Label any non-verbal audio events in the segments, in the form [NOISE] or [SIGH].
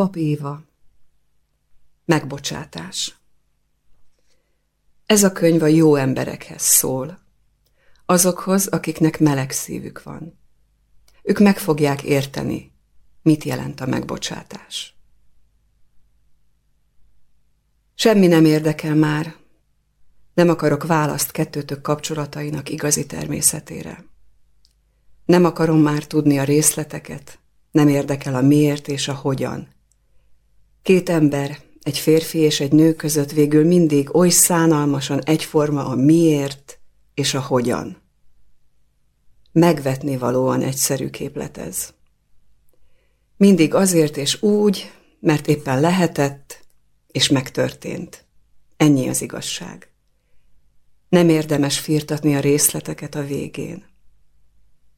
Pap Éva Megbocsátás Ez a könyv a jó emberekhez szól, azokhoz, akiknek meleg szívük van. Ők meg fogják érteni, mit jelent a megbocsátás. Semmi nem érdekel már, nem akarok választ kettőtök kapcsolatainak igazi természetére. Nem akarom már tudni a részleteket, nem érdekel a miért és a hogyan. Két ember, egy férfi és egy nő között végül mindig oly szánalmasan egyforma a miért és a hogyan. Megvetni valóan egyszerű képlet ez. Mindig azért és úgy, mert éppen lehetett, és megtörtént. Ennyi az igazság. Nem érdemes firtatni a részleteket a végén.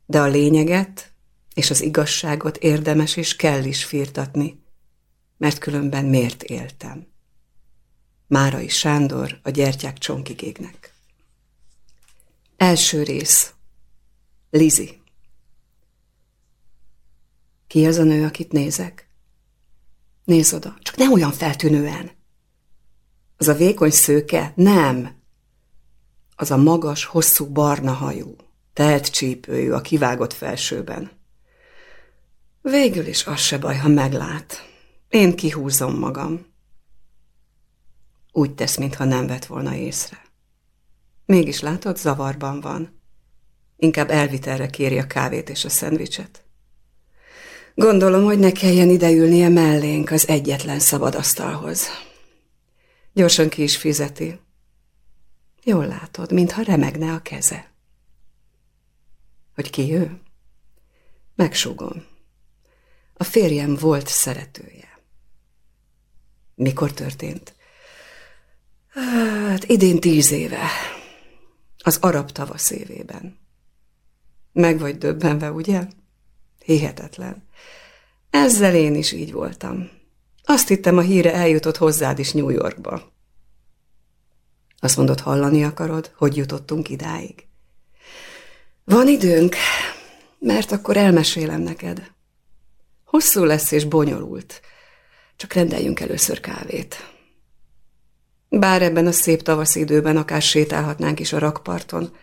De a lényeget és az igazságot érdemes és kell is firtatni, mert különben miért éltem. Márai Sándor a gyertyák csonkigégnek. Első rész. Lizi. Ki az a nő, akit nézek? Nézz oda, csak nem olyan feltűnően. Az a vékony szőke? Nem. Az a magas, hosszú barna hajú, telt csípőjű a kivágott felsőben. Végül is az se baj, ha meglát. Én kihúzom magam. Úgy tesz, mintha nem vett volna észre. Mégis látod, zavarban van. Inkább elvitelre kéri a kávét és a szendvicset. Gondolom, hogy ne kelljen ideülnie mellénk az egyetlen szabad asztalhoz. Gyorsan ki is fizeti. Jól látod, mintha remegne a keze. Hogy ki ő? Megsúgom. A férjem volt szeretője. Mikor történt? Hát idén tíz éve. Az arab tavasz évében. Meg vagy döbbenve, ugye? Hihetetlen. Ezzel én is így voltam. Azt hittem, a híre eljutott hozzád is New Yorkba. Azt mondod, hallani akarod, hogy jutottunk idáig? Van időnk, mert akkor elmesélem neked. Hosszú lesz és bonyolult. Csak rendeljünk először kávét. Bár ebben a szép tavasz időben akár sétálhatnánk is a rakparton,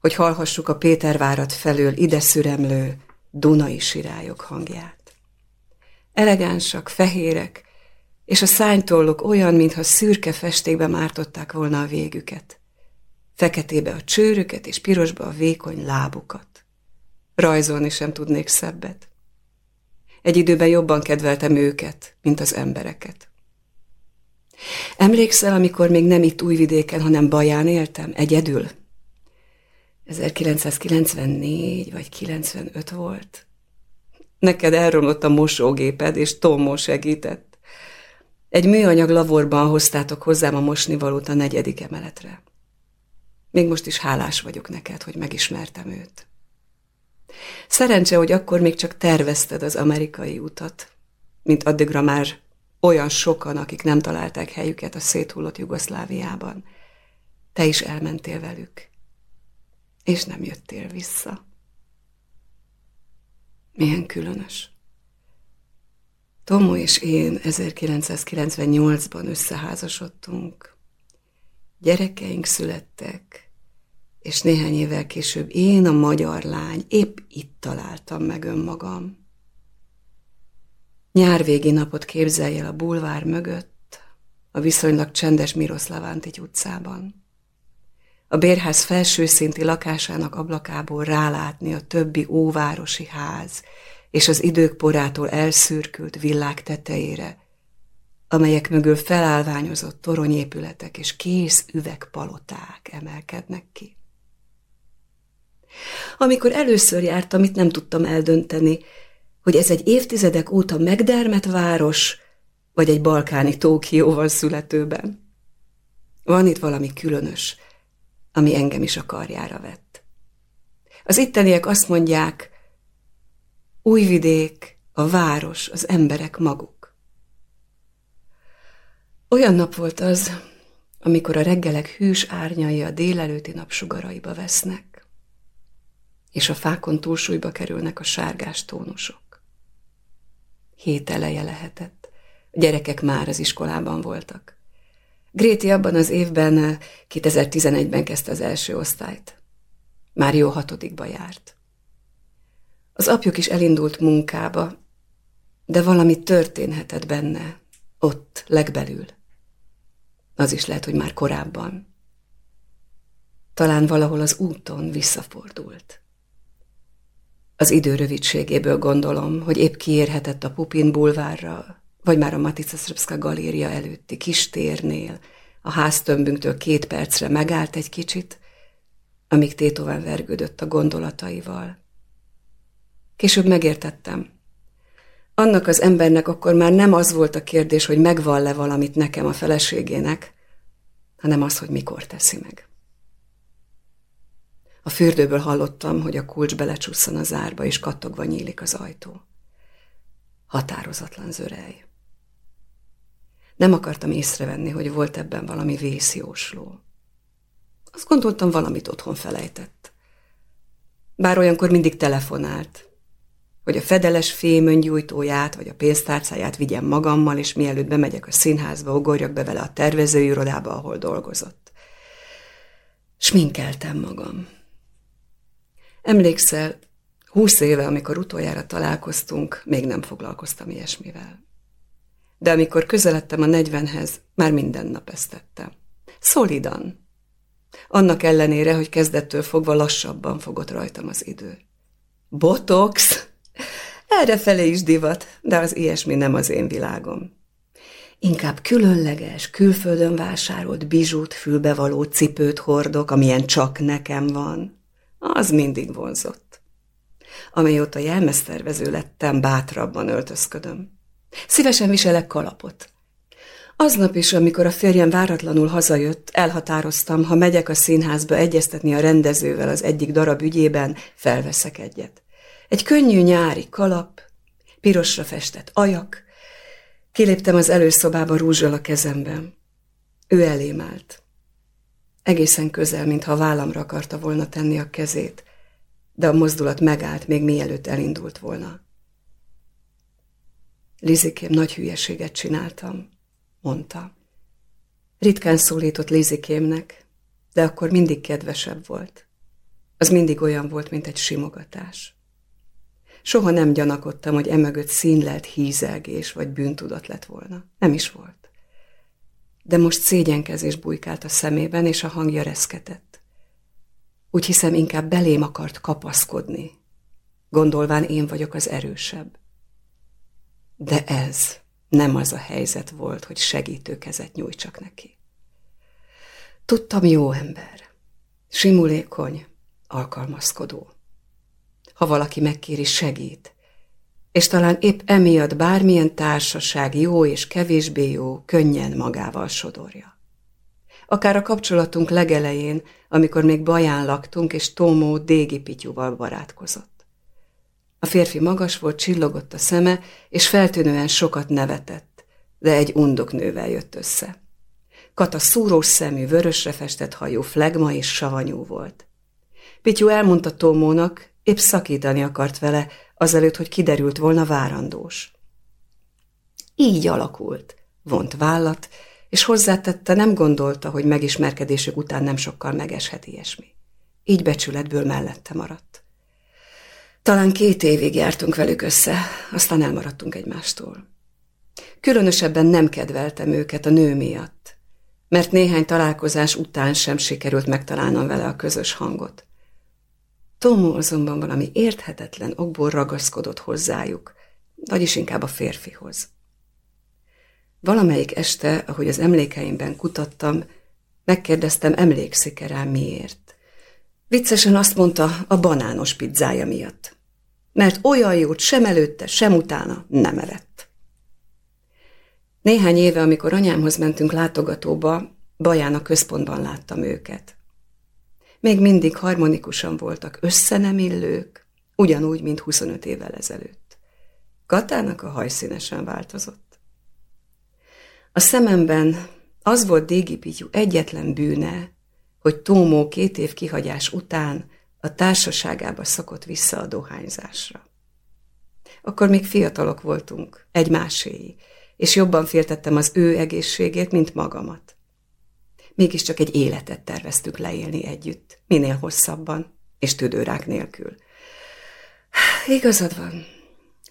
hogy hallhassuk a Pétervárat felől ide szüremlő Dunai sirályok hangját. Elegánsak, fehérek, és a szánytollok olyan, mintha szürke festékbe mártották volna a végüket. Feketébe a csőrüket, és pirosba a vékony lábukat. Rajzolni sem tudnék szebbet. Egy időben jobban kedveltem őket, mint az embereket. Emlékszel, amikor még nem itt Újvidéken, hanem Baján éltem, egyedül? 1994 vagy 95 volt. Neked elromlott a mosógéped, és Tomó segített. Egy műanyag lavorban hoztátok hozzám a mosnivalót a negyedik emeletre. Még most is hálás vagyok neked, hogy megismertem őt. Szerencse, hogy akkor még csak tervezted az amerikai utat, mint addigra már olyan sokan, akik nem találták helyüket a széthullott Jugoszláviában. Te is elmentél velük, és nem jöttél vissza. Milyen különös. Tomo és én 1998-ban összeházasodtunk. Gyerekeink születtek, és néhány évvel később én, a magyar lány, épp itt találtam meg önmagam. Nyárvégi napot képzelj el a bulvár mögött, a viszonylag csendes Miroszlavántigy utcában. A bérház felsőszinti lakásának ablakából rálátni a többi óvárosi ház és az idők porától elszürkült villák tetejére, amelyek mögül felállványozott toronyépületek és kész üvegpaloták emelkednek ki. Amikor először jártam, itt nem tudtam eldönteni, hogy ez egy évtizedek óta megdermet város, vagy egy balkáni Tókióval születőben. Van itt valami különös, ami engem is a karjára vett. Az itteniek azt mondják, újvidék, a város, az emberek maguk. Olyan nap volt az, amikor a reggelek hűs árnyai a délelőtti napsugaraiba vesznek, és a fákon túlsúlyba kerülnek a sárgás tónusok. Hét eleje lehetett. A gyerekek már az iskolában voltak. Gréti abban az évben, 2011-ben kezdte az első osztályt. Már jó hatodikba járt. Az apjuk is elindult munkába, de valami történhetett benne, ott, legbelül. Az is lehet, hogy már korábban. Talán valahol az úton visszafordult. Az idő rövidségéből gondolom, hogy épp kiérhetett a Pupin bulvárra, vagy már a Matica Srpska galéria előtti kis térnél, a háztömbünktől két percre megállt egy kicsit, amíg tétován vergődött a gondolataival. Később megértettem. Annak az embernek akkor már nem az volt a kérdés, hogy megvall-e valamit nekem a feleségének, hanem az, hogy mikor teszi meg. A fürdőből hallottam, hogy a kulcs belecsusszan a zárba, és kattogva nyílik az ajtó. Határozatlan zörej. Nem akartam észrevenni, hogy volt ebben valami vészjósló. Azt gondoltam, valamit otthon felejtett. Bár olyankor mindig telefonált, hogy a fedeles fémöngyújtóját vagy a pénztárcáját vigyem magammal, és mielőtt bemegyek a színházba, ugorjak be vele a tervezőirodába, ahol dolgozott. Sminkeltem magam. Emlékszel, húsz éve, amikor utoljára találkoztunk, még nem foglalkoztam ilyesmivel. De amikor közeledtem a negyvenhez, már minden nap ezt tettem. Szolidan. Annak ellenére, hogy kezdettől fogva lassabban fogott rajtam az idő. Botox? Errefelé is divat, de az ilyesmi nem az én világom. Inkább különleges, külföldön vásárolt bizsút, fülbevaló cipőt hordok, amilyen csak nekem van. Az mindig vonzott. Amióta jelmeztervező lettem, bátrabban öltözködöm. Szívesen viselek kalapot. Aznap is, amikor a férjem váratlanul hazajött, elhatároztam, ha megyek a színházba egyeztetni a rendezővel az egyik darab ügyében, felveszek egyet. Egy könnyű nyári kalap, pirosra festett ajak. Kiléptem az előszobába rúzsal a kezemben. Ő elém állt. Egészen közel, mintha vállamra akarta volna tenni a kezét, de a mozdulat megállt, még mielőtt elindult volna. Lizikém, nagy hülyeséget csináltam, mondta. Ritkán szólított Lizikémnek, de akkor mindig kedvesebb volt. Az mindig olyan volt, mint egy simogatás. Soha nem gyanakodtam, hogy emögött színlelt hízelgés vagy bűntudat lett volna. Nem is volt. De most szégyenkezés bujkált a szemében, és a hangja reszketett. Úgy hiszem, inkább belém akart kapaszkodni, gondolván én vagyok az erősebb. De ez nem az a helyzet volt, hogy segítőkezet nyújtsak neki. Tudtam jó ember, simulékony, alkalmazkodó ha valaki megkéri, segít. És talán épp emiatt bármilyen társaság jó és kevésbé jó könnyen magával sodorja. Akár a kapcsolatunk legelején, amikor még baján laktunk, és Tómó Dégi Pityúval barátkozott. A férfi magas volt, csillogott a szeme, és feltűnően sokat nevetett, de egy undok nővel jött össze. Kata szúrós szemű, vörösre festett hajú, flegma és savanyú volt. Pityú elmondta Tómónak, Épp szakítani akart vele, azelőtt, hogy kiderült volna várandós. Így alakult, vont vállat, és hozzátette, nem gondolta, hogy megismerkedésük után nem sokkal megeshet ilyesmi. Így becsületből mellette maradt. Talán két évig jártunk velük össze, aztán elmaradtunk egymástól. Különösebben nem kedveltem őket a nő miatt, mert néhány találkozás után sem sikerült megtalálnom vele a közös hangot. Tomó azonban valami érthetetlen okból ragaszkodott hozzájuk, vagyis inkább a férfihoz. Valamelyik este, ahogy az emlékeimben kutattam, megkérdeztem, emlékszik-e rá miért. Viccesen azt mondta, a banános pizzája miatt. Mert olyan jót sem előtte, sem utána nem evett. Néhány éve, amikor anyámhoz mentünk látogatóba, Baján a központban láttam őket. Még mindig harmonikusan voltak összenemillők, ugyanúgy, mint 25 évvel ezelőtt. Katának a hajszínesen változott. A szememben az volt Dégi Pityú egyetlen bűne, hogy Tómó két év kihagyás után a társaságába szokott vissza a dohányzásra. Akkor még fiatalok voltunk, egymáséi, és jobban féltettem az ő egészségét, mint magamat. Mégiscsak egy életet terveztük leélni együtt, minél hosszabban, és tüdőrák nélkül. Igazad van,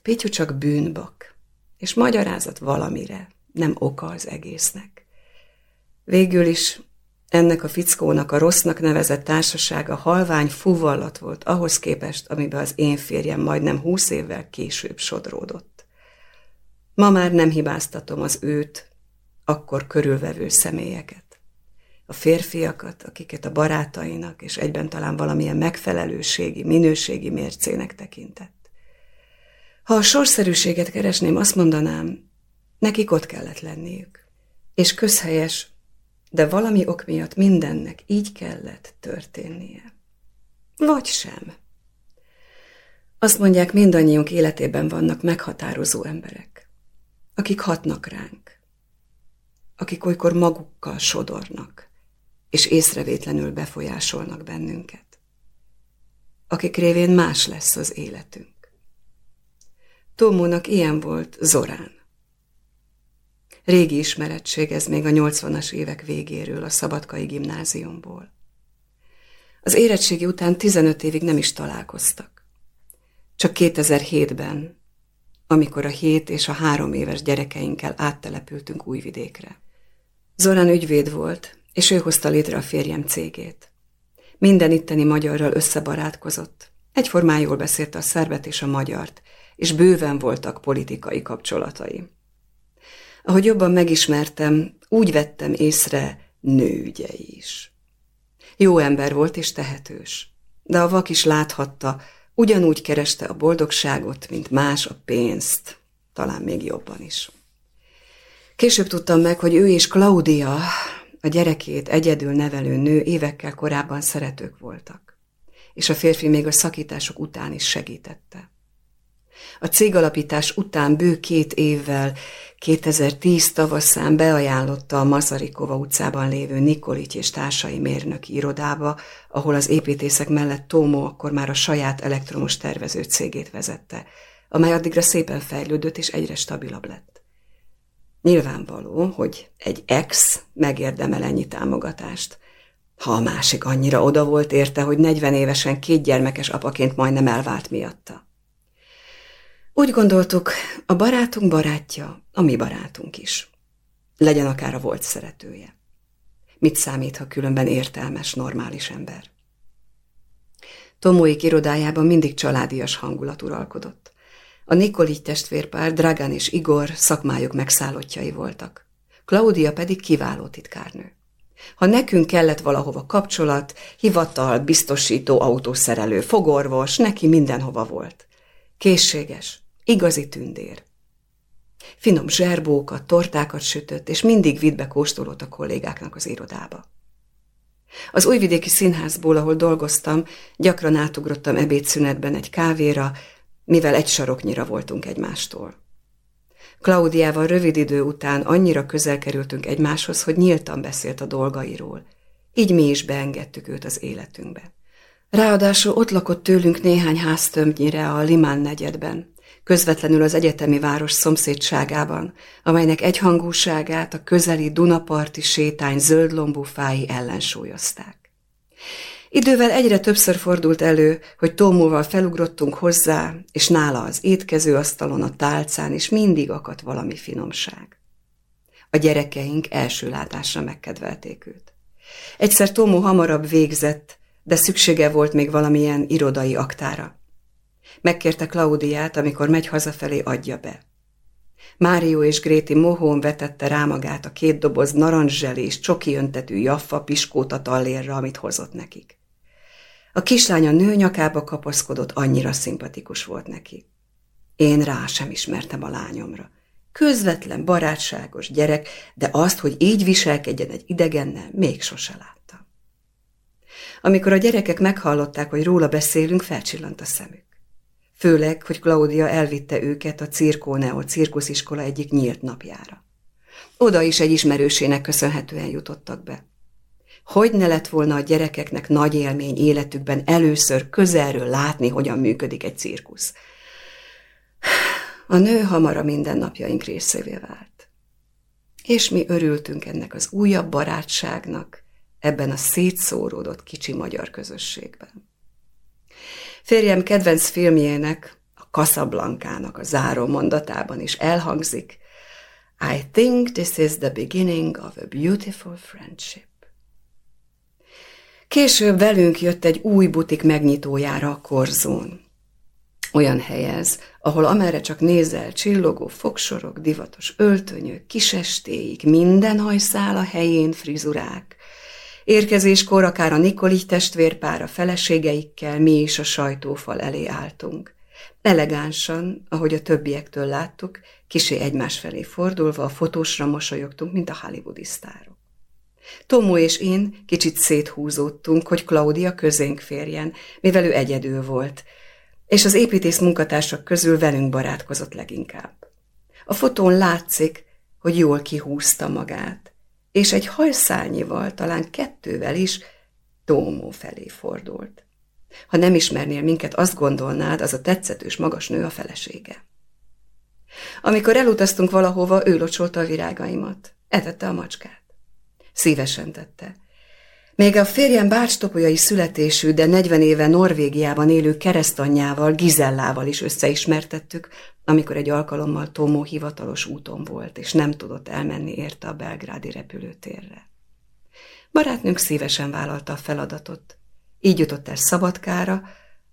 Pityu csak bűnbak, és magyarázat valamire, nem oka az egésznek. Végül is ennek a fickónak a rossznak nevezett társasága halvány fuvallat volt ahhoz képest, amiben az én férjem majdnem húsz évvel később sodródott. Ma már nem hibáztatom az őt, akkor körülvevő személyeket. A férfiakat, akiket a barátainak és egyben talán valamilyen megfelelőségi, minőségi mércének tekintett. Ha a sorszerűséget keresném, azt mondanám, nekik ott kellett lenniük. És közhelyes, de valami ok miatt mindennek így kellett történnie. Vagy sem. Azt mondják, mindannyiunk életében vannak meghatározó emberek, akik hatnak ránk, akik olykor magukkal sodornak, és észrevétlenül befolyásolnak bennünket, akik révén más lesz az életünk. Tomónak ilyen volt Zorán. Régi ismerettség ez még a 80-as évek végéről a Szabadkai gimnáziumból. Az érettségi után 15 évig nem is találkoztak. Csak 2007-ben, amikor a hét és a három éves gyerekeinkkel áttelepültünk Újvidékre. Zorán ügyvéd volt, és ő hozta létre a férjem cégét. Minden itteni magyarral összebarátkozott. Egyformán jól beszélte a szervet és a magyart, és bőven voltak politikai kapcsolatai. Ahogy jobban megismertem, úgy vettem észre nőügyei is. Jó ember volt és tehetős, de a vak is láthatta, ugyanúgy kereste a boldogságot, mint más a pénzt, talán még jobban is. Később tudtam meg, hogy ő és Claudia, a gyerekét egyedül nevelő nő évekkel korábban szeretők voltak, és a férfi még a szakítások után is segítette. A cégalapítás után bő két évvel 2010 tavaszán beajánlotta a Mazarikova utcában lévő Nikolics és társai mérnöki irodába, ahol az építészek mellett Tómo akkor már a saját elektromos tervező cégét vezette, amely addigra szépen fejlődött és egyre stabilabb lett. Nyilvánvaló, hogy egy ex megérdemel ennyi támogatást, ha a másik annyira oda volt érte, hogy 40 évesen két gyermekes apaként majdnem elvált miatta. Úgy gondoltuk, a barátunk barátja, a mi barátunk is. Legyen akár a volt szeretője. Mit számít, ha különben értelmes, normális ember? Tomóik irodájában mindig családias hangulat uralkodott. A Nikoligy testvérpár, Dragan és Igor szakmájuk megszállottjai voltak. Claudia pedig kiváló titkárnő. Ha nekünk kellett valahova kapcsolat, hivatal, biztosító, autószerelő, fogorvos, neki mindenhova volt. Készséges, Igazi tündér. Finom zserbókat, tortákat sütött, és mindig vitt be a kollégáknak az irodába. Az újvidéki színházból, ahol dolgoztam, gyakran átugrottam ebédszünetben egy kávéra, mivel egy saroknyira voltunk egymástól. Klaudiával rövid idő után annyira közel kerültünk egymáshoz, hogy nyíltan beszélt a dolgairól. Így mi is beengedtük őt az életünkbe. Ráadásul ott lakott tőlünk néhány háztömbnyire a Limán negyedben közvetlenül az egyetemi város szomszédságában, amelynek egyhangúságát a közeli Dunaparti sétány zöldlombú fái ellensúlyozták. Idővel egyre többször fordult elő, hogy Tómóval felugrottunk hozzá, és nála az étkező asztalon a tálcán is mindig akadt valami finomság. A gyerekeink első látásra megkedvelték őt. Egyszer Tomó hamarabb végzett, de szüksége volt még valamilyen irodai aktára. Megkérte Klaudiát, amikor megy hazafelé, adja be. Mário és Gréti mohón vetette rá magát a két doboz narancszselés, csoki öntetű jaffa piskóta tallérra, amit hozott nekik. A kislány a nő nyakába kapaszkodott, annyira szimpatikus volt neki. Én rá sem ismertem a lányomra. Közvetlen, barátságos gyerek, de azt, hogy így viselkedjen egy idegennel, még sose láttam. Amikor a gyerekek meghallották, hogy róla beszélünk, felcsillant a szemük. Főleg, hogy Claudia elvitte őket a Cirkóneo cirkusziskola egyik nyílt napjára. Oda is egy ismerősének köszönhetően jutottak be. Hogy ne lett volna a gyerekeknek nagy élmény életükben először közelről látni, hogyan működik egy cirkusz. A nő hamar a mindennapjaink részévé vált. És mi örültünk ennek az újabb barátságnak ebben a szétszóródott kicsi magyar közösségben. Férjem kedvenc filmjének, a Casablanca-nak a záró mondatában is elhangzik, I think this is the beginning of a beautiful friendship. Később velünk jött egy új butik megnyitójára a Korzón. Olyan helyez, ahol amerre csak nézel, csillogó fogsorok, divatos öltönyök, kisestéik, minden hajszál a helyén, frizurák. Érkezéskor akár a Nikoli testvérpár a feleségeikkel, mi is a sajtófal elé álltunk. Elegánsan, ahogy a többiektől láttuk, kisé egymás felé fordulva a fotósra mosolyogtunk, mint a hollywoodi sztárok. Tomó és én kicsit széthúzódtunk, hogy Claudia közénk férjen, mivel ő egyedül volt, és az építész munkatársak közül velünk barátkozott leginkább. A fotón látszik, hogy jól kihúzta magát, és egy hajszálnyival, talán kettővel is Tómó felé fordult. Ha nem ismernél minket, azt gondolnád, az a tetszetős magas nő a felesége. Amikor elutaztunk valahova, ő locsolta a virágaimat. Etette a macskát. Szívesen tette. Még a férjem bácstopolyai születésű, de 40 éve Norvégiában élő keresztanyjával, Gizellával is összeismertettük, amikor egy alkalommal Tomó hivatalos úton volt, és nem tudott elmenni érte a belgrádi repülőtérre. Barátnőnk szívesen vállalta a feladatot. Így jutott el Szabadkára,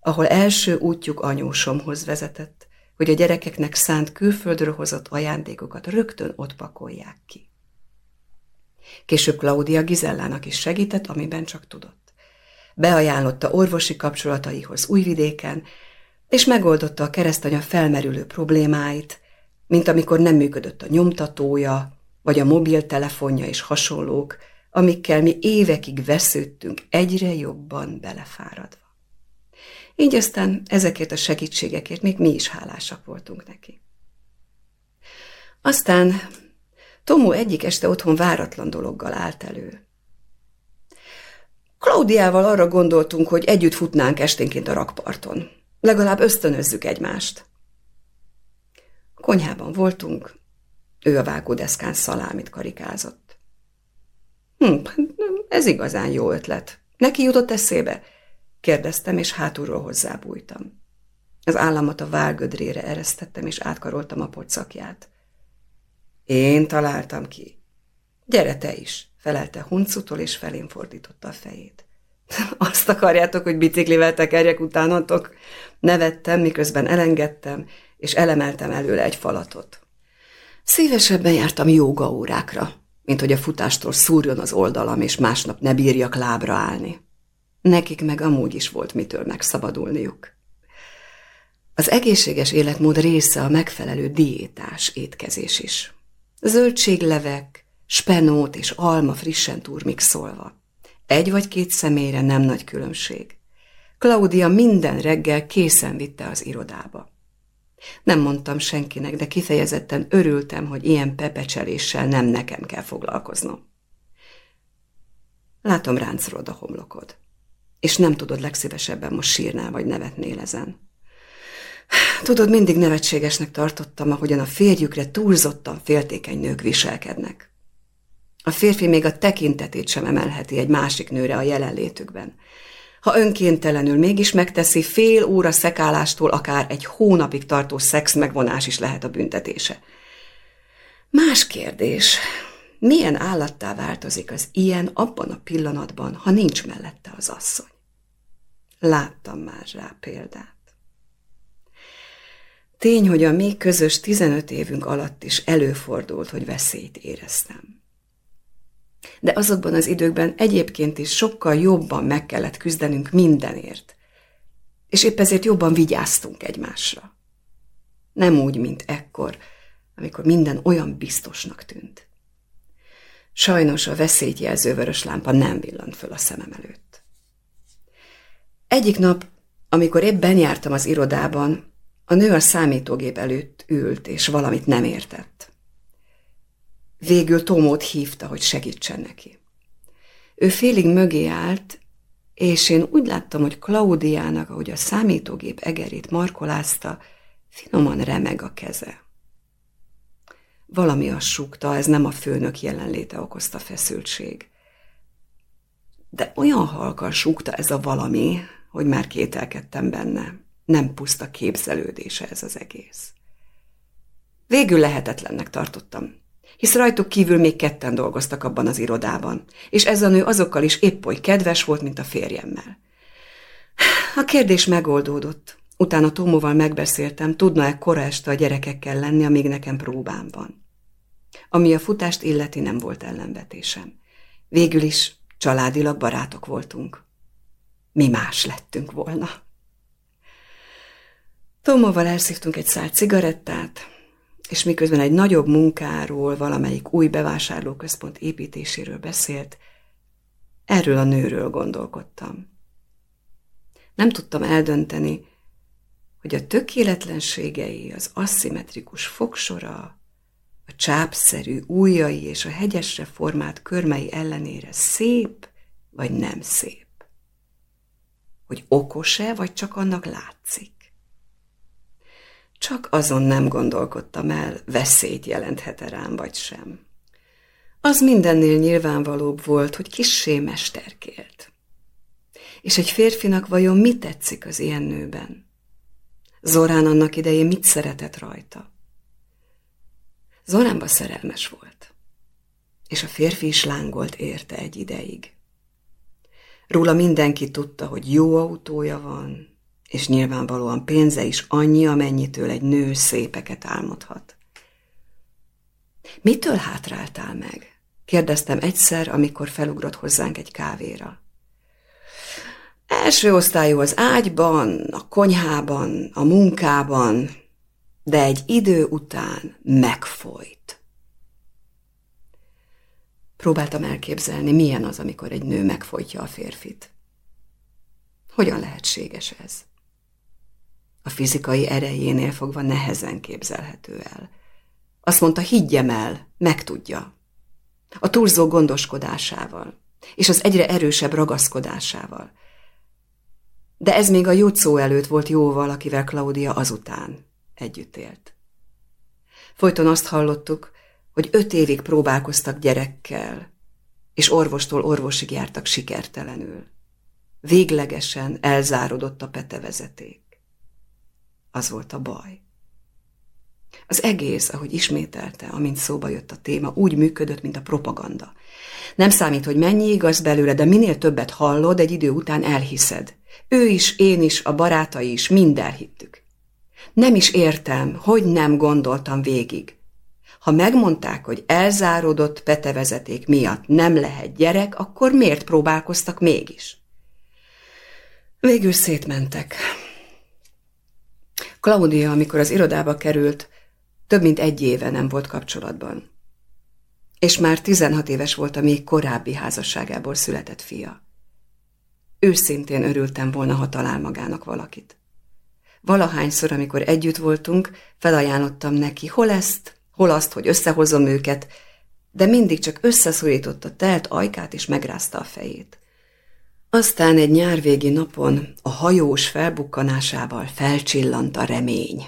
ahol első útjuk anyósomhoz vezetett, hogy a gyerekeknek szánt külföldről hozott ajándékokat rögtön ott pakolják ki. Később Claudia Gizellának is segített, amiben csak tudott. Beajánlotta orvosi kapcsolataihoz Újvidéken, és megoldotta a keresztanya felmerülő problémáit, mint amikor nem működött a nyomtatója, vagy a mobiltelefonja és hasonlók, amikkel mi évekig vesződtünk egyre jobban belefáradva. Így aztán ezekért a segítségekért még mi is hálásak voltunk neki. Aztán Tomó egyik este otthon váratlan dologgal állt elő. Klaudiával arra gondoltunk, hogy együtt futnánk esténként a rakparton. Legalább ösztönözzük egymást. Konyhában voltunk, ő a vágódeszkán szalámit karikázott. Hm, ez igazán jó ötlet. Neki jutott eszébe? Kérdeztem, és hátulról hozzábújtam. Az államat a válgödrére eresztettem, és átkaroltam a pocakját. Én találtam ki. Gyere te is, felelte huncutól, és felén fordította a fejét. [LAUGHS] Azt akarjátok, hogy biciklivel tekerjek utánatok? Nevettem, miközben elengedtem, és elemeltem előle egy falatot. Szívesebben jártam jóga órákra, mint hogy a futástól szúrjon az oldalam, és másnap ne bírjak lábra állni. Nekik meg amúgy is volt mitől megszabadulniuk. Az egészséges életmód része a megfelelő diétás étkezés is. Zöldséglevek, spenót és alma frissen turmixolva. Egy vagy két személyre nem nagy különbség. Claudia minden reggel készen vitte az irodába. Nem mondtam senkinek, de kifejezetten örültem, hogy ilyen pepecseléssel nem nekem kell foglalkoznom. Látom ráncrod a homlokod, és nem tudod legszívesebben most sírnál vagy nevetnél ezen. Tudod, mindig nevetségesnek tartottam, ahogyan a férjükre túlzottan féltékeny nők viselkednek. A férfi még a tekintetét sem emelheti egy másik nőre a jelenlétükben. Ha önkéntelenül mégis megteszi, fél óra szekálástól akár egy hónapig tartó szex megvonás is lehet a büntetése. Más kérdés, milyen állattá változik az ilyen abban a pillanatban, ha nincs mellette az asszony? Láttam már rá példát. Tény, hogy a mi közös 15 évünk alatt is előfordult, hogy veszélyt éreztem. De azokban az időkben egyébként is sokkal jobban meg kellett küzdenünk mindenért, és épp ezért jobban vigyáztunk egymásra. Nem úgy, mint ekkor, amikor minden olyan biztosnak tűnt. Sajnos a veszélyt vörös lámpa nem villant föl a szemem előtt. Egyik nap, amikor éppen jártam az irodában, a nő a számítógép előtt ült, és valamit nem értett. Végül Tomót hívta, hogy segítsen neki. Ő félig mögé állt, és én úgy láttam, hogy Klaudiának, ahogy a számítógép egerét markolázta, Finoman remeg a keze. Valami azt súgta, ez nem a főnök jelenléte okozta feszültség. De olyan halkan súgta ez a valami, hogy már kételkedtem benne. Nem puszta képzelődése ez az egész. Végül lehetetlennek tartottam, hisz rajtuk kívül még ketten dolgoztak abban az irodában, és ez a nő azokkal is épp oly kedves volt, mint a férjemmel. A kérdés megoldódott. Utána Tomóval megbeszéltem, tudna-e kora este a gyerekekkel lenni, amíg nekem próbám van. Ami a futást illeti, nem volt ellenvetésem. Végül is családilag barátok voltunk. Mi más lettünk volna. Tomóval elszívtunk egy szál cigarettát, és miközben egy nagyobb munkáról, valamelyik új bevásárlóközpont építéséről beszélt, erről a nőről gondolkodtam. Nem tudtam eldönteni, hogy a tökéletlenségei, az aszimmetrikus fogsora, a csápszerű ujjai és a hegyesre formált körmei ellenére szép vagy nem szép. Hogy okos-e, vagy csak annak látszik. Csak azon nem gondolkodtam el, veszélyt jelenthet-e rám, vagy sem. Az mindennél nyilvánvalóbb volt, hogy kissé mesterkélt. És egy férfinak vajon mi tetszik az ilyen nőben? Zorán annak idején mit szeretett rajta? Zoránba szerelmes volt, és a férfi is lángolt érte egy ideig. Róla mindenki tudta, hogy jó autója van, és nyilvánvalóan pénze is annyi, amennyitől egy nő szépeket álmodhat. Mitől hátráltál meg? Kérdeztem egyszer, amikor felugrott hozzánk egy kávéra. Első osztályú az ágyban, a konyhában, a munkában, de egy idő után megfolyt. Próbáltam elképzelni, milyen az, amikor egy nő megfojtja a férfit. Hogyan lehetséges ez? A fizikai erejénél fogva nehezen képzelhető el. Azt mondta, higgyem el, megtudja. A túlzó gondoskodásával, és az egyre erősebb ragaszkodásával. De ez még a jutszó előtt volt jóval, akivel Claudia azután együtt élt. Folyton azt hallottuk, hogy öt évig próbálkoztak gyerekkel, és orvostól orvosig jártak sikertelenül. Véglegesen elzárodott a petevezeték. Az volt a baj. Az egész, ahogy ismételte, amint szóba jött a téma, úgy működött, mint a propaganda. Nem számít, hogy mennyi igaz belőle, de minél többet hallod, egy idő után elhiszed. Ő is, én is, a barátai is, mind elhittük. Nem is értem, hogy nem gondoltam végig. Ha megmondták, hogy elzárodott petevezeték miatt nem lehet gyerek, akkor miért próbálkoztak mégis? Végül szétmentek. Claudia, amikor az irodába került, több mint egy éve nem volt kapcsolatban. És már 16 éves volt a még korábbi házasságából született fia. Őszintén örültem volna, ha talál magának valakit. Valahányszor, amikor együtt voltunk, felajánlottam neki, hol ezt, hol azt, hogy összehozom őket, de mindig csak összeszorította telt ajkát és megrázta a fejét. Aztán egy nyárvégi napon a hajós felbukkanásával felcsillant a remény.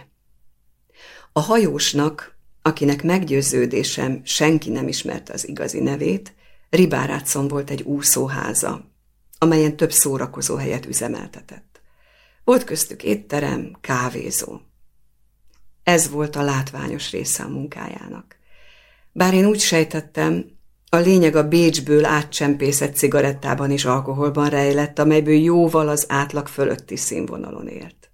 A hajósnak, akinek meggyőződésem senki nem ismerte az igazi nevét, Ribárátszon volt egy úszóháza, amelyen több szórakozó helyet üzemeltetett. Volt köztük étterem, kávézó. Ez volt a látványos része a munkájának. Bár én úgy sejtettem, a lényeg a Bécsből átcsempészett cigarettában is alkoholban rejlett, amelyből jóval az átlag fölötti színvonalon élt.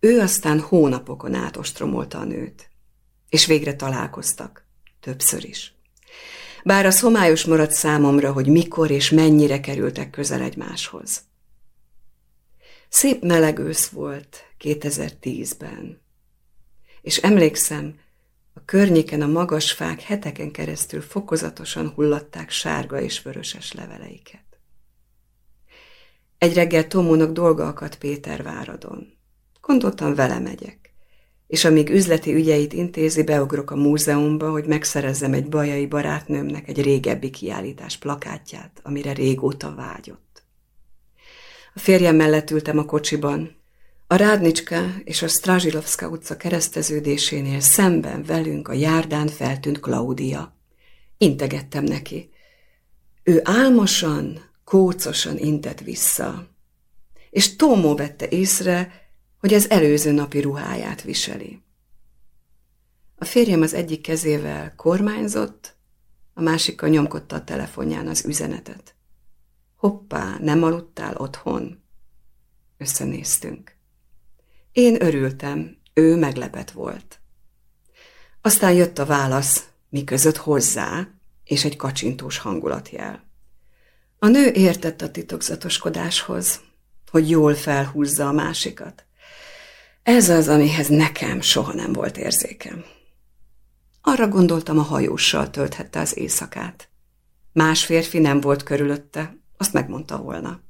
Ő aztán hónapokon át ostromolta a nőt, és végre találkoztak, többször is. Bár az homályos maradt számomra, hogy mikor és mennyire kerültek közel egymáshoz. Szép meleg ősz volt 2010-ben, és emlékszem, környéken a magas fák heteken keresztül fokozatosan hullatták sárga és vöröses leveleiket. Egy reggel Tomónak dolga akadt Péterváradon. Gondoltam, vele megyek. És amíg üzleti ügyeit intézi, beugrok a múzeumba, hogy megszerezzem egy bajai barátnőmnek egy régebbi kiállítás plakátját, amire régóta vágyott. A férjem mellett ültem a kocsiban, A Rádnicska és a Strazsilovska utca kereszteződésénél szemben velünk a járdán feltűnt Klaudia. Integettem neki. Ő álmosan, kócosan intett vissza, és Tómó vette észre, hogy az előző napi ruháját viseli. A férjem az egyik kezével kormányzott, a másikkal nyomkodta a telefonján az üzenetet. Hoppá, nem aludtál otthon? Összenéztünk. Én örültem, ő meglepet volt. Aztán jött a válasz, miközött hozzá, és egy kacsintós hangulatjel. A nő értett a titokzatoskodáshoz, hogy jól felhúzza a másikat. Ez az, amihez nekem soha nem volt érzékem. Arra gondoltam, a hajóssal tölthette az éjszakát. Más férfi nem volt körülötte, azt megmondta volna.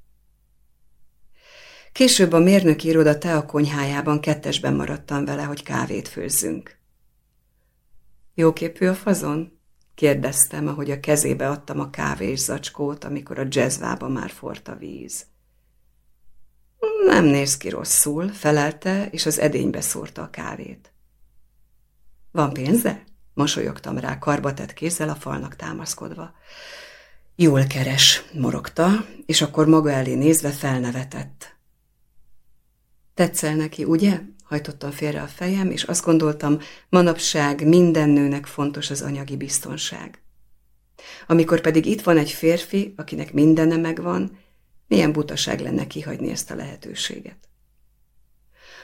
Később a mérnöki iroda tea konyhájában kettesben maradtam vele, hogy kávét főzzünk. Jóképű a fazon? kérdeztem, ahogy a kezébe adtam a kávés zacskót, amikor a jazzvába már forrt a víz. Nem néz ki rosszul, felelte, és az edénybe szórta a kávét. Van pénze? Mosolyogtam rá, karbatett kézzel a falnak támaszkodva. Jól keres, morogta, és akkor maga elé nézve felnevetett. Tetszel neki, ugye? Hajtottam félre a fejem, és azt gondoltam, manapság minden nőnek fontos az anyagi biztonság. Amikor pedig itt van egy férfi, akinek mindene megvan, milyen butaság lenne kihagyni ezt a lehetőséget.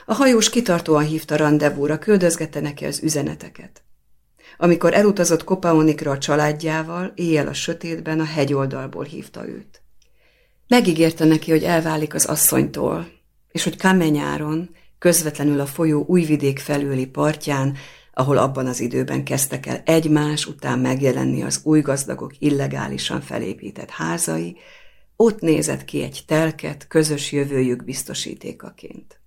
A hajós kitartóan hívta rendezvúra, küldözgette neki az üzeneteket. Amikor elutazott Kopaonikra a családjával, éjjel a sötétben a hegyoldalból hívta őt. Megígérte neki, hogy elválik az asszonytól, és hogy Kamenyáron, közvetlenül a folyó újvidék felüli partján, ahol abban az időben kezdtek el egymás után megjelenni az új gazdagok illegálisan felépített házai, ott nézett ki egy telket közös jövőjük biztosítékaként.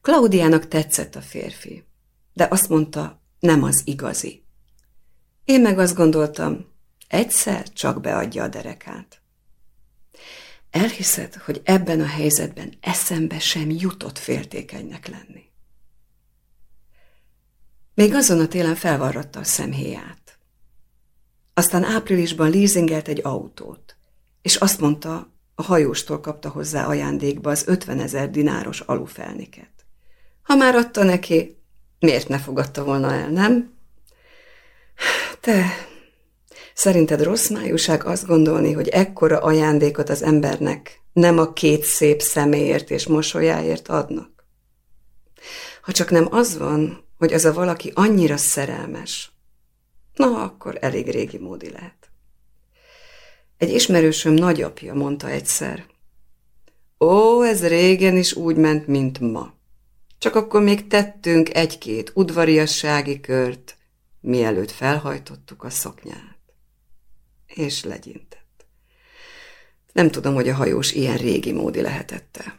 Klaudiának tetszett a férfi, de azt mondta, nem az igazi. Én meg azt gondoltam, egyszer csak beadja a derekát. Elhiszed, hogy ebben a helyzetben eszembe sem jutott féltékenynek lenni. Még azon a télen felvarratta a szemhéját. Aztán áprilisban leasingelt egy autót, és azt mondta, a hajóstól kapta hozzá ajándékba az 50 ezer dináros alufelniket. Ha már adta neki, miért ne fogadta volna el, nem? Te, szerinted rossz májúság azt gondolni, hogy ekkora ajándékot az embernek nem a két szép szeméért és mosolyáért adnak? Ha csak nem az van, hogy az a valaki annyira szerelmes, na, akkor elég régi módi lehet. Egy ismerősöm nagyapja mondta egyszer, ó, ez régen is úgy ment, mint ma. Csak akkor még tettünk egy-két udvariassági kört, mielőtt felhajtottuk a szoknyát. És legyintett. Nem tudom, hogy a hajós ilyen régi módi lehetette.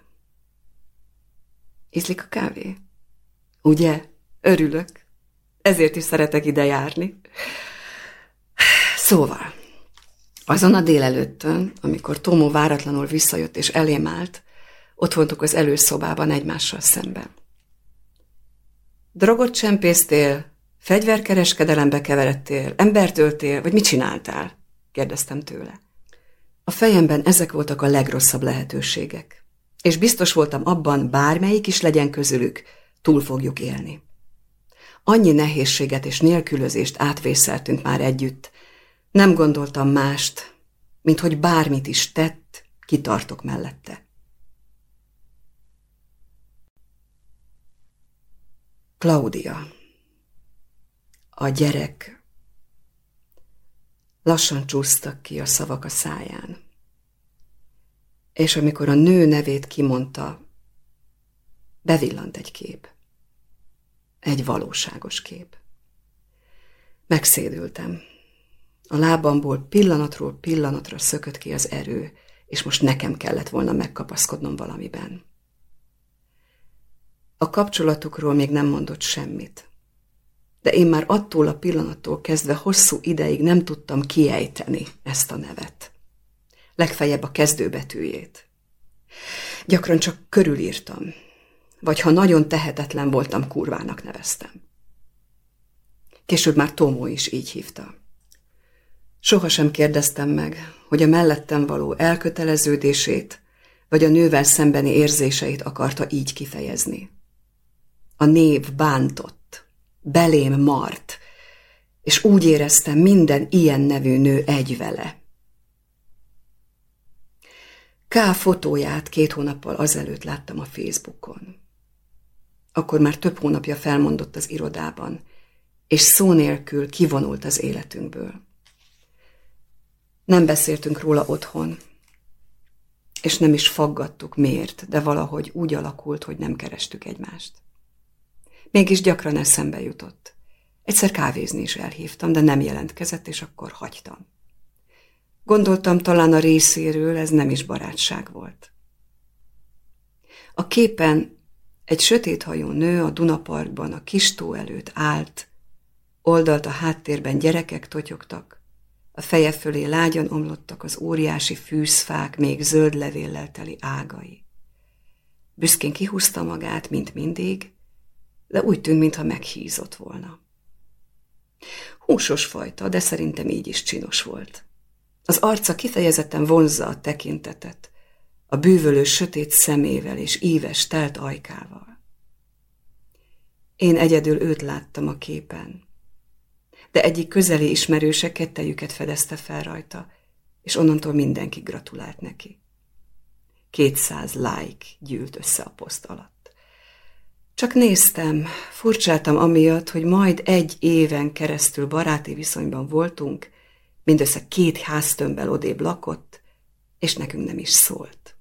Ízlik a kávé? Ugye? Örülök. Ezért is szeretek ide járni. Szóval, azon a délelőttön, amikor Tomó váratlanul visszajött és elém állt, ott voltunk az előszobában egymással szemben. Drogot csempésztél, fegyverkereskedelembe keveredtél, embert öltél, vagy mit csináltál? Kérdeztem tőle. A fejemben ezek voltak a legrosszabb lehetőségek, és biztos voltam abban, bármelyik is legyen közülük, túl fogjuk élni. Annyi nehézséget és nélkülözést átvészeltünk már együtt, nem gondoltam mást, mint hogy bármit is tett, kitartok mellette. Claudia. A gyerek. Lassan csúsztak ki a szavak a száján. És amikor a nő nevét kimondta, bevillant egy kép. Egy valóságos kép. Megszédültem. A lábamból pillanatról pillanatra szökött ki az erő, és most nekem kellett volna megkapaszkodnom valamiben. A kapcsolatukról még nem mondott semmit. De én már attól a pillanattól kezdve hosszú ideig nem tudtam kiejteni ezt a nevet. Legfeljebb a kezdőbetűjét. Gyakran csak körülírtam, vagy ha nagyon tehetetlen voltam, kurvának neveztem. Később már Tomó is így hívta. Sohasem kérdeztem meg, hogy a mellettem való elköteleződését, vagy a nővel szembeni érzéseit akarta így kifejezni. A név bántott, belém mart, és úgy éreztem, minden ilyen nevű nő egy vele. K. fotóját két hónappal azelőtt láttam a Facebookon. Akkor már több hónapja felmondott az irodában, és szó nélkül kivonult az életünkből. Nem beszéltünk róla otthon, és nem is faggattuk miért, de valahogy úgy alakult, hogy nem kerestük egymást. Mégis gyakran eszembe jutott. Egyszer kávézni is elhívtam, de nem jelentkezett, és akkor hagytam. Gondoltam, talán a részéről ez nem is barátság volt. A képen egy sötéthajú nő a Dunaparkban a kis tó előtt állt, oldalt a háttérben gyerekek totyogtak, a feje fölé lágyan omlottak az óriási fűzfák még zöld levéllel teli ágai. Büszkén kihúzta magát, mint mindig, de úgy tűnt, mintha meghízott volna. Húsos fajta, de szerintem így is csinos volt. Az arca kifejezetten vonzza a tekintetet, a bűvölő sötét szemével és íves, telt ajkával. Én egyedül őt láttam a képen, de egyik közeli ismerőse kettejüket fedezte fel rajta, és onnantól mindenki gratulált neki. Kétszáz like gyűlt össze a poszt alatt. Csak néztem, furcsáltam amiatt, hogy majd egy éven keresztül baráti viszonyban voltunk, mindössze két háztömbbel odébb lakott, és nekünk nem is szólt.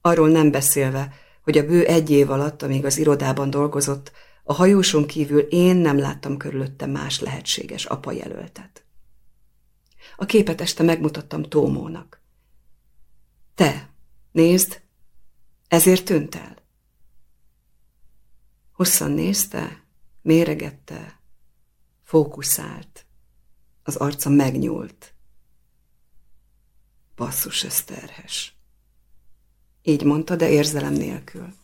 Arról nem beszélve, hogy a bő egy év alatt, amíg az irodában dolgozott, a hajóson kívül én nem láttam körülötte más lehetséges apa jelöltet. A képet este megmutattam Tómónak. Te, nézd, ezért tűnt el. Hosszan nézte, méregette, fókuszált. Az arca megnyúlt. Basszus, ez terhes. Így mondta, de érzelem nélkül.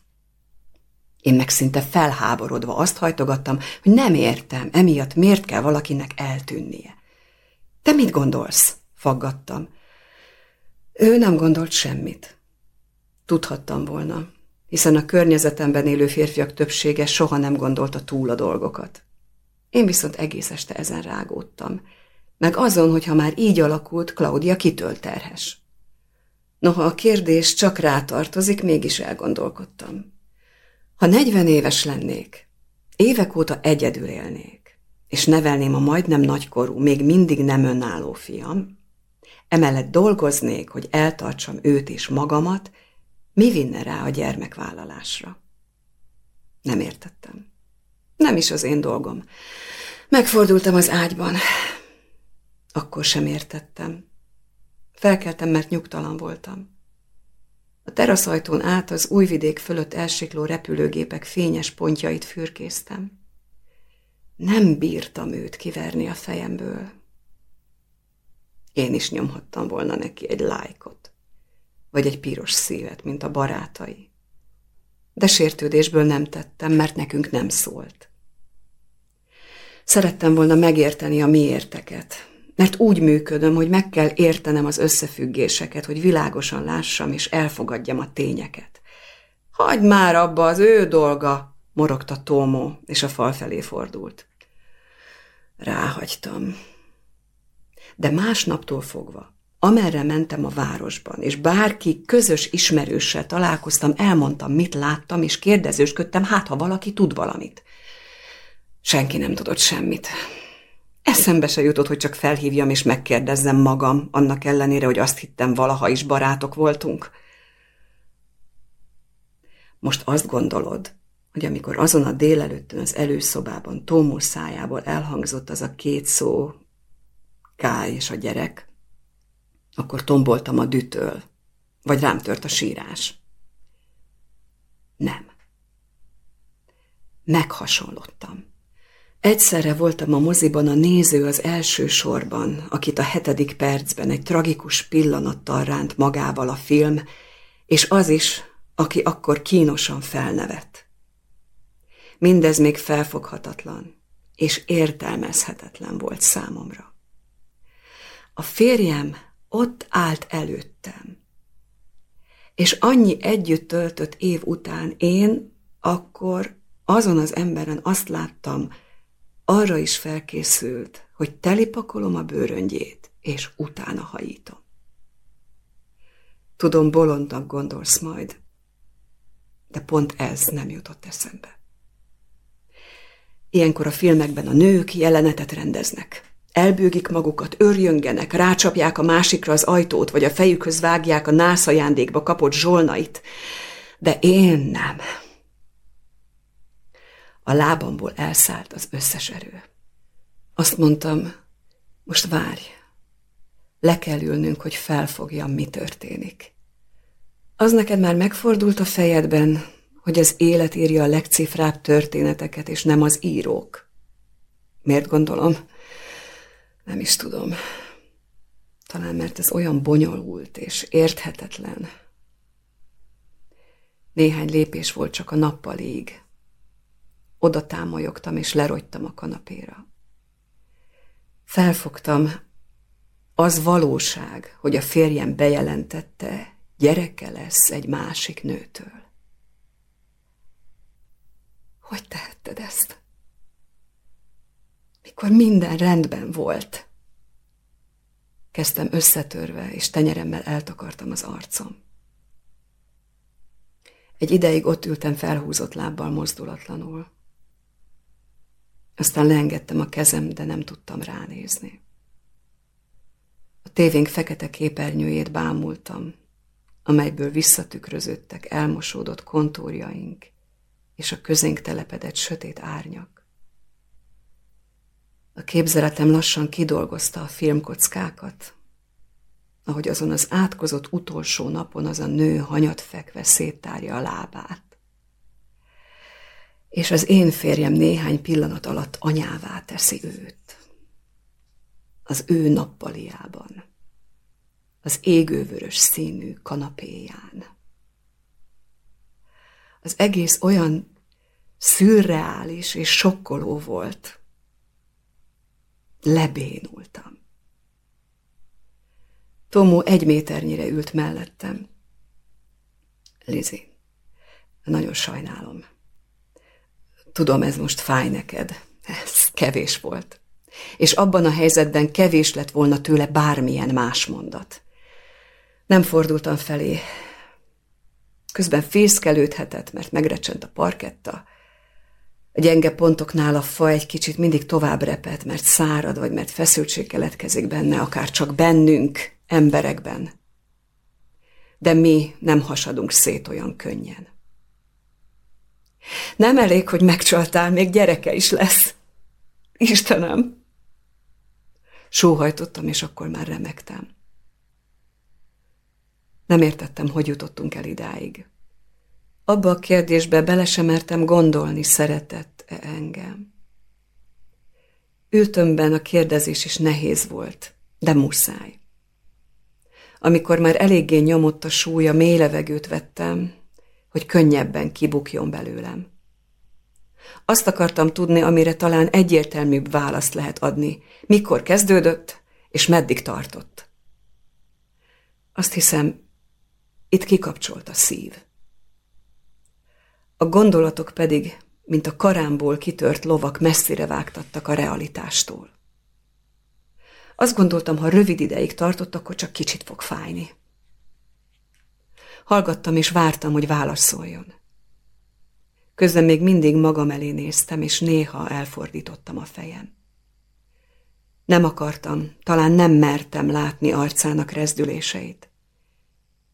Én meg szinte felháborodva azt hajtogattam, hogy nem értem, emiatt miért kell valakinek eltűnnie. Te mit gondolsz? Faggattam. Ő nem gondolt semmit. Tudhattam volna, hiszen a környezetemben élő férfiak többsége soha nem gondolta túl a dolgokat. Én viszont egész este ezen rágódtam, meg azon, hogy ha már így alakult, Claudia kitől terhes. Noha a kérdés csak rátartozik, mégis elgondolkodtam. Ha negyven éves lennék, évek óta egyedül élnék, és nevelném a majdnem nagykorú, még mindig nem önálló fiam, emellett dolgoznék, hogy eltartsam őt és magamat, mi vinne rá a gyermekvállalásra? Nem értettem. Nem is az én dolgom. Megfordultam az ágyban. Akkor sem értettem. Felkeltem, mert nyugtalan voltam. A teraszajtón át az újvidék fölött elsikló repülőgépek fényes pontjait fürkésztem. Nem bírtam őt kiverni a fejemből. Én is nyomhattam volna neki egy lájkot, vagy egy piros szívet, mint a barátai. De sértődésből nem tettem, mert nekünk nem szólt. Szerettem volna megérteni a miérteket, mert úgy működöm, hogy meg kell értenem az összefüggéseket, hogy világosan lássam és elfogadjam a tényeket. Hagyd már abba, az ő dolga, morogta Tómó, és a fal felé fordult. Ráhagytam. De másnaptól fogva, amerre mentem a városban, és bárki közös ismerőssel találkoztam, elmondtam, mit láttam, és kérdezősködtem, hát ha valaki tud valamit. Senki nem tudott semmit. Eszembe se jutott, hogy csak felhívjam és megkérdezzem magam, annak ellenére, hogy azt hittem, valaha is barátok voltunk. Most azt gondolod, hogy amikor azon a délelőttön az előszobában Tómó szájából elhangzott az a két szó, Kály és a gyerek, akkor tomboltam a dütől, vagy rám tört a sírás. Nem. Meghasonlottam. Egyszerre voltam a moziban a néző az első sorban, akit a hetedik percben egy tragikus pillanattal ránt magával a film, és az is, aki akkor kínosan felnevet. Mindez még felfoghatatlan és értelmezhetetlen volt számomra. A férjem ott állt előttem, és annyi együtt töltött év után én akkor azon az emberen azt láttam, arra is felkészült, hogy telipakolom a bőröngyét, és utána hajítom. Tudom, bolondnak gondolsz majd, de pont ez nem jutott eszembe. Ilyenkor a filmekben a nők jelenetet rendeznek. Elbőgik magukat, örjöngenek, rácsapják a másikra az ajtót, vagy a fejükhöz vágják a nászajándékba kapott zsolnait. De én nem. A lábamból elszállt az összes erő. Azt mondtam, most várj. Le kell ülnünk, hogy felfogjam, mi történik. Az neked már megfordult a fejedben, hogy az élet írja a legcifrább történeteket, és nem az írók. Miért gondolom? Nem is tudom. Talán mert ez olyan bonyolult és érthetetlen. Néhány lépés volt csak a nappalig. Oda támolyogtam, és lerogytam a kanapéra. Felfogtam, az valóság, hogy a férjem bejelentette, gyereke lesz egy másik nőtől. Hogy tehetted ezt? Mikor minden rendben volt. Kezdtem összetörve, és tenyeremmel eltakartam az arcom. Egy ideig ott ültem felhúzott lábbal mozdulatlanul. Aztán leengedtem a kezem, de nem tudtam ránézni. A tévénk fekete képernyőjét bámultam, amelyből visszatükröződtek elmosódott kontúrjaink, és a közénk telepedett sötét árnyak. A képzeletem lassan kidolgozta a filmkockákat, ahogy azon az átkozott utolsó napon az a nő hanyat fekve széttárja a lábát. És az én férjem néhány pillanat alatt anyává teszi őt. Az ő nappaliában, az égővörös színű kanapéján. Az egész olyan szürreális és sokkoló volt. Lebénultam. Tomó egy méternyire ült mellettem. Lizi, nagyon sajnálom. Tudom, ez most fáj neked. Ez kevés volt. És abban a helyzetben kevés lett volna tőle bármilyen más mondat. Nem fordultam felé, Közben fészkelődhetett, mert megrecsent a parketta. A gyenge pontoknál a fa egy kicsit mindig tovább repet, mert szárad, vagy mert feszültség keletkezik benne, akár csak bennünk, emberekben. De mi nem hasadunk szét olyan könnyen. Nem elég, hogy megcsaltál, még gyereke is lesz. Istenem! Sóhajtottam, és akkor már remektem. Nem értettem, hogy jutottunk el idáig. Abba a kérdésbe bele sem mertem gondolni, szeretett-e engem. Ültömben a kérdezés is nehéz volt, de muszáj. Amikor már eléggé nyomott a súlya, mély levegőt vettem, hogy könnyebben kibukjon belőlem. Azt akartam tudni, amire talán egyértelműbb választ lehet adni, mikor kezdődött, és meddig tartott. Azt hiszem, itt kikapcsolt a szív. A gondolatok pedig, mint a karámból kitört lovak messzire vágtattak a realitástól. Azt gondoltam, ha rövid ideig tartott, akkor csak kicsit fog fájni. Hallgattam és vártam, hogy válaszoljon. Közben még mindig magam elé néztem, és néha elfordítottam a fejem. Nem akartam, talán nem mertem látni arcának rezdüléseit.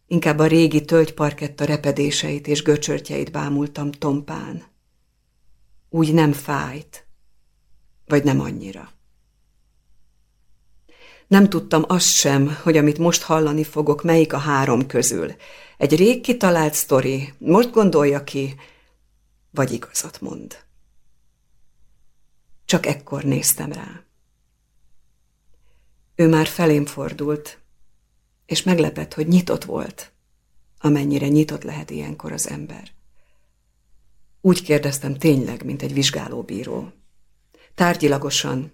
Inkább a régi tölgyparketta repedéseit és göcsörtjeit bámultam tompán. Úgy nem fájt, vagy nem annyira. Nem tudtam azt sem, hogy amit most hallani fogok, melyik a három közül. Egy rég kitalált sztori, most gondolja ki, vagy igazat mond. Csak ekkor néztem rá. Ő már felém fordult, és meglepett, hogy nyitott volt. amennyire nyitott lehet ilyenkor az ember. Úgy kérdeztem tényleg, mint egy vizsgálóbíró. Tárgyilagosan,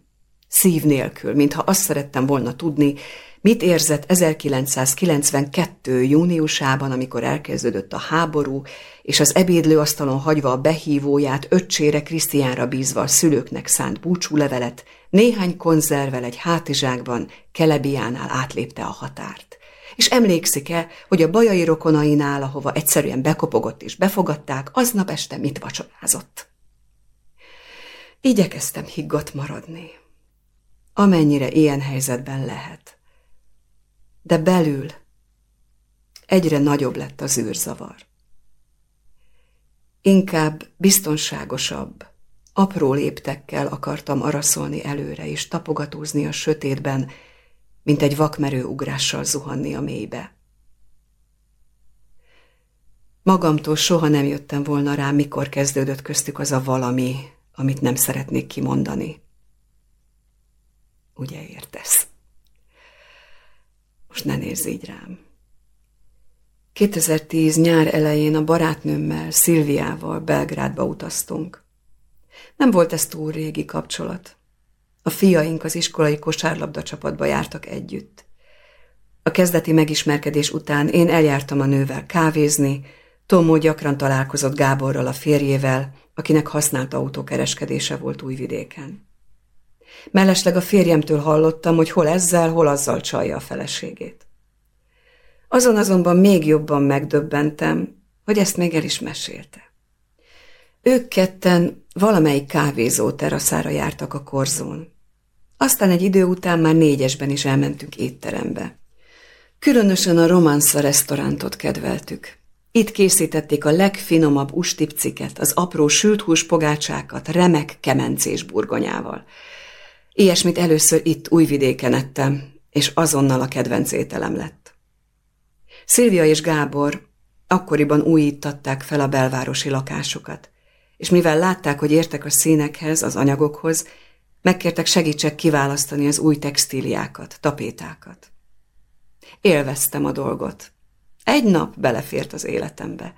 szív nélkül, mintha azt szerettem volna tudni, mit érzett 1992. júniusában, amikor elkezdődött a háború, és az ebédlőasztalon hagyva a behívóját öccsére Krisztiánra bízva a szülőknek szánt búcsúlevelet, néhány konzervel egy hátizsákban Kelebiánál átlépte a határt. És emlékszik-e, hogy a bajai rokonainál, ahova egyszerűen bekopogott és befogadták, aznap este mit vacsorázott? Igyekeztem higgadt maradni, amennyire ilyen helyzetben lehet. De belül egyre nagyobb lett az űrzavar. Inkább biztonságosabb, apró léptekkel akartam araszolni előre és tapogatózni a sötétben, mint egy vakmerő ugrással zuhanni a mélybe. Magamtól soha nem jöttem volna rá, mikor kezdődött köztük az a valami, amit nem szeretnék kimondani. Ugye értesz? Most ne nézz így rám. 2010 nyár elején a barátnőmmel, Szilviával Belgrádba utaztunk. Nem volt ez túl régi kapcsolat. A fiaink az iskolai kosárlabda csapatba jártak együtt. A kezdeti megismerkedés után én eljártam a nővel kávézni, Tomó gyakran találkozott Gáborral a férjével, akinek használt autókereskedése volt újvidéken. Mellesleg a férjemtől hallottam, hogy hol ezzel, hol azzal csalja a feleségét. Azon azonban még jobban megdöbbentem, hogy ezt még el is mesélte. Ők ketten valamelyik kávézó teraszára jártak a korzón. Aztán egy idő után már négyesben is elmentünk étterembe. Különösen a Romanza restaurántot kedveltük. Itt készítették a legfinomabb ustipciket, az apró sült pogácsákat, remek kemencés burgonyával. Ilyesmit először itt újvidéken ettem, és azonnal a kedvenc ételem lett. Szilvia és Gábor akkoriban újítatták fel a belvárosi lakásokat, és mivel látták, hogy értek a színekhez, az anyagokhoz, megkértek segítsek kiválasztani az új textíliákat, tapétákat. Élveztem a dolgot. Egy nap belefért az életembe.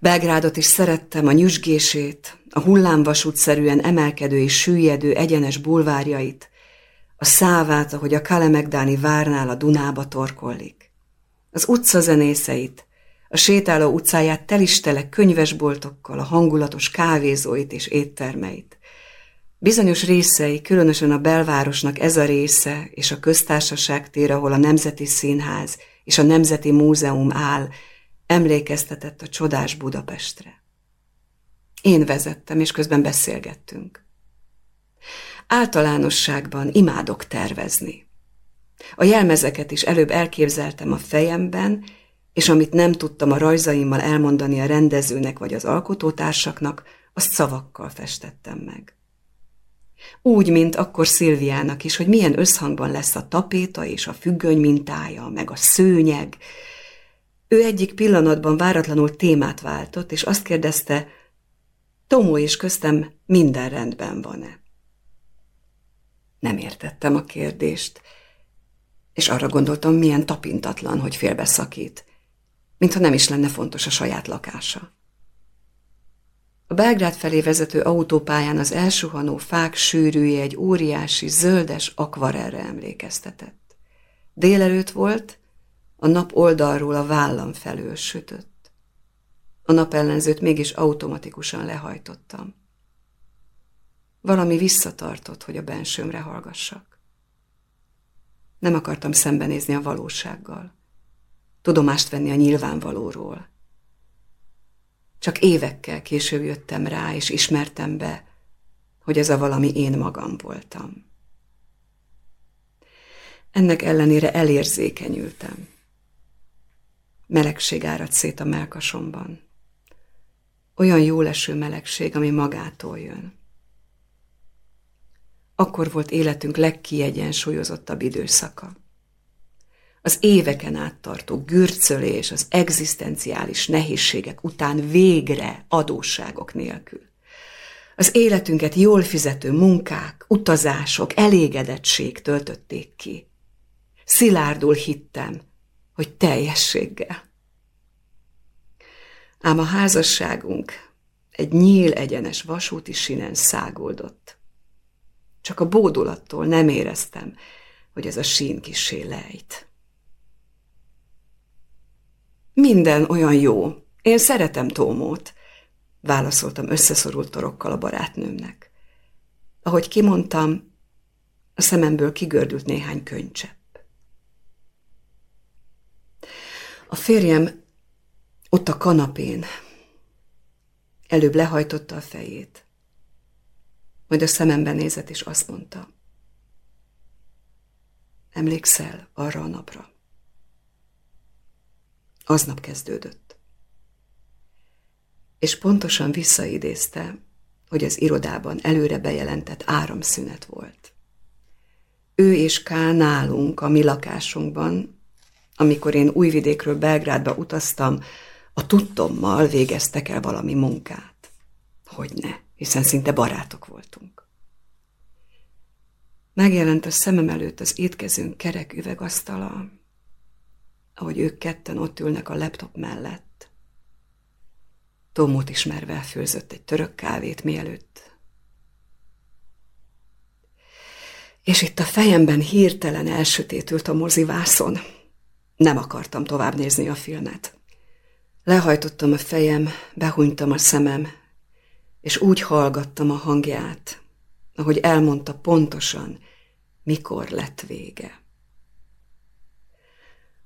Belgrádot is szerettem, a nyüzsgését, a hullámvasútszerűen emelkedő és süllyedő egyenes bulvárjait, a szávát, ahogy a Kalemegdáni várnál a Dunába torkollik, az utcazenészeit, a sétáló utcáját telistele könyvesboltokkal, a hangulatos kávézóit és éttermeit. Bizonyos részei, különösen a belvárosnak ez a része, és a köztársaság tér, ahol a Nemzeti Színház és a Nemzeti Múzeum áll, emlékeztetett a csodás Budapestre. Én vezettem, és közben beszélgettünk. Általánosságban imádok tervezni. A jelmezeket is előbb elképzeltem a fejemben, és amit nem tudtam a rajzaimmal elmondani a rendezőnek vagy az alkotótársaknak, azt szavakkal festettem meg. Úgy, mint akkor Szilviának is, hogy milyen összhangban lesz a tapéta és a függöny mintája, meg a szőnyeg. Ő egyik pillanatban váratlanul témát váltott, és azt kérdezte, Tomó és köztem minden rendben van-e? Nem értettem a kérdést, és arra gondoltam, milyen tapintatlan, hogy félbeszakít mintha nem is lenne fontos a saját lakása. A Belgrád felé vezető autópályán az elsuhanó fák sűrűje egy óriási, zöldes akvarelre emlékeztetett. Délelőtt volt, a nap oldalról a vállam felől sütött. A napellenzőt mégis automatikusan lehajtottam. Valami visszatartott, hogy a bensőmre hallgassak. Nem akartam szembenézni a valósággal tudomást venni a nyilvánvalóról. Csak évekkel később jöttem rá, és ismertem be, hogy ez a valami én magam voltam. Ennek ellenére elérzékenyültem. Melegség árad szét a melkasomban. Olyan jó leső melegség, ami magától jön. Akkor volt életünk legkiegyensúlyozottabb időszaka az éveken át tartó gürcölés, az egzisztenciális nehézségek után végre adósságok nélkül. Az életünket jól fizető munkák, utazások, elégedettség töltötték ki. Szilárdul hittem, hogy teljességgel. ám a házasságunk egy nyíl egyenes vasúti sinen száguldott. Csak a bódulattól nem éreztem, hogy ez a sín kisé lejt. Minden olyan jó. Én szeretem Tómót, válaszoltam összeszorult torokkal a barátnőmnek. Ahogy kimondtam, a szememből kigördült néhány könycsepp. A férjem ott a kanapén előbb lehajtotta a fejét, majd a szemembe nézett, és azt mondta, emlékszel arra a napra? Aznap kezdődött. És pontosan visszaidézte, hogy az irodában előre bejelentett áramszünet volt. Ő és Ká nálunk, a mi lakásunkban, amikor én Újvidékről Belgrádba utaztam, a tudtommal végeztek el valami munkát. Hogy ne, hiszen szinte barátok voltunk. Megjelent a szemem előtt az étkezőnk kerek üvegasztala, ahogy ők ketten ott ülnek a laptop mellett. Tomót ismerve főzött egy török kávét mielőtt. És itt a fejemben hirtelen elsötétült a mozivászon. Nem akartam tovább nézni a filmet. Lehajtottam a fejem, behunytam a szemem, és úgy hallgattam a hangját, ahogy elmondta pontosan, mikor lett vége.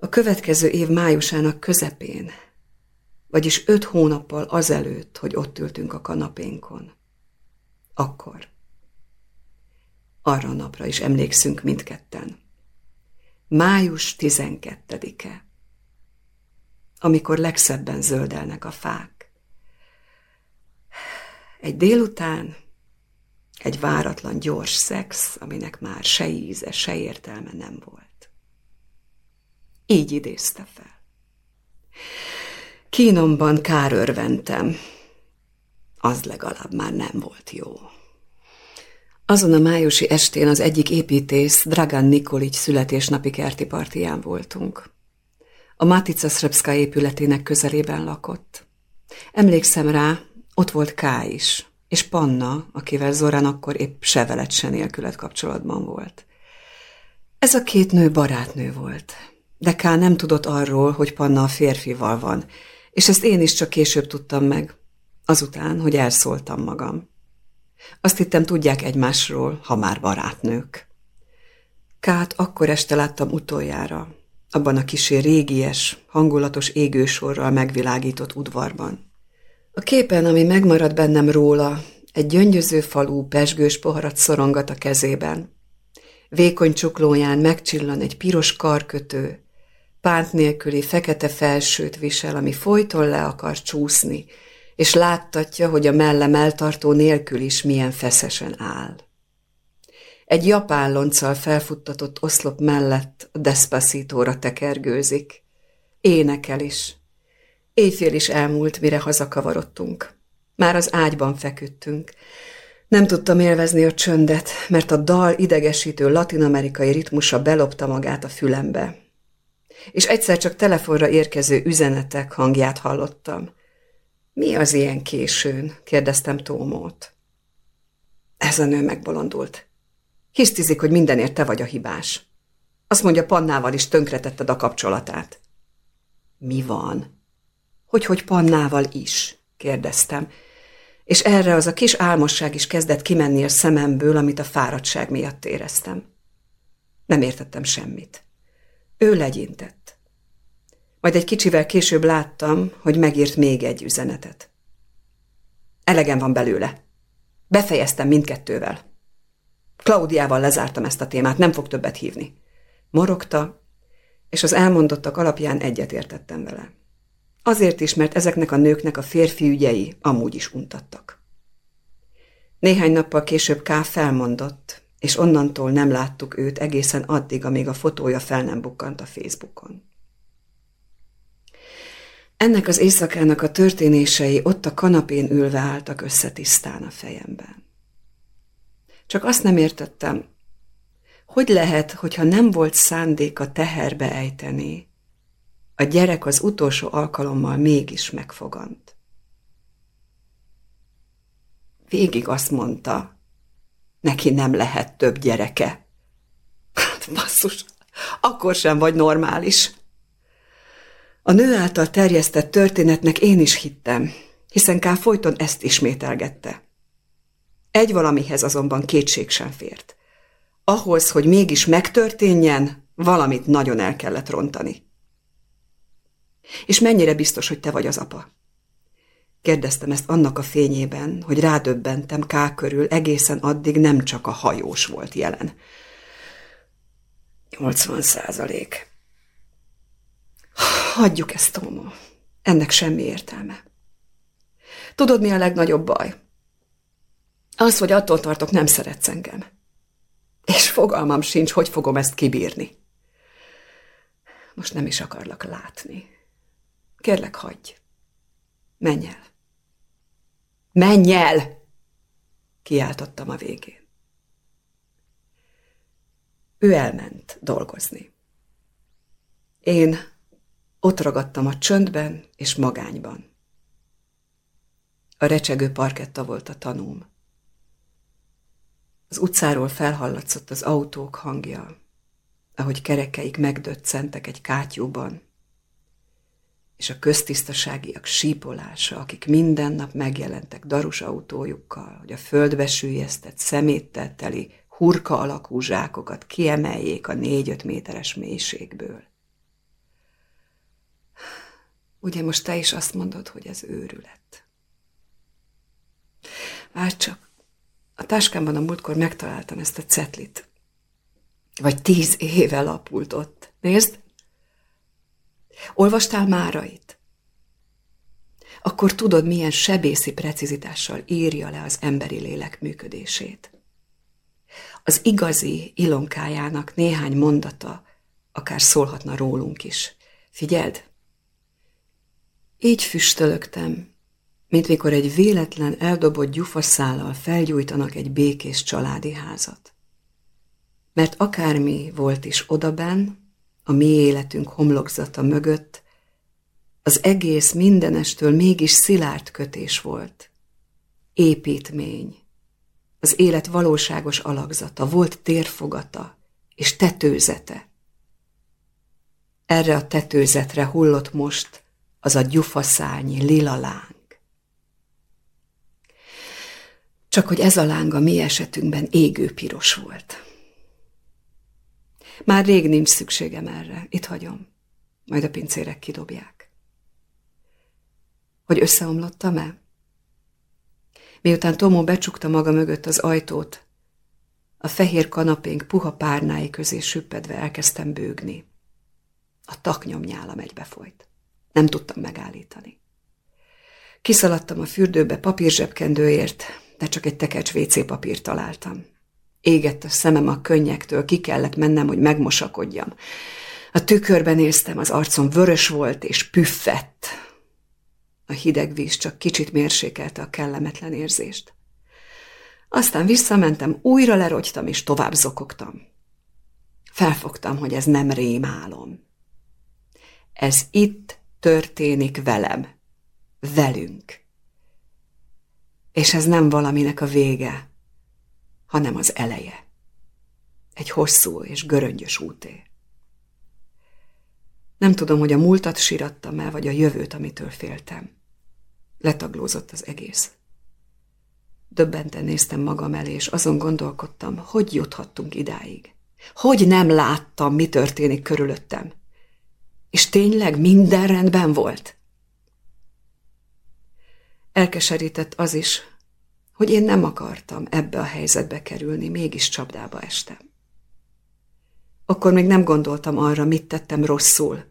A következő év májusának közepén, vagyis öt hónappal azelőtt, hogy ott ültünk a kanapénkon. Akkor. Arra a napra is emlékszünk mindketten. Május 12-e amikor legszebben zöldelnek a fák. Egy délután egy váratlan gyors szex, aminek már se íze, se értelme nem volt. Így idézte fel. Kínomban kárörventem. Az legalább már nem volt jó. Azon a májusi estén az egyik építész, Dragan Nikolics születésnapi kerti partiján voltunk. A Matica Srpska épületének közelében lakott. Emlékszem rá, ott volt Ká is, és Panna, akivel Zorán akkor épp sevelet se nélkület kapcsolatban volt. Ez a két nő barátnő volt, de Ká nem tudott arról, hogy Panna a férfival van, és ezt én is csak később tudtam meg, azután, hogy elszóltam magam. Azt hittem, tudják egymásról, ha már barátnők. Kát akkor este láttam utoljára, abban a kisé régies, hangulatos égősorral megvilágított udvarban. A képen, ami megmaradt bennem róla, egy gyöngyöző falú, pesgős poharat szorongat a kezében. Vékony csuklóján megcsillan egy piros karkötő, pánt nélküli fekete felsőt visel, ami folyton le akar csúszni, és láttatja, hogy a mellem eltartó nélkül is milyen feszesen áll. Egy japán lonccal felfuttatott oszlop mellett a despacito tekergőzik. Énekel is. Éjfél is elmúlt, mire hazakavarodtunk. Már az ágyban feküdtünk. Nem tudtam élvezni a csöndet, mert a dal idegesítő latinamerikai ritmusa belopta magát a fülembe. És egyszer csak telefonra érkező üzenetek hangját hallottam. Mi az ilyen későn? kérdeztem Tómót. Ez a nő megbolondult. Hisztizik, hogy mindenért te vagy a hibás. Azt mondja, Pannával is tönkretetted a kapcsolatát. Mi van? Hogy, hogy Pannával is? kérdeztem. És erre az a kis álmosság is kezdett kimenni a szememből, amit a fáradtság miatt éreztem. Nem értettem semmit. Ő legyintett. Majd egy kicsivel később láttam, hogy megírt még egy üzenetet. Elegem van belőle. Befejeztem mindkettővel. Klaudiával lezártam ezt a témát, nem fog többet hívni. Morogta, és az elmondottak alapján egyetértettem vele. Azért is, mert ezeknek a nőknek a férfi ügyei amúgy is untattak. Néhány nappal később K. felmondott, és onnantól nem láttuk őt egészen addig, amíg a fotója fel nem bukkant a Facebookon. Ennek az éjszakának a történései ott a kanapén ülve álltak összetisztán a fejemben. Csak azt nem értettem, hogy lehet, hogyha nem volt szándék a teherbe ejteni, a gyerek az utolsó alkalommal mégis megfogant. Végig azt mondta, neki nem lehet több gyereke. Hát, basszus, akkor sem vagy normális. A nő által terjesztett történetnek én is hittem, hiszen Ká folyton ezt ismételgette. Egy valamihez azonban kétség sem fért. Ahhoz, hogy mégis megtörténjen, valamit nagyon el kellett rontani. És mennyire biztos, hogy te vagy az apa? Kérdeztem ezt annak a fényében, hogy rádöbbentem Ká körül, egészen addig nem csak a hajós volt jelen. 80 százalék. Hagyjuk ezt, Tomo. Ennek semmi értelme. Tudod, mi a legnagyobb baj? Az, hogy attól tartok, nem szeretsz engem. És fogalmam sincs, hogy fogom ezt kibírni. Most nem is akarlak látni. Kérlek, hagyj. Menj el. Menj el! Kiáltottam a végén. Ő elment dolgozni. Én ott ragadtam a csöndben és magányban. A recsegő parketta volt a tanúm. Az utcáról felhallatszott az autók hangja, ahogy kerekeik megdöccentek egy kátyúban, és a köztisztaságiak sípolása, akik minden nap megjelentek darus autójukkal, hogy a földbe sűjesztett, szeméttel teli, hurka alakú zsákokat kiemeljék a négy-öt méteres mélységből. Ugye most te is azt mondod, hogy ez őrület. Várj csak, a táskámban a múltkor megtaláltam ezt a cetlit. Vagy tíz éve lapult ott. Nézd! Olvastál márait? Akkor tudod, milyen sebészi precizitással írja le az emberi lélek működését. Az igazi ilonkájának néhány mondata akár szólhatna rólunk is. Figyeld! Így füstölögtem, mint mikor egy véletlen eldobott gyufaszállal felgyújtanak egy békés családi házat. Mert akármi volt is odaben, a mi életünk homlokzata mögött, az egész mindenestől mégis szilárd kötés volt. Építmény, az élet valóságos alakzata, volt térfogata és tetőzete. Erre a tetőzetre hullott most az a gyufaszányi lila láng. Csak hogy ez a láng a mi esetünkben égő piros volt. Már rég nincs szükségem erre, itt hagyom, majd a pincérek kidobják. Hogy összeomlottam-e? Miután Tomó becsukta maga mögött az ajtót, a fehér kanapénk puha párnái közé süppedve elkezdtem bőgni. A taknyomnyálam egybefolyt. Nem tudtam megállítani. Kiszaladtam a fürdőbe papírzsebkendőért, de csak egy tekercs WC papírt találtam. Égett a szemem a könnyektől, ki kellett mennem, hogy megmosakodjam. A tükörben néztem, az arcom vörös volt és püffett. A hideg víz csak kicsit mérsékelte a kellemetlen érzést. Aztán visszamentem, újra lerogytam és tovább zokogtam. Felfogtam, hogy ez nem rémálom. Ez itt történik velem. Velünk. És ez nem valaminek a vége, hanem az eleje. Egy hosszú és göröngyös úté. Nem tudom, hogy a múltat sirattam el, vagy a jövőt, amitől féltem. Letaglózott az egész. Döbbenten néztem magam elé, és azon gondolkodtam, hogy juthattunk idáig. Hogy nem láttam, mi történik körülöttem. És tényleg minden rendben volt? Elkeserített az is, hogy én nem akartam ebbe a helyzetbe kerülni, mégis csapdába estem. Akkor még nem gondoltam arra, mit tettem rosszul.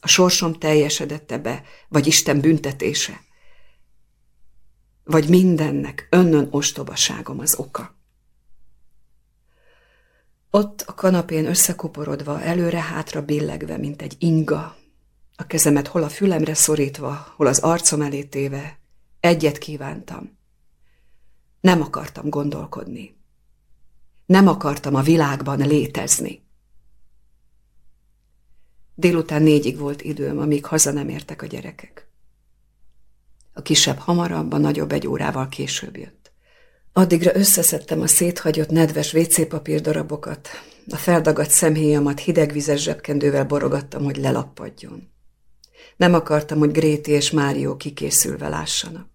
A sorsom teljesedette be, vagy Isten büntetése. Vagy mindennek önnön ostobaságom az oka. Ott a kanapén összekuporodva, előre-hátra billegve, mint egy inga, a kezemet hol a fülemre szorítva, hol az arcom elé téve, Egyet kívántam. Nem akartam gondolkodni. Nem akartam a világban létezni. Délután négyig volt időm, amíg haza nem értek a gyerekek. A kisebb hamarabb, a nagyobb egy órával később jött. Addigra összeszedtem a széthagyott nedves WC papír darabokat, a feldagadt szemhéjamat hidegvizes zsebkendővel borogattam, hogy lelappadjon. Nem akartam, hogy Gréti és Márió kikészülve lássanak.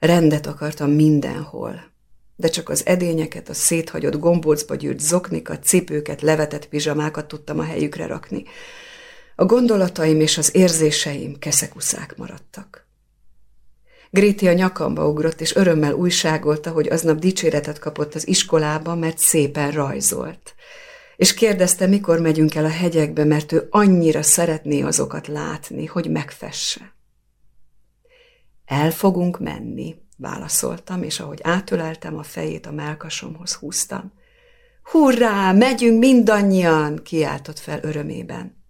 Rendet akartam mindenhol, de csak az edényeket, a széthagyott gombócba gyűrt zoknikat, cipőket, levetett pizsamákat tudtam a helyükre rakni. A gondolataim és az érzéseim keszekuszák maradtak. Gréti a nyakamba ugrott, és örömmel újságolta, hogy aznap dicséretet kapott az iskolában, mert szépen rajzolt. És kérdezte, mikor megyünk el a hegyekbe, mert ő annyira szeretné azokat látni, hogy megfesse. El fogunk menni, válaszoltam, és ahogy átöleltem a fejét a melkasomhoz húztam. Hurrá, megyünk mindannyian, kiáltott fel örömében.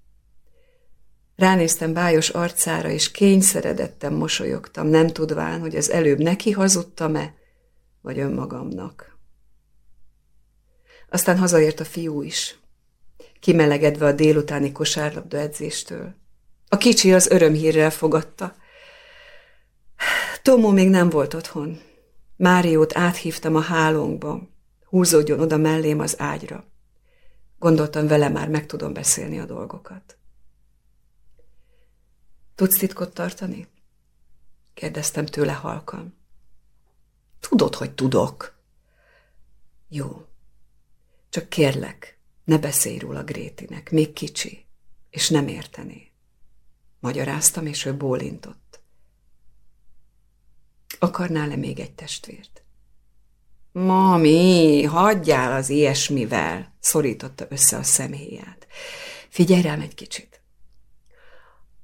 Ránéztem bájos arcára, és kényszeredettem mosolyogtam, nem tudván, hogy az előbb neki hazudtam-e, vagy önmagamnak. Aztán hazaért a fiú is, kimelegedve a délutáni kosárlabda edzéstől. A kicsi az örömhírrel fogadta. Tomó még nem volt otthon. Máriót áthívtam a hálónkba, húzódjon oda mellém az ágyra. Gondoltam, vele már meg tudom beszélni a dolgokat. Tudsz titkot tartani? Kérdeztem tőle halkan. Tudod, hogy tudok. Jó. Csak kérlek, ne beszélj róla Grétinek, még kicsi, és nem értené. Magyaráztam, és ő bólintott. Akarnál-e még egy testvért? Mami, hagyjál az ilyesmivel, szorította össze a szemhéját. Figyelj rám egy kicsit.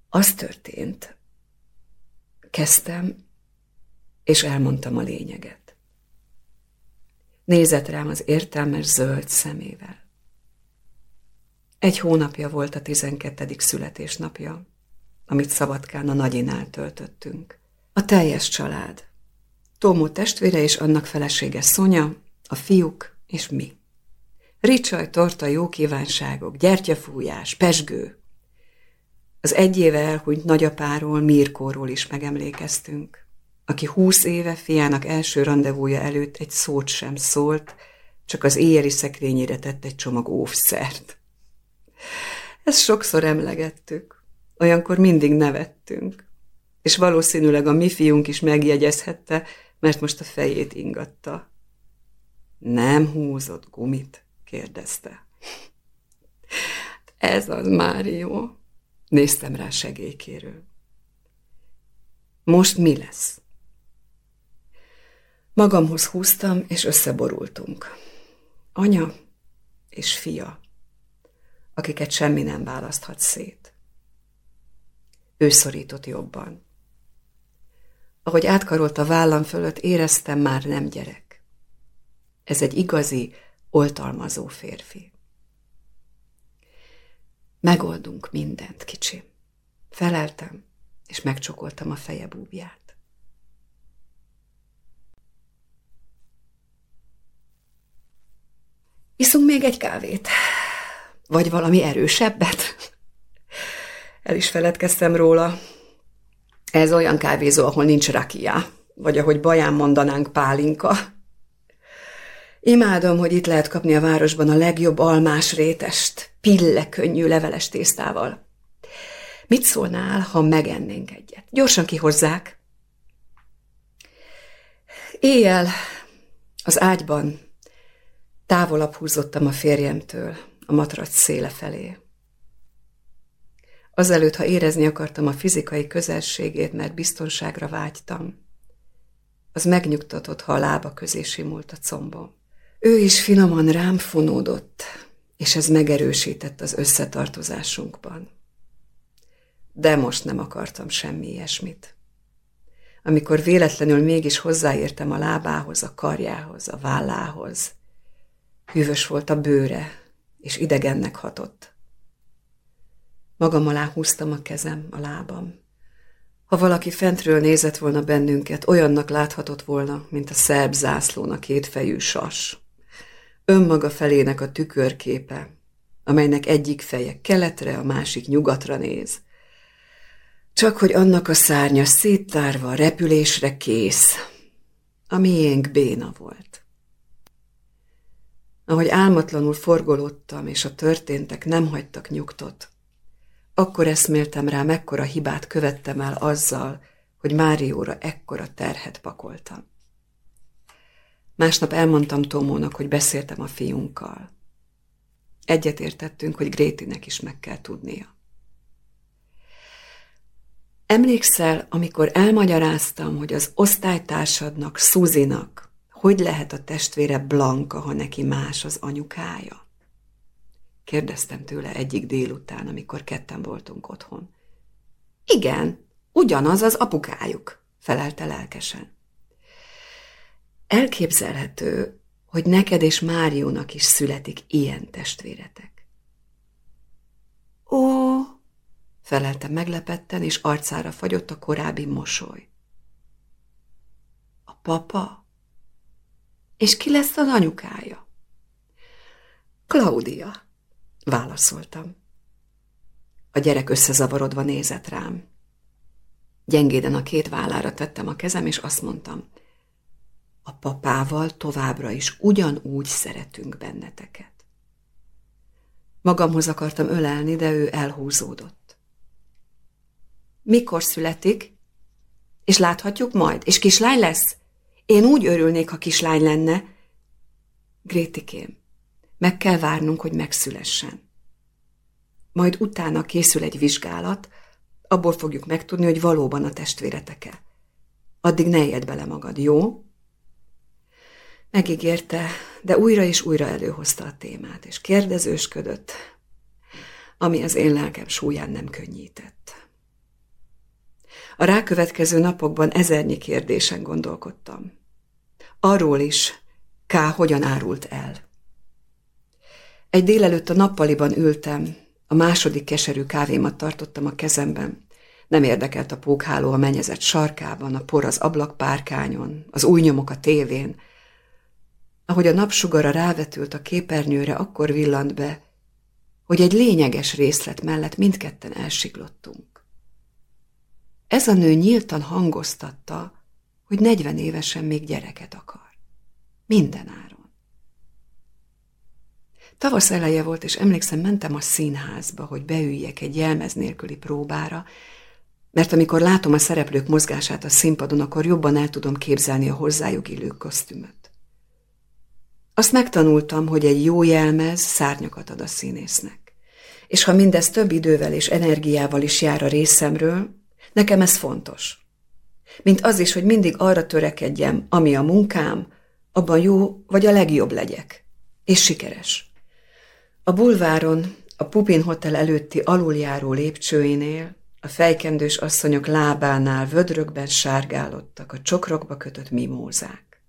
Az történt. Kezdtem, és elmondtam a lényeget. Nézett rám az értelmes zöld szemével. Egy hónapja volt a tizenkettedik születésnapja, amit Szabadkán a nagyinál töltöttünk. A teljes család. Tomó testvére és annak felesége Szonya, a fiúk és mi. Ricsaj, torta, jó kívánságok, gyertyafújás, pesgő, az egy éve elhunyt nagyapáról, Mirkóról is megemlékeztünk, aki húsz éve fiának első rendezvúja előtt egy szót sem szólt, csak az éjjeli szekrényére tett egy csomag óvszert. Ezt sokszor emlegettük, olyankor mindig nevettünk, és valószínűleg a mi fiunk is megjegyezhette, mert most a fejét ingatta. Nem húzott gumit? kérdezte. [LAUGHS] Ez az, Mário. Néztem rá segélykérő. Most mi lesz? Magamhoz húztam, és összeborultunk. Anya és fia, akiket semmi nem választhat szét. Ő szorított jobban. Ahogy átkarolt a vállam fölött, éreztem már nem gyerek. Ez egy igazi, oltalmazó férfi. Megoldunk mindent, kicsi. Feleltem, és megcsokoltam a feje búbját. Iszunk még egy kávét? Vagy valami erősebbet? El is feledkeztem róla. Ez olyan kávézó, ahol nincs rakia, vagy ahogy baján mondanánk pálinka. Imádom, hogy itt lehet kapni a városban a legjobb almás rétest, pille könnyű leveles tésztával. Mit szólnál, ha megennénk egyet? Gyorsan kihozzák. Éjjel az ágyban távolabb húzottam a férjemtől, a matrac széle felé. Azelőtt, ha érezni akartam a fizikai közelségét, mert biztonságra vágytam, az megnyugtatott, ha a lába közé simult a combom. Ő is finoman rám fonódott, és ez megerősített az összetartozásunkban. De most nem akartam semmi ilyesmit. Amikor véletlenül mégis hozzáértem a lábához, a karjához, a vállához, hűvös volt a bőre, és idegennek hatott. Magam alá húztam a kezem, a lábam. Ha valaki fentről nézett volna bennünket, olyannak láthatott volna, mint a szerb zászlón kétfejű sas önmaga felének a tükörképe, amelynek egyik feje keletre, a másik nyugatra néz. Csak hogy annak a szárnya széttárva, repülésre kész. A miénk béna volt. Ahogy álmatlanul forgolódtam, és a történtek nem hagytak nyugtot, akkor eszméltem rá, mekkora hibát követtem el azzal, hogy Márióra ekkora terhet pakoltam. Másnap elmondtam Tomónak, hogy beszéltem a fiunkkal. Egyetértettünk, hogy Grétinek is meg kell tudnia. Emlékszel, amikor elmagyaráztam, hogy az osztálytársadnak, Szuzinak, hogy lehet a testvére Blanka, ha neki más az anyukája? Kérdeztem tőle egyik délután, amikor ketten voltunk otthon. Igen, ugyanaz az apukájuk, felelte lelkesen. Elképzelhető, hogy neked és Máriónak is születik ilyen testvéretek. Ó, felelte meglepetten, és arcára fagyott a korábbi mosoly. A papa? És ki lesz az anyukája? Claudia, válaszoltam. A gyerek összezavarodva nézett rám. Gyengéden a két vállára tettem a kezem, és azt mondtam, a papával továbbra is ugyanúgy szeretünk benneteket. Magamhoz akartam ölelni, de ő elhúzódott. Mikor születik? És láthatjuk majd? És kislány lesz? Én úgy örülnék, ha kislány lenne. Grétikém, meg kell várnunk, hogy megszülessen. Majd utána készül egy vizsgálat, abból fogjuk megtudni, hogy valóban a testvéreteke. Addig ne ijedj bele magad, jó? Megígérte, de újra és újra előhozta a témát, és kérdezősködött, ami az én lelkem súlyán nem könnyített. A rákövetkező napokban ezernyi kérdésen gondolkodtam. Arról is, K. hogyan árult el. Egy délelőtt a nappaliban ültem, a második keserű kávémat tartottam a kezemben. Nem érdekelt a pókháló a menyezet sarkában, a por az ablakpárkányon, az új nyomok a tévén, ahogy a napsugara rávetült a képernyőre, akkor villant be, hogy egy lényeges részlet mellett mindketten elsiklottunk. Ez a nő nyíltan hangoztatta, hogy negyven évesen még gyereket akar. Minden áron. Tavasz eleje volt, és emlékszem, mentem a színházba, hogy beüljek egy jelmez nélküli próbára, mert amikor látom a szereplők mozgását a színpadon, akkor jobban el tudom képzelni a hozzájuk illő kosztümöt. Azt megtanultam, hogy egy jó jelmez szárnyakat ad a színésznek. És ha mindez több idővel és energiával is jár a részemről, nekem ez fontos. Mint az is, hogy mindig arra törekedjem, ami a munkám, abban jó vagy a legjobb legyek. És sikeres. A bulváron, a Pupin Hotel előtti aluljáró lépcsőinél, a fejkendős asszonyok lábánál vödrökben sárgálottak a csokrokba kötött mimózák.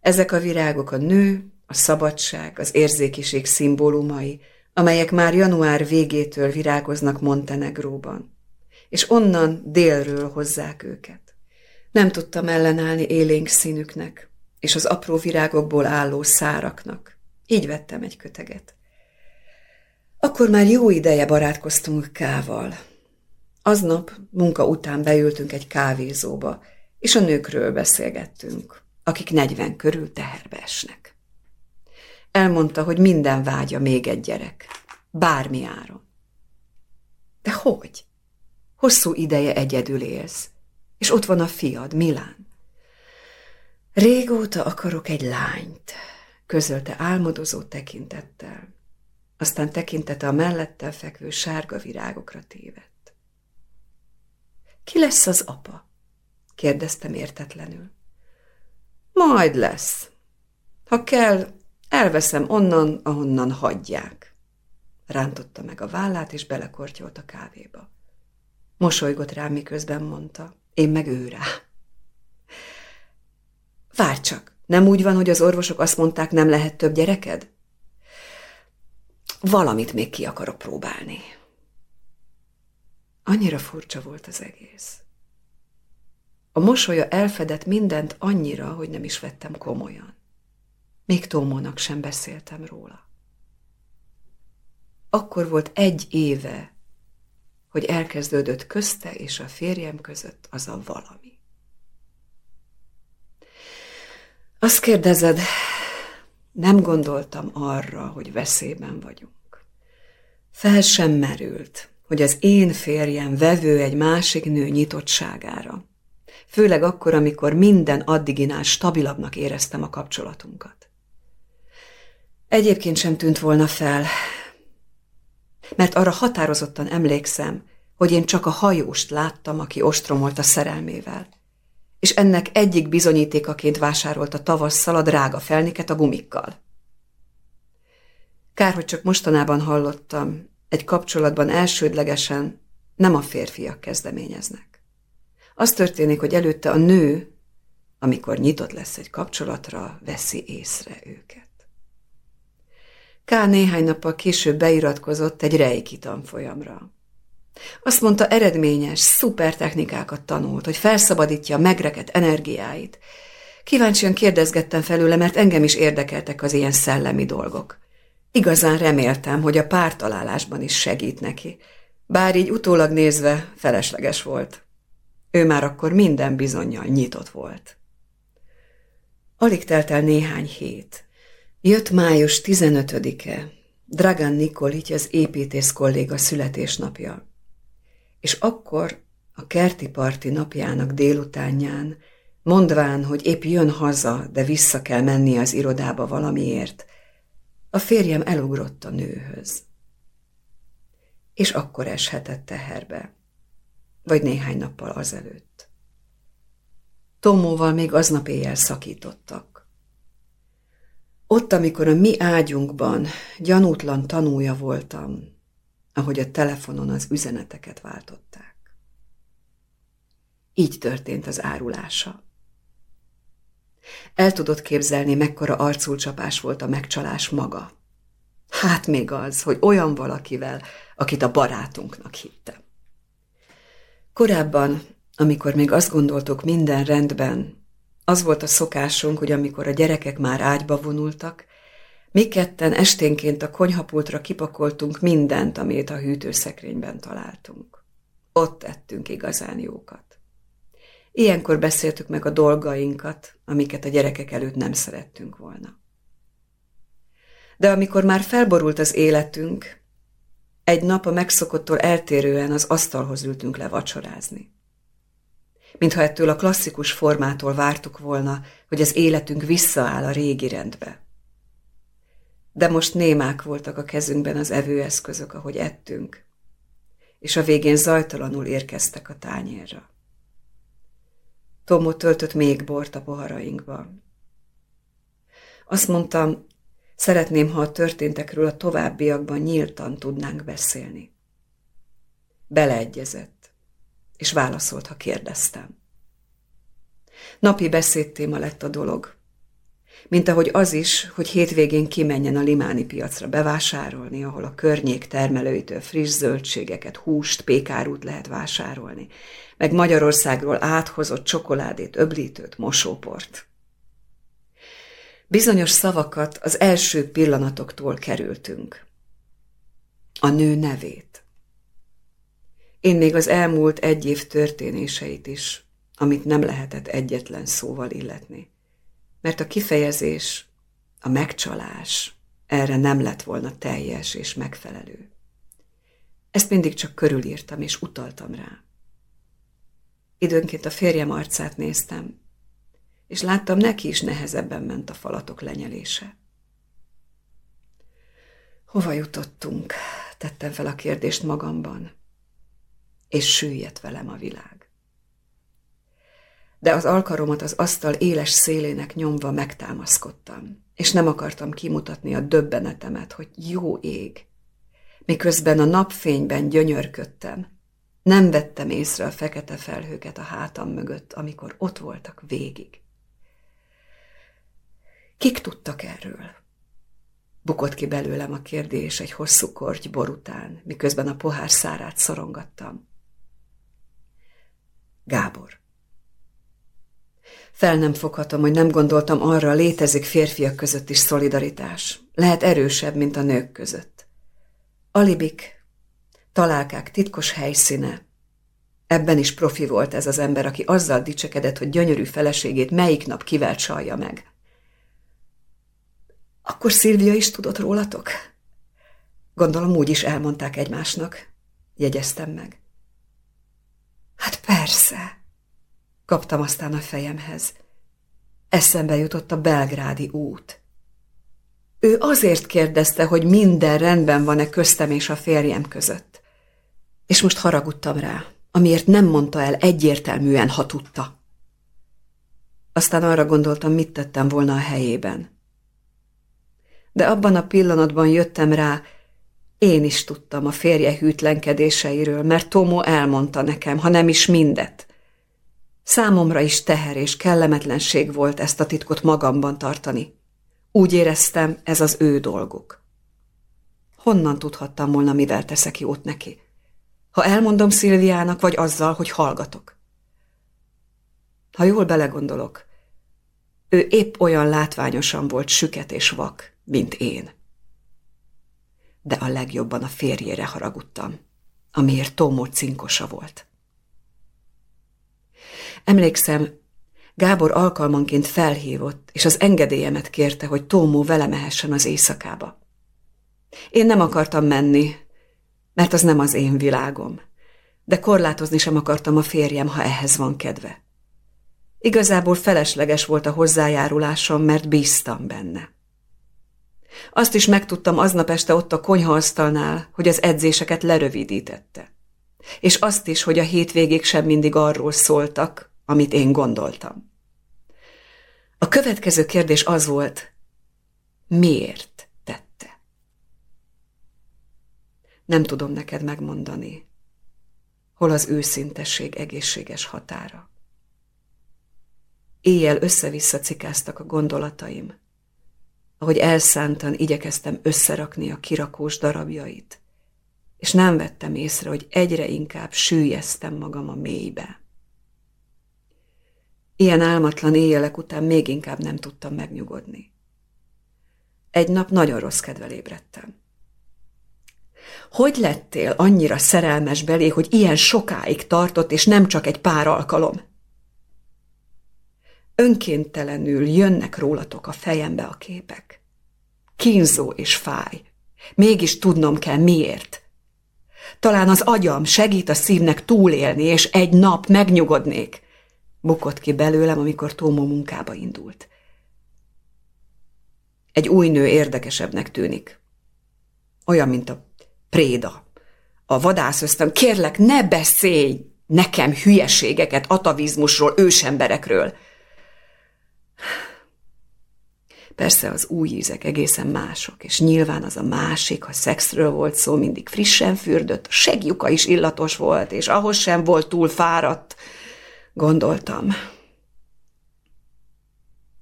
Ezek a virágok a nő, a szabadság, az érzékiség szimbólumai, amelyek már január végétől virágoznak Montenegróban, és onnan délről hozzák őket. Nem tudtam ellenállni élénk színüknek, és az apró virágokból álló száraknak. Így vettem egy köteget. Akkor már jó ideje barátkoztunk Kával. Aznap munka után beültünk egy kávézóba, és a nőkről beszélgettünk akik negyven körül teherbe esnek. Elmondta, hogy minden vágya még egy gyerek, bármi áron. De hogy? Hosszú ideje egyedül élsz, és ott van a fiad, Milán. Régóta akarok egy lányt, közölte álmodozó tekintettel. Aztán tekintete a mellettel fekvő sárga virágokra tévedt. Ki lesz az apa? kérdeztem értetlenül. Majd lesz. Ha kell, elveszem onnan, ahonnan hagyják. Rántotta meg a vállát, és belekortyolt a kávéba. Mosolygott rám, miközben mondta, én meg ő rá. Várj csak, nem úgy van, hogy az orvosok azt mondták, nem lehet több gyereked? Valamit még ki akarok próbálni. Annyira furcsa volt az egész. A mosolya elfedett mindent annyira, hogy nem is vettem komolyan. Még Tómónak sem beszéltem róla. akkor volt egy éve, hogy elkezdődött közte és a férjem között az a valami. Azt kérdezed, nem gondoltam arra, hogy veszélyben vagyunk. Fel sem merült, hogy az én férjem vevő egy másik nő nyitottságára. Főleg akkor, amikor minden addiginál stabilabbnak éreztem a kapcsolatunkat. Egyébként sem tűnt volna fel, mert arra határozottan emlékszem, hogy én csak a hajóst láttam, aki ostromolt a szerelmével, és ennek egyik bizonyítékaként vásárolta tavasszal a drága felniket a gumikkal. Kár, hogy csak mostanában hallottam, egy kapcsolatban elsődlegesen nem a férfiak kezdeményeznek. Az történik, hogy előtte a nő, amikor nyitott lesz egy kapcsolatra, veszi észre őket. K. néhány nappal később beiratkozott egy reiki tanfolyamra. Azt mondta, eredményes, szuper technikákat tanult, hogy felszabadítja a megrekedt energiáit. Kíváncsian kérdezgettem felőle, mert engem is érdekeltek az ilyen szellemi dolgok. Igazán reméltem, hogy a pártalálásban is segít neki, bár így utólag nézve felesleges volt. Ő már akkor minden bizonyal nyitott volt. Alig telt el néhány hét. Jött május 15-e, Dragan Nikolic az építész kolléga születésnapja. És akkor a kerti parti napjának délutánján, mondván, hogy épp jön haza, de vissza kell menni az irodába valamiért, a férjem elugrott a nőhöz. És akkor eshetett teherbe, vagy néhány nappal azelőtt. Tomóval még aznap éjjel szakítottak. Ott, amikor a mi ágyunkban gyanútlan tanúja voltam, ahogy a telefonon az üzeneteket váltották. Így történt az árulása. El tudod képzelni, mekkora arculcsapás volt a megcsalás maga. Hát még az, hogy olyan valakivel, akit a barátunknak hittem. Korábban, amikor még azt gondoltuk minden rendben, az volt a szokásunk, hogy amikor a gyerekek már ágyba vonultak, mi ketten esténként a konyhapultra kipakoltunk mindent, amit a hűtőszekrényben találtunk. Ott ettünk igazán jókat. Ilyenkor beszéltük meg a dolgainkat, amiket a gyerekek előtt nem szerettünk volna. De amikor már felborult az életünk, egy nap a megszokottól eltérően az asztalhoz ültünk le vacsorázni. Mintha ettől a klasszikus formától vártuk volna, hogy az életünk visszaáll a régi rendbe. De most némák voltak a kezünkben az evőeszközök, ahogy ettünk, és a végén zajtalanul érkeztek a tányérra. Tomó töltött még bort a poharainkba. Azt mondtam, szeretném, ha a történtekről a továbbiakban nyíltan tudnánk beszélni. Beleegyezett, és válaszolt, ha kérdeztem. Napi beszédtéma lett a dolog, mint ahogy az is, hogy hétvégén kimenjen a limáni piacra bevásárolni, ahol a környék termelőitől friss zöldségeket, húst, pékárút lehet vásárolni, meg Magyarországról áthozott csokoládét, öblítőt, mosóport. Bizonyos szavakat az első pillanatoktól kerültünk. A nő nevét. Én még az elmúlt egy év történéseit is, amit nem lehetett egyetlen szóval illetni. Mert a kifejezés, a megcsalás erre nem lett volna teljes és megfelelő. Ezt mindig csak körülírtam és utaltam rá. Időnként a férjem arcát néztem, és láttam, neki is nehezebben ment a falatok lenyelése. Hova jutottunk? Tettem fel a kérdést magamban, és süllyedt velem a világ. De az alkaromat az asztal éles szélének nyomva megtámaszkodtam, és nem akartam kimutatni a döbbenetemet, hogy jó ég. Miközben a napfényben gyönyörködtem, nem vettem észre a fekete felhőket a hátam mögött, amikor ott voltak végig. Kik tudtak erről? Bukott ki belőlem a kérdés egy hosszú korty bor után, miközben a pohár szárát szorongattam. Gábor. Fel nem foghatom, hogy nem gondoltam arra, létezik férfiak között is szolidaritás. Lehet erősebb, mint a nők között. Alibik, találkák titkos helyszíne. Ebben is profi volt ez az ember, aki azzal dicsekedett, hogy gyönyörű feleségét melyik nap kivel csalja meg. Akkor Szilvia is tudott rólatok? Gondolom úgy is elmondták egymásnak. Jegyeztem meg. Hát persze, kaptam aztán a fejemhez. Eszembe jutott a belgrádi út. Ő azért kérdezte, hogy minden rendben van-e köztem és a férjem között. És most haragudtam rá, amiért nem mondta el egyértelműen, ha tudta. Aztán arra gondoltam, mit tettem volna a helyében. De abban a pillanatban jöttem rá, én is tudtam a férje hűtlenkedéseiről, mert Tomo elmondta nekem, ha nem is mindet. Számomra is teher és kellemetlenség volt ezt a titkot magamban tartani. Úgy éreztem, ez az ő dolguk. Honnan tudhattam volna, mivel teszek jót neki? Ha elmondom Szilviának, vagy azzal, hogy hallgatok. Ha jól belegondolok, ő épp olyan látványosan volt süket és vak, mint én. De a legjobban a férjére haragudtam, amiért Tomó cinkosa volt. Emlékszem, Gábor alkalmanként felhívott, és az engedélyemet kérte, hogy Tómó vele mehessen az éjszakába. Én nem akartam menni, mert az nem az én világom, de korlátozni sem akartam a férjem, ha ehhez van kedve. Igazából felesleges volt a hozzájárulásom, mert bíztam benne. Azt is megtudtam aznap este ott a konyhaasztalnál, hogy az edzéseket lerövidítette. És azt is, hogy a hétvégék sem mindig arról szóltak, amit én gondoltam. A következő kérdés az volt, miért tette? Nem tudom neked megmondani, hol az őszintesség egészséges határa. Éjjel össze-vissza cikáztak a gondolataim, ahogy elszántan igyekeztem összerakni a kirakós darabjait, és nem vettem észre, hogy egyre inkább sűjeztem magam a mélybe. Ilyen álmatlan éjjelek után még inkább nem tudtam megnyugodni. Egy nap nagyon rossz kedvel ébredtem. Hogy lettél annyira szerelmes belé, hogy ilyen sokáig tartott, és nem csak egy pár alkalom? Önkéntelenül jönnek rólatok a fejembe a képek. Kínzó és fáj. Mégis tudnom kell miért. Talán az agyam segít a szívnek túlélni, és egy nap megnyugodnék – bukott ki belőlem, amikor Tómo munkába indult. Egy új nő érdekesebbnek tűnik. Olyan, mint a préda. A vadász ösztön, kérlek, ne beszélj nekem hülyeségeket atavizmusról, ősemberekről. Persze az új ízek egészen mások, és nyilván az a másik, ha szexről volt szó, mindig frissen fürdött, a segjuka is illatos volt, és ahhoz sem volt túl fáradt, Gondoltam.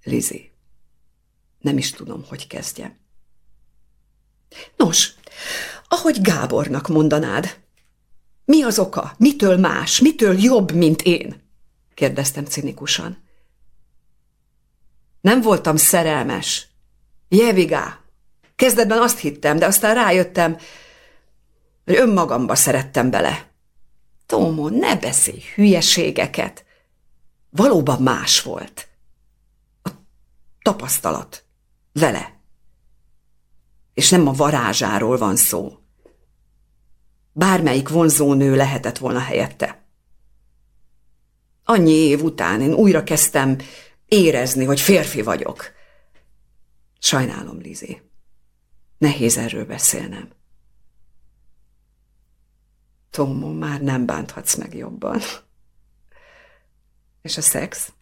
Lizi, nem is tudom, hogy kezdjem. Nos, ahogy Gábornak mondanád, mi az oka? Mitől más? Mitől jobb, mint én? kérdeztem cinikusan. Nem voltam szerelmes. Jevigá. Kezdetben azt hittem, de aztán rájöttem, hogy önmagamba szerettem bele. Tómo, ne beszélj hülyeségeket. Valóban más volt. A tapasztalat. Vele. És nem a varázsáról van szó. Bármelyik vonzónő lehetett volna helyette. Annyi év után én újra kezdtem érezni, hogy férfi vagyok. Sajnálom, Lizi. Nehéz erről beszélnem. Tomó, már nem bánthatsz meg jobban. És a szex?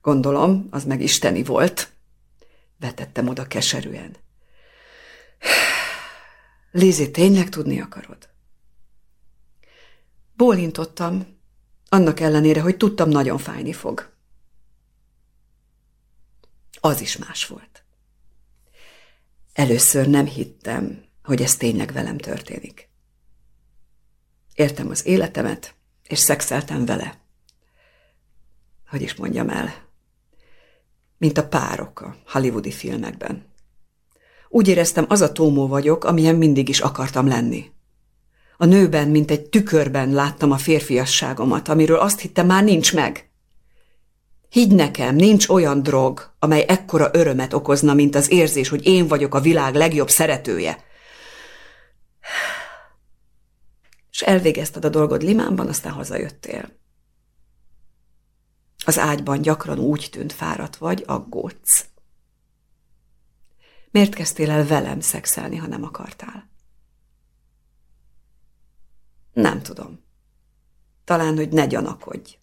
Gondolom, az meg isteni volt. Vetettem oda keserűen. Lizi, tényleg tudni akarod? Bólintottam, annak ellenére, hogy tudtam, nagyon fájni fog. Az is más volt. Először nem hittem, hogy ez tényleg velem történik. Értem az életemet, és szexeltem vele hogy is mondjam el, mint a párok a hollywoodi filmekben. Úgy éreztem, az a Tómó vagyok, amilyen mindig is akartam lenni. A nőben, mint egy tükörben láttam a férfiasságomat, amiről azt hittem már nincs meg. Higgy nekem, nincs olyan drog, amely ekkora örömet okozna, mint az érzés, hogy én vagyok a világ legjobb szeretője. És elvégezted a dolgod Limánban, aztán hazajöttél. Az ágyban gyakran úgy tűnt fáradt vagy, aggódsz. Miért kezdtél el velem szexelni, ha nem akartál? Nem tudom. Talán, hogy ne gyanakodj.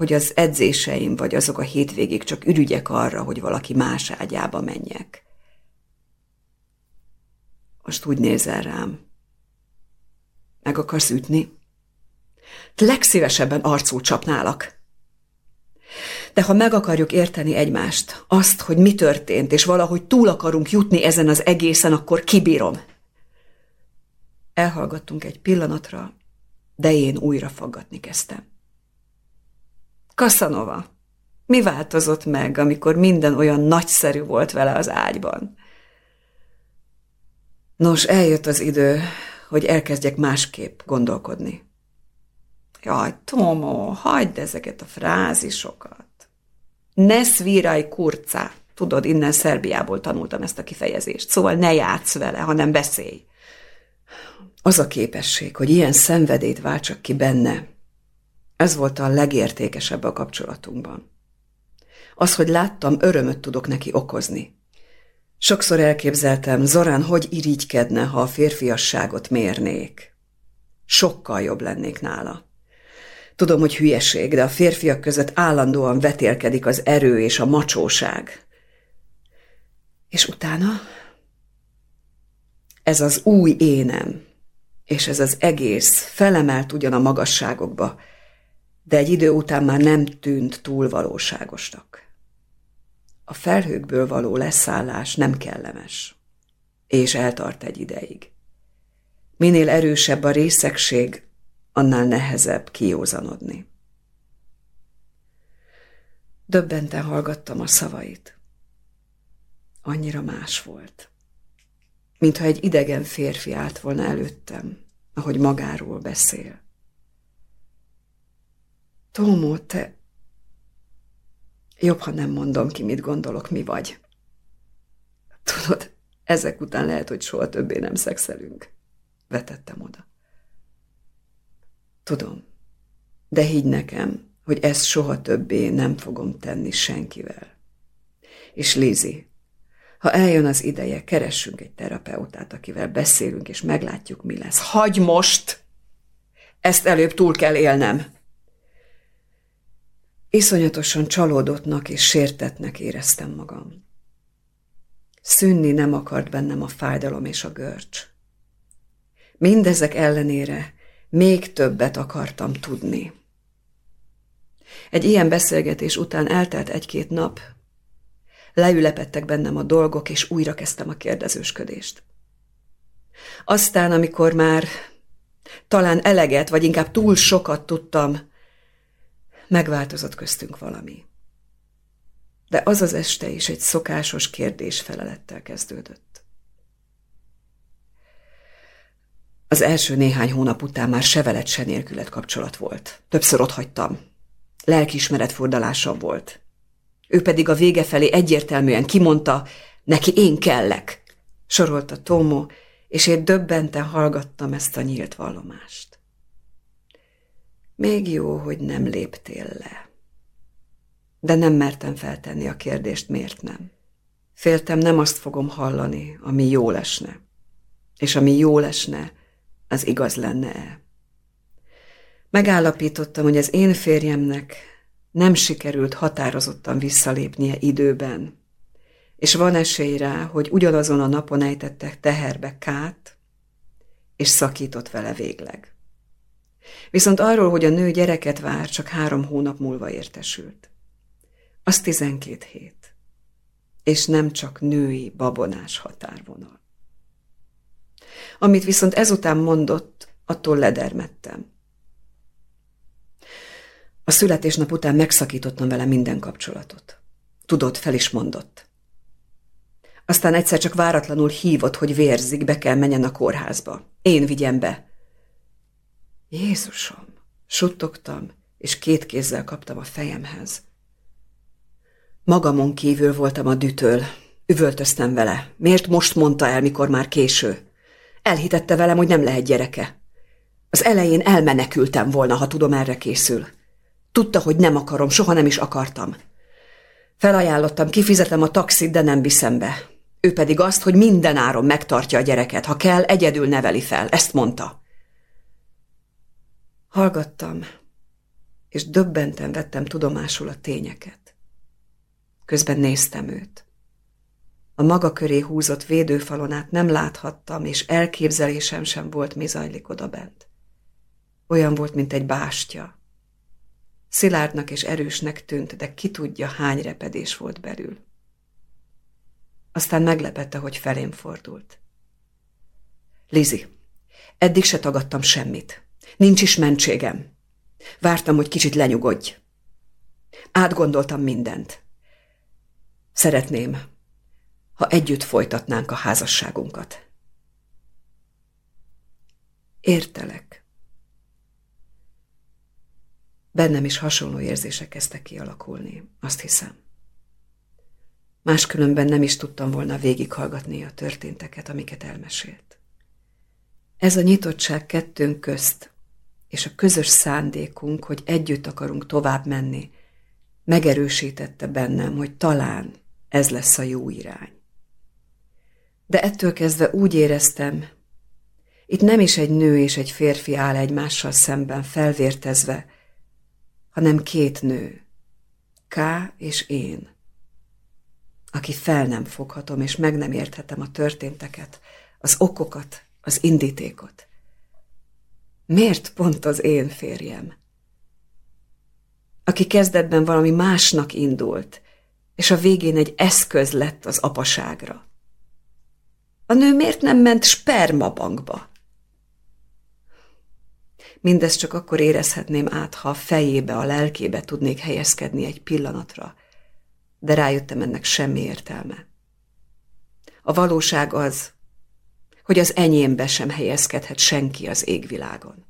Hogy az edzéseim vagy azok a hétvégig csak ürügyek arra, hogy valaki más ágyába menjek. Most úgy nézel rám. Meg akarsz ütni? Legszívesebben arcul csapnálak. De ha meg akarjuk érteni egymást, azt, hogy mi történt, és valahogy túl akarunk jutni ezen az egészen, akkor kibírom. Elhallgattunk egy pillanatra, de én újra faggatni kezdtem. Kassanova, mi változott meg, amikor minden olyan nagyszerű volt vele az ágyban? Nos, eljött az idő, hogy elkezdjek másképp gondolkodni. Jaj, Tomo, hagyd ezeket a frázisokat. Ne szvírai kurca. Tudod, innen Szerbiából tanultam ezt a kifejezést. Szóval ne játsz vele, hanem beszélj. Az a képesség, hogy ilyen szenvedét váltsak ki benne, ez volt a legértékesebb a kapcsolatunkban. Az, hogy láttam, örömöt tudok neki okozni. Sokszor elképzeltem, Zorán hogy irigykedne, ha a férfiasságot mérnék. Sokkal jobb lennék nála. Tudom, hogy hülyeség, de a férfiak között állandóan vetélkedik az erő és a macsóság. És utána? Ez az új énem, és ez az egész felemelt ugyan a magasságokba, de egy idő után már nem tűnt túl valóságosnak. A felhőkből való leszállás nem kellemes, és eltart egy ideig. Minél erősebb a részegség, annál nehezebb kiózanodni. Döbbenten hallgattam a szavait. Annyira más volt. Mintha egy idegen férfi állt volna előttem, ahogy magáról beszél. Tómó, te... Jobb, ha nem mondom ki, mit gondolok, mi vagy. Tudod, ezek után lehet, hogy soha többé nem szexelünk. Vetettem oda. Tudom, de higgy nekem, hogy ezt soha többé nem fogom tenni senkivel. És Lizi, ha eljön az ideje, keressünk egy terapeutát, akivel beszélünk, és meglátjuk, mi lesz. Hagy most! Ezt előbb túl kell élnem. Iszonyatosan csalódottnak és sértetnek éreztem magam. Szűnni nem akart bennem a fájdalom és a görcs. Mindezek ellenére még többet akartam tudni. Egy ilyen beszélgetés után eltelt egy-két nap, leülepettek bennem a dolgok, és újra kezdtem a kérdezősködést. Aztán, amikor már talán eleget, vagy inkább túl sokat tudtam, megváltozott köztünk valami. De az az este is egy szokásos kérdés-felelettel kezdődött. Az első néhány hónap után már se veled, se nélkület kapcsolat volt. Többször ott hagytam. Lelkiismeret fordalásom volt. Ő pedig a vége felé egyértelműen kimondta, neki én kellek, sorolta Tomo, és én döbbenten hallgattam ezt a nyílt vallomást. Még jó, hogy nem léptél le. De nem mertem feltenni a kérdést, miért nem. Féltem, nem azt fogom hallani, ami jó lesne. És ami jó lesne, az igaz lenne-e. Megállapítottam, hogy az én férjemnek nem sikerült határozottan visszalépnie időben, és van esély rá, hogy ugyanazon a napon ejtettek teherbe Kát, és szakított vele végleg. Viszont arról, hogy a nő gyereket vár, csak három hónap múlva értesült. Az tizenkét hét. És nem csak női babonás határvonal. Amit viszont ezután mondott, attól ledermettem. A születésnap után megszakítottam vele minden kapcsolatot. Tudod, fel is mondott. Aztán egyszer csak váratlanul hívott, hogy vérzik, be kell menjen a kórházba. Én vigyem be. Jézusom! Suttogtam, és két kézzel kaptam a fejemhez. Magamon kívül voltam a dütől. Üvöltöztem vele. Miért most mondta el, mikor már késő? Elhitette velem, hogy nem lehet gyereke. Az elején elmenekültem volna, ha tudom, erre készül. Tudta, hogy nem akarom, soha nem is akartam. Felajánlottam, kifizetem a taxit, de nem viszem be. Ő pedig azt, hogy minden áron megtartja a gyereket, ha kell, egyedül neveli fel. Ezt mondta. Hallgattam, és döbbenten vettem tudomásul a tényeket. Közben néztem őt. A maga köré húzott védőfalon át nem láthattam, és elképzelésem sem volt, mi zajlik odabent. Olyan volt, mint egy bástya. Szilárdnak és erősnek tűnt, de ki tudja, hány repedés volt belül. Aztán meglepette, hogy felém fordult. Lizi, eddig se tagadtam semmit. Nincs is mentségem. Vártam, hogy kicsit lenyugodj. Átgondoltam mindent. Szeretném, ha együtt folytatnánk a házasságunkat. Értelek. Bennem is hasonló érzések kezdtek kialakulni, azt hiszem. Máskülönben nem is tudtam volna végighallgatni a történteket, amiket elmesélt. Ez a nyitottság kettőnk közt, és a közös szándékunk, hogy együtt akarunk tovább menni, megerősítette bennem, hogy talán ez lesz a jó irány. De ettől kezdve úgy éreztem, itt nem is egy nő és egy férfi áll egymással szemben felvértezve, hanem két nő, K és én, aki fel nem foghatom és meg nem érthetem a történteket, az okokat, az indítékot. Miért pont az én férjem? Aki kezdetben valami másnak indult, és a végén egy eszköz lett az apaságra. A nő miért nem ment spermabankba? Mindezt csak akkor érezhetném át, ha a fejébe, a lelkébe tudnék helyezkedni egy pillanatra, de rájöttem ennek semmi értelme. A valóság az, hogy az enyémbe sem helyezkedhet senki az égvilágon.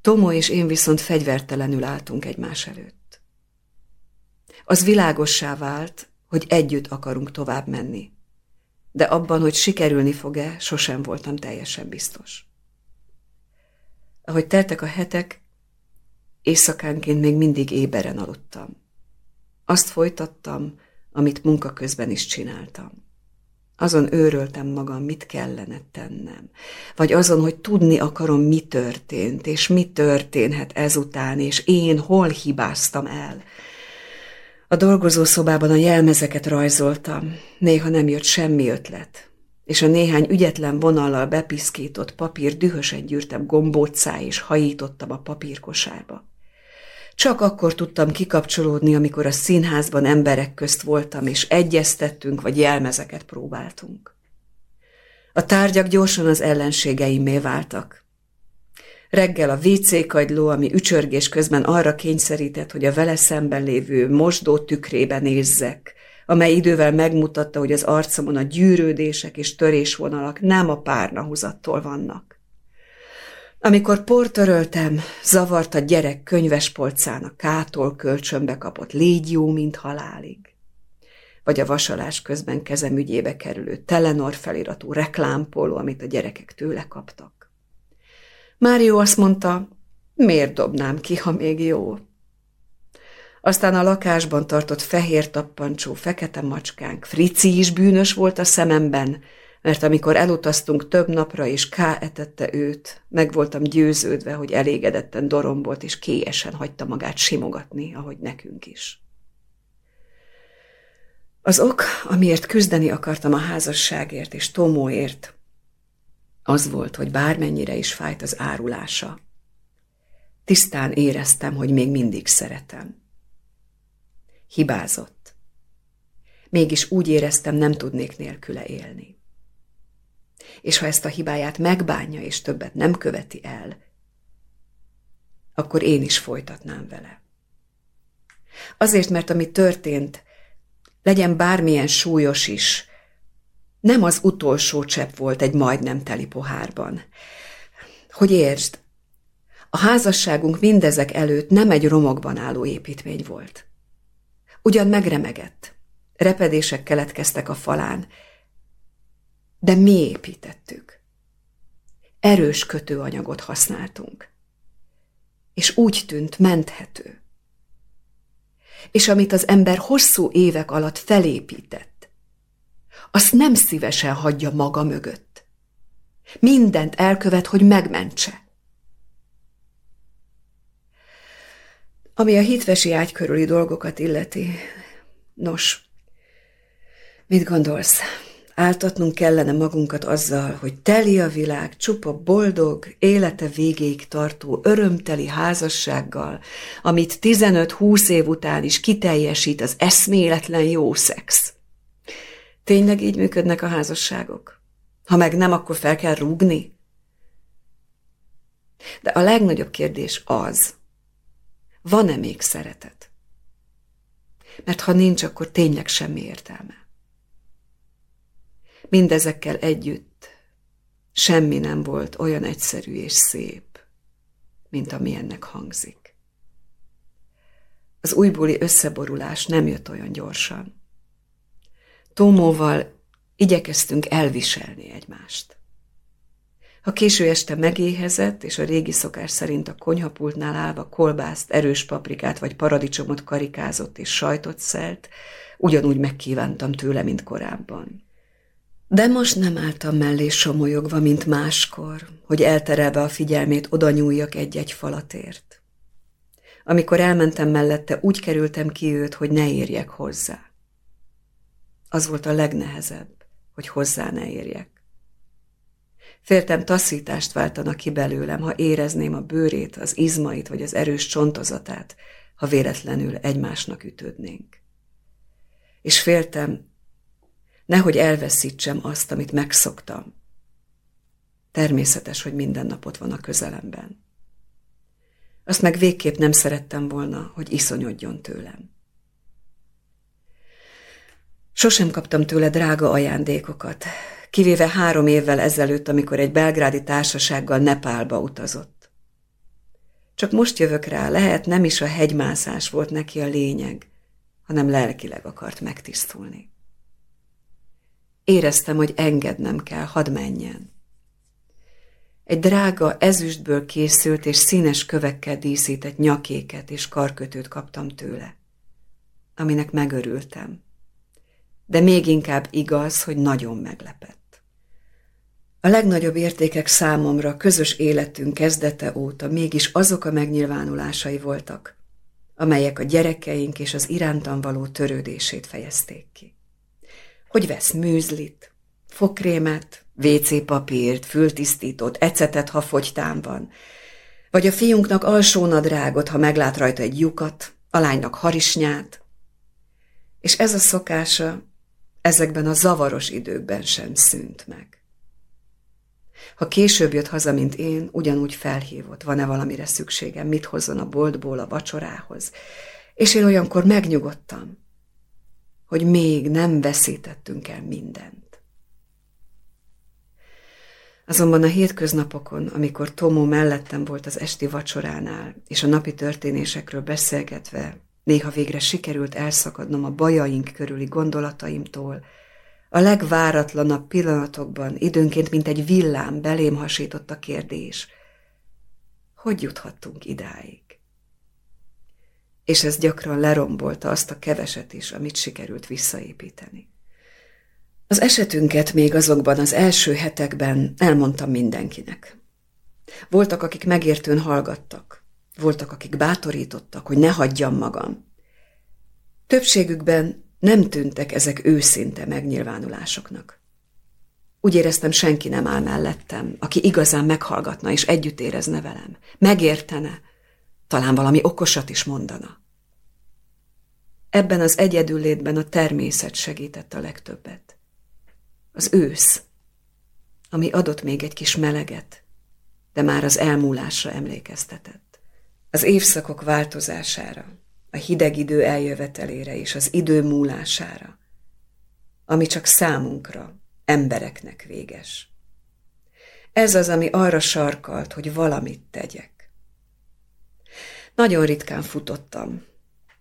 Tomo és én viszont fegyvertelenül álltunk egymás előtt. Az világossá vált, hogy együtt akarunk tovább menni, de abban, hogy sikerülni fog-e, sosem voltam teljesen biztos. Ahogy teltek a hetek, éjszakánként még mindig éberen aludtam. Azt folytattam, amit munka közben is csináltam. Azon őröltem magam, mit kellene tennem. Vagy azon, hogy tudni akarom, mi történt, és mi történhet ezután, és én hol hibáztam el. A dolgozószobában a jelmezeket rajzoltam, néha nem jött semmi ötlet, és a néhány ügyetlen vonallal bepiszkított papír dühösen gyűrtem gombóccá, és hajítottam a papírkosárba. Csak akkor tudtam kikapcsolódni, amikor a színházban emberek közt voltam, és egyeztettünk, vagy jelmezeket próbáltunk. A tárgyak gyorsan az ellenségeimé váltak. Reggel a WC kagyló, ami ücsörgés közben arra kényszerített, hogy a vele szemben lévő mosdó tükrébe nézzek, amely idővel megmutatta, hogy az arcomon a gyűrődések és törésvonalak nem a párnahuzattól vannak. Amikor portöröltem, zavart a gyerek könyvespolcán a kától kölcsönbe kapott légy jó, mint halálig. Vagy a vasalás közben kezem ügyébe kerülő Telenor feliratú reklámpóló, amit a gyerekek tőle kaptak. Mário azt mondta, miért dobnám ki, ha még jó? Aztán a lakásban tartott fehér tappancsó, fekete macskánk, Frici is bűnös volt a szememben, mert amikor elutaztunk több napra, és K etette őt, meg voltam győződve, hogy elégedetten dorombolt, és kélyesen hagyta magát simogatni, ahogy nekünk is. Az ok, amiért küzdeni akartam a házasságért és Tomóért, az volt, hogy bármennyire is fájt az árulása, tisztán éreztem, hogy még mindig szeretem. Hibázott. Mégis úgy éreztem, nem tudnék nélküle élni és ha ezt a hibáját megbánja és többet nem követi el, akkor én is folytatnám vele. Azért, mert ami történt, legyen bármilyen súlyos is, nem az utolsó csepp volt egy majdnem teli pohárban. Hogy értsd, a házasságunk mindezek előtt nem egy romokban álló építmény volt. Ugyan megremegett, repedések keletkeztek a falán, de mi építettük. Erős kötőanyagot használtunk, és úgy tűnt menthető. És amit az ember hosszú évek alatt felépített, azt nem szívesen hagyja maga mögött. Mindent elkövet, hogy megmentse. Ami a hitvesi ágy körüli dolgokat illeti, nos, mit gondolsz? Áltatnunk kellene magunkat azzal, hogy teli a világ csupa boldog, élete végéig tartó, örömteli házassággal, amit 15-20 év után is kiteljesít az eszméletlen jó szex. Tényleg így működnek a házasságok? Ha meg nem, akkor fel kell rúgni? De a legnagyobb kérdés az, van-e még szeretet? Mert ha nincs, akkor tényleg semmi értelme. Mindezekkel együtt semmi nem volt olyan egyszerű és szép, mint ami ennek hangzik. Az újbóli összeborulás nem jött olyan gyorsan. Tómóval igyekeztünk elviselni egymást. Ha késő este megéhezett, és a régi szokás szerint a konyhapultnál állva kolbászt, erős paprikát vagy paradicsomot karikázott és sajtot szelt, ugyanúgy megkívántam tőle, mint korábban. De most nem álltam mellé somolyogva, mint máskor, hogy elterelve a figyelmét oda nyúljak egy-egy falatért. Amikor elmentem mellette, úgy kerültem ki őt, hogy ne érjek hozzá. Az volt a legnehezebb, hogy hozzá ne érjek. Féltem taszítást váltana ki belőlem, ha érezném a bőrét, az izmait vagy az erős csontozatát, ha véletlenül egymásnak ütődnénk. És féltem, nehogy elveszítsem azt, amit megszoktam. Természetes, hogy minden napot van a közelemben. Azt meg végképp nem szerettem volna, hogy iszonyodjon tőlem. Sosem kaptam tőle drága ajándékokat, kivéve három évvel ezelőtt, amikor egy belgrádi társasággal Nepálba utazott. Csak most jövök rá, lehet nem is a hegymászás volt neki a lényeg, hanem lelkileg akart megtisztulni. Éreztem, hogy engednem kell, hadd menjen. Egy drága, ezüstből készült és színes kövekkel díszített nyakéket és karkötőt kaptam tőle, aminek megörültem. De még inkább igaz, hogy nagyon meglepett. A legnagyobb értékek számomra közös életünk kezdete óta mégis azok a megnyilvánulásai voltak, amelyek a gyerekeink és az irántan való törődését fejezték ki hogy vesz műzlit, fokrémet, WC papírt, fültisztítót, ecetet, ha fogytán van, vagy a fiunknak alsónadrágot, ha meglát rajta egy lyukat, a lánynak harisnyát. És ez a szokása ezekben a zavaros időkben sem szűnt meg. Ha később jött haza, mint én, ugyanúgy felhívott, van-e valamire szükségem, mit hozzon a boltból a vacsorához, és én olyankor megnyugodtam, hogy még nem veszítettünk el mindent. Azonban a hétköznapokon, amikor Tomó mellettem volt az esti vacsoránál, és a napi történésekről beszélgetve, néha végre sikerült elszakadnom a bajaink körüli gondolataimtól, a legváratlanabb pillanatokban időnként, mint egy villám belém hasított a kérdés. Hogy juthattunk idáig? És ez gyakran lerombolta azt a keveset is, amit sikerült visszaépíteni. Az esetünket még azokban az első hetekben elmondtam mindenkinek. Voltak, akik megértőn hallgattak, voltak, akik bátorítottak, hogy ne hagyjam magam. Többségükben nem tűntek ezek őszinte megnyilvánulásoknak. Úgy éreztem, senki nem áll mellettem, aki igazán meghallgatna és együtt érezne velem. Megértene, talán valami okosat is mondana. Ebben az egyedüllétben a természet segített a legtöbbet. Az ősz, ami adott még egy kis meleget, de már az elmúlásra emlékeztetett. Az évszakok változására, a hideg idő eljövetelére és az idő múlására, ami csak számunkra, embereknek véges. Ez az, ami arra sarkalt, hogy valamit tegyek. Nagyon ritkán futottam.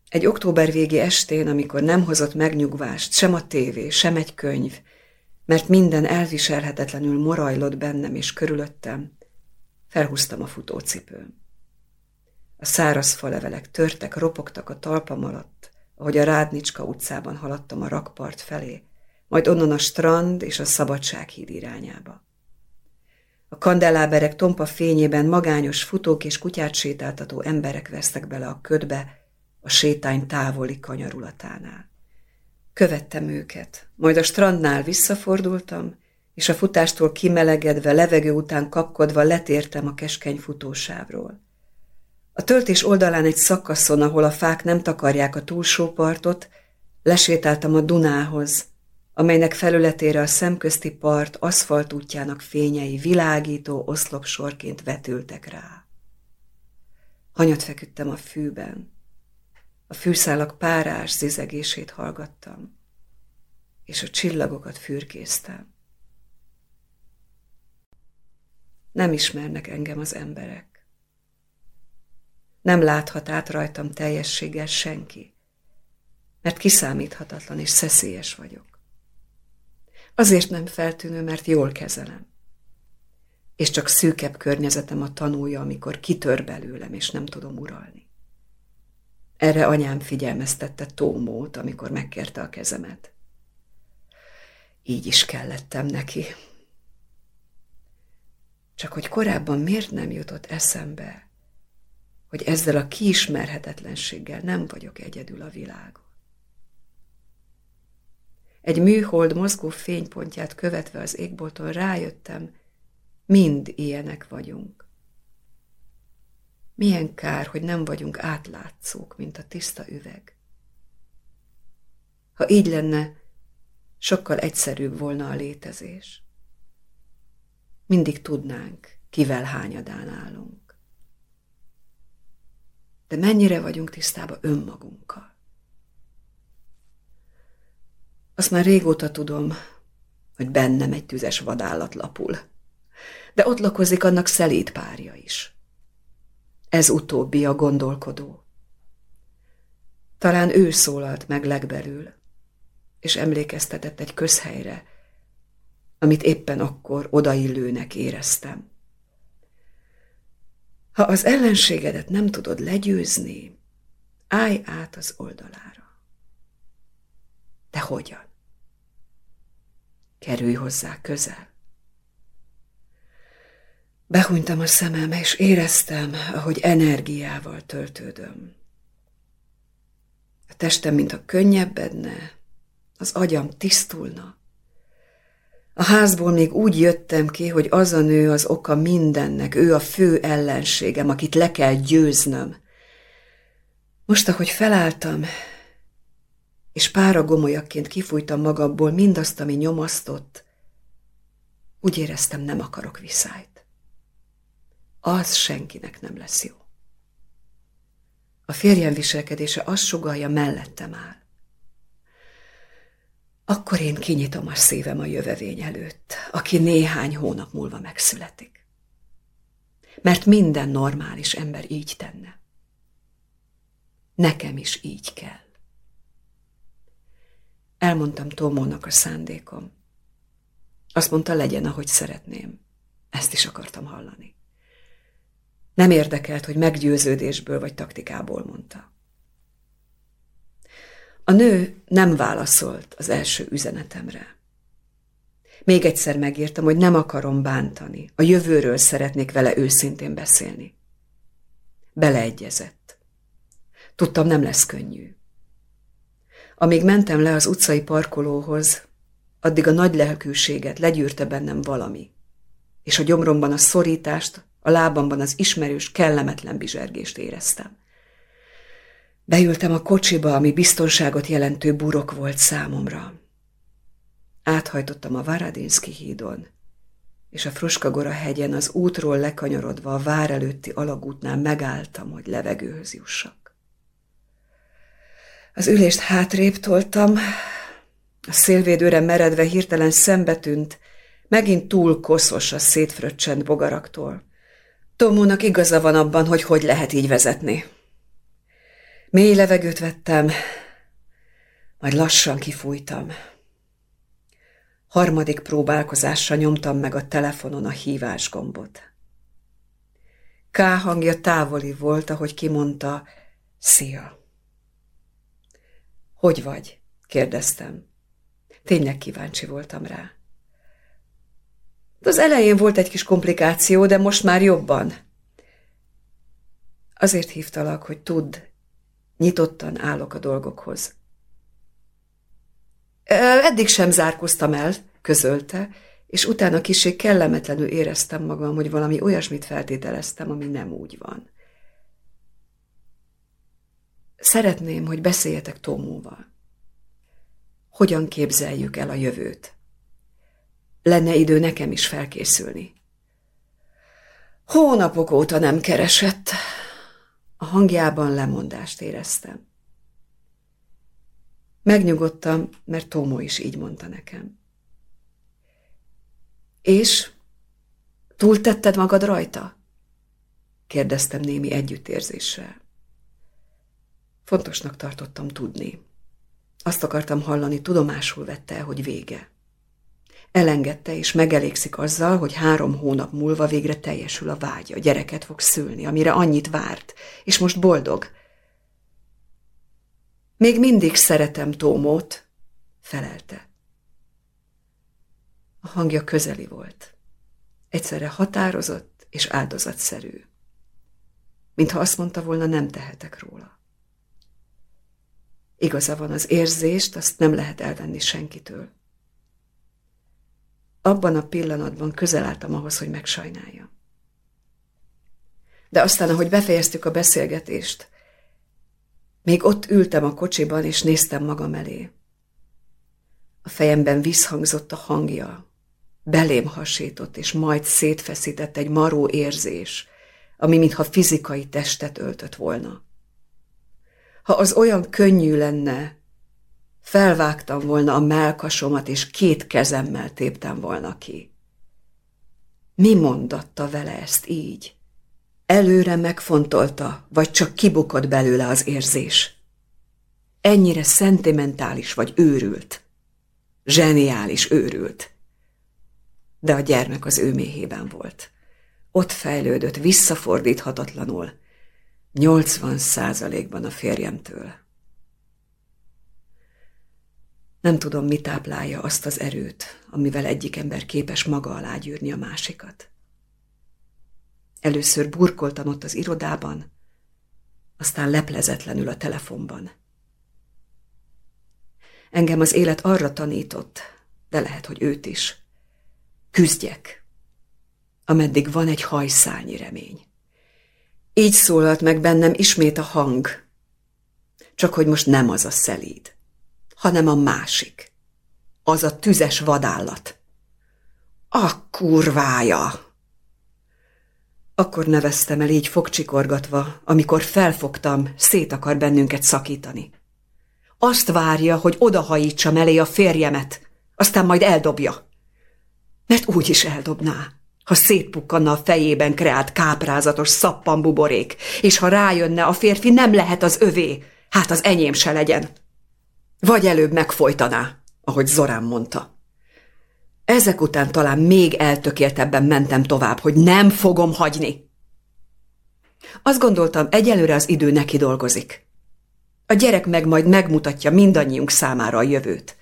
Egy október végi estén, amikor nem hozott megnyugvást sem a tévé, sem egy könyv, mert minden elviselhetetlenül morajlott bennem és körülöttem, felhúztam a futócipőm. A száraz falevelek törtek, ropogtak a talpam alatt, ahogy a Rádnicska utcában haladtam a rakpart felé, majd onnan a strand és a szabadsághíd irányába. A kandeláberek tompa fényében magányos futók és kutyát sétáltató emberek vesztek bele a ködbe, a sétány távoli kanyarulatánál. Követtem őket, majd a strandnál visszafordultam, és a futástól kimelegedve, levegő után kapkodva letértem a keskeny futósávról. A töltés oldalán egy szakaszon, ahol a fák nem takarják a túlsó partot, lesétáltam a Dunához, amelynek felületére a szemközti part aszfalt útjának fényei világító oszlopsorként vetültek rá. Hanyat feküdtem a fűben. A fűszálak párás zizegését hallgattam, és a csillagokat fürkésztem. Nem ismernek engem az emberek. Nem láthat át rajtam teljességgel senki, mert kiszámíthatatlan és szeszélyes vagyok. Azért nem feltűnő, mert jól kezelem. És csak szűkebb környezetem a tanúja, amikor kitör belőlem, és nem tudom uralni. Erre anyám figyelmeztette Tómót, amikor megkérte a kezemet. Így is kellettem neki. Csak hogy korábban miért nem jutott eszembe, hogy ezzel a kiismerhetetlenséggel nem vagyok egyedül a világon. Egy műhold mozgó fénypontját követve az égbolton rájöttem, mind ilyenek vagyunk. Milyen kár, hogy nem vagyunk átlátszók, mint a tiszta üveg. Ha így lenne, sokkal egyszerűbb volna a létezés. Mindig tudnánk, kivel hányadán állunk. De mennyire vagyunk tisztában önmagunkkal? Azt már régóta tudom, hogy bennem egy tüzes vadállat lapul. De ott lakozik annak szelíd párja is. Ez utóbbi a gondolkodó. Talán ő szólalt meg legbelül, és emlékeztetett egy közhelyre, amit éppen akkor odaillőnek éreztem. Ha az ellenségedet nem tudod legyőzni, állj át az oldalára. De hogyan? Kerülj hozzá közel. Behunytam a szemem, és éreztem, ahogy energiával töltődöm. A testem, mintha könnyebbedne, az agyam tisztulna. A házból még úgy jöttem ki, hogy az a nő az oka mindennek, ő a fő ellenségem, akit le kell győznöm. Most, ahogy felálltam, és pára gomolyakként kifújtam magamból mindazt, ami nyomasztott, úgy éreztem, nem akarok viszályt. Az senkinek nem lesz jó. A férjem viselkedése azt sugalja, mellettem áll. Akkor én kinyitom a szívem a jövevény előtt, aki néhány hónap múlva megszületik. Mert minden normális ember így tenne. Nekem is így kell. Elmondtam Tomónak a szándékom. Azt mondta, legyen, ahogy szeretném. Ezt is akartam hallani. Nem érdekelt, hogy meggyőződésből vagy taktikából mondta. A nő nem válaszolt az első üzenetemre. Még egyszer megírtam, hogy nem akarom bántani, a jövőről szeretnék vele őszintén beszélni. Beleegyezett. Tudtam, nem lesz könnyű. Amíg mentem le az utcai parkolóhoz, addig a nagy lelkűséget legyűrte bennem valami, és a gyomromban a szorítást, a lábamban az ismerős, kellemetlen bizsergést éreztem. Beültem a kocsiba, ami biztonságot jelentő burok volt számomra. Áthajtottam a Varadinski hídon, és a Fruskagora hegyen az útról lekanyarodva a vár előtti alagútnál megálltam, hogy levegőhöz jussak. Az ülést hátrébb toltam, a szélvédőre meredve hirtelen szembetűnt, megint túl koszos a szétfröccsent bogaraktól. Tomónak igaza van abban, hogy hogy lehet így vezetni. Mély levegőt vettem, majd lassan kifújtam. Harmadik próbálkozásra nyomtam meg a telefonon a hívás gombot. K hangja távoli volt, ahogy kimondta, szia. Hogy vagy? kérdeztem. Tényleg kíváncsi voltam rá. Az elején volt egy kis komplikáció, de most már jobban. Azért hívtalak, hogy tudd, nyitottan állok a dolgokhoz. Eddig sem zárkoztam el, közölte, és utána kisé kellemetlenül éreztem magam, hogy valami olyasmit feltételeztem, ami nem úgy van. Szeretném, hogy beszéljetek Tomóval. Hogyan képzeljük el a jövőt? Lenne idő nekem is felkészülni. Hónapok óta nem keresett. A hangjában lemondást éreztem. Megnyugodtam, mert Tómo is így mondta nekem. És? Túltetted magad rajta? kérdeztem némi együttérzéssel. Fontosnak tartottam tudni. Azt akartam hallani, tudomásul vette, hogy vége. Elengedte és megelégszik azzal, hogy három hónap múlva végre teljesül a vágya, gyereket fog szülni, amire annyit várt, és most boldog. Még mindig szeretem Tómót, felelte. A hangja közeli volt. Egyszerre határozott és áldozatszerű. Mintha azt mondta volna, nem tehetek róla. Igaza van, az érzést, azt nem lehet elvenni senkitől. Abban a pillanatban közel álltam ahhoz, hogy megsajnáljam. De aztán, ahogy befejeztük a beszélgetést, még ott ültem a kocsiban, és néztem magam elé. A fejemben visszhangzott a hangja, belém hasított, és majd szétfeszített egy maró érzés, ami mintha fizikai testet öltött volna. Ha az olyan könnyű lenne, felvágtam volna a melkasomat, és két kezemmel téptem volna ki. Mi mondatta vele ezt így? Előre megfontolta, vagy csak kibukott belőle az érzés? Ennyire szentimentális vagy őrült. Zseniális őrült. De a gyermek az ő méhében volt. Ott fejlődött visszafordíthatatlanul, 80 százalékban a férjemtől. Nem tudom, mi táplálja azt az erőt, amivel egyik ember képes maga alá gyűrni a másikat. Először burkoltam ott az irodában, aztán leplezetlenül a telefonban. Engem az élet arra tanított, de lehet, hogy őt is. Küzdjek, ameddig van egy hajszányi remény. Így szólalt meg bennem ismét a hang, csak hogy most nem az a szelíd, hanem a másik, az a tüzes vadállat. A kurvája! Akkor neveztem el így fogcsikorgatva, amikor felfogtam, szét akar bennünket szakítani. Azt várja, hogy odahajítsam elé a férjemet, aztán majd eldobja. Mert úgy is eldobná ha szétpukkanna a fejében kreált káprázatos szappanbuborék, és ha rájönne a férfi nem lehet az övé, hát az enyém se legyen. Vagy előbb megfojtaná, ahogy Zorán mondta. Ezek után talán még eltökéltebben mentem tovább, hogy nem fogom hagyni. Azt gondoltam, egyelőre az idő neki dolgozik. A gyerek meg majd megmutatja mindannyiunk számára a jövőt.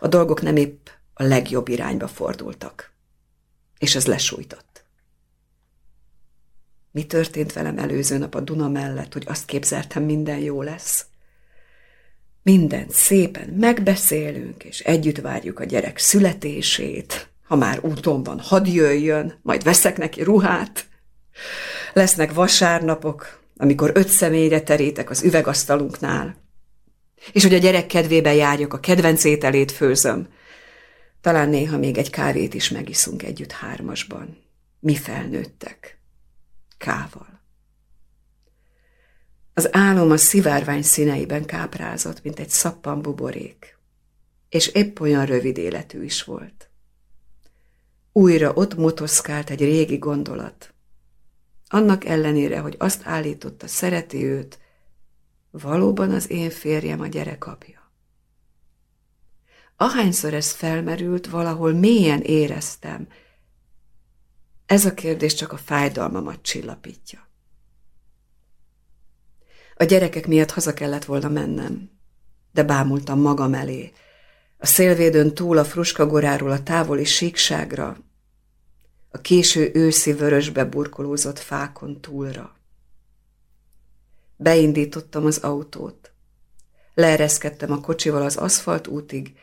A dolgok nem épp a legjobb irányba fordultak. És ez lesújtott. Mi történt velem előző nap a Duna mellett, hogy azt képzeltem, minden jó lesz? Mindent szépen megbeszélünk, és együtt várjuk a gyerek születését. Ha már úton van, hadd jöjjön, majd veszek neki ruhát. Lesznek vasárnapok, amikor öt személyre terítek az üvegasztalunknál, és hogy a gyerek kedvébe járjak, a kedvenc ételét főzöm, talán néha még egy kávét is megiszunk együtt hármasban. Mi felnőttek. Kával. Az álom a szivárvány színeiben káprázott, mint egy szappan buborék, és épp olyan rövid életű is volt. Újra ott motoszkált egy régi gondolat. Annak ellenére, hogy azt állította, szereti őt, valóban az én férjem a gyerek apja. Ahányszor ez felmerült, valahol mélyen éreztem, ez a kérdés csak a fájdalmamat csillapítja. A gyerekek miatt haza kellett volna mennem, de bámultam magam elé. A szélvédőn túl a fruskagoráról a távoli síkságra, a késő őszi vörösbe burkolózott fákon túlra. Beindítottam az autót. Leereszkedtem a kocsival az aszfalt útig,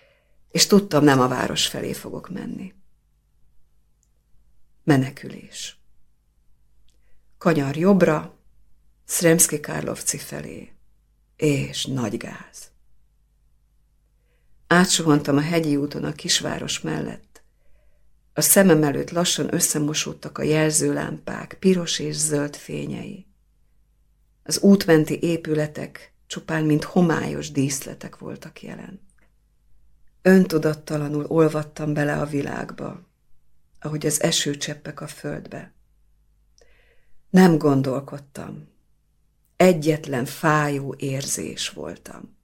és tudtam, nem a város felé fogok menni. Menekülés. Kanyar jobbra, Szremszki Kárlovci felé, és nagy gáz. Átsuhantam a hegyi úton a kisváros mellett. A szemem előtt lassan összemosódtak a jelzőlámpák, piros és zöld fényei. Az útmenti épületek csupán, mint homályos díszletek voltak jelen. Öntudattalanul olvadtam bele a világba, ahogy az esőcseppek a földbe. Nem gondolkodtam, egyetlen fájó érzés voltam.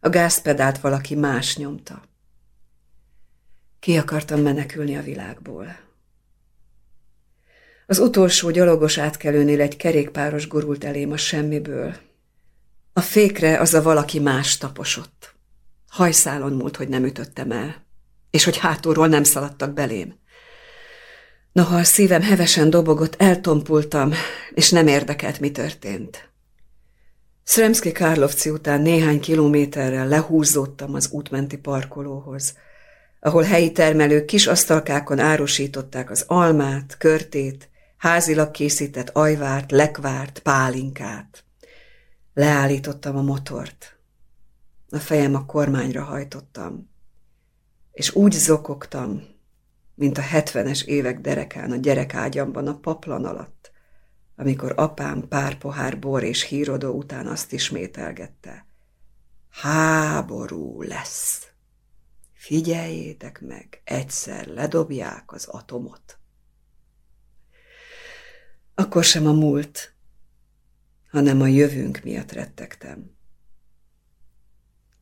A gázpedált valaki más nyomta. Ki akartam menekülni a világból. Az utolsó gyalogos átkelőnél egy kerékpáros gurult elém a semmiből. A fékre az a valaki más taposott. Hajszálon múlt, hogy nem ütöttem el, és hogy hátulról nem szaladtak belém. Noha a szívem hevesen dobogott, eltompultam, és nem érdekelt, mi történt. Szremszki Kárlovci után néhány kilométerrel lehúzódtam az útmenti parkolóhoz, ahol helyi termelők kis asztalkákon árusították az almát, körtét, házilag készített ajvárt, lekvárt, pálinkát. Leállítottam a motort. A fejem a kormányra hajtottam, és úgy zokogtam, mint a hetvenes évek derekán a gyerekágyamban a paplan alatt, amikor apám pár pohár bor és hírodó után azt ismételgette. Háború lesz. Figyeljétek meg, egyszer ledobják az atomot. Akkor sem a múlt, hanem a jövőnk miatt rettegtem.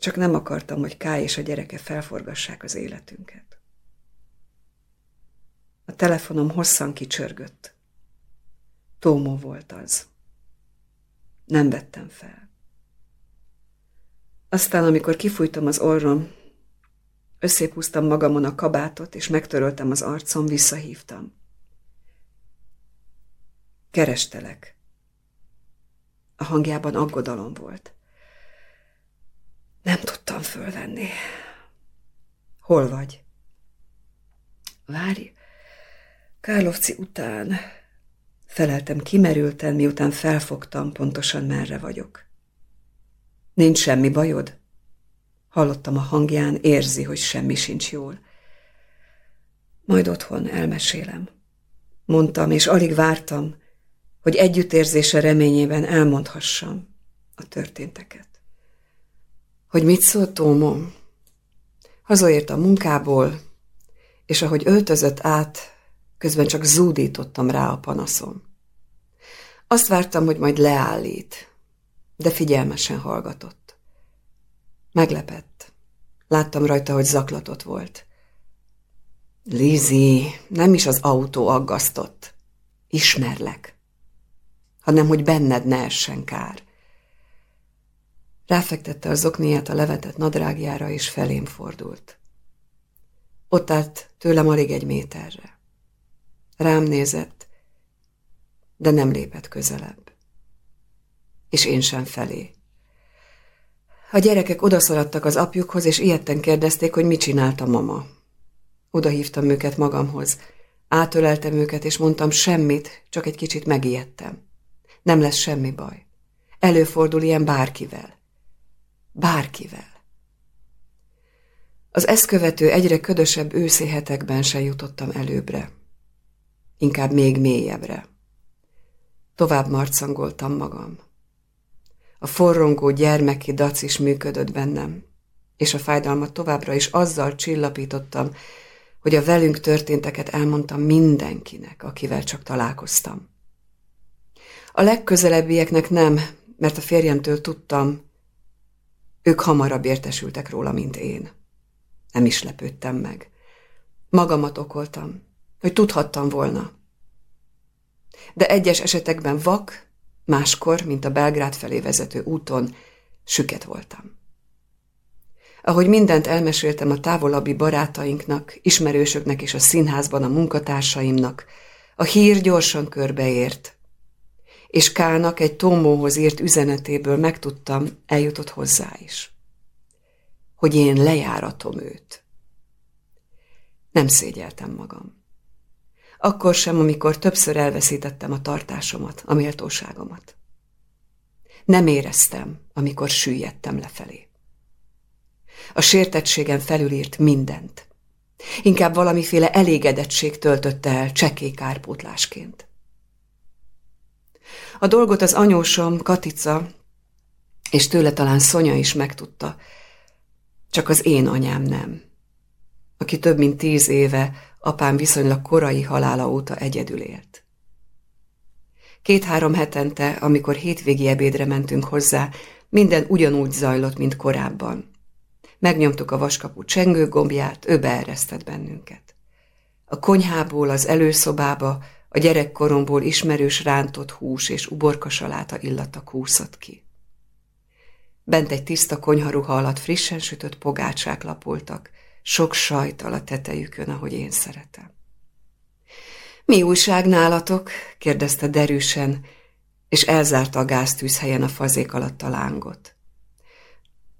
Csak nem akartam, hogy Ká és a gyereke felforgassák az életünket. A telefonom hosszan kicsörgött. Tómó volt az. Nem vettem fel. Aztán, amikor kifújtam az orrom, összépúztam magamon a kabátot, és megtöröltem az arcom, visszahívtam. Kerestelek. A hangjában aggodalom volt. Nem tudtam fölvenni. Hol vagy? Várj, Kárlovci után feleltem kimerülten, miután felfogtam pontosan merre vagyok. Nincs semmi bajod? Hallottam a hangján, érzi, hogy semmi sincs jól. Majd otthon elmesélem. Mondtam, és alig vártam, hogy együttérzése reményében elmondhassam a történteket. Hogy mit szólt Tómom? Hazaért a munkából, és ahogy öltözött át, Közben csak zúdítottam rá a panaszom. Azt vártam, hogy majd leállít, de figyelmesen hallgatott. Meglepett. Láttam rajta, hogy zaklatott volt. Lizi, nem is az autó aggasztott. Ismerlek. Hanem, hogy benned ne essen kár. Ráfektette a zokniát a levetett nadrágjára, és felém fordult. Ott állt tőlem alig egy méterre. Rám nézett, de nem lépett közelebb. És én sem felé. A gyerekek odaszaladtak az apjukhoz, és ilyetten kérdezték, hogy mit csinált a mama. Oda hívtam őket magamhoz. Átöleltem őket, és mondtam semmit, csak egy kicsit megijedtem. Nem lesz semmi baj. Előfordul ilyen bárkivel. Bárkivel. Az ezt követő egyre ködösebb őszi hetekben se jutottam előbbre inkább még mélyebbre. Tovább marcangoltam magam. A forrongó gyermeki dac is működött bennem, és a fájdalmat továbbra is azzal csillapítottam, hogy a velünk történteket elmondtam mindenkinek, akivel csak találkoztam. A legközelebbieknek nem, mert a férjemtől tudtam, ők hamarabb értesültek róla, mint én. Nem is lepődtem meg. Magamat okoltam, hogy tudhattam volna. De egyes esetekben vak, máskor, mint a Belgrád felé vezető úton, süket voltam. Ahogy mindent elmeséltem a távolabbi barátainknak, ismerősöknek és a színházban a munkatársaimnak, a hír gyorsan körbeért, és Kának egy Tomóhoz írt üzenetéből megtudtam, eljutott hozzá is. Hogy én lejáratom őt. Nem szégyeltem magam. Akkor sem, amikor többször elveszítettem a tartásomat, a méltóságomat. Nem éreztem, amikor süllyedtem lefelé. A sértettségem felülírt mindent. Inkább valamiféle elégedettség töltötte el csekély kárpótlásként. A dolgot az anyósom, Katica, és tőle talán Szonya is megtudta, csak az én anyám nem, aki több mint tíz éve apám viszonylag korai halála óta egyedül élt. Két-három hetente, amikor hétvégi ebédre mentünk hozzá, minden ugyanúgy zajlott, mint korábban. Megnyomtuk a vaskapu csengőgombját, ő beeresztett bennünket. A konyhából az előszobába a gyerekkoromból ismerős rántott hús és uborkasaláta illata kúszott ki. Bent egy tiszta konyharuha alatt frissen sütött pogácsák lapultak, sok sajtal a tetejükön, ahogy én szeretem. Mi újság nálatok? kérdezte derűsen, és elzárta a gáztűzhelyen a fazék alatt a lángot.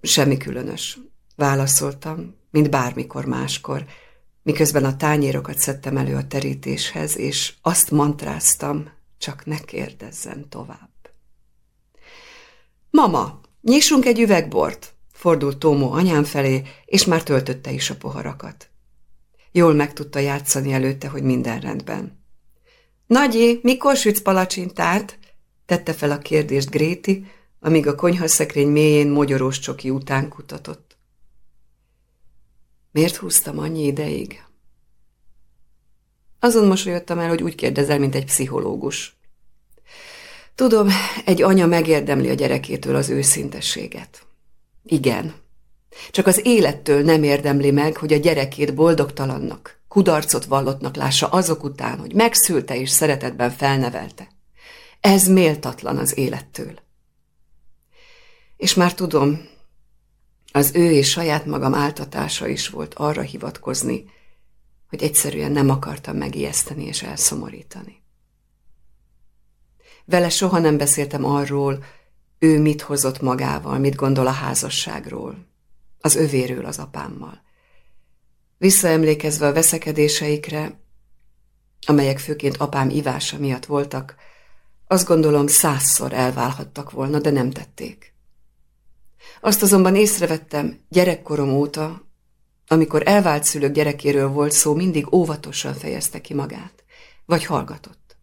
Semmi különös, válaszoltam, mint bármikor máskor, miközben a tányérokat szedtem elő a terítéshez, és azt mantráztam, csak ne kérdezzen tovább. Mama, nyissunk egy üvegbort, fordult Tómó anyám felé, és már töltötte is a poharakat. Jól meg tudta játszani előtte, hogy minden rendben. Nagyi, mikor sütsz palacsintárt? tette fel a kérdést Gréti, amíg a konyhaszekrény mélyén mogyorós csoki után kutatott. Miért húztam annyi ideig? Azon mosolyodtam el, hogy úgy kérdezel, mint egy pszichológus. Tudom, egy anya megérdemli a gyerekétől az őszintességet. Igen. Csak az élettől nem érdemli meg, hogy a gyerekét boldogtalannak, kudarcot vallottnak lássa azok után, hogy megszülte és szeretetben felnevelte. Ez méltatlan az élettől. És már tudom, az ő és saját magam áltatása is volt arra hivatkozni, hogy egyszerűen nem akartam megijeszteni és elszomorítani. Vele soha nem beszéltem arról, ő mit hozott magával, mit gondol a házasságról, az övéről az apámmal. Visszaemlékezve a veszekedéseikre, amelyek főként apám ivása miatt voltak, azt gondolom százszor elválhattak volna, de nem tették. Azt azonban észrevettem gyerekkorom óta, amikor elvált szülők gyerekéről volt szó, mindig óvatosan fejezte ki magát, vagy hallgatott.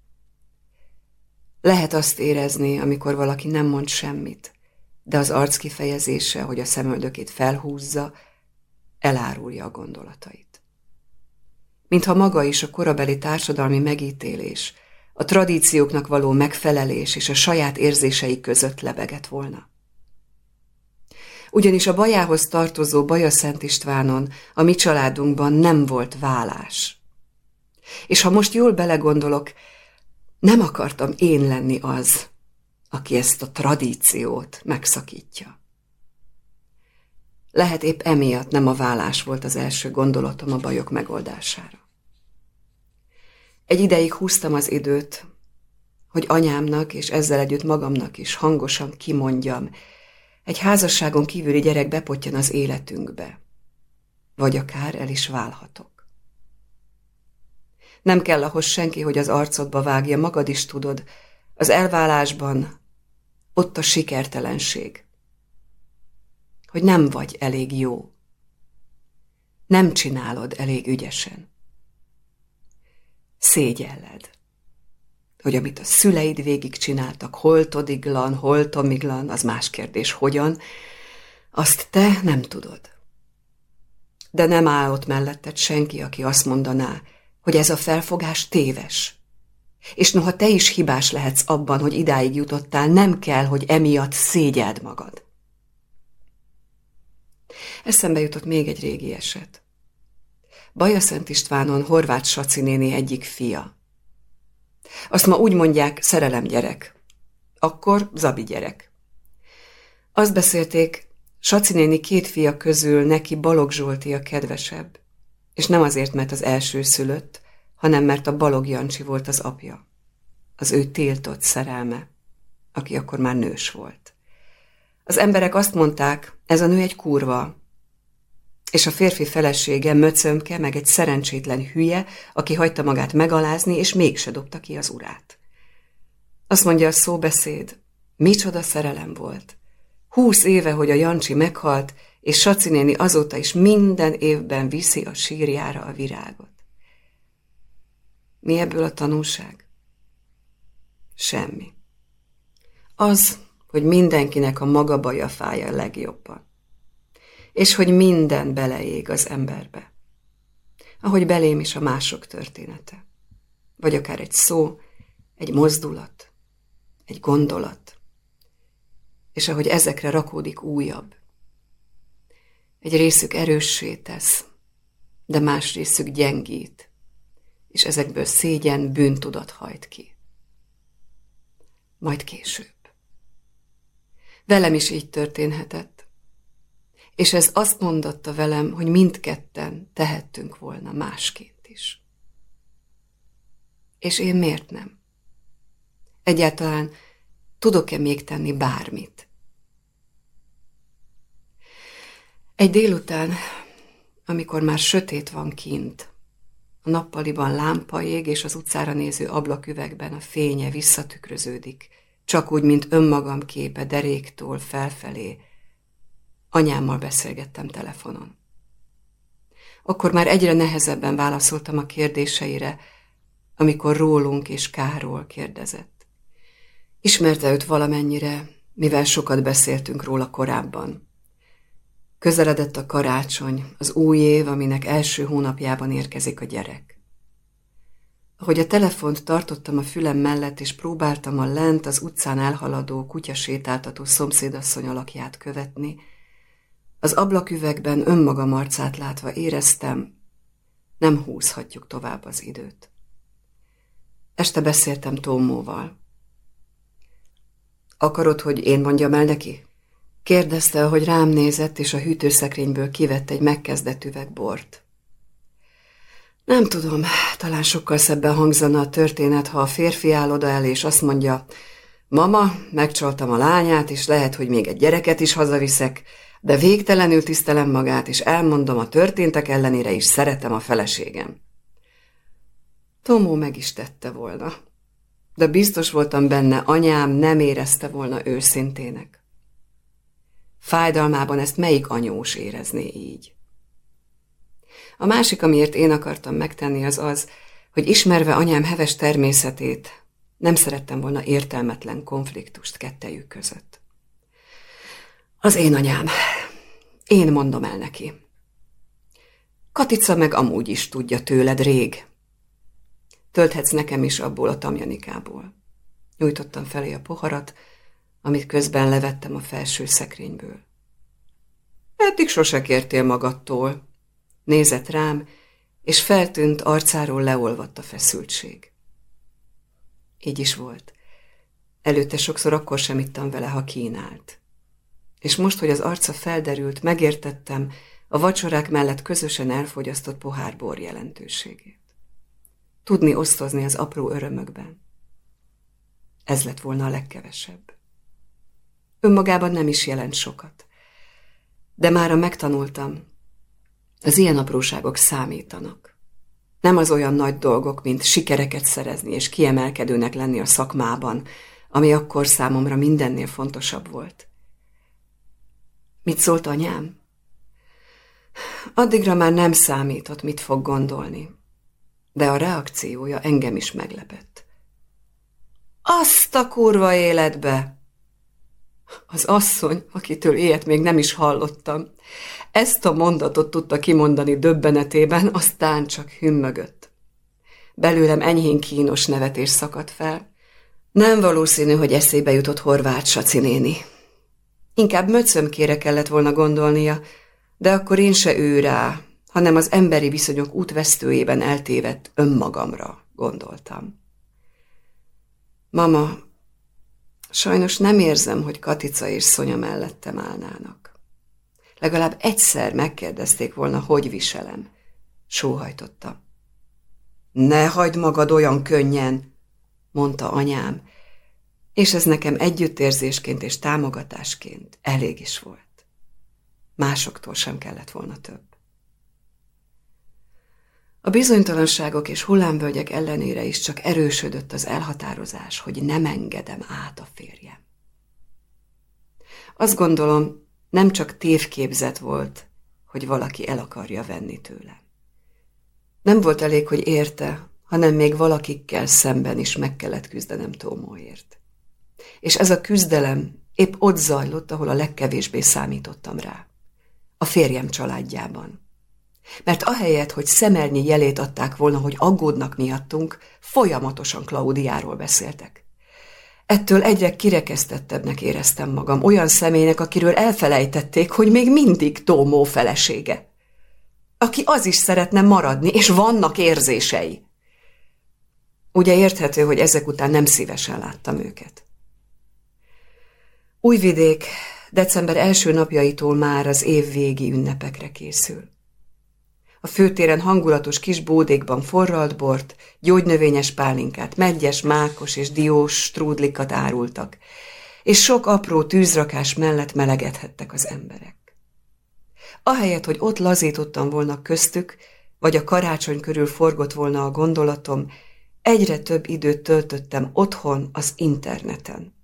Lehet azt érezni, amikor valaki nem mond semmit, de az arc kifejezése, hogy a szemöldökét felhúzza, elárulja a gondolatait. Mintha maga is a korabeli társadalmi megítélés, a tradícióknak való megfelelés és a saját érzései között lebegett volna ugyanis a bajához tartozó Baja Szent Istvánon a mi családunkban nem volt vállás. És ha most jól belegondolok, nem akartam én lenni az, aki ezt a tradíciót megszakítja. Lehet épp emiatt nem a vállás volt az első gondolatom a bajok megoldására. Egy ideig húztam az időt, hogy anyámnak és ezzel együtt magamnak is hangosan kimondjam, egy házasságon kívüli gyerek bepottyan az életünkbe, vagy akár el is válhatok. Nem kell ahhoz senki, hogy az arcodba vágja, magad is tudod, az elválásban ott a sikertelenség, hogy nem vagy elég jó, nem csinálod elég ügyesen. Szégyelled. Hogy amit a szüleid végig csináltak, holtodiglan, holtomiglan, az más kérdés, hogyan, azt te nem tudod. De nem áll ott melletted senki, aki azt mondaná, hogy ez a felfogás téves. És noha te is hibás lehetsz abban, hogy idáig jutottál, nem kell, hogy emiatt szégyeld magad. Eszembe jutott még egy régi eset. Baja Szent Istvánon Horváth Saci néni egyik fia. Azt ma úgy mondják, szerelem gyerek. Akkor Zabi gyerek. Azt beszélték, Saci néni két fia közül neki Balog Zsolti a kedvesebb. És nem azért, mert az első szülött, hanem mert a Balog Jancsi volt az apja. Az ő tiltott szerelme, aki akkor már nős volt. Az emberek azt mondták, ez a nő egy kurva, és a férfi felesége möcömke, meg egy szerencsétlen hülye, aki hagyta magát megalázni, és mégse dobta ki az urát. Azt mondja a szóbeszéd, micsoda szerelem volt. Húsz éve, hogy a Jancsi meghalt, és Saci néni azóta is minden évben viszi a sírjára a virágot. Mi ebből a tanulság? Semmi. Az, hogy mindenkinek a maga baja fája legjobban és hogy minden beleég az emberbe. Ahogy belém is a mások története. Vagy akár egy szó, egy mozdulat, egy gondolat, és ahogy ezekre rakódik újabb. Egy részük erőssé tesz, de más részük gyengít, és ezekből szégyen, bűntudat hajt ki. Majd később. Velem is így történhetett és ez azt mondotta velem, hogy mindketten tehettünk volna másként is. És én miért nem? Egyáltalán tudok-e még tenni bármit? Egy délután, amikor már sötét van kint, a nappaliban lámpa ég, és az utcára néző ablaküvegben a fénye visszatükröződik, csak úgy, mint önmagam képe deréktól felfelé, Anyámmal beszélgettem telefonon. Akkor már egyre nehezebben válaszoltam a kérdéseire, amikor rólunk és Káról kérdezett. Ismerte őt valamennyire, mivel sokat beszéltünk róla korábban. Közeledett a karácsony, az új év, aminek első hónapjában érkezik a gyerek. Ahogy a telefont tartottam a fülem mellett, és próbáltam a lent az utcán elhaladó kutyasétáltató szomszédasszony alakját követni, az ablaküvegben önmagam arcát látva éreztem, nem húzhatjuk tovább az időt. Este beszéltem Tómóval. Akarod, hogy én mondjam el neki? Kérdezte, hogy rám nézett, és a hűtőszekrényből kivett egy megkezdett üveg. Nem tudom, talán sokkal szebben hangzana a történet, ha a férfi áll oda el, és azt mondja, Mama, megcsaltam a lányát, és lehet, hogy még egy gyereket is hazaviszek, de végtelenül tisztelem magát, és elmondom, a történtek ellenére is szeretem a feleségem. Tomó meg is tette volna, de biztos voltam benne, anyám nem érezte volna őszintének. Fájdalmában ezt melyik anyós érezné így? A másik, amiért én akartam megtenni, az az, hogy ismerve anyám heves természetét, nem szerettem volna értelmetlen konfliktust kettejük között. Az én anyám. Én mondom el neki. Katica meg amúgy is tudja tőled rég. Tölthetsz nekem is abból a tamjanikából. Nyújtottam felé a poharat, amit közben levettem a felső szekrényből. Eddig sose kértél magadtól. Nézett rám, és feltűnt arcáról leolvadt a feszültség. Így is volt. Előtte sokszor akkor sem ittam vele, ha kínált és most, hogy az arca felderült, megértettem a vacsorák mellett közösen elfogyasztott pohár bor jelentőségét. Tudni osztozni az apró örömökben. Ez lett volna a legkevesebb. Önmagában nem is jelent sokat. De mára megtanultam, az ilyen apróságok számítanak. Nem az olyan nagy dolgok, mint sikereket szerezni és kiemelkedőnek lenni a szakmában, ami akkor számomra mindennél fontosabb volt. Mit szólt anyám? Addigra már nem számított, mit fog gondolni, de a reakciója engem is meglepett. Azt a kurva életbe! Az asszony, akitől ilyet még nem is hallottam, ezt a mondatot tudta kimondani döbbenetében, aztán csak hümmögött. Belőlem enyhén kínos nevetés szakadt fel. Nem valószínű, hogy eszébe jutott Horváth Saci néni. Inkább möcömkére kellett volna gondolnia, de akkor én se ő rá, hanem az emberi viszonyok útvesztőjében eltévedt önmagamra gondoltam. Mama, sajnos nem érzem, hogy Katica és Szonya mellettem állnának. Legalább egyszer megkérdezték volna, hogy viselem. Sóhajtotta. Ne hagyd magad olyan könnyen, mondta anyám, és ez nekem együttérzésként és támogatásként elég is volt. Másoktól sem kellett volna több. A bizonytalanságok és hullámvölgyek ellenére is csak erősödött az elhatározás, hogy nem engedem át a férjem. Azt gondolom, nem csak tévképzet volt, hogy valaki el akarja venni tőlem. Nem volt elég, hogy érte, hanem még valakikkel szemben is meg kellett küzdenem Tómóért. És ez a küzdelem épp ott zajlott, ahol a legkevésbé számítottam rá. A férjem családjában. Mert ahelyett, hogy szemernyi jelét adták volna, hogy aggódnak miattunk, folyamatosan Klaudiáról beszéltek. Ettől egyre kirekesztettebbnek éreztem magam, olyan személynek, akiről elfelejtették, hogy még mindig Tómó felesége. Aki az is szeretne maradni, és vannak érzései. Ugye érthető, hogy ezek után nem szívesen láttam őket. Újvidék december első napjaitól már az év végi ünnepekre készül. A főtéren hangulatos kis bódékban forralt bort, gyógynövényes pálinkát, megyes, mákos és diós strúdlikat árultak, és sok apró tűzrakás mellett melegedhettek az emberek. Ahelyett, hogy ott lazítottam volna köztük, vagy a karácsony körül forgott volna a gondolatom, egyre több időt töltöttem otthon az interneten.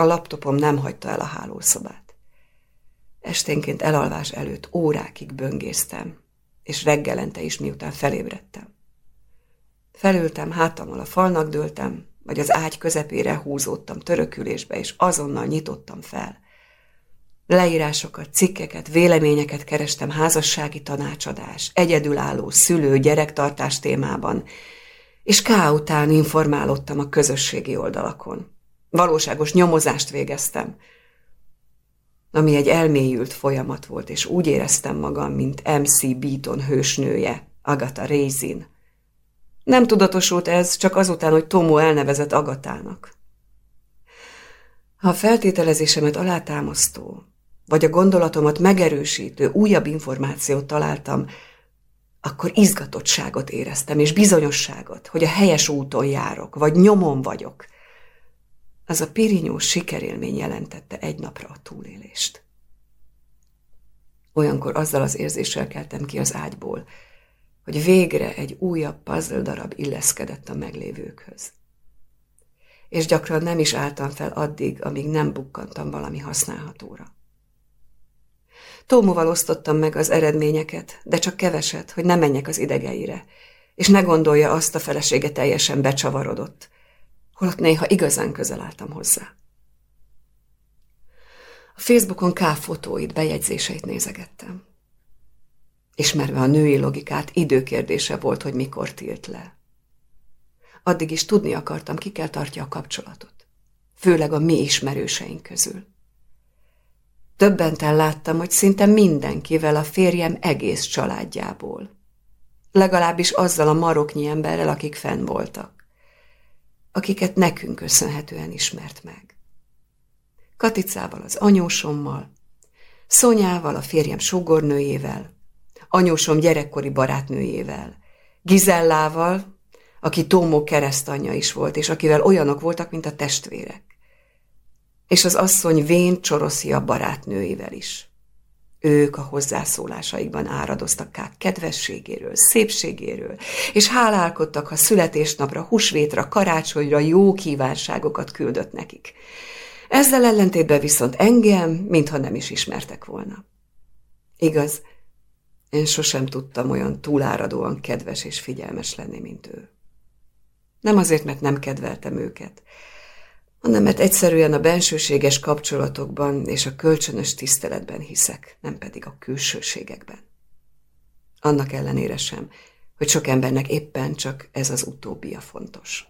A laptopom nem hagyta el a hálószobát. Esténként elalvás előtt órákig böngésztem, és reggelente is miután felébredtem. Felültem, hátammal a falnak dőltem, vagy az ágy közepére húzódtam törökülésbe, és azonnal nyitottam fel. Leírásokat, cikkeket, véleményeket kerestem házassági tanácsadás, egyedülálló szülő, gyerektartás témában, és ká után informálódtam a közösségi oldalakon. Valóságos nyomozást végeztem, ami egy elmélyült folyamat volt, és úgy éreztem magam, mint MC Beaton hősnője, Agatha Raisin. Nem tudatosult ez, csak azután, hogy Tomó elnevezett Agatának. Ha a feltételezésemet alátámasztó, vagy a gondolatomat megerősítő újabb információt találtam, akkor izgatottságot éreztem, és bizonyosságot, hogy a helyes úton járok, vagy nyomon vagyok – az a pirinyós sikerélmény jelentette egy napra a túlélést. Olyankor azzal az érzéssel keltem ki az ágyból, hogy végre egy újabb puzzle darab illeszkedett a meglévőkhöz. És gyakran nem is álltam fel addig, amíg nem bukkantam valami használhatóra. Tómóval osztottam meg az eredményeket, de csak keveset, hogy ne menjek az idegeire, és ne gondolja azt a felesége teljesen becsavarodott, holott néha igazán közel álltam hozzá. A Facebookon K fotóit, bejegyzéseit nézegettem. Ismerve a női logikát, időkérdése volt, hogy mikor tilt le. Addig is tudni akartam, ki kell tartja a kapcsolatot. Főleg a mi ismerőseink közül. Többenten láttam, hogy szinte mindenkivel a férjem egész családjából. Legalábbis azzal a maroknyi emberrel, akik fenn voltak akiket nekünk köszönhetően ismert meg. Katicával az anyósommal, Szonyával, a férjem sugornőjével, anyósom gyerekkori barátnőjével, Gizellával, aki Tómó keresztanyja is volt, és akivel olyanok voltak, mint a testvérek, és az asszony Vén Csoroszia barátnőivel is. Ők a hozzászólásaikban áradoztak Kák kedvességéről, szépségéről, és hálálkodtak, ha születésnapra, húsvétra, karácsonyra jó kívánságokat küldött nekik. Ezzel ellentétben viszont engem, mintha nem is ismertek volna. Igaz, én sosem tudtam olyan túláradóan kedves és figyelmes lenni, mint ő. Nem azért, mert nem kedveltem őket, hanem mert egyszerűen a bensőséges kapcsolatokban és a kölcsönös tiszteletben hiszek, nem pedig a külsőségekben. Annak ellenére sem, hogy sok embernek éppen csak ez az utóbbi a fontos.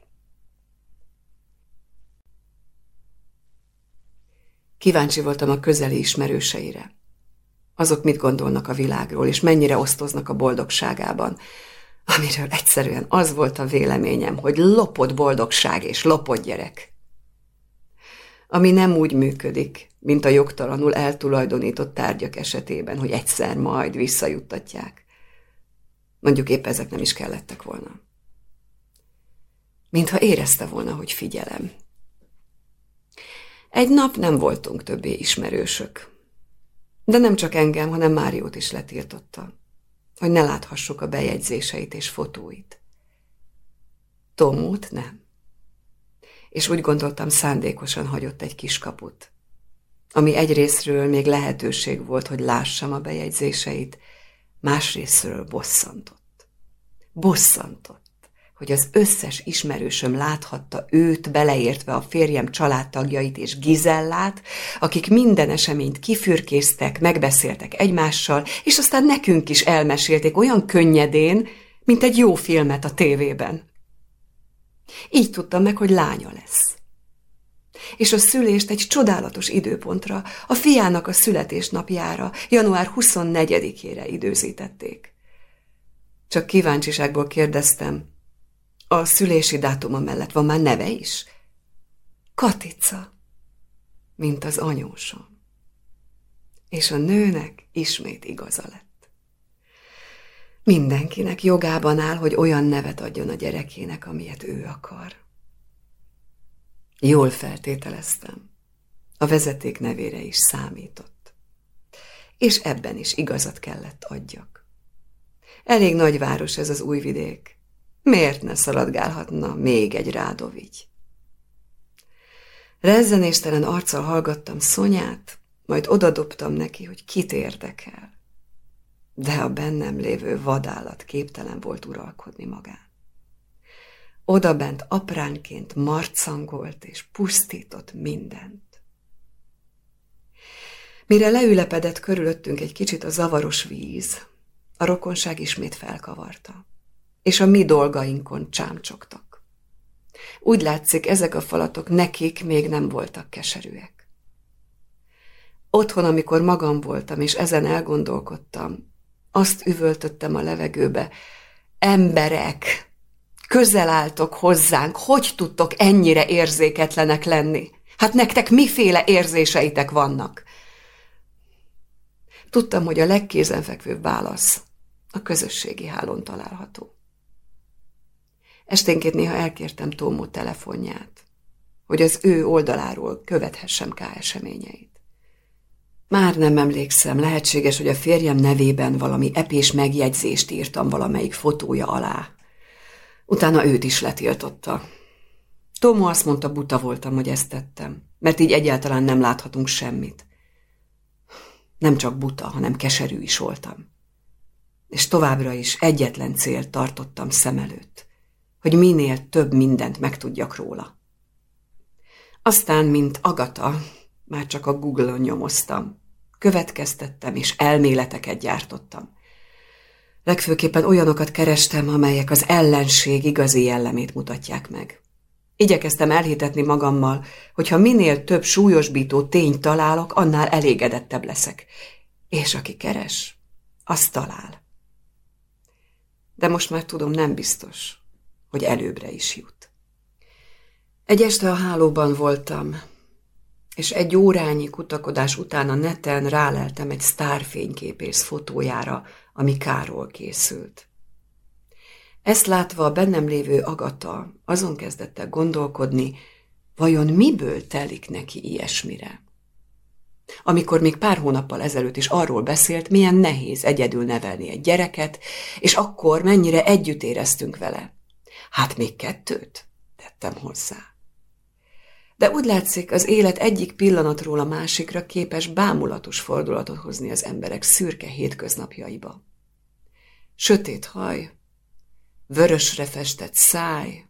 Kíváncsi voltam a közeli ismerőseire. Azok mit gondolnak a világról, és mennyire osztoznak a boldogságában, amiről egyszerűen az volt a véleményem, hogy lopott boldogság és lopott gyerek. Ami nem úgy működik, mint a jogtalanul eltulajdonított tárgyak esetében, hogy egyszer majd visszajuttatják. Mondjuk épp ezek nem is kellettek volna. Mintha érezte volna, hogy figyelem. Egy nap nem voltunk többé ismerősök. De nem csak engem, hanem Máriót is letiltotta, hogy ne láthassuk a bejegyzéseit és fotóit. Tomót nem. És úgy gondoltam, szándékosan hagyott egy kis kaput, ami egyrésztről még lehetőség volt, hogy lássam a bejegyzéseit, másrésztről bosszantott. Bosszantott hogy az összes ismerősöm láthatta őt, beleértve a férjem családtagjait és Gizellát, akik minden eseményt kifürkésztek, megbeszéltek egymással, és aztán nekünk is elmesélték olyan könnyedén, mint egy jó filmet a tévében. Így tudtam meg, hogy lánya lesz. És a szülést egy csodálatos időpontra, a fiának a születésnapjára, január 24-ére időzítették. Csak kíváncsiságból kérdeztem, a szülési dátuma mellett van már neve is? Katica, mint az anyósom. És a nőnek ismét igaza lett. Mindenkinek jogában áll, hogy olyan nevet adjon a gyerekének, amilyet ő akar. Jól feltételeztem. A vezeték nevére is számított. És ebben is igazat kellett adjak. Elég nagy város ez az új vidék, Miért ne szaladgálhatna még egy Rádovigy? Rezzenéstelen arccal hallgattam Szonyát, majd odadobtam neki, hogy kit érdekel. De a bennem lévő vadállat képtelen volt uralkodni magán. Oda bent apránként marcangolt és pusztított mindent. Mire leülepedett körülöttünk egy kicsit a zavaros víz, a rokonság ismét felkavarta és a mi dolgainkon csámcsogtak. Úgy látszik, ezek a falatok nekik még nem voltak keserűek. Otthon, amikor magam voltam, és ezen elgondolkodtam, azt üvöltöttem a levegőbe, emberek, közel álltok hozzánk, hogy tudtok ennyire érzéketlenek lenni? Hát nektek miféle érzéseitek vannak? Tudtam, hogy a legkézenfekvőbb válasz a közösségi hálón található. Esténként néha elkértem Tómó telefonját, hogy az ő oldaláról követhessem K eseményeit. Már nem emlékszem, lehetséges, hogy a férjem nevében valami epés megjegyzést írtam valamelyik fotója alá. Utána őt is letiltotta. Tomó azt mondta, buta voltam, hogy ezt tettem, mert így egyáltalán nem láthatunk semmit. Nem csak buta, hanem keserű is voltam. És továbbra is egyetlen célt tartottam szem előtt hogy minél több mindent megtudjak róla. Aztán, mint Agata, már csak a Google-on nyomoztam. Következtettem és elméleteket gyártottam. Legfőképpen olyanokat kerestem, amelyek az ellenség igazi jellemét mutatják meg. Igyekeztem elhitetni magammal, hogy ha minél több súlyosbító tényt találok, annál elégedettebb leszek. És aki keres, az talál. De most már tudom, nem biztos hogy előbbre is jut. Egy este a hálóban voltam, és egy órányi kutakodás után a neten ráleltem egy sztárfényképész fotójára, ami Káról készült. Ezt látva a bennem lévő Agata azon kezdett el gondolkodni, vajon miből telik neki ilyesmire. Amikor még pár hónappal ezelőtt is arról beszélt, milyen nehéz egyedül nevelni egy gyereket, és akkor mennyire együtt éreztünk vele. Hát még kettőt? Tettem hozzá. De úgy látszik, az élet egyik pillanatról a másikra képes bámulatos fordulatot hozni az emberek szürke hétköznapjaiba. Sötét haj, vörösre festett száj,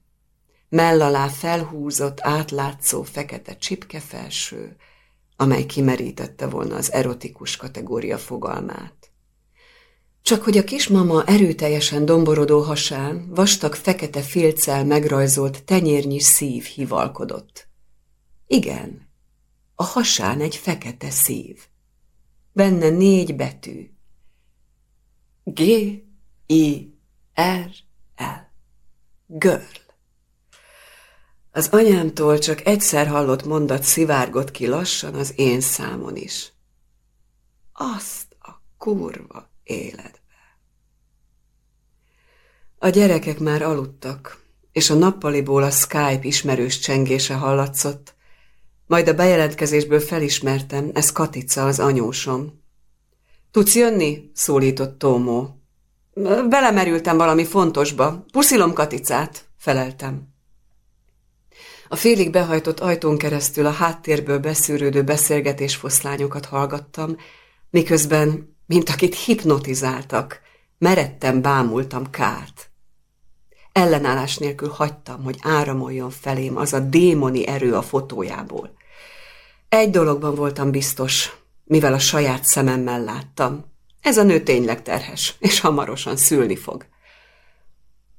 mell alá felhúzott, átlátszó fekete csipkefelső, amely kimerítette volna az erotikus kategória fogalmát. Csak hogy a kismama erőteljesen domborodó hasán vastag fekete filccel megrajzolt tenyérnyi szív hivalkodott. Igen, a hasán egy fekete szív. Benne négy betű. G, I, R, L. Girl. Az anyámtól csak egyszer hallott mondat szivárgott ki lassan az én számon is. Azt a kurva életbe. A gyerekek már aludtak, és a nappaliból a Skype ismerős csengése hallatszott, majd a bejelentkezésből felismertem, ez Katica, az anyósom. Tudsz jönni? szólított Tómó. Belemerültem valami fontosba. Puszilom Katicát, feleltem. A félig behajtott ajtón keresztül a háttérből beszűrődő beszélgetésfoszlányokat hallgattam, miközben, mint akit hipnotizáltak, meredtem bámultam kárt. Ellenállás nélkül hagytam, hogy áramoljon felém az a démoni erő a fotójából. Egy dologban voltam biztos, mivel a saját szememmel láttam. Ez a nő tényleg terhes, és hamarosan szülni fog.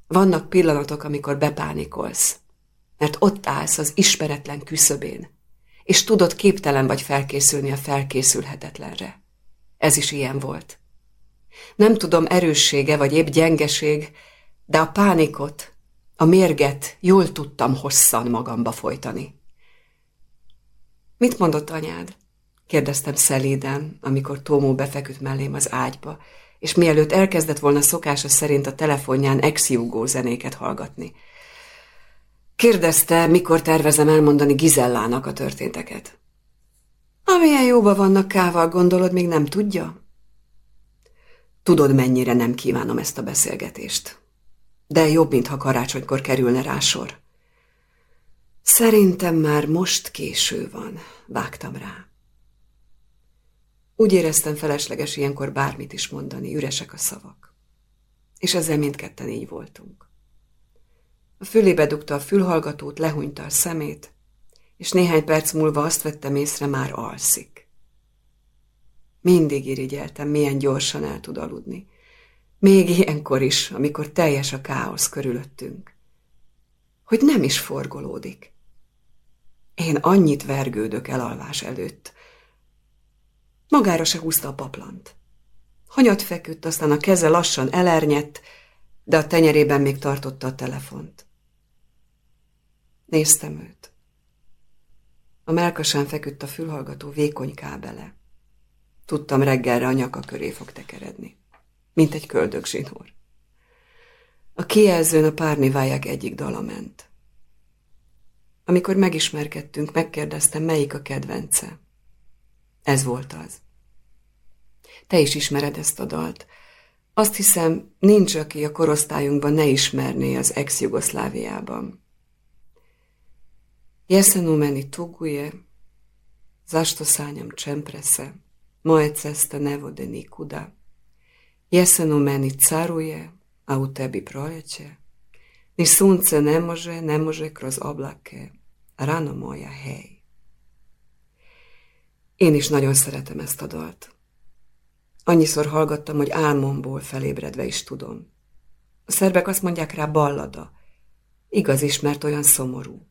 Vannak pillanatok, amikor bepánikolsz, mert ott állsz az ismeretlen küszöbén, és tudod, képtelen vagy felkészülni a felkészülhetetlenre. Ez is ilyen volt. Nem tudom, erőssége vagy épp gyengeség, de a pánikot, a mérget jól tudtam hosszan magamba folytani. Mit mondott anyád? kérdeztem szelíden, amikor Tómó befeküdt mellém az ágyba, és mielőtt elkezdett volna szokása szerint a telefonján ex zenéket hallgatni. Kérdezte, mikor tervezem elmondani Gizellának a történteket. Amilyen jóba vannak kával, gondolod, még nem tudja? Tudod, mennyire nem kívánom ezt a beszélgetést. De jobb, mintha karácsonykor kerülne rá sor. Szerintem már most késő van, vágtam rá. Úgy éreztem felesleges ilyenkor bármit is mondani, üresek a szavak. És ezzel mindketten így voltunk. A fülébe dugta a fülhallgatót, lehúnyta a szemét, és néhány perc múlva azt vettem észre, már alszik. Mindig irigyeltem, milyen gyorsan el tud aludni. Még ilyenkor is, amikor teljes a káosz körülöttünk. Hogy nem is forgolódik. Én annyit vergődök elalvás előtt. Magára se húzta a paplant. Hanyat feküdt, aztán a keze lassan elernyett, de a tenyerében még tartotta a telefont. Néztem őt. A melkasán feküdt a fülhallgató vékony kábele. Tudtam reggelre a nyaka köré fog tekeredni, mint egy köldögzsinór. A kijelzőn a párniváják egyik dala ment. Amikor megismerkedtünk, megkérdeztem, melyik a kedvence. Ez volt az. Te is ismered ezt a dalt. Azt hiszem, nincs, aki a korosztályunkban ne ismerné az ex-Jugoszláviában. Jesenu tuguje, zašto sanjam čemprese, moje ceste ne vode nikuda. Jesenu meni caruje, a u tebi proljeće. Ni sunce ne može, ne može kroz oblake, rano moja hej. Én is nagyon szeretem ezt a dalt. Annyiszor hallgattam, hogy álmomból felébredve is tudom. A szerbek azt mondják rá ballada. Igaz is, mert olyan szomorú.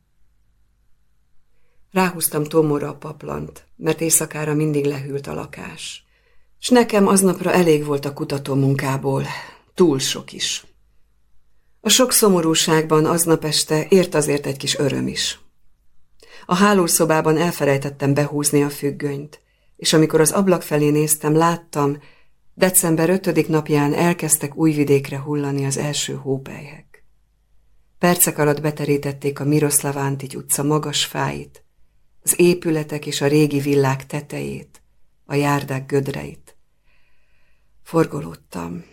Ráhúztam Tomóra a paplant, mert éjszakára mindig lehűlt a lakás. S nekem aznapra elég volt a kutató munkából, túl sok is. A sok szomorúságban aznap este ért azért egy kis öröm is. A hálószobában elfelejtettem behúzni a függönyt, és amikor az ablak felé néztem, láttam, december ötödik napján elkezdtek újvidékre hullani az első hópelyhek. Percek alatt beterítették a Miroszlavántigy utca magas fáit, az épületek és a régi villák tetejét, a járdák gödreit. Forgolódtam,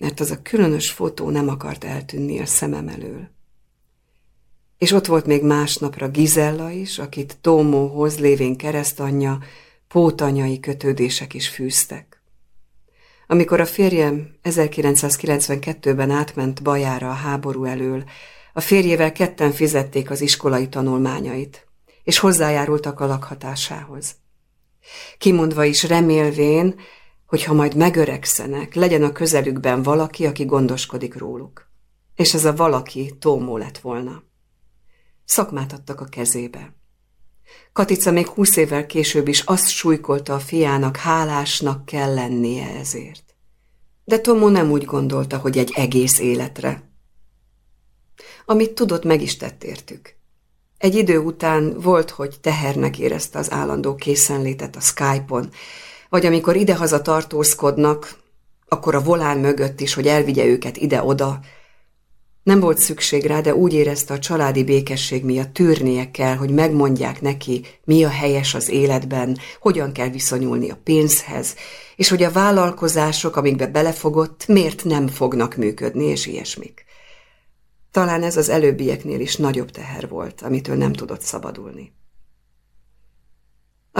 mert az a különös fotó nem akart eltűnni a szemem elől. És ott volt még másnapra Gizella is, akit Tómóhoz lévén keresztanyja, pótanyai kötődések is fűztek. Amikor a férjem 1992-ben átment bajára a háború elől, A férjével ketten fizették az iskolai tanulmányait, és hozzájárultak a lakhatásához. Kimondva is remélvén, hogy ha majd megöregszenek, legyen a közelükben valaki, aki gondoskodik róluk. És ez a valaki Tómó lett volna. Szakmát adtak a kezébe. Katica még húsz évvel később is azt súlykolta a fiának, hálásnak kell lennie ezért. De Tomó nem úgy gondolta, hogy egy egész életre. Amit tudott, meg is tett értük. Egy idő után volt, hogy tehernek érezte az állandó készenlétet a Skype-on, vagy amikor idehaza tartózkodnak, akkor a volán mögött is, hogy elvigye őket ide-oda, nem volt szükség rá, de úgy érezte a családi békesség miatt tűrnie kell, hogy megmondják neki, mi a helyes az életben, hogyan kell viszonyulni a pénzhez, és hogy a vállalkozások, amikbe belefogott, miért nem fognak működni, és ilyesmik. Talán ez az előbbieknél is nagyobb teher volt, amitől nem tudott szabadulni.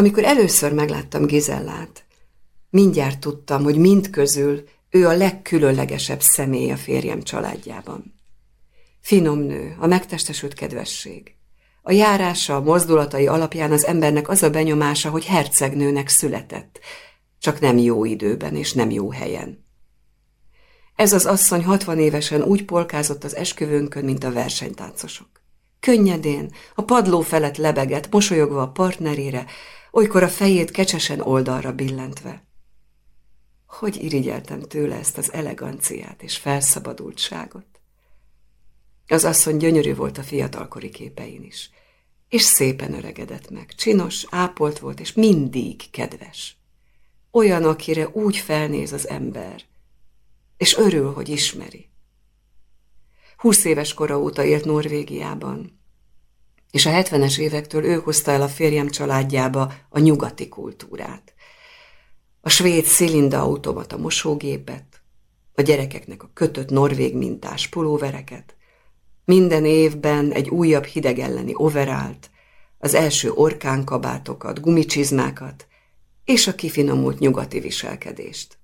Amikor először megláttam Gizellát, mindjárt tudtam, hogy mindközül ő a legkülönlegesebb személy a férjem családjában. Finom nő, a megtestesült kedvesség. A járása, a mozdulatai alapján az embernek az a benyomása, hogy hercegnőnek született, csak nem jó időben és nem jó helyen. Ez az asszony hatvan évesen úgy polkázott az esküvőnkön, mint a versenytáncosok. Könnyedén, a padló felett lebegett, mosolyogva a partnerére, olykor a fejét kecsesen oldalra billentve. Hogy irigyeltem tőle ezt az eleganciát és felszabadultságot. Az asszony gyönyörű volt a fiatalkori képein is, és szépen öregedett meg, csinos, ápolt volt, és mindig kedves. Olyan, akire úgy felnéz az ember, és örül, hogy ismeri. Húsz éves kora óta élt Norvégiában, és a hetvenes évektől ő hozta el a férjem családjába a nyugati kultúrát. A svéd szilinda automata mosógépet, a gyerekeknek a kötött norvég mintás pulóvereket, minden évben egy újabb hideg elleni overált, az első orkánkabátokat, gumicsizmákat és a kifinomult nyugati viselkedést.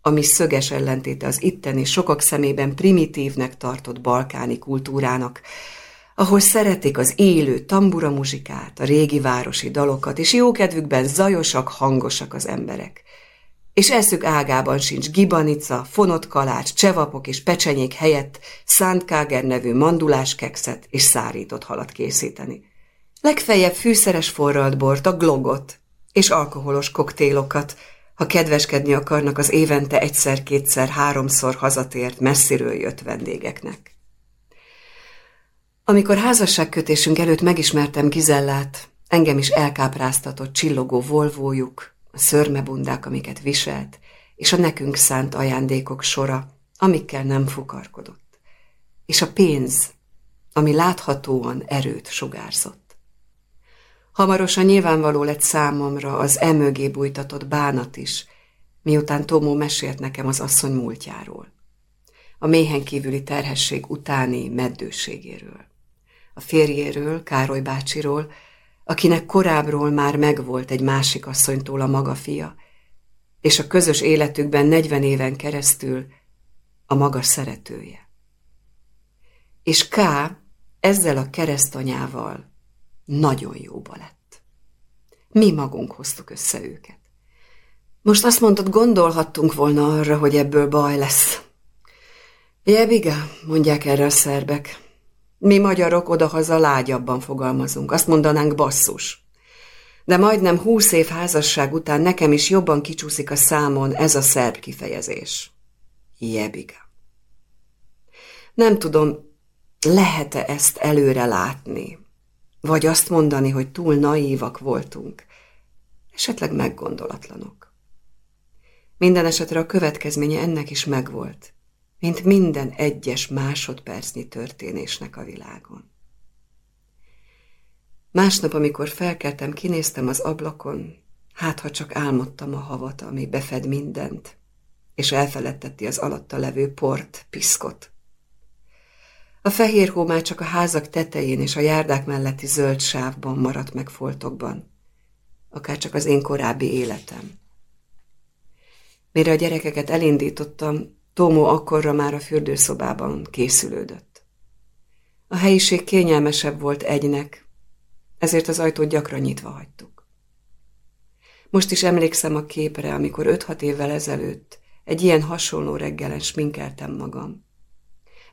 Ami szöges ellentéte az itteni sokak szemében primitívnek tartott balkáni kultúrának, ahol szeretik az élő tambura muzsikát, a régi városi dalokat, és jókedvükben zajosak, hangosak az emberek és eszük ágában sincs gibanica, fonott kalács, csevapok és pecsenyék helyett szántkáger nevű manduláskekszet és szárított halat készíteni. Legfeljebb fűszeres forralt bort, a glogot és alkoholos koktélokat, ha kedveskedni akarnak az évente egyszer-kétszer, háromszor hazatért, messziről jött vendégeknek. Amikor házasságkötésünk előtt megismertem Gizellát, engem is elkápráztatott csillogó volvójuk, a szörmebundák, amiket viselt, és a nekünk szánt ajándékok sora, amikkel nem fukarkodott. És a pénz, ami láthatóan erőt sugárzott. Hamarosan nyilvánvaló lett számomra az emögé bújtatott bánat is, miután Tomó mesélt nekem az asszony múltjáról. A méhen kívüli terhesség utáni meddőségéről. A férjéről, Károly bácsiról, akinek korábbról már megvolt egy másik asszonytól a maga fia, és a közös életükben negyven éven keresztül a maga szeretője. És K. ezzel a keresztanyával nagyon jóba lett. Mi magunk hoztuk össze őket. Most azt mondod, gondolhattunk volna arra, hogy ebből baj lesz. Jebiga, mondják erre a szerbek. Mi magyarok odahaza lágyabban fogalmazunk, azt mondanánk basszus. De majdnem húsz év házasság után nekem is jobban kicsúszik a számon ez a szerb kifejezés. Jebiga. Nem tudom, lehet-e ezt előre látni, vagy azt mondani, hogy túl naívak voltunk, esetleg meggondolatlanok. Minden esetre a következménye ennek is megvolt mint minden egyes másodpercnyi történésnek a világon. Másnap, amikor felkeltem, kinéztem az ablakon, hát ha csak álmodtam a havat, ami befed mindent, és elfeledtetti az alatta levő port, piszkot. A fehér hó már csak a házak tetején és a járdák melletti zöld sávban maradt meg foltokban, akár csak az én korábbi életem. Mire a gyerekeket elindítottam, Tómó akkorra már a fürdőszobában készülődött. A helyiség kényelmesebb volt egynek, ezért az ajtót gyakran nyitva hagytuk. Most is emlékszem a képre, amikor öt-hat évvel ezelőtt egy ilyen hasonló reggelen sminkeltem magam.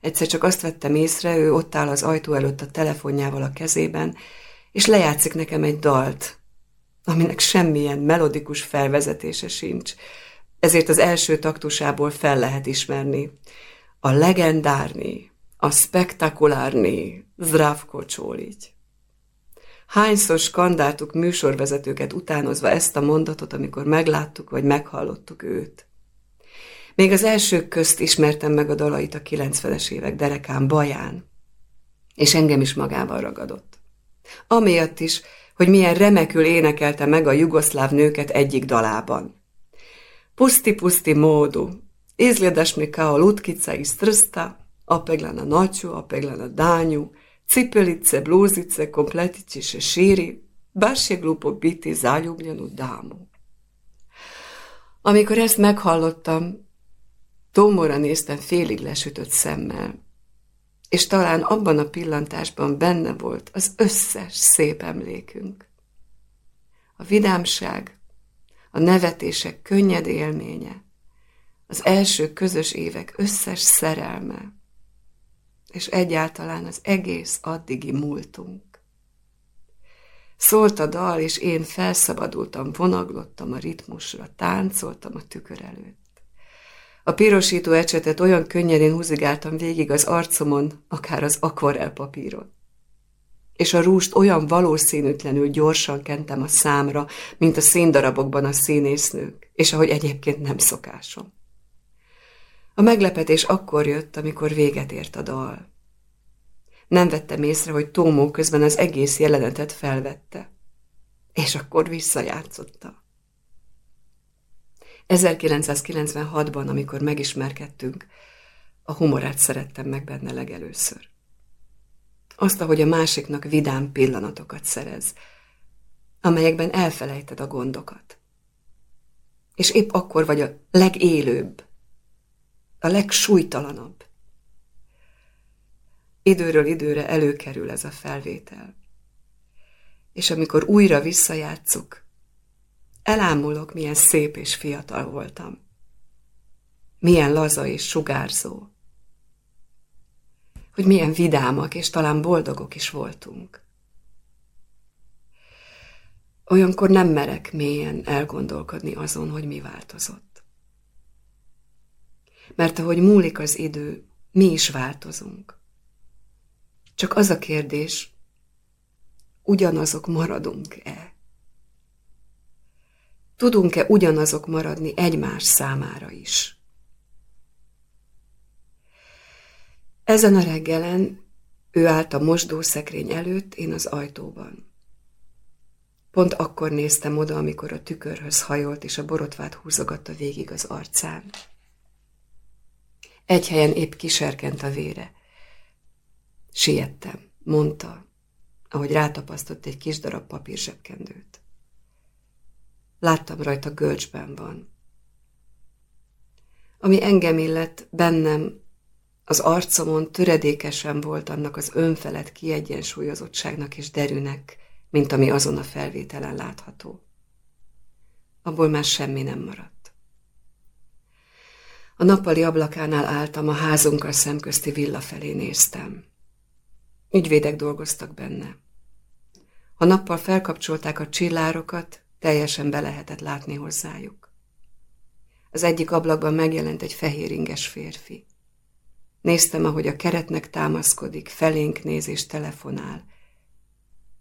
Egyszer csak azt vettem észre, ő ott áll az ajtó előtt a telefonjával a kezében, és lejátszik nekem egy dalt, aminek semmilyen melodikus felvezetése sincs, ezért az első taktusából fel lehet ismerni. A legendárni, a spektakulárni, Zdravko Csóligy. Hányszor skandáltuk műsorvezetőket utánozva ezt a mondatot, amikor megláttuk vagy meghallottuk őt. Még az elsők közt ismertem meg a dalait a 90-es évek derekán baján, és engem is magával ragadott. Amiatt is, hogy milyen remekül énekelte meg a jugoszláv nőket egyik dalában. Pusti-pusti módu, izgledaš mi kao lutkica iz trsta, opegla na noću, opegla na danju, cipelice, bluzice, kompletići šeširi, baš je glupo biti zaljubljenu damu. Amikor ezt meghallottam, Tómora néztem félig lesütött szemmel, és talán abban a pillantásban benne volt az összes szép emlékünk. A vidámság, a nevetések könnyed élménye, az első közös évek összes szerelme, és egyáltalán az egész addigi múltunk. Szólt a dal, és én felszabadultam, vonaglottam a ritmusra, táncoltam a tükör előtt. A pirosító ecsetet olyan könnyedén húzigáltam végig az arcomon, akár az akvarelpapíron. És a rúst olyan valószínűtlenül gyorsan kentem a számra, mint a színdarabokban a színésznők, és ahogy egyébként nem szokásom. A meglepetés akkor jött, amikor véget ért a dal. Nem vettem észre, hogy Tómó közben az egész jelenetet felvette, és akkor visszajátszotta. 1996-ban, amikor megismerkedtünk, a humorát szerettem meg benne legelőször. Azt, ahogy a másiknak vidám pillanatokat szerez, amelyekben elfelejted a gondokat. És épp akkor vagy a legélőbb, a legsúlytalanabb. Időről időre előkerül ez a felvétel. És amikor újra visszajátszuk, Elámulok, milyen szép és fiatal voltam. Milyen laza és sugárzó. Hogy milyen vidámak és talán boldogok is voltunk. Olyankor nem merek mélyen elgondolkodni azon, hogy mi változott. Mert ahogy múlik az idő, mi is változunk. Csak az a kérdés, ugyanazok maradunk-e? Tudunk-e ugyanazok maradni egymás számára is? Ezen a reggelen ő állt a mosdószekrény előtt, én az ajtóban. Pont akkor néztem oda, amikor a tükörhöz hajolt, és a borotvát húzogatta végig az arcán. Egy helyen épp kiserkent a vére. Siettem, mondta, ahogy rátapasztott egy kis darab papírzsebkendőt. Láttam rajta gölcsben van. Ami engem illet, bennem, az arcomon töredékesen volt annak az önfelett kiegyensúlyozottságnak és derűnek, mint ami azon a felvételen látható. Abból már semmi nem maradt. A nappali ablakánál álltam, a házunkkal szemközti villa felé néztem. Ügyvédek dolgoztak benne. A nappal felkapcsolták a csillárokat, Teljesen be lehetett látni hozzájuk. Az egyik ablakban megjelent egy fehér inges férfi. Néztem, ahogy a keretnek támaszkodik, felénk néz és telefonál,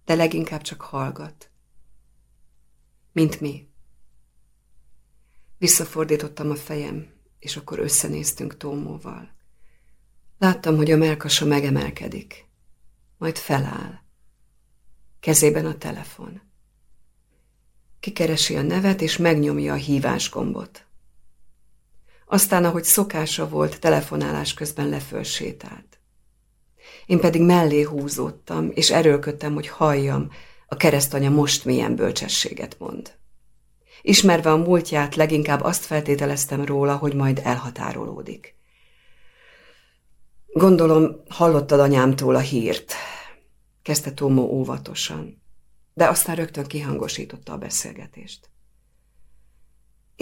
de leginkább csak hallgat. Mint mi. Visszafordítottam a fejem, és akkor összenéztünk Tómóval. Láttam, hogy a melkasa megemelkedik, majd feláll. Kezében a telefon. Kikeresi a nevet, és megnyomja a hívás gombot. Aztán, ahogy szokása volt, telefonálás közben lefölsétált. Én pedig mellé húzódtam, és erőlködtem, hogy halljam, a keresztanya most milyen bölcsességet mond. Ismerve a múltját, leginkább azt feltételeztem róla, hogy majd elhatárolódik. Gondolom, hallottad anyámtól a hírt, kezdte Tomó óvatosan, de aztán rögtön kihangosította a beszélgetést.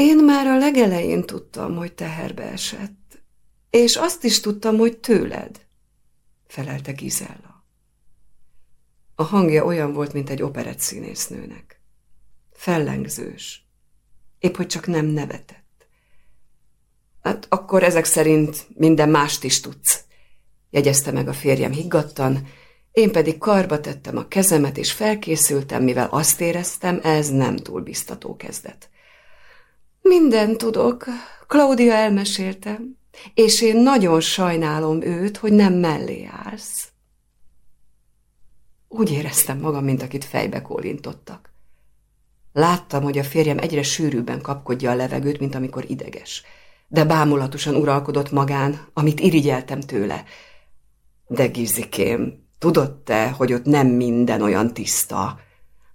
Én már a legelején tudtam, hogy teherbe esett, és azt is tudtam, hogy tőled, felelte Gizella. A hangja olyan volt, mint egy operett színésznőnek. Fellengzős, épp hogy csak nem nevetett. Hát akkor ezek szerint minden mást is tudsz, jegyezte meg a férjem higgadtan, én pedig karba tettem a kezemet, és felkészültem, mivel azt éreztem, ez nem túl biztató kezdet. Minden tudok, Claudia elmesélte, és én nagyon sajnálom őt, hogy nem mellé állsz. Úgy éreztem magam, mint akit fejbe kólintottak. Láttam, hogy a férjem egyre sűrűbben kapkodja a levegőt, mint amikor ideges, de bámulatosan uralkodott magán, amit irigyeltem tőle. De Gizikém, tudod te, hogy ott nem minden olyan tiszta?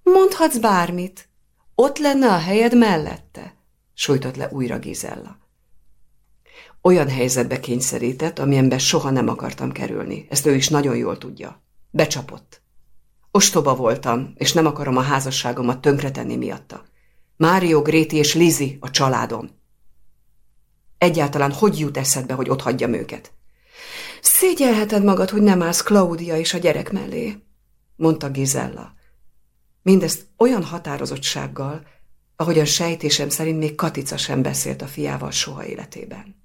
Mondhatsz bármit. Ott lenne a helyed mellette sújtott le újra Gizella. Olyan helyzetbe kényszerített, amilyenben soha nem akartam kerülni. Ezt ő is nagyon jól tudja. Becsapott. Ostoba voltam, és nem akarom a házasságomat tönkretenni miatta. Mário, Gréti és Lizi a családom. Egyáltalán hogy jut eszedbe, hogy ott hagyjam őket? Szégyelheted magad, hogy nem állsz Claudia és a gyerek mellé, mondta Gizella. Mindezt olyan határozottsággal, ahogyan sejtésem szerint még Katica sem beszélt a fiával soha életében.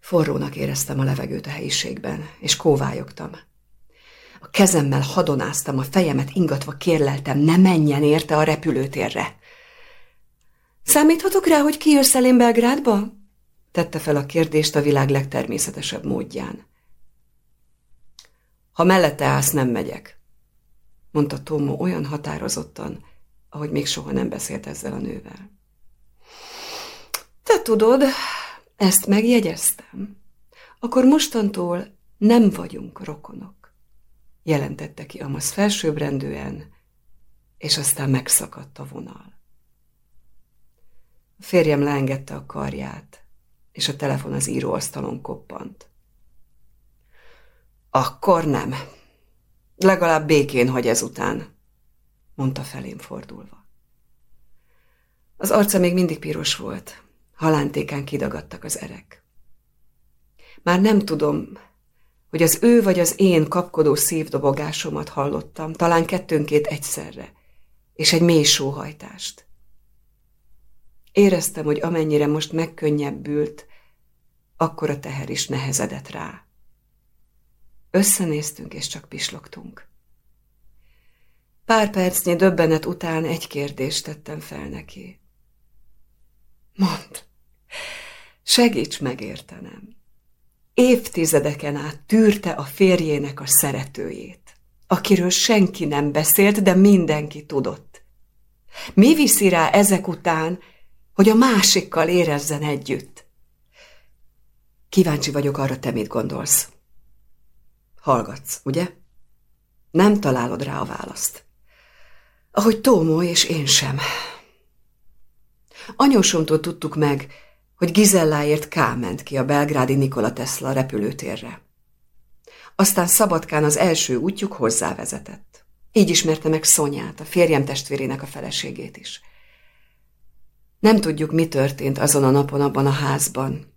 Forrónak éreztem a levegőt a helyiségben, és kóvályogtam. A kezemmel hadonáztam, a fejemet ingatva kérleltem, ne menjen érte a repülőtérre. Számíthatok rá, hogy kijössz elém Belgrádba? Tette fel a kérdést a világ legtermészetesebb módján. Ha mellette állsz, nem megyek, mondta Tomo olyan határozottan, ahogy még soha nem beszélt ezzel a nővel. Te tudod, ezt megjegyeztem. Akkor mostantól nem vagyunk rokonok, jelentette ki Amasz felsőbbrendűen, és aztán megszakadt a vonal. A férjem leengedte a karját, és a telefon az íróasztalon koppant. Akkor nem. Legalább békén hagy ezután, mondta felém fordulva. Az arca még mindig piros volt, halántékán kidagadtak az erek. Már nem tudom, hogy az ő vagy az én kapkodó szívdobogásomat hallottam, talán kettőnkét egyszerre, és egy mély sóhajtást. Éreztem, hogy amennyire most megkönnyebbült, akkor a teher is nehezedett rá. Összenéztünk, és csak pislogtunk. Pár percnyi döbbenet után egy kérdést tettem fel neki. Mond, segíts megértenem. Évtizedeken át tűrte a férjének a szeretőjét, akiről senki nem beszélt, de mindenki tudott. Mi viszi rá ezek után, hogy a másikkal érezzen együtt? Kíváncsi vagyok arra, te mit gondolsz. Hallgatsz, ugye? Nem találod rá a választ ahogy Tómó és én sem. Anyósomtól tudtuk meg, hogy Gizelláért K. ment ki a belgrádi Nikola Tesla repülőtérre. Aztán Szabadkán az első útjuk hozzávezetett. Így ismerte meg Szonyát, a férjem testvérének a feleségét is. Nem tudjuk, mi történt azon a napon abban a házban.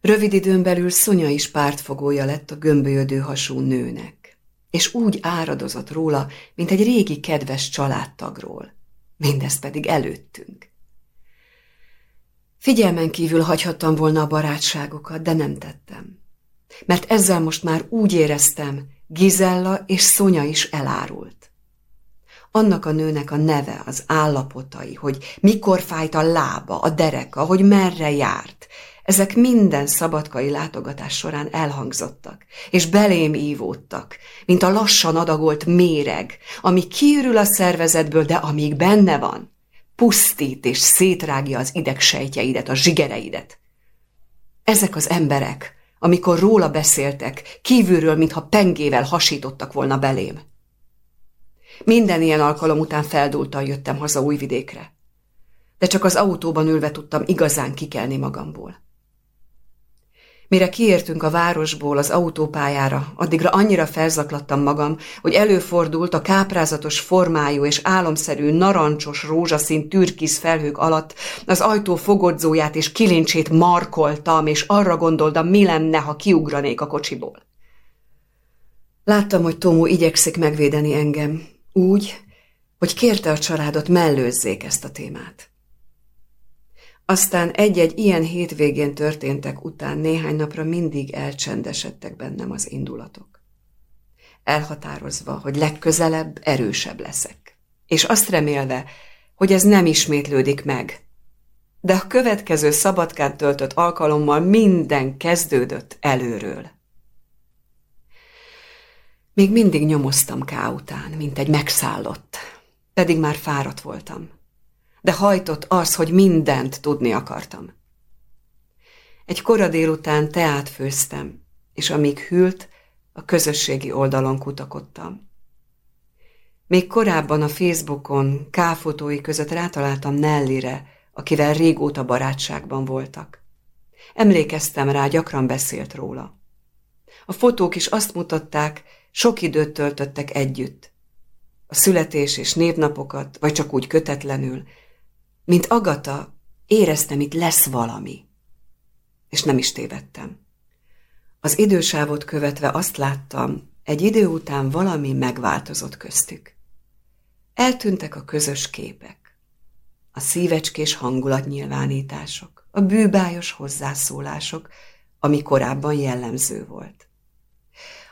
Rövid időn belül Szonya is pártfogója lett a gömbölyödő hasú nőnek és úgy áradozott róla, mint egy régi kedves családtagról. Mindezt pedig előttünk. Figyelmen kívül hagyhattam volna a barátságokat, de nem tettem. Mert ezzel most már úgy éreztem, Gizella és Szonya is elárult. Annak a nőnek a neve, az állapotai, hogy mikor fájt a lába, a dereka, hogy merre járt, ezek minden szabadkai látogatás során elhangzottak, és belém ívódtak, mint a lassan adagolt méreg, ami kiürül a szervezetből, de amíg benne van, pusztít és szétrágja az idegsejtjeidet, a zsigereidet. Ezek az emberek, amikor róla beszéltek, kívülről, mintha pengével hasítottak volna belém. Minden ilyen alkalom után feldúltan jöttem haza újvidékre, de csak az autóban ülve tudtam igazán kikelni magamból. Mire kiértünk a városból az autópályára, addigra annyira felzaklattam magam, hogy előfordult a káprázatos formájú és álomszerű narancsos rózsaszín türkisz felhők alatt, az ajtó fogodzóját és kilincsét markoltam, és arra gondoltam, mi lenne, ha kiugranék a kocsiból. Láttam, hogy Tomó igyekszik megvédeni engem, úgy, hogy kérte a családot mellőzzék ezt a témát. Aztán egy-egy ilyen hétvégén történtek után néhány napra mindig elcsendesedtek bennem az indulatok. Elhatározva, hogy legközelebb erősebb leszek. És azt remélve, hogy ez nem ismétlődik meg. De a következő szabadkán töltött alkalommal minden kezdődött előről. Még mindig nyomoztam Ká után, mint egy megszállott, pedig már fáradt voltam de hajtott az, hogy mindent tudni akartam. Egy kora délután teát főztem, és amíg hűlt, a közösségi oldalon kutakodtam. Még korábban a Facebookon káfotói között rátaláltam Nellire, akivel régóta barátságban voltak. Emlékeztem rá, gyakran beszélt róla. A fotók is azt mutatták, sok időt töltöttek együtt. A születés és névnapokat, vagy csak úgy kötetlenül, mint Agata, éreztem, itt lesz valami. És nem is tévedtem. Az idősávot követve azt láttam, egy idő után valami megváltozott köztük. Eltűntek a közös képek, a szívecskés hangulatnyilvánítások, a bűbájos hozzászólások, ami korábban jellemző volt.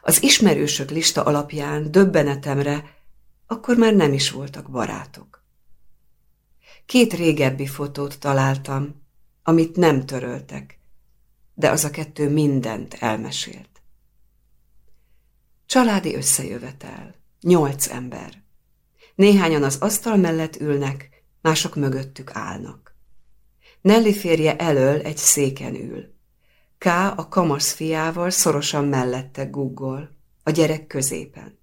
Az ismerősök lista alapján döbbenetemre akkor már nem is voltak barátok. Két régebbi fotót találtam, amit nem töröltek, de az a kettő mindent elmesélt. Családi összejövetel, nyolc ember. Néhányan az asztal mellett ülnek, mások mögöttük állnak. Nelly férje elől egy széken ül. K. a kamasz fiával szorosan mellette guggol, a gyerek középen.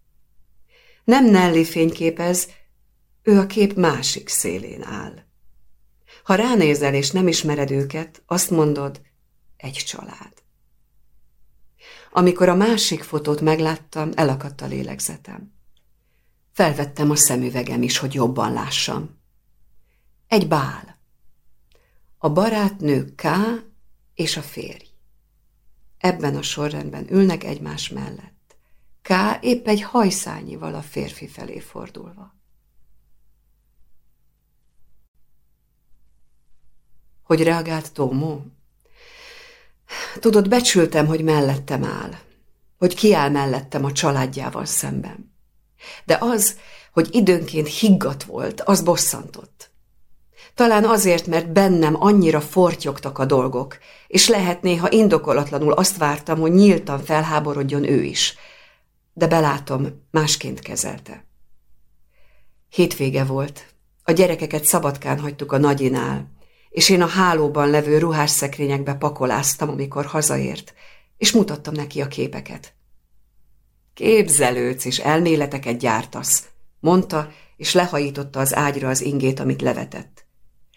Nem Nelly fényképez, ő a kép másik szélén áll. Ha ránézel és nem ismered őket, azt mondod, egy család. Amikor a másik fotót megláttam, elakadt a lélegzetem. Felvettem a szemüvegem is, hogy jobban lássam. Egy bál. A barátnő K és a férj. Ebben a sorrendben ülnek egymás mellett. K épp egy hajszányival a férfi felé fordulva. Hogy reagált Tómó? Tudod, becsültem, hogy mellettem áll, hogy kiáll mellettem a családjával szemben. De az, hogy időnként higgadt volt, az bosszantott. Talán azért, mert bennem annyira fortyogtak a dolgok, és lehet néha indokolatlanul azt vártam, hogy nyíltan felháborodjon ő is. De belátom, másként kezelte. Hétvége volt. A gyerekeket szabadkán hagytuk a nagyinál, és én a hálóban levő ruhásszekrényekbe pakoláztam, amikor hazaért, és mutattam neki a képeket. Képzelődsz és elméleteket gyártasz, mondta, és lehajította az ágyra az ingét, amit levetett.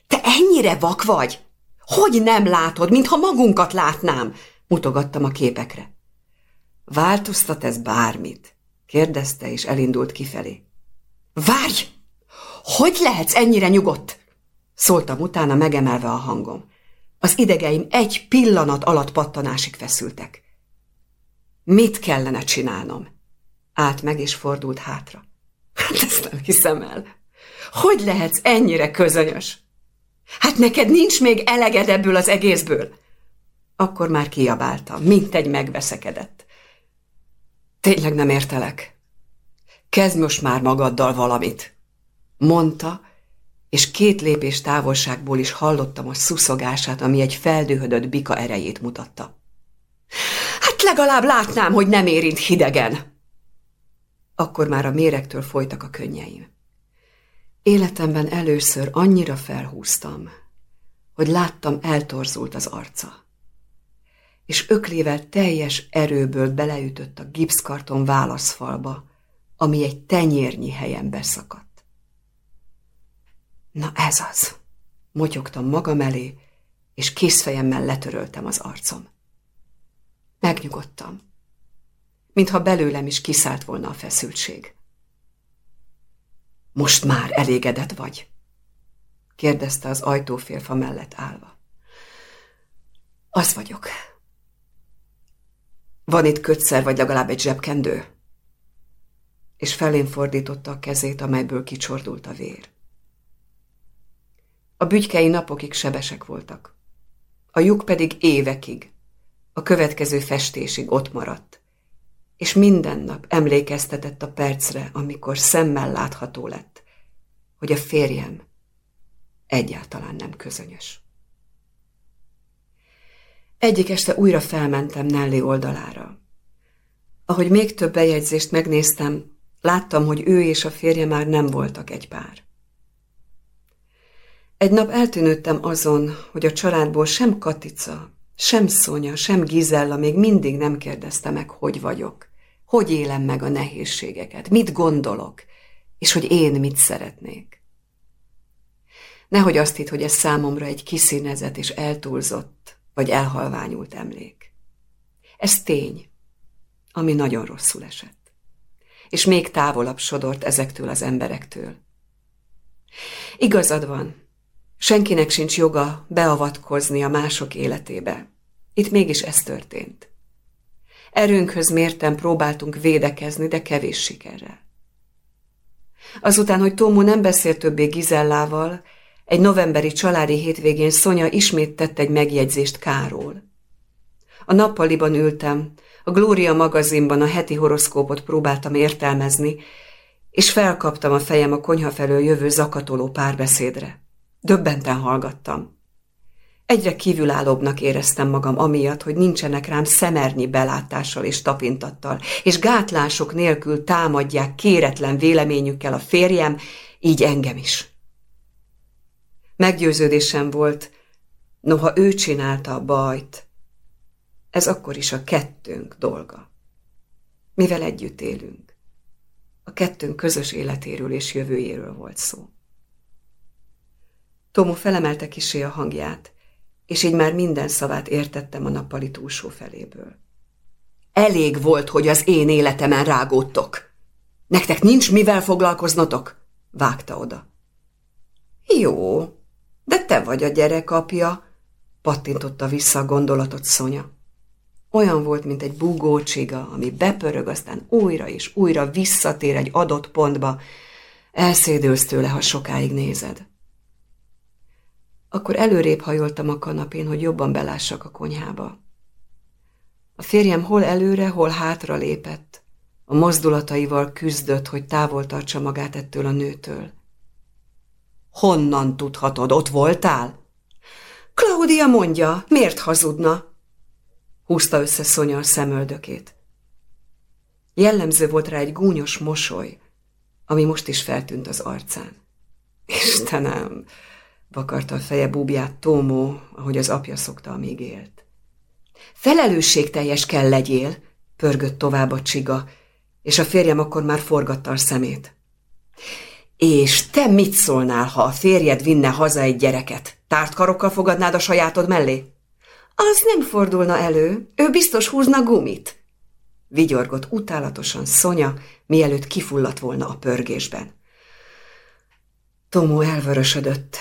Te ennyire vak vagy? Hogy nem látod, mintha magunkat látnám? mutogattam a képekre. Változtat ez bármit? kérdezte, és elindult kifelé. Várj! Hogy lehetsz ennyire nyugodt? Szóltam utána megemelve a hangom. Az idegeim egy pillanat alatt pattanásig feszültek. Mit kellene csinálnom? Állt meg és fordult hátra. Hát ezt nem hiszem el. Hogy lehetsz ennyire közönyös? Hát neked nincs még eleged ebből az egészből. Akkor már kiabáltam, mint egy megveszekedett. Tényleg nem értelek. Kezd most már magaddal valamit, mondta, és két lépés távolságból is hallottam a szuszogását, ami egy feldühödött bika erejét mutatta. Hát legalább látnám, hogy nem érint hidegen. Akkor már a méregtől folytak a könnyeim. Életemben először annyira felhúztam, hogy láttam eltorzult az arca. És öklével teljes erőből beleütött a gipszkarton válaszfalba, ami egy tenyérnyi helyen beszakadt. Na ez az! Motyogtam magam elé, és készfejemmel letöröltem az arcom. megnyugodtam. Mintha belőlem is kiszállt volna a feszültség. Most már elégedett vagy? kérdezte az ajtófélfa mellett állva. Az vagyok. Van itt kötszer, vagy legalább egy zsebkendő? És felén fordította a kezét, amelyből kicsordult a vér. A bütykei napokig sebesek voltak. A lyuk pedig évekig, a következő festésig ott maradt, és minden nap emlékeztetett a percre, amikor szemmel látható lett, hogy a férjem egyáltalán nem közönyös. Egyik este újra felmentem Nelly oldalára. Ahogy még több bejegyzést megnéztem, láttam, hogy ő és a férje már nem voltak egy pár. Egy nap eltűnődtem azon, hogy a családból sem Katica, sem Szonya, sem Gizella még mindig nem kérdezte meg, hogy vagyok, hogy élem meg a nehézségeket, mit gondolok, és hogy én mit szeretnék. Nehogy azt hitt, hogy ez számomra egy kiszínezett és eltúlzott, vagy elhalványult emlék. Ez tény, ami nagyon rosszul esett, és még távolabb sodort ezektől az emberektől. Igazad van, senkinek sincs joga beavatkozni a mások életébe. Itt mégis ez történt. Erőnkhöz mérten próbáltunk védekezni, de kevés sikerrel. Azután, hogy Tómó nem beszélt többé Gizellával, egy novemberi családi hétvégén Szonya ismét tett egy megjegyzést Káról. A nappaliban ültem, a Glória magazinban a heti horoszkópot próbáltam értelmezni, és felkaptam a fejem a konyha felől jövő zakatoló párbeszédre. Döbbenten hallgattam. Egyre kívülállóbbnak éreztem magam amiatt, hogy nincsenek rám szemernyi belátással és tapintattal, és gátlások nélkül támadják kéretlen véleményükkel a férjem, így engem is. Meggyőződésem volt, noha ő csinálta a bajt, ez akkor is a kettőnk dolga. Mivel együtt élünk. A kettőnk közös életéről és jövőjéről volt szó. Tomo felemelte kisé a hangját, és így már minden szavát értettem a nappali túlsó feléből. Elég volt, hogy az én életemen rágódtok. Nektek nincs mivel foglalkoznotok? Vágta oda. Jó, de te vagy a gyerek apja, pattintotta vissza a gondolatot Szonya. Olyan volt, mint egy bugócsiga, ami bepörög, aztán újra és újra visszatér egy adott pontba. Elszédülsz tőle, ha sokáig nézed. Akkor előrébb hajoltam a kanapén, hogy jobban belássak a konyhába. A férjem hol előre, hol hátra lépett. A mozdulataival küzdött, hogy távol tartsa magát ettől a nőtől. Honnan tudhatod, ott voltál? Claudia mondja, miért hazudna? Húzta össze Szonya a szemöldökét. Jellemző volt rá egy gúnyos mosoly, ami most is feltűnt az arcán. Istenem, vakarta a feje búbját Tómó, ahogy az apja szokta, amíg élt. Felelősségteljes kell legyél, pörgött tovább a csiga, és a férjem akkor már forgatta a szemét. És te mit szólnál, ha a férjed vinne haza egy gyereket? Tárt karokkal fogadnád a sajátod mellé? Az nem fordulna elő, ő biztos húzna gumit. Vigyorgott utálatosan Szonya, mielőtt kifulladt volna a pörgésben. Tomó elvörösödött,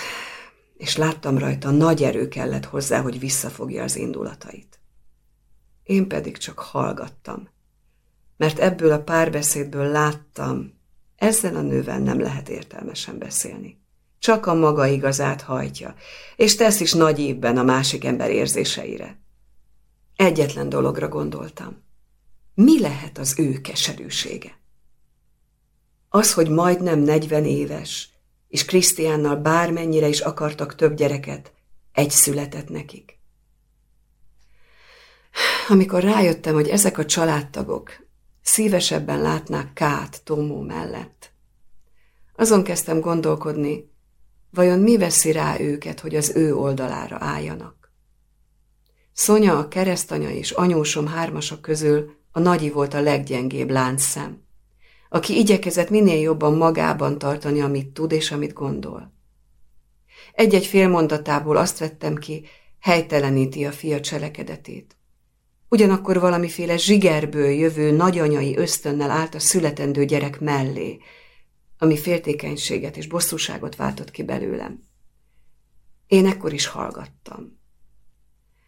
és láttam rajta, nagy erő kellett hozzá, hogy visszafogja az indulatait. Én pedig csak hallgattam, mert ebből a párbeszédből láttam, ezzel a nővel nem lehet értelmesen beszélni. Csak a maga igazát hajtja, és tesz is nagy évben a másik ember érzéseire. Egyetlen dologra gondoltam. Mi lehet az ő keserűsége? Az, hogy majdnem negyven éves, és Krisztiánnal bármennyire is akartak több gyereket, egy született nekik. Amikor rájöttem, hogy ezek a családtagok Szívesebben látnák Kát Tomó mellett. Azon kezdtem gondolkodni, vajon mi veszi rá őket, hogy az ő oldalára álljanak. Szonya, a keresztanya és anyósom hármasok közül a nagyi volt a leggyengébb láncszem, aki igyekezett minél jobban magában tartani, amit tud és amit gondol. Egy-egy fél mondatából azt vettem ki, helyteleníti a fia cselekedetét. Ugyanakkor valamiféle zsigerből jövő nagyanyai ösztönnel állt a születendő gyerek mellé, ami féltékenységet és bosszúságot váltott ki belőlem. Én ekkor is hallgattam.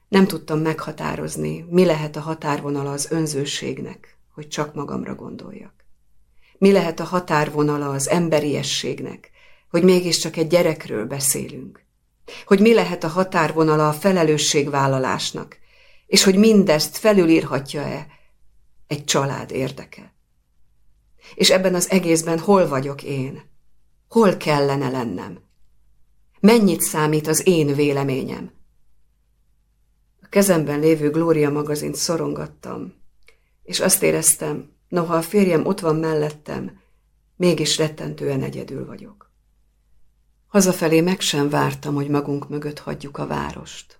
Nem tudtam meghatározni, mi lehet a határvonala az önzőségnek, hogy csak magamra gondoljak. Mi lehet a határvonala az emberiességnek, hogy mégiscsak egy gyerekről beszélünk. Hogy mi lehet a határvonala a felelősségvállalásnak, és hogy mindezt felülírhatja-e egy család érdeke. És ebben az egészben hol vagyok én? Hol kellene lennem? Mennyit számít az én véleményem? A kezemben lévő Glória magazint szorongattam, és azt éreztem, noha a férjem ott van mellettem, mégis rettentően egyedül vagyok. Hazafelé meg sem vártam, hogy magunk mögött hagyjuk a várost.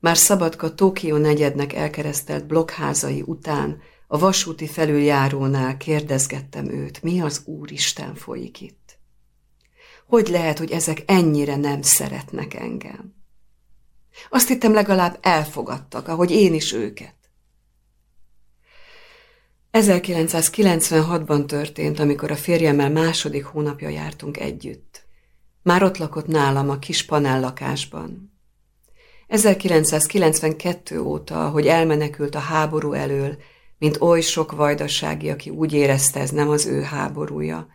Már Szabadka Tokió negyednek elkeresztelt blokkházai után a vasúti felüljárónál kérdezgettem őt, mi az Úristen folyik itt. Hogy lehet, hogy ezek ennyire nem szeretnek engem? Azt hittem legalább elfogadtak, ahogy én is őket. 1996-ban történt, amikor a férjemmel második hónapja jártunk együtt. Már ott lakott nálam a kis panellakásban. 1992 óta, hogy elmenekült a háború elől, mint oly sok vajdasági, aki úgy érezte, ez nem az ő háborúja.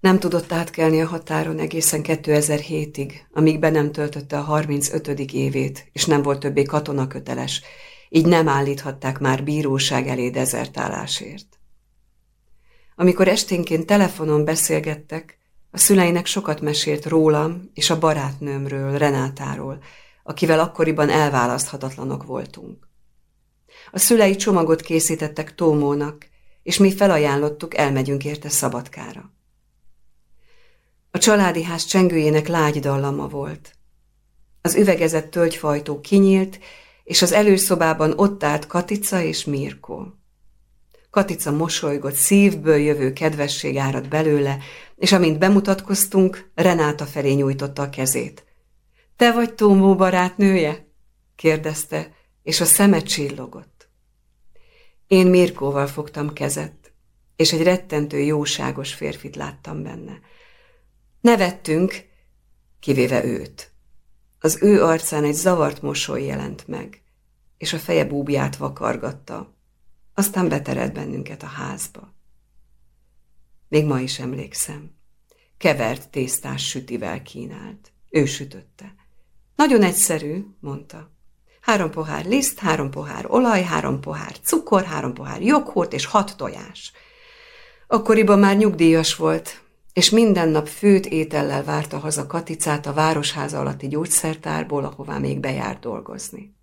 Nem tudott átkelni a határon egészen 2007-ig, amíg be nem töltötte a 35. évét, és nem volt többé katonaköteles, így nem állíthatták már bíróság elé dezertálásért. Amikor esténként telefonon beszélgettek, a szüleinek sokat mesélt rólam és a barátnőmről, Renátáról, akivel akkoriban elválaszthatatlanok voltunk. A szülei csomagot készítettek Tómónak, és mi felajánlottuk, elmegyünk érte Szabadkára. A családi ház csengőjének lágy dallama volt. Az üvegezett tölgyfajtó kinyílt, és az előszobában ott állt Katica és Mirko. Katica mosolygott, szívből jövő kedvesség árad belőle, és amint bemutatkoztunk, Renáta felé nyújtotta a kezét. Te vagy Tómó barátnője? kérdezte, és a szeme csillogott. Én Mirkóval fogtam kezet, és egy rettentő jóságos férfit láttam benne. Nevettünk, kivéve őt. Az ő arcán egy zavart mosoly jelent meg, és a feje búbját vakargatta, aztán beterelt bennünket a házba. Még ma is emlékszem. Kevert tésztás sütivel kínált. Ő sütötte. Nagyon egyszerű, mondta. Három pohár liszt, három pohár olaj, három pohár cukor, három pohár joghurt és hat tojás. Akkoriban már nyugdíjas volt, és minden nap főt étellel várta haza Katicát a városháza alatti gyógyszertárból, ahová még bejárt dolgozni.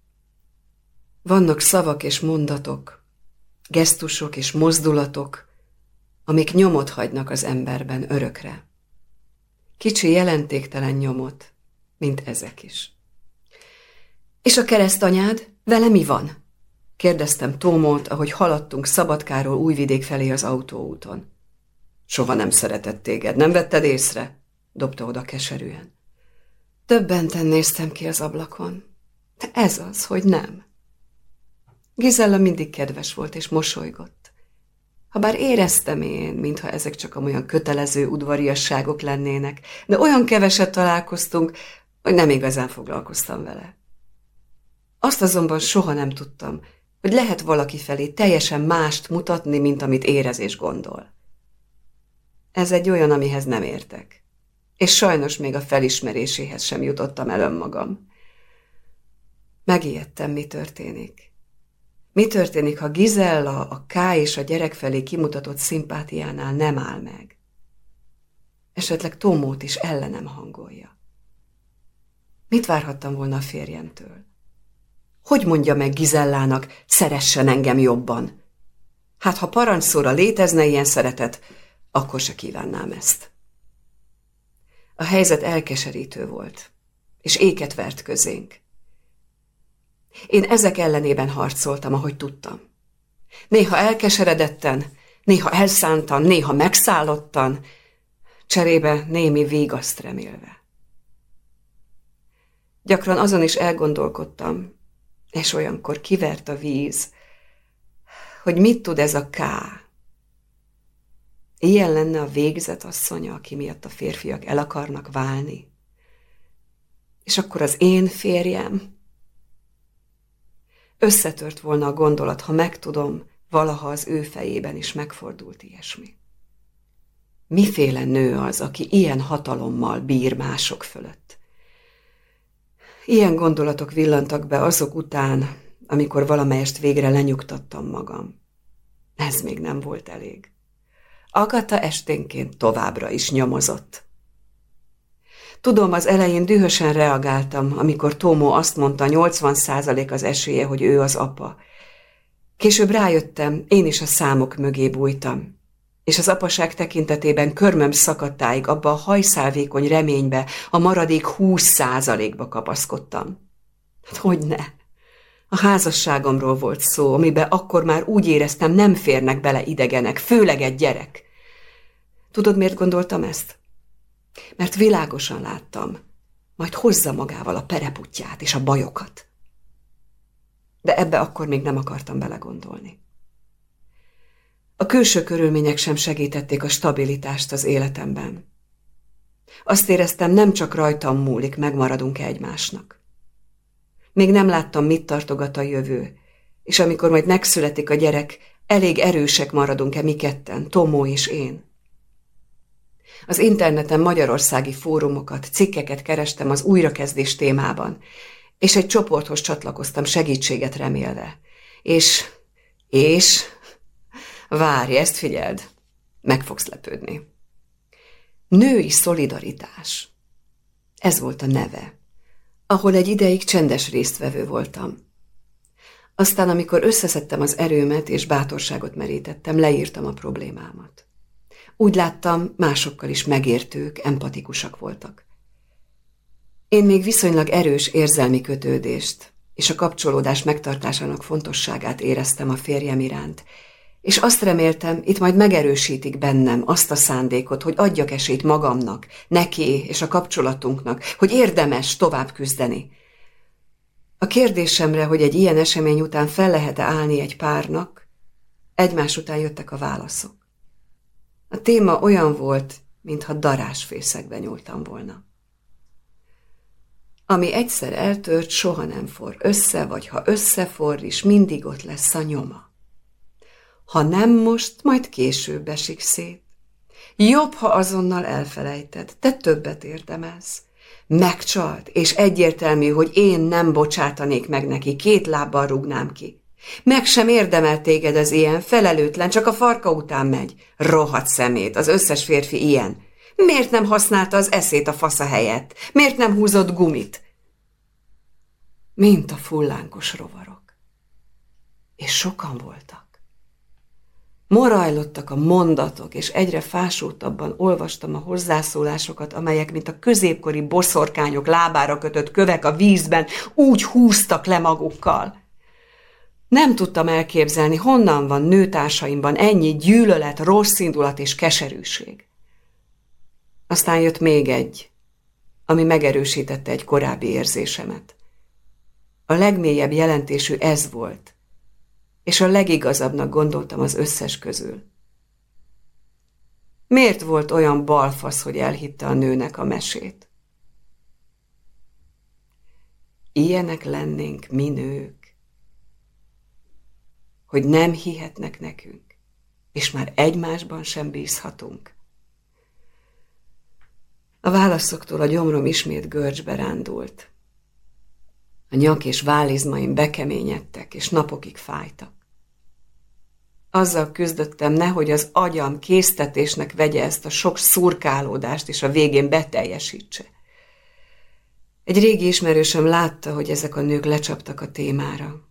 Vannak szavak és mondatok, gesztusok és mozdulatok, amik nyomot hagynak az emberben örökre. Kicsi jelentéktelen nyomot, mint ezek is. És a keresztanyád, vele mi van? Kérdeztem Tómót, ahogy haladtunk Szabadkáról Újvidék felé az autóúton. Soha nem szeretett téged, nem vetted észre? Dobta oda keserűen. Többenten néztem ki az ablakon. De ez az, hogy nem. Gizella mindig kedves volt és mosolygott. Habár éreztem én, mintha ezek csak olyan kötelező udvariasságok lennének, de olyan keveset találkoztunk, hogy nem igazán foglalkoztam vele. Azt azonban soha nem tudtam, hogy lehet valaki felé teljesen mást mutatni, mint amit érez és gondol. Ez egy olyan, amihez nem értek. És sajnos még a felismeréséhez sem jutottam el önmagam. Megijedtem, mi történik. Mi történik, ha Gizella a K és a gyerek felé kimutatott szimpátiánál nem áll meg? Esetleg Tomót is ellenem hangolja. Mit várhattam volna a férjemtől? Hogy mondja meg Gizellának, szeressen engem jobban? Hát, ha parancsszóra létezne ilyen szeretet, akkor se kívánnám ezt. A helyzet elkeserítő volt, és éket vert közénk. Én ezek ellenében harcoltam, ahogy tudtam. Néha elkeseredetten, néha elszántan, néha megszállottan, cserébe némi végaszt remélve. Gyakran azon is elgondolkodtam, és olyankor kivert a víz, hogy mit tud ez a K. Ilyen lenne a végzet asszonya, aki miatt a férfiak el akarnak válni. És akkor az én férjem? Összetört volna a gondolat, ha megtudom, valaha az ő fejében is megfordult ilyesmi. Miféle nő az, aki ilyen hatalommal bír mások fölött? Ilyen gondolatok villantak be azok után, amikor valamelyest végre lenyugtattam magam. Ez még nem volt elég. Agata esténként továbbra is nyomozott. Tudom, az elején dühösen reagáltam, amikor Tómó azt mondta, 80% az esélye, hogy ő az apa. Később rájöttem, én is a számok mögé bújtam. És az apaság tekintetében körmöm szakadtáig abba a hajszálvékony reménybe, a maradék 20%-ba kapaszkodtam. Hát hogy ne? A házasságomról volt szó, amiben akkor már úgy éreztem, nem férnek bele idegenek, főleg egy gyerek. Tudod, miért gondoltam ezt? Mert világosan láttam, majd hozza magával a pereputját és a bajokat. De ebbe akkor még nem akartam belegondolni. A külső körülmények sem segítették a stabilitást az életemben. Azt éreztem, nem csak rajtam múlik, megmaradunk -e egymásnak. Még nem láttam, mit tartogat a jövő, és amikor majd megszületik a gyerek, elég erősek maradunk-e mi ketten, Tomó és én. Az interneten magyarországi fórumokat, cikkeket kerestem az újrakezdés témában, és egy csoporthoz csatlakoztam segítséget remélve. És, és, várj, ezt figyeld, meg fogsz lepődni. Női szolidaritás. Ez volt a neve, ahol egy ideig csendes résztvevő voltam. Aztán, amikor összeszedtem az erőmet és bátorságot merítettem, leírtam a problémámat. Úgy láttam, másokkal is megértők, empatikusak voltak. Én még viszonylag erős érzelmi kötődést és a kapcsolódás megtartásának fontosságát éreztem a férjem iránt, és azt reméltem, itt majd megerősítik bennem azt a szándékot, hogy adjak esélyt magamnak, neki és a kapcsolatunknak, hogy érdemes tovább küzdeni. A kérdésemre, hogy egy ilyen esemény után fel lehet-e állni egy párnak, egymás után jöttek a válaszok. A téma olyan volt, mintha darásfészekbe nyúltam volna. Ami egyszer eltört, soha nem for össze, vagy ha összefor is, mindig ott lesz a nyoma. Ha nem most, majd később esik szét. Jobb, ha azonnal elfelejted, te többet érdemelsz. Megcsalt, és egyértelmű, hogy én nem bocsátanék meg neki, két lábbal rúgnám ki. Meg sem érdemel téged az ilyen, felelőtlen, csak a farka után megy. Rohadt szemét, az összes férfi ilyen. Miért nem használta az eszét a fasza helyett? Miért nem húzott gumit? Mint a fullánkos rovarok. És sokan voltak. Morajlottak a mondatok, és egyre fásultabban olvastam a hozzászólásokat, amelyek, mint a középkori boszorkányok lábára kötött kövek a vízben, úgy húztak le magukkal. Nem tudtam elképzelni, honnan van nőtársaimban ennyi gyűlölet, rossz indulat és keserűség. Aztán jött még egy, ami megerősítette egy korábbi érzésemet. A legmélyebb jelentésű ez volt, és a legigazabbnak gondoltam az összes közül. Miért volt olyan balfasz, hogy elhitte a nőnek a mesét? Ilyenek lennénk mi nők hogy nem hihetnek nekünk, és már egymásban sem bízhatunk. A válaszoktól a gyomrom ismét görcsbe rándult. A nyak és válizmaim bekeményedtek, és napokig fájtak. Azzal küzdöttem, nehogy az agyam késztetésnek vegye ezt a sok szurkálódást, és a végén beteljesítse. Egy régi ismerősöm látta, hogy ezek a nők lecsaptak a témára.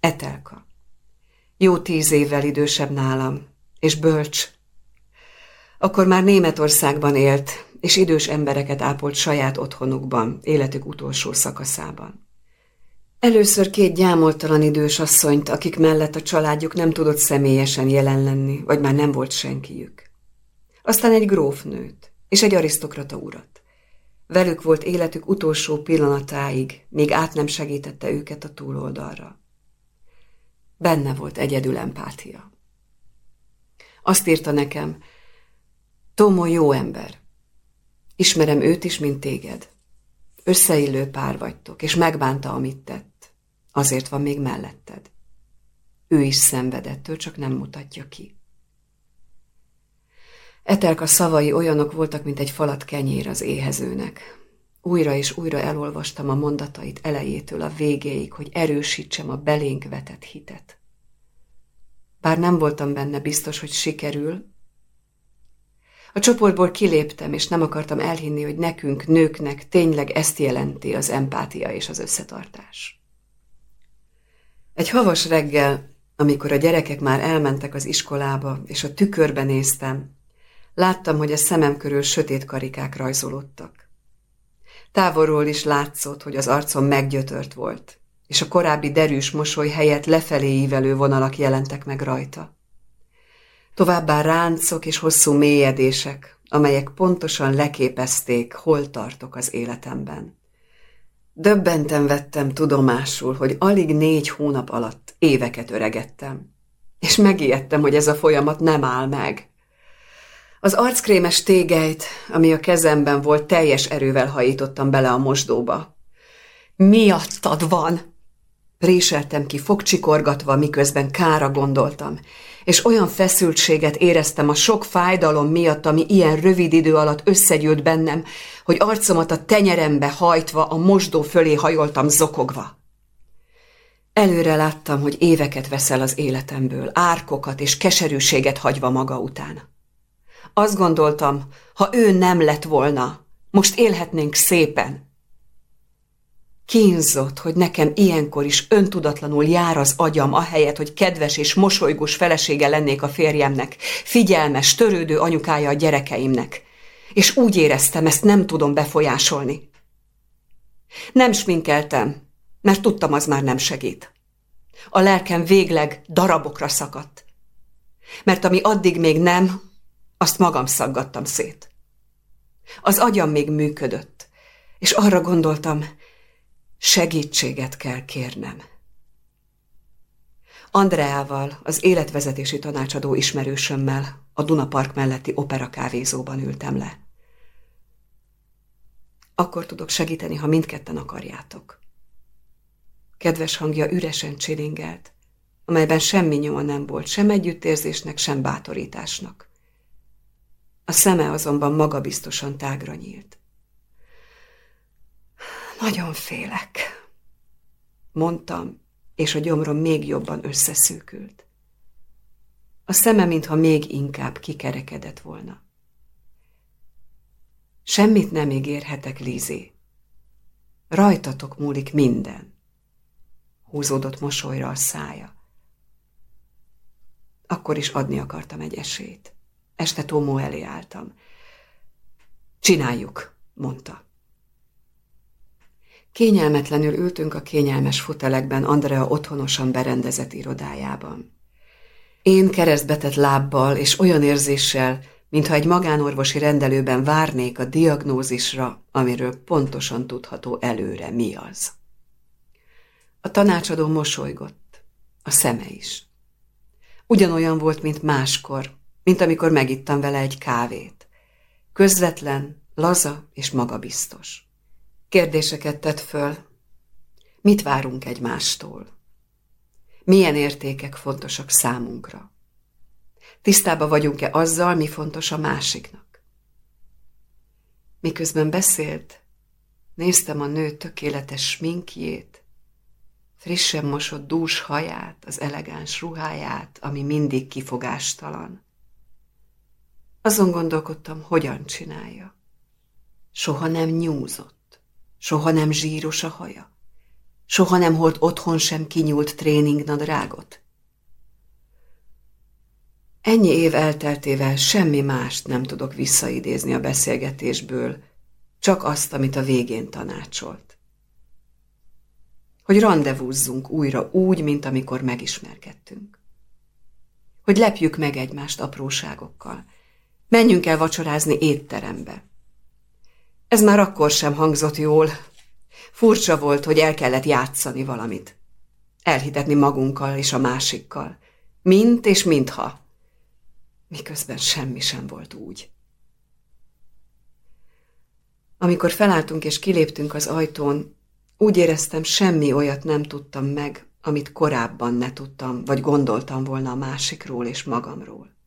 Etelka. Jó tíz évvel idősebb nálam, és bölcs. Akkor már Németországban élt, és idős embereket ápolt saját otthonukban, életük utolsó szakaszában. Először két gyámoltalan idős asszonyt, akik mellett a családjuk nem tudott személyesen jelen lenni, vagy már nem volt senkiük. Aztán egy grófnőt, és egy arisztokrata urat. Velük volt életük utolsó pillanatáig, még át nem segítette őket a túloldalra. Benne volt egyedül empátia. Azt írta nekem, Tomo jó ember. Ismerem őt is, mint téged. Összeillő pár vagytok, és megbánta, amit tett. Azért van még melletted. Ő is szenvedettől, csak nem mutatja ki. Etelka szavai olyanok voltak, mint egy falat kenyér az éhezőnek. Újra és újra elolvastam a mondatait elejétől a végéig, hogy erősítsem a belénk vetett hitet. Bár nem voltam benne biztos, hogy sikerül, a csoportból kiléptem, és nem akartam elhinni, hogy nekünk, nőknek tényleg ezt jelenti az empátia és az összetartás. Egy havas reggel, amikor a gyerekek már elmentek az iskolába, és a tükörbe néztem, láttam, hogy a szemem körül sötét karikák rajzolódtak. Távolról is látszott, hogy az arcom meggyötört volt, és a korábbi derűs mosoly helyett lefelé ívelő vonalak jelentek meg rajta. Továbbá ráncok és hosszú mélyedések, amelyek pontosan leképezték, hol tartok az életemben. Döbbenten vettem tudomásul, hogy alig négy hónap alatt éveket öregettem, és megijedtem, hogy ez a folyamat nem áll meg. Az arckrémes tégelyt, ami a kezemben volt, teljes erővel hajítottam bele a mosdóba. Miattad van! Préseltem ki fogcsikorgatva, miközben kára gondoltam, és olyan feszültséget éreztem a sok fájdalom miatt, ami ilyen rövid idő alatt összegyűlt bennem, hogy arcomat a tenyerembe hajtva a mosdó fölé hajoltam zokogva. Előre láttam, hogy éveket veszel az életemből, árkokat és keserűséget hagyva maga után. Azt gondoltam, ha ő nem lett volna, most élhetnénk szépen, Kínzott, hogy nekem ilyenkor is öntudatlanul jár az agyam, ahelyett, hogy kedves és mosolygós felesége lennék a férjemnek, figyelmes, törődő anyukája a gyerekeimnek. És úgy éreztem, ezt nem tudom befolyásolni. Nem sminkeltem, mert tudtam, az már nem segít. A lelkem végleg darabokra szakadt. Mert ami addig még nem, azt magam szaggattam szét. Az agyam még működött, és arra gondoltam, Segítséget kell kérnem. Andreával, az életvezetési tanácsadó ismerősömmel a Dunapark melletti opera kávézóban ültem le. Akkor tudok segíteni, ha mindketten akarjátok. Kedves hangja üresen csilingelt, amelyben semmi nyoma nem volt, sem együttérzésnek, sem bátorításnak. A szeme azonban magabiztosan tágra nyílt. Nagyon félek, mondtam, és a gyomrom még jobban összeszűkült. A szeme, mintha még inkább kikerekedett volna. Semmit nem ígérhetek, Lízé. Rajtatok múlik minden. Húzódott mosolyra a szája. Akkor is adni akartam egy esélyt. Este Tomó elé álltam. Csináljuk, mondta. Kényelmetlenül ültünk a kényelmes futelekben Andrea otthonosan berendezett irodájában. Én keresztbetett lábbal és olyan érzéssel, mintha egy magánorvosi rendelőben várnék a diagnózisra, amiről pontosan tudható előre mi az. A tanácsadó mosolygott, a szeme is. Ugyanolyan volt, mint máskor, mint amikor megittam vele egy kávét. Közvetlen, laza és magabiztos. Kérdéseket tett föl. Mit várunk egymástól? Milyen értékek fontosak számunkra? Tisztába vagyunk-e azzal, mi fontos a másiknak? Miközben beszélt, néztem a nő tökéletes sminkjét, frissen mosott dús haját, az elegáns ruháját, ami mindig kifogástalan. Azon gondolkodtam, hogyan csinálja. Soha nem nyúzott. Soha nem zsíros a haja. Soha nem holt otthon sem kinyúlt tréningnadrágot. Ennyi év elteltével semmi mást nem tudok visszaidézni a beszélgetésből, csak azt, amit a végén tanácsolt. Hogy randevúzzunk újra úgy, mint amikor megismerkedtünk. Hogy lepjük meg egymást apróságokkal. Menjünk el vacsorázni étterembe. Ez már akkor sem hangzott jól. Furcsa volt, hogy el kellett játszani valamit. elhitetni magunkkal és a másikkal, mint és mintha, miközben semmi sem volt úgy. Amikor felálltunk és kiléptünk az ajtón, úgy éreztem, semmi olyat nem tudtam meg, amit korábban ne tudtam, vagy gondoltam volna a másikról és magamról.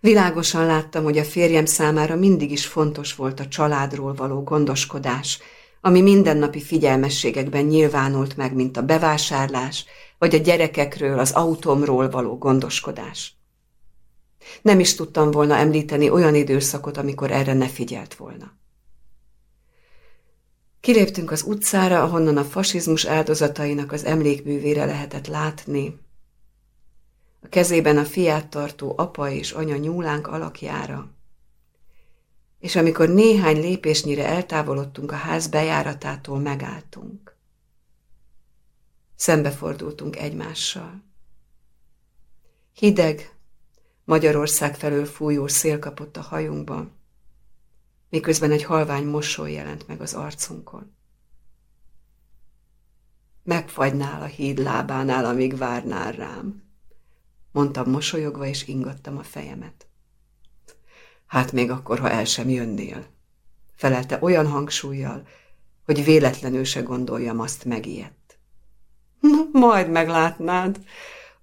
Világosan láttam, hogy a férjem számára mindig is fontos volt a családról való gondoskodás, ami mindennapi figyelmességekben nyilvánult meg, mint a bevásárlás, vagy a gyerekekről, az autómról való gondoskodás. Nem is tudtam volna említeni olyan időszakot, amikor erre ne figyelt volna. Kiléptünk az utcára, ahonnan a fasizmus áldozatainak az emlékművére lehetett látni. A kezében a fiát tartó apa és anya nyúlánk alakjára. És amikor néhány lépésnyire eltávolodtunk a ház bejáratától, megálltunk. Szembefordultunk egymással. Hideg, Magyarország felől fújó szél kapott a hajunkba, miközben egy halvány mosoly jelent meg az arcunkon. Megfagynál a híd lábánál, amíg várnál rám, mondtam mosolyogva, és ingattam a fejemet. Hát még akkor, ha el sem jönnél, felelte olyan hangsúlyjal, hogy véletlenül se gondoljam, azt megijedt. Majd meglátnád,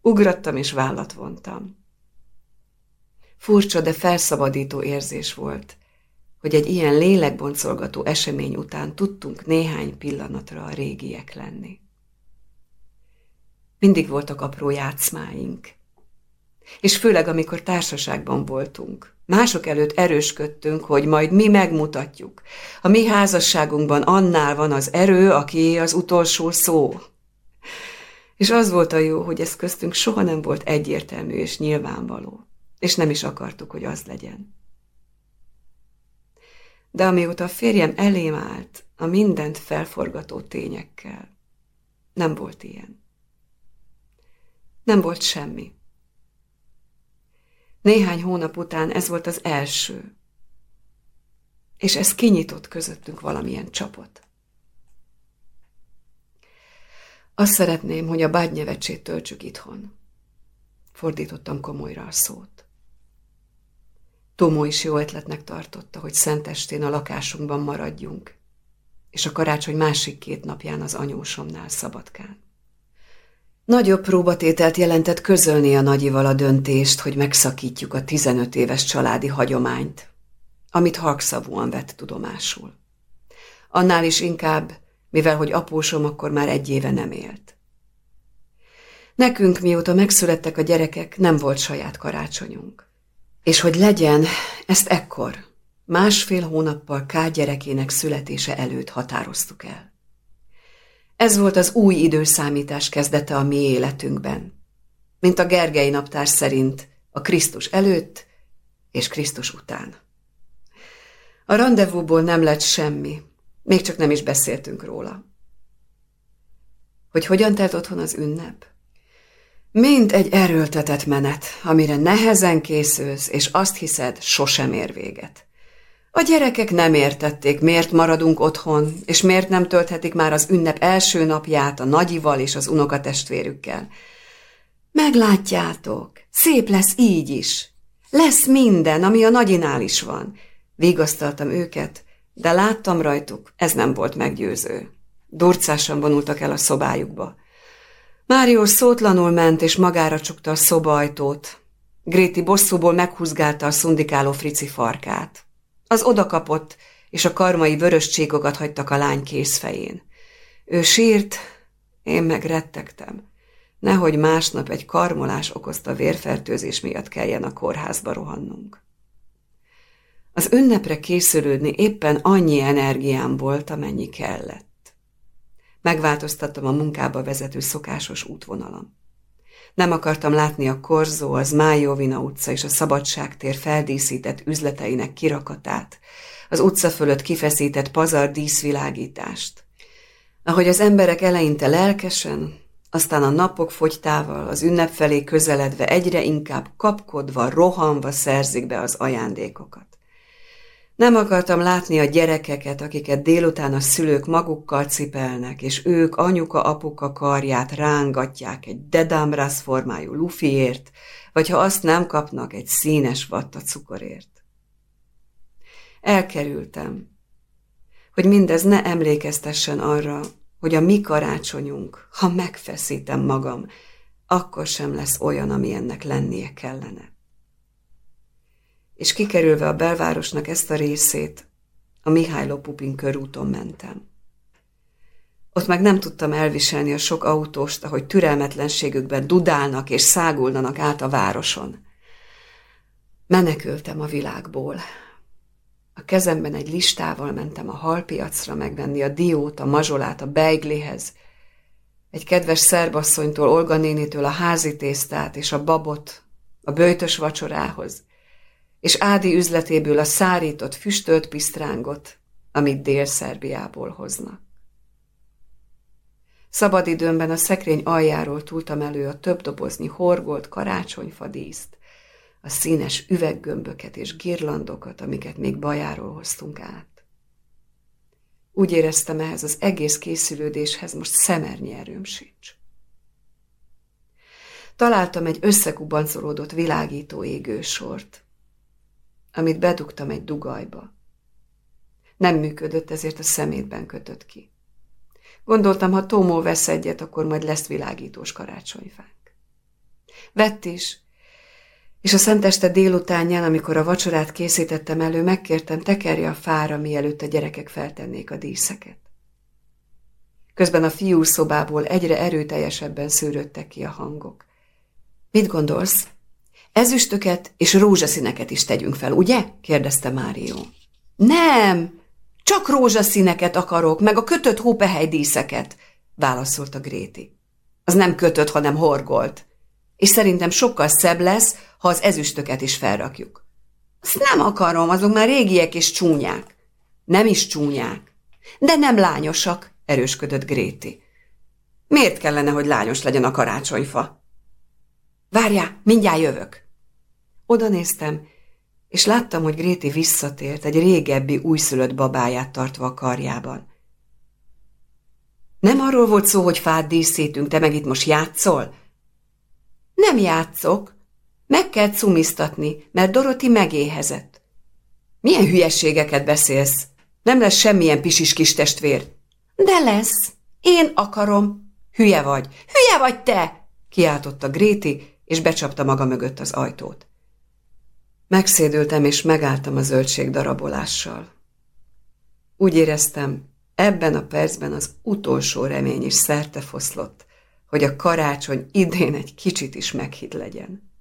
ugrattam és vállat vontam. Furcsa, de felszabadító érzés volt, hogy egy ilyen lélekboncolgató esemény után tudtunk néhány pillanatra a régiek lenni. Mindig voltak apró játszmáink, és főleg amikor társaságban voltunk. Mások előtt erősködtünk, hogy majd mi megmutatjuk. A mi házasságunkban annál van az erő, aki az utolsó szó. És az volt a jó, hogy ez köztünk soha nem volt egyértelmű és nyilvánvaló, és nem is akartuk, hogy az legyen de amióta a férjem elém állt a mindent felforgató tényekkel, nem volt ilyen. Nem volt semmi. Néhány hónap után ez volt az első, és ez kinyitott közöttünk valamilyen csapot. Azt szeretném, hogy a bádnyevecsét töltsük itthon. Fordítottam komolyra a szót. Tomó is jó ötletnek tartotta, hogy szentestén a lakásunkban maradjunk, és a karácsony másik két napján az anyósomnál szabadkán. Nagyobb próbatételt jelentett közölni a nagyival a döntést, hogy megszakítjuk a 15 éves családi hagyományt, amit halkszavúan vett tudomásul. Annál is inkább, mivel hogy apósom akkor már egy éve nem élt. Nekünk, mióta megszülettek a gyerekek, nem volt saját karácsonyunk. És hogy legyen, ezt ekkor, másfél hónappal K gyerekének születése előtt határoztuk el. Ez volt az új időszámítás kezdete a mi életünkben, mint a Gergely naptár szerint a Krisztus előtt és Krisztus után. A rendezvúból nem lett semmi, még csak nem is beszéltünk róla. Hogy hogyan telt otthon az ünnep? Mint egy erőltetett menet, amire nehezen készülsz, és azt hiszed, sosem ér véget. A gyerekek nem értették, miért maradunk otthon, és miért nem tölthetik már az ünnep első napját a nagyival és az unokatestvérükkel. Meglátjátok, szép lesz így is. Lesz minden, ami a nagyinál is van. Vigasztaltam őket, de láttam rajtuk, ez nem volt meggyőző. Durcásan vonultak el a szobájukba. Mário szótlanul ment, és magára csukta a szobaajtót. Gréti bosszúból meghúzgálta a szundikáló frici farkát. Az odakapott, és a karmai vörös csíkokat hagytak a lány készfején. Ő sírt, én meg rettegtem. Nehogy másnap egy karmolás okozta vérfertőzés miatt kelljen a kórházba rohannunk. Az ünnepre készülődni éppen annyi energiám volt, amennyi kellett. Megváltoztattam a munkába vezető szokásos útvonalam. Nem akartam látni a Korzó, az Májóvina utca és a Szabadságtér feldíszített üzleteinek kirakatát, az utca fölött kifeszített pazar díszvilágítást. Ahogy az emberek eleinte lelkesen, aztán a napok fogytával, az ünnep felé közeledve egyre inkább kapkodva, rohanva szerzik be az ajándékokat. Nem akartam látni a gyerekeket, akiket délután a szülők magukkal cipelnek, és ők anyuka-apuka karját rángatják egy dedámrász formájú lufiért, vagy ha azt nem kapnak, egy színes vatta cukorért. Elkerültem, hogy mindez ne emlékeztessen arra, hogy a mi karácsonyunk, ha megfeszítem magam, akkor sem lesz olyan, ami ennek lennie kellene. És kikerülve a belvárosnak ezt a részét, a Mihályló Pupin körúton mentem. Ott meg nem tudtam elviselni a sok autóst, ahogy türelmetlenségükben dudálnak és szágulnanak át a városon. Menekültem a világból. A kezemben egy listával mentem a halpiacra megvenni a diót, a mazsolát a beiglihez, egy kedves szerbasszonytól, Olga nénitől a házi tésztát és a babot a bőtös vacsorához, és Ádi üzletéből a szárított, füstölt pisztrángot, amit Dél-Szerbiából hoznak. Szabadidőmben a szekrény aljáról túltam elő a több dobozni horgolt karácsonyfadíszt, a színes üveggömböket és girlandokat, amiket még bajáról hoztunk át. Úgy éreztem ehhez az egész készülődéshez most szemernyi erőm sincs. Találtam egy összekubancolódott világító égősort, amit bedugtam egy dugajba. Nem működött, ezért a szemétben kötött ki. Gondoltam, ha Tomó vesz egyet, akkor majd lesz világítós karácsonyfánk. Vett is, és a szenteste délutánján, amikor a vacsorát készítettem elő, megkértem, tekerje a fára, mielőtt a gyerekek feltennék a díszeket. Közben a fiú szobából egyre erőteljesebben szűrődtek ki a hangok. Mit gondolsz? Ezüstöket és rózsaszíneket is tegyünk fel, ugye? kérdezte Márió. Nem, csak rózsaszíneket akarok, meg a kötött hópehely díszeket, válaszolta Gréti. Az nem kötött, hanem horgolt. És szerintem sokkal szebb lesz, ha az ezüstöket is felrakjuk. Azt nem akarom, azok már régiek és csúnyák. Nem is csúnyák. De nem lányosak, erősködött Gréti. Miért kellene, hogy lányos legyen a karácsonyfa? Várjál, mindjárt jövök. Oda néztem, és láttam, hogy Gréti visszatért egy régebbi újszülött babáját tartva a karjában. Nem arról volt szó, hogy fát díszítünk, te meg itt most játszol? Nem játszok, meg kell cumisztatni, mert Doroti megéhezett. Milyen hülyességeket beszélsz? Nem lesz semmilyen pisis kis testvér. De lesz. Én akarom. Hülye vagy. Hülye vagy te! Kiáltotta Gréti, és becsapta maga mögött az ajtót. Megszédültem, és megálltam a zöldség darabolással. Úgy éreztem, ebben a percben az utolsó remény is szerte foszlott, hogy a karácsony idén egy kicsit is meghitt legyen.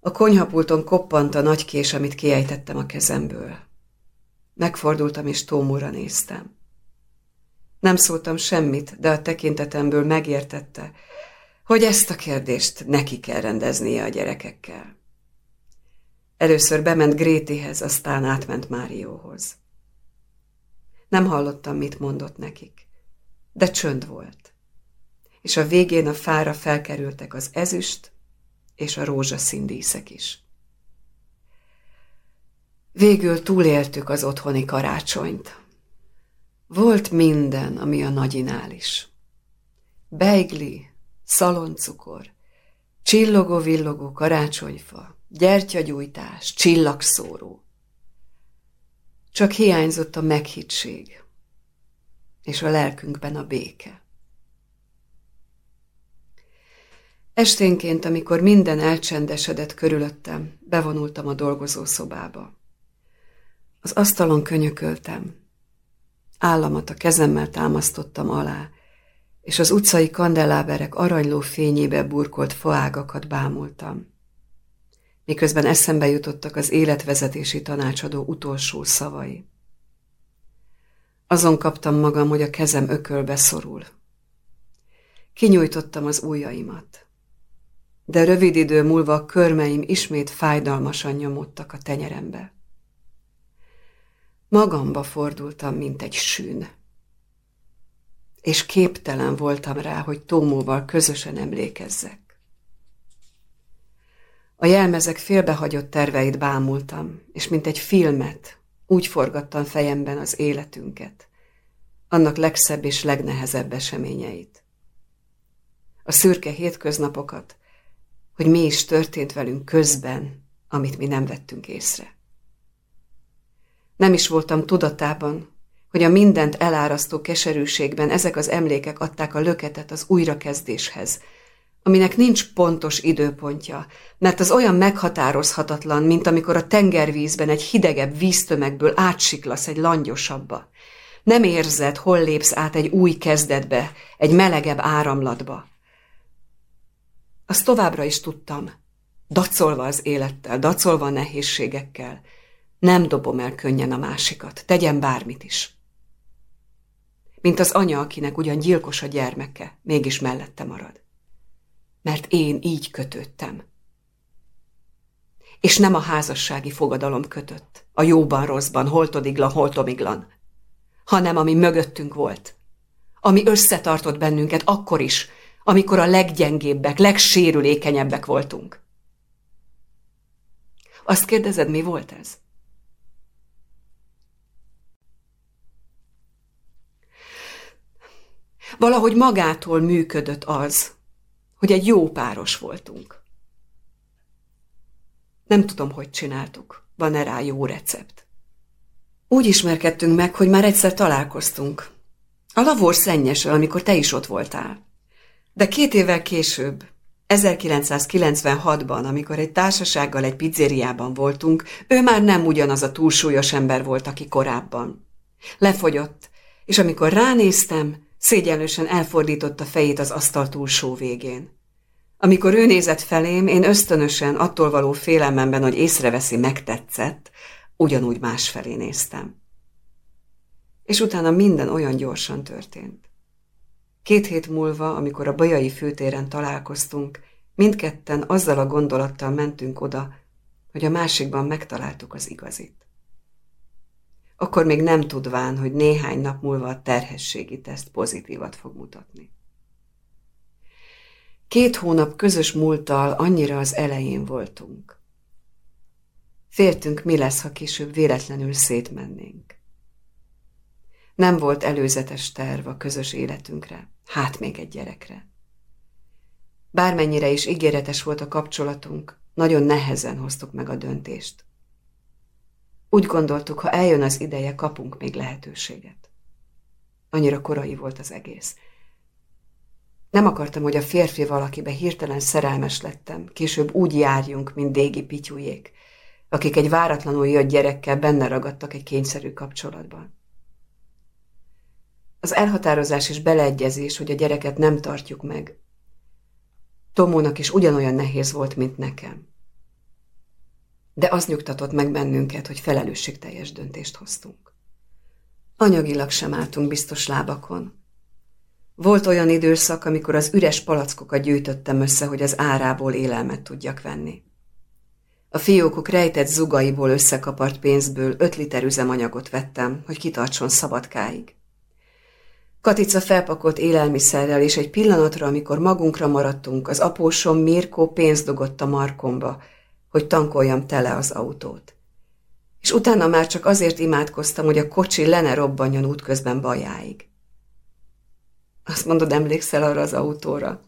A konyhapulton koppant a nagy kés, amit kiejtettem a kezemből. Megfordultam és Tómóra néztem. Nem szóltam semmit, de a tekintetemből megértette, hogy ezt a kérdést neki kell rendeznie a gyerekekkel. Először bement Grétihez, aztán átment Márióhoz. Nem hallottam, mit mondott nekik, de csönd volt. És a végén a fára felkerültek az ezüst, és a rózsaszín díszek is. Végül túléltük az otthoni karácsonyt. Volt minden, ami a nagyinál is. Beigli, szaloncukor, csillogó-villogó karácsonyfa, gyertyagyújtás, csillagszóró. Csak hiányzott a meghittség, és a lelkünkben a béke. Esténként, amikor minden elcsendesedett körülöttem, bevonultam a dolgozószobába. Az asztalon könyököltem. Államat a kezemmel támasztottam alá, és az utcai kandeláberek aranyló fényébe burkolt foágakat bámultam. Miközben eszembe jutottak az életvezetési tanácsadó utolsó szavai. Azon kaptam magam, hogy a kezem ökölbe szorul. Kinyújtottam az ujjaimat de rövid idő múlva a körmeim ismét fájdalmasan nyomódtak a tenyerembe. Magamba fordultam, mint egy sűn. És képtelen voltam rá, hogy Tómóval közösen emlékezzek. A jelmezek félbehagyott terveit bámultam, és mint egy filmet, úgy forgattam fejemben az életünket, annak legszebb és legnehezebb eseményeit. A szürke hétköznapokat, hogy mi is történt velünk közben, amit mi nem vettünk észre. Nem is voltam tudatában, hogy a mindent elárasztó keserűségben ezek az emlékek adták a löketet az újrakezdéshez, aminek nincs pontos időpontja, mert az olyan meghatározhatatlan, mint amikor a tengervízben egy hidegebb víztömegből átsiklasz egy langyosabba. Nem érzed, hol lépsz át egy új kezdetbe, egy melegebb áramlatba. Azt továbbra is tudtam, dacolva az élettel, dacolva a nehézségekkel, nem dobom el könnyen a másikat, tegyen bármit is. Mint az anya, akinek ugyan gyilkos a gyermeke, mégis mellette marad mert én így kötöttem. És nem a házassági fogadalom kötött, a jóban, rosszban, holtodiglan, holtomiglan, hanem ami mögöttünk volt, ami összetartott bennünket akkor is, amikor a leggyengébbek, legsérülékenyebbek voltunk. Azt kérdezed, mi volt ez? Valahogy magától működött az, hogy egy jó páros voltunk. Nem tudom, hogy csináltuk. Van-e rá jó recept? Úgy ismerkedtünk meg, hogy már egyszer találkoztunk. A lavor szennyesről, amikor te is ott voltál. De két évvel később, 1996-ban, amikor egy társasággal egy pizzériában voltunk, ő már nem ugyanaz a túlsúlyos ember volt, aki korábban. Lefogyott, és amikor ránéztem, Szégyenlősen elfordította fejét az asztal túlsó végén. Amikor ő nézett felém, én ösztönösen, attól való félelmemben, hogy észreveszi, megtetszett, ugyanúgy másfelé néztem. És utána minden olyan gyorsan történt. Két hét múlva, amikor a Bajai főtéren találkoztunk, mindketten azzal a gondolattal mentünk oda, hogy a másikban megtaláltuk az igazit akkor még nem tudván, hogy néhány nap múlva a terhességi teszt pozitívat fog mutatni. Két hónap közös múlttal annyira az elején voltunk. Féltünk, mi lesz, ha később véletlenül szétmennénk. Nem volt előzetes terv a közös életünkre, hát még egy gyerekre. Bármennyire is ígéretes volt a kapcsolatunk, nagyon nehezen hoztuk meg a döntést. Úgy gondoltuk, ha eljön az ideje, kapunk még lehetőséget. Annyira korai volt az egész. Nem akartam, hogy a férfi valakibe hirtelen szerelmes lettem, később úgy járjunk, mint dégi pityújék, akik egy váratlanul jött gyerekkel benne ragadtak egy kényszerű kapcsolatban. Az elhatározás és beleegyezés, hogy a gyereket nem tartjuk meg, Tomónak is ugyanolyan nehéz volt, mint nekem de az nyugtatott meg bennünket, hogy felelősségteljes döntést hoztunk. Anyagilag sem álltunk biztos lábakon. Volt olyan időszak, amikor az üres palackokat gyűjtöttem össze, hogy az árából élelmet tudjak venni. A fiókok rejtett zugaiból összekapart pénzből öt liter üzemanyagot vettem, hogy kitartson szabadkáig. Katica felpakolt élelmiszerrel, és egy pillanatra, amikor magunkra maradtunk, az apósom Mirko pénzt dogott a markomba, hogy tankoljam tele az autót. És utána már csak azért imádkoztam, hogy a kocsi le ne robbanjon útközben bajáig. Azt mondod, emlékszel arra az autóra?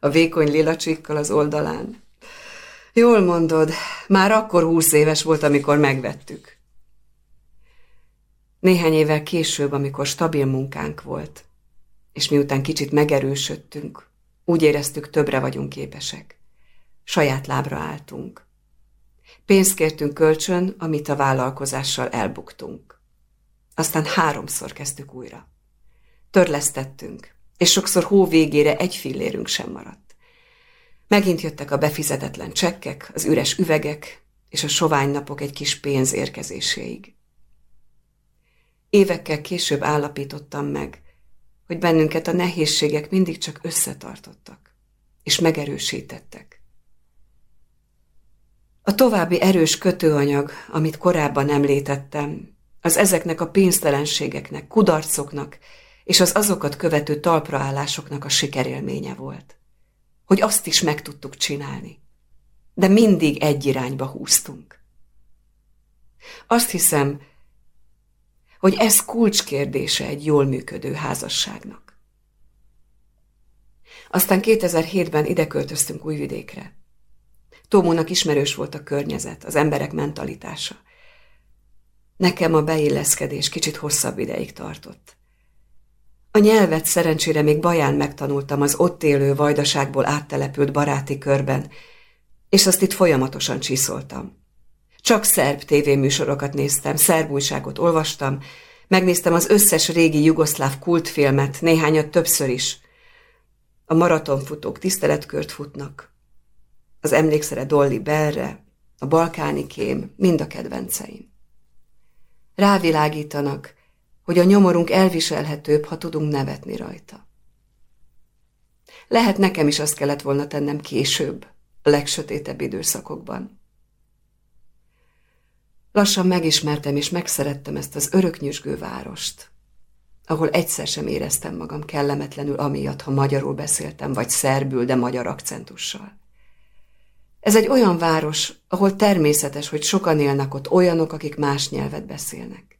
A vékony lila csikkal az oldalán. Jól mondod, már akkor húsz éves volt, amikor megvettük. Néhány évvel később, amikor stabil munkánk volt, és miután kicsit megerősödtünk, úgy éreztük, többre vagyunk képesek. Saját lábra álltunk. Pénzt kértünk kölcsön, amit a vállalkozással elbuktunk. Aztán háromszor kezdtük újra. Törlesztettünk, és sokszor hó végére egy fillérünk sem maradt. Megint jöttek a befizetetlen csekkek, az üres üvegek, és a sovány napok egy kis pénz érkezéséig. Évekkel később állapítottam meg, hogy bennünket a nehézségek mindig csak összetartottak, és megerősítettek. A további erős kötőanyag, amit korábban említettem, az ezeknek a pénztelenségeknek, kudarcoknak és az azokat követő talpraállásoknak a sikerélménye volt. Hogy azt is meg tudtuk csinálni. de mindig egy irányba húztunk. Azt hiszem, hogy ez kulcskérdése egy jól működő házasságnak. Aztán 2007-ben ide költöztünk Újvidékre. Tómónak ismerős volt a környezet, az emberek mentalitása. Nekem a beilleszkedés kicsit hosszabb ideig tartott. A nyelvet szerencsére még baján megtanultam az ott élő vajdaságból áttelepült baráti körben, és azt itt folyamatosan csiszoltam. Csak szerb tévéműsorokat néztem, szerb újságot olvastam, megnéztem az összes régi jugoszláv kultfilmet, néhányat többször is. A maratonfutók tiszteletkört futnak, az emlékszere Dolly Bellre, a balkáni kém, mind a kedvenceim. Rávilágítanak, hogy a nyomorunk elviselhetőbb, ha tudunk nevetni rajta. Lehet nekem is azt kellett volna tennem később, a legsötétebb időszakokban. Lassan megismertem és megszerettem ezt az öröknyüzsgő várost, ahol egyszer sem éreztem magam kellemetlenül amiatt, ha magyarul beszéltem, vagy szerbül, de magyar akcentussal. Ez egy olyan város, ahol természetes, hogy sokan élnek ott olyanok, akik más nyelvet beszélnek.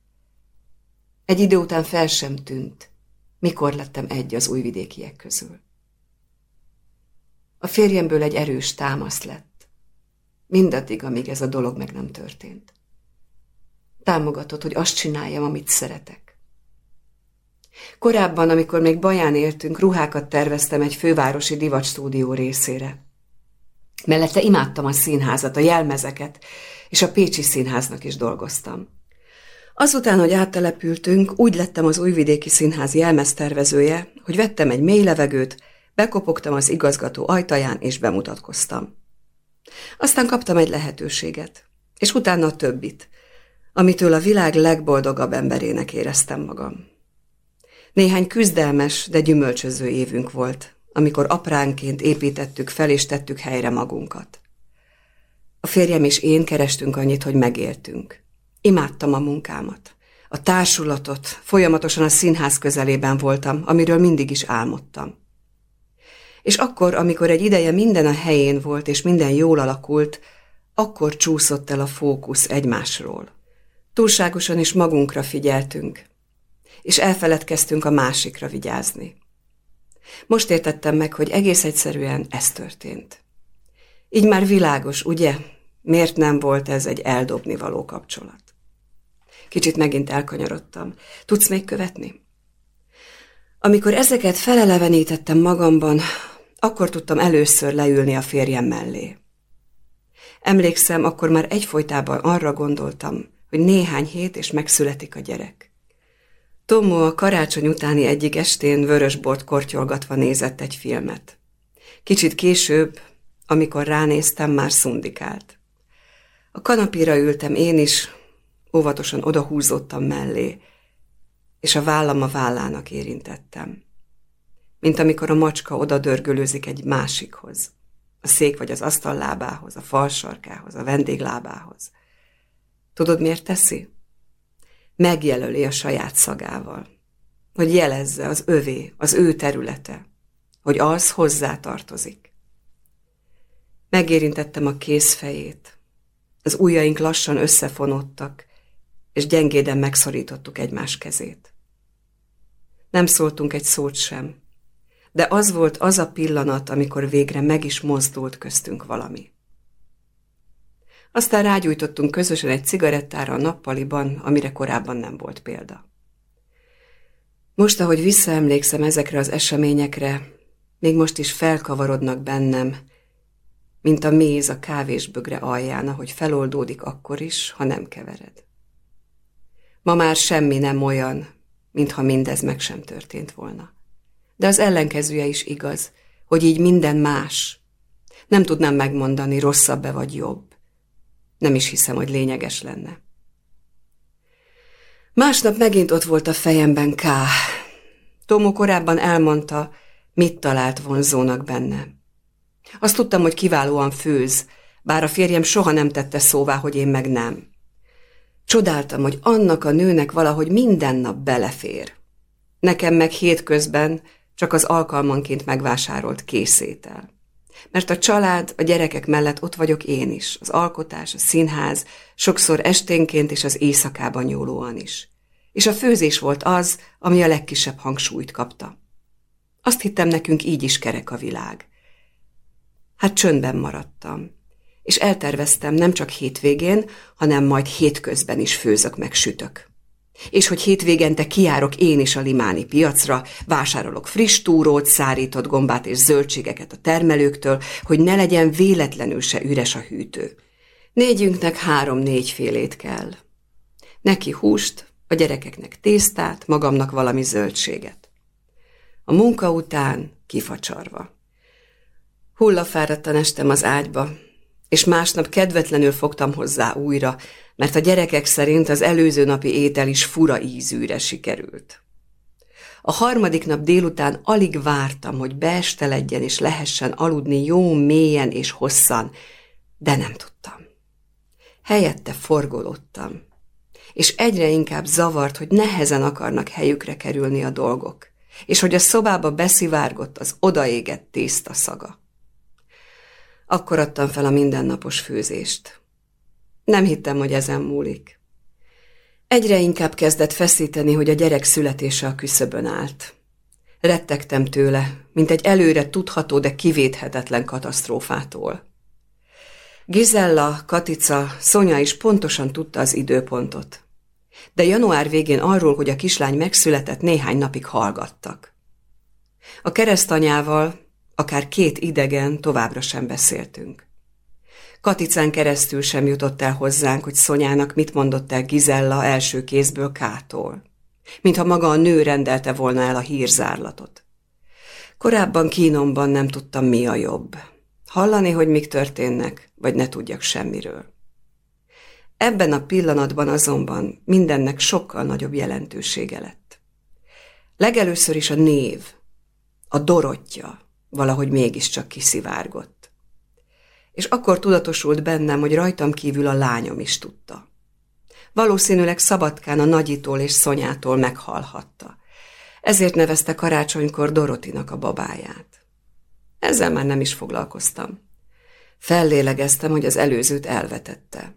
Egy idő után fel sem tűnt, mikor lettem egy az újvidékiek közül. A férjemből egy erős támasz lett, mindaddig, amíg ez a dolog meg nem történt. Támogatott, hogy azt csináljam, amit szeretek. Korábban, amikor még Baján éltünk, ruhákat terveztem egy fővárosi divatstúdió részére. Mellette imádtam a színházat, a jelmezeket, és a Pécsi Színháznak is dolgoztam. Azután, hogy áttelepültünk, úgy lettem az újvidéki színház jelmeztervezője, hogy vettem egy mély levegőt, bekopogtam az igazgató ajtaján, és bemutatkoztam. Aztán kaptam egy lehetőséget, és utána a többit, amitől a világ legboldogabb emberének éreztem magam. Néhány küzdelmes, de gyümölcsöző évünk volt, amikor apránként építettük fel és tettük helyre magunkat. A férjem és én kerestünk annyit, hogy megéltünk. Imádtam a munkámat, a társulatot, folyamatosan a színház közelében voltam, amiről mindig is álmodtam. És akkor, amikor egy ideje minden a helyén volt, és minden jól alakult, akkor csúszott el a fókusz egymásról. Túlságosan is magunkra figyeltünk, és elfeledkeztünk a másikra vigyázni. Most értettem meg, hogy egész egyszerűen ez történt. Így már világos, ugye? Miért nem volt ez egy eldobni való kapcsolat? Kicsit megint elkanyarodtam. Tudsz még követni? Amikor ezeket felelevenítettem magamban, akkor tudtam először leülni a férjem mellé. Emlékszem, akkor már egyfolytában arra gondoltam, hogy néhány hét és megszületik a gyerek. Tomó a karácsony utáni egyik estén vörösbort kortyolgatva nézett egy filmet. Kicsit később, amikor ránéztem, már szundikált. A kanapira ültem én is, óvatosan odahúzottam mellé, és a vállam a vállának érintettem. Mint amikor a macska odadörgölőzik egy másikhoz, a szék vagy az asztal lábához, a falsarkához, a vendéglábához. Tudod, miért teszi? Megjelöli a saját szagával, hogy jelezze az övé, az ő területe, hogy az hozzá tartozik. Megérintettem a kéz fejét, az ujjaink lassan összefonódtak, és gyengéden megszorítottuk egymás kezét. Nem szóltunk egy szót sem, de az volt az a pillanat, amikor végre meg is mozdult köztünk valami. Aztán rágyújtottunk közösen egy cigarettára a nappaliban, amire korábban nem volt példa. Most, ahogy visszaemlékszem ezekre az eseményekre, még most is felkavarodnak bennem, mint a méz a kávésbögre alján, ahogy feloldódik akkor is, ha nem kevered. Ma már semmi nem olyan, mintha mindez meg sem történt volna. De az ellenkezője is igaz, hogy így minden más. Nem tudnám megmondani, rosszabb-e vagy jobb. Nem is hiszem, hogy lényeges lenne. Másnap megint ott volt a fejemben K. Tomó korábban elmondta, mit talált vonzónak benne. Azt tudtam, hogy kiválóan főz, bár a férjem soha nem tette szóvá, hogy én meg nem. Csodáltam, hogy annak a nőnek valahogy minden nap belefér. Nekem meg hétközben csak az alkalmanként megvásárolt készétel. Mert a család, a gyerekek mellett ott vagyok én is, az alkotás, a színház, sokszor esténként és az éjszakában nyúlóan is. És a főzés volt az, ami a legkisebb hangsúlyt kapta. Azt hittem nekünk így is kerek a világ. Hát csöndben maradtam, és elterveztem nem csak hétvégén, hanem majd hétközben is főzök meg sütök. És hogy hétvégente kiárok én is a limáni piacra, vásárolok friss túrót, szárított gombát és zöldségeket a termelőktől, hogy ne legyen véletlenül se üres a hűtő. Négyünknek három-négy félét kell. Neki húst, a gyerekeknek tésztát, magamnak valami zöldséget. A munka után kifacsarva. Hullafáradtan estem az ágyba, és másnap kedvetlenül fogtam hozzá újra, mert a gyerekek szerint az előző napi étel is fura ízűre sikerült. A harmadik nap délután alig vártam, hogy beesteledjen és lehessen aludni jó mélyen és hosszan, de nem tudtam. Helyette forgolódtam, és egyre inkább zavart, hogy nehezen akarnak helyükre kerülni a dolgok, és hogy a szobába beszivárgott az odaégett tészta szaga. Akkor adtam fel a mindennapos főzést. Nem hittem, hogy ezen múlik. Egyre inkább kezdett feszíteni, hogy a gyerek születése a küszöbön állt. Rettegtem tőle, mint egy előre tudható, de kivéthetetlen katasztrófától. Gizella, Katica, Szonya is pontosan tudta az időpontot. De január végén arról, hogy a kislány megszületett, néhány napig hallgattak. A keresztanyával, akár két idegen, továbbra sem beszéltünk. Katicán keresztül sem jutott el hozzánk, hogy Szonyának mit mondott el Gizella első kézből Kától. Mintha maga a nő rendelte volna el a hírzárlatot. Korábban kínomban nem tudtam, mi a jobb. Hallani, hogy mik történnek, vagy ne tudjak semmiről. Ebben a pillanatban azonban mindennek sokkal nagyobb jelentősége lett. Legelőször is a név, a Dorottya valahogy mégiscsak kiszivárgott és akkor tudatosult bennem, hogy rajtam kívül a lányom is tudta. Valószínűleg Szabadkán a nagyitól és Szonyától meghallhatta. Ezért nevezte karácsonykor Dorotinak a babáját. Ezzel már nem is foglalkoztam. Fellélegeztem, hogy az előzőt elvetette.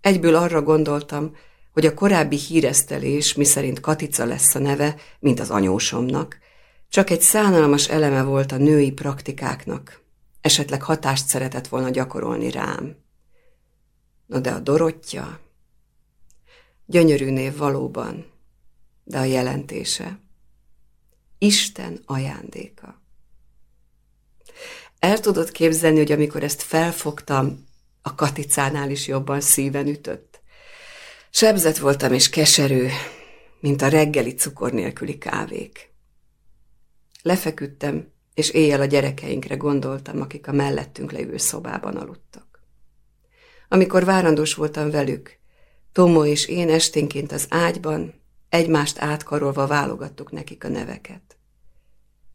Egyből arra gondoltam, hogy a korábbi híresztelés, miszerint Katica lesz a neve, mint az anyósomnak, csak egy szánalmas eleme volt a női praktikáknak, esetleg hatást szeretett volna gyakorolni rám. No de a Dorottya... Gyönyörű név valóban, de a jelentése. Isten ajándéka. El tudod képzelni, hogy amikor ezt felfogtam, a Katicánál is jobban szíven ütött. Sebzett voltam és keserű, mint a reggeli cukor nélküli kávék. Lefeküdtem, és éjjel a gyerekeinkre gondoltam, akik a mellettünk lévő szobában aludtak. Amikor várandós voltam velük, Tomó és én esténként az ágyban, egymást átkarolva válogattuk nekik a neveket.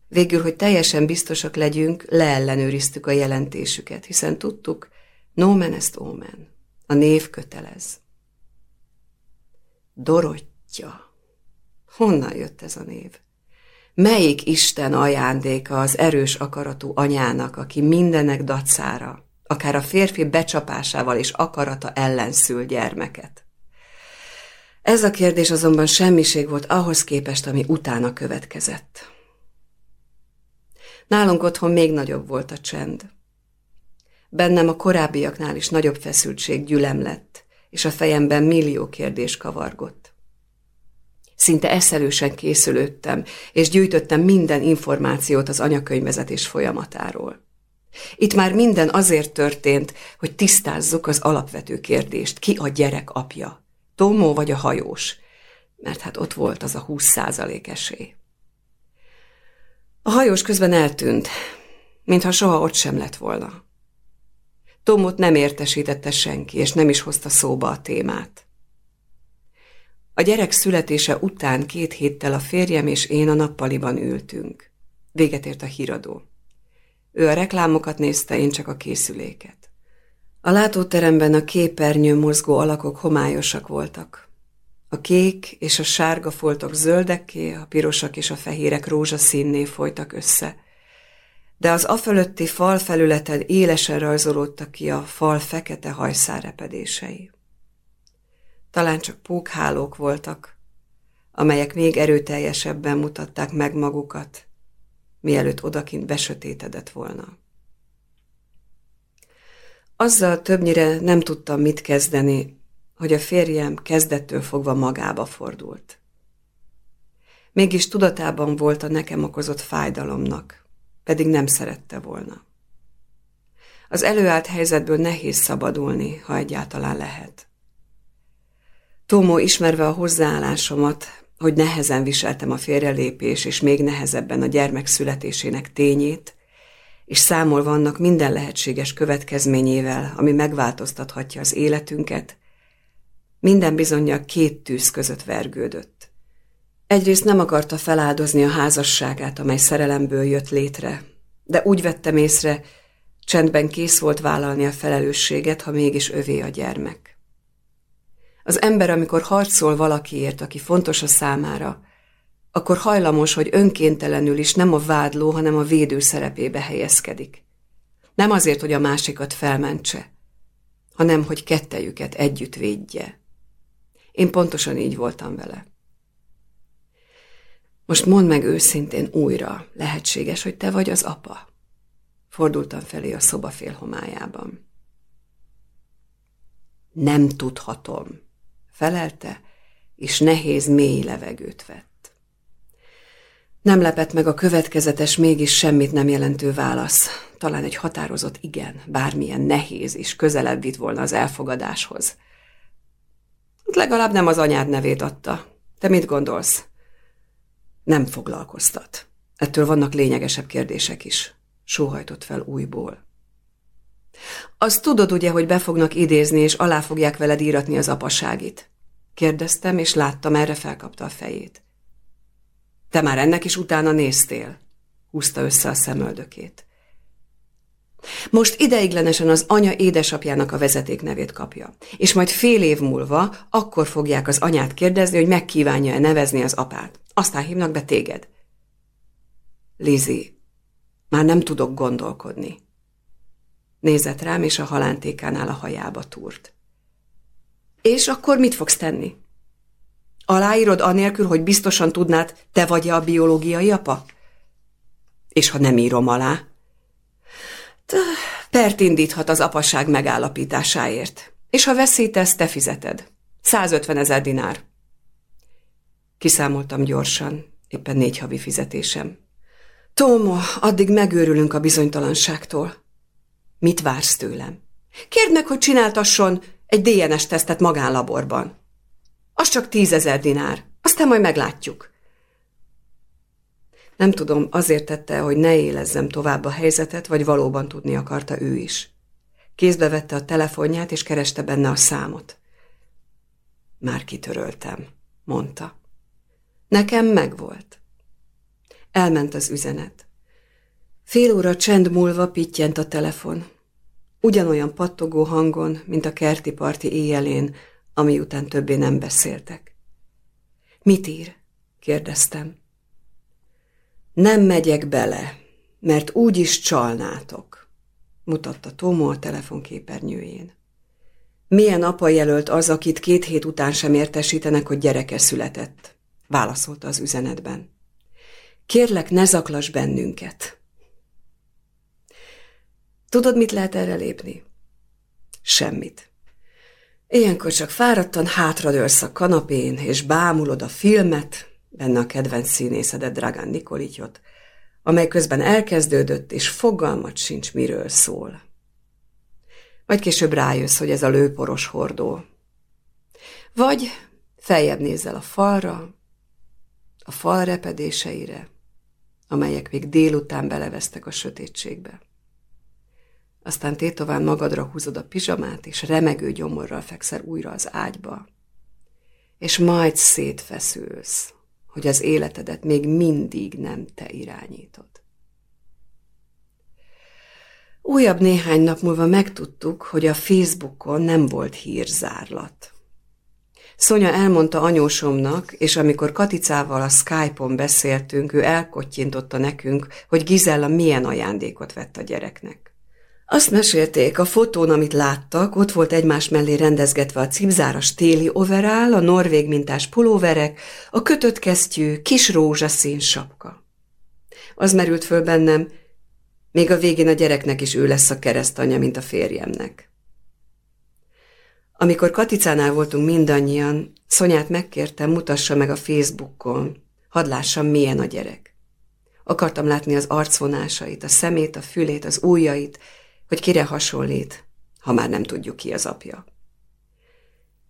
Végül, hogy teljesen biztosak legyünk, leellenőriztük a jelentésüket, hiszen tudtuk, nomen est omen, a név kötelez. Dorottya. Honnan jött ez a név? Melyik Isten ajándéka az erős akaratú anyának, aki mindenek dacára, akár a férfi becsapásával és akarata ellenszül gyermeket? Ez a kérdés azonban semmiség volt ahhoz képest, ami utána következett. Nálunk otthon még nagyobb volt a csend. Bennem a korábbiaknál is nagyobb feszültség gyülem lett, és a fejemben millió kérdés kavargott. Szinte eszelősen készülődtem, és gyűjtöttem minden információt az anyakönyvezetés folyamatáról. Itt már minden azért történt, hogy tisztázzuk az alapvető kérdést, ki a gyerek apja, Tomó vagy a hajós, mert hát ott volt az a 20 százalék esély. A hajós közben eltűnt, mintha soha ott sem lett volna. Tomot nem értesítette senki, és nem is hozta szóba a témát. A gyerek születése után két héttel a férjem és én a nappaliban ültünk. Véget ért a híradó. Ő a reklámokat nézte, én csak a készüléket. A látóteremben a képernyő mozgó alakok homályosak voltak. A kék és a sárga foltok zöldekké, a pirosak és a fehérek rózsaszínné folytak össze. de az afölötti fal felületen élesen rajzolódtak ki a fal fekete hajszárepedései. Talán csak pókhálók voltak, amelyek még erőteljesebben mutatták meg magukat, mielőtt odakint besötétedett volna. Azzal többnyire nem tudtam mit kezdeni, hogy a férjem kezdettől fogva magába fordult. Mégis tudatában volt a nekem okozott fájdalomnak, pedig nem szerette volna. Az előállt helyzetből nehéz szabadulni, ha egyáltalán lehet. Tómó ismerve a hozzáállásomat, hogy nehezen viseltem a félrelépés és még nehezebben a gyermek születésének tényét, és számolva annak minden lehetséges következményével, ami megváltoztathatja az életünket, minden bizonyja két tűz között vergődött. Egyrészt nem akarta feláldozni a házasságát, amely szerelemből jött létre, de úgy vettem észre, csendben kész volt vállalni a felelősséget, ha mégis övé a gyermek. Az ember, amikor harcol valakiért, aki fontos a számára, akkor hajlamos, hogy önkéntelenül is nem a vádló, hanem a védő szerepébe helyezkedik. Nem azért, hogy a másikat felmentse, hanem hogy kettejüket együtt védje. Én pontosan így voltam vele. Most mondd meg őszintén újra, lehetséges, hogy te vagy az apa? Fordultam felé a szoba félhomájában. Nem tudhatom, felelte, és nehéz, mély levegőt vett. Nem lepett meg a következetes, mégis semmit nem jelentő válasz. Talán egy határozott igen, bármilyen nehéz és közelebb vitt volna az elfogadáshoz. Legalább nem az anyád nevét adta. Te mit gondolsz? Nem foglalkoztat. Ettől vannak lényegesebb kérdések is. Sóhajtott fel újból. Azt tudod ugye, hogy be fognak idézni, és alá fogják veled íratni az apaságit? Kérdeztem, és láttam, erre felkapta a fejét. Te már ennek is utána néztél? Húzta össze a szemöldökét. Most ideiglenesen az anya édesapjának a vezetéknevét kapja, és majd fél év múlva akkor fogják az anyát kérdezni, hogy megkívánja-e nevezni az apát. Aztán hívnak be téged. Lizi, már nem tudok gondolkodni. Nézett rám, és a halántékánál a hajába túrt. És akkor mit fogsz tenni? Aláírod anélkül, hogy biztosan tudnád, te vagy -e a biológiai apa? És ha nem írom alá? Pert indíthat az apaság megállapításáért. És ha veszítesz, te fizeted. 150 ezer dinár. Kiszámoltam gyorsan, éppen négy havi fizetésem. Tóma, addig megőrülünk a bizonytalanságtól. Mit vársz tőlem? Kérd meg, hogy csináltasson egy DNS-tesztet magánlaborban. Az csak tízezer dinár, aztán majd meglátjuk. Nem tudom, azért tette, hogy ne élezzem tovább a helyzetet, vagy valóban tudni akarta ő is. Kézbe vette a telefonját, és kereste benne a számot. Már kitöröltem, mondta. Nekem megvolt. Elment az üzenet. Fél óra csend múlva pittyent a telefon. Ugyanolyan pattogó hangon, mint a kerti parti éjjelén, ami után többé nem beszéltek. Mit ír? kérdeztem. Nem megyek bele, mert úgy is csalnátok, mutatta Tomó a telefonképernyőjén. Milyen apa jelölt az, akit két hét után sem értesítenek, hogy gyereke született? válaszolta az üzenetben. Kérlek, ne zaklas bennünket. Tudod, mit lehet erre lépni? Semmit. Ilyenkor csak fáradtan hátradőlsz a kanapén, és bámulod a filmet, benne a kedvenc színészedet Dragan Nikolityot, amely közben elkezdődött, és fogalmat sincs, miről szól. Vagy később rájössz, hogy ez a lőporos hordó. Vagy feljebb nézel a falra, a fal repedéseire, amelyek még délután belevesztek a sötétségbe. Aztán tétován magadra húzod a pizsamát, és remegő gyomorral fekszel újra az ágyba. És majd szétfeszülsz, hogy az életedet még mindig nem te irányítod. Újabb néhány nap múlva megtudtuk, hogy a Facebookon nem volt hírzárlat. Szonya elmondta anyósomnak, és amikor Katicával a Skype-on beszéltünk, ő elkottyintotta nekünk, hogy Gizella milyen ajándékot vett a gyereknek. Azt mesélték, a fotón, amit láttak, ott volt egymás mellé rendezgetve a cipzáras téli overál, a norvég mintás pulóverek, a kötött kesztyű, kis rózsaszín sapka. Az merült föl bennem, még a végén a gyereknek is ő lesz a keresztanyja, mint a férjemnek. Amikor Katicánál voltunk mindannyian, Szonyát megkértem, mutassa meg a Facebookon, hadd lássam, milyen a gyerek. Akartam látni az arcvonásait, a szemét, a fülét, az ujjait, hogy kire hasonlít, ha már nem tudjuk ki az apja.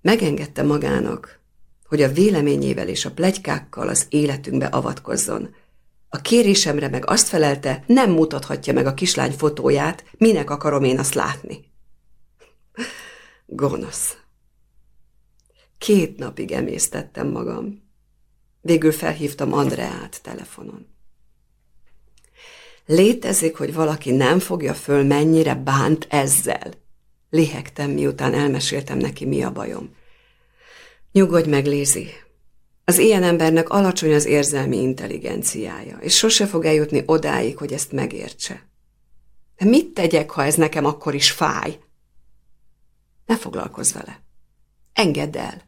Megengedte magának, hogy a véleményével és a plegykákkal az életünkbe avatkozzon. A kérésemre meg azt felelte, nem mutathatja meg a kislány fotóját, minek akarom én azt látni. Gonosz. Két napig emésztettem magam. Végül felhívtam Andreát telefonon. Létezik, hogy valaki nem fogja föl, mennyire bánt ezzel. Lihegtem, miután elmeséltem neki, mi a bajom. Nyugodj meg, Lézi. Az ilyen embernek alacsony az érzelmi intelligenciája, és sose fog eljutni odáig, hogy ezt megértse. De mit tegyek, ha ez nekem akkor is fáj? Ne foglalkozz vele. Engedd el.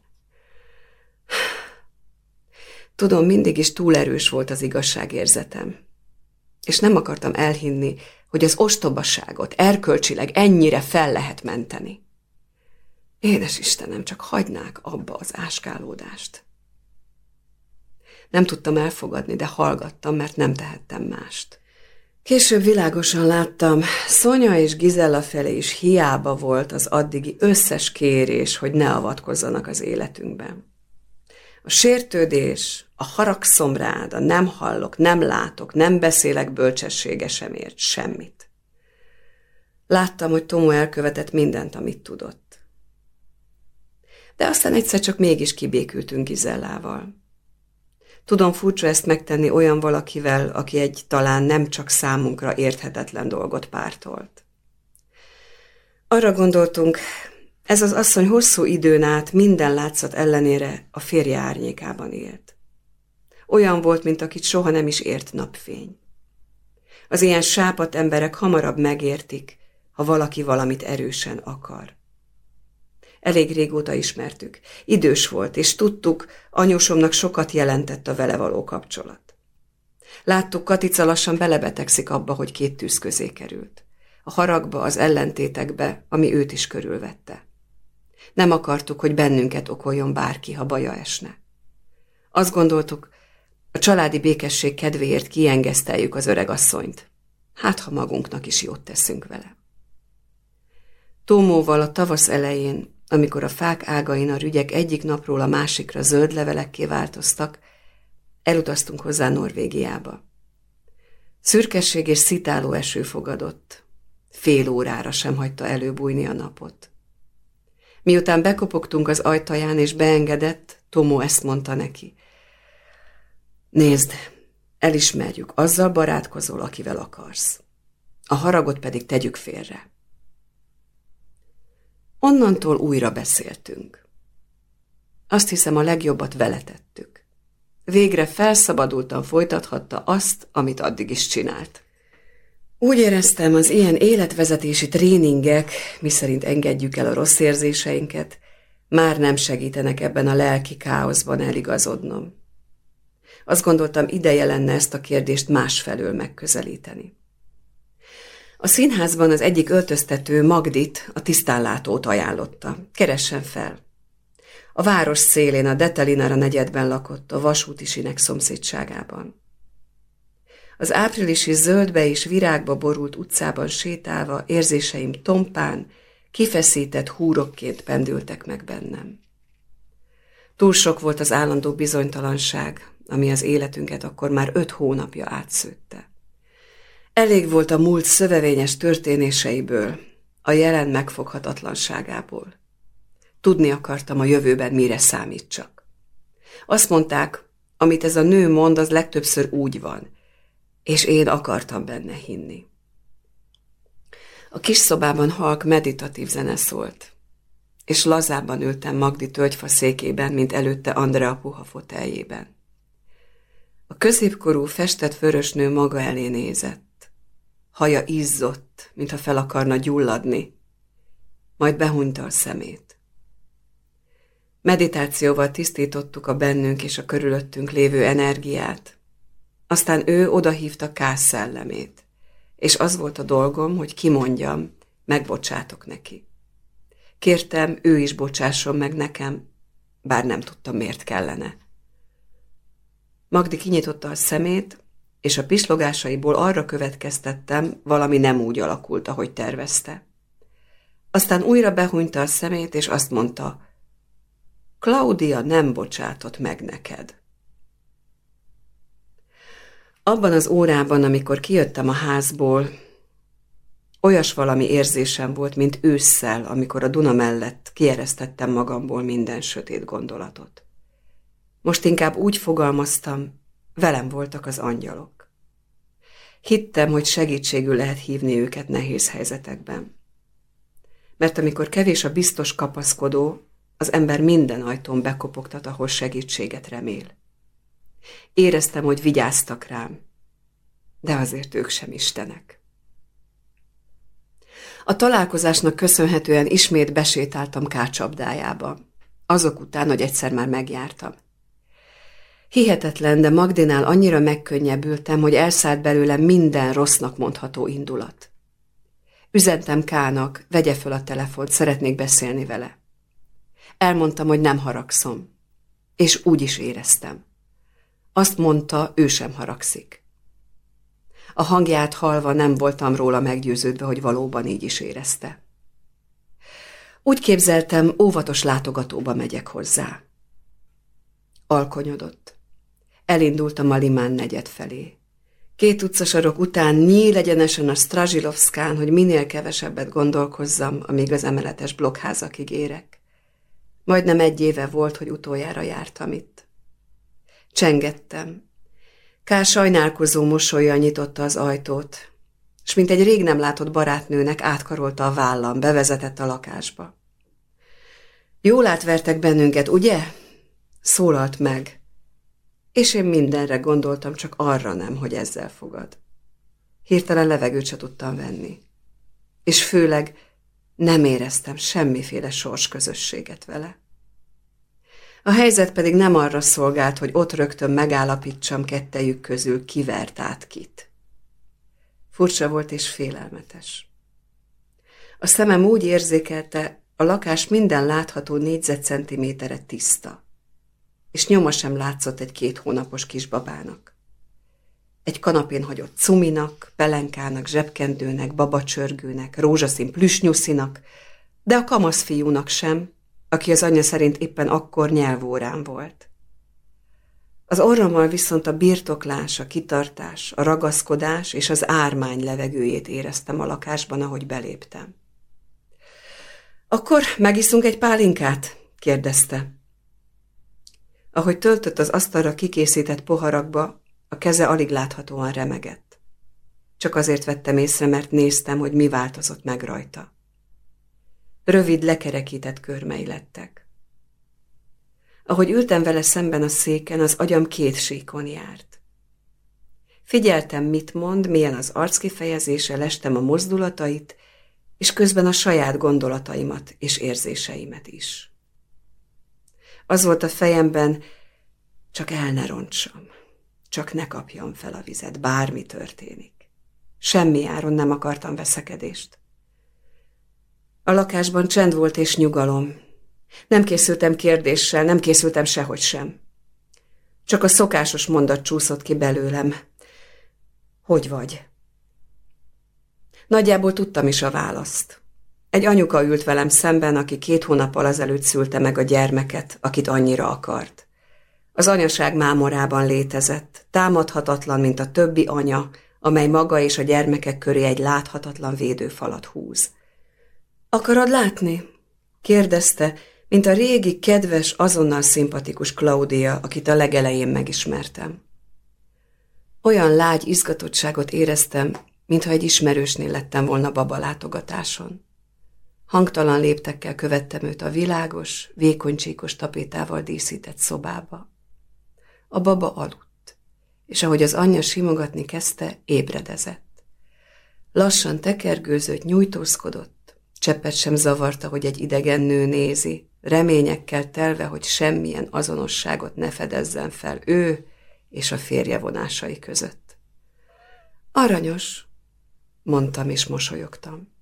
Tudom, mindig is túl erős volt az igazságérzetem. És nem akartam elhinni, hogy az ostobaságot erkölcsileg ennyire fel lehet menteni. Édes Istenem, csak hagynák abba az áskálódást. Nem tudtam elfogadni, de hallgattam, mert nem tehettem mást. Később világosan láttam, Szonya és Gizella felé is hiába volt az addigi összes kérés, hogy ne avatkozzanak az életünkben. A sértődés, a haragszom rád, a nem hallok, nem látok, nem beszélek bölcsessége sem ért semmit. Láttam, hogy Tomo elkövetett mindent, amit tudott. De aztán egyszer csak mégis kibékültünk Gizellával. Tudom furcsa ezt megtenni olyan valakivel, aki egy talán nem csak számunkra érthetetlen dolgot pártolt. Arra gondoltunk, ez az asszony hosszú időn át minden látszat ellenére a férje árnyékában élt. Olyan volt, mint akit soha nem is ért napfény. Az ilyen sápat emberek hamarabb megértik, ha valaki valamit erősen akar. Elég régóta ismertük. Idős volt, és tudtuk, anyósomnak sokat jelentett a vele való kapcsolat. Láttuk, Katica lassan belebetegszik abba, hogy két tűz közé került. A haragba, az ellentétekbe, ami őt is körülvette. Nem akartuk, hogy bennünket okoljon bárki, ha baja esne. Azt gondoltuk, a családi békesség kedvéért kiengeszteljük az öregasszonyt. Hát, ha magunknak is jót teszünk vele. Tómóval a tavasz elején amikor a fák ágain a rügyek egyik napról a másikra zöld levelekké változtak, elutaztunk hozzá Norvégiába. Szürkesség és szitáló eső fogadott. Fél órára sem hagyta előbújni a napot. Miután bekopogtunk az ajtaján és beengedett, Tomó ezt mondta neki. Nézd, elismerjük, azzal barátkozol, akivel akarsz. A haragot pedig tegyük félre. Onnantól újra beszéltünk. Azt hiszem, a legjobbat vele tettük. Végre felszabadultan folytathatta azt, amit addig is csinált. Úgy éreztem, az ilyen életvezetési tréningek, miszerint engedjük el a rossz érzéseinket, már nem segítenek ebben a lelki káoszban eligazodnom. Azt gondoltam, ideje lenne ezt a kérdést másfelől megközelíteni. A színházban az egyik öltöztető Magdit, a tisztánlátót ajánlotta. Keressen fel. A város szélén, a Detelinara negyedben lakott, a vasúti sinek szomszédságában. Az áprilisi zöldbe és virágba borult utcában sétálva érzéseim tompán, kifeszített húrokként pendültek meg bennem. Túl sok volt az állandó bizonytalanság, ami az életünket akkor már öt hónapja átszőtte. Elég volt a múlt szövevényes történéseiből, a jelen megfoghatatlanságából. Tudni akartam a jövőben, mire számítsak. Azt mondták, amit ez a nő mond, az legtöbbször úgy van, és én akartam benne hinni. A kis szobában halk meditatív zene szólt. és lazábban ültem Magdi tölgyfa székében, mint előtte Andrea puha foteljében. A középkorú festett vörösnő maga elé nézett. Haja izzott, mintha fel akarna gyulladni, majd behunyta a szemét. Meditációval tisztítottuk a bennünk és a körülöttünk lévő energiát. Aztán ő odahívta Kász szellemét, és az volt a dolgom, hogy kimondjam, megbocsátok neki. Kértem, ő is bocsásson meg nekem, bár nem tudtam, miért kellene. Magdi kinyitotta a szemét, és a pislogásaiból arra következtettem, valami nem úgy alakult, ahogy tervezte. Aztán újra behunyta a szemét, és azt mondta, Klaudia nem bocsátott meg neked. Abban az órában, amikor kijöttem a házból, olyas valami érzésem volt, mint ősszel, amikor a Duna mellett kieresztettem magamból minden sötét gondolatot. Most inkább úgy fogalmaztam, velem voltak az angyalok. Hittem, hogy segítségül lehet hívni őket nehéz helyzetekben. Mert amikor kevés a biztos kapaszkodó, az ember minden ajtón bekopogtat, ahol segítséget remél. Éreztem, hogy vigyáztak rám, de azért ők sem istenek. A találkozásnak köszönhetően ismét besétáltam kácsabdájába, azok után, hogy egyszer már megjártam. Hihetetlen, de Magdinál annyira megkönnyebbültem, hogy elszállt belőlem minden rossznak mondható indulat. Üzentem Kának, vegye föl a telefont, szeretnék beszélni vele. Elmondtam, hogy nem haragszom, és úgy is éreztem. Azt mondta, ő sem haragszik. A hangját halva nem voltam róla meggyőződve, hogy valóban így is érezte. Úgy képzeltem, óvatos látogatóba megyek hozzá. Alkonyodott. Elindultam a Limán negyed felé. Két utcasarok után nyíl egyenesen a Strazsilovszkán, hogy minél kevesebbet gondolkozzam, amíg az emeletes blokkházakig érek. Majdnem egy éve volt, hogy utoljára jártam itt. Csengettem. Ká sajnálkozó mosolya nyitotta az ajtót, és mint egy rég nem látott barátnőnek átkarolta a vállam, bevezetett a lakásba. Jól átvertek bennünket, ugye? Szólalt meg. És én mindenre gondoltam, csak arra nem, hogy ezzel fogad. Hirtelen levegőt se tudtam venni. És főleg nem éreztem semmiféle sorsközösséget vele. A helyzet pedig nem arra szolgált, hogy ott rögtön megállapítsam kettejük közül kivert át kit. Furcsa volt és félelmetes. A szemem úgy érzékelte, a lakás minden látható négyzetcentimétere tiszta, és nyoma sem látszott egy két hónapos kisbabának. Egy kanapén hagyott cuminak, pelenkának, zsebkendőnek, babacsörgőnek, rózsaszín plüsnyuszinak, de a kamasz fiúnak sem, aki az anyja szerint éppen akkor nyelvórán volt. Az orrommal viszont a birtoklás, a kitartás, a ragaszkodás és az ármány levegőjét éreztem a lakásban, ahogy beléptem. Akkor megiszunk egy pálinkát? kérdezte. Ahogy töltött az asztalra kikészített poharakba, a keze alig láthatóan remegett. Csak azért vettem észre, mert néztem, hogy mi változott meg rajta. Rövid, lekerekített körmei lettek. Ahogy ültem vele szemben a széken, az agyam két síkon járt. Figyeltem, mit mond, milyen az arckifejezése, lestem a mozdulatait, és közben a saját gondolataimat és érzéseimet is. Az volt a fejemben, csak el ne rontsam, csak ne kapjam fel a vizet, bármi történik. Semmi áron nem akartam veszekedést. A lakásban csend volt és nyugalom. Nem készültem kérdéssel, nem készültem sehogy sem. Csak a szokásos mondat csúszott ki belőlem. Hogy vagy? Nagyjából tudtam is a választ. Egy anyuka ült velem szemben, aki két hónappal azelőtt szülte meg a gyermeket, akit annyira akart. Az anyaság mámorában létezett, támadhatatlan, mint a többi anya, amely maga és a gyermekek köré egy láthatatlan védőfalat húz. Akarod látni? kérdezte, mint a régi, kedves, azonnal szimpatikus Claudia, akit a legelején megismertem. Olyan lágy izgatottságot éreztem, mintha egy ismerősnél lettem volna baba látogatáson. Hangtalan léptekkel követtem őt a világos, vékonycsíkos tapétával díszített szobába. A baba aludt, és ahogy az anyja simogatni kezdte, ébredezett. Lassan tekergőzött, nyújtózkodott, cseppet sem zavarta, hogy egy idegen nő nézi, reményekkel telve, hogy semmilyen azonosságot ne fedezzen fel ő és a férje vonásai között. Aranyos, mondtam és mosolyogtam.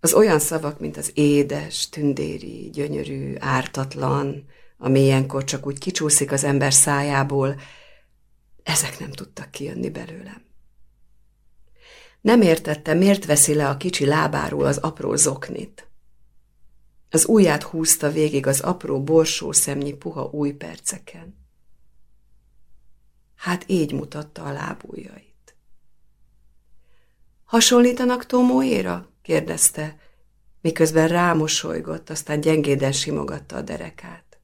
Az olyan szavak, mint az édes, tündéri, gyönyörű, ártatlan, ami ilyenkor csak úgy kicsúszik az ember szájából, ezek nem tudtak kijönni belőlem. Nem értette, miért veszi le a kicsi lábáról az apró zoknit. Az ujját húzta végig az apró borsó szemnyi puha új perceken. Hát így mutatta a lábújjait. Hasonlítanak Tomóéra? Kérdezte, miközben rámosolygott, aztán gyengéden simogatta a derekát.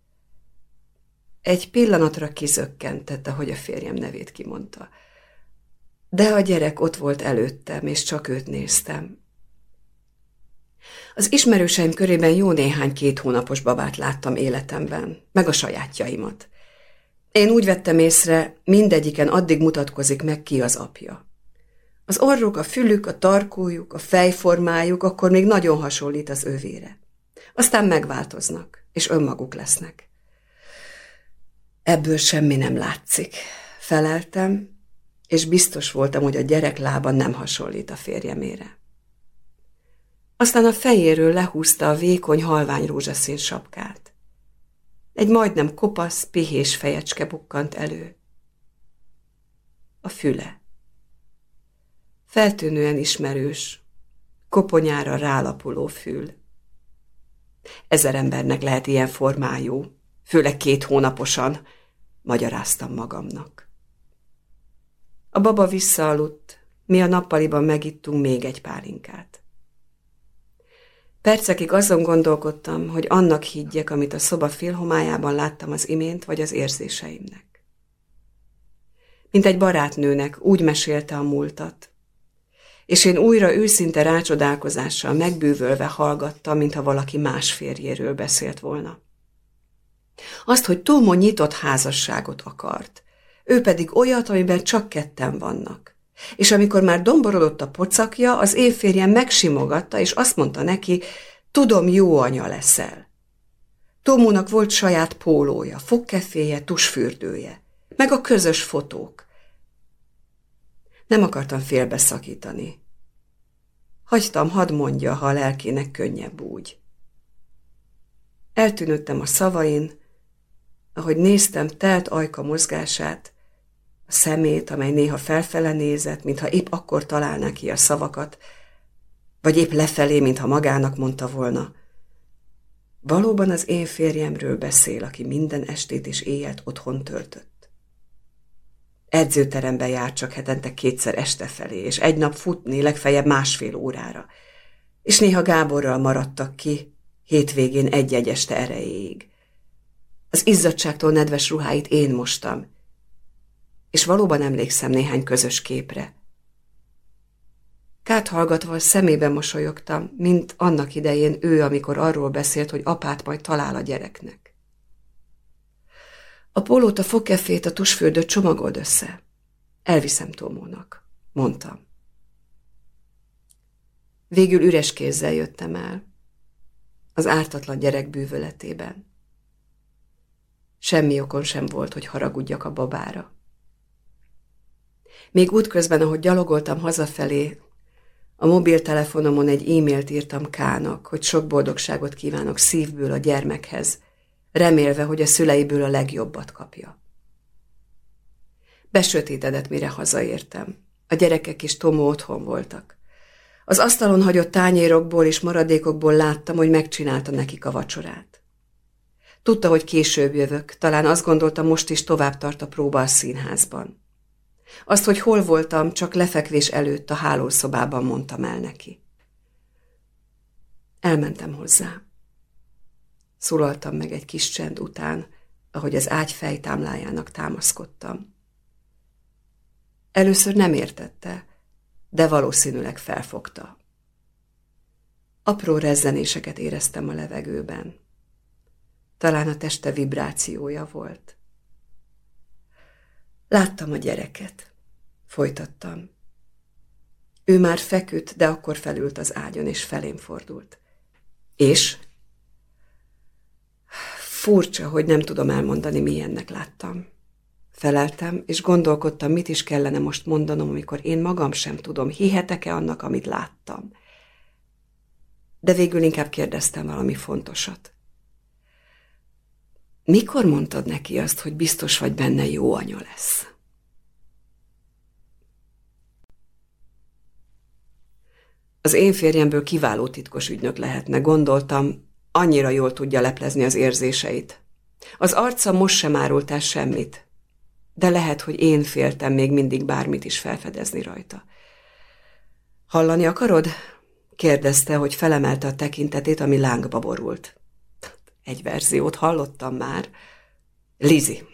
Egy pillanatra kizökkentette, hogy a férjem nevét kimondta. De a gyerek ott volt előttem, és csak őt néztem. Az ismerőseim körében jó néhány két hónapos babát láttam életemben, meg a sajátjaimat. Én úgy vettem észre, mindegyiken addig mutatkozik meg, ki az apja. Az orruk, a fülük, a tarkójuk, a fejformájuk akkor még nagyon hasonlít az övére. Aztán megváltoznak, és önmaguk lesznek. Ebből semmi nem látszik. Feleltem, és biztos voltam, hogy a gyerek lába nem hasonlít a férjemére. Aztán a fejéről lehúzta a vékony halvány rózsaszín sapkát. Egy majdnem kopasz, pihés fejecske bukkant elő. A füle. Feltűnően ismerős, koponyára rálapuló fül. Ezer embernek lehet ilyen formájú, főleg két hónaposan, magyaráztam magamnak. A baba visszaaludt, mi a nappaliban megittunk még egy pálinkát. Percekig azon gondolkodtam, hogy annak higgyek, amit a szoba félhomájában láttam az imént, vagy az érzéseimnek. Mint egy barátnőnek úgy mesélte a múltat, és én újra őszinte rácsodálkozással megbűvölve hallgattam, mintha valaki más férjéről beszélt volna. Azt, hogy Tómo nyitott házasságot akart, ő pedig olyat, amiben csak ketten vannak. És amikor már domborodott a pocakja, az évférjem megsimogatta, és azt mondta neki, tudom, jó anya leszel. Tomónak volt saját pólója, fogkeféje, tusfürdője, meg a közös fotók. Nem akartam félbeszakítani. Hagytam, hadd mondja, ha a lelkének könnyebb úgy. Eltűnöttem a szavain, ahogy néztem telt ajka mozgását, a szemét, amely néha felfele nézett, mintha épp akkor találná ki a szavakat, vagy épp lefelé, mintha magának mondta volna. Valóban az én férjemről beszél, aki minden estét és éjjelt otthon töltött. Edzőterembe járt csak hetente kétszer este felé, és egy nap futni, legfeljebb másfél órára. És néha Gáborral maradtak ki, hétvégén egy-egy este erejéig. Az izzadságtól nedves ruháit én mostam, és valóban emlékszem néhány közös képre. Kát hallgatva szemébe mosolyogtam, mint annak idején ő, amikor arról beszélt, hogy apát majd talál a gyereknek. A pólót, a fogkefét, a tusfürdőt csomagold össze. Elviszem Tomónak, mondtam. Végül üres kézzel jöttem el, az ártatlan gyerek bűvöletében. Semmi okon sem volt, hogy haragudjak a babára. Még útközben, ahogy gyalogoltam hazafelé, a mobiltelefonomon egy e-mailt írtam Kának, hogy sok boldogságot kívánok szívből a gyermekhez, remélve, hogy a szüleiből a legjobbat kapja. Besötétedett, mire hazaértem. A gyerekek is Tomó otthon voltak. Az asztalon hagyott tányérokból és maradékokból láttam, hogy megcsinálta nekik a vacsorát. Tudta, hogy később jövök, talán azt gondolta, most is tovább tart a próba a színházban. Azt, hogy hol voltam, csak lefekvés előtt a hálószobában mondtam el neki. Elmentem hozzá. Szólaltam meg egy kis csend után, ahogy az ágy fejtámlájának támaszkodtam. Először nem értette, de valószínűleg felfogta. Apró rezzenéseket éreztem a levegőben. Talán a teste vibrációja volt. Láttam a gyereket. Folytattam. Ő már feküdt, de akkor felült az ágyon, és felém fordult. És? Furcsa, hogy nem tudom elmondani, milyennek láttam. Feleltem, és gondolkodtam, mit is kellene most mondanom, amikor én magam sem tudom, hihetek-e annak, amit láttam. De végül inkább kérdeztem valami fontosat. Mikor mondtad neki azt, hogy biztos vagy benne jó anya lesz? Az én férjemből kiváló titkos ügynök lehetne, gondoltam, annyira jól tudja leplezni az érzéseit. Az arca most sem árult el semmit, de lehet, hogy én féltem még mindig bármit is felfedezni rajta. Hallani akarod? kérdezte, hogy felemelte a tekintetét, ami lángba borult. Egy verziót hallottam már. Lizi.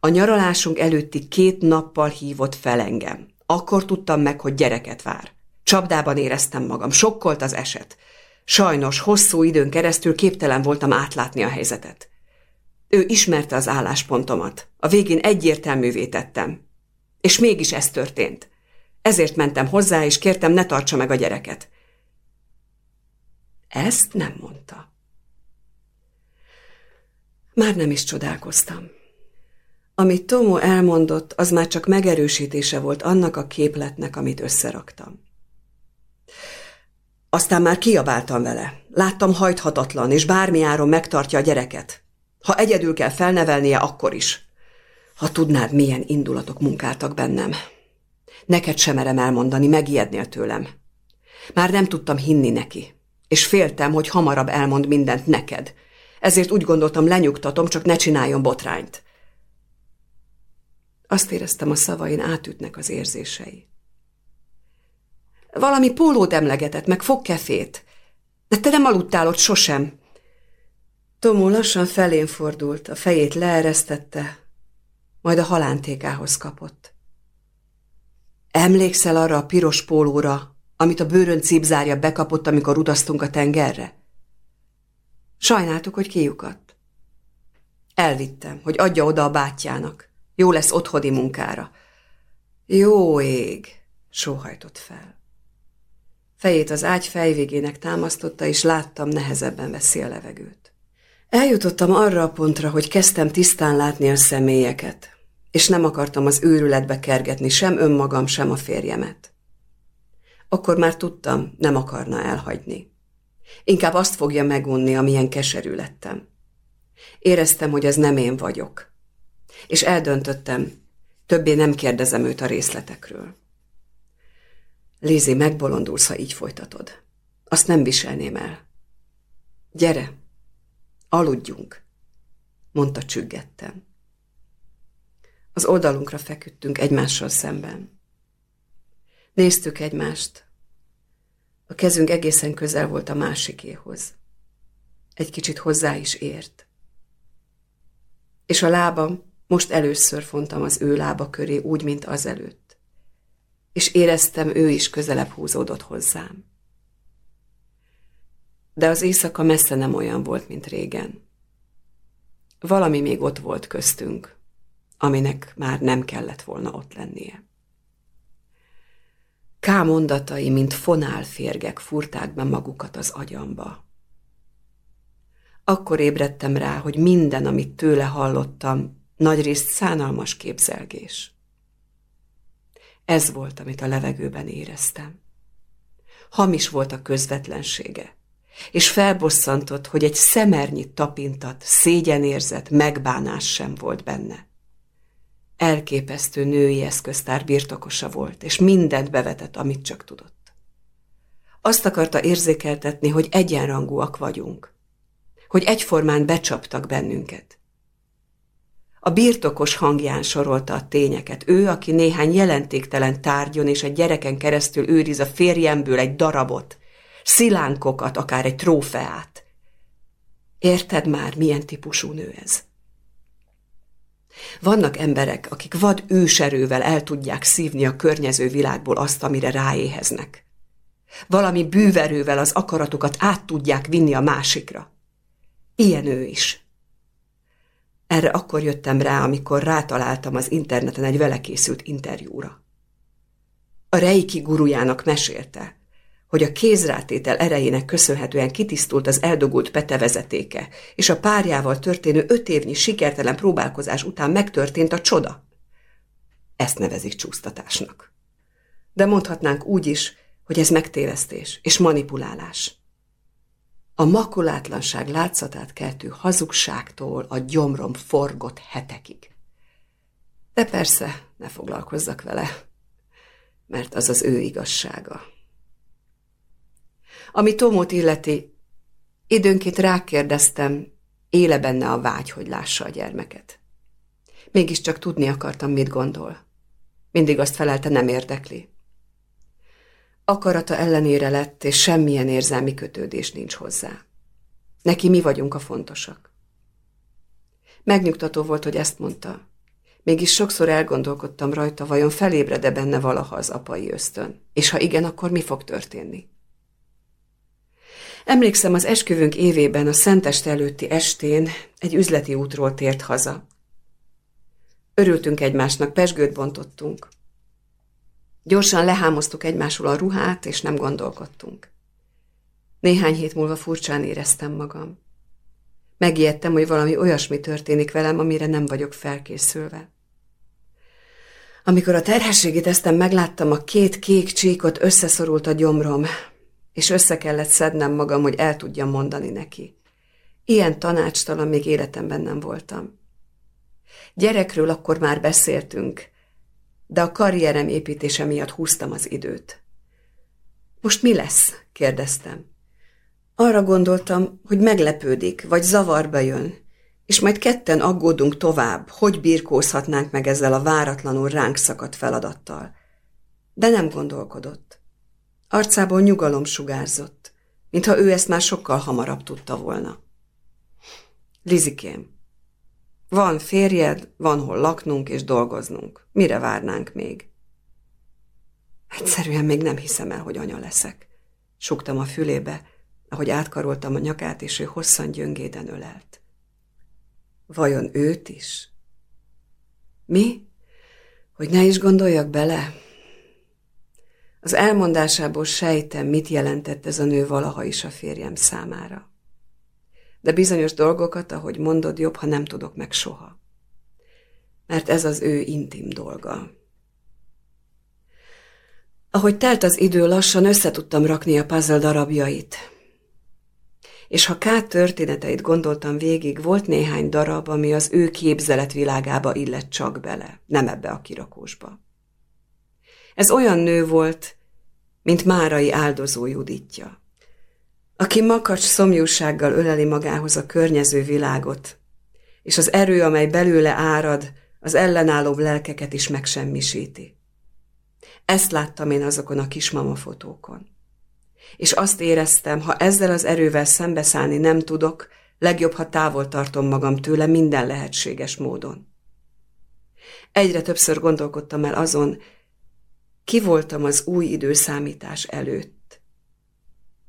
A nyaralásunk előtti két nappal hívott fel engem. Akkor tudtam meg, hogy gyereket vár. Csapdában éreztem magam, sokkolt az eset. Sajnos hosszú időn keresztül képtelen voltam átlátni a helyzetet. Ő ismerte az álláspontomat. A végén egyértelművé tettem. És mégis ez történt. Ezért mentem hozzá, és kértem, ne tartsa meg a gyereket. Ezt nem mondta. Már nem is csodálkoztam. Amit Tomo elmondott, az már csak megerősítése volt annak a képletnek, amit összeraktam. Aztán már kiabáltam vele. Láttam hajthatatlan, és bármi áron megtartja a gyereket. Ha egyedül kell felnevelnie, akkor is. Ha tudnád, milyen indulatok munkáltak bennem. Neked sem merem elmondani, megijednél tőlem. Már nem tudtam hinni neki, és féltem, hogy hamarabb elmond mindent neked. Ezért úgy gondoltam, lenyugtatom, csak ne csináljon botrányt. Azt éreztem, a szavain átütnek az érzései. Valami pólót emlegetett, meg fogkefét. De te nem aludtál ott sosem. Tomó lassan felén fordult, a fejét leeresztette, majd a halántékához kapott. Emlékszel arra a piros pólóra, amit a bőrön cipzárja bekapott, amikor utaztunk a tengerre? Sajnáltuk, hogy kiukadt. Elvittem, hogy adja oda a bátyjának. Jó lesz otthoni munkára. Jó ég, sóhajtott fel. Fejét az ágy fejvégének támasztotta, és láttam, nehezebben veszi a levegőt. Eljutottam arra a pontra, hogy kezdtem tisztán látni a személyeket, és nem akartam az őrületbe kergetni sem önmagam, sem a férjemet. Akkor már tudtam, nem akarna elhagyni. Inkább azt fogja megunni, amilyen keserű lettem. Éreztem, hogy az nem én vagyok. És eldöntöttem, többé nem kérdezem őt a részletekről. Lizi, megbolondulsz, ha így folytatod. Azt nem viselném el. Gyere, aludjunk, mondta csüggettem. Az oldalunkra feküdtünk egymással szemben. Néztük egymást. A kezünk egészen közel volt a másikéhoz. Egy kicsit hozzá is ért. És a lábam most először fontam az ő lába köré, úgy, mint azelőtt és éreztem, ő is közelebb húzódott hozzám. De az éjszaka messze nem olyan volt, mint régen. Valami még ott volt köztünk, aminek már nem kellett volna ott lennie. Ká mondatai, mint fonálférgek furták be magukat az agyamba. Akkor ébredtem rá, hogy minden, amit tőle hallottam, nagyrészt szánalmas képzelgés. Ez volt, amit a levegőben éreztem. Hamis volt a közvetlensége, és felbosszantott, hogy egy szemernyi tapintat, szégyenérzet, megbánás sem volt benne. Elképesztő női eszköztár birtokosa volt, és mindent bevetett, amit csak tudott. Azt akarta érzékeltetni, hogy egyenrangúak vagyunk, hogy egyformán becsaptak bennünket, a birtokos hangján sorolta a tényeket. Ő, aki néhány jelentéktelen tárgyon és egy gyereken keresztül őriz a férjemből egy darabot, szilánkokat, akár egy trófeát. Érted már, milyen típusú nő ez? Vannak emberek, akik vad őserővel el tudják szívni a környező világból azt, amire ráéheznek. Valami bűverővel az akaratokat át tudják vinni a másikra. Ilyen ő is. Erre akkor jöttem rá, amikor rátaláltam az interneten egy vele készült interjúra. A Reiki gurujának mesélte, hogy a kézrátétel erejének köszönhetően kitisztult az eldogult Pete vezetéke, és a párjával történő öt évnyi sikertelen próbálkozás után megtörtént a csoda. Ezt nevezik csúsztatásnak. De mondhatnánk úgy is, hogy ez megtévesztés és manipulálás. A makulátlanság látszatát keltő hazugságtól a gyomrom forgott hetekig. De persze, ne foglalkozzak vele, mert az az ő igazsága. Ami Tomót illeti, időnként rákérdeztem, éle benne a vágy, hogy lássa a gyermeket. Mégiscsak tudni akartam, mit gondol. Mindig azt felelte, nem érdekli. Akarata ellenére lett, és semmilyen érzelmi kötődés nincs hozzá. Neki mi vagyunk a fontosak. Megnyugtató volt, hogy ezt mondta. Mégis sokszor elgondolkodtam rajta, vajon felébred-e benne valaha az apai ösztön, és ha igen, akkor mi fog történni? Emlékszem, az esküvünk évében a Szenteste előtti estén egy üzleti útról tért haza. Örültünk egymásnak, pesgőt bontottunk. Gyorsan lehámoztuk egymásról a ruhát, és nem gondolkodtunk. Néhány hét múlva furcsán éreztem magam. Megijedtem, hogy valami olyasmi történik velem, amire nem vagyok felkészülve. Amikor a terhességi tesztem megláttam, a két kék csíkot összeszorult a gyomrom, és össze kellett szednem magam, hogy el tudjam mondani neki. Ilyen tanácstalan még életemben nem voltam. Gyerekről akkor már beszéltünk, de a karrierem építése miatt húztam az időt. Most mi lesz? kérdeztem. Arra gondoltam, hogy meglepődik, vagy zavarba jön, és majd ketten aggódunk tovább, hogy birkózhatnánk meg ezzel a váratlanul ránk szakadt feladattal. De nem gondolkodott. Arcából nyugalom sugárzott, mintha ő ezt már sokkal hamarabb tudta volna. Lizikém, van férjed, van hol laknunk és dolgoznunk. Mire várnánk még? Egyszerűen még nem hiszem el, hogy anya leszek. Sugtam a fülébe, ahogy átkaroltam a nyakát, és ő hosszan gyöngéden ölelt. Vajon őt is? Mi? Hogy ne is gondoljak bele? Az elmondásából sejtem, mit jelentett ez a nő valaha is a férjem számára. De bizonyos dolgokat, ahogy mondod, jobb, ha nem tudok meg soha. Mert ez az ő intim dolga. Ahogy telt az idő, lassan összetudtam rakni a puzzle darabjait. És ha Kát történeteit gondoltam végig, volt néhány darab, ami az ő képzeletvilágába illett csak bele, nem ebbe a kirakósba. Ez olyan nő volt, mint Márai áldozó Juditja, aki makacs szomjúsággal öleli magához a környező világot, és az erő, amely belőle árad, az ellenálló lelkeket is megsemmisíti. Ezt láttam én azokon a kismama fotókon. És azt éreztem, ha ezzel az erővel szembeszállni nem tudok, legjobb, ha távol tartom magam tőle minden lehetséges módon. Egyre többször gondolkodtam el azon, ki voltam az új időszámítás előtt,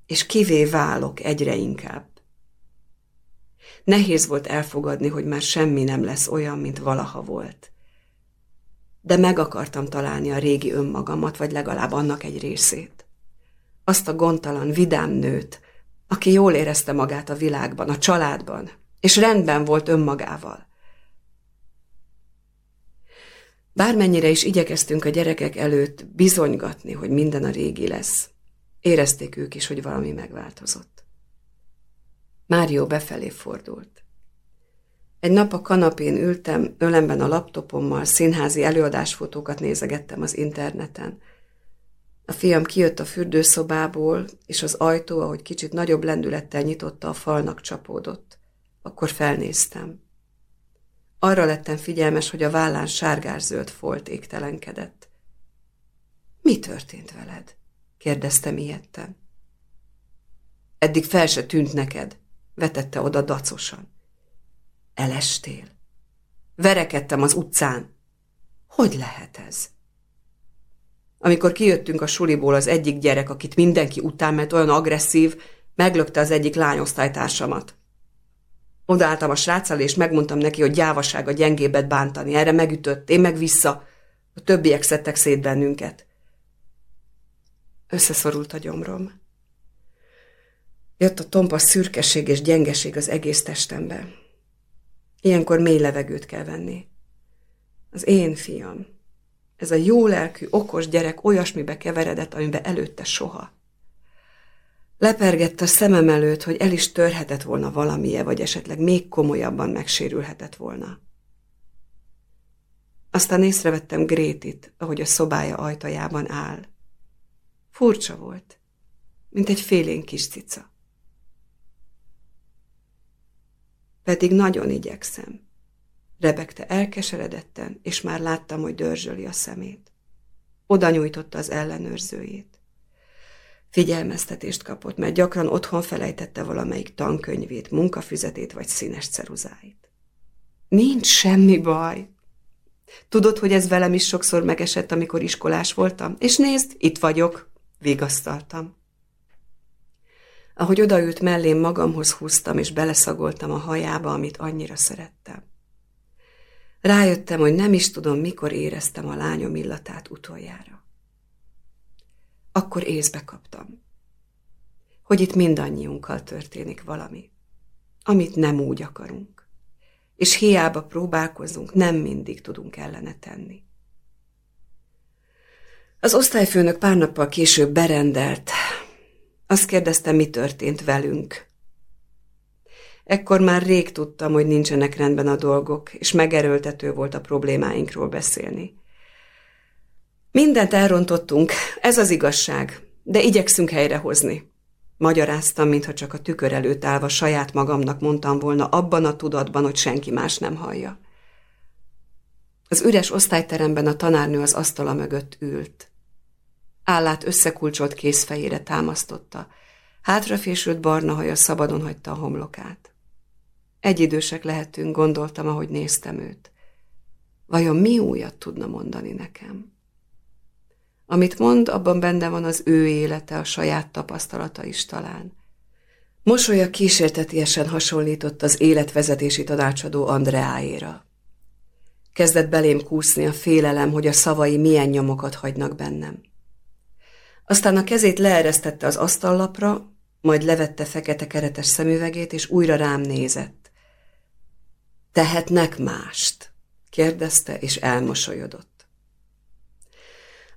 és kivé válok egyre inkább. Nehéz volt elfogadni, hogy már semmi nem lesz olyan, mint valaha volt. De meg akartam találni a régi önmagamat, vagy legalább annak egy részét. Azt a gondtalan, vidám nőt, aki jól érezte magát a világban, a családban, és rendben volt önmagával. Bármennyire is igyekeztünk a gyerekek előtt bizonygatni, hogy minden a régi lesz, érezték ők is, hogy valami megváltozott. Mário befelé fordult. Egy nap a kanapén ültem, ölemben a laptopommal, színházi előadásfotókat nézegettem az interneten. A fiam kijött a fürdőszobából, és az ajtó, ahogy kicsit nagyobb lendülettel nyitotta, a falnak csapódott. Akkor felnéztem. Arra lettem figyelmes, hogy a vállán sárgás-zöld folt égtelenkedett. Mi történt veled? Kérdeztem ilyetten. Eddig fel se tűnt neked, vetette oda dacosan. Elestél. Verekedtem az utcán. Hogy lehet ez? Amikor kijöttünk a suliból, az egyik gyerek, akit mindenki után, mert olyan agresszív, meglökte az egyik lányosztálytársamat. Odaálltam a sráccal, és megmondtam neki, hogy gyávaság a gyengébet bántani. Erre megütött, én meg vissza. A többiek szedtek szét bennünket. Összeszorult a gyomrom. Jött a tompa szürkeség és gyengeség az egész testembe. Ilyenkor mély levegőt kell venni. Az én fiam. Ez a jó lelkű, okos gyerek olyasmibe keveredett, amiben előtte soha. Lepergett a szemem előtt, hogy el is törhetett volna valamije, vagy esetleg még komolyabban megsérülhetett volna. Aztán észrevettem Grétit, ahogy a szobája ajtajában áll. Furcsa volt, mint egy félén kis cica. Pedig nagyon igyekszem. Rebekte elkeseredetten, és már láttam, hogy dörzsöli a szemét. Oda nyújtotta az ellenőrzőjét. Figyelmeztetést kapott, mert gyakran otthon felejtette valamelyik tankönyvét, munkafüzetét vagy színes ceruzáit. Nincs semmi baj. Tudod, hogy ez velem is sokszor megesett, amikor iskolás voltam? És nézd, itt vagyok, vigasztaltam. Ahogy odaült mellém, magamhoz húztam, és beleszagoltam a hajába, amit annyira szerettem. Rájöttem, hogy nem is tudom, mikor éreztem a lányom illatát utoljára. Akkor észbe kaptam, hogy itt mindannyiunkkal történik valami, amit nem úgy akarunk, és hiába próbálkozunk, nem mindig tudunk ellene tenni. Az osztályfőnök pár nappal később berendelt. Azt kérdezte, mi történt velünk. Ekkor már rég tudtam, hogy nincsenek rendben a dolgok, és megerőltető volt a problémáinkról beszélni. Mindent elrontottunk, ez az igazság, de igyekszünk helyrehozni. Magyaráztam, mintha csak a tükör előtt állva saját magamnak mondtam volna abban a tudatban, hogy senki más nem hallja. Az üres osztályteremben a tanárnő az asztala mögött ült. Állát összekulcsolt kézfejére támasztotta, hátrafésült barna haja szabadon hagyta a homlokát. Egyidősek lehetünk, gondoltam, ahogy néztem őt. Vajon mi újat tudna mondani nekem? Amit mond, abban benne van az ő élete, a saját tapasztalata is talán. Mosolya kísértetiesen hasonlított az életvezetési tanácsadó Andreáéra. Kezdett belém kúszni a félelem, hogy a szavai milyen nyomokat hagynak bennem. Aztán a kezét leeresztette az asztallapra, majd levette fekete keretes szemüvegét, és újra rám nézett. Tehetnek mást? kérdezte, és elmosolyodott.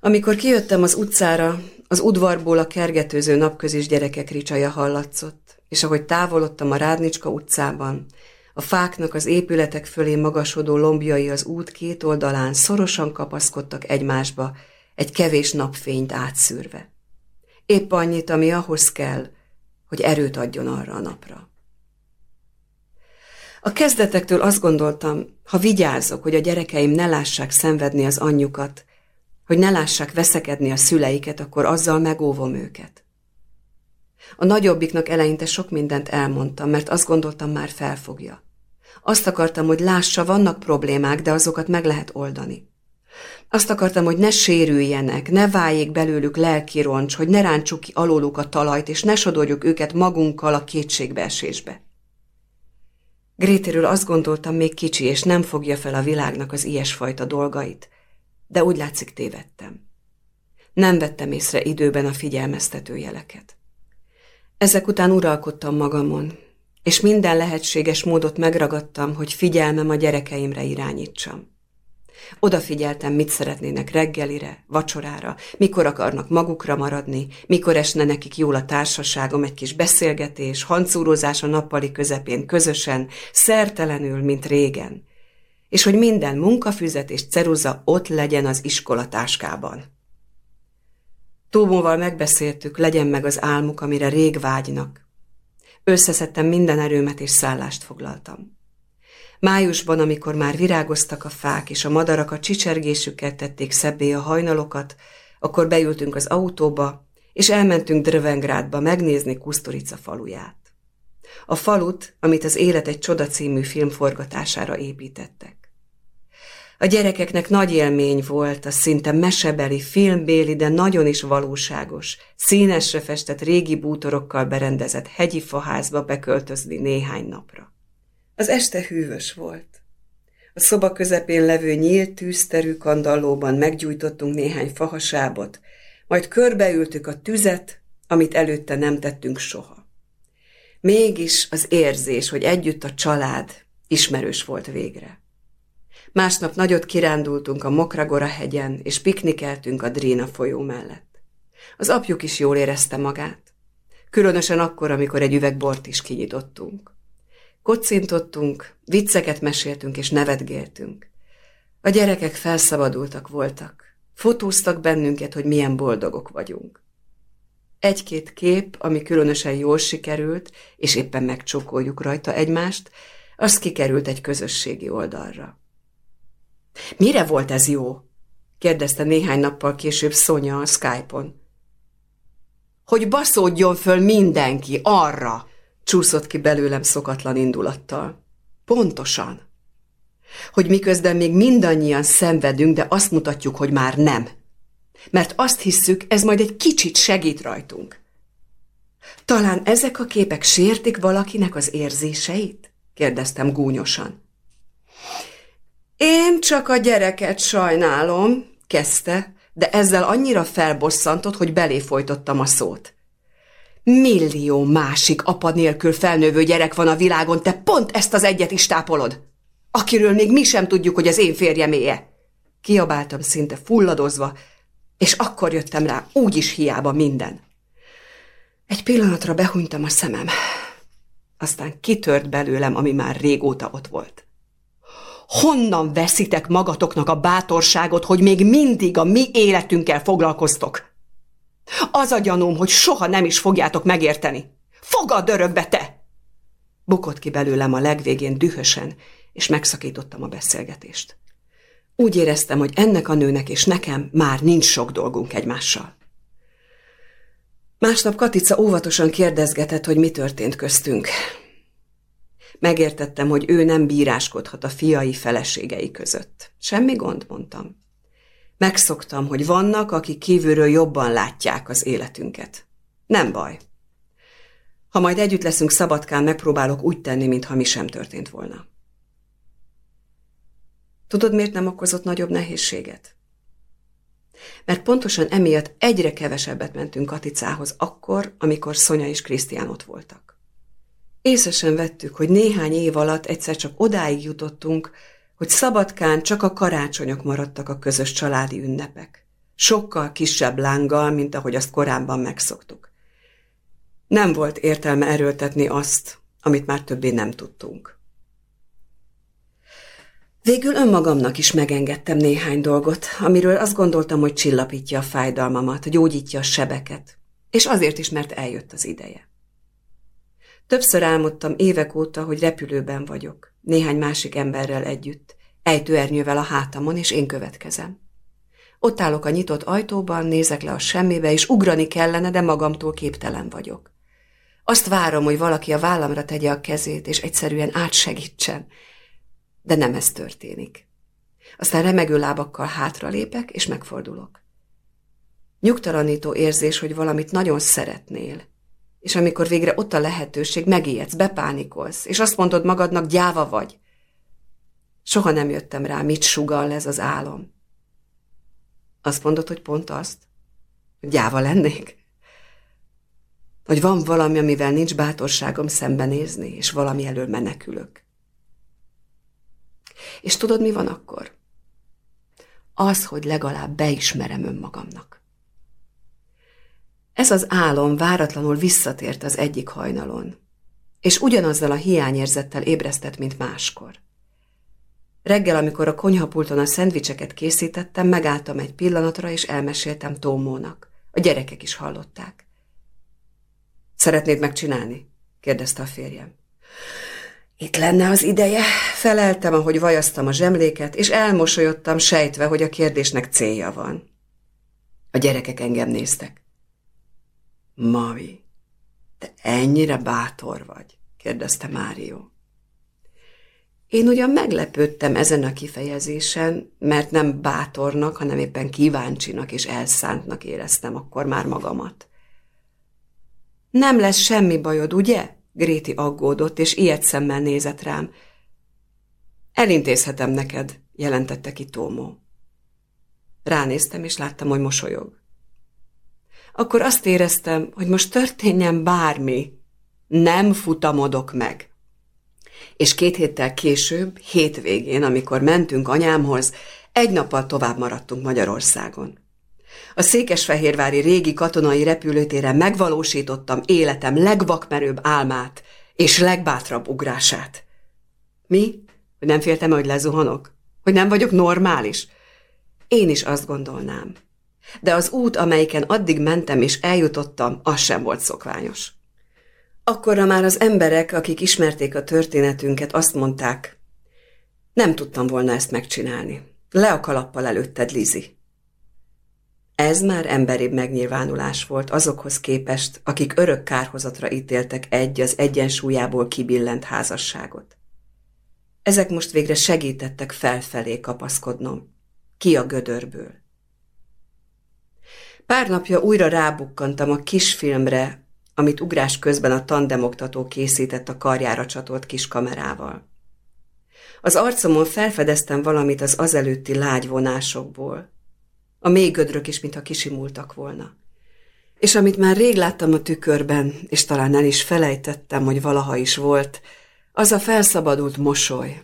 Amikor kijöttem az utcára, az udvarból a kergetőző napközis gyerekek ricsaja hallatszott, és ahogy távolodtam a Rádnicska utcában, a fáknak az épületek fölé magasodó lombjai az út két oldalán szorosan kapaszkodtak egymásba, egy kevés napfényt átszűrve. Épp annyit, ami ahhoz kell, hogy erőt adjon arra a napra. A kezdetektől azt gondoltam, ha vigyázok, hogy a gyerekeim ne lássák szenvedni az anyjukat, hogy ne lássák veszekedni a szüleiket, akkor azzal megóvom őket. A nagyobbiknak eleinte sok mindent elmondtam, mert azt gondoltam már felfogja. Azt akartam, hogy lássa, vannak problémák, de azokat meg lehet oldani. Azt akartam, hogy ne sérüljenek, ne váljék belőlük lelki roncs, hogy ne rántsuk ki alóluk a talajt, és ne sodorjuk őket magunkkal a kétségbeesésbe. Grétéről azt gondoltam, még kicsi, és nem fogja fel a világnak az ilyesfajta dolgait, de úgy látszik tévedtem. Nem vettem észre időben a figyelmeztető jeleket. Ezek után uralkodtam magamon, és minden lehetséges módot megragadtam, hogy figyelmem a gyerekeimre irányítsam. Odafigyeltem, mit szeretnének reggelire, vacsorára, mikor akarnak magukra maradni, mikor esne nekik jól a társaságom, egy kis beszélgetés, hancúrozás a nappali közepén közösen, szertelenül, mint régen. És hogy minden munkafüzet és ceruza ott legyen az iskolatáskában. Tómóval megbeszéltük, legyen meg az álmuk, amire rég vágynak. Összeszedtem minden erőmet és szállást foglaltam. Májusban, amikor már virágoztak a fák, és a madarak a csicsergésükkel tették szebbé a hajnalokat, akkor beültünk az autóba, és elmentünk Drövengrádba megnézni Kusztorica faluját. A falut, amit az Élet egy csoda című film forgatására építettek. A gyerekeknek nagy élmény volt a szinte mesebeli, filmbéli, de nagyon is valóságos, színesre festett régi bútorokkal berendezett hegyi faházba beköltözni néhány napra. Az este hűvös volt. A szoba közepén levő nyílt tűzterű kandallóban meggyújtottunk néhány fahasábot, majd körbeültük a tüzet, amit előtte nem tettünk soha. Mégis az érzés, hogy együtt a család ismerős volt végre. Másnap nagyot kirándultunk a Mokragora hegyen, és piknikeltünk a Drína folyó mellett. Az apjuk is jól érezte magát. Különösen akkor, amikor egy üveg is kinyitottunk. Kocintottunk, vicceket meséltünk és nevetgéltünk. A gyerekek felszabadultak voltak. Fotóztak bennünket, hogy milyen boldogok vagyunk. Egy-két kép, ami különösen jól sikerült, és éppen megcsókoljuk rajta egymást, az kikerült egy közösségi oldalra. Mire volt ez jó? kérdezte néhány nappal később Szonya a Skype-on. Hogy baszódjon föl mindenki arra, csúszott ki belőlem szokatlan indulattal. Pontosan. Hogy miközben még mindannyian szenvedünk, de azt mutatjuk, hogy már nem. Mert azt hisszük, ez majd egy kicsit segít rajtunk. Talán ezek a képek sértik valakinek az érzéseit? kérdeztem gúnyosan. Én csak a gyereket sajnálom, kezdte, de ezzel annyira felbosszantott, hogy belé folytottam a szót. Millió másik apa nélkül felnővő gyerek van a világon, te pont ezt az egyet is tápolod, akiről még mi sem tudjuk, hogy az én férjeméje. Kiabáltam szinte fulladozva, és akkor jöttem rá, úgyis hiába minden. Egy pillanatra behunytam a szemem, aztán kitört belőlem, ami már régóta ott volt. Honnan veszitek magatoknak a bátorságot, hogy még mindig a mi életünkkel foglalkoztok? Az a gyanúm, hogy soha nem is fogjátok megérteni. Fogad örökbe te! Bukott ki belőlem a legvégén dühösen, és megszakítottam a beszélgetést. Úgy éreztem, hogy ennek a nőnek és nekem már nincs sok dolgunk egymással. Másnap Katica óvatosan kérdezgetett, hogy mi történt köztünk. Megértettem, hogy ő nem bíráskodhat a fiai feleségei között. Semmi gond, mondtam. Megszoktam, hogy vannak, akik kívülről jobban látják az életünket. Nem baj. Ha majd együtt leszünk szabadkán, megpróbálok úgy tenni, mintha mi sem történt volna. Tudod, miért nem okozott nagyobb nehézséget? Mert pontosan emiatt egyre kevesebbet mentünk Katicához akkor, amikor Szonya és Krisztián ott voltak. Észre sem vettük, hogy néhány év alatt egyszer csak odáig jutottunk, hogy Szabadkán csak a karácsonyok maradtak a közös családi ünnepek. Sokkal kisebb lánggal, mint ahogy azt korábban megszoktuk. Nem volt értelme erőltetni azt, amit már többé nem tudtunk. Végül önmagamnak is megengedtem néhány dolgot, amiről azt gondoltam, hogy csillapítja a fájdalmamat, gyógyítja a sebeket, és azért is, mert eljött az ideje. Többször álmodtam évek óta, hogy repülőben vagyok, néhány másik emberrel együtt, ejtőernyővel a hátamon, és én következem. Ott állok a nyitott ajtóban, nézek le a semmibe, és ugrani kellene, de magamtól képtelen vagyok. Azt várom, hogy valaki a vállamra tegye a kezét, és egyszerűen átsegítsen. De nem ez történik. Aztán remegő lábakkal hátralépek, és megfordulok. Nyugtalanító érzés, hogy valamit nagyon szeretnél, és amikor végre ott a lehetőség, megijedsz, bepánikolsz, és azt mondod magadnak, gyáva vagy. Soha nem jöttem rá, mit sugal ez az álom. Azt mondod, hogy pont azt? Gyáva lennék? Hogy van valami, amivel nincs bátorságom szembenézni, és valami elől menekülök. És tudod, mi van akkor? Az, hogy legalább beismerem önmagamnak. Ez az álom váratlanul visszatért az egyik hajnalon, és ugyanazzal a hiányérzettel ébresztett, mint máskor. Reggel, amikor a konyhapulton a szendvicseket készítettem, megálltam egy pillanatra, és elmeséltem Tómónak. A gyerekek is hallották. Szeretnéd megcsinálni? kérdezte a férjem. Itt lenne az ideje. Feleltem, ahogy vajaztam a zsemléket, és elmosolyodtam, sejtve, hogy a kérdésnek célja van. A gyerekek engem néztek. Mavi, te ennyire bátor vagy? kérdezte Mário. Én ugyan meglepődtem ezen a kifejezésen, mert nem bátornak, hanem éppen kíváncsinak és elszántnak éreztem akkor már magamat. Nem lesz semmi bajod, ugye? Gréti aggódott, és ilyet szemmel nézett rám. Elintézhetem neked, jelentette ki Tómó. Ránéztem, és láttam, hogy mosolyog. Akkor azt éreztem, hogy most történjen bármi. Nem futamodok meg. És két héttel később, hétvégén, amikor mentünk anyámhoz, egy nappal tovább maradtunk Magyarországon. A Székesfehérvári régi katonai repülőtéren megvalósítottam életem legvakmerőbb álmát és legbátrabb ugrását. Mi? Hogy nem féltem, hogy lezuhanok? Hogy nem vagyok normális? Én is azt gondolnám. De az út, amelyiken addig mentem és eljutottam, az sem volt szokványos. Akkorra már az emberek, akik ismerték a történetünket, azt mondták, nem tudtam volna ezt megcsinálni. Le a kalappal előtted, Lizi. Ez már emberibb megnyilvánulás volt azokhoz képest, akik örök kárhozatra ítéltek egy az egyensúlyából kibillent házasságot. Ezek most végre segítettek felfelé kapaszkodnom. Ki a gödörből. Pár napja újra rábukkantam a kisfilmre, amit ugrás közben a tandemoktató készített a karjára csatolt kis kamerával. Az arcomon felfedeztem valamit az azelőtti lágyvonásokból. A mély gödrök is, mintha kisimultak volna. És amit már rég láttam a tükörben, és talán el is felejtettem, hogy valaha is volt, az a felszabadult mosoly,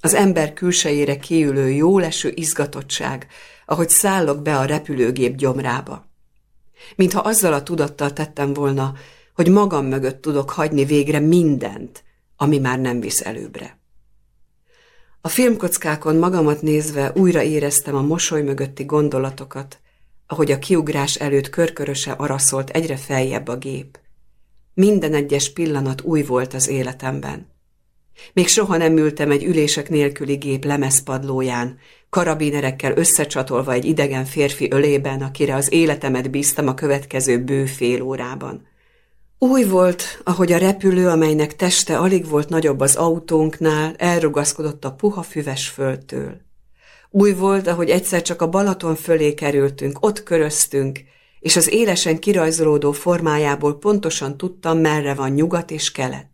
az ember külsejére kiülő jóleső izgatottság, ahogy szállok be a repülőgép gyomrába. Mintha azzal a tudattal tettem volna, hogy magam mögött tudok hagyni végre mindent, ami már nem visz előbbre. A filmkockákon magamat nézve újra éreztem a mosoly mögötti gondolatokat, ahogy a kiugrás előtt körköröse araszolt egyre feljebb a gép. Minden egyes pillanat új volt az életemben. Még soha nem ültem egy ülések nélküli gép lemezpadlóján, karabinerekkel összecsatolva egy idegen férfi ölében, akire az életemet bíztam a következő bő fél órában. Új volt, ahogy a repülő, amelynek teste alig volt nagyobb az autónknál, elrugaszkodott a puha füves földtől. Új volt, ahogy egyszer csak a Balaton fölé kerültünk, ott köröztünk, és az élesen kirajzolódó formájából pontosan tudtam, merre van nyugat és kelet.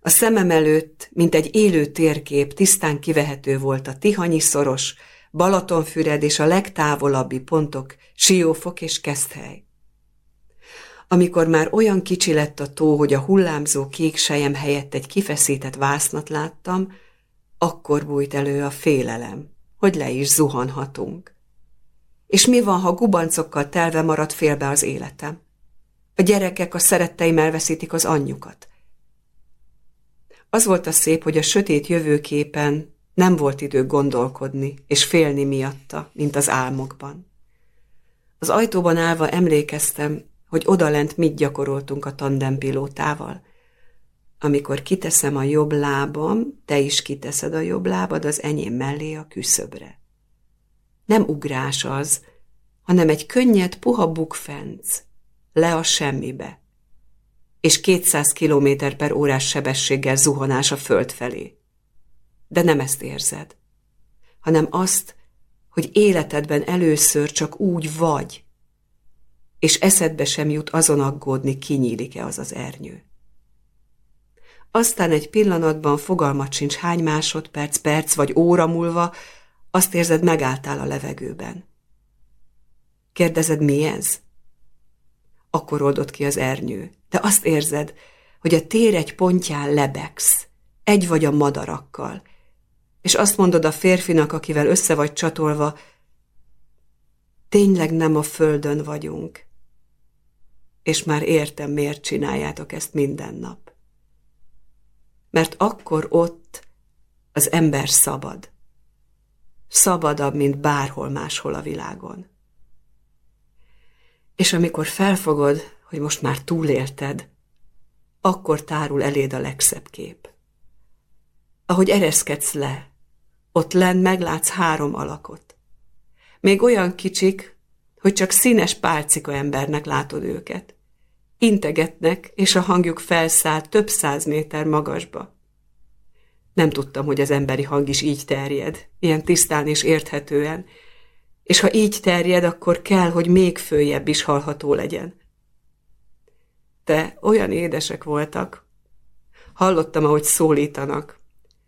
A szemem előtt, mint egy élő térkép, tisztán kivehető volt a Tihanyi szoros, Balatonfüred és a legtávolabbi pontok, Siófok és Keszthely. Amikor már olyan kicsi lett a tó, hogy a hullámzó kék sejem helyett egy kifeszített vásznat láttam, akkor bújt elő a félelem, hogy le is zuhanhatunk. És mi van, ha gubancokkal telve marad félbe az életem? A gyerekek a szeretteim elveszítik az anyjukat. Az volt a szép, hogy a sötét jövőképen nem volt idő gondolkodni és félni miatta, mint az álmokban. Az ajtóban állva emlékeztem, hogy odalent mit gyakoroltunk a tandempilótával. Amikor kiteszem a jobb lábam, te is kiteszed a jobb lábad az enyém mellé a küszöbre. Nem ugrás az, hanem egy könnyed, puha bukfenc, le a semmibe, és 200 km per órás sebességgel zuhanás a föld felé. De nem ezt érzed, hanem azt, hogy életedben először csak úgy vagy, és eszedbe sem jut azon aggódni, kinyílik-e az az ernyő. Aztán egy pillanatban fogalmat sincs hány másodperc, perc vagy óra múlva, azt érzed, megálltál a levegőben. Kérdezed, mi ez? Akkor oldott ki az ernyő, de azt érzed, hogy a tér egy pontján lebegsz, egy vagy a madarakkal, és azt mondod a férfinak, akivel össze vagy csatolva, tényleg nem a földön vagyunk, és már értem, miért csináljátok ezt minden nap. Mert akkor ott az ember szabad. Szabadabb, mint bárhol máshol a világon. És amikor felfogod, hogy most már túlélted, akkor tárul eléd a legszebb kép. Ahogy ereszkedsz le, ott lent meglátsz három alakot. Még olyan kicsik, hogy csak színes pálcika embernek látod őket. Integetnek, és a hangjuk felszáll több száz méter magasba. Nem tudtam, hogy az emberi hang is így terjed, ilyen tisztán és érthetően, és ha így terjed, akkor kell, hogy még följebb is hallható legyen. Te olyan édesek voltak. Hallottam, ahogy szólítanak.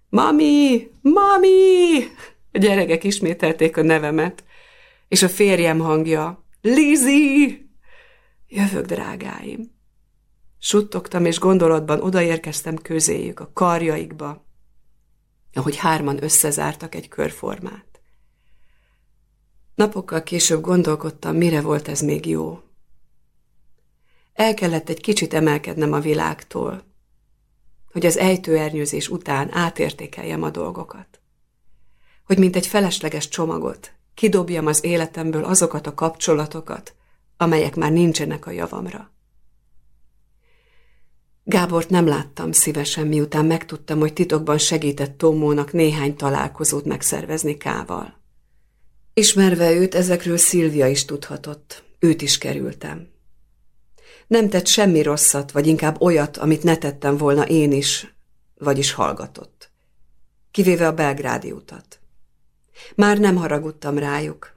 Mami! Mami! A gyerekek ismételték a nevemet, és a férjem hangja. Lizi! Jövök, drágáim. Suttogtam, és gondolatban odaérkeztem közéjük, a karjaikba, ahogy hárman összezártak egy körformát. Napokkal később gondolkodtam, mire volt ez még jó. El kellett egy kicsit emelkednem a világtól, hogy az ejtőernyőzés után átértékeljem a dolgokat. Hogy mint egy felesleges csomagot, kidobjam az életemből azokat a kapcsolatokat, amelyek már nincsenek a javamra. Gábort nem láttam szívesen, miután megtudtam, hogy titokban segített Tomónak néhány találkozót megszervezni Kával. Ismerve őt, ezekről Szilvia is tudhatott. Őt is kerültem. Nem tett semmi rosszat, vagy inkább olyat, amit ne tettem volna én is, vagyis hallgatott. Kivéve a belgrádi utat. Már nem haragudtam rájuk,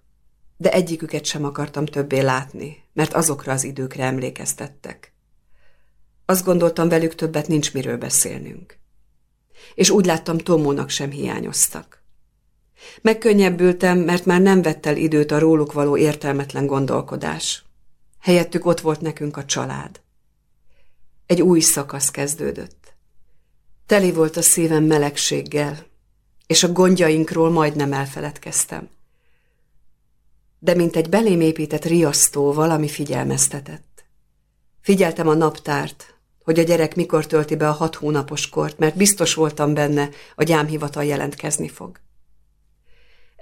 de egyiküket sem akartam többé látni, mert azokra az időkre emlékeztettek. Azt gondoltam, velük többet nincs miről beszélnünk. És úgy láttam, Tomónak sem hiányoztak. Megkönnyebbültem, mert már nem vett el időt a róluk való értelmetlen gondolkodás. Helyettük ott volt nekünk a család. Egy új szakasz kezdődött. Teli volt a szívem melegséggel, és a gondjainkról majdnem elfeledkeztem. De mint egy belém épített riasztó valami figyelmeztetett. Figyeltem a naptárt, hogy a gyerek mikor tölti be a hat hónapos kort, mert biztos voltam benne, a gyámhivatal jelentkezni fog.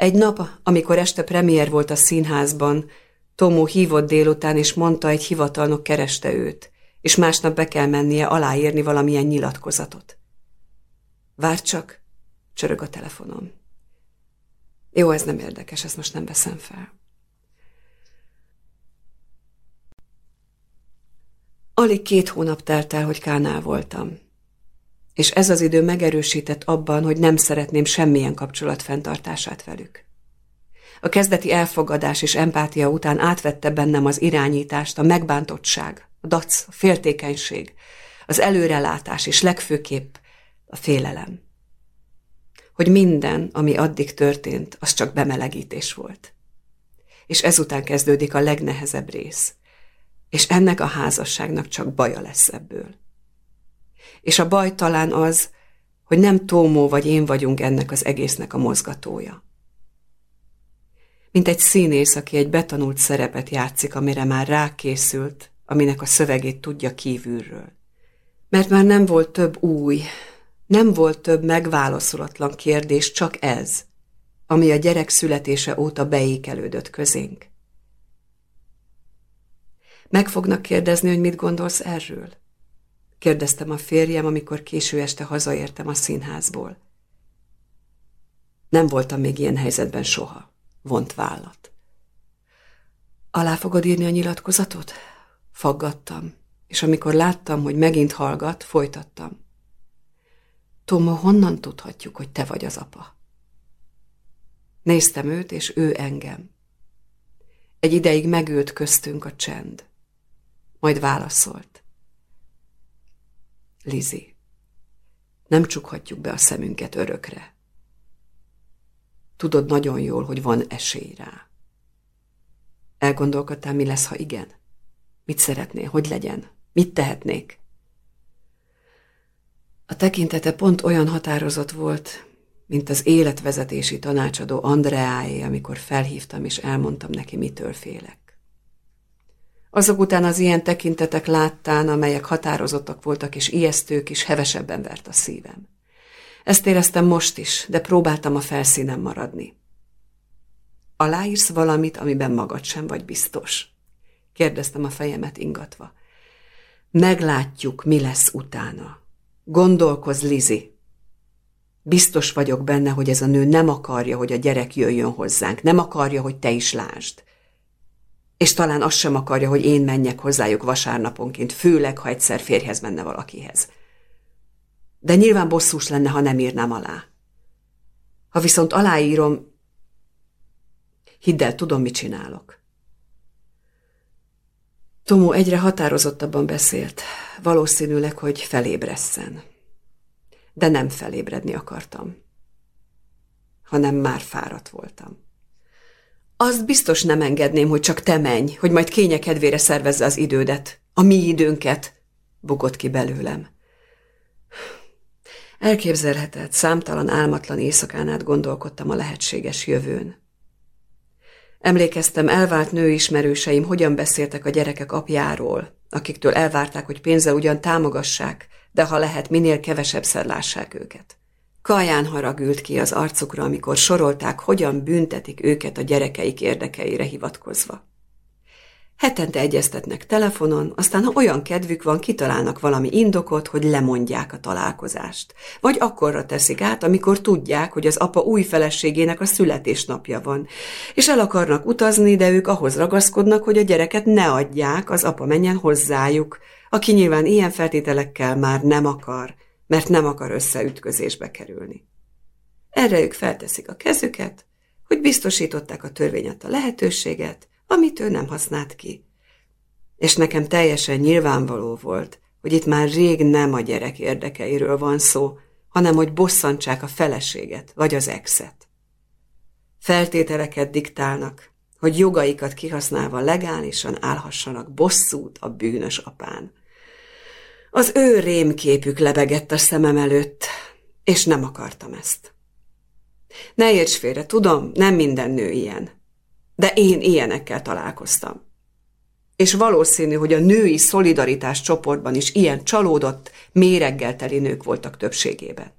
Egy nap, amikor este premier volt a színházban, Tomó hívott délután, és mondta, egy hivatalnok kereste őt, és másnap be kell mennie aláírni valamilyen nyilatkozatot. Vár csak, csörög a telefonom. Jó, ez nem érdekes, ezt most nem veszem fel. Alig két hónap telt el, hogy Kánál voltam és ez az idő megerősített abban, hogy nem szeretném semmilyen kapcsolat fenntartását velük. A kezdeti elfogadás és empátia után átvette bennem az irányítást a megbántottság, a dac, a féltékenység, az előrelátás és legfőképp a félelem. Hogy minden, ami addig történt, az csak bemelegítés volt. És ezután kezdődik a legnehezebb rész. És ennek a házasságnak csak baja lesz ebből és a baj talán az, hogy nem Tómó vagy én vagyunk ennek az egésznek a mozgatója. Mint egy színész, aki egy betanult szerepet játszik, amire már rákészült, aminek a szövegét tudja kívülről. Mert már nem volt több új, nem volt több megválaszolatlan kérdés, csak ez, ami a gyerek születése óta beékelődött közénk. Meg fognak kérdezni, hogy mit gondolsz erről? Kérdeztem a férjem, amikor késő este hazaértem a színházból. Nem voltam még ilyen helyzetben soha, vont vállat. Alá fogod írni a nyilatkozatot? Faggattam, és amikor láttam, hogy megint hallgat, folytattam. Tomo, honnan tudhatjuk, hogy te vagy az apa? Néztem őt, és ő engem. Egy ideig megült köztünk a csend. Majd válaszolt. Lizi, nem csukhatjuk be a szemünket örökre. Tudod nagyon jól, hogy van esély rá. Elgondolkodtál, mi lesz, ha igen? Mit szeretnél, hogy legyen? Mit tehetnék? A tekintete pont olyan határozott volt, mint az életvezetési tanácsadó Andreáé, amikor felhívtam és elmondtam neki, mitől félek. Azok után az ilyen tekintetek láttán, amelyek határozottak voltak és ijesztők is, hevesebben vert a szívem. Ezt éreztem most is, de próbáltam a felszínen maradni. Aláírsz valamit, amiben magad sem vagy biztos? Kérdeztem a fejemet ingatva. Meglátjuk, mi lesz utána. Gondolkoz, Lizi. Biztos vagyok benne, hogy ez a nő nem akarja, hogy a gyerek jöjjön hozzánk, nem akarja, hogy te is lásd és talán azt sem akarja, hogy én menjek hozzájuk vasárnaponként, főleg, ha egyszer férjhez menne valakihez. De nyilván bosszús lenne, ha nem írnám alá. Ha viszont aláírom, hidd el, tudom, mit csinálok. Tomó egyre határozottabban beszélt, valószínűleg, hogy felébresszen. De nem felébredni akartam, hanem már fáradt voltam. Azt biztos nem engedném, hogy csak te menj, hogy majd kénye kedvére szervezze az idődet, a mi időnket, bukott ki belőlem. Elképzelhetett, számtalan álmatlan éjszakán át gondolkodtam a lehetséges jövőn. Emlékeztem, elvált nőismerőseim hogyan beszéltek a gyerekek apjáról, akiktől elvárták, hogy pénzzel ugyan támogassák, de ha lehet, minél kevesebbszer lássák őket. Kaján haragült ki az arcukra, amikor sorolták, hogyan büntetik őket a gyerekeik érdekeire hivatkozva. Hetente egyeztetnek telefonon, aztán ha olyan kedvük van, kitalálnak valami indokot, hogy lemondják a találkozást. Vagy akkorra teszik át, amikor tudják, hogy az apa új feleségének a születésnapja van. És el akarnak utazni, de ők ahhoz ragaszkodnak, hogy a gyereket ne adják, az apa menjen hozzájuk, aki nyilván ilyen feltételekkel már nem akar, mert nem akar összeütközésbe kerülni. Erre ők felteszik a kezüket, hogy biztosították a törvény a lehetőséget, amit ő nem használt ki. És nekem teljesen nyilvánvaló volt, hogy itt már rég nem a gyerek érdekeiről van szó, hanem hogy bosszantsák a feleséget vagy az exet. Feltételeket diktálnak, hogy jogaikat kihasználva legálisan állhassanak bosszút a bűnös apán. Az ő rémképük lebegett a szemem előtt, és nem akartam ezt. Ne érts félre, tudom, nem minden nő ilyen. De én ilyenekkel találkoztam. És valószínű, hogy a női szolidaritás csoportban is ilyen csalódott, méreggel teli nők voltak többségében.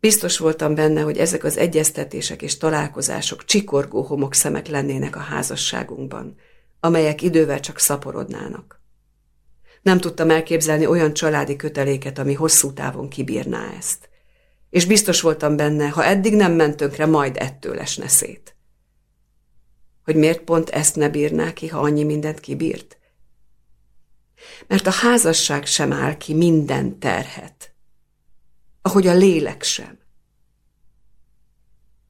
Biztos voltam benne, hogy ezek az egyeztetések és találkozások csikorgó homokszemek lennének a házasságunkban, amelyek idővel csak szaporodnának. Nem tudtam elképzelni olyan családi köteléket, ami hosszú távon kibírná ezt. És biztos voltam benne, ha eddig nem ment tönkre, majd ettől esne szét hogy miért pont ezt ne bírná ki, ha annyi mindent kibírt? Mert a házasság sem áll ki minden terhet, ahogy a lélek sem.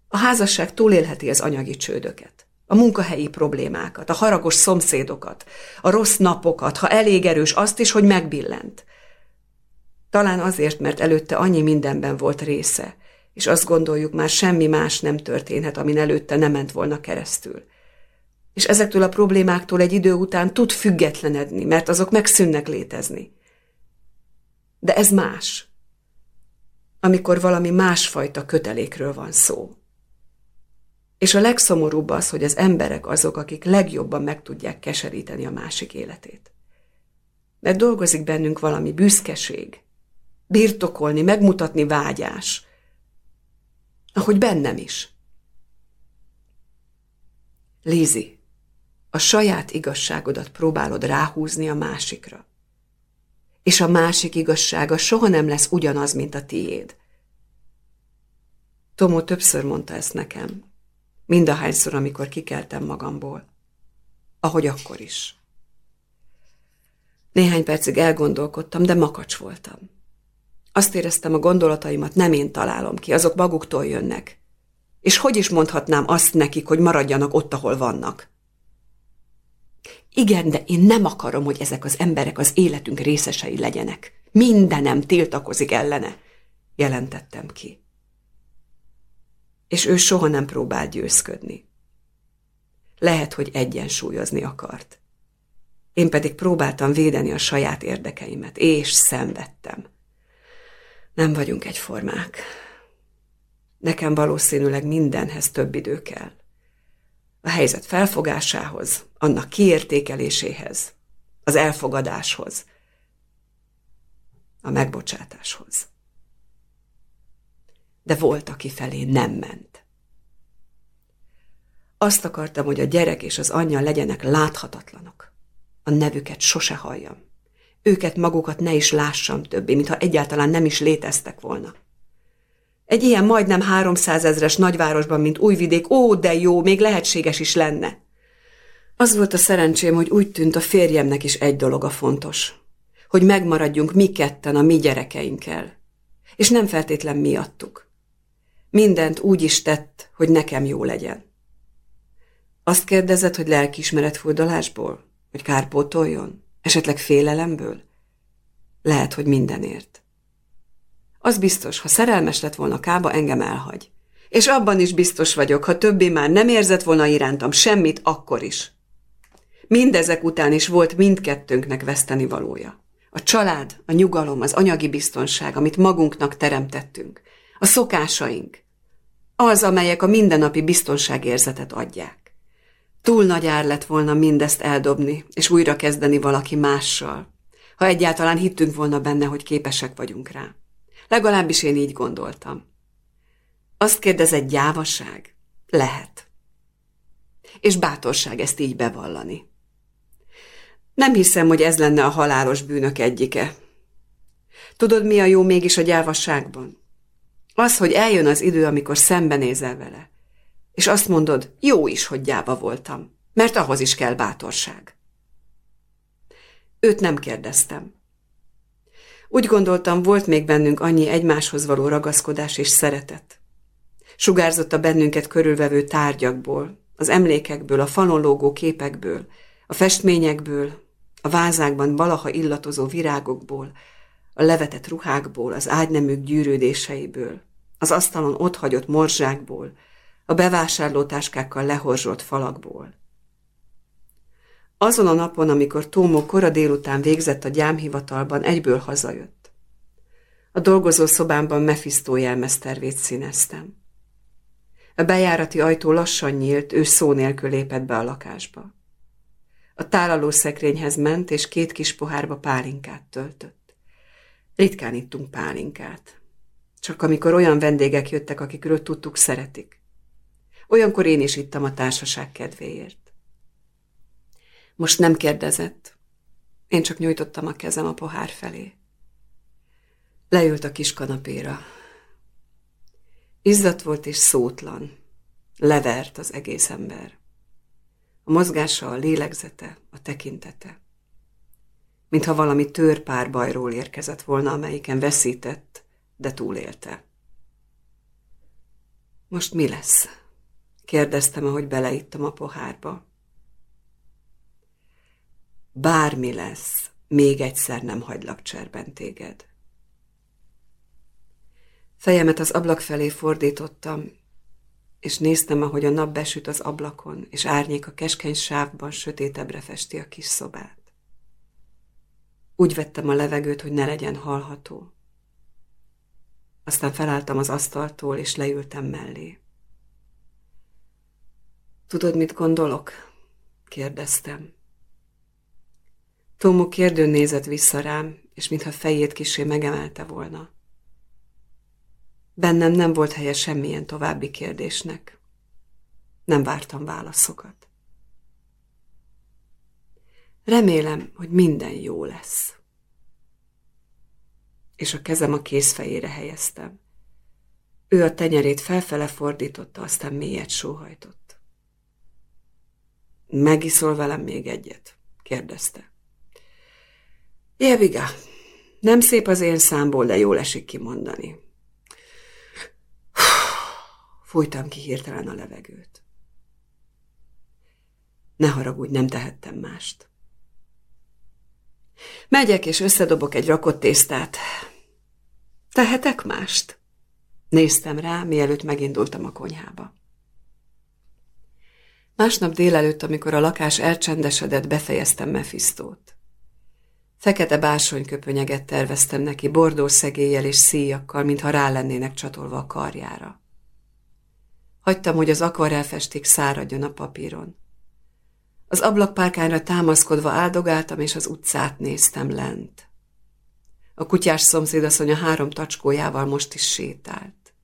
A házasság túlélheti az anyagi csődöket, a munkahelyi problémákat, a haragos szomszédokat, a rossz napokat, ha elég erős azt is, hogy megbillent. Talán azért, mert előtte annyi mindenben volt része, és azt gondoljuk, már semmi más nem történhet, amin előtte nem ment volna keresztül és ezektől a problémáktól egy idő után tud függetlenedni, mert azok megszűnnek létezni. De ez más, amikor valami másfajta kötelékről van szó. És a legszomorúbb az, hogy az emberek azok, akik legjobban meg tudják keseríteni a másik életét. Mert dolgozik bennünk valami büszkeség, birtokolni, megmutatni vágyás, ahogy bennem is. Lizi, a saját igazságodat próbálod ráhúzni a másikra. És a másik igazsága soha nem lesz ugyanaz, mint a tiéd. Tomó többször mondta ezt nekem, mindahányszor, amikor kikeltem magamból. Ahogy akkor is. Néhány percig elgondolkodtam, de makacs voltam. Azt éreztem, a gondolataimat nem én találom ki, azok maguktól jönnek. És hogy is mondhatnám azt nekik, hogy maradjanak ott, ahol vannak? Igen, de én nem akarom, hogy ezek az emberek az életünk részesei legyenek. Mindenem tiltakozik ellene, jelentettem ki. És ő soha nem próbált győzködni. Lehet, hogy egyensúlyozni akart. Én pedig próbáltam védeni a saját érdekeimet, és szenvedtem. Nem vagyunk egyformák. Nekem valószínűleg mindenhez több idő kell a helyzet felfogásához, annak kiértékeléséhez, az elfogadáshoz, a megbocsátáshoz. De volt, aki felé nem ment. Azt akartam, hogy a gyerek és az anyja legyenek láthatatlanok. A nevüket sose halljam. Őket magukat ne is lássam többé, mintha egyáltalán nem is léteztek volna. Egy ilyen majdnem háromszázezres nagyvárosban, mint Újvidék, ó, de jó, még lehetséges is lenne. Az volt a szerencsém, hogy úgy tűnt a férjemnek is egy dolog a fontos. hogy megmaradjunk mi ketten a mi gyerekeinkkel. És nem feltétlen miattuk. Mindent úgy is tett, hogy nekem jó legyen. Azt kérdezed, hogy lelkiismeret furdalásból? Hogy kárpótoljon? Esetleg félelemből? Lehet, hogy mindenért. Az biztos, ha szerelmes lett volna Kába, engem elhagy. És abban is biztos vagyok, ha többé már nem érzett volna irántam semmit, akkor is. Mindezek után is volt mindkettőnknek veszteni valója. A család, a nyugalom, az anyagi biztonság, amit magunknak teremtettünk. A szokásaink. Az, amelyek a mindennapi biztonságérzetet adják. Túl nagy ár lett volna mindezt eldobni, és újra kezdeni valaki mással, ha egyáltalán hittünk volna benne, hogy képesek vagyunk rá. Legalábbis én így gondoltam. Azt kérdezett gyávaság? Lehet. És bátorság ezt így bevallani. Nem hiszem, hogy ez lenne a halálos bűnök egyike. Tudod, mi a jó mégis a gyávasságban? Az, hogy eljön az idő, amikor szembenézel vele, és azt mondod, jó is, hogy gyáva voltam, mert ahhoz is kell bátorság. Őt nem kérdeztem. Úgy gondoltam, volt még bennünk annyi egymáshoz való ragaszkodás és szeretet. Sugárzott a bennünket körülvevő tárgyakból, az emlékekből, a falon lógó képekből, a festményekből, a vázákban valaha illatozó virágokból, a levetett ruhákból, az ágyneműk gyűrődéseiből, az asztalon otthagyott morzsákból, a bevásárlótáskákkal lehorzsolt falakból. Azon a napon, amikor Tómo kora délután végzett a gyámhivatalban, egyből hazajött. A dolgozó szobámban Mephisto jelmeztervét színeztem. A bejárati ajtó lassan nyílt, ő szó nélkül lépett be a lakásba. A tálalószekrényhez ment, és két kis pohárba pálinkát töltött. Ritkán ittunk pálinkát. Csak amikor olyan vendégek jöttek, akikről tudtuk szeretik. Olyankor én is ittam a társaság kedvéért. Most nem kérdezett. Én csak nyújtottam a kezem a pohár felé. Leült a kis kanapéra. Izzat volt és szótlan. Levert az egész ember. A mozgása, a lélegzete, a tekintete. Mintha valami törpárbajról érkezett volna, amelyiken veszített, de túlélte. Most mi lesz? Kérdeztem, ahogy beleittam a pohárba. Bármi lesz, még egyszer nem hagylak cserben téged. Fejemet az ablak felé fordítottam, és néztem, ahogy a nap besüt az ablakon, és árnyék a keskeny sávban sötétebbre festi a kis szobát. Úgy vettem a levegőt, hogy ne legyen hallható. Aztán felálltam az asztaltól, és leültem mellé. Tudod, mit gondolok? kérdeztem. Tomó kérdőn nézett vissza rám, és mintha fejét kisé megemelte volna. Bennem nem volt helye semmilyen további kérdésnek. Nem vártam válaszokat. Remélem, hogy minden jó lesz. És a kezem a kézfejére helyeztem. Ő a tenyerét felfele fordította, aztán mélyet sóhajtott. Megiszol velem még egyet? kérdezte. Jeviga, nem szép az én számból, de jól esik kimondani. Fújtam ki hirtelen a levegőt. Ne haragudj, nem tehettem mást. Megyek és összedobok egy rakott tésztát. Tehetek mást? Néztem rá, mielőtt megindultam a konyhába. Másnap délelőtt, amikor a lakás elcsendesedett, befejeztem Mephistót. Fekete bársonyköpönyeget terveztem neki, bordó szegéllyel és szíjakkal, mintha rá lennének csatolva a karjára. Hagytam, hogy az akvarelfesték száradjon a papíron. Az ablakpárkányra támaszkodva áldogáltam, és az utcát néztem lent. A kutyás szomszédasszony a három tacskójával most is sétált.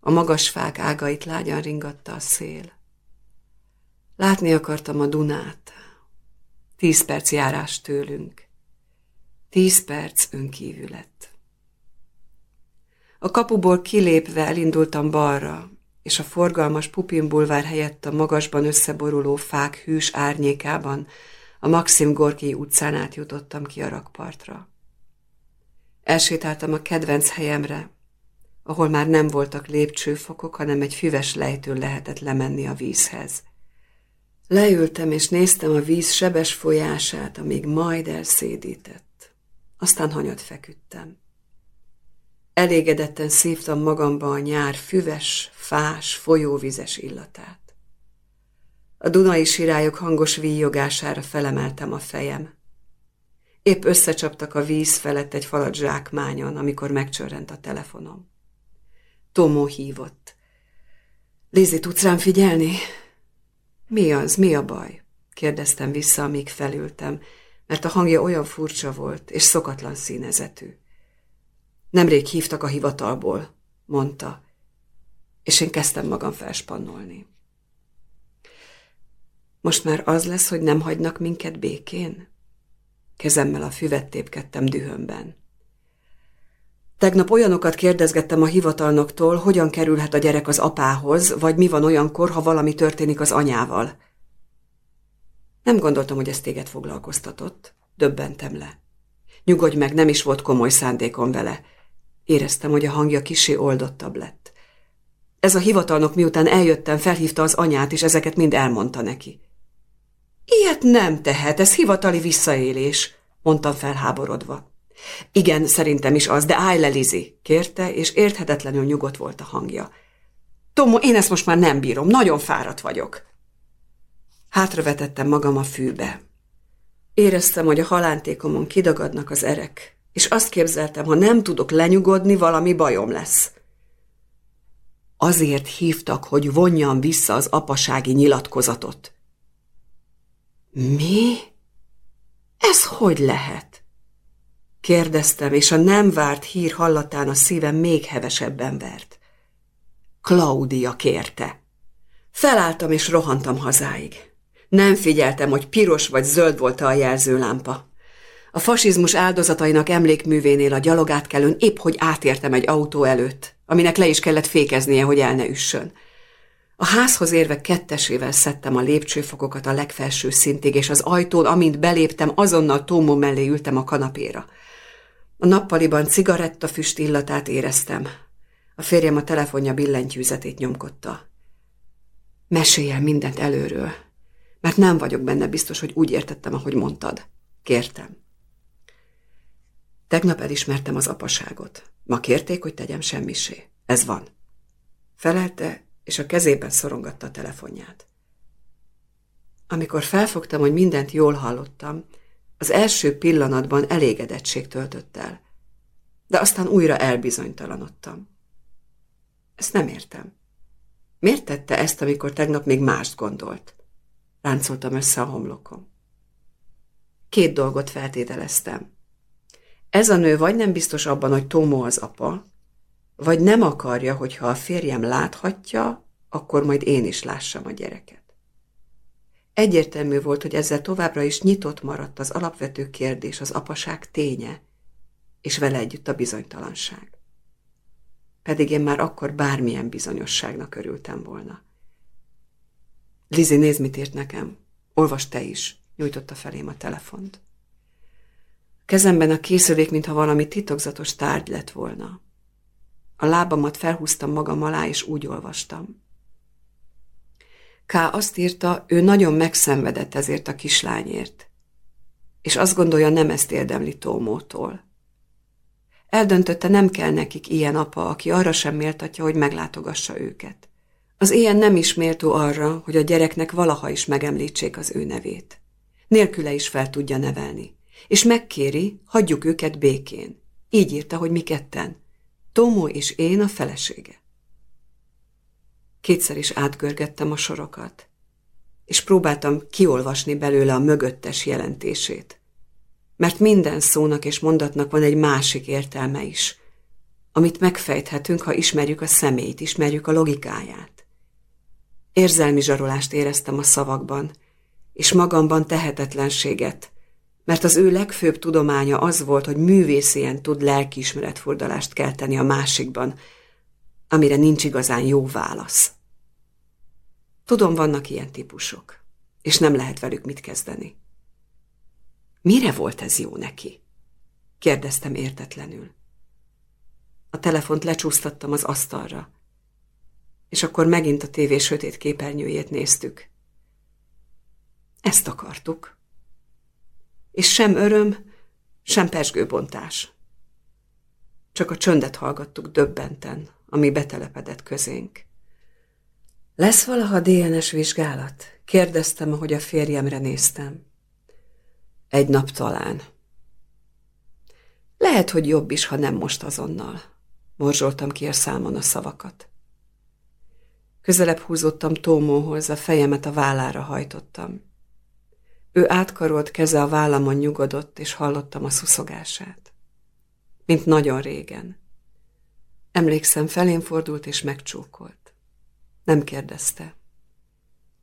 A magas fák ágait lágyan ringatta a szél. Látni akartam a Dunát. Tíz perc járás tőlünk. Tíz perc önkívület. A kapuból kilépve elindultam balra, és a forgalmas Pupin bulvár helyett a magasban összeboruló fák hűs árnyékában A Maxim Gorki utcán átjutottam ki a rakpartra. Elsétáltam a kedvenc helyemre, ahol már nem voltak lépcsőfokok, hanem egy füves lejtőn lehetett lemenni a vízhez. Leültem és néztem a víz sebes folyását, amíg majd elszédített. Aztán hanyat feküdtem. Elégedetten szívtam magamba a nyár füves, fás, folyóvizes illatát. A dunai sirályok hangos víjogására felemeltem a fejem. Épp összecsaptak a víz felett egy falat zsákmányon, amikor megcsörrent a telefonom. Tomó hívott. Lizi, tudsz rám figyelni? Mi az, mi a baj? kérdeztem vissza, amíg felültem, mert a hangja olyan furcsa volt, és szokatlan színezetű. Nemrég hívtak a hivatalból, mondta, és én kezdtem magam felspannolni. Most már az lesz, hogy nem hagynak minket békén? Kezemmel a füvet tépkedtem dühömben. Tegnap olyanokat kérdezgettem a hivatalnoktól, hogyan kerülhet a gyerek az apához, vagy mi van olyankor, ha valami történik az anyával. Nem gondoltam, hogy ez téged foglalkoztatott. Döbbentem le. Nyugodj meg, nem is volt komoly szándékom vele. Éreztem, hogy a hangja kisé oldottabb lett. Ez a hivatalnok miután eljöttem, felhívta az anyát, és ezeket mind elmondta neki. Ilyet nem tehet, ez hivatali visszaélés, mondtam felháborodva. Igen, szerintem is az, de állj le, Lizi, kérte, és érthetetlenül nyugodt volt a hangja. Tomo, én ezt most már nem bírom, nagyon fáradt vagyok. Hátravetettem magam a fűbe. Éreztem, hogy a halántékomon kidagadnak az erek, és azt képzeltem, ha nem tudok lenyugodni, valami bajom lesz. Azért hívtak, hogy vonjam vissza az apasági nyilatkozatot. Mi? Ez hogy lehet? Kérdeztem, és a nem várt hír hallatán a szívem még hevesebben vert. Klaudia kérte. Felálltam és rohantam hazáig. Nem figyeltem, hogy piros vagy zöld volt a jelzőlámpa. A fasizmus áldozatainak emlékművénél a gyalogátkelőn épp hogy átértem egy autó előtt, aminek le is kellett fékeznie, hogy el ne üssön. A házhoz érve kettesével szedtem a lépcsőfokokat a legfelső szintig, és az ajtón, amint beléptem, azonnal Tómó mellé ültem a kanapéra. A nappaliban cigarettafüst illatát éreztem. A férjem a telefonja billentyűzetét nyomkodta. Mesélj el mindent előről, mert nem vagyok benne biztos, hogy úgy értettem, ahogy mondtad. Kértem. Tegnap elismertem az apaságot. Ma kérték, hogy tegyem semmisé. Ez van. Felelte, és a kezében szorongatta a telefonját. Amikor felfogtam, hogy mindent jól hallottam, az első pillanatban elégedettség töltött el, de aztán újra elbizonytalanodtam. Ezt nem értem. Miért tette ezt, amikor tegnap még mást gondolt? Ráncoltam össze a homlokom. Két dolgot feltételeztem. Ez a nő vagy nem biztos abban, hogy Tómo az apa, vagy nem akarja, hogyha a férjem láthatja, akkor majd én is lássam a gyereket. Egyértelmű volt, hogy ezzel továbbra is nyitott maradt az alapvető kérdés, az apaság ténye, és vele együtt a bizonytalanság. Pedig én már akkor bármilyen bizonyosságnak örültem volna. Lizi, nézd, mit írt nekem. Olvas te is, nyújtotta felém a telefont. Kezemben a készülék, mintha valami titokzatos tárgy lett volna. A lábamat felhúztam magam alá, és úgy olvastam. K. azt írta, ő nagyon megszenvedett ezért a kislányért, és azt gondolja, nem ezt érdemli Tómótól. Eldöntötte, nem kell nekik ilyen apa, aki arra sem méltatja, hogy meglátogassa őket. Az ilyen nem is méltó arra, hogy a gyereknek valaha is megemlítsék az ő nevét. Nélküle is fel tudja nevelni. És megkéri, hagyjuk őket békén. Így írta, hogy mi ketten. Tomó és én a felesége. Kétszer is átgörgettem a sorokat, és próbáltam kiolvasni belőle a mögöttes jelentését. Mert minden szónak és mondatnak van egy másik értelme is, amit megfejthetünk, ha ismerjük a szemét, ismerjük a logikáját. Érzelmi zsarolást éreztem a szavakban, és magamban tehetetlenséget, mert az ő legfőbb tudománya az volt, hogy művészien tud lelkiismeretfordalást kelteni a másikban, amire nincs igazán jó válasz. Tudom, vannak ilyen típusok, és nem lehet velük mit kezdeni. Mire volt ez jó neki? Kérdeztem értetlenül. A telefont lecsúsztattam az asztalra, és akkor megint a tévé sötét képernyőjét néztük. Ezt akartuk. És sem öröm, sem persgőbontás. Csak a csöndet hallgattuk döbbenten, ami betelepedett közénk. Lesz valaha DNS vizsgálat? Kérdeztem, ahogy a férjemre néztem. Egy nap talán. Lehet, hogy jobb is, ha nem most azonnal. Morzsoltam ki a számon a szavakat. Közelebb húzottam Tómóhoz, a fejemet a vállára hajtottam. Ő átkarolt keze a vállamon nyugodott, és hallottam a szuszogását. Mint nagyon régen. Emlékszem, felén fordult és megcsókolt. Nem kérdezte.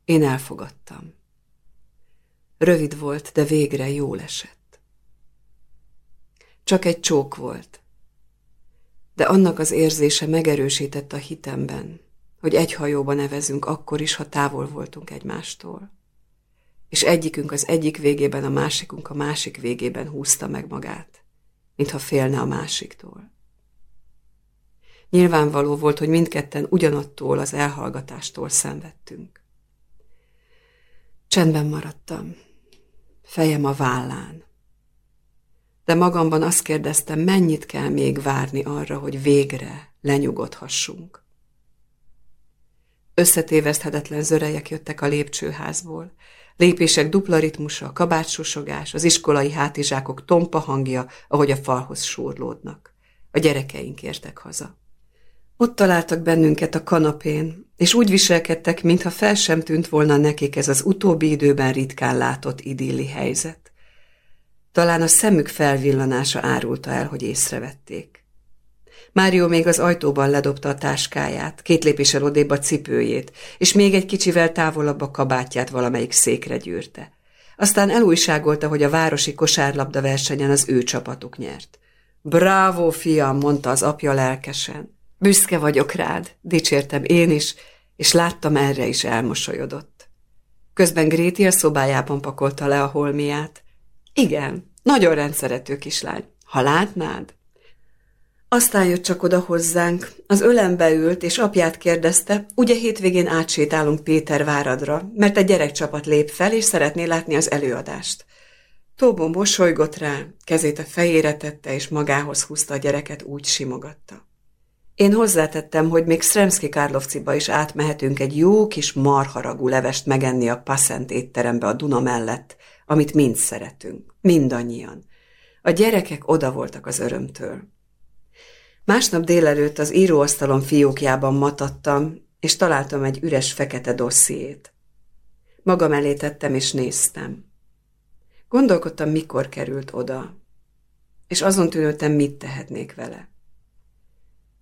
Én elfogadtam. Rövid volt, de végre jól esett. Csak egy csók volt. De annak az érzése megerősített a hitemben, hogy egy hajóban nevezünk akkor is, ha távol voltunk egymástól. És egyikünk az egyik végében, a másikunk a másik végében húzta meg magát, mintha félne a másiktól. Nyilvánvaló volt, hogy mindketten ugyanattól az elhallgatástól szenvedtünk. Csendben maradtam, fejem a vállán. De magamban azt kérdeztem, mennyit kell még várni arra, hogy végre lenyugodhassunk. Összetéveszthetetlen zörejek jöttek a lépcsőházból. Lépések dupla ritmusa, kabátsosogás, az iskolai hátizsákok tompa hangja, ahogy a falhoz súrlódnak. A gyerekeink értek haza. Ott találtak bennünket a kanapén, és úgy viselkedtek, mintha fel sem tűnt volna nekik ez az utóbbi időben ritkán látott idilli helyzet. Talán a szemük felvillanása árulta el, hogy észrevették. Mário még az ajtóban ledobta a táskáját, két lépéssel odébb a cipőjét, és még egy kicsivel távolabb a kabátját valamelyik székre gyűrte. Aztán elújságolta, hogy a városi kosárlabda versenyen az ő csapatuk nyert. Bravo, fiam, mondta az apja lelkesen. Büszke vagyok rád, dicsértem én is, és láttam erre is elmosolyodott. Közben Gréti a szobájában pakolta le a holmiát. Igen, nagyon rendszerető kislány. Ha látnád? Aztán jött csak oda hozzánk, az ölembe ült, és apját kérdezte, ugye hétvégén átsétálunk Péter váradra, mert egy gyerekcsapat lép fel, és szeretné látni az előadást. Tóbó mosolygott rá, kezét a fejére tette, és magához húzta a gyereket, úgy simogatta. Én hozzátettem, hogy még Sremski Kárlovciba is átmehetünk egy jó kis marharagú levest megenni a Passent étterembe a Duna mellett, amit mind szeretünk, mindannyian. A gyerekek oda voltak az örömtől. Másnap délelőtt az íróasztalon fiókjában matattam, és találtam egy üres fekete dossziét. Magam elé tettem és néztem. Gondolkodtam, mikor került oda, és azon tűnődtem, mit tehetnék vele.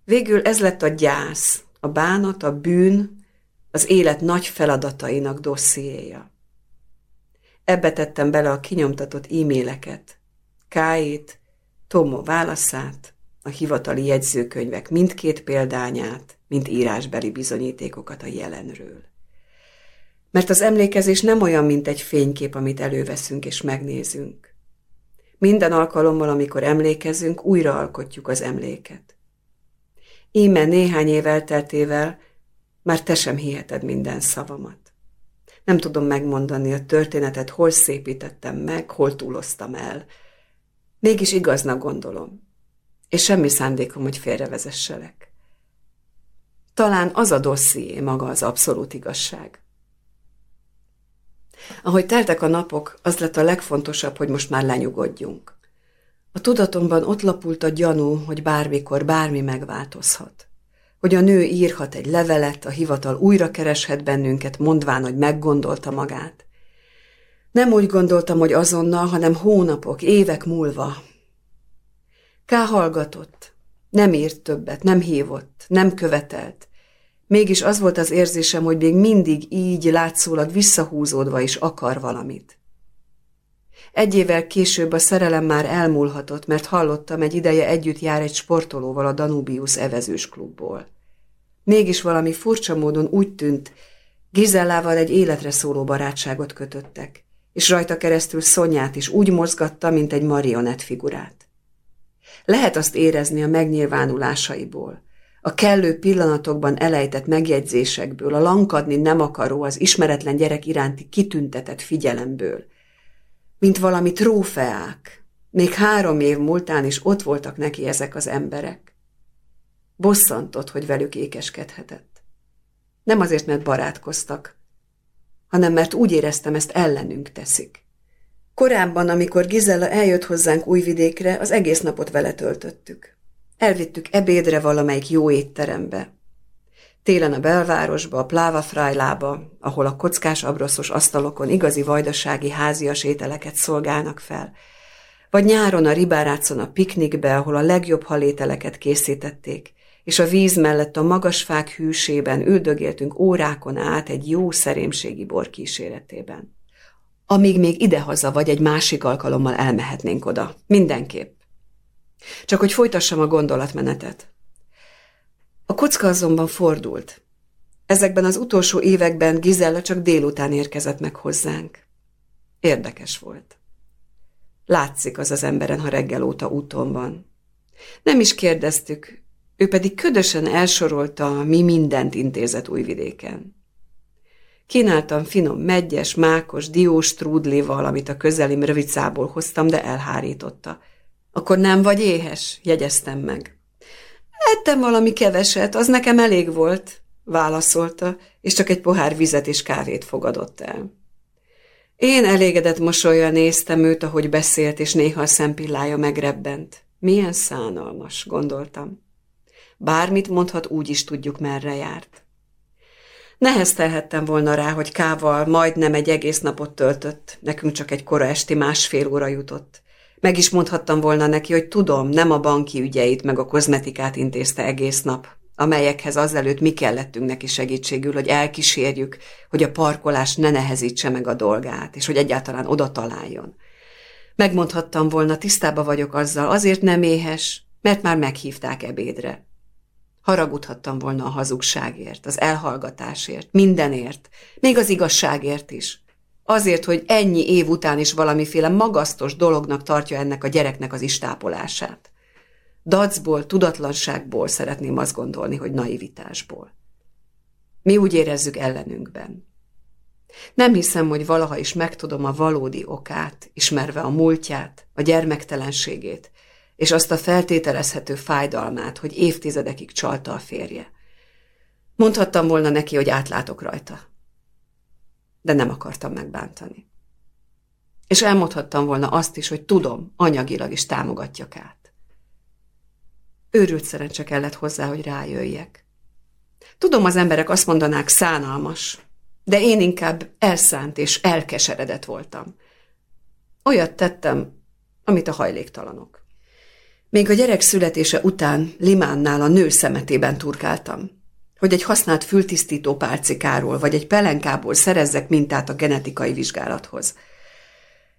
Végül ez lett a gyász, a bánat, a bűn, az élet nagy feladatainak dossziéja. Ebbe tettem bele a kinyomtatott e-maileket, Káit, Tomo válaszát, a hivatali jegyzőkönyvek mindkét példányát, mint írásbeli bizonyítékokat a jelenről. Mert az emlékezés nem olyan, mint egy fénykép, amit előveszünk és megnézünk. Minden alkalommal, amikor emlékezünk, újra alkotjuk az emléket. Íme néhány év elteltével már te sem hiheted minden szavamat. Nem tudom megmondani a történetet, hol szépítettem meg, hol túloztam el. Mégis igaznak gondolom és semmi szándékom, hogy félrevezesselek. Talán az a dosszié maga az abszolút igazság. Ahogy teltek a napok, az lett a legfontosabb, hogy most már lenyugodjunk. A tudatomban ott lapult a gyanú, hogy bármikor bármi megváltozhat. Hogy a nő írhat egy levelet, a hivatal újra kereshet bennünket, mondván, hogy meggondolta magát. Nem úgy gondoltam, hogy azonnal, hanem hónapok, évek múlva, Ká hallgatott. Nem írt többet, nem hívott, nem követelt. Mégis az volt az érzésem, hogy még mindig így látszólag visszahúzódva is akar valamit. Egy évvel később a szerelem már elmúlhatott, mert hallottam, egy ideje együtt jár egy sportolóval a Danubius evezős klubból. Mégis valami furcsa módon úgy tűnt, Gizellával egy életre szóló barátságot kötöttek, és rajta keresztül Szonyát is úgy mozgatta, mint egy marionett figurát. Lehet azt érezni a megnyilvánulásaiból, a kellő pillanatokban elejtett megjegyzésekből, a lankadni nem akaró, az ismeretlen gyerek iránti kitüntetett figyelemből, mint valami trófeák. Még három év múltán is ott voltak neki ezek az emberek. Bosszantott, hogy velük ékeskedhetett. Nem azért, mert barátkoztak, hanem mert úgy éreztem, ezt ellenünk teszik. Korábban, amikor Gizella eljött hozzánk Újvidékre, az egész napot vele töltöttük. Elvittük ebédre valamelyik jó étterembe. Télen a belvárosba, a Pláva Frájlába, ahol a kockás abroszos asztalokon igazi vajdasági házias ételeket szolgálnak fel, vagy nyáron a ribárácon a piknikbe, ahol a legjobb halételeket készítették, és a víz mellett a magas fák hűsében üldögéltünk órákon át egy jó szerémségi bor kíséretében. Amíg még idehaza vagy egy másik alkalommal elmehetnénk oda. Mindenképp. Csak hogy folytassam a gondolatmenetet. A kocka azonban fordult. Ezekben az utolsó években Gizella csak délután érkezett meg hozzánk. Érdekes volt. Látszik az az emberen, ha reggel óta úton van. Nem is kérdeztük, ő pedig ködösen elsorolta, mi mindent intézett újvidéken. Kínáltam finom megyes, mákos, diós trúdlival, amit a közelim rövicából hoztam, de elhárította. Akkor nem vagy éhes? jegyeztem meg. Ettem valami keveset, az nekem elég volt, válaszolta, és csak egy pohár vizet és kávét fogadott el. Én elégedett mosolyan néztem őt, ahogy beszélt, és néha a szempillája megrebbent. Milyen szánalmas, gondoltam. Bármit mondhat, úgy is tudjuk, merre járt. Neheztelhettem volna rá, hogy kával majdnem egy egész napot töltött, nekünk csak egy kora esti másfél óra jutott. Meg is mondhattam volna neki, hogy tudom, nem a banki ügyeit meg a kozmetikát intézte egész nap, amelyekhez azelőtt mi kellettünk neki segítségül, hogy elkísérjük, hogy a parkolás ne nehezítse meg a dolgát, és hogy egyáltalán oda találjon. Megmondhattam volna, tisztába vagyok azzal, azért nem éhes, mert már meghívták ebédre. Haragudhattam volna a hazugságért, az elhallgatásért, mindenért, még az igazságért is. Azért, hogy ennyi év után is valamiféle magasztos dolognak tartja ennek a gyereknek az istápolását. Dacból, tudatlanságból szeretném azt gondolni, hogy naivitásból. Mi úgy érezzük ellenünkben. Nem hiszem, hogy valaha is megtudom a valódi okát, ismerve a múltját, a gyermektelenségét, és azt a feltételezhető fájdalmát, hogy évtizedekig csalta a férje. Mondhattam volna neki, hogy átlátok rajta. De nem akartam megbántani. És elmondhattam volna azt is, hogy tudom, anyagilag is támogatja át. Őrült szerencse kellett hozzá, hogy rájöjjek. Tudom, az emberek azt mondanák szánalmas, de én inkább elszánt és elkeseredett voltam. Olyat tettem, amit a hajléktalanok. Még a gyerek születése után Limánnál a nő szemetében turkáltam, hogy egy használt fültisztító pálcikáról vagy egy pelenkából szerezzek mintát a genetikai vizsgálathoz.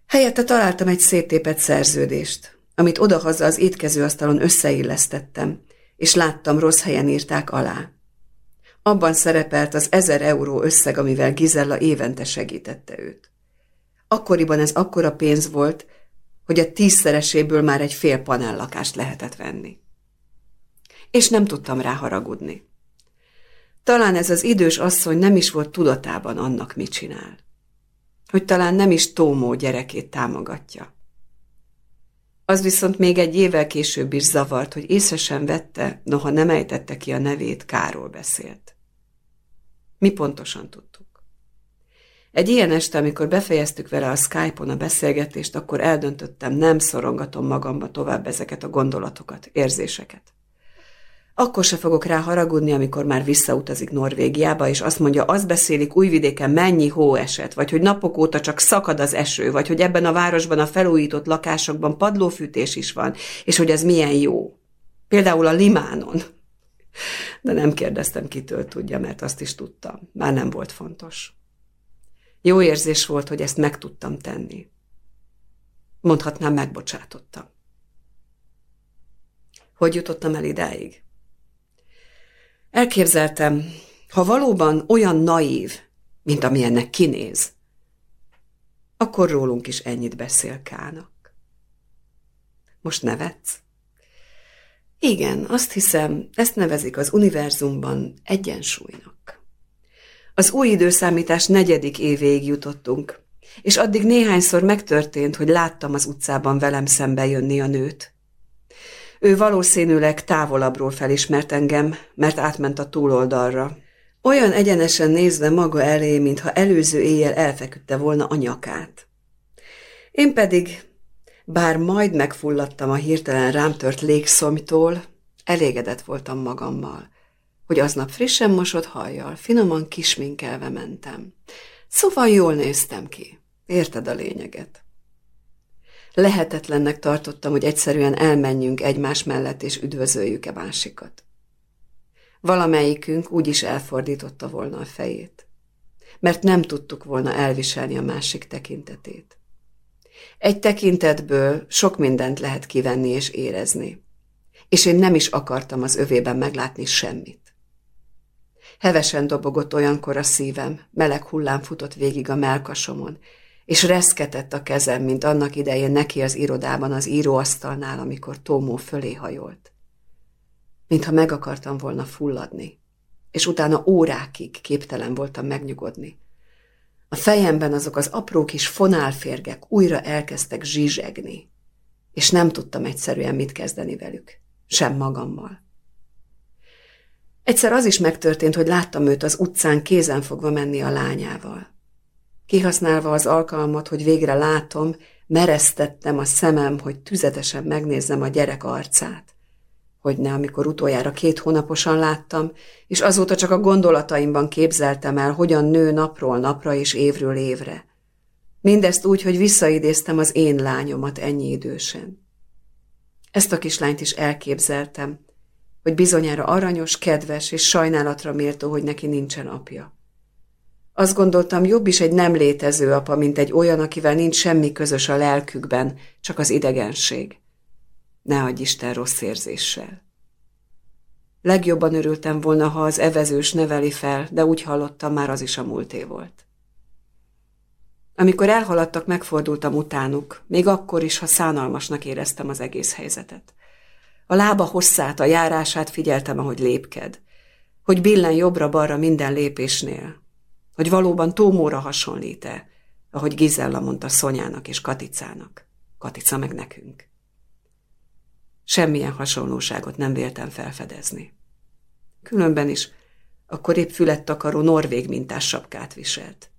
Helyette találtam egy széttépett szerződést, amit odahaza az étkezőasztalon összeillesztettem, és láttam, rossz helyen írták alá. Abban szerepelt az ezer euró összeg, amivel Gizella évente segítette őt. Akkoriban ez akkora pénz volt, hogy a tízszereséből már egy fél panellakást lehetett venni. És nem tudtam rá haragudni. Talán ez az idős asszony nem is volt tudatában annak, mit csinál. Hogy talán nem is Tómó gyerekét támogatja. Az viszont még egy évvel később is zavart, hogy észre sem vette, noha nem ejtette ki a nevét, Káról beszélt. Mi pontosan tudtuk. Egy ilyen este, amikor befejeztük vele a Skype-on a beszélgetést, akkor eldöntöttem, nem szorongatom magamba tovább ezeket a gondolatokat, érzéseket. Akkor se fogok rá haragudni, amikor már visszautazik Norvégiába, és azt mondja, azt beszélik újvidéken mennyi hó esett, vagy hogy napok óta csak szakad az eső, vagy hogy ebben a városban a felújított lakásokban padlófűtés is van, és hogy ez milyen jó. Például a limánon. De nem kérdeztem, kitől tudja, mert azt is tudtam. Már nem volt fontos. Jó érzés volt, hogy ezt meg tudtam tenni. Mondhatnám, megbocsátottam. Hogy jutottam el idáig? Elképzeltem, ha valóban olyan naív, mint amilyennek kinéz, akkor rólunk is ennyit beszél Kának. Most nevetsz? Igen, azt hiszem, ezt nevezik az univerzumban egyensúlynak. Az új időszámítás negyedik évéig jutottunk, és addig néhányszor megtörtént, hogy láttam az utcában velem szembe jönni a nőt. Ő valószínűleg távolabbról felismert engem, mert átment a túloldalra. Olyan egyenesen nézve maga elé, mintha előző éjjel elfeküdte volna a nyakát. Én pedig, bár majd megfulladtam a hirtelen rám tört légszomjtól, elégedett voltam magammal, hogy aznap frissen mosott hajjal, finoman kisminkelve mentem. Szóval jól néztem ki. Érted a lényeget? Lehetetlennek tartottam, hogy egyszerűen elmenjünk egymás mellett és üdvözöljük-e másikat. Valamelyikünk úgy is elfordította volna a fejét, mert nem tudtuk volna elviselni a másik tekintetét. Egy tekintetből sok mindent lehet kivenni és érezni, és én nem is akartam az övében meglátni semmit. Hevesen dobogott olyankor a szívem, meleg hullám futott végig a melkasomon, és reszketett a kezem, mint annak idején neki az irodában az íróasztalnál, amikor Tómó fölé hajolt. Mintha meg akartam volna fulladni, és utána órákig képtelen voltam megnyugodni. A fejemben azok az apró kis fonálférgek újra elkezdtek zsizsegni, és nem tudtam egyszerűen mit kezdeni velük, sem magammal. Egyszer az is megtörtént, hogy láttam őt az utcán kézen fogva menni a lányával. Kihasználva az alkalmat, hogy végre látom, mereztettem a szemem, hogy tüzetesen megnézzem a gyerek arcát. Hogy ne, amikor utoljára két hónaposan láttam, és azóta csak a gondolataimban képzeltem el, hogyan nő napról napra és évről évre. Mindezt úgy, hogy visszaidéztem az én lányomat ennyi idősen. Ezt a kislányt is elképzeltem, hogy bizonyára aranyos, kedves és sajnálatra méltó, hogy neki nincsen apja. Azt gondoltam, jobb is egy nem létező apa, mint egy olyan, akivel nincs semmi közös a lelkükben, csak az idegenség. Ne adj Isten rossz érzéssel. Legjobban örültem volna, ha az evezős neveli fel, de úgy hallottam, már az is a múlté volt. Amikor elhaladtak, megfordultam utánuk, még akkor is, ha szánalmasnak éreztem az egész helyzetet. A lába hosszát, a járását figyeltem, ahogy lépked, hogy billen jobbra-balra minden lépésnél, hogy valóban Tómóra hasonlít-e, ahogy Gizella mondta Szonyának és Katicának. Katica meg nekünk. Semmilyen hasonlóságot nem véltem felfedezni. Különben is akkor épp fület takaró norvég mintás sapkát viselt.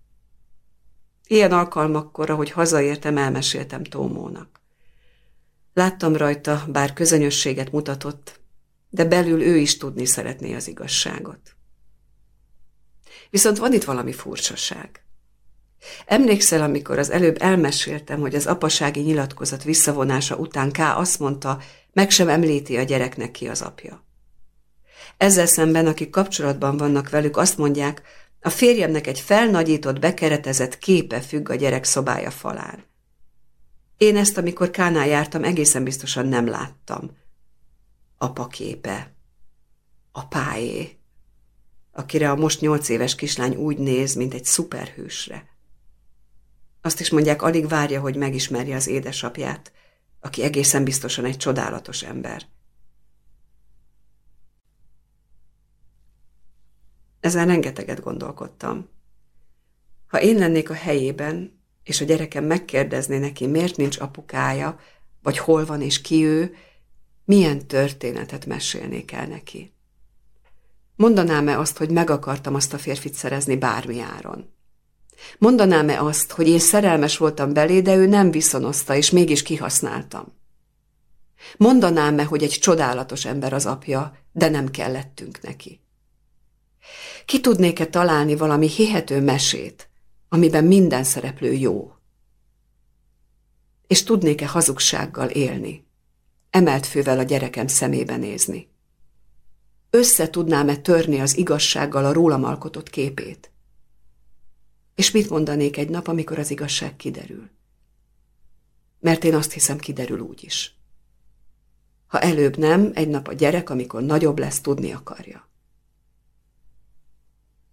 Ilyen alkalmakkor, ahogy hazaértem, elmeséltem Tómónak. Láttam rajta, bár közönösséget mutatott, de belül ő is tudni szeretné az igazságot. Viszont van itt valami furcsaság. Emlékszel, amikor az előbb elmeséltem, hogy az apasági nyilatkozat visszavonása után K. azt mondta, meg sem említi a gyereknek ki az apja. Ezzel szemben, akik kapcsolatban vannak velük, azt mondják, a férjemnek egy felnagyított, bekeretezett képe függ a gyerek szobája falán. Én ezt, amikor Kánál jártam, egészen biztosan nem láttam. Apa képe. Apáé akire a most nyolc éves kislány úgy néz, mint egy szuperhősre. Azt is mondják, alig várja, hogy megismerje az édesapját, aki egészen biztosan egy csodálatos ember. Ezen rengeteget gondolkodtam. Ha én lennék a helyében, és a gyerekem megkérdezné neki, miért nincs apukája, vagy hol van és ki ő, milyen történetet mesélnék el neki. Mondanám-e azt, hogy meg akartam azt a férfit szerezni bármi áron? Mondanám-e azt, hogy én szerelmes voltam belé, de ő nem viszonozta, és mégis kihasználtam? Mondanám-e, hogy egy csodálatos ember az apja, de nem kellettünk neki? Ki tudnék-e találni valami hihető mesét, amiben minden szereplő jó? És tudnék-e hazugsággal élni, emelt fővel a gyerekem szemébe nézni? össze tudnám-e törni az igazsággal a rólam alkotott képét? És mit mondanék egy nap, amikor az igazság kiderül? Mert én azt hiszem, kiderül úgy is. Ha előbb nem, egy nap a gyerek, amikor nagyobb lesz, tudni akarja.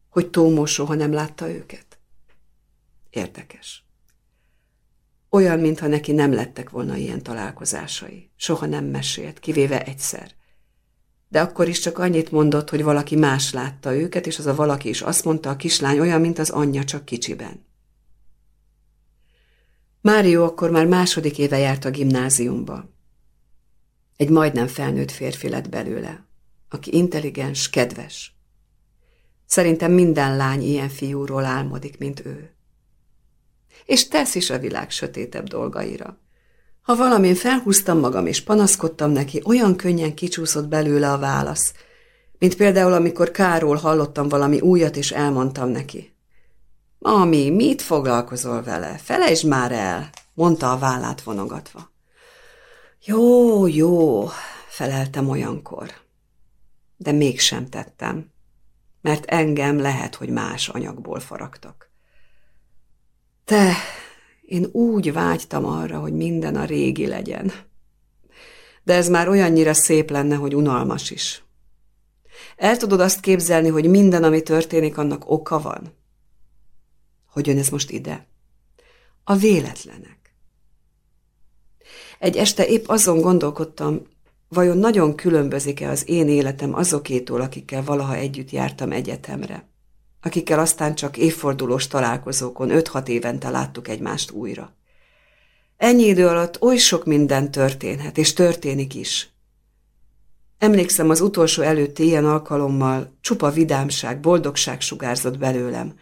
Hogy Tómó soha nem látta őket? Érdekes. Olyan, mintha neki nem lettek volna ilyen találkozásai. Soha nem mesélt, kivéve egyszer. De akkor is csak annyit mondott, hogy valaki más látta őket, és az a valaki is azt mondta, a kislány olyan, mint az anyja, csak kicsiben. Mário akkor már második éve járt a gimnáziumba. Egy majdnem felnőtt férfi lett belőle, aki intelligens, kedves. Szerintem minden lány ilyen fiúról álmodik, mint ő. És tesz is a világ sötétebb dolgaira. Ha valamin felhúztam magam és panaszkodtam neki, olyan könnyen kicsúszott belőle a válasz, mint például, amikor Káról hallottam valami újat, és elmondtam neki. Mami, mit foglalkozol vele? Felejtsd már el, mondta a vállát vonogatva. Jó, jó, feleltem olyankor. De mégsem tettem, mert engem lehet, hogy más anyagból faragtak. Te, én úgy vágytam arra, hogy minden a régi legyen. De ez már olyannyira szép lenne, hogy unalmas is. El tudod azt képzelni, hogy minden, ami történik, annak oka van? Hogy jön ez most ide? A véletlenek. Egy este épp azon gondolkodtam, vajon nagyon különbözik-e az én életem azokétól, akikkel valaha együtt jártam egyetemre, akikkel aztán csak évfordulós találkozókon öt-hat évente láttuk egymást újra. Ennyi idő alatt oly sok minden történhet, és történik is. Emlékszem, az utolsó előtti ilyen alkalommal csupa vidámság, boldogság sugárzott belőlem,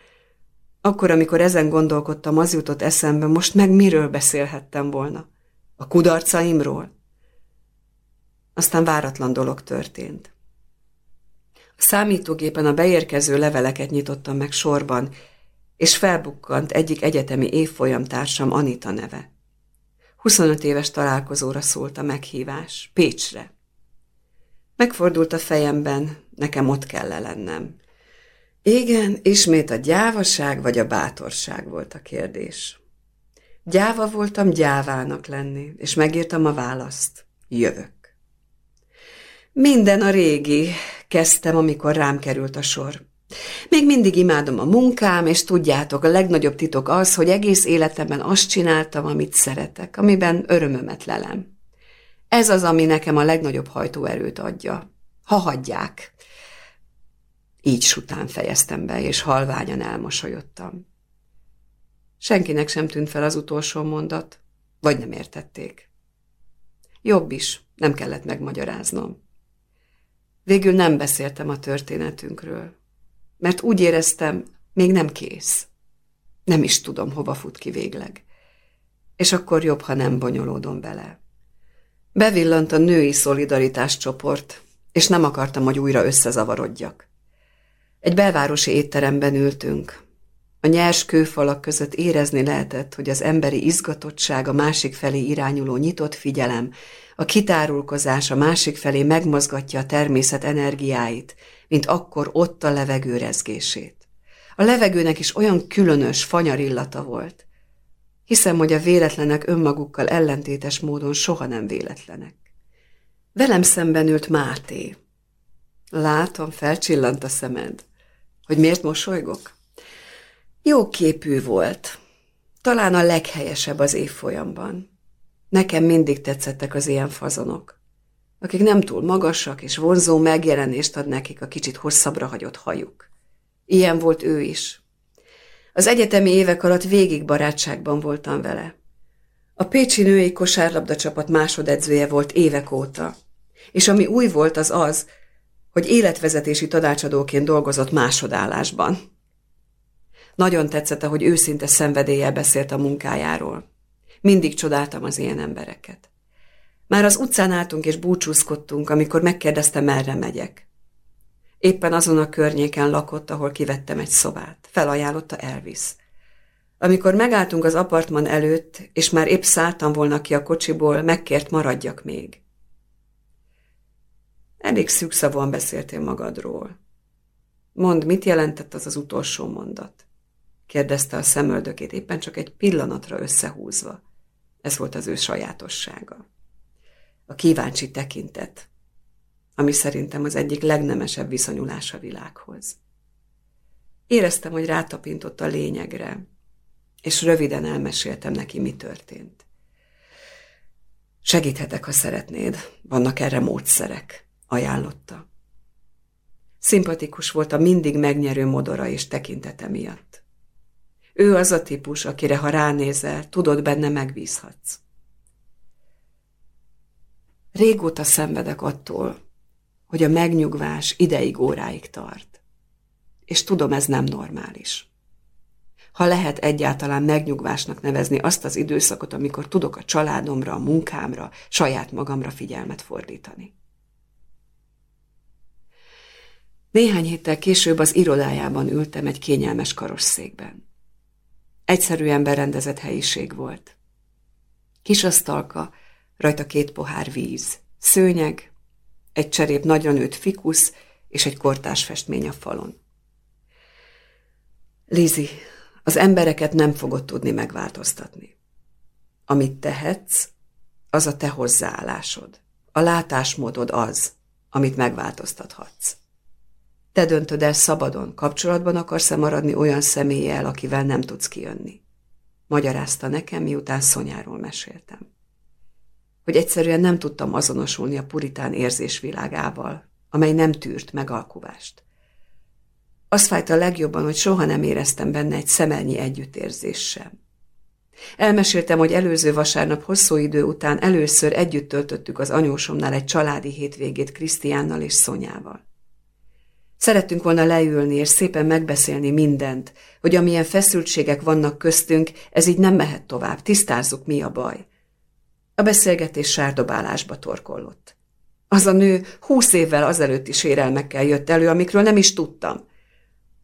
akkor, amikor ezen gondolkodtam, az jutott eszembe, most meg miről beszélhettem volna? A kudarcaimról? Aztán váratlan dolog történt. Számítógépen a beérkező leveleket nyitottam meg sorban, és felbukkant egyik egyetemi évfolyam társam Anita neve. 25 éves találkozóra szólt a meghívás, Pécsre. Megfordult a fejemben, nekem ott kell -e lennem. Igen, ismét a gyávaság vagy a bátorság volt a kérdés. Gyáva voltam gyávának lenni, és megírtam a választ. Jövök. Minden a régi, kezdtem, amikor rám került a sor. Még mindig imádom a munkám, és tudjátok, a legnagyobb titok az, hogy egész életemben azt csináltam, amit szeretek, amiben örömömet lelem. Ez az, ami nekem a legnagyobb hajtóerőt adja. Ha hagyják. Így sután fejeztem be, és halványan elmosolyodtam. Senkinek sem tűnt fel az utolsó mondat, vagy nem értették. Jobb is, nem kellett megmagyaráznom. Végül nem beszéltem a történetünkről, mert úgy éreztem, még nem kész. Nem is tudom, hova fut ki végleg. És akkor jobb, ha nem bonyolódom bele. Bevillant a női szolidaritás csoport, és nem akartam, hogy újra összezavarodjak. Egy belvárosi étteremben ültünk. A nyers kőfalak között érezni lehetett, hogy az emberi izgatottság a másik felé irányuló nyitott figyelem, a kitárulkozás a másik felé megmozgatja a természet energiáit, mint akkor ott a levegő rezgését. A levegőnek is olyan különös, fanyar illata volt. Hiszem, hogy a véletlenek önmagukkal ellentétes módon soha nem véletlenek. Velem szemben ült Máté. Látom, felcsillant a szemed. Hogy miért mosolygok? Jó képű volt. Talán a leghelyesebb az évfolyamban. Nekem mindig tetszettek az ilyen fazonok, akik nem túl magasak és vonzó megjelenést ad nekik a kicsit hosszabbra hagyott hajuk. Ilyen volt ő is. Az egyetemi évek alatt végig barátságban voltam vele. A Pécsi női kosárlabda csapat másodedzője volt évek óta, és ami új volt az az, hogy életvezetési tanácsadóként dolgozott másodállásban. Nagyon tetszett, hogy őszinte szenvedéllyel beszélt a munkájáról. Mindig csodáltam az ilyen embereket. Már az utcán álltunk és búcsúzkodtunk, amikor megkérdezte, merre megyek. Éppen azon a környéken lakott, ahol kivettem egy szobát. Felajánlotta Elvis. Amikor megálltunk az apartman előtt, és már épp szálltam volna ki a kocsiból, megkért maradjak még. Elég szűkszavúan beszéltél magadról. Mondd, mit jelentett az az utolsó mondat? kérdezte a szemöldökét, éppen csak egy pillanatra összehúzva. Ez volt az ő sajátossága. A kíváncsi tekintet, ami szerintem az egyik legnemesebb viszonyulás a világhoz. Éreztem, hogy rátapintott a lényegre. és röviden elmeséltem neki, mi történt. Segíthetek, ha szeretnéd, vannak erre módszerek, ajánlotta. Szimpatikus volt a mindig megnyerő modora és tekintete miatt. Ő az a típus, akire ha ránézel, tudod benne megbízhatsz. Régóta szenvedek attól, hogy a megnyugvás ideig óráig tart. És tudom, ez nem normális. Ha lehet egyáltalán megnyugvásnak nevezni azt az időszakot, amikor tudok a családomra, a munkámra, saját magamra figyelmet fordítani. Néhány héttel később az irodájában ültem egy kényelmes karosszékben. Egyszerűen berendezett helyiség volt. Kis asztalka, rajta két pohár víz, szőnyeg, egy cserép nagyra nőtt fikusz és egy kortás festmény a falon. Lizi, az embereket nem fogod tudni megváltoztatni. Amit tehetsz, az a te hozzáállásod. A látásmódod az, amit megváltoztathatsz. Te döntöd el szabadon, kapcsolatban akarsz-e maradni olyan személlyel, akivel nem tudsz kijönni. Magyarázta nekem, miután Szonyáról meséltem. Hogy egyszerűen nem tudtam azonosulni a puritán érzésvilágával, amely nem tűrt megalkuvást. Az fájt a legjobban, hogy soha nem éreztem benne egy szemelnyi együttérzés sem. Elmeséltem, hogy előző vasárnap hosszú idő után először együtt töltöttük az anyósomnál egy családi hétvégét Krisztiánnal és Szonyával. Szerettünk volna leülni és szépen megbeszélni mindent, hogy amilyen feszültségek vannak köztünk, ez így nem mehet tovább, tisztázzuk, mi a baj. A beszélgetés sárdobálásba torkollott. Az a nő húsz évvel azelőtti sérelmekkel jött elő, amikről nem is tudtam.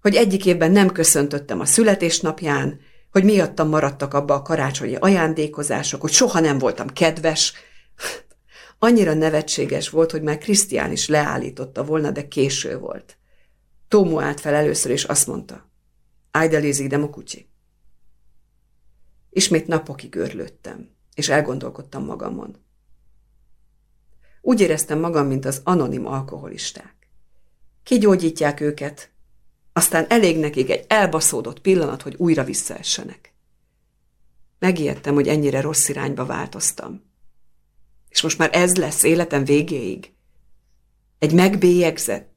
Hogy egyik évben nem köszöntöttem a születésnapján, hogy miattam maradtak abba a karácsonyi ajándékozások, hogy soha nem voltam kedves. Annyira nevetséges volt, hogy már Krisztián is leállította volna, de késő volt. Tómo állt fel először, és azt mondta, Ájdelézi demokucsi. Ismét napokig örlődtem, és elgondolkodtam magamon. Úgy éreztem magam, mint az anonim alkoholisták. Kigyógyítják őket, aztán elég nekik egy elbaszódott pillanat, hogy újra visszaessenek. Megijedtem, hogy ennyire rossz irányba változtam. És most már ez lesz életem végéig. Egy megbélyegzett,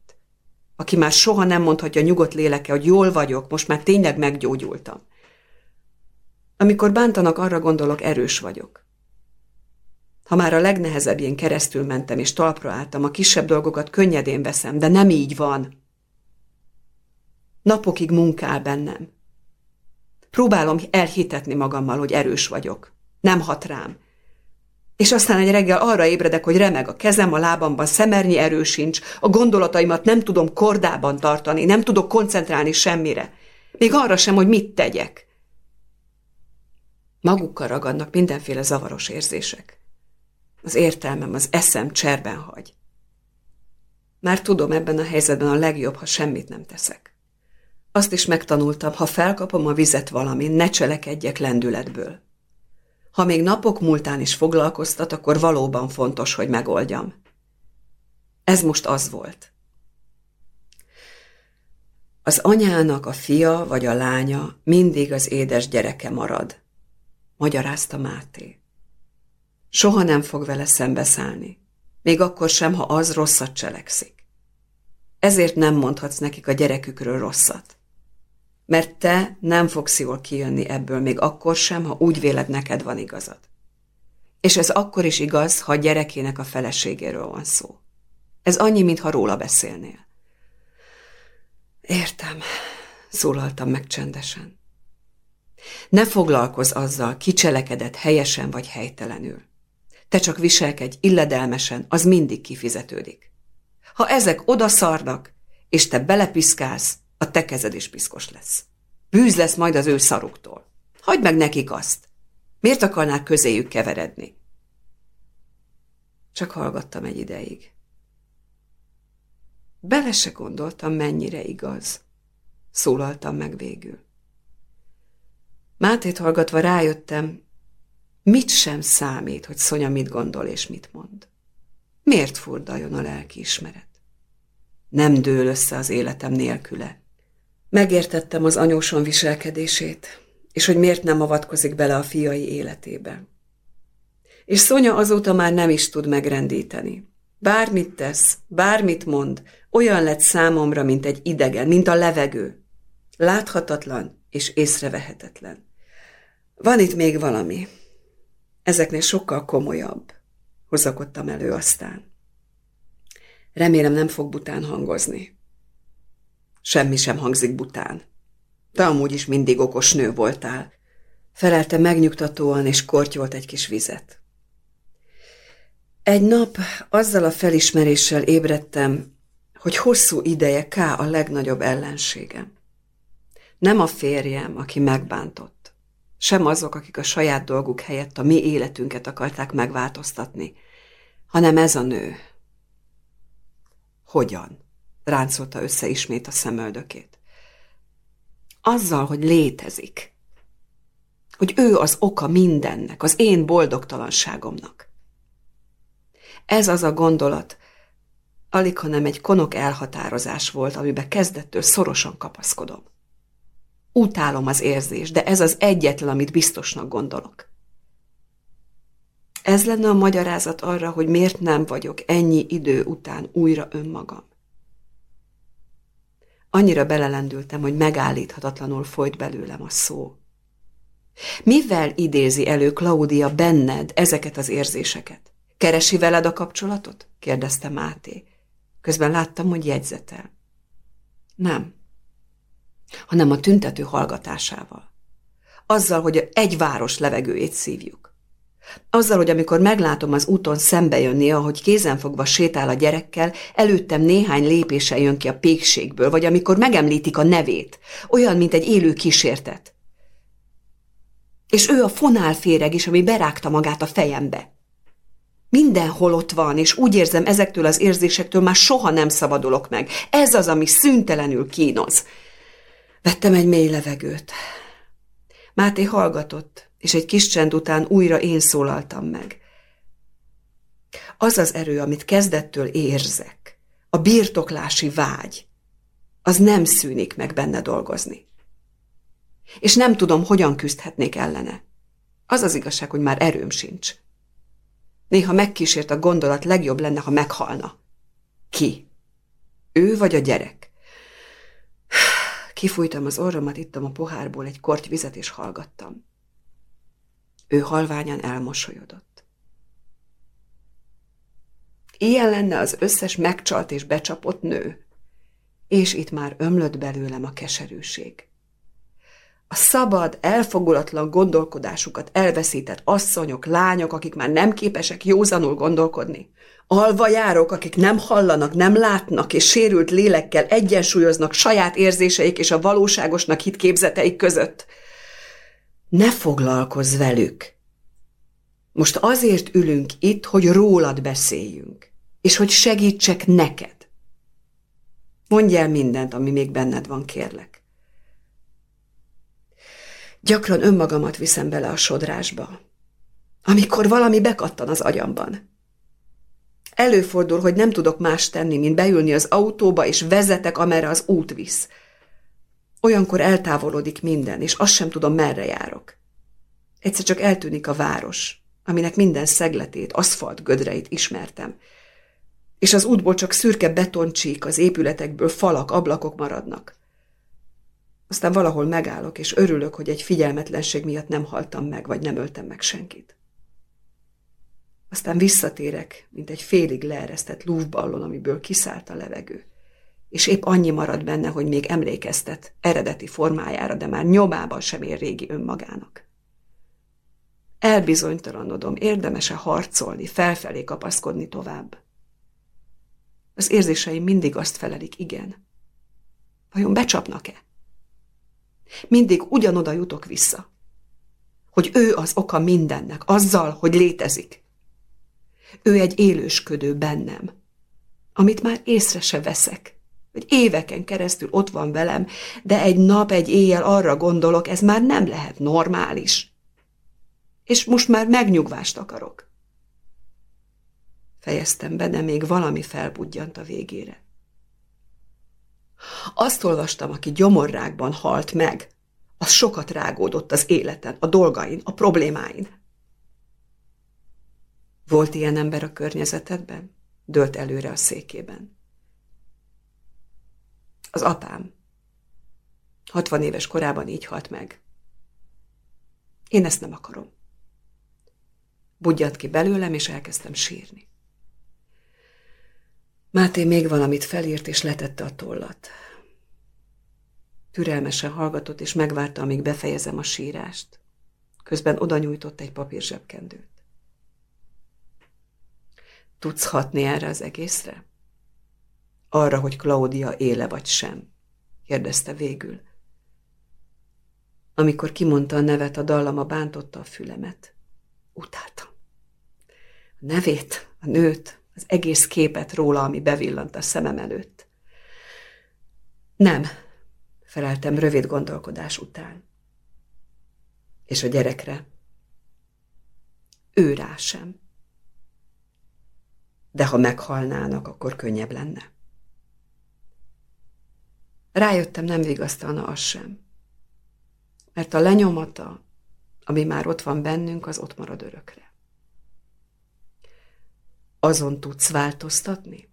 aki már soha nem mondhatja nyugodt léleke, hogy jól vagyok, most már tényleg meggyógyultam. Amikor bántanak, arra gondolok, erős vagyok. Ha már a legnehezebbjén keresztül mentem és talpra álltam, a kisebb dolgokat könnyedén veszem, de nem így van. Napokig munkál bennem. Próbálom elhitetni magammal, hogy erős vagyok. Nem hat rám és aztán egy reggel arra ébredek, hogy remeg a kezem, a lábamban szemernyi erő sincs, a gondolataimat nem tudom kordában tartani, nem tudok koncentrálni semmire. Még arra sem, hogy mit tegyek. Magukkal ragadnak mindenféle zavaros érzések. Az értelmem, az eszem cserben hagy. Már tudom, ebben a helyzetben a legjobb, ha semmit nem teszek. Azt is megtanultam, ha felkapom a vizet valamin, ne cselekedjek lendületből. Ha még napok múltán is foglalkoztat, akkor valóban fontos, hogy megoldjam. Ez most az volt. Az anyának a fia vagy a lánya mindig az édes gyereke marad, magyarázta Máté. Soha nem fog vele szembeszállni, még akkor sem, ha az rosszat cselekszik. Ezért nem mondhatsz nekik a gyerekükről rosszat mert te nem fogsz jól kijönni ebből még akkor sem, ha úgy véled neked van igazad. És ez akkor is igaz, ha a gyerekének a feleségéről van szó. Ez annyi, mintha róla beszélnél. Értem, szólaltam meg csendesen. Ne foglalkozz azzal, ki cselekedett helyesen vagy helytelenül. Te csak viselkedj illedelmesen, az mindig kifizetődik. Ha ezek odaszarnak, és te belepiszkálsz, a te kezed is piszkos lesz. Bűz lesz majd az ő szaruktól. Hagyd meg nekik azt. Miért akarnák közéjük keveredni? Csak hallgattam egy ideig. Bele se gondoltam, mennyire igaz. Szólaltam meg végül. Mátét hallgatva rájöttem, mit sem számít, hogy Szonya mit gondol és mit mond. Miért furdaljon a lelkiismeret? Nem dől össze az életem nélküle. Megértettem az anyóson viselkedését. és hogy miért nem avatkozik bele a fiai életébe. És Szonya azóta már nem is tud megrendíteni. Bármit tesz, bármit mond, olyan lett számomra, mint egy idegen, mint a levegő. Láthatatlan és észrevehetetlen. Van itt még valami. Ezeknél sokkal komolyabb, hozakodtam elő aztán. Remélem nem fog bután hangozni. Semmi sem hangzik bután. De amúgy is mindig okos nő voltál. Felelte megnyugtatóan, és kortyolt egy kis vizet. Egy nap azzal a felismeréssel ébredtem, hogy hosszú ideje K a legnagyobb ellenségem. Nem a férjem, aki megbántott, sem azok, akik a saját dolguk helyett a mi életünket akarták megváltoztatni, hanem ez a nő. Hogyan? Ráncolta össze ismét a szemöldökét. Azzal, hogy létezik. Hogy ő az oka mindennek, az én boldogtalanságomnak. Ez az a gondolat, alig, hanem egy konok elhatározás volt, amiben kezdettől szorosan kapaszkodom. Utálom az érzés, de ez az egyetlen, amit biztosnak gondolok. Ez lenne a magyarázat arra, hogy miért nem vagyok ennyi idő után újra önmagam. Annyira belelendültem, hogy megállíthatatlanul folyt belőlem a szó. Mivel idézi elő Claudia benned ezeket az érzéseket? Keresi veled a kapcsolatot? kérdezte Máté. Közben láttam, hogy jegyzetel. Nem. Hanem a tüntető hallgatásával. Azzal, hogy egy város levegőjét szívjuk. Azzal, hogy amikor meglátom az úton szembe jönni, ahogy kézenfogva sétál a gyerekkel, előttem néhány lépése jön ki a pékségből, vagy amikor megemlítik a nevét, olyan, mint egy élő kísértet. És ő a fonálféreg is, ami berágta magát a fejembe. Mindenhol ott van, és úgy érzem, ezektől az érzésektől már soha nem szabadulok meg. Ez az, ami szüntelenül kínoz. Vettem egy mély levegőt. Máté hallgatott, és egy kis csend után újra én szólaltam meg. Az az erő, amit kezdettől érzek, a birtoklási vágy, az nem szűnik meg benne dolgozni. És nem tudom, hogyan küzdhetnék ellene. Az az igazság, hogy már erőm sincs. Néha megkísért a gondolat, legjobb lenne, ha meghalna. Ki? Ő vagy a gyerek? Kifújtam az orromat, ittam a pohárból egy korty vizet, és hallgattam. Ő halványan elmosolyodott. Ilyen lenne az összes megcsalt és becsapott nő, és itt már ömlött belőlem a keserűség a szabad, elfogulatlan gondolkodásukat elveszített asszonyok, lányok, akik már nem képesek józanul gondolkodni. Alvajárok, akik nem hallanak, nem látnak, és sérült lélekkel egyensúlyoznak saját érzéseik és a valóságosnak hit képzeteik között. Ne foglalkozz velük! Most azért ülünk itt, hogy rólad beszéljünk, és hogy segítsek neked. Mondj el mindent, ami még benned van, kérlek. Gyakran önmagamat viszem bele a sodrásba, amikor valami bekattan az agyamban. Előfordul, hogy nem tudok más tenni, mint beülni az autóba, és vezetek, amerre az út visz. Olyankor eltávolodik minden, és azt sem tudom, merre járok. Egyszer csak eltűnik a város, aminek minden szegletét, aszfalt gödreit ismertem, és az útból csak szürke betoncsík, az épületekből falak, ablakok maradnak. Aztán valahol megállok, és örülök, hogy egy figyelmetlenség miatt nem haltam meg, vagy nem öltem meg senkit. Aztán visszatérek, mint egy félig leeresztett lúvballon, amiből kiszállt a levegő. És épp annyi marad benne, hogy még emlékeztet eredeti formájára, de már nyomában sem ér régi önmagának. Elbizonytalanodom, érdemese harcolni, felfelé kapaszkodni tovább. Az érzéseim mindig azt felelik, igen. Vajon becsapnak-e? mindig ugyanoda jutok vissza. Hogy ő az oka mindennek, azzal, hogy létezik. Ő egy élősködő bennem, amit már észre se veszek, hogy éveken keresztül ott van velem, de egy nap, egy éjjel arra gondolok, ez már nem lehet normális. És most már megnyugvást akarok. Fejeztem be, de még valami felbudjant a végére. Azt olvastam, aki gyomorrákban halt meg. Az sokat rágódott az életen, a dolgain, a problémáin. Volt ilyen ember a környezetedben? Dölt előre a székében. Az apám. Hatvan éves korában így halt meg. Én ezt nem akarom. Budjant ki belőlem, és elkezdtem sírni. Máté még valamit felírt, és letette a tollat. Türelmesen hallgatott, és megvárta, amíg befejezem a sírást. Közben oda nyújtott egy papírzsebkendőt. Tudsz hatni erre az egészre? Arra, hogy Claudia éle vagy sem? kérdezte végül. Amikor kimondta a nevet, a dallama bántotta a fülemet. Utáltam. A nevét, a nőt, az egész képet róla, ami bevillant a szemem előtt. Nem, feleltem rövid gondolkodás után. És a gyerekre? Ő rá sem. De ha meghalnának, akkor könnyebb lenne. Rájöttem, nem vigasztalna az sem. Mert a lenyomata, ami már ott van bennünk, az ott marad örökre. Azon tudsz változtatni?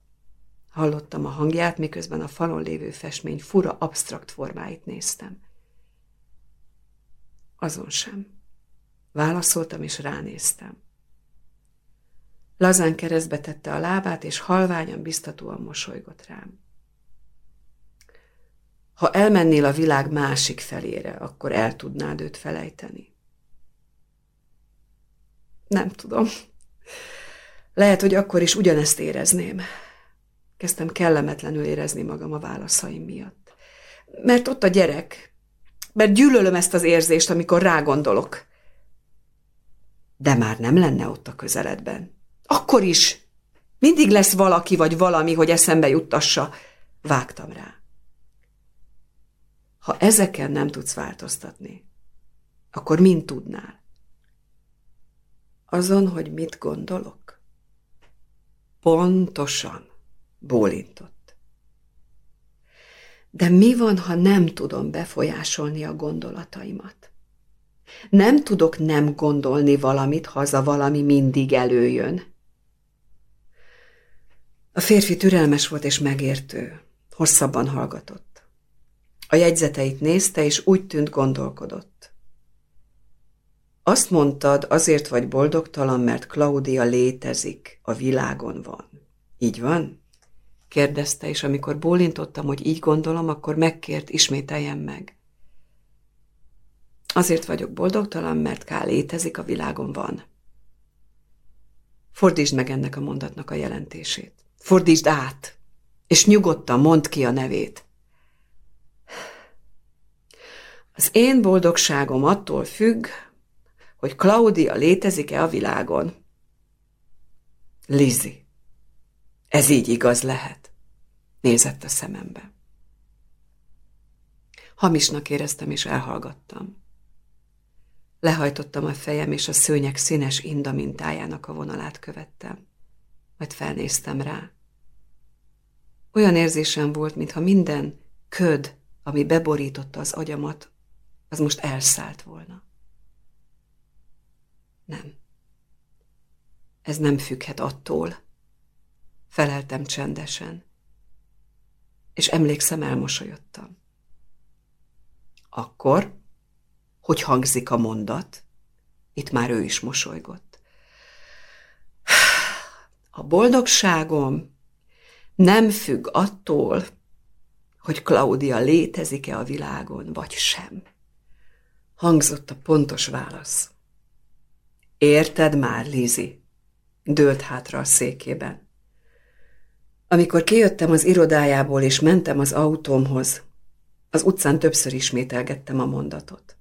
Hallottam a hangját, miközben a falon lévő festmény fura, absztrakt formáit néztem. Azon sem. Válaszoltam, és ránéztem. Lazán keresztbe tette a lábát, és halványan, biztatóan mosolygott rám. Ha elmennél a világ másik felére, akkor el tudnád őt felejteni. Nem tudom. Lehet, hogy akkor is ugyanezt érezném. Kezdtem kellemetlenül érezni magam a válaszaim miatt. Mert ott a gyerek. Mert gyűlölöm ezt az érzést, amikor rágondolok. De már nem lenne ott a közeledben. Akkor is. Mindig lesz valaki vagy valami, hogy eszembe juttassa. Vágtam rá. Ha ezeken nem tudsz változtatni, akkor mind tudnál? Azon, hogy mit gondolok? Pontosan, bólintott. De mi van, ha nem tudom befolyásolni a gondolataimat? Nem tudok nem gondolni valamit, ha az a valami mindig előjön. A férfi türelmes volt és megértő. Hosszabban hallgatott. A jegyzeteit nézte, és úgy tűnt gondolkodott. Azt mondtad, azért vagy boldogtalan, mert Claudia létezik, a világon van. Így van? kérdezte, és amikor bólintottam, hogy így gondolom, akkor megkért, ismételjem meg. Azért vagyok boldogtalan, mert K létezik, a világon van. Fordítsd meg ennek a mondatnak a jelentését. Fordítsd át, és nyugodtan mondd ki a nevét. Az én boldogságom attól függ, hogy Claudia létezik-e a világon. Lizi, ez így igaz lehet, nézett a szemembe. Hamisnak éreztem, és elhallgattam. Lehajtottam a fejem, és a szőnyek színes inda mintájának a vonalát követtem. Majd felnéztem rá. Olyan érzésem volt, mintha minden köd, ami beborította az agyamat, az most elszállt volna. Nem. Ez nem függhet attól. Feleltem csendesen, és emlékszem, elmosolyodtam. Akkor, hogy hangzik a mondat, itt már ő is mosolygott. A boldogságom nem függ attól, hogy Claudia létezik-e a világon, vagy sem hangzott a pontos válasz. Érted már, Lizi? Dőlt hátra a székében. Amikor kijöttem az irodájából és mentem az autómhoz, az utcán többször ismételgettem a mondatot.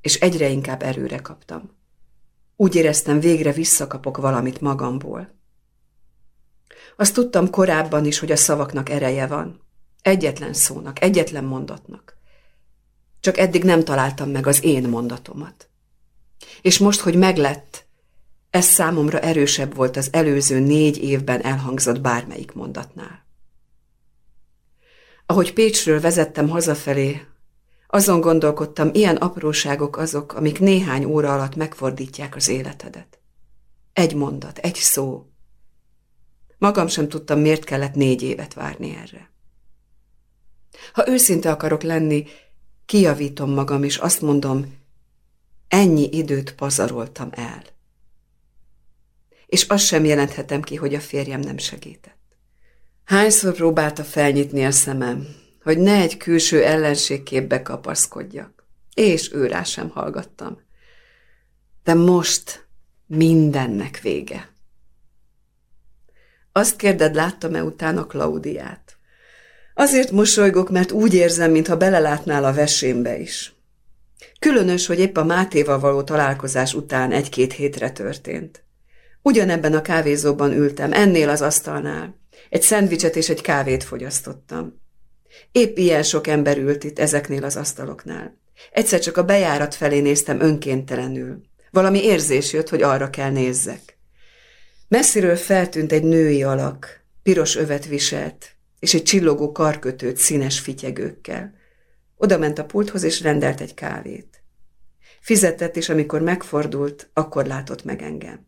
És egyre inkább erőre kaptam. Úgy éreztem, végre visszakapok valamit magamból. Azt tudtam korábban is, hogy a szavaknak ereje van. Egyetlen szónak, egyetlen mondatnak. Csak eddig nem találtam meg az én mondatomat. És most, hogy meglett, ez számomra erősebb volt az előző négy évben elhangzott bármelyik mondatnál. Ahogy Pécsről vezettem hazafelé, Azon gondolkodtam, ilyen apróságok azok, amik néhány óra alatt megfordítják az életedet. Egy mondat, egy szó. Magam sem tudtam, miért kellett négy évet várni erre. Ha őszinte akarok lenni, kijavítom magam, és azt mondom, ennyi időt pazaroltam el. És azt sem jelenthetem ki, hogy a férjem nem segített. Hányszor próbálta felnyitni a szemem, hogy ne egy külső ellenségképbe kapaszkodjak, és őrá sem hallgattam. De most mindennek vége. Azt kérded, láttam-e utána Klaudiát? Azért mosolygok, mert úgy érzem, mintha belelátnál a vesémbe is. Különös, hogy épp a Mátéval való találkozás után egy-két hétre történt. Ugyanebben a kávézóban ültem, ennél az asztalnál. Egy szendvicset és egy kávét fogyasztottam. Épp ilyen sok ember ült itt ezeknél az asztaloknál. Egyszer csak a bejárat felé néztem önkéntelenül. Valami érzés jött, hogy arra kell nézzek. Messziről feltűnt egy női alak, piros övet viselt, és egy csillogó karkötőt színes fityegőkkel. Oda ment a pulthoz, és rendelt egy kávét. Fizetett, és amikor megfordult, akkor látott meg engem.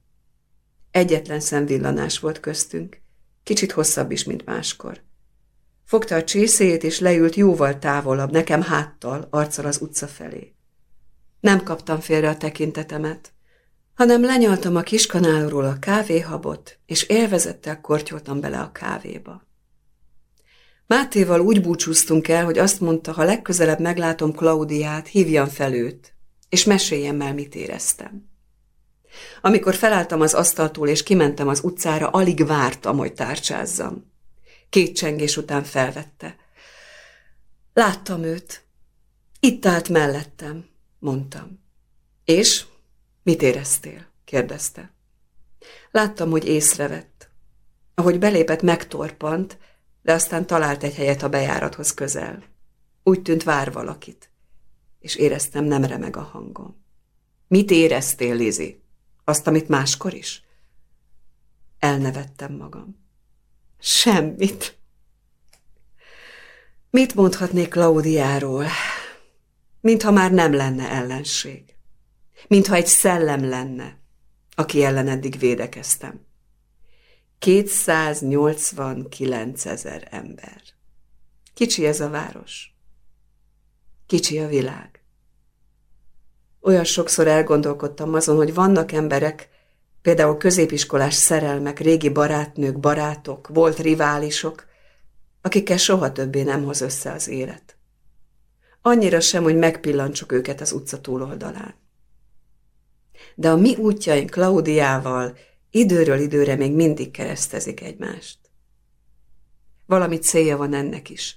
Egyetlen szemvillanás volt köztünk, kicsit hosszabb is, mint máskor. Fogta a csészéjét, és leült jóval távolabb, nekem háttal, arccal az utca felé. Nem kaptam félre a tekintetemet, hanem lenyaltam a kiskanálról a kávéhabot, és élvezettel kortyoltam bele a kávéba. Mátéval úgy búcsúztunk el, hogy azt mondta, ha legközelebb meglátom Klaudiát, hívjam fel őt, és meséljem el, mit éreztem. Amikor felálltam az asztaltól, és kimentem az utcára, alig vártam, hogy tárcsázzam. Két csengés után felvette. Láttam őt. Itt állt mellettem, mondtam. És? Mit éreztél? kérdezte. Láttam, hogy észrevett. Ahogy belépett, megtorpant, de aztán talált egy helyet a bejárathoz közel. Úgy tűnt vár valakit, és éreztem nem remeg a hangom. Mit éreztél, Lizi? Azt, amit máskor is? Elnevettem magam. Semmit. Mit mondhatnék Klaudiáról? Mintha már nem lenne ellenség. Mintha egy szellem lenne, aki ellen eddig védekeztem. 289 ezer ember. Kicsi ez a város. Kicsi a világ. Olyan sokszor elgondolkodtam azon, hogy vannak emberek, például középiskolás szerelmek, régi barátnők, barátok, volt riválisok, akikkel soha többé nem hoz össze az élet. Annyira sem, hogy megpillantsuk őket az utca túloldalán. De a mi útjaink Klaudiával időről időre még mindig keresztezik egymást. Valami célja van ennek is.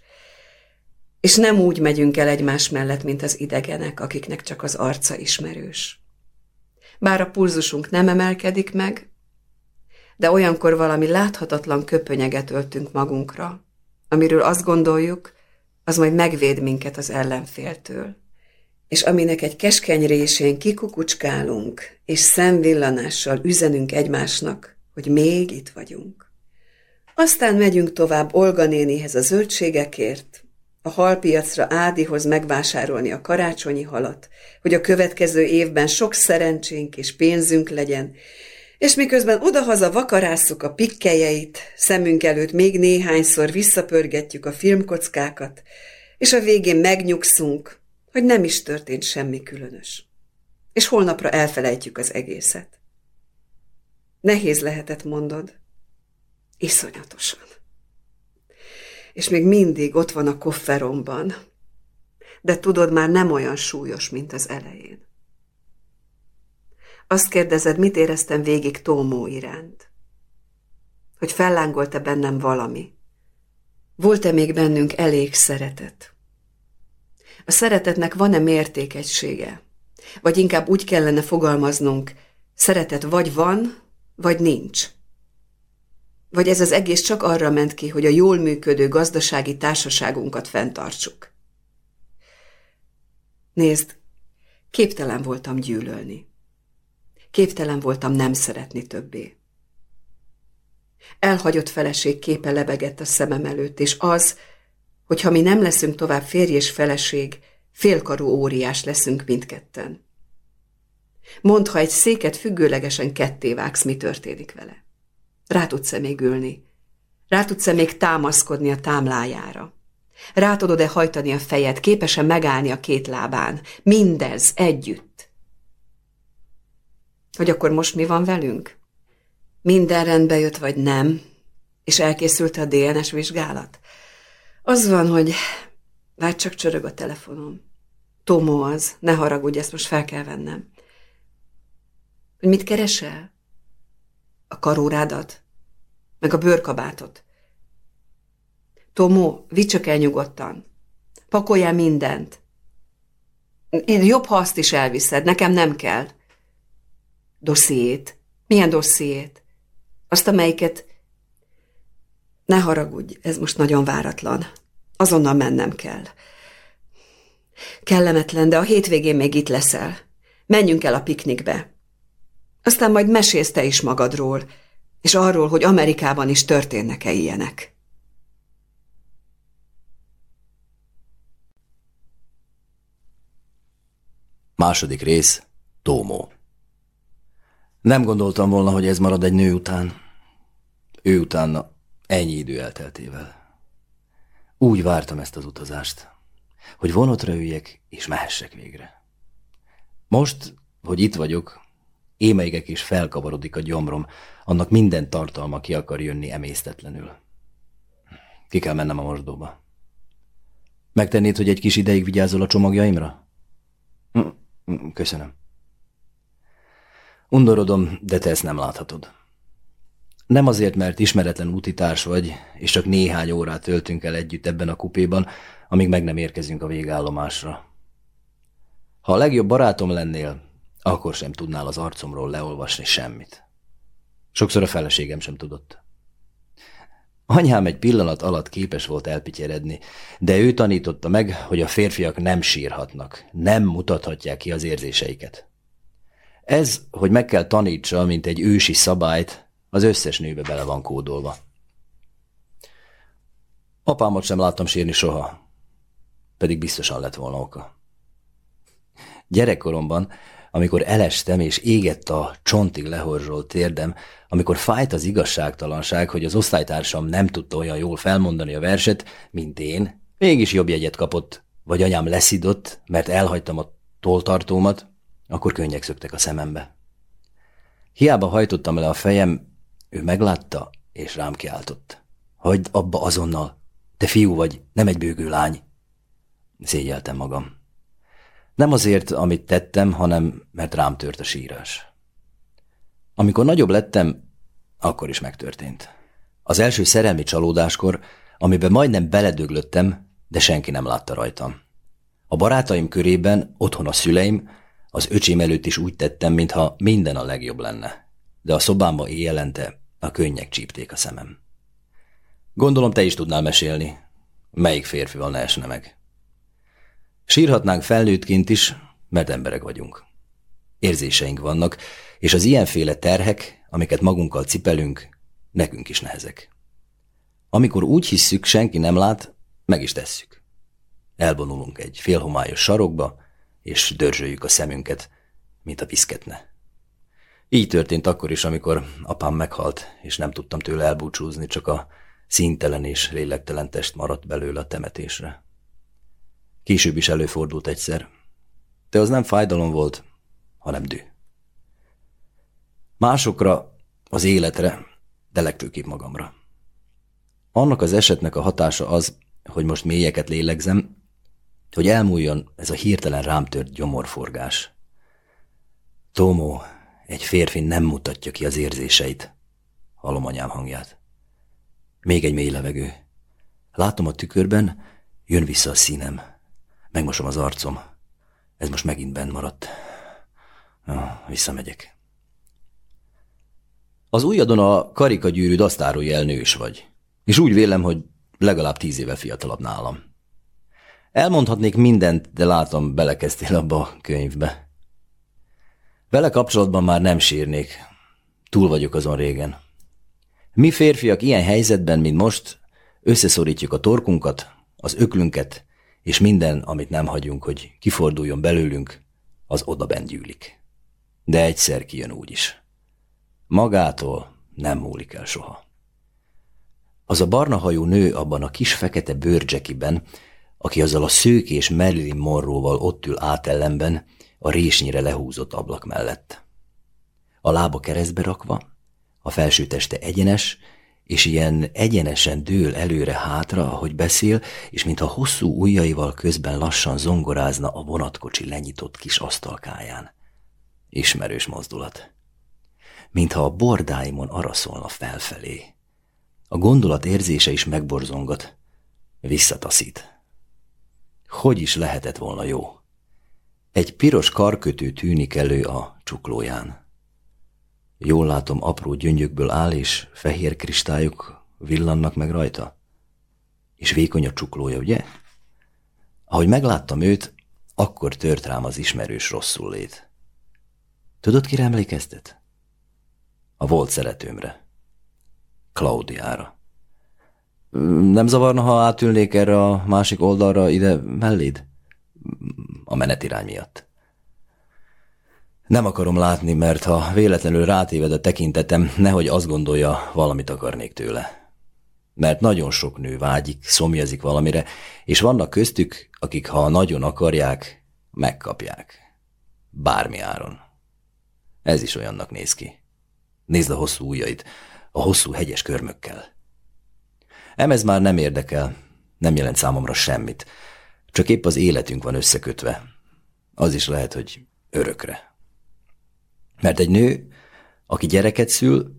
És nem úgy megyünk el egymás mellett, mint az idegenek, akiknek csak az arca ismerős. Bár a pulzusunk nem emelkedik meg, de olyankor valami láthatatlan köpönyeget öltünk magunkra, amiről azt gondoljuk, az majd megvéd minket az ellenféltől. És aminek egy keskeny résén kikukucskálunk, és szemvillanással üzenünk egymásnak, hogy még itt vagyunk. Aztán megyünk tovább Olga nénihez a zöldségekért, a halpiacra Ádihoz megvásárolni a karácsonyi halat, hogy a következő évben sok szerencsénk és pénzünk legyen, és miközben odahaza vakarásszuk a pikkelyeit, szemünk előtt még néhányszor visszapörgetjük a filmkockákat, és a végén megnyugszunk, hogy nem is történt semmi különös. És holnapra elfelejtjük az egészet. Nehéz lehetett, mondod? Iszonyatosan. És még mindig ott van a kofferomban, de tudod, már nem olyan súlyos, mint az elején. Azt kérdezed, mit éreztem végig Tómó iránt? Hogy fellángolt-e bennem valami? Volt-e még bennünk elég szeretet? A szeretetnek van-e mértékegysége? Vagy inkább úgy kellene fogalmaznunk, szeretet vagy van, vagy nincs? Vagy ez az egész csak arra ment ki, hogy a jól működő gazdasági társaságunkat fenntartsuk? Nézd, képtelen voltam gyűlölni. Képtelen voltam nem szeretni többé. Elhagyott feleség képe lebegett a szemem előtt, és az, hogy ha mi nem leszünk tovább férj és feleség, Félkarú óriás leszünk mindketten. Mondd, ha egy széket függőlegesen ketté vágsz, mi történik vele. Rá tudsz-e még ülni? Rá tudsz-e még támaszkodni a támlájára? Rá tudod-e hajtani a fejed, képesen megállni a két lábán? Mindez együtt. Hogy akkor most mi van velünk? Minden rendbe jött, vagy nem? És elkészült a DNS vizsgálat? Az van, hogy... Várj csak csörög a telefonom. Tomó az, ne haragudj, ezt most fel kell vennem. Hogy mit keresel? A karórádat? Meg a bőrkabátot? Tomó, vidd csak el nyugodtan. Pakoljál mindent. Jobb, ha azt is elviszed, nekem nem kell. Dossziét. Milyen dossziét? Azt, amelyiket... Ne haragudj, ez most nagyon váratlan. Azonnal mennem kell. Kellemetlen, de a hétvégén még itt leszel. Menjünk el a piknikbe. Aztán majd mesélsz te is magadról, és arról, hogy Amerikában is történnek-e ilyenek. Második rész, Tómó. Nem gondoltam volna, hogy ez marad egy nő után. Ő utána ennyi idő elteltével. Úgy vártam ezt az utazást, hogy vonotra üljek és mehessek végre. Most, hogy itt vagyok, émeigek és felkavarodik a gyomrom, annak minden tartalma ki akar jönni emésztetlenül. Ki kell mennem a mosdóba. Megtennéd, hogy egy kis ideig vigyázol a csomagjaimra? Hm, hm, köszönöm. Undorodom, de te ezt nem láthatod. Nem azért, mert ismeretlen útitárs vagy, és csak néhány órát töltünk el együtt ebben a kupéban, amíg meg nem érkezünk a végállomásra. Ha a legjobb barátom lennél, akkor sem tudnál az arcomról leolvasni semmit. Sokszor a feleségem sem tudott. Anyám egy pillanat alatt képes volt elpityeredni, de ő tanította meg, hogy a férfiak nem sírhatnak, nem mutathatják ki az érzéseiket. Ez, hogy meg kell tanítsa, mint egy ősi szabályt, az összes nőbe bele van kódolva. Apámat sem láttam sírni soha, pedig biztosan lett volna oka. Gyerekkoromban, amikor elestem és égett a csontig lehorzsolt térdem, amikor fájt az igazságtalanság, hogy az osztálytársam nem tudta olyan jól felmondani a verset, mint én, mégis jobb jegyet kapott, vagy anyám leszidott, mert elhagytam a toltartómat, akkor könnyek szöktek a szemembe. Hiába hajtottam le a fejem, ő meglátta, és rám kiáltott. Hagyd abba azonnal, te fiú vagy, nem egy bőgő lány. Szégyeltem magam. Nem azért, amit tettem, hanem mert rám tört a sírás. Amikor nagyobb lettem, akkor is megtörtént. Az első szerelmi csalódáskor, amiben majdnem beledöglöttem, de senki nem látta rajtam. A barátaim körében, otthon a szüleim, az öcsém előtt is úgy tettem, mintha minden a legjobb lenne. De a szobámba éjjelente a könnyek csípték a szemem. Gondolom te is tudnál mesélni. Melyik férfival ne esne meg? Sírhatnánk felnőttként is, mert emberek vagyunk. Érzéseink vannak, és az ilyenféle terhek, amiket magunkkal cipelünk, nekünk is nehezek. Amikor úgy hisszük, senki nem lát, meg is tesszük. Elvonulunk egy félhomályos sarokba, és dörzsöljük a szemünket, mint a piszketne. Így történt akkor is, amikor apám meghalt, és nem tudtam tőle elbúcsúzni, csak a színtelen és lélektelen test maradt belőle a temetésre. Később is előfordult egyszer, de az nem fájdalom volt, hanem dű. Másokra, az életre, de legfőképp magamra. Annak az esetnek a hatása az, hogy most mélyeket lélegzem, hogy elmúljon ez a hirtelen rám tört gyomorforgás. Tomó, egy férfi nem mutatja ki az érzéseit. Hallom anyám hangját. Még egy mély levegő. Látom a tükörben, jön vissza a színem. Megmosom az arcom. Ez most megint benn maradt. Na, visszamegyek. Az ujjadon a karikagyűrűd azt árulja el nős vagy. És úgy vélem, hogy legalább tíz éve fiatalabb nálam. Elmondhatnék mindent, de látom, belekezdtél abba a könyvbe. Vele kapcsolatban már nem sírnék. Túl vagyok azon régen. Mi férfiak ilyen helyzetben, mint most, összeszorítjuk a torkunkat, az öklünket, és minden, amit nem hagyunk, hogy kiforduljon belőlünk, az oda bent gyűlik. De egyszer kijön úgy is. Magától nem múlik el soha. Az a barna hajú nő abban a kis fekete bőrcsekiben, aki azzal a szőkés Marilyn Monroe-val ott ül átellenben, a résnyire lehúzott ablak mellett. A lába keresztbe rakva, a felső teste egyenes, és ilyen egyenesen dől előre-hátra, ahogy beszél, és mintha hosszú ujjaival közben lassan zongorázna a vonatkocsi lenyitott kis asztalkáján. Ismerős mozdulat. Mintha a bordáimon araszolna felfelé. A gondolat érzése is megborzongat. Visszataszít. Hogy is lehetett volna jó? Egy piros karkötő tűnik elő a csuklóján. Jól látom, apró gyöngyökből áll, és fehér kristályok villannak meg rajta. És vékony a csuklója, ugye? Ahogy megláttam őt, akkor tört rám az ismerős rosszul lét. Tudod, kire emlékeztet? A volt szeretőmre. Klaudiára. Nem zavarna, ha átülnék erre a másik oldalra ide melléd? A menetirány miatt. Nem akarom látni, mert ha véletlenül rátéved a tekintetem, nehogy azt gondolja, valamit akarnék tőle. Mert nagyon sok nő vágyik, szomjazik valamire, és vannak köztük, akik ha nagyon akarják, megkapják. Bármi áron. Ez is olyannak néz ki. Nézd a hosszú ujjait, a hosszú hegyes körmökkel. Emez már nem érdekel, nem jelent számomra semmit. Csak épp az életünk van összekötve. Az is lehet, hogy örökre. Mert egy nő, aki gyereket szül,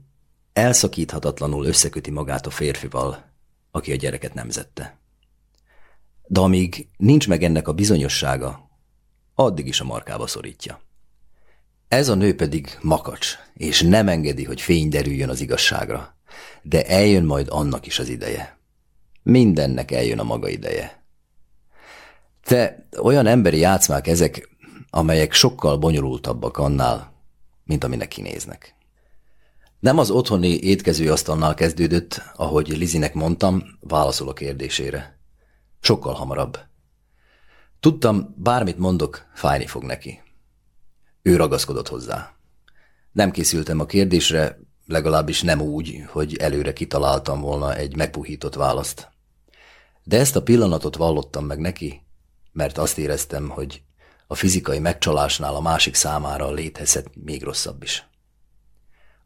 elszakíthatatlanul összeköti magát a férfival, aki a gyereket nemzette. De amíg nincs meg ennek a bizonyossága, addig is a markába szorítja. Ez a nő pedig makacs, és nem engedi, hogy fény derüljön az igazságra. De eljön majd annak is az ideje. Mindennek eljön a maga ideje. Te olyan emberi játszmák ezek, amelyek sokkal bonyolultabbak annál, mint aminek kinéznek. Nem az otthoni étkezőasztalnál kezdődött, ahogy Lizinek mondtam, válaszol a kérdésére. Sokkal hamarabb. Tudtam, bármit mondok, fájni fog neki. Ő ragaszkodott hozzá. Nem készültem a kérdésre, legalábbis nem úgy, hogy előre kitaláltam volna egy megpuhított választ. De ezt a pillanatot vallottam meg neki, mert azt éreztem, hogy a fizikai megcsalásnál a másik számára létezhet még rosszabb is.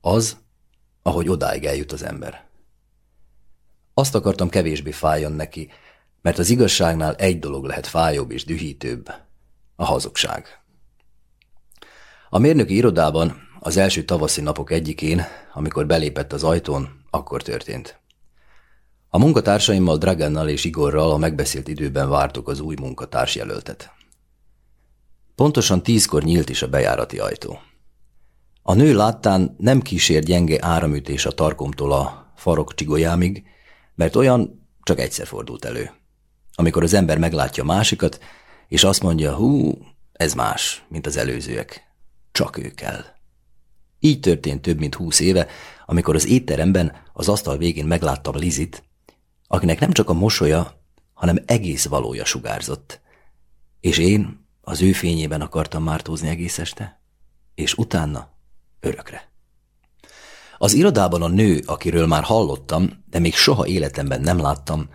Az, ahogy odáig eljut az ember. Azt akartam kevésbé fájjon neki, mert az igazságnál egy dolog lehet fájóbb és dühítőbb, a hazugság. A mérnöki irodában az első tavaszi napok egyikén, amikor belépett az ajtón, akkor történt. A munkatársaimmal Dragannal és Igorral a megbeszélt időben vártuk az új munkatárs jelöltet. Pontosan tízkor nyílt is a bejárati ajtó. A nő láttán nem kísér gyenge áramütés a tarkomtól a farok csigolyámig, mert olyan csak egyszer fordult elő. Amikor az ember meglátja másikat, és azt mondja, hú, ez más, mint az előzőek. Csak ő kell. Így történt több mint húsz éve, amikor az étteremben az asztal végén megláttam Lizit, akinek nem csak a mosolya, hanem egész valója sugárzott. És én az ő fényében akartam mártózni egész este, és utána örökre. Az irodában a nő, akiről már hallottam, de még soha életemben nem láttam,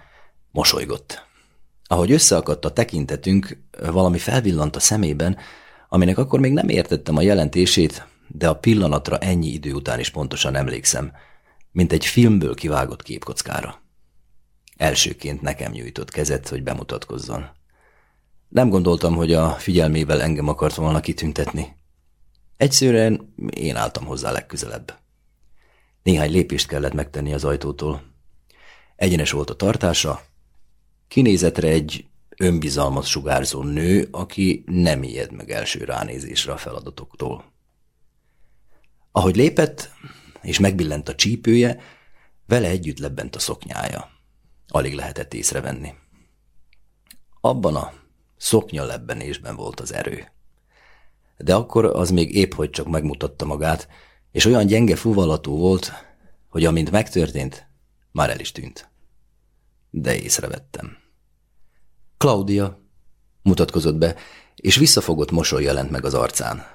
mosolygott. Ahogy összeakadt a tekintetünk, valami felvillant a szemében, aminek akkor még nem értettem a jelentését, de a pillanatra ennyi idő után is pontosan emlékszem, mint egy filmből kivágott képkockára. Elsőként nekem nyújtott kezet, hogy bemutatkozzon. Nem gondoltam, hogy a figyelmével engem akart volna kitüntetni. Egyszerűen én álltam hozzá legközelebb. Néhány lépést kellett megtenni az ajtótól. Egyenes volt a tartása, kinézetre egy önbizalmat sugárzó nő, aki nem ijed meg első ránézésre a feladatoktól. Ahogy lépett, és megbillent a csípője, vele együtt lebbent a szoknyája. Alig lehetett észrevenni. Abban a szoknya lebbenésben volt az erő. De akkor az még épp hogy csak megmutatta magát, és olyan gyenge fuvalatú volt, hogy amint megtörtént, már el is tűnt. De észrevettem. Claudia mutatkozott be, és visszafogott mosoly jelent meg az arcán.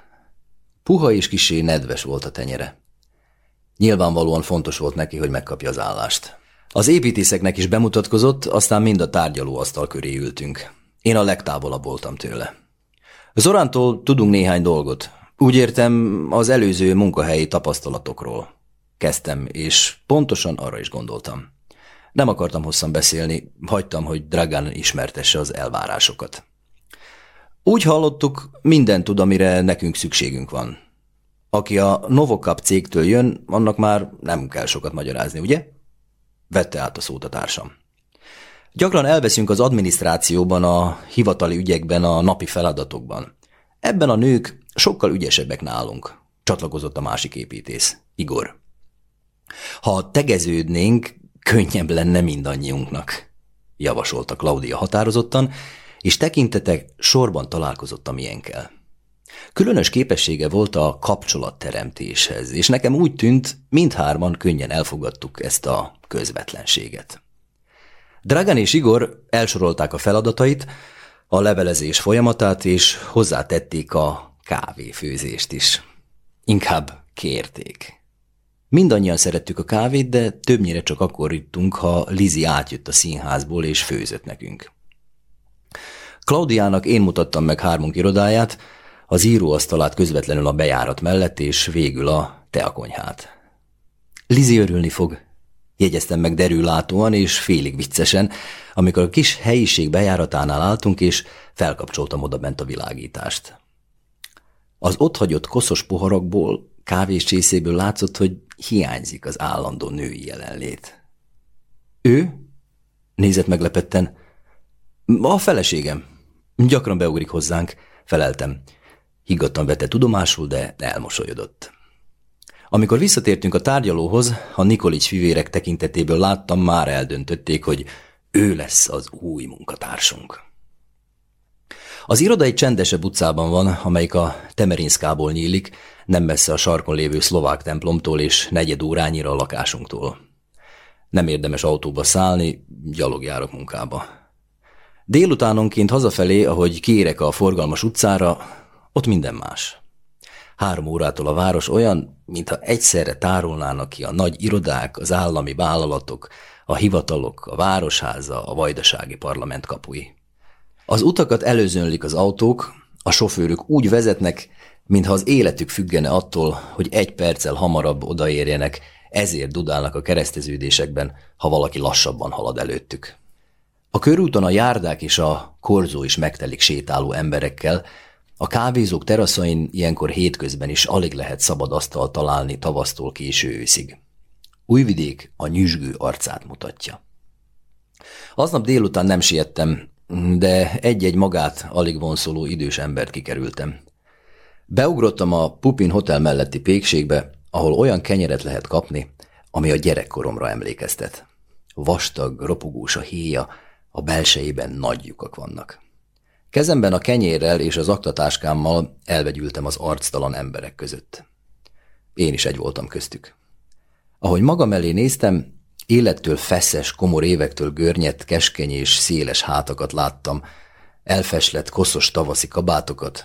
Puha és kisé nedves volt a tenyere. Nyilvánvalóan fontos volt neki, hogy megkapja az állást. Az építészeknek is bemutatkozott, aztán mind a tárgyalóasztal köré ültünk. Én a legtávolabb voltam tőle. Zorántól tudunk néhány dolgot. Úgy értem az előző munkahelyi tapasztalatokról. Kezdtem, és pontosan arra is gondoltam. Nem akartam hosszan beszélni, hagytam, hogy Dragan ismertesse az elvárásokat. Úgy hallottuk, minden tud, amire nekünk szükségünk van. Aki a Novokap cégtől jön, annak már nem kell sokat magyarázni, ugye? Vette át a szót a társam. Gyakran elveszünk az adminisztrációban, a hivatali ügyekben, a napi feladatokban. Ebben a nők sokkal ügyesebbek nálunk, csatlakozott a másik építész, Igor. Ha tegeződnénk, könnyebb lenne mindannyiunknak, javasolta Claudia határozottan, és tekintetek sorban találkozott a miénkkel. Különös képessége volt a kapcsolatteremtéshez, és nekem úgy tűnt, mindhárman könnyen elfogadtuk ezt a közvetlenséget. Dragan és Igor elsorolták a feladatait, a levelezés folyamatát, és hozzátették a kávéfőzést is. Inkább kérték. Mindannyian szerettük a kávét, de többnyire csak akkor ittunk, ha Lizi átjött a színházból és főzött nekünk. Klaudiának én mutattam meg hármunk irodáját, az íróasztalát közvetlenül a bejárat mellett, és végül a teakonyhát. Lizi örülni fog, jegyeztem meg derűlátóan és félig viccesen, amikor a kis helyiség bejáratánál álltunk, és felkapcsoltam oda bent a világítást. Az otthagyott koszos poharakból, kávés csészéből látszott, hogy hiányzik az állandó női jelenlét. Ő? Nézett meglepetten. A feleségem. Gyakran beugrik hozzánk, feleltem. Higgadtan vette tudomásul, de elmosolyodott. Amikor visszatértünk a tárgyalóhoz, a Nikolics fivérek tekintetéből láttam, már eldöntötték, hogy ő lesz az új munkatársunk. Az iroda egy csendesebb utcában van, amelyik a Temerinszkából nyílik, nem messze a sarkon lévő szlovák templomtól és negyed órányira a lakásunktól. Nem érdemes autóba szállni, gyalog járok munkába. Délutánonként hazafelé, ahogy kérek a forgalmas utcára, ott minden más. Három órától a város olyan, mintha egyszerre tárolnának ki a nagy irodák, az állami vállalatok, a hivatalok, a városháza, a vajdasági parlament kapui. Az utakat előzönlik az autók, a sofőrök úgy vezetnek, mintha az életük függene attól, hogy egy perccel hamarabb odaérjenek, ezért dudálnak a kereszteződésekben, ha valaki lassabban halad előttük. A körúton a járdák és a korzó is megtelik sétáló emberekkel, a kávézók teraszain ilyenkor hétközben is alig lehet szabad asztal találni tavasztól késő őszig. Újvidék a nyüzsgő arcát mutatja. Aznap délután nem siettem, de egy-egy magát alig vonszoló idős embert kikerültem. Beugrottam a Pupin Hotel melletti pékségbe, ahol olyan kenyeret lehet kapni, ami a gyerekkoromra emlékeztet. Vastag, ropogós a héja, a belsejében nagy lyukak vannak. Kezemben a kenyérrel és az aktatáskámmal elvegyültem az arctalan emberek között. Én is egy voltam köztük. Ahogy magam elé néztem, élettől feszes, komor évektől görnyett, keskeny és széles hátakat láttam, elfeslett, koszos tavaszi kabátokat,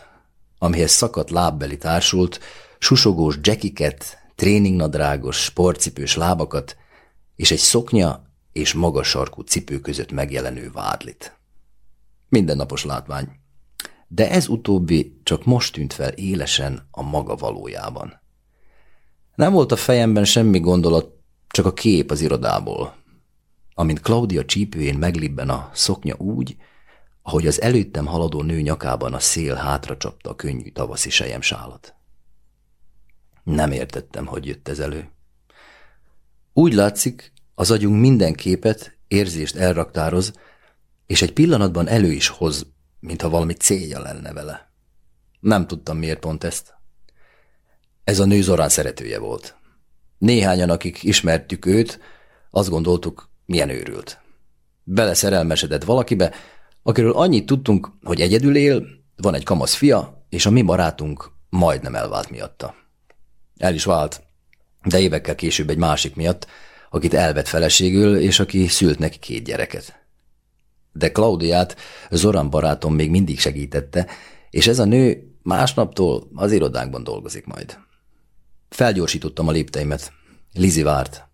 amihez szakadt lábbeli társult, susogós jackiket, tréningnadrágos, sportcipős lábakat, és egy szoknya és magas sarkú cipő között megjelenő vádlit. Mindennapos látvány. De ez utóbbi csak most tűnt fel élesen a maga valójában. Nem volt a fejemben semmi gondolat, csak a kép az irodából. Amint Claudia csípőjén meglibben a szoknya úgy, ahogy az előttem haladó nő nyakában a szél hátra csapta a könnyű tavaszi sálat. Nem értettem, hogy jött ez elő. Úgy látszik, az agyunk minden képet, érzést elraktároz, és egy pillanatban elő is hoz, mintha valami célja lenne vele. Nem tudtam, miért pont ezt. Ez a nő Zorán szeretője volt. Néhányan, akik ismertük őt, azt gondoltuk, milyen őrült. Beleszerelmesedett valakibe, akiről annyit tudtunk, hogy egyedül él, van egy kamasz fia, és a mi barátunk majdnem elvált miatta. El is vált, de évekkel később egy másik miatt, akit elvett feleségül, és aki szült neki két gyereket. De Klaudiát Zoran barátom még mindig segítette, és ez a nő másnaptól az irodánkban dolgozik majd. Felgyorsítottam a lépteimet. Lizi várt.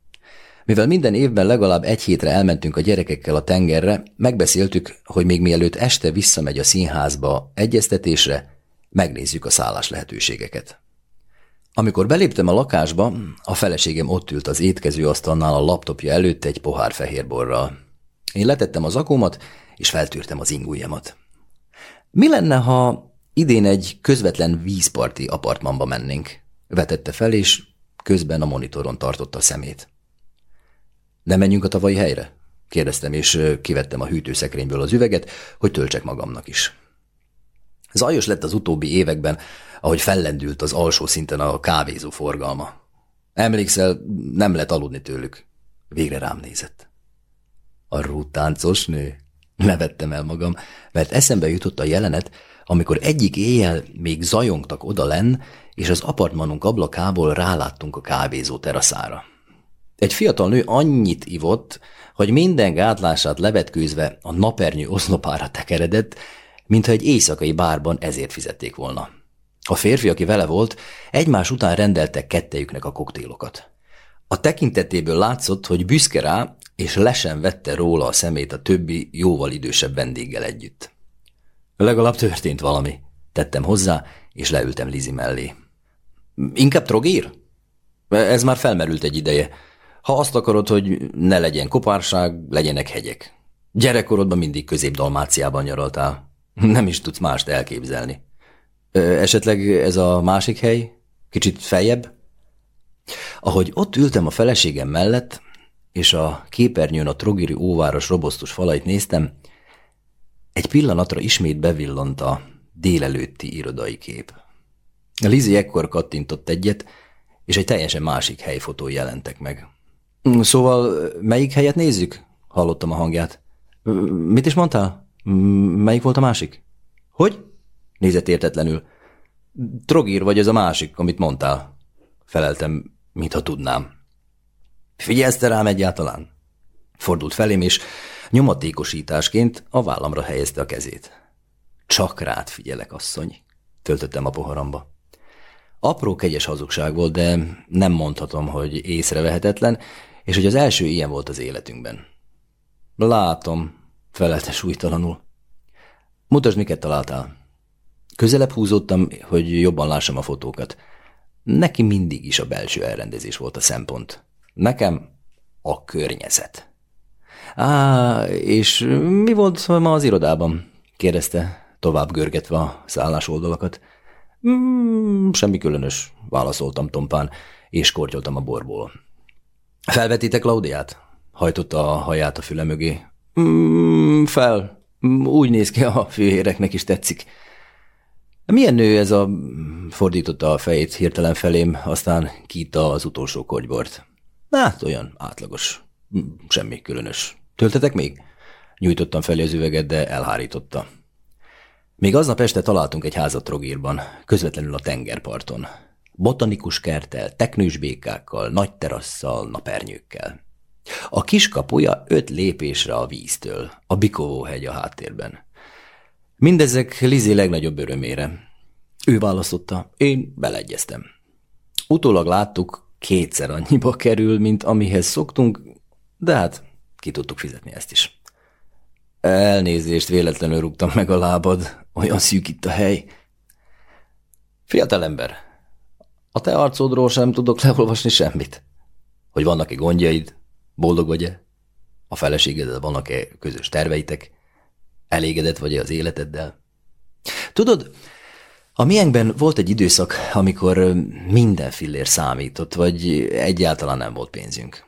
Mivel minden évben legalább egy hétre elmentünk a gyerekekkel a tengerre, megbeszéltük, hogy még mielőtt este visszamegy a színházba egyeztetésre, megnézzük a szállás lehetőségeket. Amikor beléptem a lakásba, a feleségem ott ült az étkező asztalnál a laptopja előtt egy pohár fehérborral. Én letettem az akómat, és feltűrtem az ingújamat. Mi lenne, ha idén egy közvetlen vízparti apartmanba mennénk? Vetette fel, és közben a monitoron tartotta a szemét. Nem menjünk a tavalyi helyre? Kérdeztem, és kivettem a hűtőszekrényből az üveget, hogy töltsek magamnak is. Zajos lett az utóbbi években, ahogy fellendült az alsó szinten a kávézó forgalma. Emlékszel, nem lett aludni tőlük. Végre rám nézett. A rútáncos nő? Nevettem el magam, mert eszembe jutott a jelenet, amikor egyik éjjel még zajongtak oda lenn, és az apartmanunk ablakából ráláttunk a kávézó teraszára. Egy fiatal nő annyit ivott, hogy minden gátlását levetkőzve a napernyő oszlopára tekeredett, mintha egy éjszakai bárban ezért fizették volna. A férfi, aki vele volt, egymás után rendeltek kettejüknek a koktélokat. A tekintetéből látszott, hogy büszke rá, és lesen vette róla a szemét a többi, jóval idősebb vendéggel együtt. Legalább történt valami, tettem hozzá, és leültem Lizi mellé. Inkább trogír? Ez már felmerült egy ideje. Ha azt akarod, hogy ne legyen kopárság, legyenek hegyek. Gyerekkorodban mindig közép-dalmáciában nyaraltál. Nem is tudsz mást elképzelni. Esetleg ez a másik hely? Kicsit feljebb? Ahogy ott ültem a feleségem mellett, és a képernyőn a Trogiri óváros robosztus falait néztem, egy pillanatra ismét bevillant a délelőtti irodai kép. Lizi ekkor kattintott egyet, és egy teljesen másik helyfotó jelentek meg. Szóval melyik helyet nézzük? Hallottam a hangját. Mit is mondtál? Melyik volt a másik? Hogy? Nézett értetlenül. Trogír vagy ez a másik, amit mondtál? Feleltem, mintha tudnám. Figyelsz rám egyáltalán? Fordult felém, és nyomatékosításként a vállamra helyezte a kezét. Csak rád figyelek, asszony, töltöttem a poharamba. Apró kegyes hazugság volt, de nem mondhatom, hogy észrevehetetlen, és hogy az első ilyen volt az életünkben. Látom, felelte súlytalanul. Mutasd, miket találtál. Közelebb húzódtam, hogy jobban lássam a fotókat. Neki mindig is a belső elrendezés volt a szempont. Nekem a környezet. Á, és mi volt ma az irodában? kérdezte, tovább görgetve a szállásoldalakat. Mm, semmi különös, válaszoltam tompán, és kortyoltam a borból. Felvetitek Klaudiát? Hajtotta a haját a füle mögé. Mm, fel. Úgy néz ki, a főhéreknek is tetszik. Milyen nő ez a... Fordította a fejét hirtelen felém, aztán kítta az utolsó kortybort. Hát, olyan átlagos. Semmi különös. Töltetek még? Nyújtottam felé az üveget, de elhárította. Még aznap este találtunk egy házat Trogírban, közvetlenül a tengerparton. Botanikus kerttel, teknős békákkal, nagy terasszal, napernyőkkel. A kiskapuja öt lépésre a víztől, a Bikovó-hegy a háttérben. Mindezek Lizi legnagyobb örömére. Ő választotta, én beleegyeztem. Utólag láttuk, kétszer annyiba kerül, mint amihez szoktunk, de hát ki tudtuk fizetni ezt is. Elnézést, véletlenül rúgtam meg a lábad, olyan szűk itt a hely. Fiatalember, a te arcodról sem tudok leolvasni semmit. Hogy vannak-e gondjaid, boldog vagy-e, a feleségeddel vannak-e közös terveitek, elégedett vagy-e az életeddel. Tudod, a miénkben volt egy időszak, amikor minden fillér számított, vagy egyáltalán nem volt pénzünk.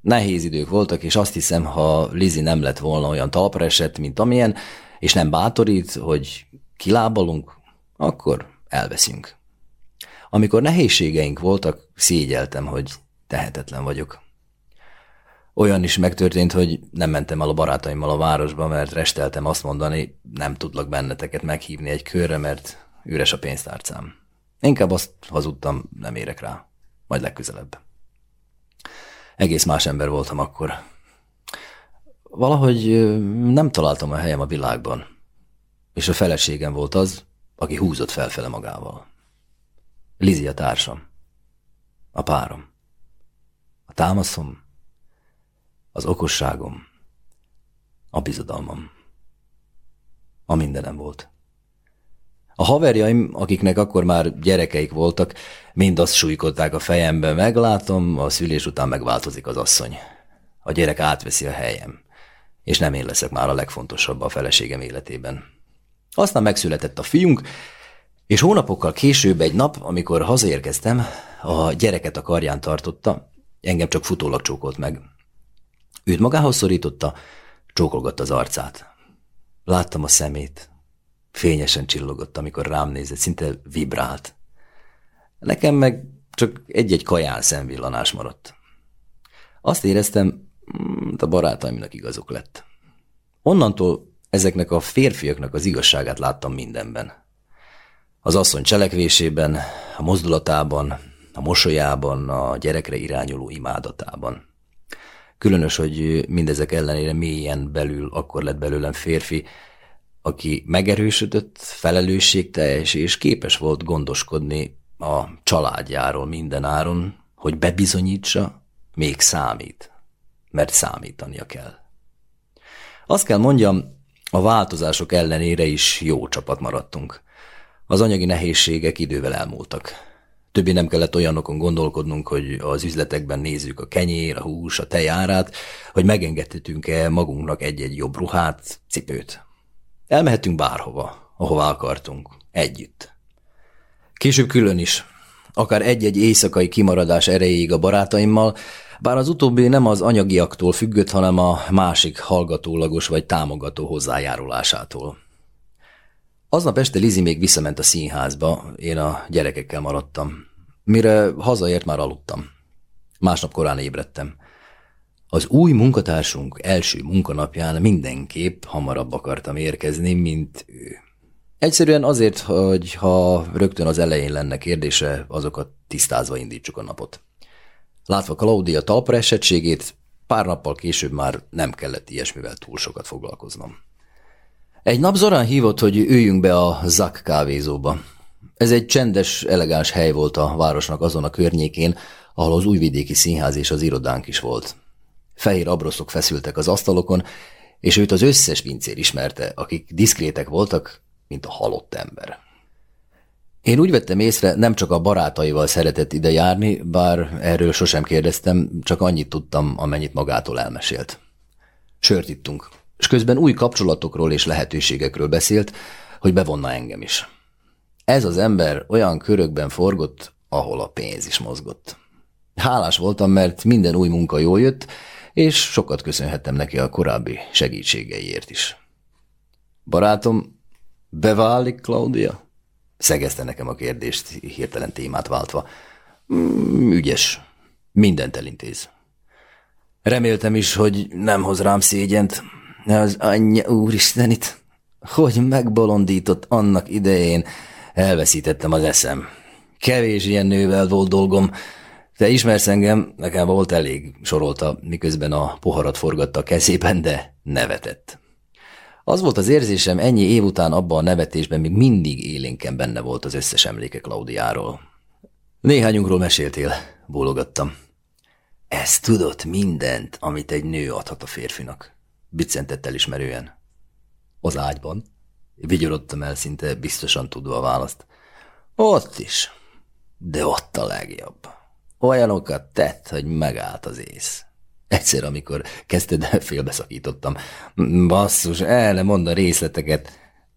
Nehéz idők voltak, és azt hiszem, ha Lizi nem lett volna olyan talpra esett, mint amilyen, és nem bátorít, hogy kilábalunk, akkor elveszünk. Amikor nehézségeink voltak, szégyeltem, hogy tehetetlen vagyok. Olyan is megtörtént, hogy nem mentem el a barátaimmal a városba, mert resteltem azt mondani, nem tudlak benneteket meghívni egy körre, mert üres a pénztárcám. Inkább azt hazudtam, nem érek rá. Majd legközelebb. Egész más ember voltam akkor. Valahogy nem találtam a helyem a világban, és a feleségem volt az, aki húzott felfele magával. Lizi a társam, a párom, a támaszom, az okosságom, a bizodalmam. A mindenem volt. A haverjaim, akiknek akkor már gyerekeik voltak, mind azt súlykodták a fejembe, meglátom, a szülés után megváltozik az asszony. A gyerek átveszi a helyem, és nem én leszek már a legfontosabb a feleségem életében. Aztán megszületett a fiunk, és hónapokkal később egy nap, amikor hazaérkeztem, a gyereket a karján tartotta, engem csak futólag csókolt meg. Őt magához szorította, csókolgatta az arcát. Láttam a szemét. Fényesen csillogott, amikor rám nézett, szinte vibrált. Nekem meg csak egy-egy kaján szemvillanás maradt. Azt éreztem, mm, a barátaimnak igazok lett. Onnantól ezeknek a férfiaknak az igazságát láttam mindenben. Az asszony cselekvésében, a mozdulatában, a mosolyában, a gyerekre irányuló imádatában. Különös, hogy mindezek ellenére mélyen belül akkor lett belőlem férfi, aki megerősödött, felelősségteljes és képes volt gondoskodni a családjáról minden áron, hogy bebizonyítsa, még számít, mert számítania kell. Azt kell mondjam, a változások ellenére is jó csapat maradtunk. Az anyagi nehézségek idővel elmúltak. Többi nem kellett olyanokon gondolkodnunk, hogy az üzletekben nézzük a kenyér, a hús, a tej hogy megengedhetünk-e magunknak egy-egy jobb ruhát, cipőt. Elmehetünk bárhova, ahova akartunk, együtt. Később külön is, akár egy-egy éjszakai kimaradás erejéig a barátaimmal, bár az utóbbi nem az anyagiaktól függött, hanem a másik hallgatólagos vagy támogató hozzájárulásától. Aznap este Lizi még visszament a színházba, én a gyerekekkel maradtam. Mire hazaért már aludtam. Másnap korán ébredtem. Az új munkatársunk első munkanapján mindenképp hamarabb akartam érkezni, mint ő. Egyszerűen azért, hogy ha rögtön az elején lenne kérdése, azokat tisztázva indítsuk a napot. Látva Claudia talpra esettségét, pár nappal később már nem kellett ilyesmivel túl sokat foglalkoznom. Egy nap Zorán hívott, hogy üljünk be a Zak kávézóba. Ez egy csendes, elegáns hely volt a városnak azon a környékén, ahol az újvidéki színház és az irodánk is volt. Fehér abroszok feszültek az asztalokon, és őt az összes pincér ismerte, akik diszkrétek voltak, mint a halott ember. Én úgy vettem észre, nem csak a barátaival szeretett ide járni, bár erről sosem kérdeztem, csak annyit tudtam, amennyit magától elmesélt. Sört ittunk, és közben új kapcsolatokról és lehetőségekről beszélt, hogy bevonna engem is. Ez az ember olyan körökben forgott, ahol a pénz is mozgott. Hálás voltam, mert minden új munka jól jött, és sokat köszönhettem neki a korábbi segítségeiért is. Barátom, beválik Claudia? Szegezte nekem a kérdést, hirtelen témát váltva. Mm, ügyes. Mindent elintéz. Reméltem is, hogy nem hoz rám szégyent. Az anyja úristenit, hogy megbolondított annak idején, elveszítettem az eszem. Kevés ilyen nővel volt dolgom, te ismersz engem, nekem volt elég, sorolta, miközben a poharat forgatta a kezében, de nevetett. Az volt az érzésem, ennyi év után abban a nevetésben még mindig élénken benne volt az összes emléke Klaudiáról. Néhányunkról meséltél, bólogattam. Ez tudott mindent, amit egy nő adhat a férfinak. Biccentett elismerően. Az ágyban. Vigyorodtam el szinte biztosan tudva a választ. Ott is. De ott a legjobb. Olyanokat tett, hogy megállt az ész. Egyszer, amikor kezdted, [LAUGHS] félbeszakítottam. Basszus, el nem mond a részleteket.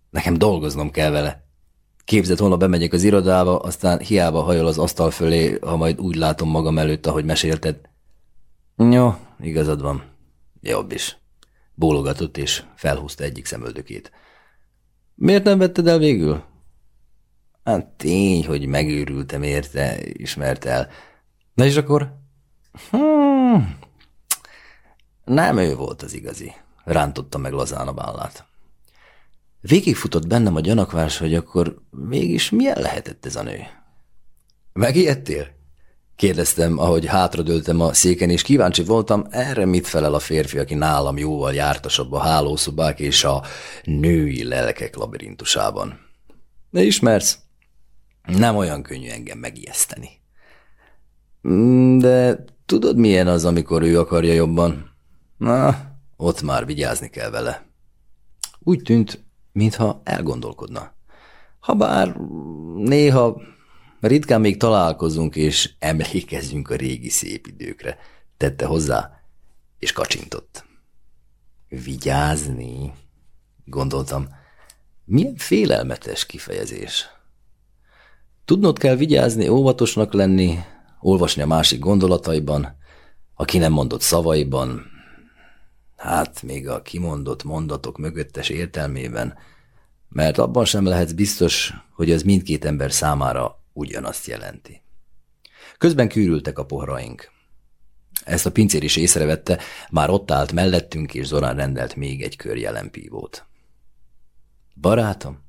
Nekem dolgoznom kell vele. Képzett, holnap bemegyek az irodába, aztán hiába hajol az asztal fölé, ha majd úgy látom magam előtt, ahogy mesélted. Jó, igazad van. Jobb is. Bólogatott, és felhúzta egyik szemöldökét. Miért nem vetted el végül? Hát tény, hogy megőrültem érte, ismert el. Na és akkor? Hmm. Nem ő volt az igazi. Rántotta meg lazán a vállát. Végigfutott bennem a gyanakvás, hogy akkor mégis milyen lehetett ez a nő. Megijedtél? Kérdeztem, ahogy hátradőltem a széken, és kíváncsi voltam, erre mit felel a férfi, aki nálam jóval jártasabb a hálószobák és a női lelkek labirintusában. De ismersz, nem olyan könnyű engem megijeszteni. De tudod, milyen az, amikor ő akarja jobban? Na, ott már vigyázni kell vele. Úgy tűnt, mintha elgondolkodna. Habár néha ritkán még találkozunk, és emlékezzünk a régi szép időkre, tette hozzá, és kacsintott. Vigyázni, gondoltam. Milyen félelmetes kifejezés. Tudnod kell vigyázni, óvatosnak lenni, olvasni a másik gondolataiban, a ki nem mondott szavaiban, hát még a kimondott mondatok mögöttes értelmében, mert abban sem lehetsz biztos, hogy ez mindkét ember számára ugyanazt jelenti. Közben kűrültek a poharaink. Ezt a pincér is észrevette, már ott állt mellettünk, és Zorán rendelt még egy kör jelenpívót. Barátom,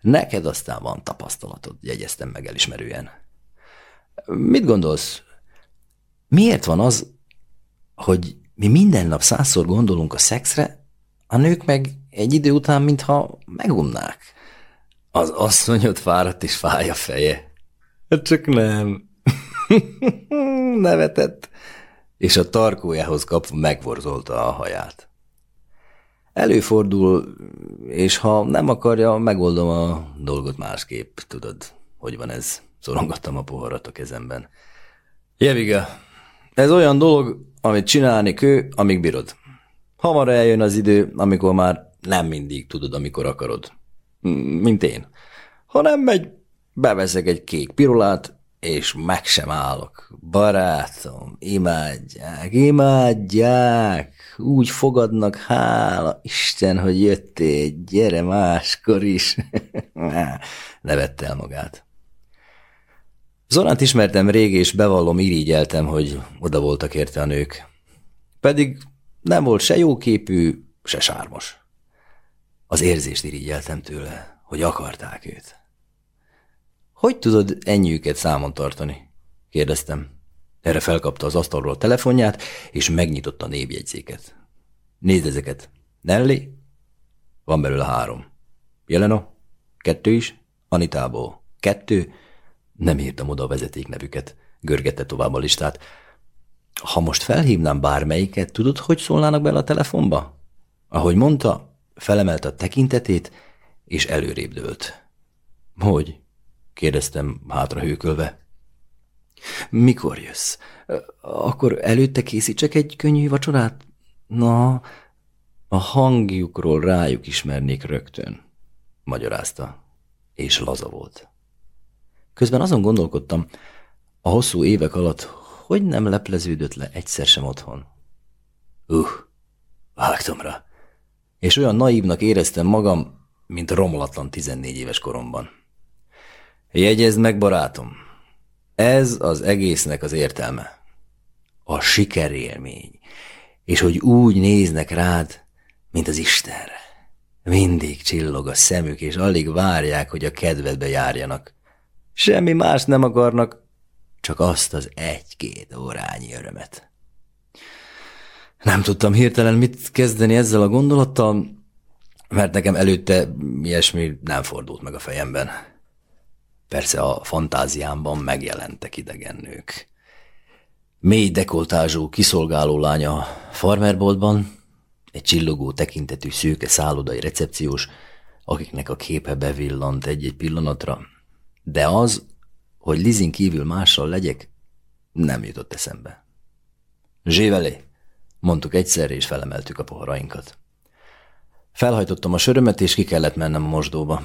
neked aztán van tapasztalatod, jegyeztem meg elismerően. Mit gondolsz? Miért van az, hogy mi minden nap százszor gondolunk a szexre, a nők meg egy idő után, mintha megunnák? Az asszonyot fáradt és fáj a feje. Hát csak nem. [LAUGHS] Nevetett, és a tarkójához kapva megvorzolta a haját. Előfordul, és ha nem akarja, megoldom a dolgot másképp, tudod, hogy van ez. Szorongattam a poharat a kezemben. Jeviga, ez olyan dolog, amit csinálni kő, amíg bírod. Hamar eljön az idő, amikor már nem mindig tudod, amikor akarod. Mint én. Ha nem megy, beveszek egy kék pirulát, és meg sem állok. Barátom, imádják, imádják, úgy fogadnak, hála Isten, hogy jöttél, gyere máskor is. [LAUGHS] Nevette el magát. Zoránt ismertem rég, és bevallom, irigyeltem, hogy oda voltak érte a nők. Pedig nem volt se jóképű, se sármos. Az érzést irigyeltem tőle, hogy akarták őt. Hogy tudod ennyiüket számon tartani? kérdeztem. Erre felkapta az asztalról a telefonját, és megnyitotta a névjegyzéket. Nézd ezeket. Nelly? Van belőle három. Jeleno? Kettő is? Anitából. Kettő? Nem írtam oda a vezetéknevüket. Görgette tovább a listát. Ha most felhívnám bármelyiket, tudod, hogy szólnának bele a telefonba? Ahogy mondta, felemelte a tekintetét, és előrébb dőlt. Hogy? kérdeztem hátra hőkölve. Mikor jössz? Akkor előtte készítsek egy könnyű vacsorát? Na, a hangjukról rájuk ismernék rögtön, magyarázta, és laza volt. Közben azon gondolkodtam, a hosszú évek alatt hogy nem lepleződött le egyszer sem otthon. Uh, vágtam rá, és olyan naívnak éreztem magam, mint romolatlan 14 éves koromban. Jegyezd meg, barátom, ez az egésznek az értelme. A sikerélmény, és hogy úgy néznek rád, mint az Istenre. Mindig csillog a szemük, és alig várják, hogy a kedvedbe járjanak. Semmi más nem akarnak, csak azt az egy-két órányi örömet. Nem tudtam hirtelen mit kezdeni ezzel a gondolattal, mert nekem előtte ilyesmi nem fordult meg a fejemben. Persze a fantáziámban megjelentek idegen nők. Mély dekoltázsú kiszolgáló lánya farmerboltban, egy csillogó tekintetű szőke szállodai recepciós, akiknek a képe bevillant egy-egy pillanatra, de az, hogy Lizin kívül mással legyek, nem jutott eszembe. Zsévelé, mondtuk egyszerre, és felemeltük a poharainkat. Felhajtottam a sörömet, és ki kellett mennem a mosdóba.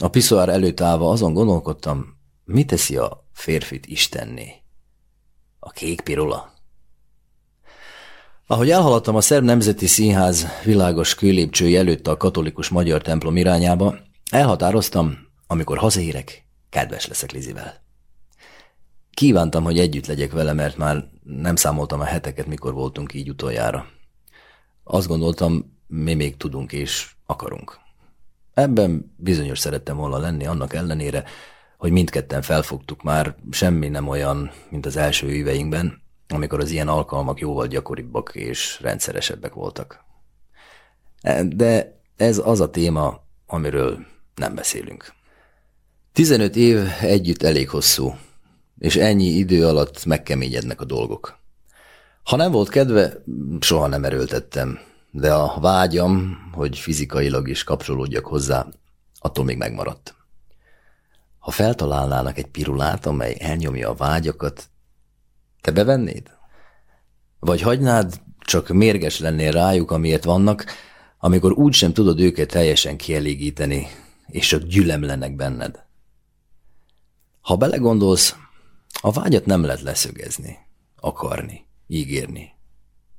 A piszoár előtt állva azon gondolkodtam, mi teszi a férfit istenné? A kék pirula? Ahogy elhaladtam a Szerb Nemzeti Színház világos kőlépcsői előtt a katolikus magyar templom irányába, elhatároztam, amikor hazaérek, kedves leszek Lizivel. Kívántam, hogy együtt legyek vele, mert már nem számoltam a heteket, mikor voltunk így utoljára. Azt gondoltam, mi még tudunk és akarunk. Ebben bizonyos szerettem volna lenni annak ellenére, hogy mindketten felfogtuk már, semmi nem olyan, mint az első éveinkben, amikor az ilyen alkalmak jóval gyakoribbak és rendszeresebbek voltak. De ez az a téma, amiről nem beszélünk. 15 év együtt elég hosszú, és ennyi idő alatt megkeményednek a dolgok. Ha nem volt kedve, soha nem erőltettem, de a vágyam, hogy fizikailag is kapcsolódjak hozzá, attól még megmaradt. Ha feltalálnának egy pirulát, amely elnyomja a vágyakat, te bevennéd? Vagy hagynád, csak mérges lennél rájuk, amiért vannak, amikor úgy sem tudod őket teljesen kielégíteni, és csak gyülemlenek benned. Ha belegondolsz, a vágyat nem lehet leszögezni, akarni, ígérni.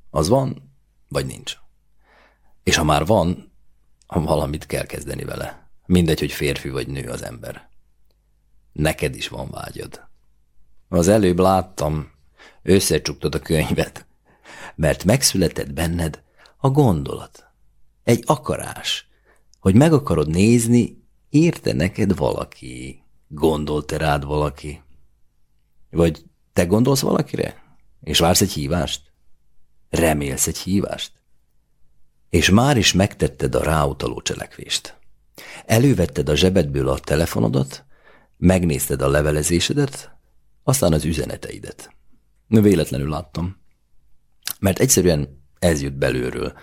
Az van, vagy nincs. És ha már van, valamit kell kezdeni vele. Mindegy, hogy férfi vagy nő az ember. Neked is van vágyad. Az előbb láttam, összecsuktad a könyvet, mert megszületett benned a gondolat. Egy akarás, hogy meg akarod nézni, érte neked valaki, gondolt-e rád valaki. Vagy te gondolsz valakire, és vársz egy hívást? Remélsz egy hívást? És már is megtetted a ráutaló cselekvést. Elővetted a zsebedből a telefonodat, megnézted a levelezésedet, aztán az üzeneteidet. Véletlenül láttam. Mert egyszerűen ez jött belőről,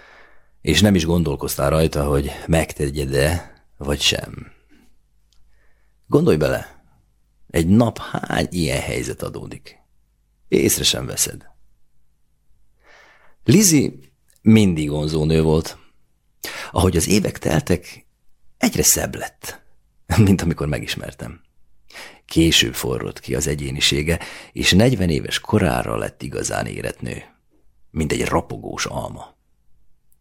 és nem is gondolkoztál rajta, hogy megtegyed-e, vagy sem. Gondolj bele, egy nap hány ilyen helyzet adódik? Észre sem veszed. Lizi mindig vonzó nő volt. Ahogy az évek teltek, egyre szebb lett, mint amikor megismertem. Később forrott ki az egyénisége, és 40 éves korára lett igazán érett nő, mint egy rapogós alma.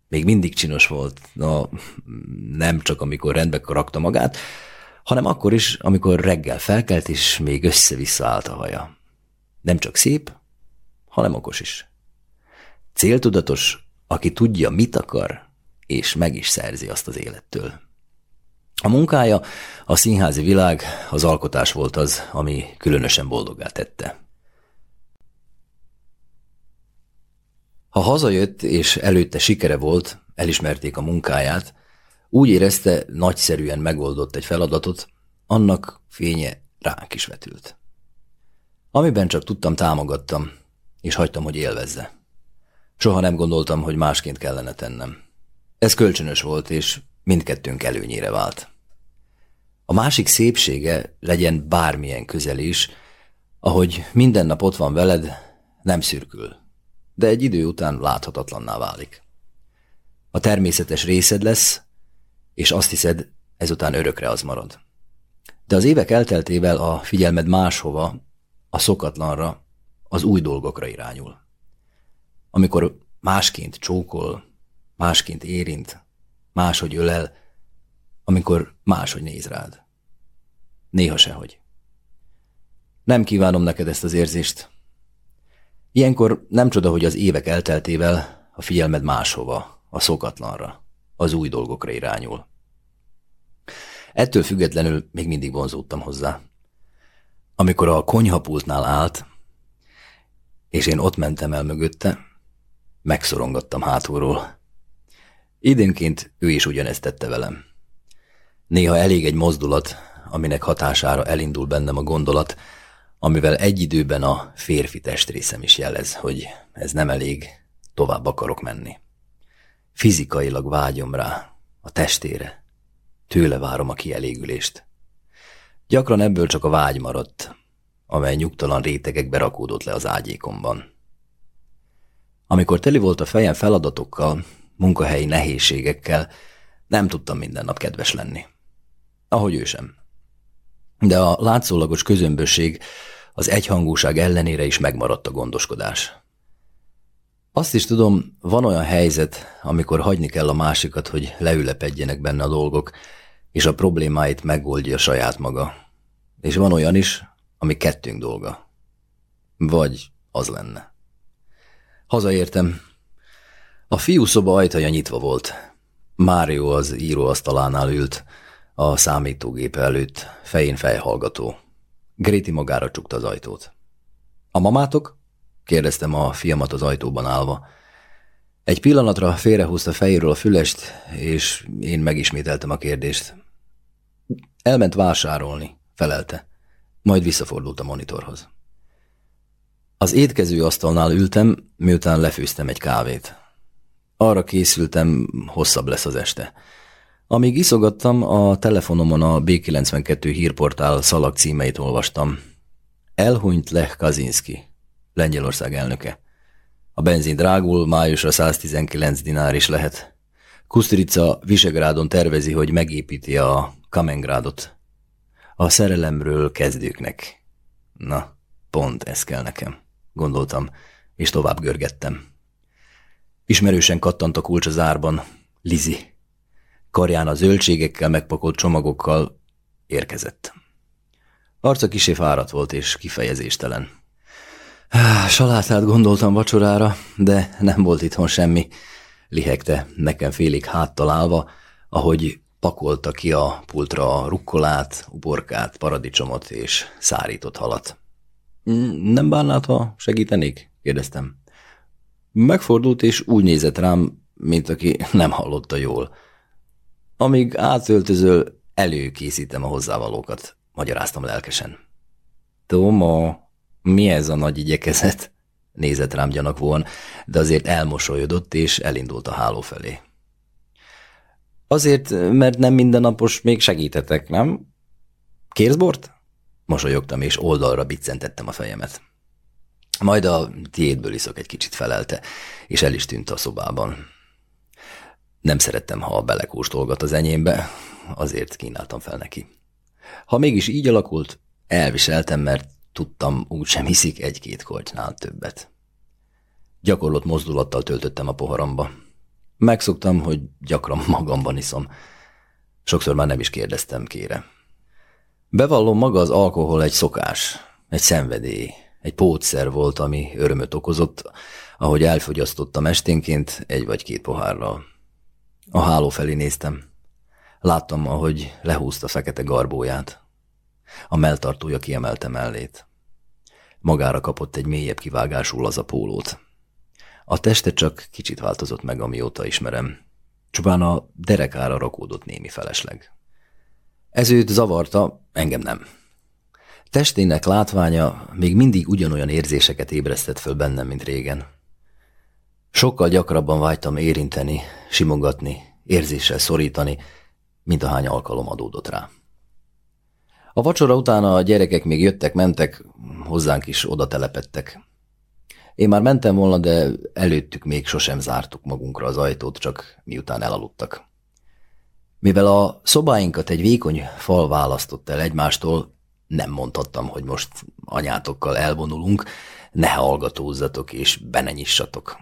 Még mindig csinos volt, na, nem csak amikor rendbe karakta magát, hanem akkor is, amikor reggel felkelt, és még össze-vissza állt a haja. Nem csak szép, hanem okos is. Céltudatos, aki tudja, mit akar, és meg is szerzi azt az élettől. A munkája, a színházi világ, az alkotás volt az, ami különösen boldogá tette. Ha hazajött és előtte sikere volt, elismerték a munkáját, úgy érezte, nagyszerűen megoldott egy feladatot, annak fénye ránk is vetült. Amiben csak tudtam, támogattam, és hagytam, hogy élvezze. Soha nem gondoltam, hogy másként kellene tennem. Ez kölcsönös volt, és mindkettőnk előnyére vált. A másik szépsége legyen bármilyen közel is, ahogy minden nap ott van veled, nem szürkül, de egy idő után láthatatlanná válik. A természetes részed lesz, és azt hiszed, ezután örökre az marad. De az évek elteltével a figyelmed máshova, a szokatlanra, az új dolgokra irányul. Amikor másként csókol, másként érint, máshogy ölel, amikor máshogy néz rád. Néha sehogy. Nem kívánom neked ezt az érzést. Ilyenkor nem csoda, hogy az évek elteltével a figyelmed máshova, a szokatlanra, az új dolgokra irányul. Ettől függetlenül még mindig vonzódtam hozzá. Amikor a konyhapultnál állt, és én ott mentem el mögötte, megszorongattam hátulról. Időnként ő is ugyanezt tette velem. Néha elég egy mozdulat, aminek hatására elindul bennem a gondolat, amivel egy időben a férfi testrészem is jelez, hogy ez nem elég, tovább akarok menni. Fizikailag vágyom rá, a testére. Tőle várom a kielégülést. Gyakran ebből csak a vágy maradt, amely nyugtalan rétegekbe rakódott le az ágyékomban. Amikor teli volt a fejem feladatokkal, munkahelyi nehézségekkel, nem tudtam minden nap kedves lenni. Ahogy ő sem. De a látszólagos közömbösség az egyhangúság ellenére is megmaradt a gondoskodás. Azt is tudom, van olyan helyzet, amikor hagyni kell a másikat, hogy leülepedjenek benne a dolgok, és a problémáit megoldja saját maga. És van olyan is, ami kettőnk dolga. Vagy az lenne. Hazaértem. A fiú szoba ajtaja nyitva volt. Mário az íróasztalánál ült, a számítógép előtt, fején fejhallgató, Gréti magára csukta az ajtót. A mamátok? Kérdeztem a fiamat az ajtóban állva. Egy pillanatra félrehúzta fejéről a fülest, és én megismételtem a kérdést. Elment vásárolni, felelte. Majd visszafordult a monitorhoz. Az étkező asztalnál ültem, miután lefőztem egy kávét. Arra készültem, hosszabb lesz az este. Amíg iszogattam, a telefonomon a B92 hírportál szalag címeit olvastam. Elhunyt Lech Kazinski, Lengyelország elnöke. A benzin drágul, májusra 119 dinár is lehet. Kustrica Visegrádon tervezi, hogy megépíti a Kamengrádot. A szerelemről kezdőknek. Na, pont ez kell nekem, gondoltam, és tovább görgettem. Ismerősen kattant a kulcs az árban. Lizi. Karján a zöldségekkel megpakolt csomagokkal érkezett. Arca kisé fáradt volt és kifejezéstelen. Salátát gondoltam vacsorára, de nem volt itthon semmi. Lihegte nekem félig háttal állva, ahogy pakolta ki a pultra a rukkolát, uborkát, paradicsomot és szárított halat. Nem bánnád, ha segítenék? kérdeztem. Megfordult, és úgy nézett rám, mint aki nem hallotta jól. Amíg átöltözöl, előkészítem a hozzávalókat, magyaráztam lelkesen. Toma, mi ez a nagy igyekezet? Nézett rám gyanakvóan, de azért elmosolyodott, és elindult a háló felé. Azért, mert nem mindennapos még segítetek, nem? Kérsz bort? Mosolyogtam, és oldalra biccentettem a fejemet. Majd a tiédből iszok egy kicsit felelte, és el is tűnt a szobában. Nem szerettem, ha belekóstolgat az enyémbe, azért kínáltam fel neki. Ha mégis így alakult, elviseltem, mert tudtam, úgysem hiszik egy-két kortynál többet. Gyakorlott mozdulattal töltöttem a poharamba. Megszoktam, hogy gyakran [LAUGHS] magamban iszom. Sokszor már nem is kérdeztem kére. Bevallom, maga az alkohol egy szokás, egy szenvedély, egy pótszer volt, ami örömöt okozott, ahogy elfogyasztottam esténként egy vagy két pohárral. A háló felé néztem. Láttam, ahogy lehúzta fekete garbóját. A melltartója kiemelte mellét. Magára kapott egy mélyebb kivágású a pólót. A teste csak kicsit változott meg, amióta ismerem. Csupán a derekára rakódott némi felesleg. Ez őt zavarta, engem nem. Testének látványa még mindig ugyanolyan érzéseket ébresztett föl bennem, mint régen. Sokkal gyakrabban vágytam érinteni, simogatni, érzéssel szorítani, mint a hány alkalom adódott rá. A vacsora után a gyerekek még jöttek-mentek, hozzánk is oda telepettek. Én már mentem volna, de előttük még sosem zártuk magunkra az ajtót, csak miután elaludtak. Mivel a szobáinkat egy vékony fal választott el egymástól, nem mondhattam, hogy most anyátokkal elvonulunk, ne hallgatózzatok és be ne nyissatok.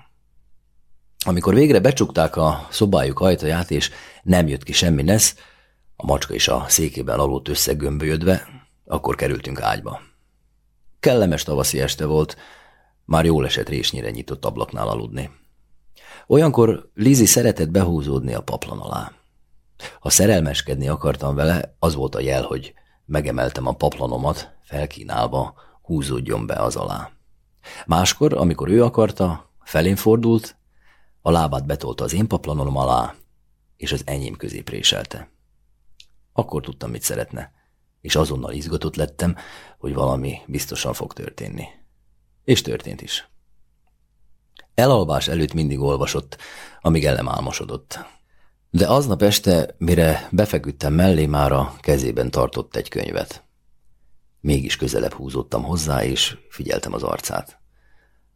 Amikor végre becsukták a szobájuk ajtaját, és nem jött ki semmi nesz, a macska is a székében aludt összegömbölyödve, akkor kerültünk ágyba. Kellemes tavaszi este volt, már jól esett résnyire nyitott ablaknál aludni. Olyankor Lizi szeretett behúzódni a paplan alá. Ha szerelmeskedni akartam vele, az volt a jel, hogy megemeltem a paplanomat, felkínálva, húzódjon be az alá. Máskor, amikor ő akarta, felén fordult, a lábát betolta az én paplanom alá, és az enyém közé préselte. Akkor tudtam, mit szeretne, és azonnal izgatott lettem, hogy valami biztosan fog történni. És történt is. Elalvás előtt mindig olvasott, amíg el álmosodott. De aznap este, mire befeküdtem mellé, már a kezében tartott egy könyvet. Mégis közelebb húzottam hozzá, és figyeltem az arcát.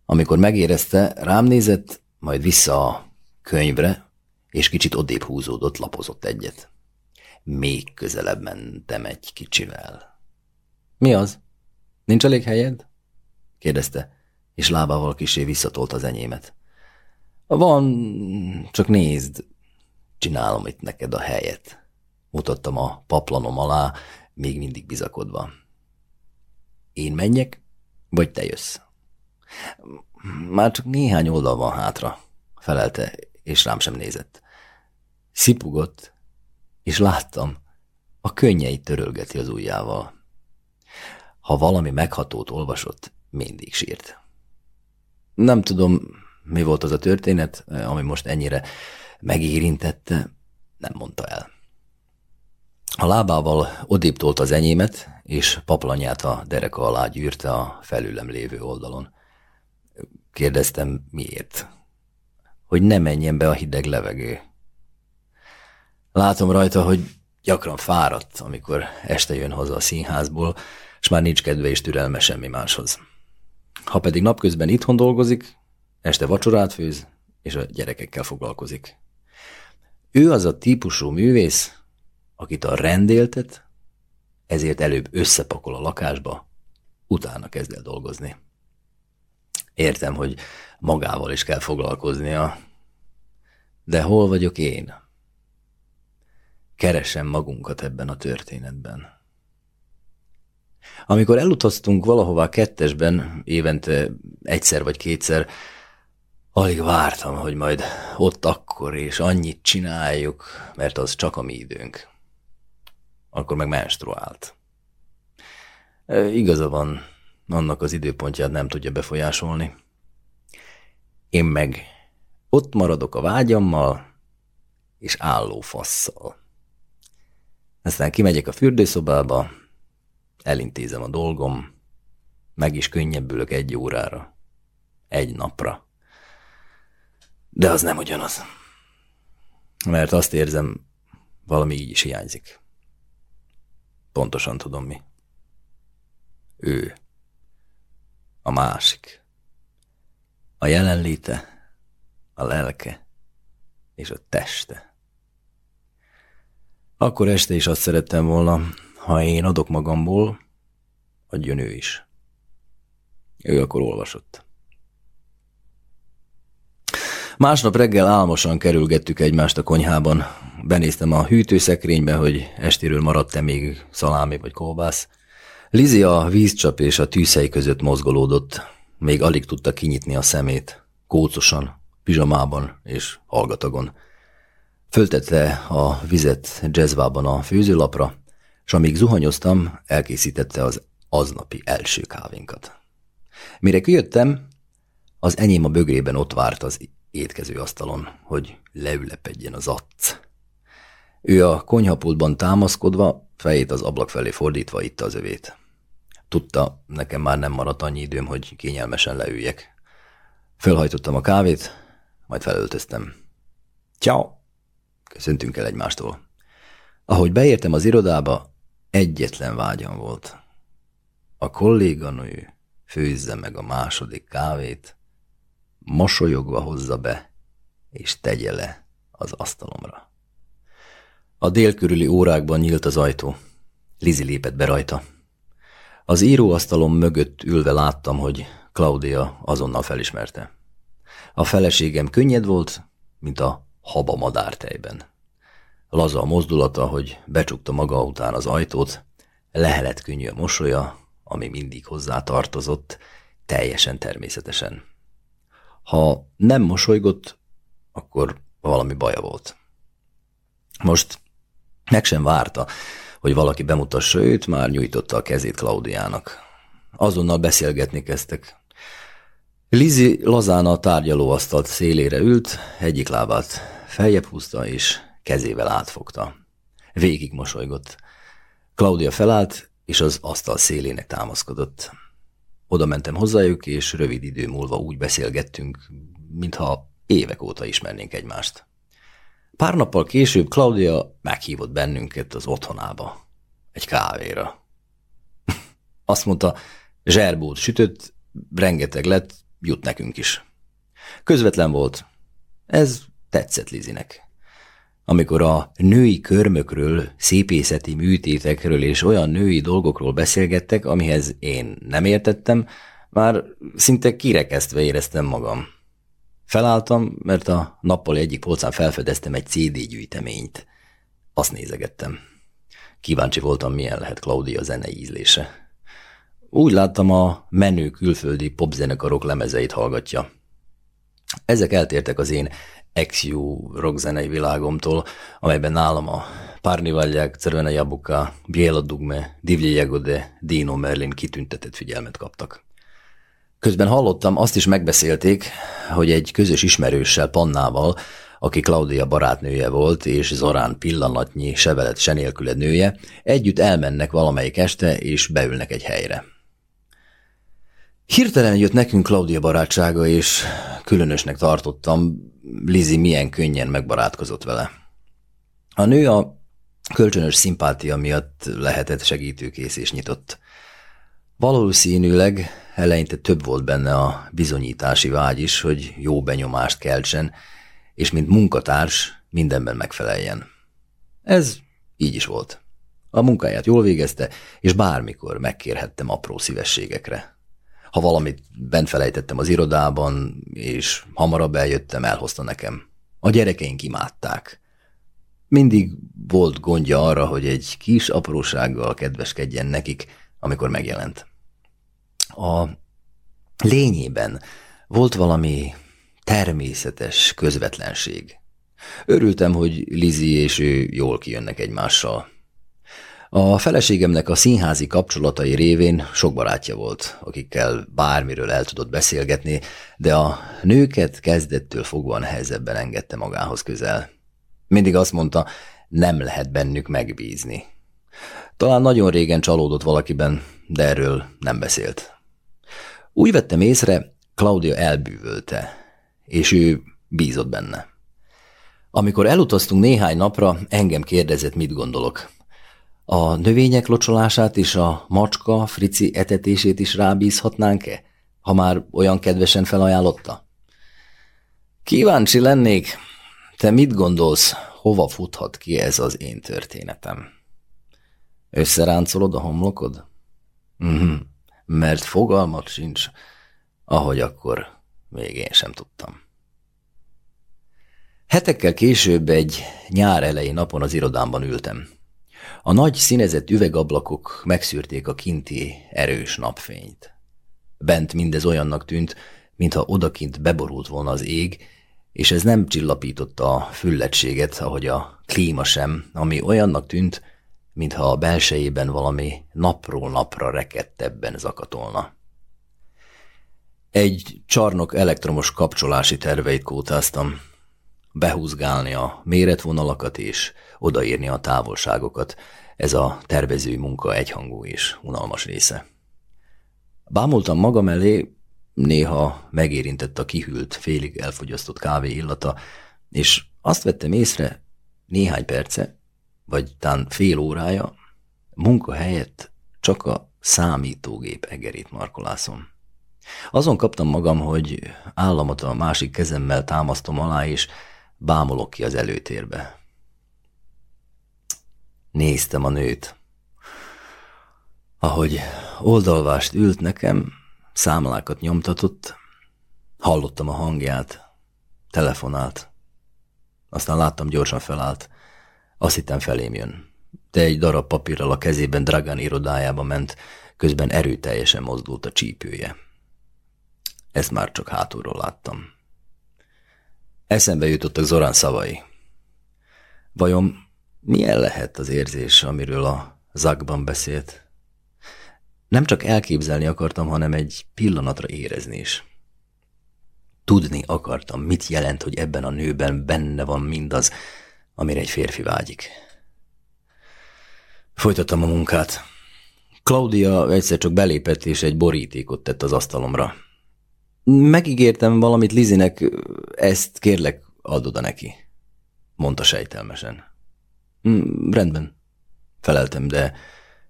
Amikor megérezte, rám nézett, majd vissza a könyvre, és kicsit odébb húzódott, lapozott egyet. Még közelebb mentem egy kicsivel. Mi az? Nincs elég helyed? kérdezte, és lábával kisé visszatolt az enyémet. Van, csak nézd, csinálom itt neked a helyet. Mutattam a paplanom alá, még mindig bizakodva. Én menjek, vagy te jössz? Már csak néhány oldal van hátra, felelte, és rám sem nézett. Szipugott, és láttam, a könnyeit törölgeti az ujjával. ha valami meghatót olvasott, mindig sírt. Nem tudom, mi volt az a történet, ami most ennyire megérintette, nem mondta el. A lábával odébb az enyémet, és paplanyát a dereka alá gyűrte a felülem lévő oldalon. Kérdeztem, miért? Hogy ne menjen be a hideg levegő. Látom rajta, hogy gyakran fáradt, amikor este jön haza a színházból, és már nincs kedve és türelme semmi máshoz. Ha pedig napközben itthon dolgozik, este vacsorát főz, és a gyerekekkel foglalkozik. Ő az a típusú művész, akit a rendéltet, ezért előbb összepakol a lakásba, utána kezd el dolgozni. Értem, hogy magával is kell foglalkoznia, de hol vagyok én? Keresem magunkat ebben a történetben. Amikor elutaztunk valahová kettesben, évente egyszer vagy kétszer, alig vártam, hogy majd ott akkor és annyit csináljuk, mert az csak a mi időnk. Akkor meg menstruált. E, igaza van, annak az időpontját nem tudja befolyásolni. Én meg ott maradok a vágyammal és álló fasszal. Aztán kimegyek a fürdőszobába, elintézem a dolgom, meg is könnyebbülök egy órára, egy napra. De az nem ugyanaz. Mert azt érzem, valami így is hiányzik. Pontosan tudom mi. Ő. A másik. A jelenléte, a lelke és a teste. Akkor este is azt szerettem volna, ha én adok magamból, adjon ő is. Ő akkor olvasott. Másnap reggel álmosan kerülgettük egymást a konyhában. Benéztem a hűtőszekrénybe, hogy estéről maradt-e még szalámi vagy kolbász. Lizi a vízcsap és a tűzhely között mozgolódott. Még alig tudta kinyitni a szemét. Kócosan, pizsamában és hallgatagon. Föltette a vizet jazzvában a főzőlapra, és amíg zuhanyoztam, elkészítette az aznapi első kávénkat. Mire kijöttem, az enyém a bögrében ott várt az étkező asztalon, hogy leülepedjen az acc. Ő a konyhapultban támaszkodva, fejét az ablak felé fordítva itta az övét. Tudta, nekem már nem maradt annyi időm, hogy kényelmesen leüljek. Fölhajtottam a kávét, majd felöltöztem. Ciao! Köszöntünk el egymástól. Ahogy beértem az irodába, egyetlen vágyam volt. A kolléganő főzze meg a második kávét, mosolyogva hozza be, és tegye le az asztalomra. A délkörüli órákban nyílt az ajtó. Lizi lépett be rajta. Az íróasztalom mögött ülve láttam, hogy Claudia azonnal felismerte. A feleségem könnyed volt, mint a haba madártejben. Laza a mozdulata, hogy becsukta maga után az ajtót, lehelet könnyű a mosolya, ami mindig hozzá tartozott, teljesen természetesen. Ha nem mosolygott, akkor valami baja volt. Most meg sem várta, hogy valaki bemutassa őt, már nyújtotta a kezét Klaudiának. Azonnal beszélgetni kezdtek. Lizi lazán a tárgyalóasztalt szélére ült, egyik lábát feljebb húzta, és kezével átfogta. Végig mosolygott. Claudia felállt, és az asztal szélének támaszkodott. Oda mentem hozzájuk, és rövid idő múlva úgy beszélgettünk, mintha évek óta ismernénk egymást. Pár nappal később Claudia meghívott bennünket az otthonába. Egy kávéra. [LAUGHS] Azt mondta, zserbót sütött, rengeteg lett, jut nekünk is. Közvetlen volt. Ez tetszett Lizinek amikor a női körmökről, szépészeti műtétekről és olyan női dolgokról beszélgettek, amihez én nem értettem, már szinte kirekesztve éreztem magam. Felálltam, mert a nappali egyik polcán felfedeztem egy CD gyűjteményt. Azt nézegettem. Kíváncsi voltam, milyen lehet Claudia zenei ízlése. Úgy láttam, a menő külföldi popzenekarok lemezeit hallgatja. Ezek eltértek az én ex rockzenei világomtól, amelyben nálam a Párnivalják, Cervena Jabuka, Biela Dugme, Divlje Jagode, Dino Merlin kitüntetett figyelmet kaptak. Közben hallottam, azt is megbeszélték, hogy egy közös ismerőssel, Pannával, aki Claudia barátnője volt, és Zorán pillanatnyi sevelet se nője, együtt elmennek valamelyik este, és beülnek egy helyre. Hirtelen jött nekünk Claudia barátsága, és különösnek tartottam, Lizi milyen könnyen megbarátkozott vele. A nő a kölcsönös szimpátia miatt lehetett segítőkész és nyitott. Valószínűleg eleinte több volt benne a bizonyítási vágy is, hogy jó benyomást keltsen, és mint munkatárs mindenben megfeleljen. Ez így is volt. A munkáját jól végezte, és bármikor megkérhettem apró szívességekre. Ha valamit bent felejtettem az irodában, és hamarabb eljöttem, elhozta nekem. A gyerekeink imádták. Mindig volt gondja arra, hogy egy kis aprósággal kedveskedjen nekik, amikor megjelent. A lényében volt valami természetes közvetlenség. Örültem, hogy Lizi és ő jól kijönnek egymással. A feleségemnek a színházi kapcsolatai révén sok barátja volt, akikkel bármiről el tudott beszélgetni, de a nőket kezdettől fogva nehezebben engedte magához közel. Mindig azt mondta, nem lehet bennük megbízni. Talán nagyon régen csalódott valakiben, de erről nem beszélt. Úgy vettem észre, Claudia elbűvölte, és ő bízott benne. Amikor elutaztunk néhány napra, engem kérdezett, mit gondolok. A növények locsolását és a macska, frici etetését is rábízhatnánk-e, ha már olyan kedvesen felajánlotta? Kíváncsi lennék, te mit gondolsz, hova futhat ki ez az én történetem? Összeráncolod a homlokod? Mm-hmm. Mert fogalmat sincs, ahogy akkor még én sem tudtam. Hetekkel később egy nyár elejé napon az irodámban ültem. A nagy színezett üvegablakok megszűrték a kinti erős napfényt. Bent mindez olyannak tűnt, mintha odakint beborult volna az ég, és ez nem csillapította a füllettséget, ahogy a klíma sem, ami olyannak tűnt, mintha a belsejében valami napról napra rekettebben zakatolna. Egy csarnok elektromos kapcsolási terveit kótáztam. Behúzgálni a méretvonalakat és odaírni a távolságokat. Ez a tervezői munka egyhangú és unalmas része. Bámultam magam elé, néha megérintett a kihűlt, félig elfogyasztott kávé illata, és azt vettem észre néhány perce, vagy tán fél órája, munka helyett csak a számítógép egerét markolászom. Azon kaptam magam, hogy államat a másik kezemmel támasztom alá, és bámulok ki az előtérbe. Néztem a nőt. Ahogy oldalvást ült nekem, számlákat nyomtatott, hallottam a hangját, telefonált. Aztán láttam, gyorsan felállt. Azt hittem felém jön. De egy darab papírral a kezében Dragan irodájába ment, közben erőteljesen mozdult a csípője. Ezt már csak hátulról láttam. Eszembe jutottak Zorán szavai. Vajon milyen lehet az érzés, amiről a zakban beszélt? Nem csak elképzelni akartam, hanem egy pillanatra érezni is. Tudni akartam, mit jelent, hogy ebben a nőben benne van mindaz, amire egy férfi vágyik. Folytattam a munkát. Claudia egyszer csak belépett, és egy borítékot tett az asztalomra. Megígértem valamit Lizinek, ezt kérlek, add oda neki, mondta sejtelmesen. Mm, rendben, feleltem, de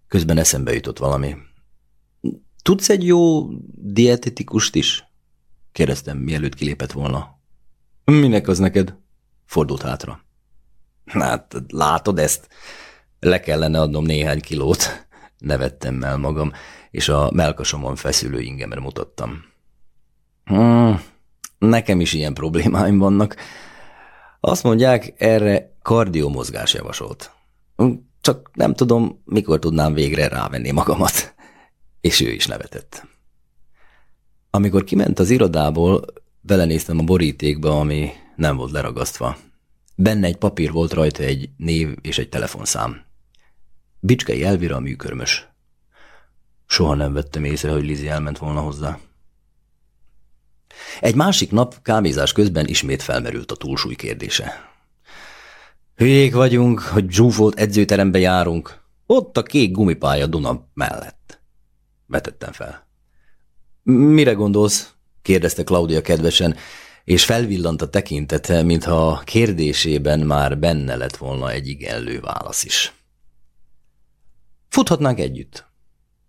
közben eszembe jutott valami. Tudsz egy jó dietetikust is? kérdeztem, mielőtt kilépett volna. Minek az neked? Fordult hátra. Hát, látod ezt? Le kellene adnom néhány kilót. Nevettem el magam, és a melkasomon feszülő ingemre mutattam. Hmm, nekem is ilyen problémáim vannak. Azt mondják, erre kardiomozgás javasolt. Csak nem tudom, mikor tudnám végre rávenni magamat. És ő is nevetett. Amikor kiment az irodából, belenéztem a borítékba, ami nem volt leragasztva. Benne egy papír volt rajta egy név és egy telefonszám. Bicskei Elvira a műkörmös. Soha nem vettem észre, hogy Lizi elment volna hozzá. Egy másik nap kávézás közben ismét felmerült a túlsúly kérdése. Hülyék vagyunk, hogy zsúfolt edzőterembe járunk. Ott a kék gumipálya Duna mellett. Vetettem fel. Mire gondolsz? kérdezte Claudia kedvesen, és felvillant a tekintete, mintha a kérdésében már benne lett volna egy igenlő válasz is. Futhatnánk együtt.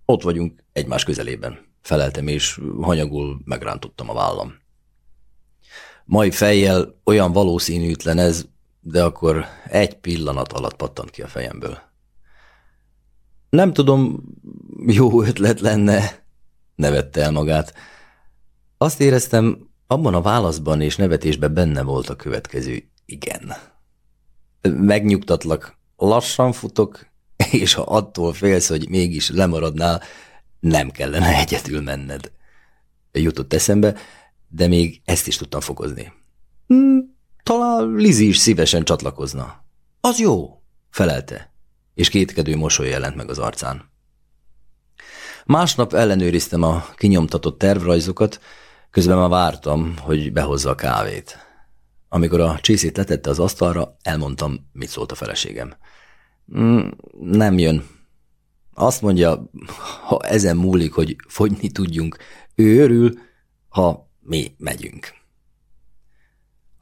Ott vagyunk egymás közelében, feleltem, és hanyagul megrántottam a vállam. Mai fejjel olyan valószínűtlen ez, de akkor egy pillanat alatt pattant ki a fejemből. Nem tudom, jó ötlet lenne, nevette el magát. Azt éreztem, abban a válaszban és nevetésben benne volt a következő igen. Megnyugtatlak, lassan futok, és ha attól félsz, hogy mégis lemaradnál, nem kellene egyedül menned. Jutott eszembe, de még ezt is tudtam fokozni. Talán Lizi is szívesen csatlakozna. Az jó, felelte, és kétkedő mosoly jelent meg az arcán. Másnap ellenőriztem a kinyomtatott tervrajzokat, közben már vártam, hogy behozza a kávét. Amikor a csészét letette az asztalra, elmondtam, mit szólt a feleségem. Mm, nem jön. Azt mondja, ha ezen múlik, hogy fogyni tudjunk, ő örül, ha mi megyünk.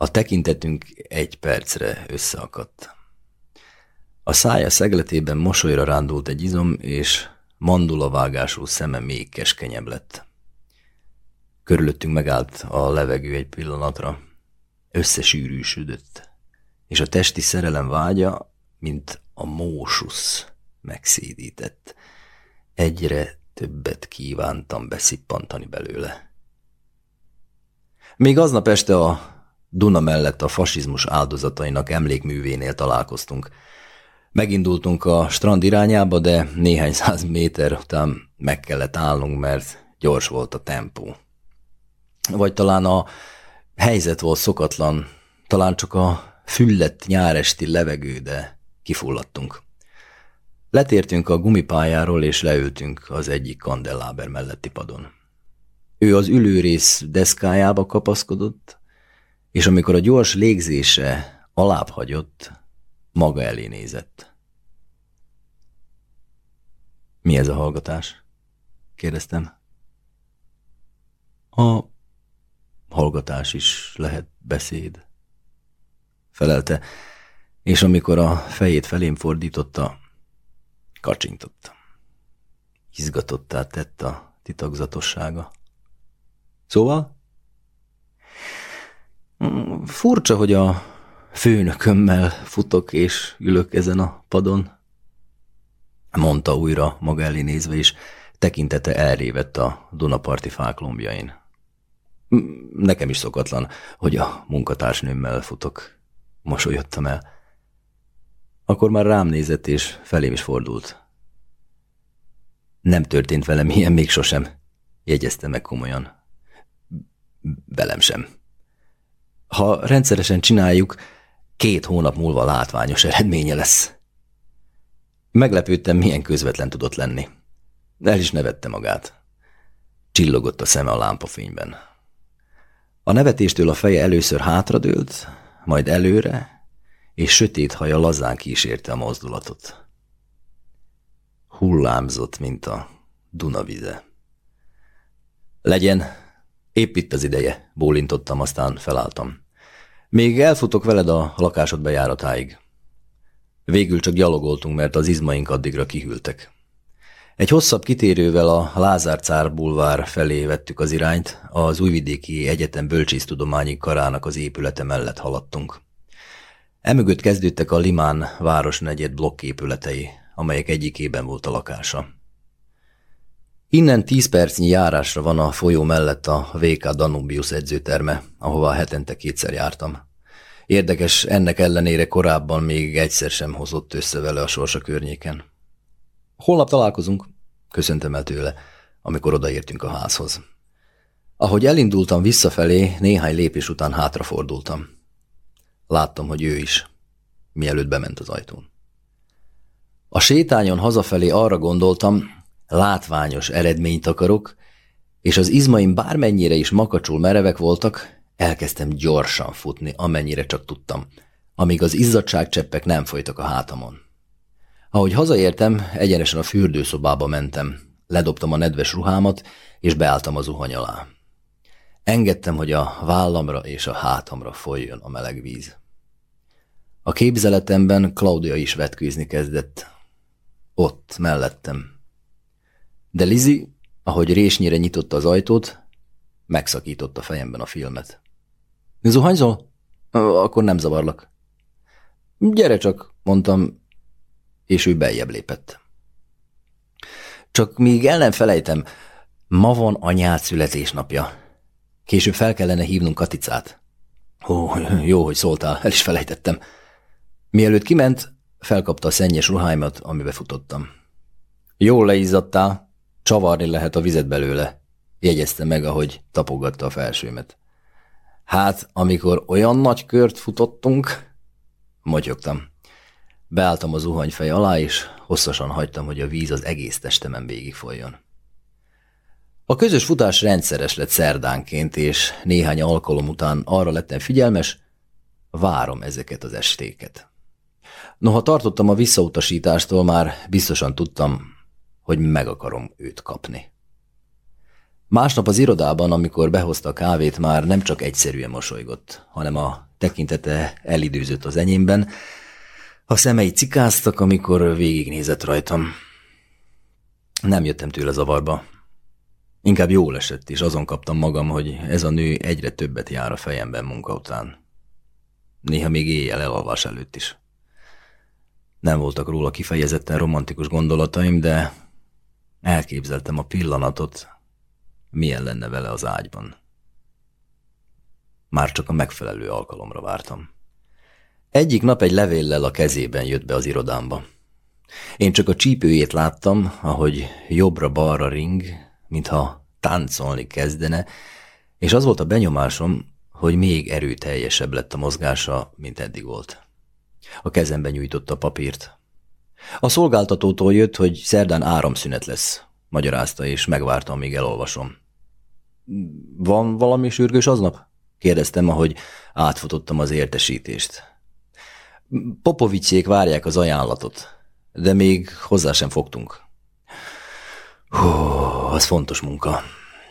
A tekintetünk egy percre összeakadt. A szája szegletében mosolyra rándult egy izom, és mandulavágású szeme még keskenyebb lett. Körülöttünk megállt a levegő egy pillanatra, összesűrűsödött, és a testi szerelem vágya, mint a mósusz megszédített. Egyre többet kívántam beszippantani belőle. Még aznap este a Duna mellett a fasizmus áldozatainak emlékművénél találkoztunk. Megindultunk a strand irányába, de néhány száz méter után meg kellett állnunk, mert gyors volt a tempó. Vagy talán a helyzet volt szokatlan, talán csak a füllett nyáresti levegő, de kifulladtunk. Letértünk a gumipályáról, és leültünk az egyik kandelláber melletti padon. Ő az ülőrész deszkájába kapaszkodott, és amikor a gyors légzése alább hagyott, maga elé nézett. Mi ez a hallgatás? kérdeztem. A hallgatás is lehet beszéd, felelte, és amikor a fejét felém fordította, kacsintott. Izgatottá tett a titokzatossága. Szóval? Furcsa, hogy a főnökömmel futok és ülök ezen a padon, mondta újra maga elé nézve, és tekintete elrévett a Dunaparti fák lombjain. Nekem is szokatlan, hogy a munkatársnőmmel futok. Mosolyodtam el. Akkor már rám nézett, és felém is fordult. Nem történt velem ilyen még sosem, jegyezte meg komolyan. Velem sem. Ha rendszeresen csináljuk, két hónap múlva látványos eredménye lesz. Meglepődtem, milyen közvetlen tudott lenni. El is nevette magát. Csillogott a szeme a lámpafényben. A nevetéstől a feje először hátradőlt, majd előre, és sötét haja lazán kísérte a mozdulatot. Hullámzott, mint a Dunavize. Legyen, épp itt az ideje, bólintottam, aztán felálltam. Még elfutok veled a lakásod bejáratáig. Végül csak gyalogoltunk, mert az izmaink addigra kihűltek. Egy hosszabb kitérővel a Lázár Cár bulvár felé vettük az irányt, az Újvidéki Egyetem bölcsésztudományi karának az épülete mellett haladtunk. Emögött kezdődtek a Limán városnegyed blokképületei, amelyek egyikében volt a lakása. Innen tíz percnyi járásra van a folyó mellett a VK Danubius edzőterme, ahova hetente kétszer jártam. Érdekes, ennek ellenére korábban még egyszer sem hozott össze vele a sorsa környéken. Holnap találkozunk, köszöntem el tőle, amikor odaértünk a házhoz. Ahogy elindultam visszafelé, néhány lépés után hátrafordultam. Láttam, hogy ő is, mielőtt bement az ajtón. A sétányon hazafelé arra gondoltam, látványos eredményt akarok, és az izmaim bármennyire is makacsul merevek voltak, elkezdtem gyorsan futni, amennyire csak tudtam, amíg az izzadságcseppek nem folytak a hátamon. Ahogy hazaértem, egyenesen a fürdőszobába mentem, ledobtam a nedves ruhámat, és beálltam az zuhany alá. Engedtem, hogy a vállamra és a hátamra folyjon a meleg víz. A képzeletemben Claudia is vetkőzni kezdett. Ott, mellettem. De Lizi, ahogy résnyire nyitotta az ajtót, megszakította fejemben a filmet. Zuhanyzol? Akkor nem zavarlak. Gyere csak, mondtam, és ő beljebb lépett. Csak míg el nem felejtem, ma van anyád születésnapja. Később fel kellene hívnunk Katicát. Ó, jó, hogy szóltál, el is felejtettem. Mielőtt kiment, felkapta a szennyes ruháimat, amibe futottam. Jól leizzadtál, csavarni lehet a vizet belőle, jegyezte meg, ahogy tapogatta a felsőmet. Hát, amikor olyan nagy kört futottunk, motyogtam. Beálltam az zuhanyfej alá, és hosszasan hagytam, hogy a víz az egész testemen végigfolyjon. A közös futás rendszeres lett szerdánként, és néhány alkalom után arra lettem figyelmes, várom ezeket az estéket. Noha tartottam a visszautasítástól, már biztosan tudtam, hogy meg akarom őt kapni. Másnap az irodában, amikor behozta a kávét, már nem csak egyszerűen mosolygott, hanem a tekintete elidőzött az enyémben, a szemei cikáztak, amikor végignézett rajtam. Nem jöttem tőle zavarba. Inkább jól esett, és azon kaptam magam, hogy ez a nő egyre többet jár a fejemben munka után. Néha még éjjel elalvás előtt is. Nem voltak róla kifejezetten romantikus gondolataim, de elképzeltem a pillanatot, milyen lenne vele az ágyban. Már csak a megfelelő alkalomra vártam. Egyik nap egy levéllel a kezében jött be az irodámba. Én csak a csípőjét láttam, ahogy jobbra-balra ring, mintha táncolni kezdene, és az volt a benyomásom, hogy még erőteljesebb lett a mozgása, mint eddig volt. A kezembe nyújtotta a papírt. A szolgáltatótól jött, hogy szerdán áramszünet lesz, magyarázta, és megvártam, míg elolvasom. Van valami sürgős aznap? kérdeztem, ahogy átfutottam az értesítést. Popovicsék várják az ajánlatot, de még hozzá sem fogtunk. Hú, az fontos munka.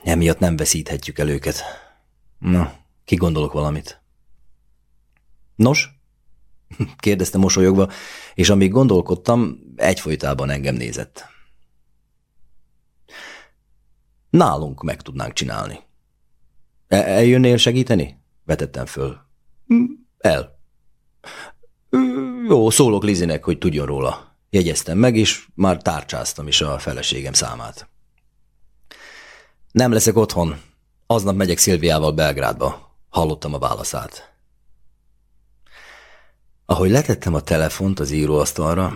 Emiatt nem veszíthetjük el őket. Na, kigondolok valamit. Nos? Kérdezte mosolyogva, és amíg gondolkodtam, egyfolytában engem nézett. Nálunk meg tudnánk csinálni. E Eljönnél segíteni? Vetettem föl. El. Jó, szólok Lizinek, hogy tudjon róla. Jegyeztem meg, és már tárcsáztam is a feleségem számát. Nem leszek otthon. Aznap megyek Szilviával Belgrádba. Hallottam a válaszát. Ahogy letettem a telefont az íróasztalra,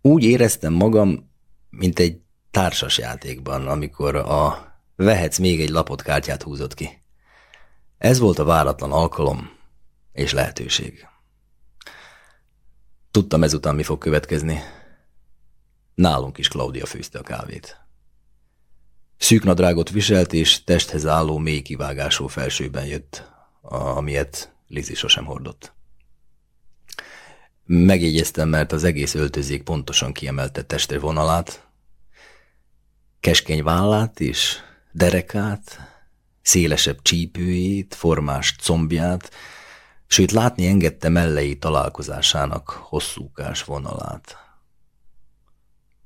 úgy éreztem magam, mint egy társas játékban, amikor a vehetsz még egy lapot kártyát húzott ki. Ez volt a váratlan alkalom és lehetőség. Tudtam ezután mi fog következni. Nálunk is Claudia főzte a kávét. Szűk nadrágot viselt, és testhez álló mély kivágású felsőben jött, amilyet Lizi sosem hordott. Megjegyeztem, mert az egész öltözék pontosan kiemelte teste vonalát, keskeny vállát és derekát, szélesebb csípőjét, formás combját, sőt látni engedte mellei találkozásának hosszúkás vonalát.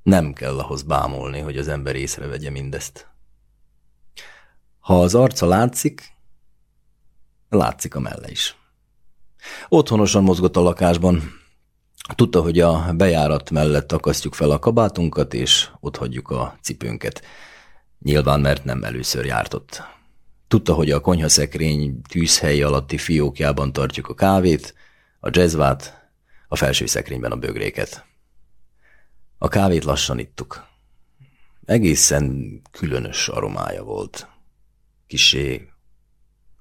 Nem kell ahhoz bámulni, hogy az ember észrevegye mindezt. Ha az arca látszik, látszik a melle is. Otthonosan mozgott a lakásban. Tudta, hogy a bejárat mellett akasztjuk fel a kabátunkat, és ott hagyjuk a cipőnket. Nyilván, mert nem először jártott. Tudta, hogy a konyhaszekrény tűzhely alatti fiókjában tartjuk a kávét, a jazzvát, a felső szekrényben a bögréket. A kávét lassan ittuk. Egészen különös aromája volt. Kisé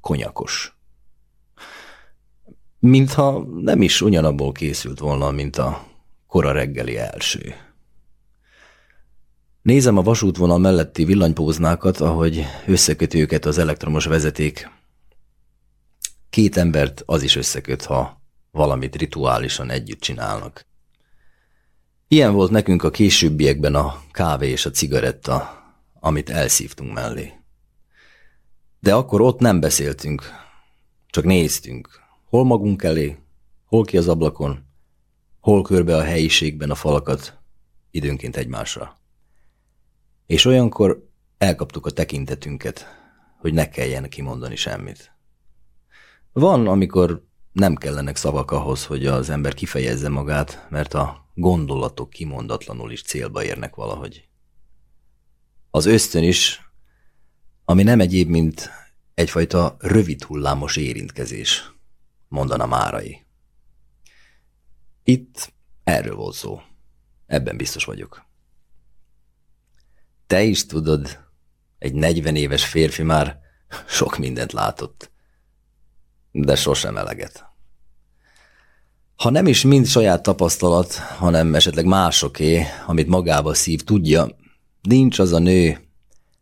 konyakos. Mintha nem is ugyanabból készült volna, mint a kora reggeli első. Nézem a vasútvonal melletti villanypóznákat, ahogy összeköti őket az elektromos vezeték. Két embert az is összeköt, ha valamit rituálisan együtt csinálnak. Ilyen volt nekünk a későbbiekben a kávé és a cigaretta, amit elszívtunk mellé. De akkor ott nem beszéltünk, csak néztünk, hol magunk elé, hol ki az ablakon, hol körbe a helyiségben a falakat, időnként egymásra. És olyankor elkaptuk a tekintetünket, hogy ne kelljen kimondani semmit. Van, amikor nem kellenek szavak ahhoz, hogy az ember kifejezze magát, mert a gondolatok kimondatlanul is célba érnek valahogy. Az ösztön is, ami nem egyéb, mint egyfajta rövid hullámos érintkezés, mondana Márai. Itt erről volt szó. Ebben biztos vagyok. Te is tudod, egy 40 éves férfi már sok mindent látott, de sosem eleget. Ha nem is mind saját tapasztalat, hanem esetleg másoké, amit magába szív, tudja, nincs az a nő,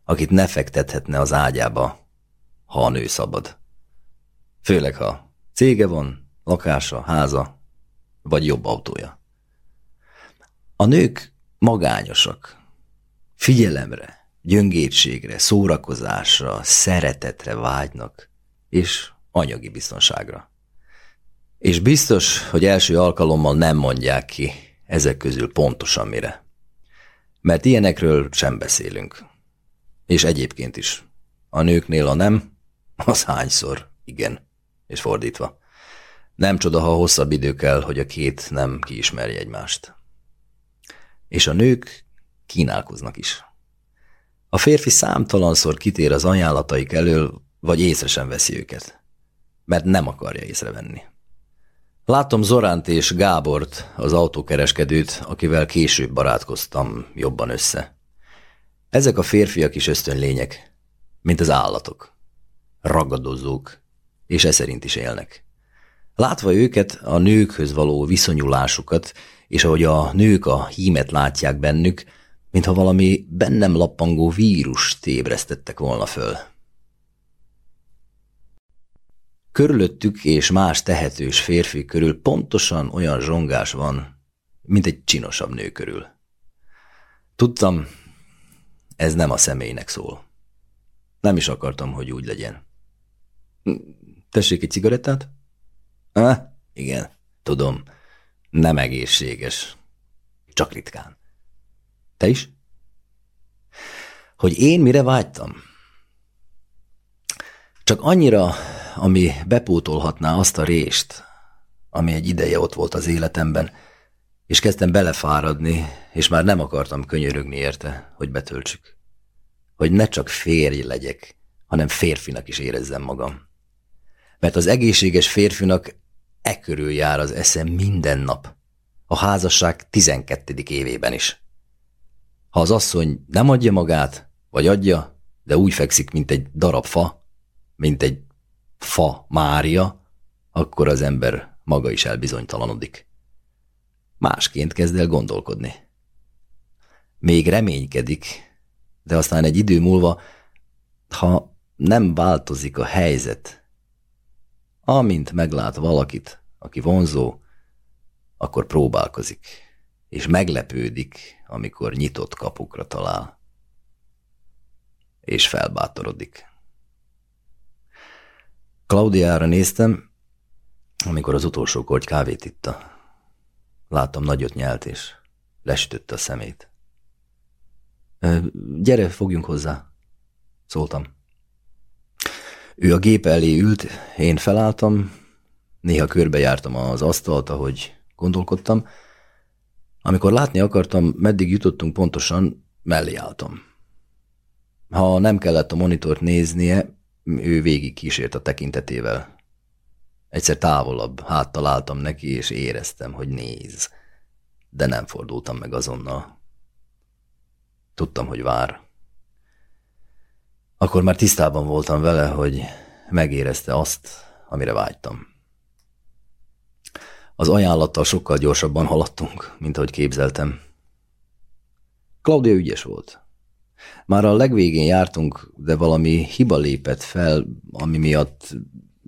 akit ne fektethetne az ágyába, ha a nő szabad. Főleg, ha cége van, lakása, háza, vagy jobb autója. A nők magányosak. Figyelemre, gyöngétségre, szórakozásra, szeretetre vágynak, és anyagi biztonságra. És biztos, hogy első alkalommal nem mondják ki ezek közül pontosan mire. Mert ilyenekről sem beszélünk. És egyébként is. A nőknél a nem, az hányszor igen, és fordítva. Nem csoda, ha hosszabb idő kell, hogy a két nem kiismerje egymást. És a nők kínálkoznak is. A férfi számtalanszor kitér az ajánlataik elől, vagy észre sem veszi őket, mert nem akarja észrevenni. Látom Zoránt és Gábort, az autókereskedőt, akivel később barátkoztam jobban össze. Ezek a férfiak is ösztönlények, mint az állatok. Ragadozók, és e szerint is élnek. Látva őket, a nőkhöz való viszonyulásukat, és ahogy a nők a hímet látják bennük, mintha valami bennem lappangó vírus tébresztettek volna föl. Körülöttük és más tehetős férfi körül pontosan olyan zsongás van, mint egy csinosabb nő körül. Tudtam, ez nem a személynek szól. Nem is akartam, hogy úgy legyen. Tessék egy cigarettát? Ah, igen, tudom. Nem egészséges. Csak ritkán. Te is? Hogy én mire vágytam? Csak annyira, ami bepótolhatná azt a rést, ami egy ideje ott volt az életemben, és kezdtem belefáradni, és már nem akartam könyörögni érte, hogy betöltsük. Hogy ne csak férj legyek, hanem férfinak is érezzem magam. Mert az egészséges férfinak e körül jár az eszem minden nap, a házasság tizenkettedik évében is. Ha az asszony nem adja magát, vagy adja, de úgy fekszik, mint egy darab fa, mint egy fa Mária, akkor az ember maga is elbizonytalanodik. Másként kezd el gondolkodni. Még reménykedik, de aztán egy idő múlva, ha nem változik a helyzet, amint meglát valakit, aki vonzó, akkor próbálkozik, és meglepődik, amikor nyitott kapukra talál, és felbátorodik. Klaudiára néztem, amikor az utolsó korty kávét itta. Láttam, nagyot nyelt, és lesütötte a szemét. Gyere, fogjunk hozzá, szóltam. Ő a gép elé ült, én felálltam, néha körbejártam az asztalt, ahogy gondolkodtam. Amikor látni akartam, meddig jutottunk pontosan, mellé álltam. Ha nem kellett a monitort néznie, ő végig kísért a tekintetével. Egyszer távolabb háttal álltam neki, és éreztem, hogy néz. De nem fordultam meg azonnal. Tudtam, hogy vár. Akkor már tisztában voltam vele, hogy megérezte azt, amire vágytam. Az ajánlattal sokkal gyorsabban haladtunk, mint ahogy képzeltem. Claudia ügyes volt. Már a legvégén jártunk, de valami hiba lépett fel, ami miatt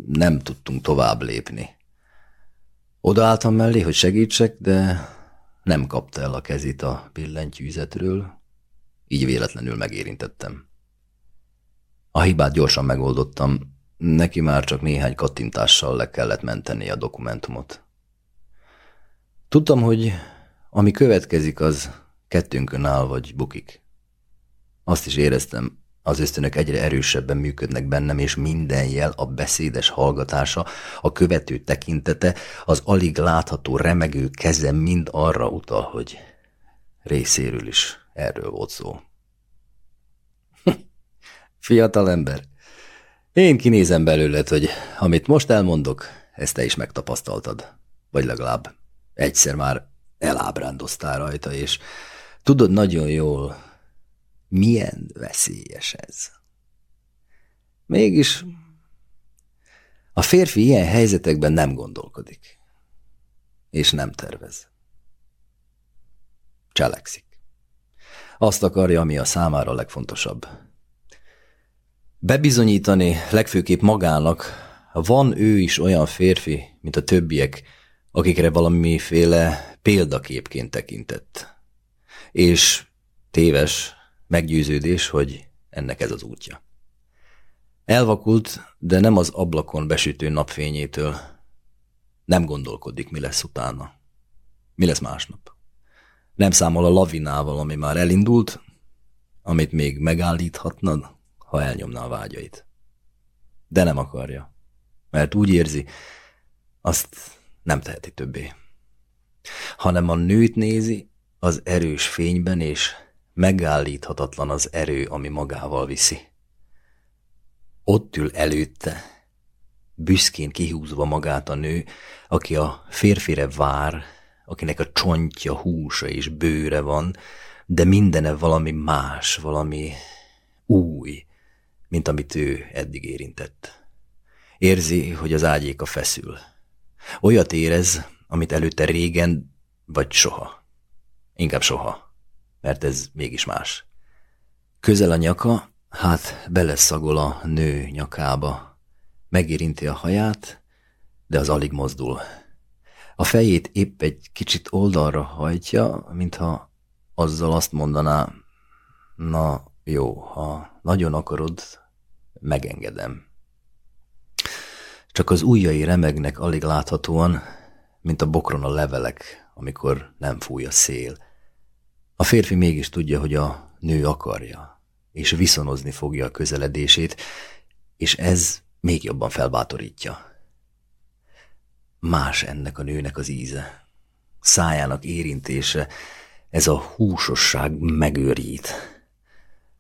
nem tudtunk tovább lépni. Odaálltam mellé, hogy segítsek, de nem kapta el a kezét a billentyűzetről, így véletlenül megérintettem. A hibát gyorsan megoldottam, neki már csak néhány kattintással le kellett menteni a dokumentumot. Tudtam, hogy ami következik, az kettőnkön áll vagy bukik. Azt is éreztem, az ösztönök egyre erősebben működnek bennem, és minden jel, a beszédes hallgatása, a követő tekintete, az alig látható remegő keze mind arra utal, hogy részéről is erről volt szó. Fiatal ember, én kinézem belőled, hogy amit most elmondok, ezt te is megtapasztaltad. Vagy legalább egyszer már elábrándoztál rajta, és tudod nagyon jól, milyen veszélyes ez. Mégis a férfi ilyen helyzetekben nem gondolkodik, és nem tervez. Cselekszik. Azt akarja, ami a számára legfontosabb. Bebizonyítani legfőképp magának, van ő is olyan férfi, mint a többiek, akikre valamiféle példaképként tekintett. És téves, Meggyőződés, hogy ennek ez az útja. Elvakult, de nem az ablakon besütő napfényétől. Nem gondolkodik, mi lesz utána. Mi lesz másnap. Nem számol a lavinával, ami már elindult, amit még megállíthatnad, ha elnyomna a vágyait. De nem akarja, mert úgy érzi, azt nem teheti többé. Hanem a nőt nézi az erős fényben, és Megállíthatatlan az erő, ami magával viszi. Ott ül előtte, büszkén kihúzva magát a nő, aki a férfire vár, akinek a csontja, húsa és bőre van, de mindene valami más, valami új, mint amit ő eddig érintett. Érzi, hogy az ágyéka feszül. Olyat érez, amit előtte régen, vagy soha. Inkább soha mert ez mégis más. Közel a nyaka, hát beleszagol a nő nyakába. Megérinti a haját, de az alig mozdul. A fejét épp egy kicsit oldalra hajtja, mintha azzal azt mondaná, na jó, ha nagyon akarod, megengedem. Csak az ujjai remegnek alig láthatóan, mint a bokron a levelek, amikor nem fúj a szél. A férfi mégis tudja, hogy a nő akarja, és viszonozni fogja a közeledését, és ez még jobban felbátorítja. Más ennek a nőnek az íze. Szájának érintése, ez a húsosság megőrít.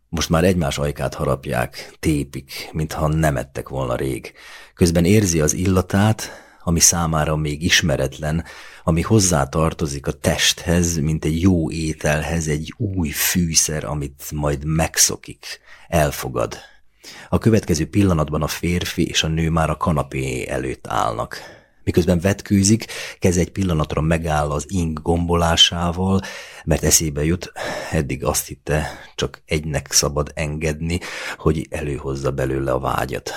Most már egymás ajkát harapják, tépik, mintha nem ettek volna rég. Közben érzi az illatát, ami számára még ismeretlen, ami hozzá tartozik a testhez, mint egy jó ételhez, egy új fűszer, amit majd megszokik, elfogad. A következő pillanatban a férfi és a nő már a kanapé előtt állnak. Miközben vetkőzik, kez egy pillanatra megáll az ing gombolásával, mert eszébe jut, eddig azt hitte, csak egynek szabad engedni, hogy előhozza belőle a vágyat.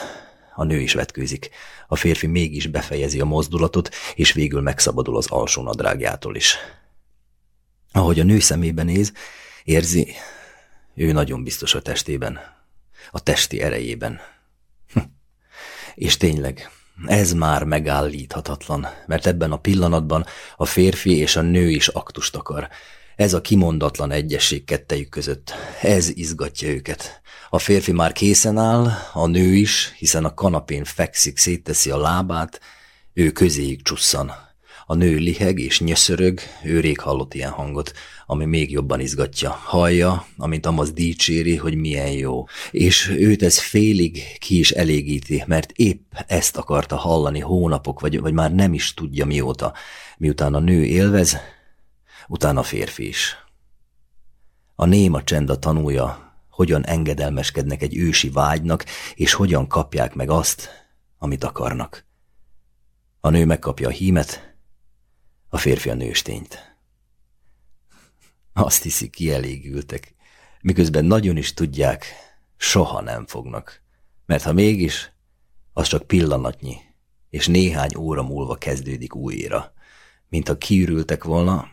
A nő is vetkőzik. A férfi mégis befejezi a mozdulatot, és végül megszabadul az alsó nadrágjától is. Ahogy a nő szemébe néz, érzi, ő nagyon biztos a testében, a testi erejében. Hm. És tényleg, ez már megállíthatatlan, mert ebben a pillanatban a férfi és a nő is aktust akar. Ez a kimondatlan egyesség kettejük között. Ez izgatja őket. A férfi már készen áll, a nő is, hiszen a kanapén fekszik, szétteszi a lábát, ő közéjük csusszan. A nő liheg és nyöszörög, ő rég hallott ilyen hangot, ami még jobban izgatja. Hallja, amint amaz dicséri, hogy milyen jó. És őt ez félig ki is elégíti, mert épp ezt akarta hallani hónapok, vagy, vagy már nem is tudja mióta. Miután a nő élvez, utána a férfi is. A néma csend a tanúja, hogyan engedelmeskednek egy ősi vágynak, és hogyan kapják meg azt, amit akarnak. A nő megkapja a hímet, A férfi a nőstényt. Azt hiszi, kielégültek, miközben nagyon is tudják, soha nem fognak. Mert ha mégis, az csak pillanatnyi, és néhány óra múlva kezdődik újra. Mint ha kiürültek volna,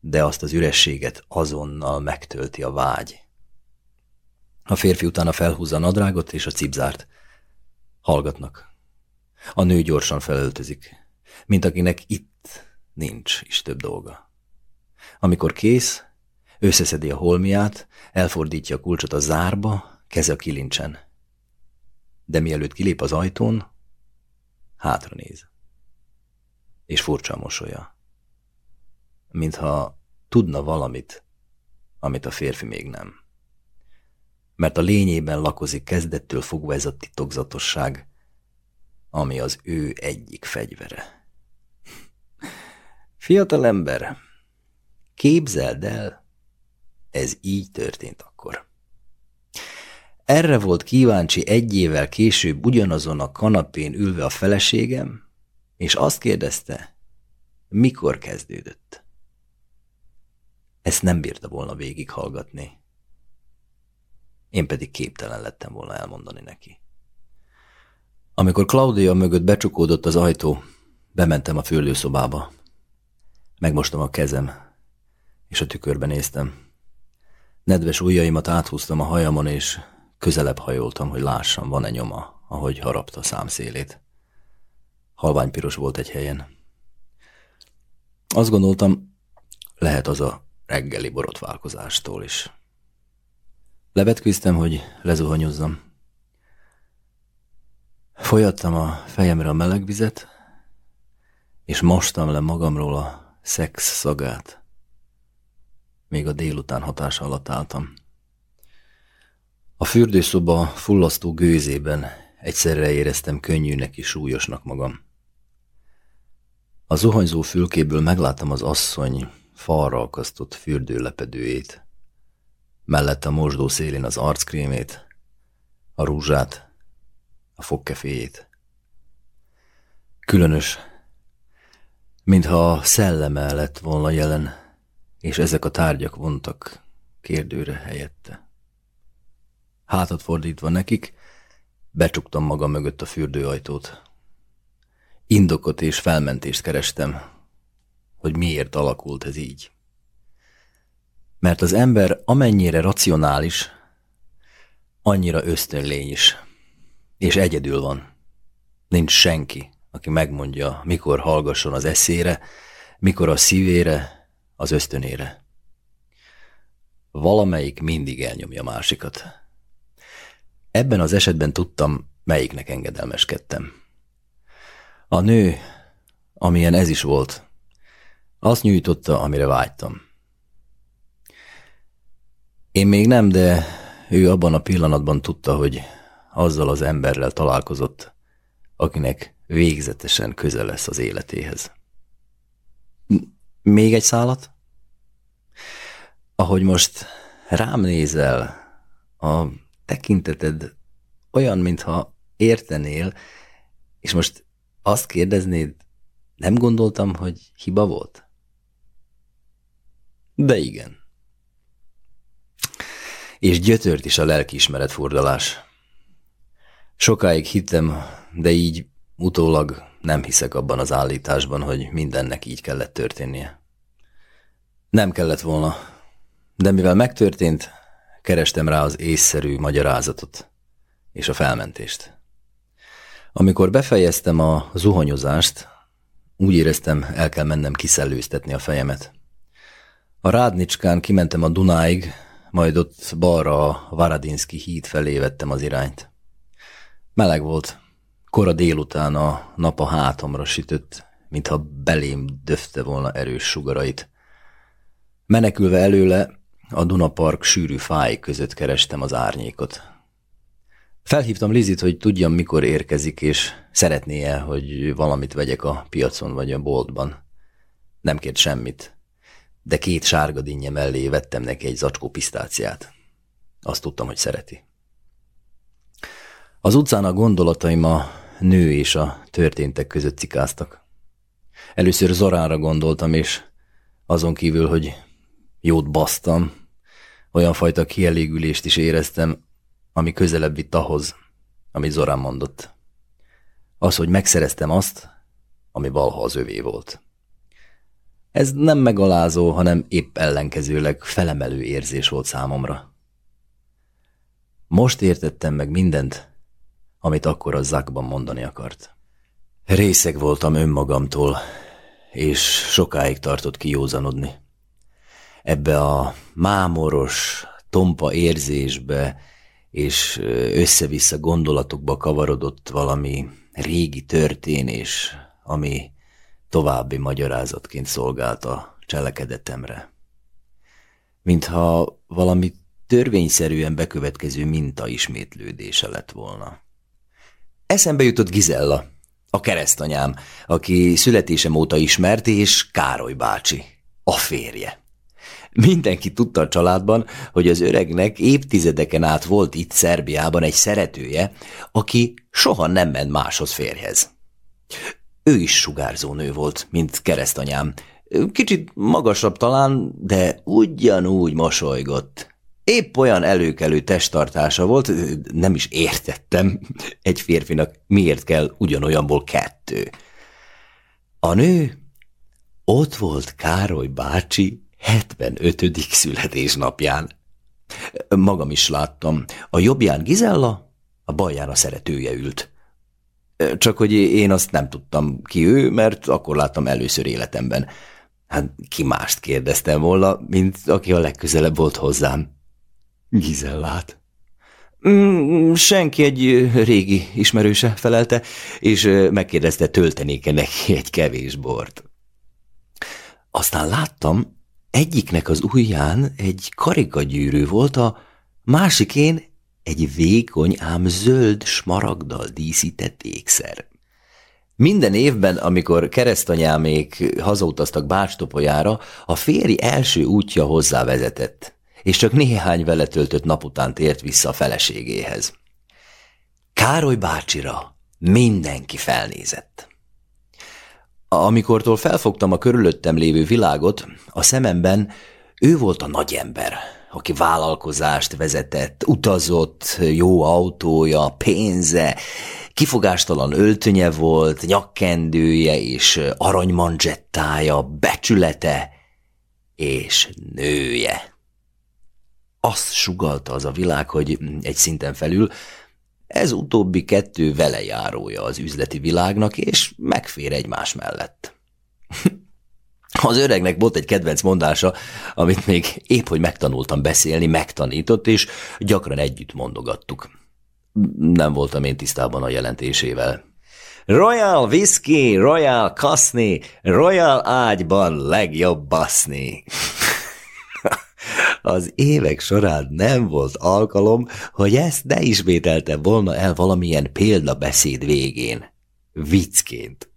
de azt az ürességet azonnal megtölti a vágy. A férfi utána felhúzza a nadrágot és a cipzárt. Hallgatnak. A nő gyorsan felöltözik, mint akinek itt nincs is több dolga. Amikor kész, összeszedi a holmiát, elfordítja a kulcsot a zárba, keze a kilincsen. De mielőtt kilép az ajtón, hátra néz. És furcsa mosolya. Mintha tudna valamit, amit a férfi még nem. Mert a lényében lakozik kezdettől fogva ez a titokzatosság, ami az ő egyik fegyvere. Fiatal ember, képzeld el, ez így történt akkor. Erre volt kíváncsi egy évvel később ugyanazon a kanapén ülve a feleségem, és azt kérdezte, mikor kezdődött. Ezt nem bírta volna végighallgatni. Én pedig képtelen lettem volna elmondani neki. Amikor Claudia mögött becsukódott az ajtó, bementem a fürdőszobába. Megmostam a kezem, és a tükörbe néztem. Nedves ujjaimat áthúztam a hajamon, és közelebb hajoltam, hogy lássam, van-e nyoma, ahogy harapta számszélét. Halványpiros volt egy helyen. Azt gondoltam, lehet az a reggeli borotválkozástól is. Levetküztem, hogy lezuhanyozzam. Folyattam a fejemre a meleg vizet, és mostam le magamról a szex szagát. Még a délután hatása alatt álltam. A fürdőszoba fullasztó gőzében egyszerre éreztem könnyűnek és súlyosnak magam. A zuhanyzó fülkéből megláttam az asszony falra akasztott fürdőlepedőjét, mellett a mosdó szélén az arckrémét, a rúzsát, a fogkeféjét. Különös, mintha a szelleme lett volna jelen, és ezek a tárgyak vontak kérdőre helyette. Hátat fordítva nekik, becsuktam magam mögött a fürdőajtót. Indokot és felmentést kerestem, hogy miért alakult ez így. Mert az ember amennyire racionális, annyira ösztönlény is. És egyedül van. Nincs senki, aki megmondja, mikor hallgasson az eszére, mikor a szívére, az ösztönére. Valamelyik mindig elnyomja másikat. Ebben az esetben tudtam, melyiknek engedelmeskedtem. A nő, amilyen ez is volt, azt nyújtotta, amire vágytam. Én még nem, de ő abban a pillanatban tudta, hogy azzal az emberrel találkozott, akinek végzetesen közel lesz az életéhez. Még egy szálat? Ahogy most rám nézel, a tekinteted olyan, mintha értenél, és most azt kérdeznéd, nem gondoltam, hogy hiba volt? De igen. És gyötört is a lelkiismeret furdalás. Sokáig hittem, de így utólag nem hiszek abban az állításban, hogy mindennek így kellett történnie. Nem kellett volna, de mivel megtörtént, kerestem rá az észszerű magyarázatot és a felmentést. Amikor befejeztem a zuhanyozást, úgy éreztem, el kell mennem kiszellőztetni a fejemet. A Rádnicskán kimentem a Dunáig, majd ott balra a Varadinski híd felé vettem az irányt. Meleg volt. Kora délután a nap a hátamra sütött, mintha belém döfte volna erős sugarait. Menekülve előle, a Dunapark sűrű fái között kerestem az árnyékot. Felhívtam Lizit, hogy tudjam, mikor érkezik, és szeretné-e, hogy valamit vegyek a piacon vagy a boltban. Nem kért semmit, de két sárga dinnye mellé vettem neki egy zacskó pisztáciát. Azt tudtam, hogy szereti. Az utcán a gondolataim a nő és a történtek között cikáztak. Először Zoránra gondoltam, és azon kívül, hogy jót basztam, olyan fajta kielégülést is éreztem, ami közelebb vitt ahhoz, amit Zorán mondott. Az, hogy megszereztem azt, ami valaha az övé volt. Ez nem megalázó, hanem épp ellenkezőleg felemelő érzés volt számomra. Most értettem meg mindent, amit akkor a Zakban mondani akart. Részeg voltam önmagamtól, és sokáig tartott kijózanodni. Ebbe a mámoros, tompa érzésbe és össze-vissza gondolatokba kavarodott valami régi történés, ami további magyarázatként szolgált a cselekedetemre. Mintha valami törvényszerűen bekövetkező minta ismétlődése lett volna. Eszembe jutott Gizella, a keresztanyám, aki születésem óta ismert, és Károly bácsi, a férje. Mindenki tudta a családban, hogy az öregnek évtizedeken át volt itt Szerbiában egy szeretője, aki soha nem ment máshoz férjhez. Ő is sugárzó nő volt, mint keresztanyám. Kicsit magasabb talán, de ugyanúgy mosolygott. Épp olyan előkelő testtartása volt, nem is értettem egy férfinak miért kell ugyanolyanból kettő. A nő ott volt Károly bácsi 75. születésnapján. Magam is láttam. A jobbján Gizella, a balján a szeretője ült. Csak hogy én azt nem tudtam ki ő, mert akkor láttam először életemben. Hát ki mást kérdeztem volna, mint aki a legközelebb volt hozzám. Gizellát. Mm, senki egy régi ismerőse felelte, és megkérdezte, töltenék-e neki egy kevés bort. Aztán láttam, egyiknek az ujján egy karikagyűrű volt, a másikén egy vékony, ám zöld smaragdal díszített ékszer. Minden évben, amikor keresztanyámék hazautaztak Bácstopolyára, a férj első útja hozzá vezetett, és csak néhány vele töltött nap után tért vissza a feleségéhez. Károly bácsira mindenki felnézett. Amikortól felfogtam a körülöttem lévő világot, a szememben ő volt a nagy ember, aki vállalkozást vezetett, utazott, jó autója, pénze, kifogástalan öltönye volt, nyakkendője és aranymanzsettája, becsülete és nője. Azt sugalta az a világ, hogy egy szinten felül ez utóbbi kettő velejárója az üzleti világnak, és megfér egymás mellett. [LAUGHS] Az öregnek volt egy kedvenc mondása, amit még épp, hogy megtanultam beszélni, megtanított, és gyakran együtt mondogattuk. Nem voltam én tisztában a jelentésével. Royal Whisky, Royal Kaszni, Royal ágyban legjobb baszni. [LAUGHS] Az évek során nem volt alkalom, hogy ezt ne ismételte volna el valamilyen példabeszéd végén. Viccként.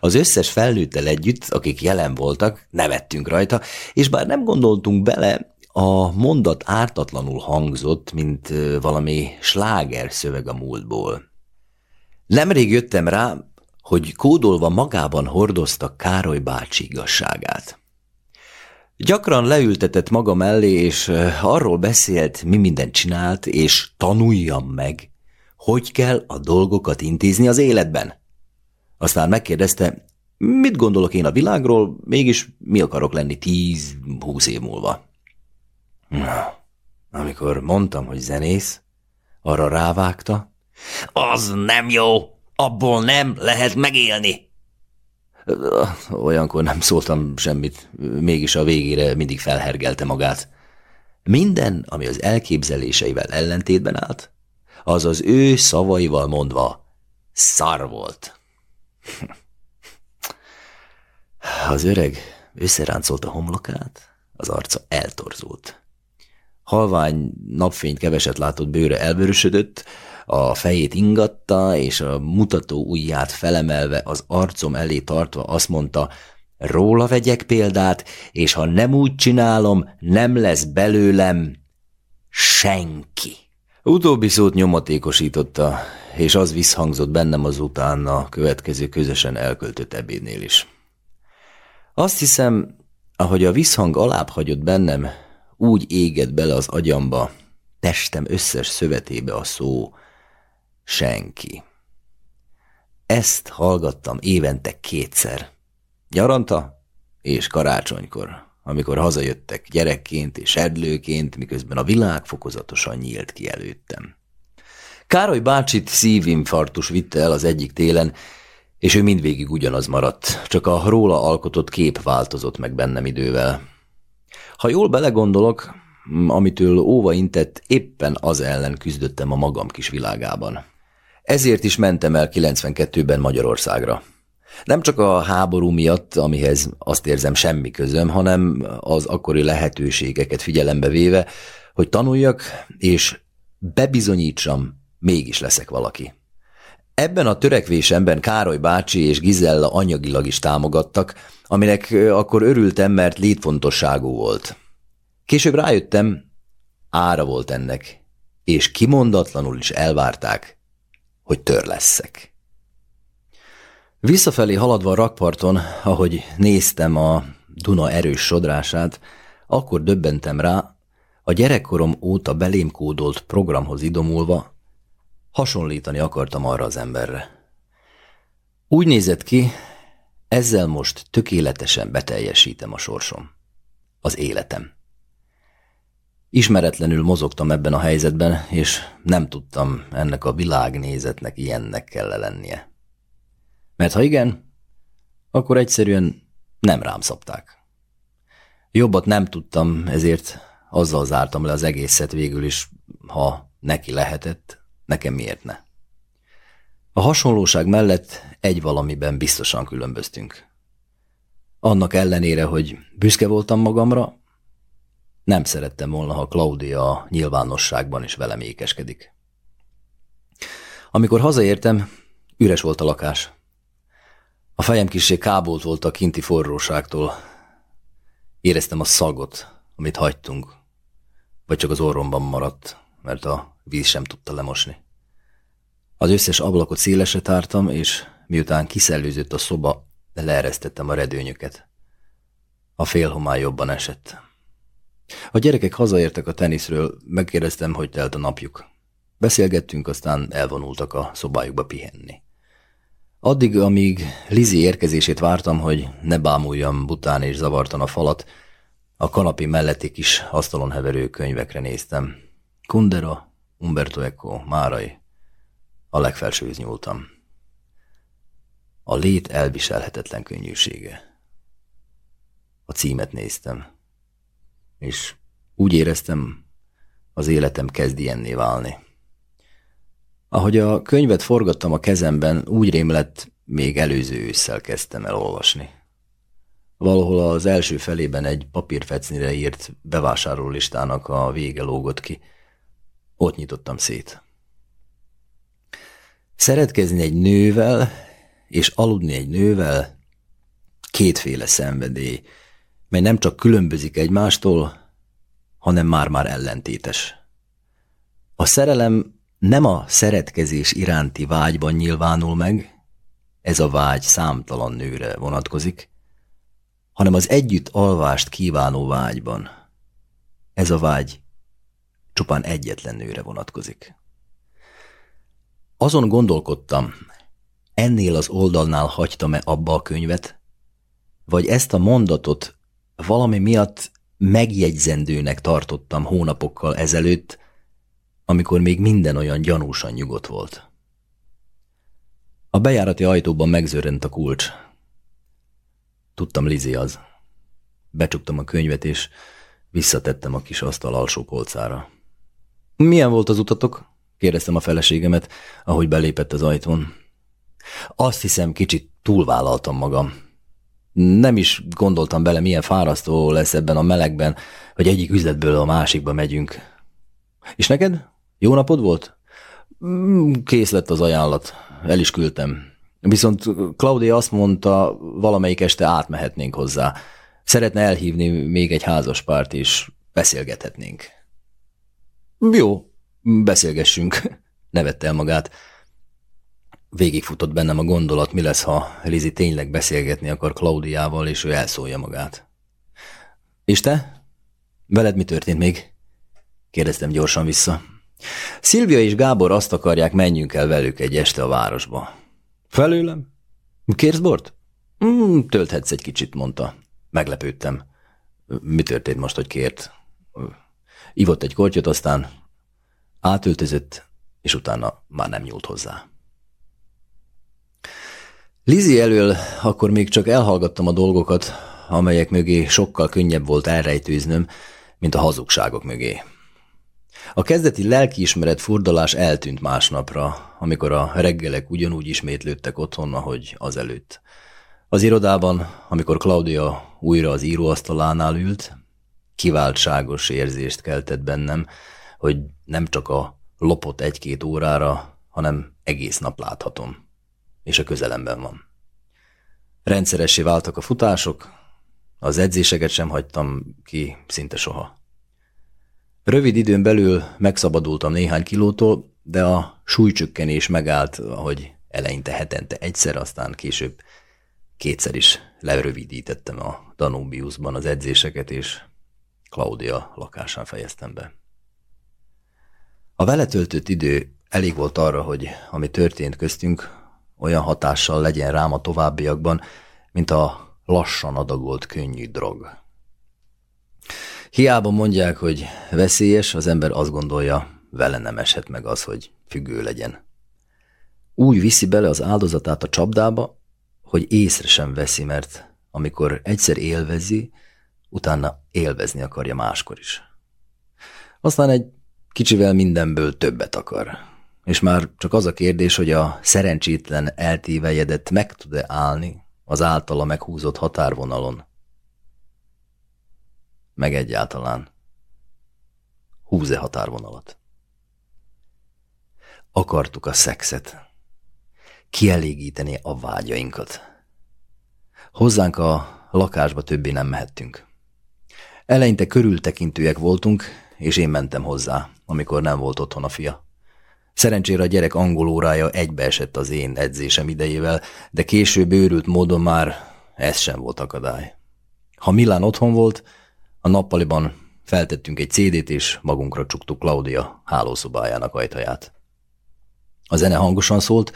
Az összes felnőttel együtt, akik jelen voltak, nevettünk rajta, és bár nem gondoltunk bele, a mondat ártatlanul hangzott, mint valami sláger szöveg a múltból. Nemrég jöttem rá, hogy kódolva magában hordozta Károly bácsi igazságát. Gyakran leültetett maga mellé, és arról beszélt, mi mindent csinált, és tanuljam meg, hogy kell a dolgokat intézni az életben. Aztán megkérdezte, mit gondolok én a világról, mégis mi akarok lenni tíz-húsz év múlva. Amikor mondtam, hogy zenész, arra rávágta, az nem jó, abból nem lehet megélni. Olyankor nem szóltam semmit, mégis a végére mindig felhergelte magát. Minden, ami az elképzeléseivel ellentétben állt, az az ő szavaival mondva szar volt. [LAUGHS] Az öreg összeráncolt homlokát, az arca eltorzult. Halvány napfényt keveset látott bőre elvörösödött, a fejét ingatta, és a mutató ujját felemelve az arcom elé tartva azt mondta, róla vegyek példát, és ha nem úgy csinálom, nem lesz belőlem senki. Utóbbi szót nyomatékosította, és az visszhangzott bennem azután a következő közösen elköltött ebédnél is. Azt hiszem, ahogy a visszhang alább hagyott bennem, úgy égett bele az agyamba, testem összes szövetébe a szó senki. Ezt hallgattam évente kétszer. Nyaranta és karácsonykor, amikor hazajöttek gyerekként és edlőként, miközben a világ fokozatosan nyílt ki előttem. Károly bácsit szívinfarktus vitte el az egyik télen, és ő mindvégig ugyanaz maradt, csak a róla alkotott kép változott meg bennem idővel. Ha jól belegondolok, amitől óva intett, éppen az ellen küzdöttem a magam kis világában. Ezért is mentem el 92-ben Magyarországra. Nem csak a háború miatt, amihez azt érzem semmi közöm, hanem az akkori lehetőségeket figyelembe véve, hogy tanuljak, és bebizonyítsam, mégis leszek valaki. Ebben a törekvésemben Károly bácsi és Gizella anyagilag is támogattak, aminek akkor örültem, mert létfontosságú volt. Később rájöttem, ára volt ennek, és kimondatlanul is elvárták, hogy tör leszek. Visszafelé haladva a rakparton, ahogy néztem a Duna erős sodrását, akkor döbbentem rá, a gyerekkorom óta belém kódolt programhoz idomulva, hasonlítani akartam arra az emberre. Úgy nézett ki, ezzel most tökéletesen beteljesítem a sorsom. Az életem. Ismeretlenül mozogtam ebben a helyzetben, és nem tudtam ennek a világnézetnek ilyennek kell lennie. Mert ha igen, akkor egyszerűen nem rám szabták. Jobbat nem tudtam, ezért azzal zártam le az egészet végül is, ha neki lehetett, nekem miért ne. A hasonlóság mellett egy valamiben biztosan különböztünk. Annak ellenére, hogy büszke voltam magamra, nem szerettem volna, ha Claudia nyilvánosságban is velem ékeskedik. Amikor hazaértem, üres volt a lakás. A fejem kissé kábolt volt a kinti forróságtól. Éreztem a szagot, amit hagytunk, vagy csak az orromban maradt, mert a víz sem tudta lemosni. Az összes ablakot szélesre tártam, és miután kiszellőzött a szoba, leeresztettem a redőnyöket. A félhomály jobban esett. A gyerekek hazaértek a teniszről, megkérdeztem, hogy telt a napjuk. Beszélgettünk, aztán elvonultak a szobájukba pihenni. Addig, amíg Lizi érkezését vártam, hogy ne bámuljam bután és zavartan a falat, a kanapi melletti kis asztalon heverő könyvekre néztem. Kundera, Umberto Eco, Márai. A legfelsőhöz nyúltam. A lét elviselhetetlen könnyűsége. A címet néztem és úgy éreztem, az életem kezd ilyenné válni. Ahogy a könyvet forgattam a kezemben, úgy rém lett, még előző ősszel kezdtem el olvasni. Valahol az első felében egy papírfecnire írt bevásárlólistának a vége lógott ki. Ott nyitottam szét. Szeretkezni egy nővel, és aludni egy nővel kétféle szenvedély, mely nem csak különbözik egymástól, hanem már-már ellentétes. A szerelem nem a szeretkezés iránti vágyban nyilvánul meg, ez a vágy számtalan nőre vonatkozik, hanem az együtt alvást kívánó vágyban. Ez a vágy csupán egyetlen nőre vonatkozik. Azon gondolkodtam, ennél az oldalnál hagytam-e abba a könyvet, vagy ezt a mondatot valami miatt megjegyzendőnek tartottam hónapokkal ezelőtt, amikor még minden olyan gyanúsan nyugodt volt. A bejárati ajtóban megzörrent a kulcs. Tudtam, Lizi az. Becsuktam a könyvet, és visszatettem a kis asztal alsó polcára. Milyen volt az utatok? kérdeztem a feleségemet, ahogy belépett az ajtón. Azt hiszem, kicsit túlvállaltam magam. Nem is gondoltam bele, milyen fárasztó lesz ebben a melegben, hogy egyik üzletből a másikba megyünk. És neked? Jó napod volt? Mm, kész lett az ajánlat. El is küldtem. Viszont Claudia azt mondta, valamelyik este átmehetnénk hozzá. Szeretne elhívni még egy házaspárt, és beszélgethetnénk. Jó, beszélgessünk, [LAUGHS] nevette el magát. Végigfutott bennem a gondolat, mi lesz, ha Lizi tényleg beszélgetni akar Klaudiával, és ő elszólja magát. És te? Veled mi történt még? Kérdeztem gyorsan vissza. Szilvia és Gábor azt akarják, menjünk el velük egy este a városba. Felőlem? Kérsz bort? Mm, tölthetsz egy kicsit, mondta. Meglepődtem. Mi történt most, hogy kért? Ivott egy kortyot, aztán átöltözött, és utána már nem nyúlt hozzá. Lizi elől akkor még csak elhallgattam a dolgokat, amelyek mögé sokkal könnyebb volt elrejtőznöm, mint a hazugságok mögé. A kezdeti lelkiismeret furdalás eltűnt másnapra, amikor a reggelek ugyanúgy ismétlődtek otthon, ahogy azelőtt. Az irodában, amikor Claudia újra az íróasztalánál ült, kiváltságos érzést keltett bennem, hogy nem csak a lopott egy-két órára, hanem egész nap láthatom, és a közelemben van. Rendszeressé váltak a futások, az edzéseket sem hagytam ki szinte soha. Rövid időn belül megszabadultam néhány kilótól, de a súlycsökkenés megállt, ahogy eleinte hetente egyszer, aztán később kétszer is lerövidítettem a Danubiusban az edzéseket, és Claudia lakásán fejeztem be. A vele töltött idő elég volt arra, hogy ami történt köztünk, olyan hatással legyen rám a továbbiakban, mint a lassan adagolt könnyű drog. Hiába mondják, hogy veszélyes, az ember azt gondolja, vele nem eshet meg az, hogy függő legyen. Úgy viszi bele az áldozatát a csapdába, hogy észre sem veszi, mert amikor egyszer élvezi, utána élvezni akarja máskor is. Aztán egy kicsivel mindenből többet akar. És már csak az a kérdés, hogy a szerencsétlen eltévejedett meg tud-e állni az általa meghúzott határvonalon. Meg egyáltalán húz-e határvonalat. Akartuk a szexet, kielégíteni a vágyainkat. Hozzánk a lakásba többé nem mehettünk. Eleinte körültekintőek voltunk, és én mentem hozzá, amikor nem volt otthon a fia. Szerencsére a gyerek angol órája egybeesett az én edzésem idejével, de később őrült módon már ez sem volt akadály. Ha Milán otthon volt, a nappaliban feltettünk egy CD-t, és magunkra csuktuk Claudia hálószobájának ajtaját. A zene hangosan szólt,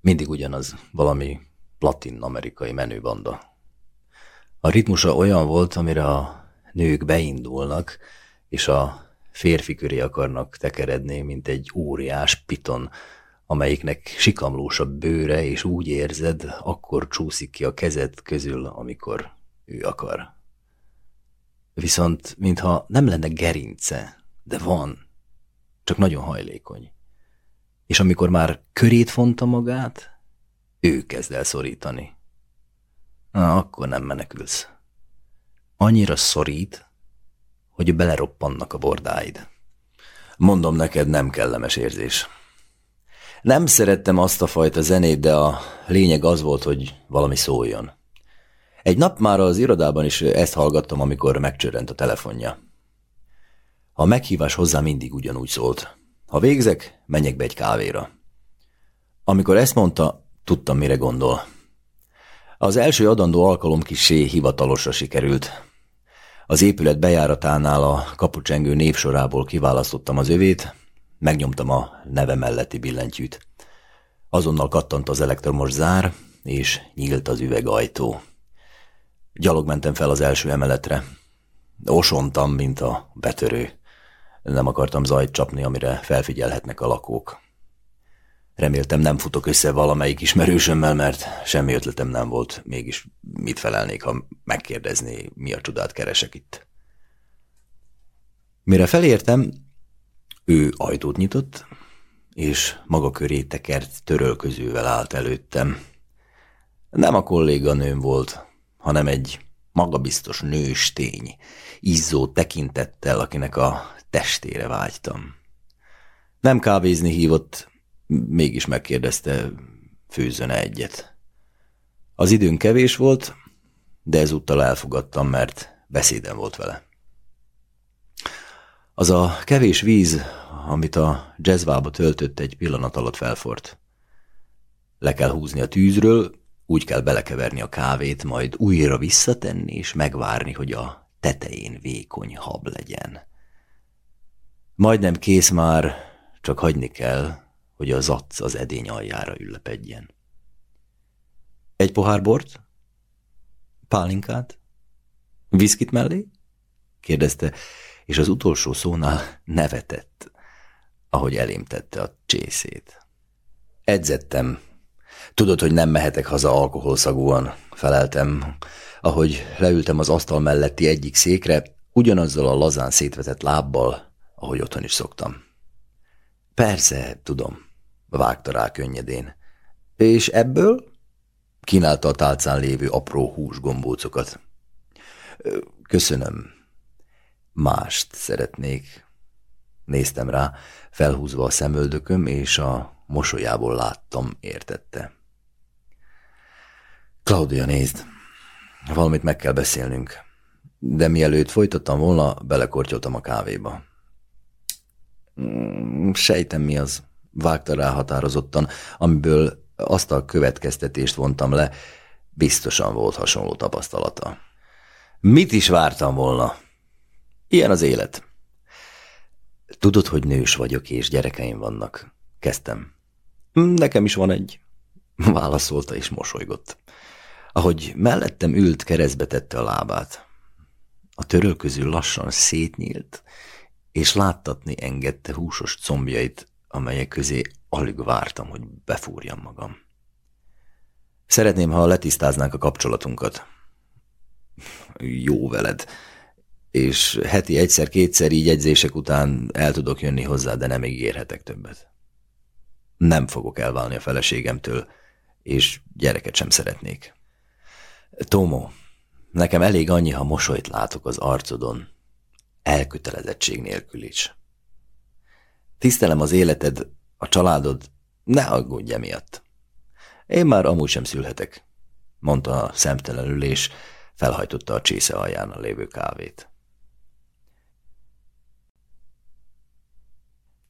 mindig ugyanaz, valami latin-amerikai menőbanda. A ritmusa olyan volt, amire a nők beindulnak, és a férfi köré akarnak tekeredni, mint egy óriás piton, amelyiknek sikamlós a bőre, és úgy érzed, akkor csúszik ki a kezed közül, amikor ő akar. Viszont, mintha nem lenne gerince, de van, csak nagyon hajlékony. És amikor már körét fonta magát, ő kezd el szorítani. Na, akkor nem menekülsz. Annyira szorít, hogy beleroppannak a bordáid. Mondom neked, nem kellemes érzés. Nem szerettem azt a fajta zenét, de a lényeg az volt, hogy valami szóljon. Egy nap már az irodában is ezt hallgattam, amikor megcsörrent a telefonja. A meghívás hozzá mindig ugyanúgy szólt. Ha végzek, menjek be egy kávéra. Amikor ezt mondta, tudtam, mire gondol. Az első adandó alkalom kisé hivatalosra sikerült. Az épület bejáratánál a kapucsengő névsorából kiválasztottam az övét, megnyomtam a neve melletti billentyűt. Azonnal kattant az elektromos zár, és nyílt az üvegajtó. Gyalog mentem fel az első emeletre. Osontam, mint a betörő. Nem akartam zajt csapni, amire felfigyelhetnek a lakók. Reméltem nem futok össze valamelyik ismerősömmel, mert semmi ötletem nem volt, mégis mit felelnék, ha megkérdezné, mi a csodát keresek itt. Mire felértem, ő ajtót nyitott, és maga köré tekert törölközővel állt előttem. Nem a kolléganőm volt, hanem egy magabiztos nőstény, izzó tekintettel, akinek a testére vágytam. Nem kávézni hívott, mégis megkérdezte, főzön egyet. Az időn kevés volt, de ezúttal elfogadtam, mert beszédem volt vele. Az a kevés víz, amit a jazzvába töltött egy pillanat alatt felfort. Le kell húzni a tűzről, úgy kell belekeverni a kávét, majd újra visszatenni, és megvárni, hogy a tetején vékony hab legyen. Majdnem kész már, csak hagyni kell, hogy az zacc az edény aljára üllepedjen. Egy pohár bort? Pálinkát? Viszkit mellé? kérdezte, és az utolsó szónál nevetett, ahogy elém tette a csészét. Edzettem. Tudod, hogy nem mehetek haza alkoholszagúan, feleltem, ahogy leültem az asztal melletti egyik székre, ugyanazzal a lazán szétvetett lábbal, ahogy otthon is szoktam. Persze, tudom, vágta rá könnyedén. És ebből? Kínálta a tálcán lévő apró húsgombócokat. Köszönöm. Mást szeretnék. Néztem rá, felhúzva a szemöldököm, és a mosolyából láttam, értette. Claudia, nézd, valamit meg kell beszélnünk. De mielőtt folytattam volna, belekortyoltam a kávéba. Mm, sejtem mi az, vágta rá határozottan, amiből azt a következtetést vontam le, biztosan volt hasonló tapasztalata. Mit is vártam volna? Ilyen az élet. Tudod, hogy nős vagyok, és gyerekeim vannak. Kezdtem. Nekem is van egy. Válaszolta és mosolygott. Ahogy mellettem ült, keresztbe tette a lábát. A töröl közül lassan szétnyílt, és láttatni engedte húsos combjait, amelyek közé alig vártam, hogy befúrjam magam. Szeretném, ha letisztáznánk a kapcsolatunkat. Jó veled. És heti egyszer-kétszer így egyzések után el tudok jönni hozzá, de nem ígérhetek többet. Nem fogok elválni a feleségemtől, és gyereket sem szeretnék. Tomo, nekem elég annyi, ha mosolyt látok az arcodon, elkötelezettség nélkül is. Tisztelem az életed, a családod, ne aggódj emiatt. Én már amúgy sem szülhetek, mondta szemtelenül, és felhajtotta a csésze alján a lévő kávét.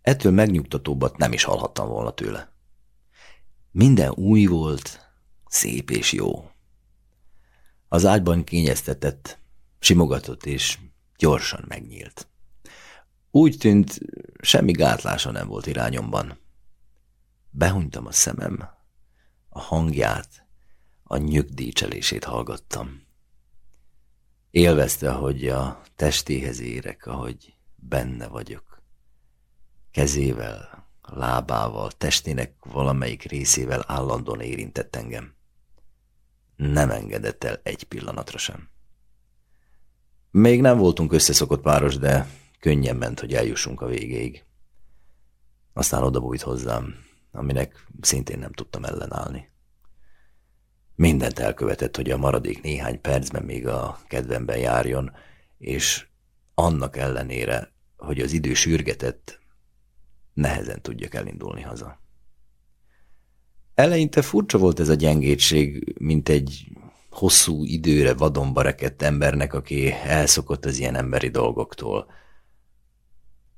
Ettől megnyugtatóbbat nem is hallhattam volna tőle. Minden új volt, szép és jó. Az ágyban kényeztetett, simogatott és gyorsan megnyílt. Úgy tűnt, semmi gátlása nem volt irányomban. Behunytam a szemem, a hangját, a nyugdícselését hallgattam. Élvezte, hogy a testéhez érek, ahogy benne vagyok. Kezével, lábával, testének valamelyik részével állandóan érintett engem. Nem engedett el egy pillanatra sem. Még nem voltunk összeszokott páros, de könnyen ment, hogy eljussunk a végéig. Aztán odabújt hozzám, aminek szintén nem tudtam ellenállni. Mindent elkövetett, hogy a maradék néhány percben még a kedvemben járjon, és annak ellenére, hogy az idő sürgetett, nehezen tudjak elindulni haza. Eleinte furcsa volt ez a gyengétség, mint egy hosszú időre vadonba rekedt embernek, aki elszokott az ilyen emberi dolgoktól.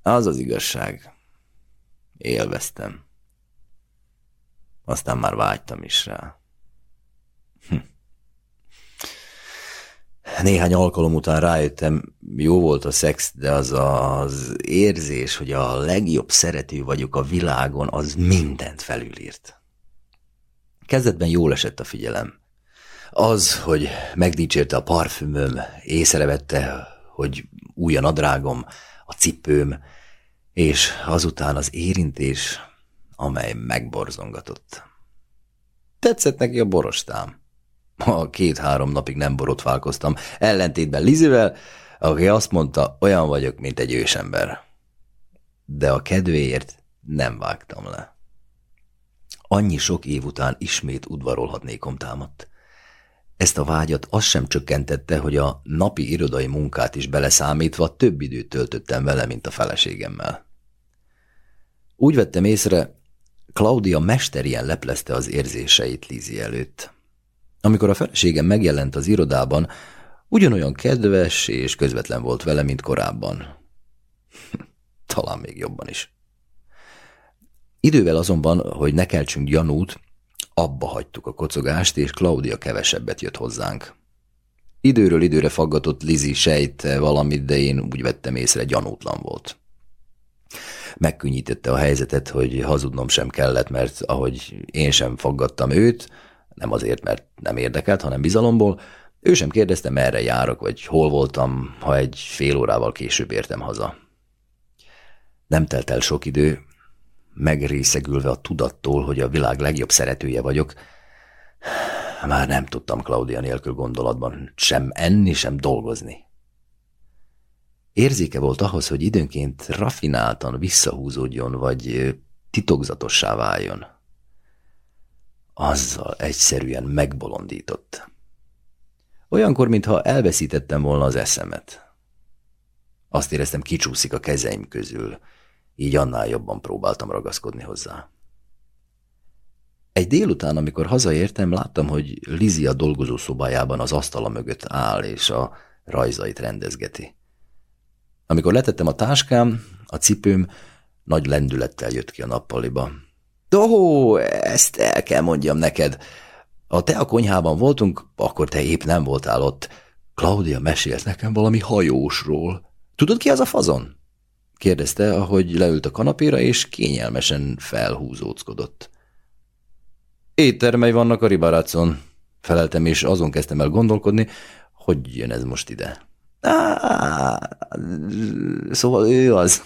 Az az igazság. Élveztem. Aztán már vágytam is rá. Hm. Néhány alkalom után rájöttem, jó volt a szex, de az az érzés, hogy a legjobb szerető vagyok a világon, az mindent felülírt. Kezdetben jól esett a figyelem. Az, hogy megdicsérte a parfümöm, észrevette, hogy új a nadrágom, a cipőm, és azután az érintés, amely megborzongatott. Tetszett neki a borostám. A két-három napig nem borotválkoztam, ellentétben Lizivel, aki azt mondta, olyan vagyok, mint egy ősember. De a kedvéért nem vágtam le. Annyi sok év után ismét udvarolhatnékom támadt. Ezt a vágyat az sem csökkentette, hogy a napi irodai munkát is beleszámítva több időt töltöttem vele, mint a feleségemmel. Úgy vettem észre, Claudia mesterien leplezte az érzéseit Lizi előtt. Amikor a feleségem megjelent az irodában, ugyanolyan kedves és közvetlen volt vele, mint korábban. [LAUGHS] Talán még jobban is. Idővel azonban, hogy ne keltsünk gyanút, Abba hagytuk a kocogást, és Claudia kevesebbet jött hozzánk. Időről időre faggatott Lizi sejte valamit, de én úgy vettem észre, gyanútlan volt. Megkönnyítette a helyzetet, hogy hazudnom sem kellett, mert ahogy én sem faggattam őt, nem azért, mert nem érdekelt, hanem bizalomból, ő sem kérdezte, merre járok, vagy hol voltam, ha egy fél órával később értem haza. Nem telt el sok idő, megrészegülve a tudattól, hogy a világ legjobb szeretője vagyok, már nem tudtam Claudia nélkül gondolatban sem enni, sem dolgozni. Érzéke volt ahhoz, hogy időnként rafináltan visszahúzódjon, vagy titokzatossá váljon. Azzal egyszerűen megbolondított. Olyankor, mintha elveszítettem volna az eszemet. Azt éreztem, kicsúszik a kezeim közül, így annál jobban próbáltam ragaszkodni hozzá. Egy délután, amikor hazaértem, láttam, hogy Lizi a dolgozó szobájában az asztala mögött áll, és a rajzait rendezgeti. Amikor letettem a táskám, a cipőm nagy lendülettel jött ki a nappaliba. Ó, ezt el kell mondjam neked. Ha te a konyhában voltunk, akkor te épp nem voltál ott. Claudia mesélt nekem valami hajósról. Tudod ki az a fazon? Kérdezte, ahogy leült a kanapéra, és kényelmesen felhúzóckodott. Éttermei vannak a ribarácon, feleltem, és azon kezdtem el gondolkodni, hogy jön ez most ide. Szóval ő az,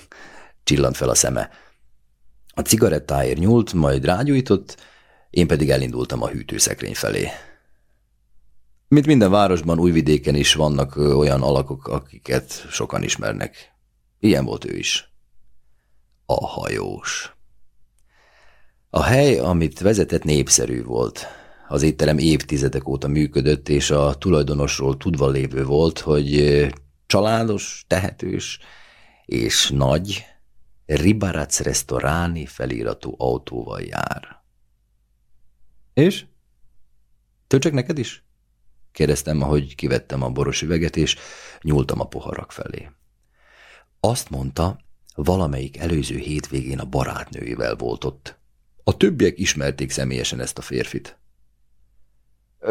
csillant fel a szeme. A cigarettáért nyúlt, majd rágyújtott, én pedig elindultam a hűtőszekrény felé. Mint minden városban, újvidéken is vannak olyan alakok, akiket sokan ismernek. Ilyen volt ő is. A hajós. A hely, amit vezetett, népszerű volt. Az étterem évtizedek óta működött, és a tulajdonosról tudva lévő volt, hogy családos, tehetős és nagy Ribarac Restaurani feliratú autóval jár. És? Töltsek neked is? kérdeztem, ahogy kivettem a boros üveget, és nyúltam a poharak felé. Azt mondta, valamelyik előző hétvégén a barátnőjével volt ott. A többiek ismerték személyesen ezt a férfit.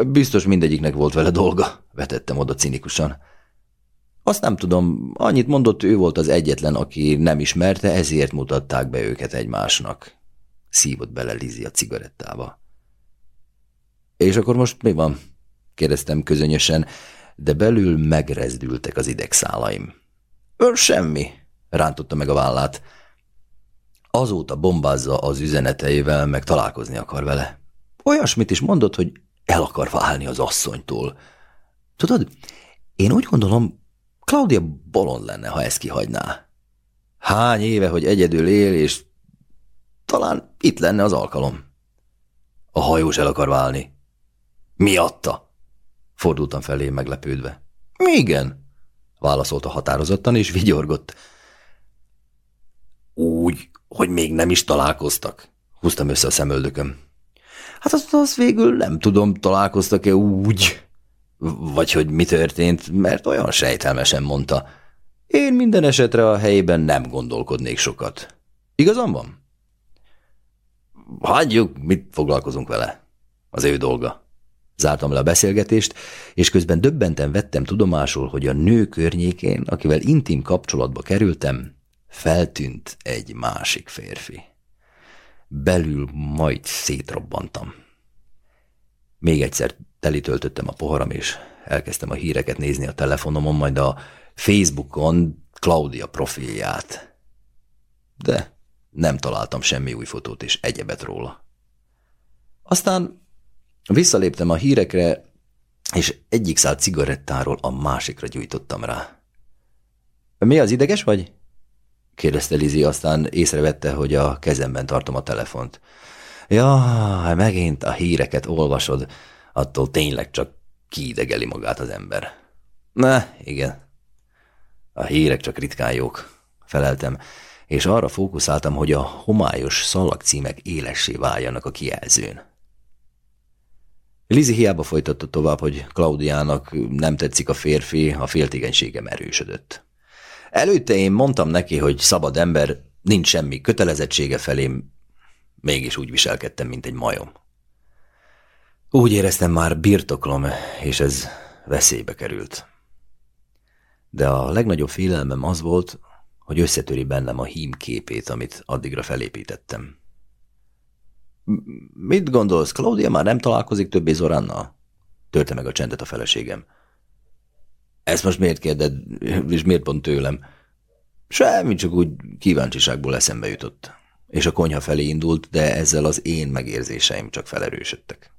Biztos mindegyiknek volt vele dolga, vetettem oda cinikusan. Azt nem tudom, annyit mondott, ő volt az egyetlen, aki nem ismerte, ezért mutatták be őket egymásnak. Szívott bele Lizi a cigarettába. És akkor most mi van? kérdeztem közönösen, de belül megrezdültek az idegszálaim. Semmi, rántotta meg a vállát. Azóta bombázza az üzeneteivel, meg találkozni akar vele. Olyasmit is mondott, hogy el akar válni az asszonytól. Tudod, én úgy gondolom, Claudia bolond lenne, ha ezt kihagyná. Hány éve, hogy egyedül él, és talán itt lenne az alkalom. A hajós el akar válni. Miatta? Fordultam felé meglepődve. Igen, válaszolta határozottan, és vigyorgott. Úgy, hogy még nem is találkoztak. Húztam össze a szemöldököm. Hát azt, azt végül nem tudom, találkoztak-e úgy, vagy hogy mi történt, mert olyan sejtelmesen mondta. Én minden esetre a helyében nem gondolkodnék sokat. Igazam van? Hagyjuk, mit foglalkozunk vele. Az ő dolga. Zártam le a beszélgetést, és közben döbbenten vettem tudomásul, hogy a nő környékén, akivel intim kapcsolatba kerültem, feltűnt egy másik férfi. Belül majd szétrobbantam. Még egyszer telitöltöttem a poharam, és elkezdtem a híreket nézni a telefonomon, majd a Facebookon Claudia profilját. De nem találtam semmi új fotót és egyebet róla. Aztán visszaléptem a hírekre, és egyik szál cigarettáról a másikra gyújtottam rá. Mi az, ideges vagy? kérdezte Lizi, aztán észrevette, hogy a kezemben tartom a telefont. Ja, megint a híreket olvasod, attól tényleg csak kiidegeli magát az ember. Ne, igen. A hírek csak ritkán jók, feleltem, és arra fókuszáltam, hogy a homályos szalagcímek élessé váljanak a kijelzőn. Lizi hiába folytatta tovább, hogy Klaudiának nem tetszik a férfi, a féltégenységem erősödött. Előtte én mondtam neki, hogy szabad ember, nincs semmi kötelezettsége felém, mégis úgy viselkedtem, mint egy majom. Úgy éreztem már birtoklom, és ez veszélybe került. De a legnagyobb félelmem az volt, hogy összetöri bennem a hím képét, amit addigra felépítettem. Mit gondolsz, Claudia már nem találkozik többé Zorannal? Törte meg a csendet a feleségem. Ezt most miért kérded, és miért pont tőlem? Semmi, csak úgy kíváncsiságból eszembe jutott. És a konyha felé indult, de ezzel az én megérzéseim csak felerősödtek.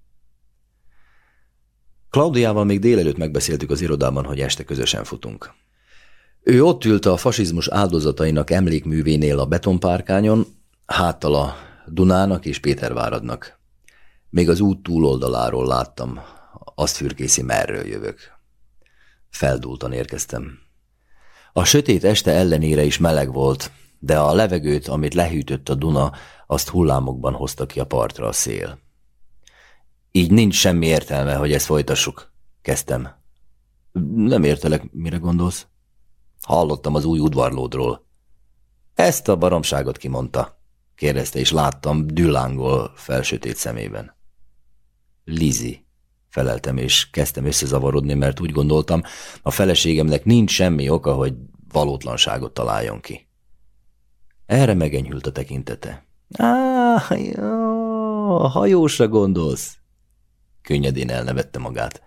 Klaudiával még délelőtt megbeszéltük az irodában, hogy este közösen futunk. Ő ott ült a fasizmus áldozatainak emlékművénél a betonpárkányon, háttal a Dunának és Péterváradnak. Még az út túloldaláról láttam, azt fürkészi, merről jövök. Feldúltan érkeztem. A sötét este ellenére is meleg volt, de a levegőt, amit lehűtött a Duna, azt hullámokban hozta ki a partra a szél. Így nincs semmi értelme, hogy ezt folytassuk, kezdtem. Nem értelek, mire gondolsz? Hallottam az új udvarlódról. Ezt a baromságot kimondta, kérdezte, és láttam dülángol felsötét szemében. Lizi, feleltem, és kezdtem összezavarodni, mert úgy gondoltam, a feleségemnek nincs semmi oka, hogy valótlanságot találjon ki. Erre megenyhült a tekintete. Á, jó, a hajósra gondolsz? Könnyedén elnevette magát.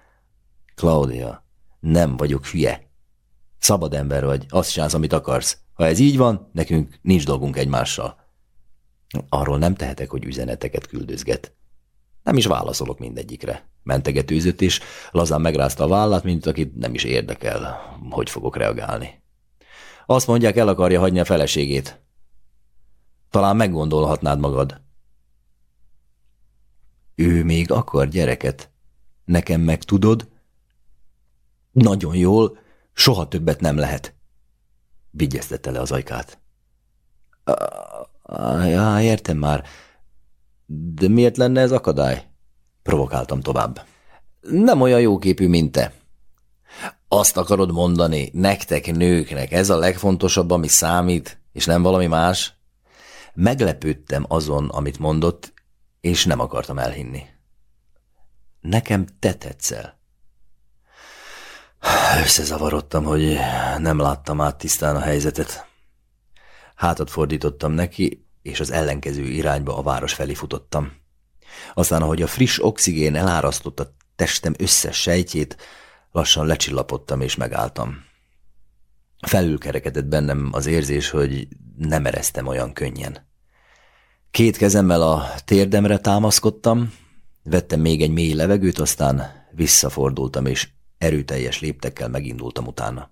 Claudia, nem vagyok hülye. Szabad ember vagy, azt csinálsz, amit akarsz. Ha ez így van, nekünk nincs dolgunk egymással. Arról nem tehetek, hogy üzeneteket küldözget. Nem is válaszolok mindegyikre. Mentegetőzött, és lazán megrázta a vállát, mint akit nem is érdekel, hogy fogok reagálni. Azt mondják, el akarja hagyni a feleségét. Talán meggondolhatnád magad. Ő még akar gyereket. Nekem meg tudod? Nagyon jól, soha többet nem lehet. Vigyeztette le az ajkát. Ja, értem már. De miért lenne ez akadály? Provokáltam tovább. Nem olyan jóképű, mint te. Azt akarod mondani, nektek, nőknek, ez a legfontosabb, ami számít, és nem valami más? Meglepődtem azon, amit mondott, és nem akartam elhinni. Nekem te tetszel. Összezavarodtam, hogy nem láttam át tisztán a helyzetet. Hátat fordítottam neki, és az ellenkező irányba a város felé futottam. Aztán, ahogy a friss oxigén elárasztotta testem összes sejtjét, lassan lecsillapodtam és megálltam. Felülkerekedett bennem az érzés, hogy nem ereztem olyan könnyen. Két kezemmel a térdemre támaszkodtam, vettem még egy mély levegőt, aztán visszafordultam, és erőteljes léptekkel megindultam utána.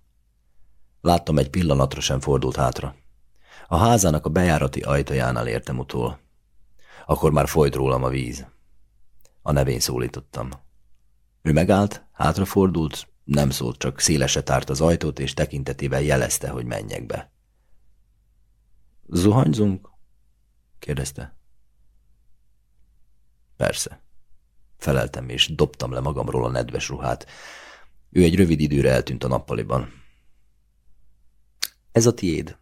Láttam, egy pillanatra sem fordult hátra. A házának a bejárati ajtajánál értem utól. Akkor már folyt rólam a víz. A nevén szólítottam. Ő megállt, hátrafordult, nem szólt, csak szélese tárt az ajtót, és tekintetével jelezte, hogy menjek be. Zuhanyzunk? kérdezte. Persze. Feleltem, és dobtam le magamról a nedves ruhát. Ő egy rövid időre eltűnt a nappaliban. Ez a tiéd,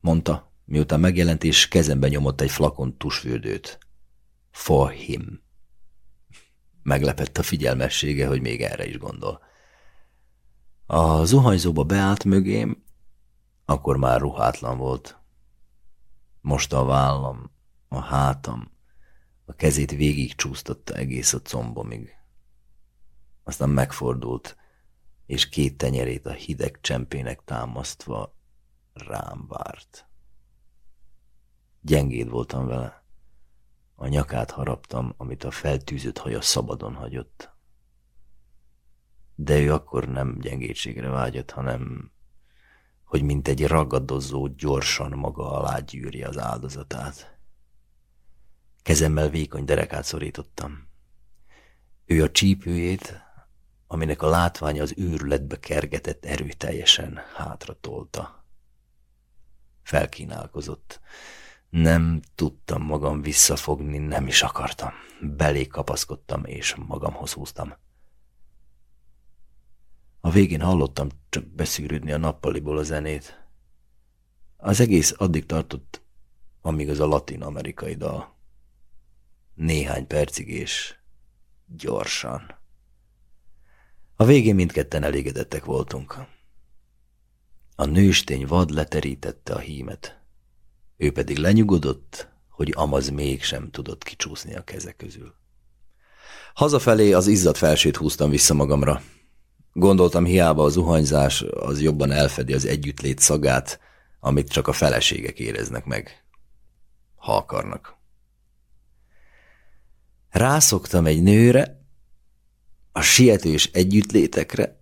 mondta, miután megjelent, és kezembe nyomott egy flakon tusfürdőt. For him. Meglepett a figyelmessége, hogy még erre is gondol. A zuhanyzóba beállt mögém, akkor már ruhátlan volt. Most a vállam, a hátam, a kezét végig csúsztatta egész a combomig. Aztán megfordult, és két tenyerét a hideg csempének támasztva rám várt. Gyengéd voltam vele. A nyakát haraptam, amit a feltűzött haja szabadon hagyott. De ő akkor nem gyengétségre vágyott, hanem hogy mint egy ragadozó gyorsan maga alá gyűrje az áldozatát. Kezemmel vékony derekát szorítottam. Ő a csípőjét, aminek a látványa az őrületbe kergetett erőteljesen hátra tolta. Felkínálkozott. Nem tudtam magam visszafogni, nem is akartam. Belé kapaszkodtam, és magamhoz húztam. A végén hallottam csak beszűrődni a nappaliból a zenét. Az egész addig tartott, amíg az a latin-amerikai dal. Néhány percig, és gyorsan. A végén mindketten elégedettek voltunk. A nőstény vad leterítette a hímet. Ő pedig lenyugodott, hogy Amaz mégsem tudott kicsúszni a keze közül. Hazafelé az izzat felsőt húztam vissza magamra. Gondoltam, hiába a zuhanyzás az jobban elfedi az együttlét szagát, amit csak a feleségek éreznek meg, ha akarnak. Rászoktam egy nőre, a sietős együttlétekre,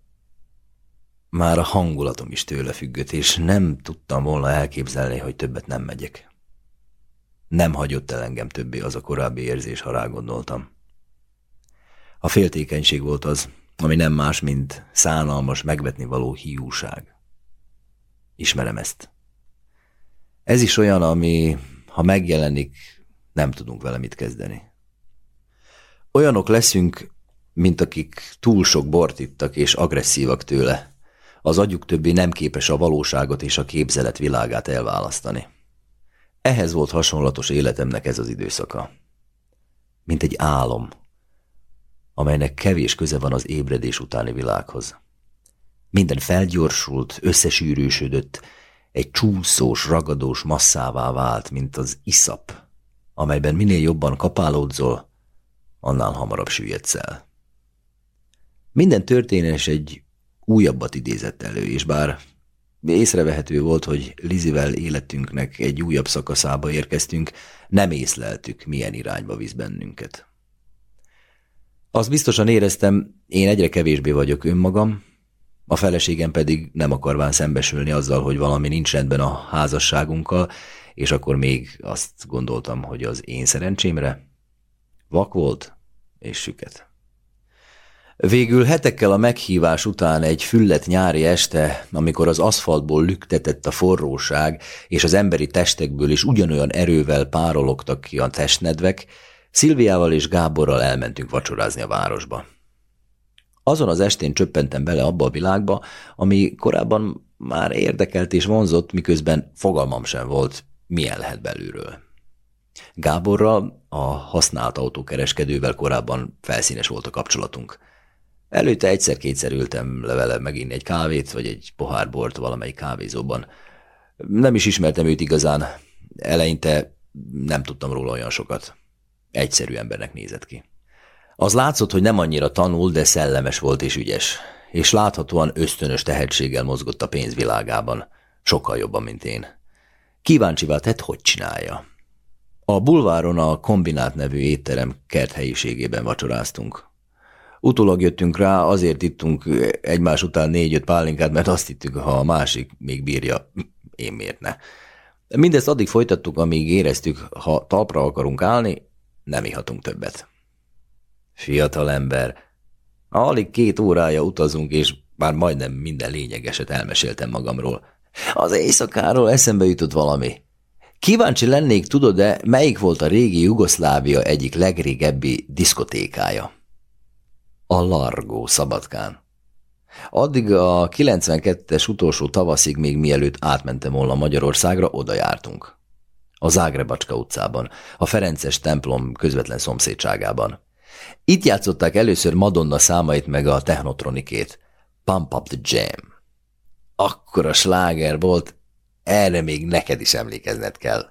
már a hangulatom is tőle függött, és nem tudtam volna elképzelni, hogy többet nem megyek. Nem hagyott el engem többé az a korábbi érzés, ha rágondoltam. A féltékenység volt az, ami nem más, mint szánalmas, megvetni való hiúság. Ismerem ezt. Ez is olyan, ami, ha megjelenik, nem tudunk vele mit kezdeni. Olyanok leszünk, mint akik túl sok bort ittak és agresszívak tőle. Az agyuk többé nem képes a valóságot és a képzelet világát elválasztani. Ehhez volt hasonlatos életemnek ez az időszaka. Mint egy álom, amelynek kevés köze van az ébredés utáni világhoz. Minden felgyorsult, összesűrűsödött, egy csúszós, ragadós masszává vált, mint az iszap, amelyben minél jobban kapálódzol, annál hamarabb süllyedsz el. Minden történés egy újabbat idézett elő, és bár észrevehető volt, hogy Lizivel életünknek egy újabb szakaszába érkeztünk, nem észleltük, milyen irányba visz bennünket. Azt biztosan éreztem, én egyre kevésbé vagyok önmagam, a feleségem pedig nem akarván szembesülni azzal, hogy valami nincs rendben a házasságunkkal, és akkor még azt gondoltam, hogy az én szerencsémre vak volt és süket. Végül hetekkel a meghívás után egy füllet nyári este, amikor az aszfaltból lüktetett a forróság, és az emberi testekből is ugyanolyan erővel párologtak ki a testnedvek, Szilviával és Gáborral elmentünk vacsorázni a városba. Azon az estén csöppentem bele abba a világba, ami korábban már érdekelt és vonzott, miközben fogalmam sem volt, milyen lehet belülről. Gáborral, a használt autókereskedővel korábban felszínes volt a kapcsolatunk. Előtte egyszer-kétszer ültem le vele egy kávét, vagy egy pohár bort valamelyik kávézóban. Nem is ismertem őt igazán. Eleinte nem tudtam róla olyan sokat. Egyszerű embernek nézett ki. Az látszott, hogy nem annyira tanul, de szellemes volt és ügyes, és láthatóan ösztönös tehetséggel mozgott a pénzvilágában, sokkal jobban, mint én. Kíváncsivá tett, hogy csinálja. A bulváron a kombinált nevű étterem kerthelyiségében vacsoráztunk. Utólag jöttünk rá, azért ittunk egymás után négy-öt pálinkát, mert azt hittük, ha a másik még bírja, én miért ne. Mindezt addig folytattuk, amíg éreztük, ha talpra akarunk állni, nem ihatunk többet. Fiatal ember, alig két órája utazunk, és már majdnem minden lényegeset elmeséltem magamról. Az éjszakáról eszembe jutott valami. Kíváncsi lennék, tudod-e, melyik volt a régi Jugoszlávia egyik legrégebbi diszkotékája? A Largó Szabadkán. Addig a 92-es utolsó tavaszig még mielőtt átmentem volna Magyarországra, oda jártunk. A Zágrebacska utcában, a Ferences templom közvetlen szomszédságában. Itt játszották először Madonna számait meg a Technotronikét. Pump Up the Jam. Akkora sláger volt, erre még neked is emlékezned kell.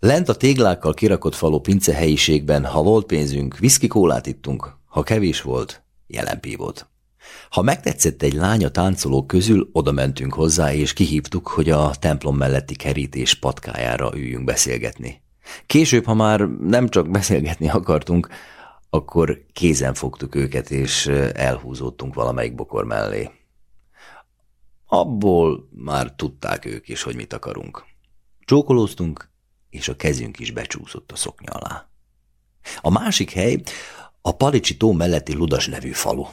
Lent a téglákkal kirakott faló pince helyiségben, ha volt pénzünk, viszkikólát ittunk, ha kevés volt, jelen pívót. Ha megtetszett egy lány a táncolók közül, oda mentünk hozzá, és kihívtuk, hogy a templom melletti kerítés patkájára üljünk beszélgetni. Később, ha már nem csak beszélgetni akartunk, akkor kézen fogtuk őket, és elhúzódtunk valamelyik bokor mellé. Abból már tudták ők is, hogy mit akarunk. Csókolóztunk, és a kezünk is becsúszott a szoknya alá. A másik hely a Palicsi tó melletti Ludas nevű falu.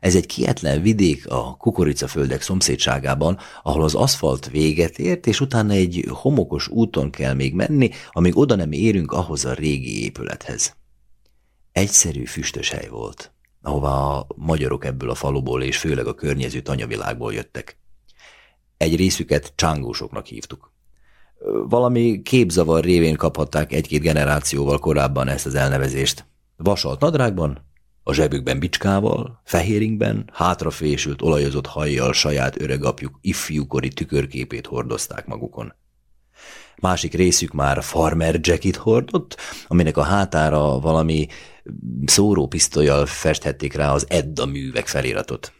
Ez egy kietlen vidék a kukoricaföldek szomszédságában, ahol az aszfalt véget ért, és utána egy homokos úton kell még menni, amíg oda nem érünk ahhoz a régi épülethez. Egyszerű füstös hely volt, ahová a magyarok ebből a faluból és főleg a környező tanyavilágból jöttek. Egy részüket csángósoknak hívtuk. Valami képzavar révén kaphatták egy-két generációval korábban ezt az elnevezést. Vasalt nadrágban, a zsebükben bicskával, fehéringben, hátrafésült, olajozott hajjal saját öregapjuk ifjúkori tükörképét hordozták magukon. Másik részük már farmer jacket hordott, aminek a hátára valami szórópisztolyjal festhették rá az Edda művek feliratot.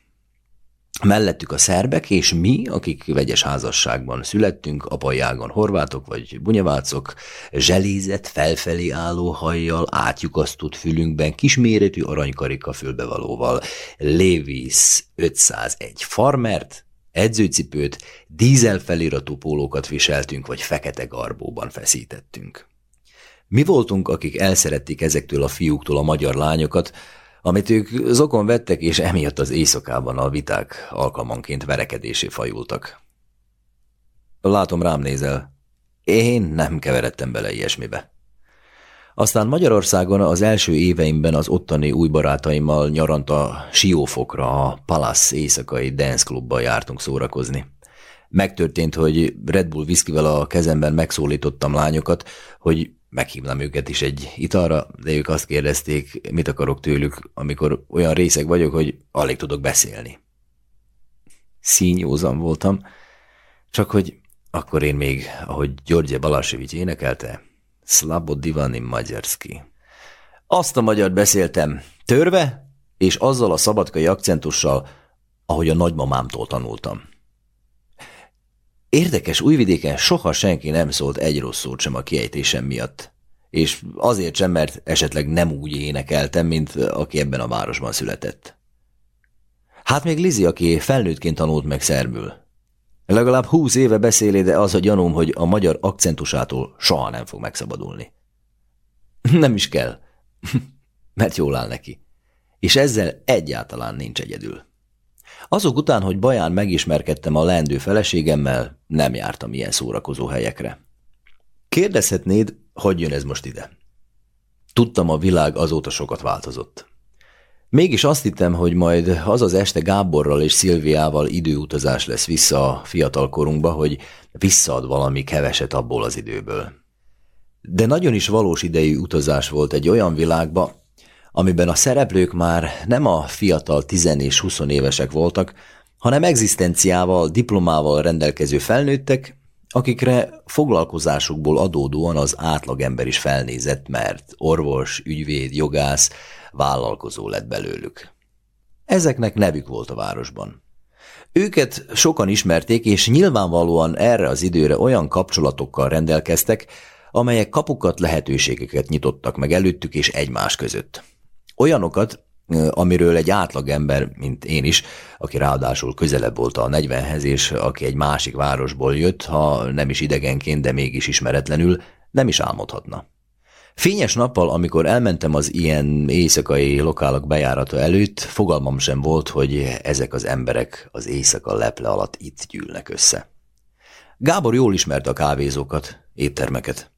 Mellettük a szerbek, és mi, akik vegyes házasságban születtünk, apajágon horvátok vagy bunyavácok, zselézett, felfelé álló hajjal, átjukasztott fülünkben, kisméretű aranykarika fülbevalóval, Levis 501 farmert, edzőcipőt, dízel feliratú pólókat viseltünk, vagy fekete garbóban feszítettünk. Mi voltunk, akik elszerették ezektől a fiúktól a magyar lányokat, amit ők zokon vettek, és emiatt az éjszakában a viták alkalmanként verekedésé fajultak. Látom, rám nézel. Én nem keveredtem bele ilyesmibe. Aztán Magyarországon az első éveimben az ottani új barátaimmal nyarant a Siófokra, a Palace éjszakai dance jártunk szórakozni. Megtörtént, hogy Red Bull viszkivel a kezemben megszólítottam lányokat, hogy meghívnám őket is egy italra, de ők azt kérdezték, mit akarok tőlük, amikor olyan részeg vagyok, hogy alig tudok beszélni. Színyózan voltam, csak hogy akkor én még, ahogy Györgye Balasevics énekelte, Slabo Divani Magyarski. Azt a magyar beszéltem, törve, és azzal a szabadkai akcentussal, ahogy a nagymamámtól tanultam. Érdekes, újvidéken soha senki nem szólt egy rossz szót sem a kiejtésem miatt. És azért sem, mert esetleg nem úgy énekeltem, mint aki ebben a városban született. Hát még Lizi, aki felnőttként tanult meg szerbül. Legalább húsz éve beszéli, de az a gyanúm, hogy a magyar akcentusától soha nem fog megszabadulni. Nem is kell, [LAUGHS] mert jól áll neki. És ezzel egyáltalán nincs egyedül. Azok után, hogy Baján megismerkedtem a leendő feleségemmel, nem jártam ilyen szórakozó helyekre. Kérdezhetnéd, hogy jön ez most ide? Tudtam, a világ azóta sokat változott. Mégis azt hittem, hogy majd az az este Gáborral és Szilviával időutazás lesz vissza a fiatal hogy visszaad valami keveset abból az időből. De nagyon is valós idejű utazás volt egy olyan világba, amiben a szereplők már nem a fiatal 10 és 20 évesek voltak, hanem egzisztenciával, diplomával rendelkező felnőttek, akikre foglalkozásukból adódóan az átlagember is felnézett, mert orvos, ügyvéd, jogász, vállalkozó lett belőlük. Ezeknek nevük volt a városban. Őket sokan ismerték, és nyilvánvalóan erre az időre olyan kapcsolatokkal rendelkeztek, amelyek kapukat, lehetőségeket nyitottak meg előttük és egymás között. Olyanokat, amiről egy átlagember, mint én is, aki ráadásul közelebb volt a 40-hez, és aki egy másik városból jött, ha nem is idegenként, de mégis ismeretlenül, nem is álmodhatna. Fényes nappal, amikor elmentem az ilyen éjszakai lokálok bejárata előtt, fogalmam sem volt, hogy ezek az emberek az éjszaka leple alatt itt gyűlnek össze. Gábor jól ismerte a kávézókat, éttermeket.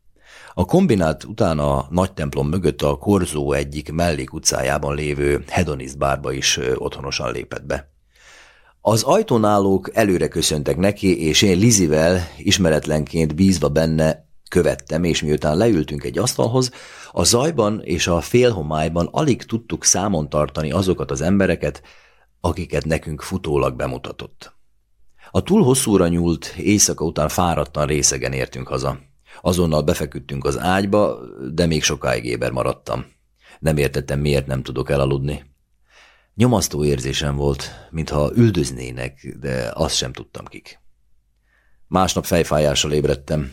A kombinát után a nagy templom mögött a Korzó egyik mellékutcájában lévő hedonist bárba is otthonosan lépett be. Az ajtónálók előre köszöntek neki, és én Lizivel ismeretlenként bízva benne követtem, és miután leültünk egy asztalhoz, a zajban és a félhomályban alig tudtuk számon tartani azokat az embereket, akiket nekünk futólag bemutatott. A túl hosszúra nyúlt éjszaka után fáradtan részegen értünk haza. Azonnal befeküdtünk az ágyba, de még sokáig éber maradtam. Nem értettem, miért nem tudok elaludni. Nyomasztó érzésem volt, mintha üldöznének, de azt sem tudtam kik. Másnap fejfájással ébredtem.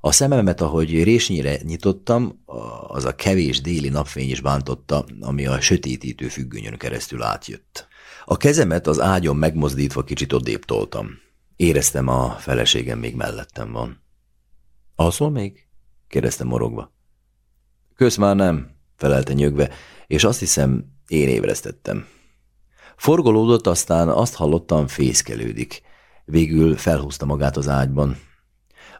A szememet, ahogy résnyire nyitottam, az a kevés déli napfény is bántotta, ami a sötétítő függönyön keresztül átjött. A kezemet az ágyon megmozdítva kicsit odébb toltam. Éreztem, a feleségem még mellettem van. Alszol még? kérdezte morogva. Kösz már nem, felelte nyögve, és azt hiszem, én ébresztettem. Forgolódott, aztán azt hallottam, fészkelődik. Végül felhúzta magát az ágyban.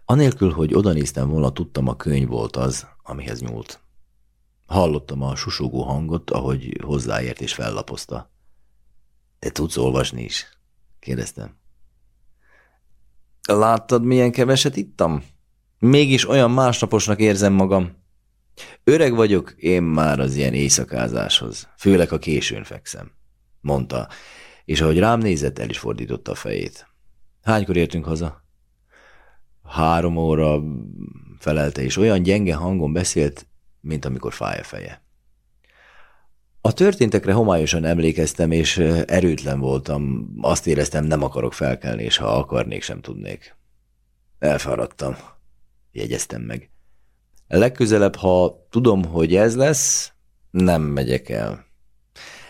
Anélkül, hogy odanéztem volna, tudtam, a könyv volt az, amihez nyúlt. Hallottam a susogó hangot, ahogy hozzáért és fellapozta. Te tudsz olvasni is? kérdeztem. Láttad, milyen keveset ittam? Mégis olyan másnaposnak érzem magam. Öreg vagyok, én már az ilyen éjszakázáshoz, főleg ha későn fekszem, mondta, és ahogy rám nézett, el is fordította a fejét. Hánykor értünk haza? Három óra felelte, és olyan gyenge hangon beszélt, mint amikor fáj a feje. A történtekre homályosan emlékeztem, és erőtlen voltam. Azt éreztem, nem akarok felkelni, és ha akarnék, sem tudnék. Elfáradtam. Jegyeztem meg. Legközelebb, ha tudom, hogy ez lesz, nem megyek el.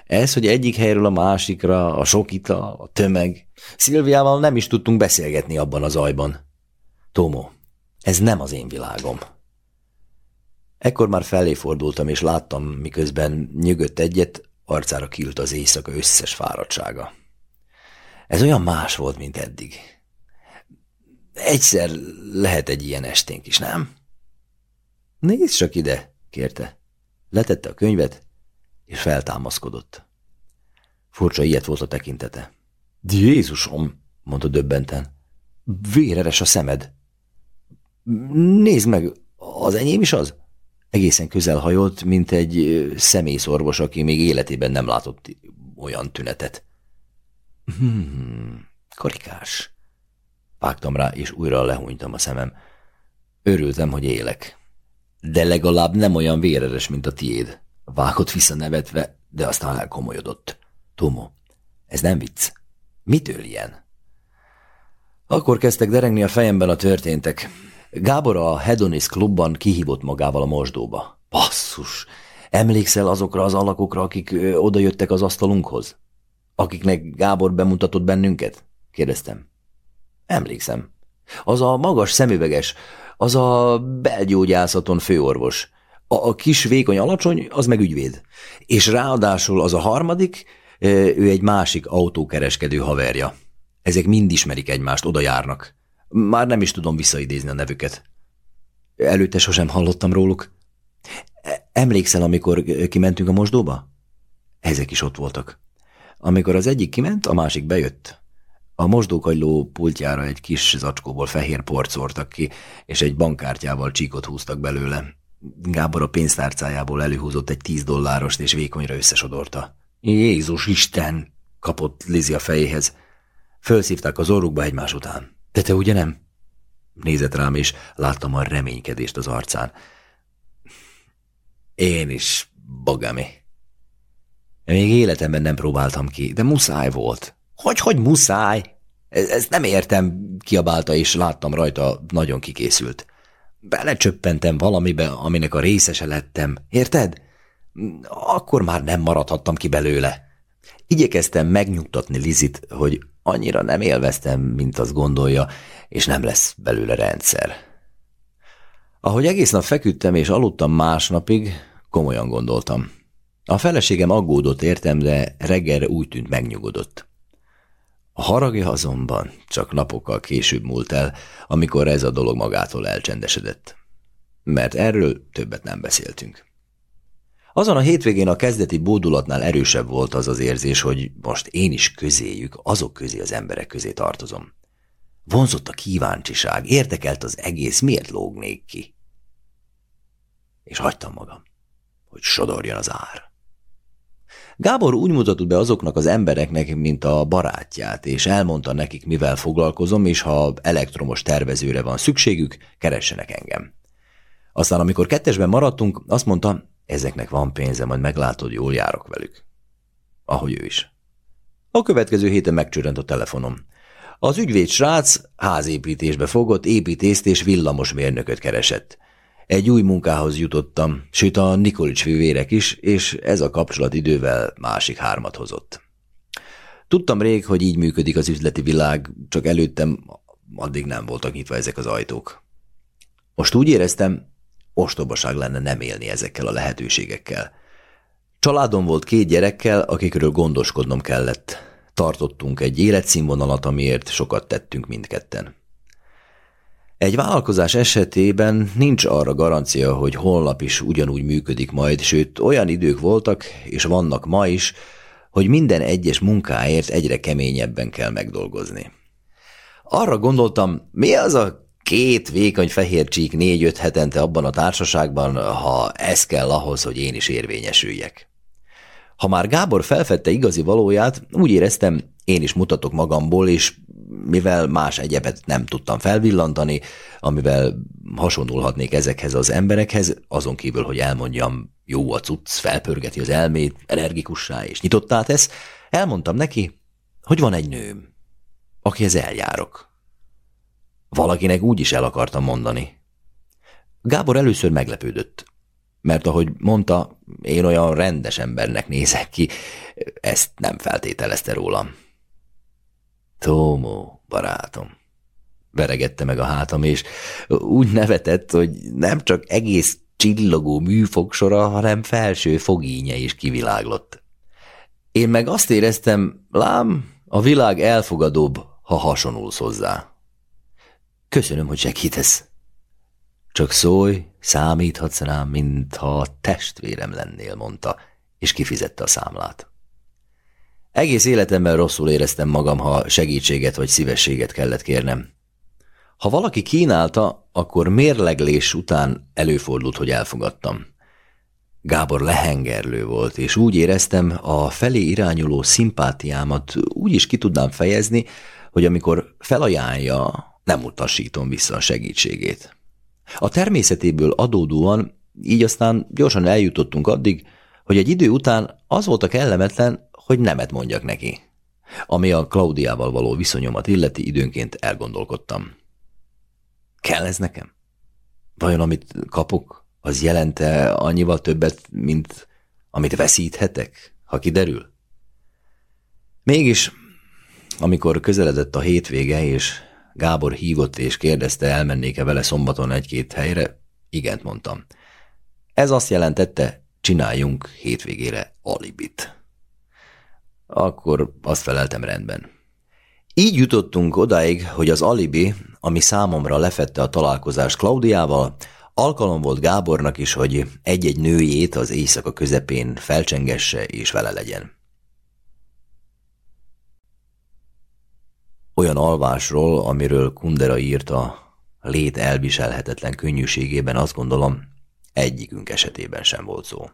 Ez, hogy egyik helyről a másikra, a sok ita, a tömeg. Szilviával nem is tudtunk beszélgetni abban az ajban. Tomo, ez nem az én világom. Ekkor már felé fordultam, és láttam, miközben nyögött egyet, arcára kiült az éjszaka összes fáradtsága. Ez olyan más volt, mint eddig. Egyszer lehet egy ilyen esténk is, nem? Nézd csak ide, kérte. Letette a könyvet, és feltámaszkodott. Furcsa ilyet volt a tekintete. Jézusom, mondta döbbenten. Véreres a szemed. Nézd meg, az enyém is az? Egészen közel hajolt, mint egy személyszorvos, aki még életében nem látott olyan tünetet. Hmm, karikás. Vágtam rá, és újra lehúnytam a szemem. Örültem, hogy élek. De legalább nem olyan véreres, mint a tiéd. Vágott vissza nevetve, de aztán elkomolyodott. Tomo, ez nem vicc. Mitől ilyen? Akkor kezdtek derengni a fejemben a történtek. Gábor a Hedonis klubban kihívott magával a mosdóba. Basszus! Emlékszel azokra az alakokra, akik odajöttek az asztalunkhoz? Akiknek Gábor bemutatott bennünket? kérdeztem. Emlékszem. Az a magas szemüveges, az a belgyógyászaton főorvos. A, a kis vékony alacsony, az meg ügyvéd. És ráadásul az a harmadik, ő egy másik autókereskedő haverja. Ezek mind ismerik egymást, oda járnak. Már nem is tudom visszaidézni a nevüket. Előtte sosem hallottam róluk. Emlékszel, amikor kimentünk a mosdóba? Ezek is ott voltak. Amikor az egyik kiment, a másik bejött. A mosdókagyló pultjára egy kis zacskóból fehér port szórtak ki, és egy bankkártyával csíkot húztak belőle. Gábor a pénztárcájából előhúzott egy tíz dollárost, és vékonyra összesodorta. Jézus Isten! kapott Lizi a fejéhez. Fölszívták az orrukba egymás után. De te ugye nem? Nézett rám, és láttam a reménykedést az arcán. Én is, bogami. Még életemben nem próbáltam ki, de muszáj volt. Hogy, hogy muszáj? Ezt nem értem, kiabálta, és láttam rajta, nagyon kikészült. Belecsöppentem valamibe, aminek a részese lettem. Érted? Akkor már nem maradhattam ki belőle. Igyekeztem megnyugtatni Lizit, hogy annyira nem élveztem, mint azt gondolja, és nem lesz belőle rendszer. Ahogy egész nap feküdtem és aludtam másnapig, komolyan gondoltam. A feleségem aggódott értem, de reggelre úgy tűnt megnyugodott. A haragja azonban csak napokkal később múlt el, amikor ez a dolog magától elcsendesedett. Mert erről többet nem beszéltünk. Azon a hétvégén a kezdeti bódulatnál erősebb volt az az érzés, hogy most én is közéjük, azok közé az emberek közé tartozom. Vonzott a kíváncsiság, értekelt az egész, miért lógnék ki? És hagytam magam, hogy sodorjon az ár. Gábor úgy mutatott be azoknak az embereknek, mint a barátját, és elmondta nekik, mivel foglalkozom, és ha elektromos tervezőre van szükségük, keressenek engem. Aztán, amikor kettesben maradtunk, azt mondta, ezeknek van pénze, majd meglátod, jól járok velük. Ahogy ő is. A következő héten megcsörrent a telefonom. Az ügyvéd srác házépítésbe fogott, építészt és villamosmérnököt keresett. Egy új munkához jutottam, sőt a Nikolics fővérek is, és ez a kapcsolat idővel másik hármat hozott. Tudtam rég, hogy így működik az üzleti világ, csak előttem addig nem voltak nyitva ezek az ajtók. Most úgy éreztem, ostobaság lenne nem élni ezekkel a lehetőségekkel. Családom volt két gyerekkel, akikről gondoskodnom kellett. Tartottunk egy életszínvonalat, amiért sokat tettünk mindketten. Egy vállalkozás esetében nincs arra garancia, hogy holnap is ugyanúgy működik majd, sőt olyan idők voltak, és vannak ma is, hogy minden egyes munkáért egyre keményebben kell megdolgozni. Arra gondoltam, mi az a két vékony fehér csík négy-öt hetente abban a társaságban, ha ez kell ahhoz, hogy én is érvényesüljek. Ha már Gábor felfedte igazi valóját, úgy éreztem, én is mutatok magamból, és mivel más egyebet nem tudtam felvillantani, amivel hasonlulhatnék ezekhez az emberekhez, azon kívül, hogy elmondjam, jó a cucc, felpörgeti az elmét, energikussá és nyitottá tesz, elmondtam neki, hogy van egy nőm, akihez eljárok. Valakinek úgy is el akartam mondani. Gábor először meglepődött, mert ahogy mondta, én olyan rendes embernek nézek ki, ezt nem feltételezte rólam. Tómó, barátom. Veregette meg a hátam, és úgy nevetett, hogy nem csak egész csillogó műfogsora, hanem felső fogínye is kiviláglott. Én meg azt éreztem, lám, a világ elfogadóbb, ha hasonulsz hozzá. Köszönöm, hogy segítesz. Csak szólj, számíthatsz rám, mintha testvérem lennél, mondta, és kifizette a számlát. Egész életemben rosszul éreztem magam, ha segítséget vagy szívességet kellett kérnem. Ha valaki kínálta, akkor mérleglés után előfordult, hogy elfogadtam. Gábor lehengerlő volt, és úgy éreztem, a felé irányuló szimpátiámat úgy is ki tudnám fejezni, hogy amikor felajánlja, nem utasítom vissza a segítségét. A természetéből adódóan így aztán gyorsan eljutottunk addig, hogy egy idő után az volt a kellemetlen, hogy nemet mondjak neki. Ami a Klaudiával való viszonyomat illeti, időnként elgondolkodtam. Kell ez nekem? Vajon amit kapok, az jelente annyival többet, mint amit veszíthetek, ha kiderül? Mégis, amikor közeledett a hétvége, és Gábor hívott és kérdezte, elmennék-e vele szombaton egy-két helyre, igent mondtam. Ez azt jelentette, csináljunk hétvégére alibit. Akkor azt feleltem rendben. Így jutottunk odáig, hogy az alibi, ami számomra lefette a találkozást Klaudiával, alkalom volt Gábornak is, hogy egy-egy nőjét az éjszaka közepén felcsengesse és vele legyen. Olyan alvásról, amiről Kundera írta, lét elviselhetetlen könnyűségében azt gondolom, egyikünk esetében sem volt szó.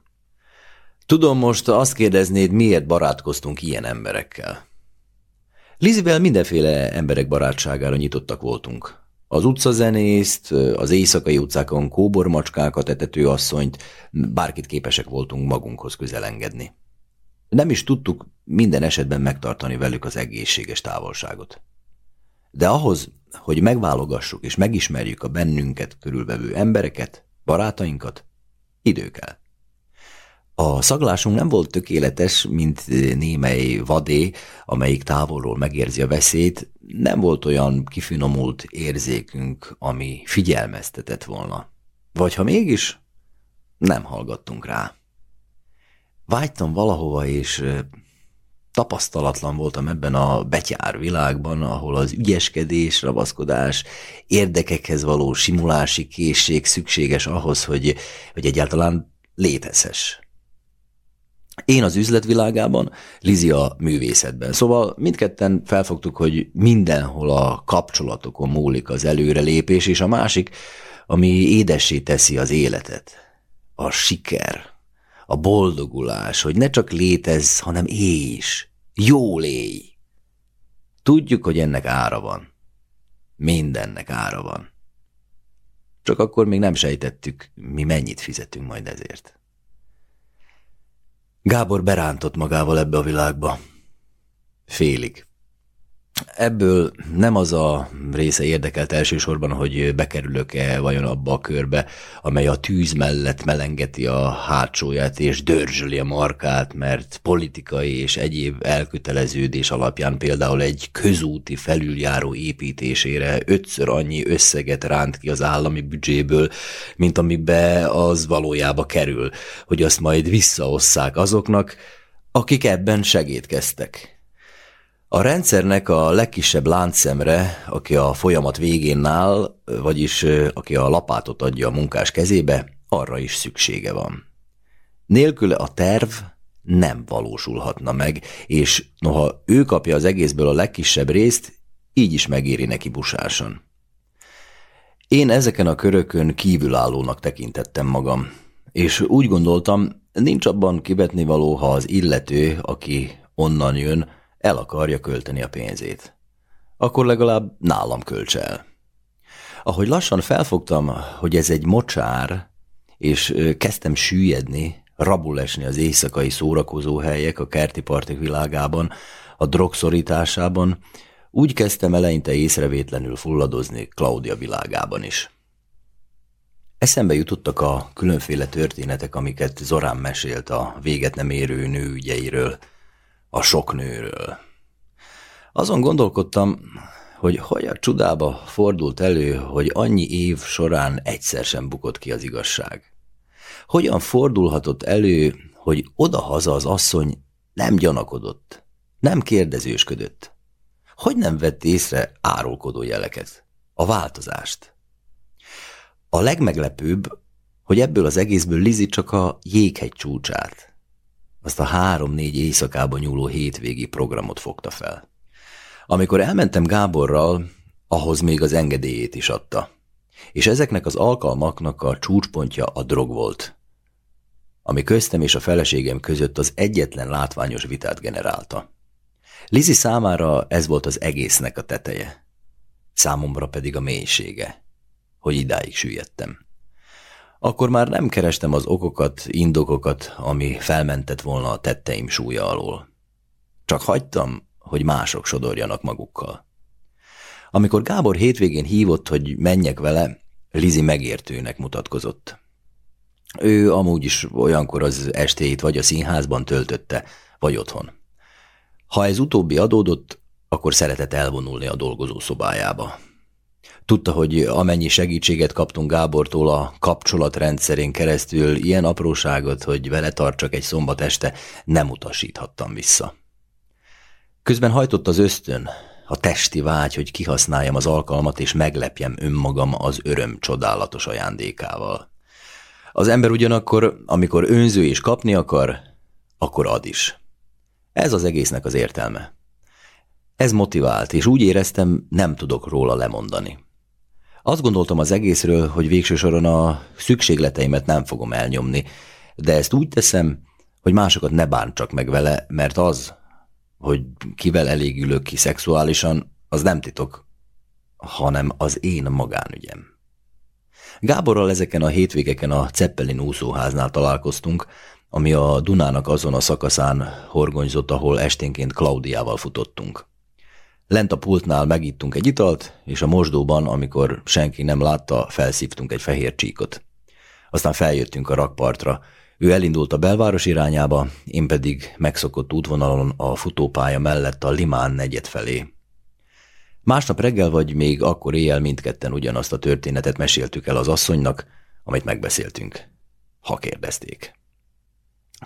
Tudom most azt kérdeznéd, miért barátkoztunk ilyen emberekkel. Lizivel mindenféle emberek barátságára nyitottak voltunk. Az utcazenészt, az éjszakai utcákon kóbormacskákat etető asszonyt, bárkit képesek voltunk magunkhoz közelengedni. Nem is tudtuk minden esetben megtartani velük az egészséges távolságot. De ahhoz, hogy megválogassuk és megismerjük a bennünket körülvevő embereket, barátainkat, idő kell. A szaglásunk nem volt tökéletes, mint némely vadé, amelyik távolról megérzi a veszélyt, nem volt olyan kifinomult érzékünk, ami figyelmeztetett volna. Vagy ha mégis, nem hallgattunk rá. Vágytam valahova, és tapasztalatlan voltam ebben a betyár világban, ahol az ügyeskedés, rabaszkodás, érdekekhez való simulási készség szükséges ahhoz, hogy, hogy egyáltalán létezhess. Én az üzletvilágában, Lizi a művészetben. Szóval mindketten felfogtuk, hogy mindenhol a kapcsolatokon múlik az előrelépés, és a másik, ami édessé teszi az életet. A siker, a boldogulás, hogy ne csak létezz, hanem élj is. Jól élj. Tudjuk, hogy ennek ára van. Mindennek ára van. Csak akkor még nem sejtettük, mi mennyit fizetünk majd ezért. Gábor berántott magával ebbe a világba. Félig. Ebből nem az a része érdekelt elsősorban, hogy bekerülök-e vajon abba a körbe, amely a tűz mellett melengeti a hátsóját és dörzsöli a markát, mert politikai és egyéb elköteleződés alapján például egy közúti felüljáró építésére ötször annyi összeget ránt ki az állami büdzséből, mint amibe az valójába kerül, hogy azt majd visszaosszák azoknak, akik ebben segítkeztek. A rendszernek a legkisebb láncszemre, aki a folyamat végén áll, vagyis aki a lapátot adja a munkás kezébe, arra is szüksége van. Nélküle a terv nem valósulhatna meg, és noha ő kapja az egészből a legkisebb részt, így is megéri neki busáson. Én ezeken a körökön kívülállónak tekintettem magam, és úgy gondoltam, nincs abban kivetni való, ha az illető, aki onnan jön, el akarja költeni a pénzét. Akkor legalább nálam költse el. Ahogy lassan felfogtam, hogy ez egy mocsár, és kezdtem süllyedni, rabul esni az éjszakai szórakozóhelyek a kerti partik világában, a drogszorításában, úgy kezdtem eleinte észrevétlenül fulladozni Claudia világában is. Eszembe jutottak a különféle történetek, amiket Zorán mesélt a véget nem érő nő ügyeiről, a sok nőről. Azon gondolkodtam, hogy hogy a csudába fordult elő, hogy annyi év során egyszer sem bukott ki az igazság. Hogyan fordulhatott elő, hogy odahaza az asszony nem gyanakodott, nem kérdezősködött, hogy nem vett észre árulkodó jeleket, a változást. A legmeglepőbb, hogy ebből az egészből Lizi csak a jéghegy csúcsát, azt a három-négy éjszakában nyúló hétvégi programot fogta fel. Amikor elmentem Gáborral, ahhoz még az engedélyét is adta. És ezeknek az alkalmaknak a csúcspontja a drog volt, ami köztem és a feleségem között az egyetlen látványos vitát generálta. Lizi számára ez volt az egésznek a teteje, számomra pedig a mélysége, hogy idáig süllyedtem. Akkor már nem kerestem az okokat, indokokat, ami felmentett volna a tetteim súlya alól. Csak hagytam, hogy mások sodorjanak magukkal. Amikor Gábor hétvégén hívott, hogy menjek vele, Lizi megértőnek mutatkozott. Ő amúgy is olyankor az estéit vagy a színházban töltötte, vagy otthon. Ha ez utóbbi adódott, akkor szeretett elvonulni a dolgozó szobájába. Tudta, hogy amennyi segítséget kaptunk Gábortól a kapcsolatrendszerén keresztül, ilyen apróságot, hogy vele tartsak egy szombat este, nem utasíthattam vissza. Közben hajtott az ösztön, a testi vágy, hogy kihasználjam az alkalmat és meglepjem önmagam az öröm csodálatos ajándékával. Az ember ugyanakkor, amikor önző és kapni akar, akkor ad is. Ez az egésznek az értelme. Ez motivált, és úgy éreztem, nem tudok róla lemondani. Azt gondoltam az egészről, hogy végső soron a szükségleteimet nem fogom elnyomni, de ezt úgy teszem, hogy másokat ne bántsak meg vele, mert az, hogy kivel elégülök ki szexuálisan, az nem titok, hanem az én magánügyem. Gáborral ezeken a hétvégeken a Zeppelin úszóháznál találkoztunk, ami a Dunának azon a szakaszán horgonyzott, ahol esténként Klaudiával futottunk. Lent a pultnál megittunk egy italt, és a mosdóban, amikor senki nem látta, felszívtunk egy fehér csíkot. Aztán feljöttünk a rakpartra, ő elindult a belváros irányába, én pedig megszokott útvonalon a futópálya mellett a Limán negyed felé. Másnap reggel vagy még akkor éjjel mindketten ugyanazt a történetet meséltük el az asszonynak, amit megbeszéltünk, ha kérdezték.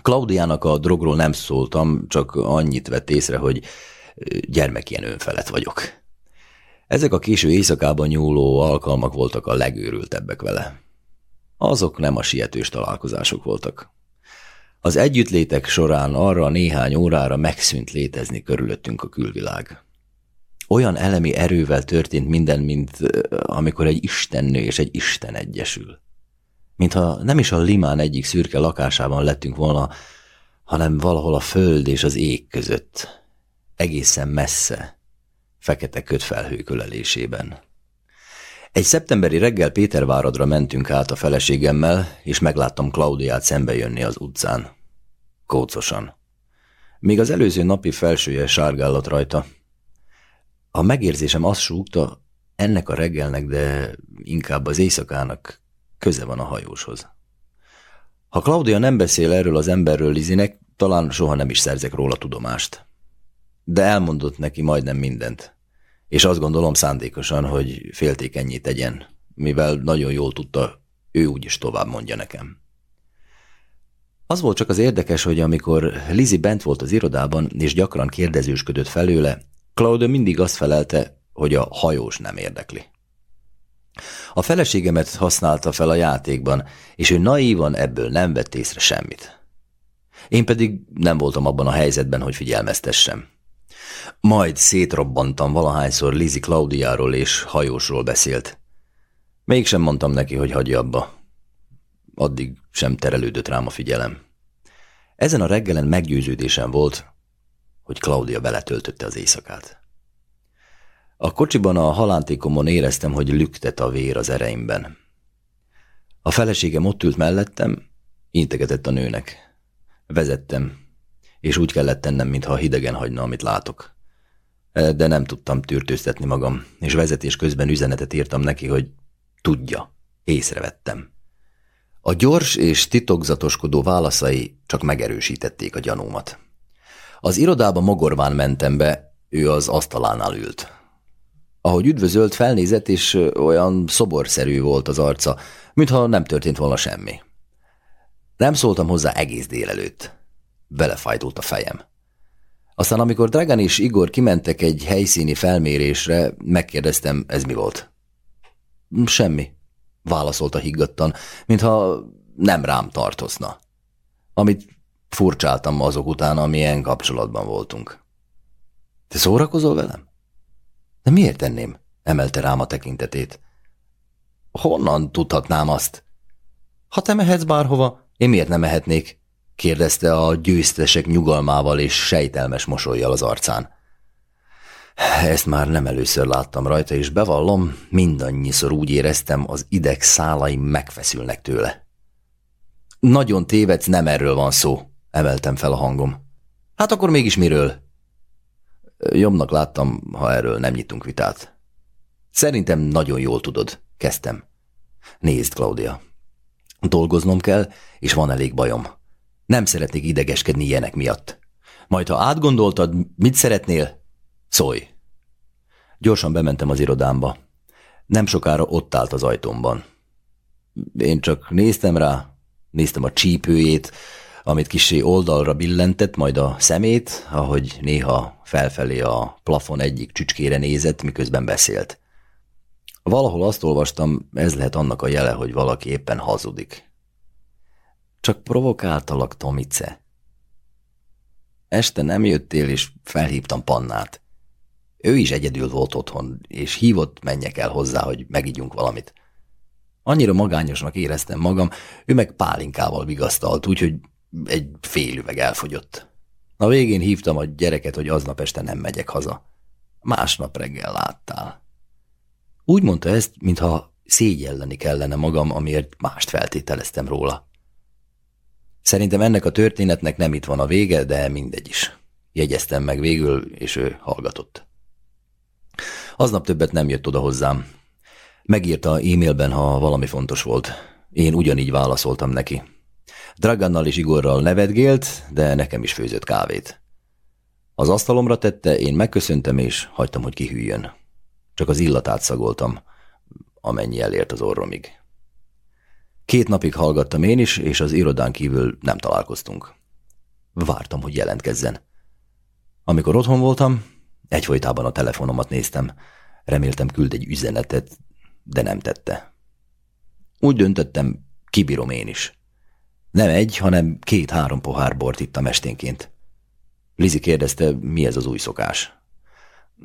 Klaudiának a drogról nem szóltam, csak annyit vett észre, hogy gyermek ilyen önfelett vagyok. Ezek a késő éjszakában nyúló alkalmak voltak a legőrültebbek vele. Azok nem a sietős találkozások voltak. Az együttlétek során arra néhány órára megszűnt létezni körülöttünk a külvilág. Olyan elemi erővel történt minden, mint amikor egy istennő és egy isten egyesül. Mintha nem is a limán egyik szürke lakásában lettünk volna, hanem valahol a föld és az ég között, egészen messze, fekete kötfelhők ölelésében. Egy szeptemberi reggel Péterváradra mentünk át a feleségemmel, és megláttam Klaudiát szembe jönni az utcán. Kócosan. Még az előző napi felsője sárgállott rajta. A megérzésem azt súgta, ennek a reggelnek, de inkább az éjszakának köze van a hajóshoz. Ha Claudia nem beszél erről az emberről Lizinek, talán soha nem is szerzek róla tudomást. De elmondott neki majdnem mindent és azt gondolom szándékosan, hogy féltékenyé tegyen, mivel nagyon jól tudta, ő úgyis tovább mondja nekem. Az volt csak az érdekes, hogy amikor Lizi bent volt az irodában, és gyakran kérdezősködött felőle, Claude mindig azt felelte, hogy a hajós nem érdekli. A feleségemet használta fel a játékban, és ő naívan ebből nem vett észre semmit. Én pedig nem voltam abban a helyzetben, hogy figyelmeztessem. Majd szétrobbantam valahányszor Lizi Klaudiáról és hajósról beszélt. Mégsem mondtam neki, hogy hagyja abba. Addig sem terelődött rám a figyelem. Ezen a reggelen meggyőződésem volt, hogy Claudia beletöltötte az éjszakát. A kocsiban a halántékomon éreztem, hogy lüktet a vér az ereimben. A feleségem ott ült mellettem, integetett a nőnek. Vezettem, és úgy kellett tennem, mintha hidegen hagyna, amit látok. De nem tudtam tűrtőztetni magam, és vezetés közben üzenetet írtam neki, hogy tudja, észrevettem. A gyors és titokzatoskodó válaszai csak megerősítették a gyanúmat. Az irodába mogorván mentem be, ő az asztalánál ült. Ahogy üdvözölt, felnézett, és olyan szoborszerű volt az arca, mintha nem történt volna semmi. Nem szóltam hozzá egész délelőtt. Belefájdult a fejem. Aztán, amikor Dragan és Igor kimentek egy helyszíni felmérésre, megkérdeztem, ez mi volt. Semmi, válaszolta higgadtan, mintha nem rám tartozna. Amit furcsáltam azok után, amilyen kapcsolatban voltunk. Te szórakozol velem? De miért tenném? emelte rám a tekintetét. Honnan tudhatnám azt? Ha te mehetsz bárhova, én miért nem mehetnék? Kérdezte a győztesek nyugalmával és sejtelmes mosolyjal az arcán. Ezt már nem először láttam rajta, és bevallom, mindannyiszor úgy éreztem, az ideg szálaim megfeszülnek tőle. Nagyon tévedsz, nem erről van szó, emeltem fel a hangom. Hát akkor mégis miről? Jobbnak láttam, ha erről nem nyitunk vitát. Szerintem nagyon jól tudod, kezdtem. Nézd, Claudia. Dolgoznom kell, és van elég bajom. Nem szeretnék idegeskedni ilyenek miatt. Majd, ha átgondoltad, mit szeretnél, szólj. Gyorsan bementem az irodámba. Nem sokára ott állt az ajtómban. Én csak néztem rá, néztem a csípőjét, amit kisé oldalra billentett, majd a szemét, ahogy néha felfelé a plafon egyik csücskére nézett, miközben beszélt. Valahol azt olvastam, ez lehet annak a jele, hogy valaki éppen hazudik. Csak provokáltalak, Tomice. Este nem jöttél, és felhívtam Pannát. Ő is egyedül volt otthon, és hívott, menjek el hozzá, hogy megígyunk valamit. Annyira magányosnak éreztem magam, ő meg pálinkával vigasztalt, úgyhogy egy fél üveg elfogyott. A végén hívtam a gyereket, hogy aznap este nem megyek haza. Másnap reggel láttál. Úgy mondta ezt, mintha szégyelleni kellene magam, amiért mást feltételeztem róla. Szerintem ennek a történetnek nem itt van a vége, de mindegy is. Jegyeztem meg végül, és ő hallgatott. Aznap többet nem jött oda hozzám. Megírta e-mailben, ha valami fontos volt. Én ugyanígy válaszoltam neki. Dragannal és Igorral nevetgélt, de nekem is főzött kávét. Az asztalomra tette, én megköszöntem, és hagytam, hogy kihűljön. Csak az illatát szagoltam, amennyi elért az orromig. Két napig hallgattam én is, és az irodán kívül nem találkoztunk. Vártam, hogy jelentkezzen. Amikor otthon voltam, egyfolytában a telefonomat néztem. Reméltem küld egy üzenetet, de nem tette. Úgy döntöttem, kibírom én is. Nem egy, hanem két-három pohár bort ittam esténként. Lizi kérdezte, mi ez az új szokás.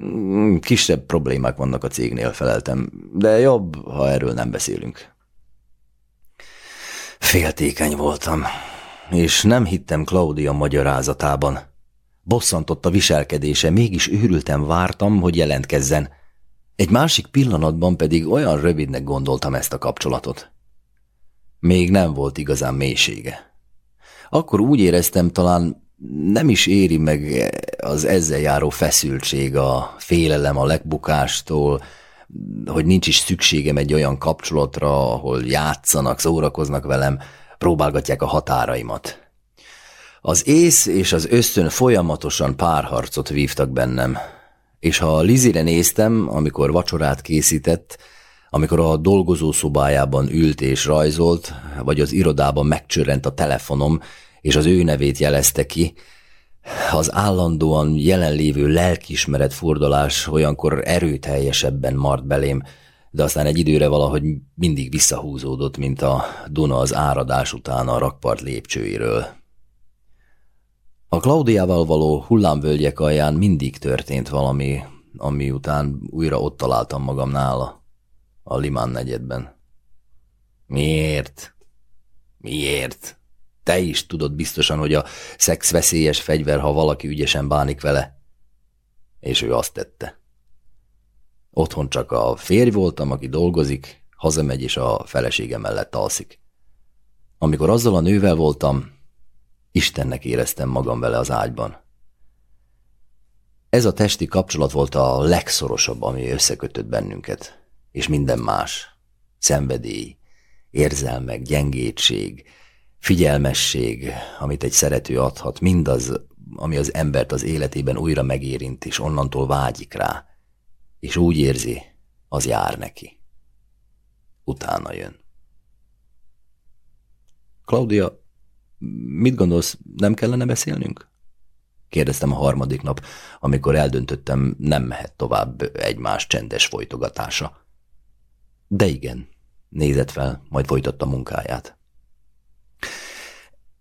Mm, kisebb problémák vannak a cégnél, feleltem, de jobb, ha erről nem beszélünk. Féltékeny voltam, és nem hittem Claudia magyarázatában. Bosszantott a viselkedése, mégis őrültem vártam, hogy jelentkezzen. Egy másik pillanatban pedig olyan rövidnek gondoltam ezt a kapcsolatot. Még nem volt igazán mélysége. Akkor úgy éreztem, talán nem is éri meg az ezzel járó feszültség, a félelem a legbukástól, hogy nincs is szükségem egy olyan kapcsolatra, ahol játszanak, szórakoznak velem, próbálgatják a határaimat. Az ész és az ösztön folyamatosan párharcot vívtak bennem, és ha Lizire néztem, amikor vacsorát készített, amikor a dolgozószobájában ült és rajzolt, vagy az irodában megcsörrent a telefonom, és az ő nevét jelezte ki, az állandóan jelenlévő lelkismeret fordulás olyankor erőteljesebben mart belém, de aztán egy időre valahogy mindig visszahúzódott, mint a Duna az áradás után a rakpart lépcsőiről. A Klaudiával való hullámvölgyek alján mindig történt valami, ami után újra ott találtam magam nála. a Limán negyedben. Miért? Miért? Te is tudod biztosan, hogy a szex veszélyes fegyver, ha valaki ügyesen bánik vele. És ő azt tette. Otthon csak a férj voltam, aki dolgozik, hazamegy és a felesége mellett alszik. Amikor azzal a nővel voltam, Istennek éreztem magam vele az ágyban. Ez a testi kapcsolat volt a legszorosabb, ami összekötött bennünket, és minden más. Szenvedély, érzelmek, gyengétség, figyelmesség, amit egy szerető adhat, mindaz, ami az embert az életében újra megérint, és onnantól vágyik rá, és úgy érzi, az jár neki. Utána jön. Claudia, mit gondolsz, nem kellene beszélnünk? Kérdeztem a harmadik nap, amikor eldöntöttem, nem mehet tovább egymás csendes folytogatása. De igen, nézett fel, majd folytatta munkáját.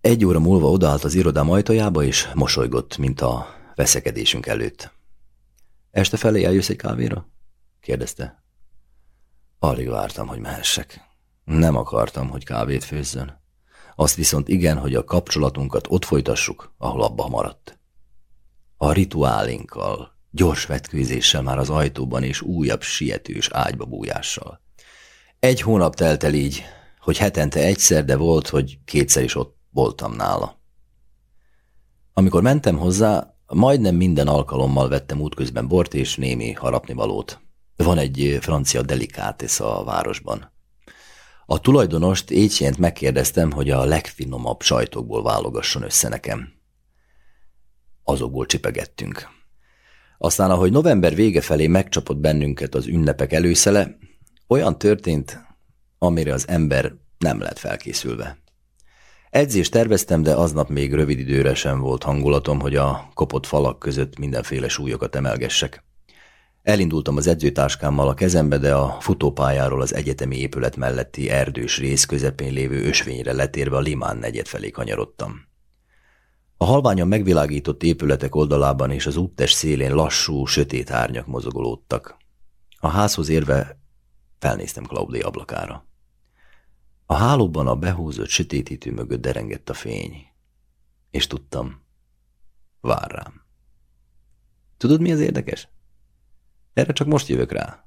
Egy óra múlva odaállt az irodám ajtajába, és mosolygott, mint a veszekedésünk előtt. Este felé eljössz egy kávéra? kérdezte. Alig vártam, hogy mehessek. Nem akartam, hogy kávét főzzön. Azt viszont igen, hogy a kapcsolatunkat ott folytassuk, ahol abba maradt. A rituálinkkal, gyors vetkőzéssel már az ajtóban és újabb sietős ágyba bújással. Egy hónap telt el így, hogy hetente egyszer, de volt, hogy kétszer is ott voltam nála. Amikor mentem hozzá, majdnem minden alkalommal vettem útközben bort és némi harapnivalót. Van egy francia delikátes a városban. A tulajdonost Étjént megkérdeztem, hogy a legfinomabb sajtokból válogasson össze nekem. Azokból csipegettünk. Aztán, ahogy november vége felé megcsapott bennünket az ünnepek előszele, olyan történt, amire az ember nem lett felkészülve. Edzést terveztem, de aznap még rövid időre sem volt hangulatom, hogy a kopott falak között mindenféle súlyokat emelgessek. Elindultam az edzőtáskámmal a kezembe, de a futópályáról az egyetemi épület melletti erdős rész közepén lévő ösvényre letérve a Limán negyed felé kanyarodtam. A halványan megvilágított épületek oldalában és az úttes szélén lassú, sötét árnyak mozogolódtak. A házhoz érve felnéztem Claudia ablakára. A hálóban a behúzott sötétítő mögött derengett a fény, és tudtam, vár rám. Tudod, mi az érdekes? Erre csak most jövök rá.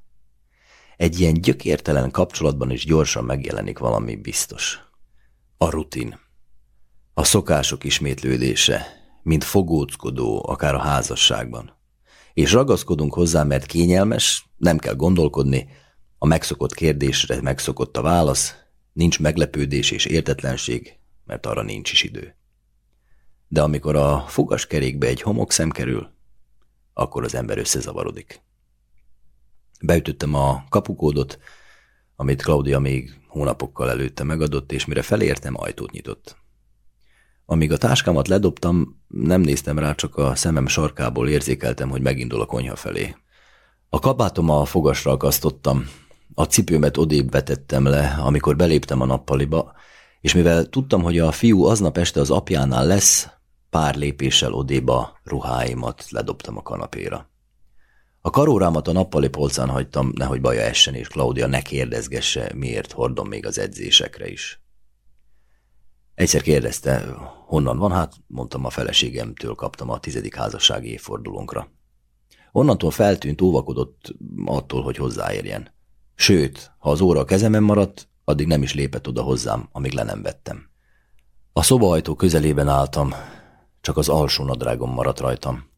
Egy ilyen gyökértelen kapcsolatban is gyorsan megjelenik valami biztos. A rutin. A szokások ismétlődése, mint fogóckodó, akár a házasságban. És ragaszkodunk hozzá, mert kényelmes, nem kell gondolkodni, a megszokott kérdésre megszokott a válasz, nincs meglepődés és értetlenség, mert arra nincs is idő. De amikor a fogaskerékbe egy homokszem kerül, akkor az ember összezavarodik. Beütöttem a kapukódot, amit Claudia még hónapokkal előtte megadott, és mire felértem, ajtót nyitott. Amíg a táskámat ledobtam, nem néztem rá, csak a szemem sarkából érzékeltem, hogy megindul a konyha felé. A kabátom a fogasra akasztottam, a cipőmet odébb vetettem le, amikor beléptem a nappaliba, és mivel tudtam, hogy a fiú aznap este az apjánál lesz, pár lépéssel odéba ruháimat ledobtam a kanapéra. A karórámat a nappali polcán hagytam, nehogy baja essen, és Claudia ne kérdezgesse, miért hordom még az edzésekre is. Egyszer kérdezte, honnan van, hát mondtam a feleségemtől kaptam a tizedik házassági évfordulónkra. Onnantól feltűnt, óvakodott attól, hogy hozzáérjen. Sőt, ha az óra a kezemen maradt, addig nem is lépett oda hozzám, amíg le nem vettem. A szobaajtó közelében álltam, csak az alsó nadrágom maradt rajtam.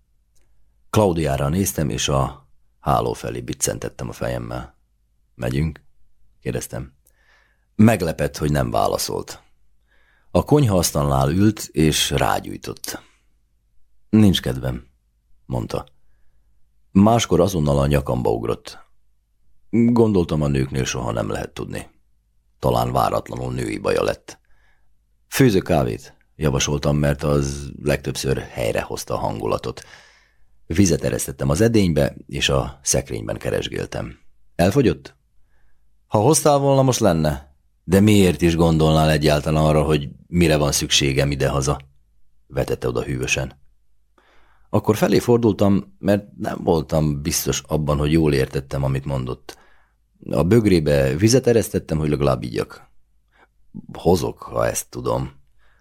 Klaudiára néztem, és a háló felé biccentettem a fejemmel. Megyünk? kérdeztem. Meglepett, hogy nem válaszolt. A konyhaasztalnál ült, és rágyújtott. Nincs kedvem, mondta. Máskor azonnal a nyakamba ugrott. Gondoltam, a nőknél soha nem lehet tudni. Talán váratlanul női baja lett. Főző kávét, javasoltam, mert az legtöbbször helyre hozta a hangulatot. Vizet eresztettem az edénybe, és a szekrényben keresgéltem. Elfogyott? Ha hoztál volna, most lenne. De miért is gondolnál egyáltalán arra, hogy mire van szükségem idehaza? Vetette oda hűvösen. Akkor felé fordultam, mert nem voltam biztos abban, hogy jól értettem, amit mondott. A bögrébe vizet eresztettem, hogy legalább ígyak. Hozok, ha ezt tudom.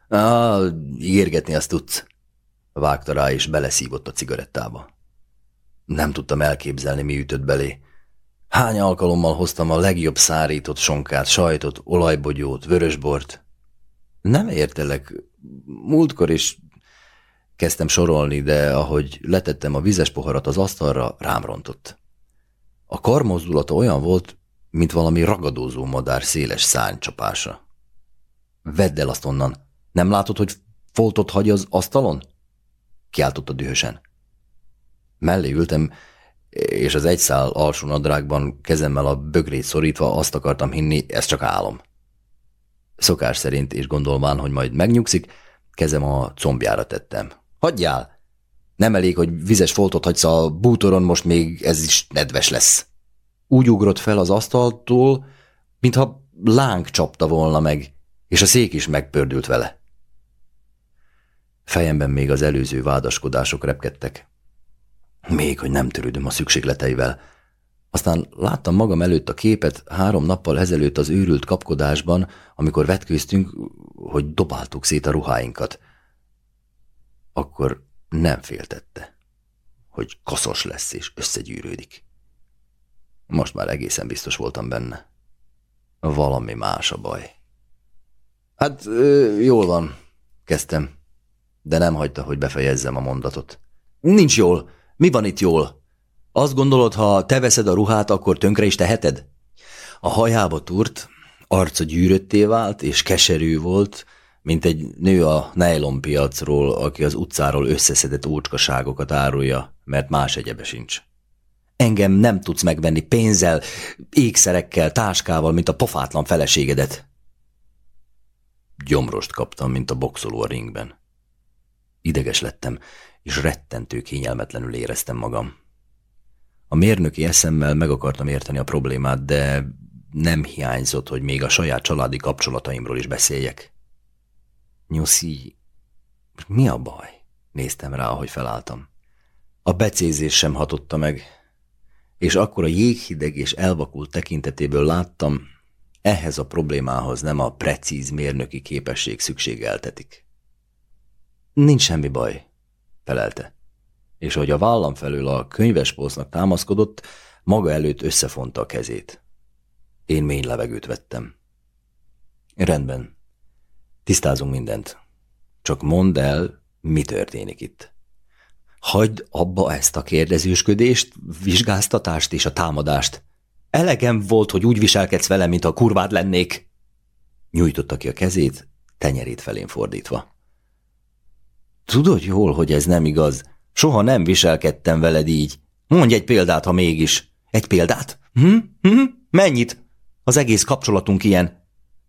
Á, ígérgetni azt tudsz. Vágta rá, és beleszívott a cigarettába. Nem tudtam elképzelni, mi ütött belé. Hány alkalommal hoztam a legjobb szárított sonkát, sajtot, olajbogyót, vörösbort. Nem értelek. Múltkor is kezdtem sorolni, de ahogy letettem a vizes poharat az asztalra, rám rontott. A karmozdulata olyan volt, mint valami ragadózó madár széles szánycsapása. Vedd el azt onnan. Nem látod, hogy foltot hagy az asztalon? Kiáltotta dühösen. Mellé ültem, és az egyszál alsó nadrágban kezemmel a bögrét szorítva azt akartam hinni, ez csak álom. Szokás szerint, és gondolván, hogy majd megnyugszik, kezem a combjára tettem. Hagyjál! Nem elég, hogy vizes foltot hagysz a bútoron, most még ez is nedves lesz. Úgy ugrott fel az asztaltól, mintha láng csapta volna meg, és a szék is megpördült vele. Fejemben még az előző vádaskodások repkedtek. Még, hogy nem törődöm a szükségleteivel. Aztán láttam magam előtt a képet három nappal ezelőtt az őrült kapkodásban, amikor vetkőztünk, hogy dobáltuk szét a ruháinkat. Akkor nem féltette, hogy koszos lesz és összegyűrődik. Most már egészen biztos voltam benne. Valami más a baj. Hát, jól van, kezdtem, de nem hagyta, hogy befejezzem a mondatot. Nincs jól, mi van itt jól? Azt gondolod, ha te veszed a ruhát, akkor tönkre is teheted? A hajába turt, arca gyűrötté vált, és keserű volt, mint egy nő a nejlonpiacról, aki az utcáról összeszedett ócskaságokat árulja, mert más egyebe sincs. Engem nem tudsz megvenni pénzzel, ékszerekkel, táskával, mint a pofátlan feleségedet. Gyomrost kaptam, mint a boxoló a ringben. Ideges lettem, és rettentő kényelmetlenül éreztem magam. A mérnöki eszemmel meg akartam érteni a problémát, de nem hiányzott, hogy még a saját családi kapcsolataimról is beszéljek. Nyuszi, mi a baj? Néztem rá, ahogy felálltam. A becézés sem hatotta meg, és akkor a jéghideg és elvakult tekintetéből láttam, ehhez a problémához nem a precíz mérnöki képesség szükségeltetik. Nincs semmi baj, felelte. És hogy a vállam felől a könyvespolcnak támaszkodott, maga előtt összefonta a kezét. Én mély levegőt vettem. Rendben. Tisztázunk mindent. Csak mondd el, mi történik itt. Hagyd abba ezt a kérdezősködést, vizsgáztatást és a támadást. Elegem volt, hogy úgy viselkedsz velem, mint a kurvád lennék. Nyújtotta ki a kezét, tenyerét felén fordítva. Tudod jól, hogy ez nem igaz. Soha nem viselkedtem veled így. Mondj egy példát, ha mégis. Egy példát? Hm? Hm? Mennyit? Az egész kapcsolatunk ilyen.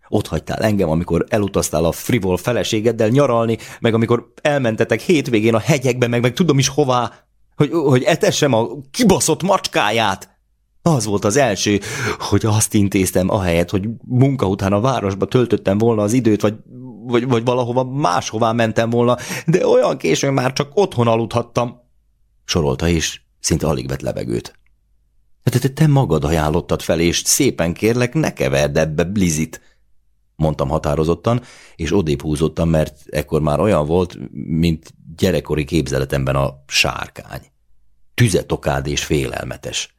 Ott hagytál engem, amikor elutaztál a frivol feleségeddel nyaralni, meg amikor elmentetek hétvégén a hegyekbe, meg, meg tudom is hová, hogy, hogy etessem a kibaszott macskáját. Az volt az első, hogy azt intéztem ahelyett, hogy munka után a városba töltöttem volna az időt, vagy vagy, vagy valahova máshová mentem volna, de olyan későn már csak otthon aludhattam. Sorolta is, szinte alig vett levegőt. Te, te, te magad ajánlottad fel, és szépen kérlek, ne keverd ebbe blizit, mondtam határozottan, és odébb húzottam, mert ekkor már olyan volt, mint gyerekkori képzeletemben a sárkány. Tüzetokád és félelmetes.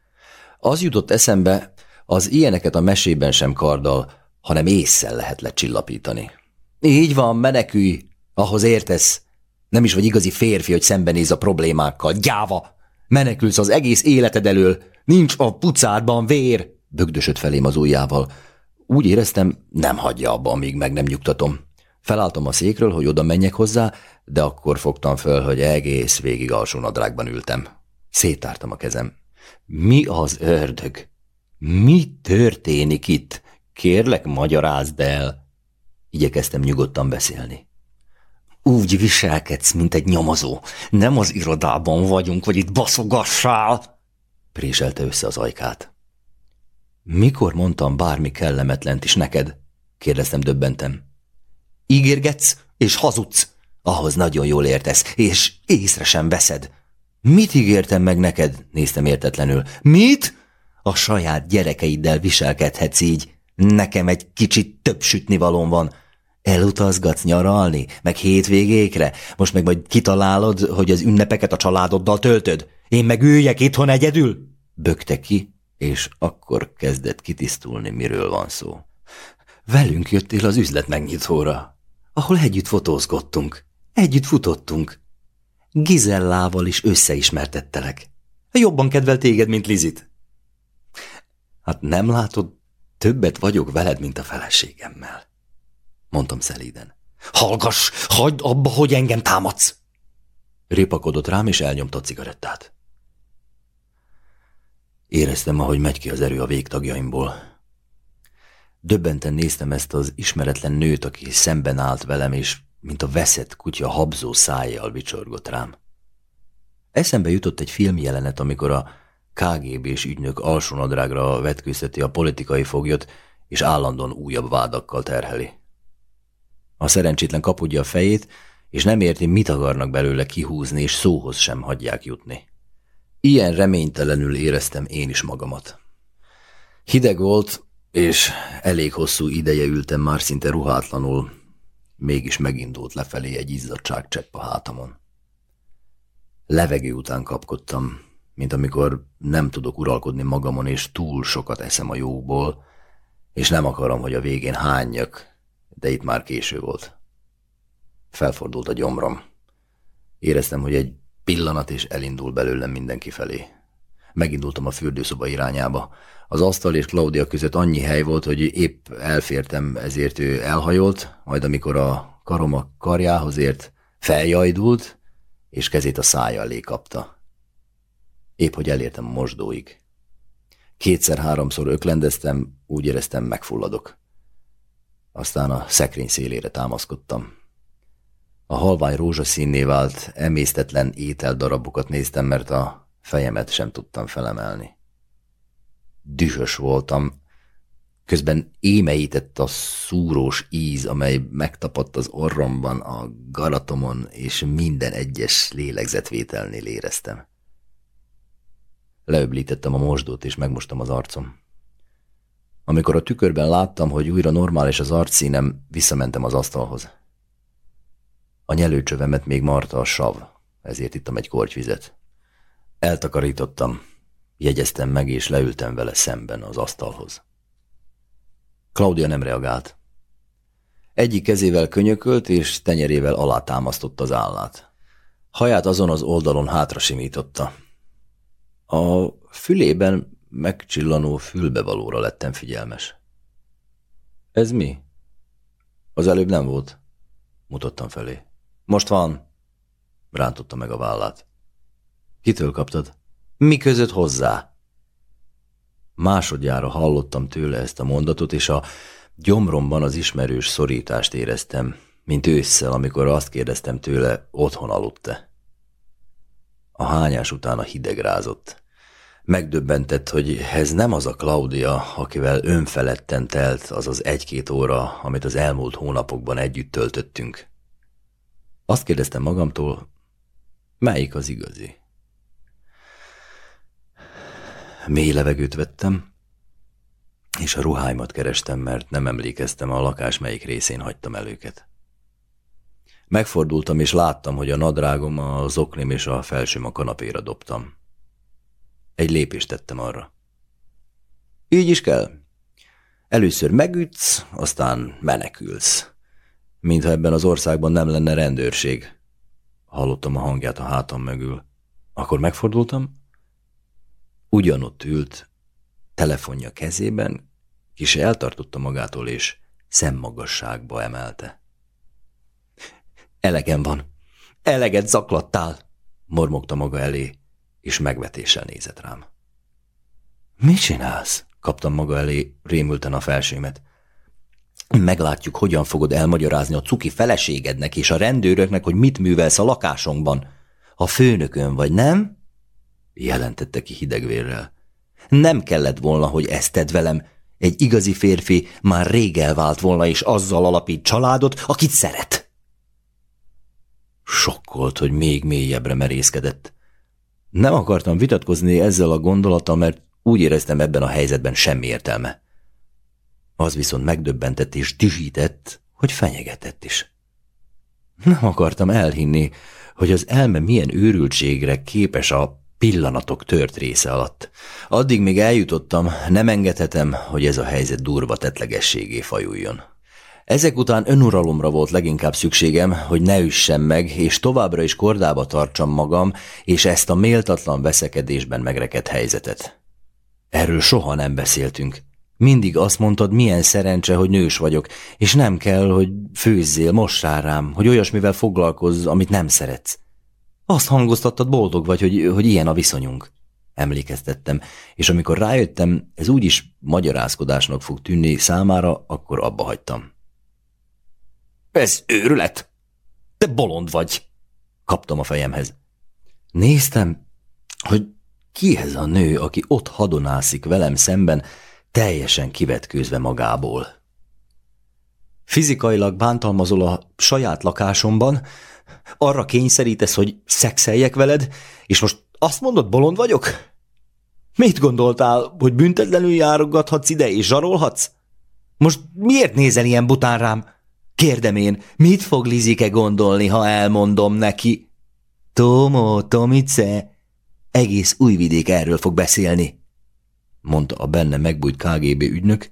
Az jutott eszembe, az ilyeneket a mesében sem karddal, hanem észszel lehet lecsillapítani. Így van, menekülj, ahhoz értesz. Nem is vagy igazi férfi, hogy szembenéz a problémákkal. Gyáva! Menekülsz az egész életed elől. Nincs a pucádban vér! Bögdösött felém az ujjával. Úgy éreztem, nem hagyja abba, amíg meg nem nyugtatom. Felálltam a székről, hogy oda menjek hozzá, de akkor fogtam föl, hogy egész végig alsó nadrágban ültem. Széttártam a kezem. Mi az ördög? Mi történik itt? Kérlek, magyarázd el! Igyekeztem nyugodtan beszélni. Úgy viselkedsz, mint egy nyomozó. Nem az irodában vagyunk, hogy itt baszogassál! Préselte össze az ajkát. Mikor mondtam bármi kellemetlent is neked? kérdeztem döbbentem. Ígérgetsz és hazudsz. Ahhoz nagyon jól értesz, és észre sem veszed. Mit ígértem meg neked? néztem értetlenül. Mit? A saját gyerekeiddel viselkedhetsz így. Nekem egy kicsit több sütnivalóm van. Elutazgatsz nyaralni, meg hétvégékre, most meg majd kitalálod, hogy az ünnepeket a családoddal töltöd. Én meg üljek itthon egyedül? Bökte ki, és akkor kezdett kitisztulni, miről van szó. Velünk jöttél az üzlet megnyitóra, ahol együtt fotózkodtunk, együtt futottunk. Gizellával is összeismertettelek. Jobban kedvel téged, mint Lizit. Hát nem látod, többet vagyok veled, mint a feleségemmel. Mondtam szelíden. Hallgass, hagyd abba, hogy engem támadsz! Ripakodott rám, és elnyomta a cigarettát. Éreztem, ahogy megy ki az erő a végtagjaimból. Döbbenten néztem ezt az ismeretlen nőt, aki szemben állt velem, és mint a veszett kutya habzó szájjal vicsorgott rám. Eszembe jutott egy filmjelenet, amikor a KGB-s ügynök alsónadrágra vetkőzteti a politikai foglyot, és állandóan újabb vádakkal terheli. A szerencsétlen kapudja a fejét, és nem érti, mit akarnak belőle kihúzni, és szóhoz sem hagyják jutni. Ilyen reménytelenül éreztem én is magamat. Hideg volt, és elég hosszú ideje ültem már szinte ruhátlanul, mégis megindult lefelé egy izzadságcsepp a hátamon. Levegő után kapkodtam, mint amikor nem tudok uralkodni magamon, és túl sokat eszem a jókból, és nem akarom, hogy a végén hányak, de itt már késő volt. Felfordult a gyomrom. Éreztem, hogy egy pillanat, és elindul belőlem mindenki felé. Megindultam a fürdőszoba irányába. Az asztal és Claudia között annyi hely volt, hogy épp elfértem, ezért ő elhajolt, majd amikor a karom a karjához ért, feljajdult, és kezét a szája elé kapta. Épp, hogy elértem a mosdóig. Kétszer-háromszor öklendeztem, úgy éreztem, megfulladok. Aztán a szekrény szélére támaszkodtam. A halvány rózsaszínné vált, emésztetlen ételdarabokat néztem, mert a fejemet sem tudtam felemelni. Dühös voltam, közben émeített a szúrós íz, amely megtapadt az orromban, a garatomon, és minden egyes lélegzetvételnél éreztem. Leöblítettem a mosdót, és megmostam az arcom. Amikor a tükörben láttam, hogy újra normális az arcszínem, visszamentem az asztalhoz. A nyelőcsövemet még marta a sav, ezért ittam egy kortyvizet. Eltakarítottam, jegyeztem meg, és leültem vele szemben az asztalhoz. Claudia nem reagált. Egyik kezével könyökölt, és tenyerével alátámasztotta az állát. Haját azon az oldalon hátra simította. A fülében megcsillanó fülbevalóra lettem figyelmes. Ez mi? Az előbb nem volt. Mutattam felé. Most van. Rántotta meg a vállát. Kitől kaptad? Mi között hozzá? Másodjára hallottam tőle ezt a mondatot, és a gyomromban az ismerős szorítást éreztem, mint ősszel, amikor azt kérdeztem tőle, otthon aludt-e. A hányás után a hideg. Megdöbbentett, hogy ez nem az a Claudia, akivel önfeledten telt az az egy-két óra, amit az elmúlt hónapokban együtt töltöttünk. Azt kérdeztem magamtól, melyik az igazi? Mély levegőt vettem, és a ruháimat kerestem, mert nem emlékeztem a lakás melyik részén hagytam el őket. Megfordultam, és láttam, hogy a nadrágom, a zoknim és a felsőm a kanapéra dobtam. Egy lépést tettem arra. Így is kell. Először megütsz, aztán menekülsz. Mintha ebben az országban nem lenne rendőrség. Hallottam a hangját a hátam mögül. Akkor megfordultam, ugyanott ült, telefonja kezében, kis eltartotta magától, és szemmagasságba emelte. Elegem van. Eleget zaklattál, mormogta maga elé, és megvetéssel nézett rám. Mi csinálsz? kaptam maga elé rémülten a felsémet. Meglátjuk, hogyan fogod elmagyarázni a cuki feleségednek és a rendőröknek, hogy mit művelsz a lakásunkban. A főnökön vagy, nem? jelentette ki hidegvérrel. Nem kellett volna, hogy ezt tedd velem. Egy igazi férfi már rég elvált volna, és azzal alapít családot, akit szeret. Sokkolt, hogy még mélyebbre merészkedett. Nem akartam vitatkozni ezzel a gondolata, mert Úgy éreztem ebben a helyzetben semmi értelme. Az viszont megdöbbentett és dühített, hogy fenyegetett is. Nem akartam elhinni, hogy az elme milyen őrültségre képes a pillanatok tört része alatt. Addig még eljutottam, nem engedhetem, hogy ez a helyzet durva tetlegességé fajuljon. Ezek után önuralomra volt leginkább szükségem, hogy ne üssem meg, és továbbra is kordába tartsam magam, és ezt a méltatlan veszekedésben megrekedt helyzetet. Erről soha nem beszéltünk. Mindig azt mondtad, milyen szerencse, hogy nős vagyok, és nem kell, hogy főzzél, mossál rám, hogy olyasmivel foglalkozz, amit nem szeretsz. Azt hangoztattad, boldog vagy, hogy, hogy ilyen a viszonyunk. Emlékeztettem, és amikor rájöttem, ez úgyis magyarázkodásnak fog tűnni számára, akkor abba hagytam. Ez őrület! Te bolond vagy! Kaptam a fejemhez. Néztem, hogy ki ez a nő, aki ott hadonászik velem szemben, teljesen kivetkőzve magából. Fizikailag bántalmazol a saját lakásomban, arra kényszerítesz, hogy szexeljek veled, és most azt mondod, bolond vagyok? Mit gondoltál, hogy büntetlenül járogathatsz ide és zsarolhatsz? Most miért nézel ilyen bután rám? Kérdem én, mit fog Lizike gondolni, ha elmondom neki? Tomo, Tomice, egész újvidék erről fog beszélni, mondta a benne megbújt KGB ügynök,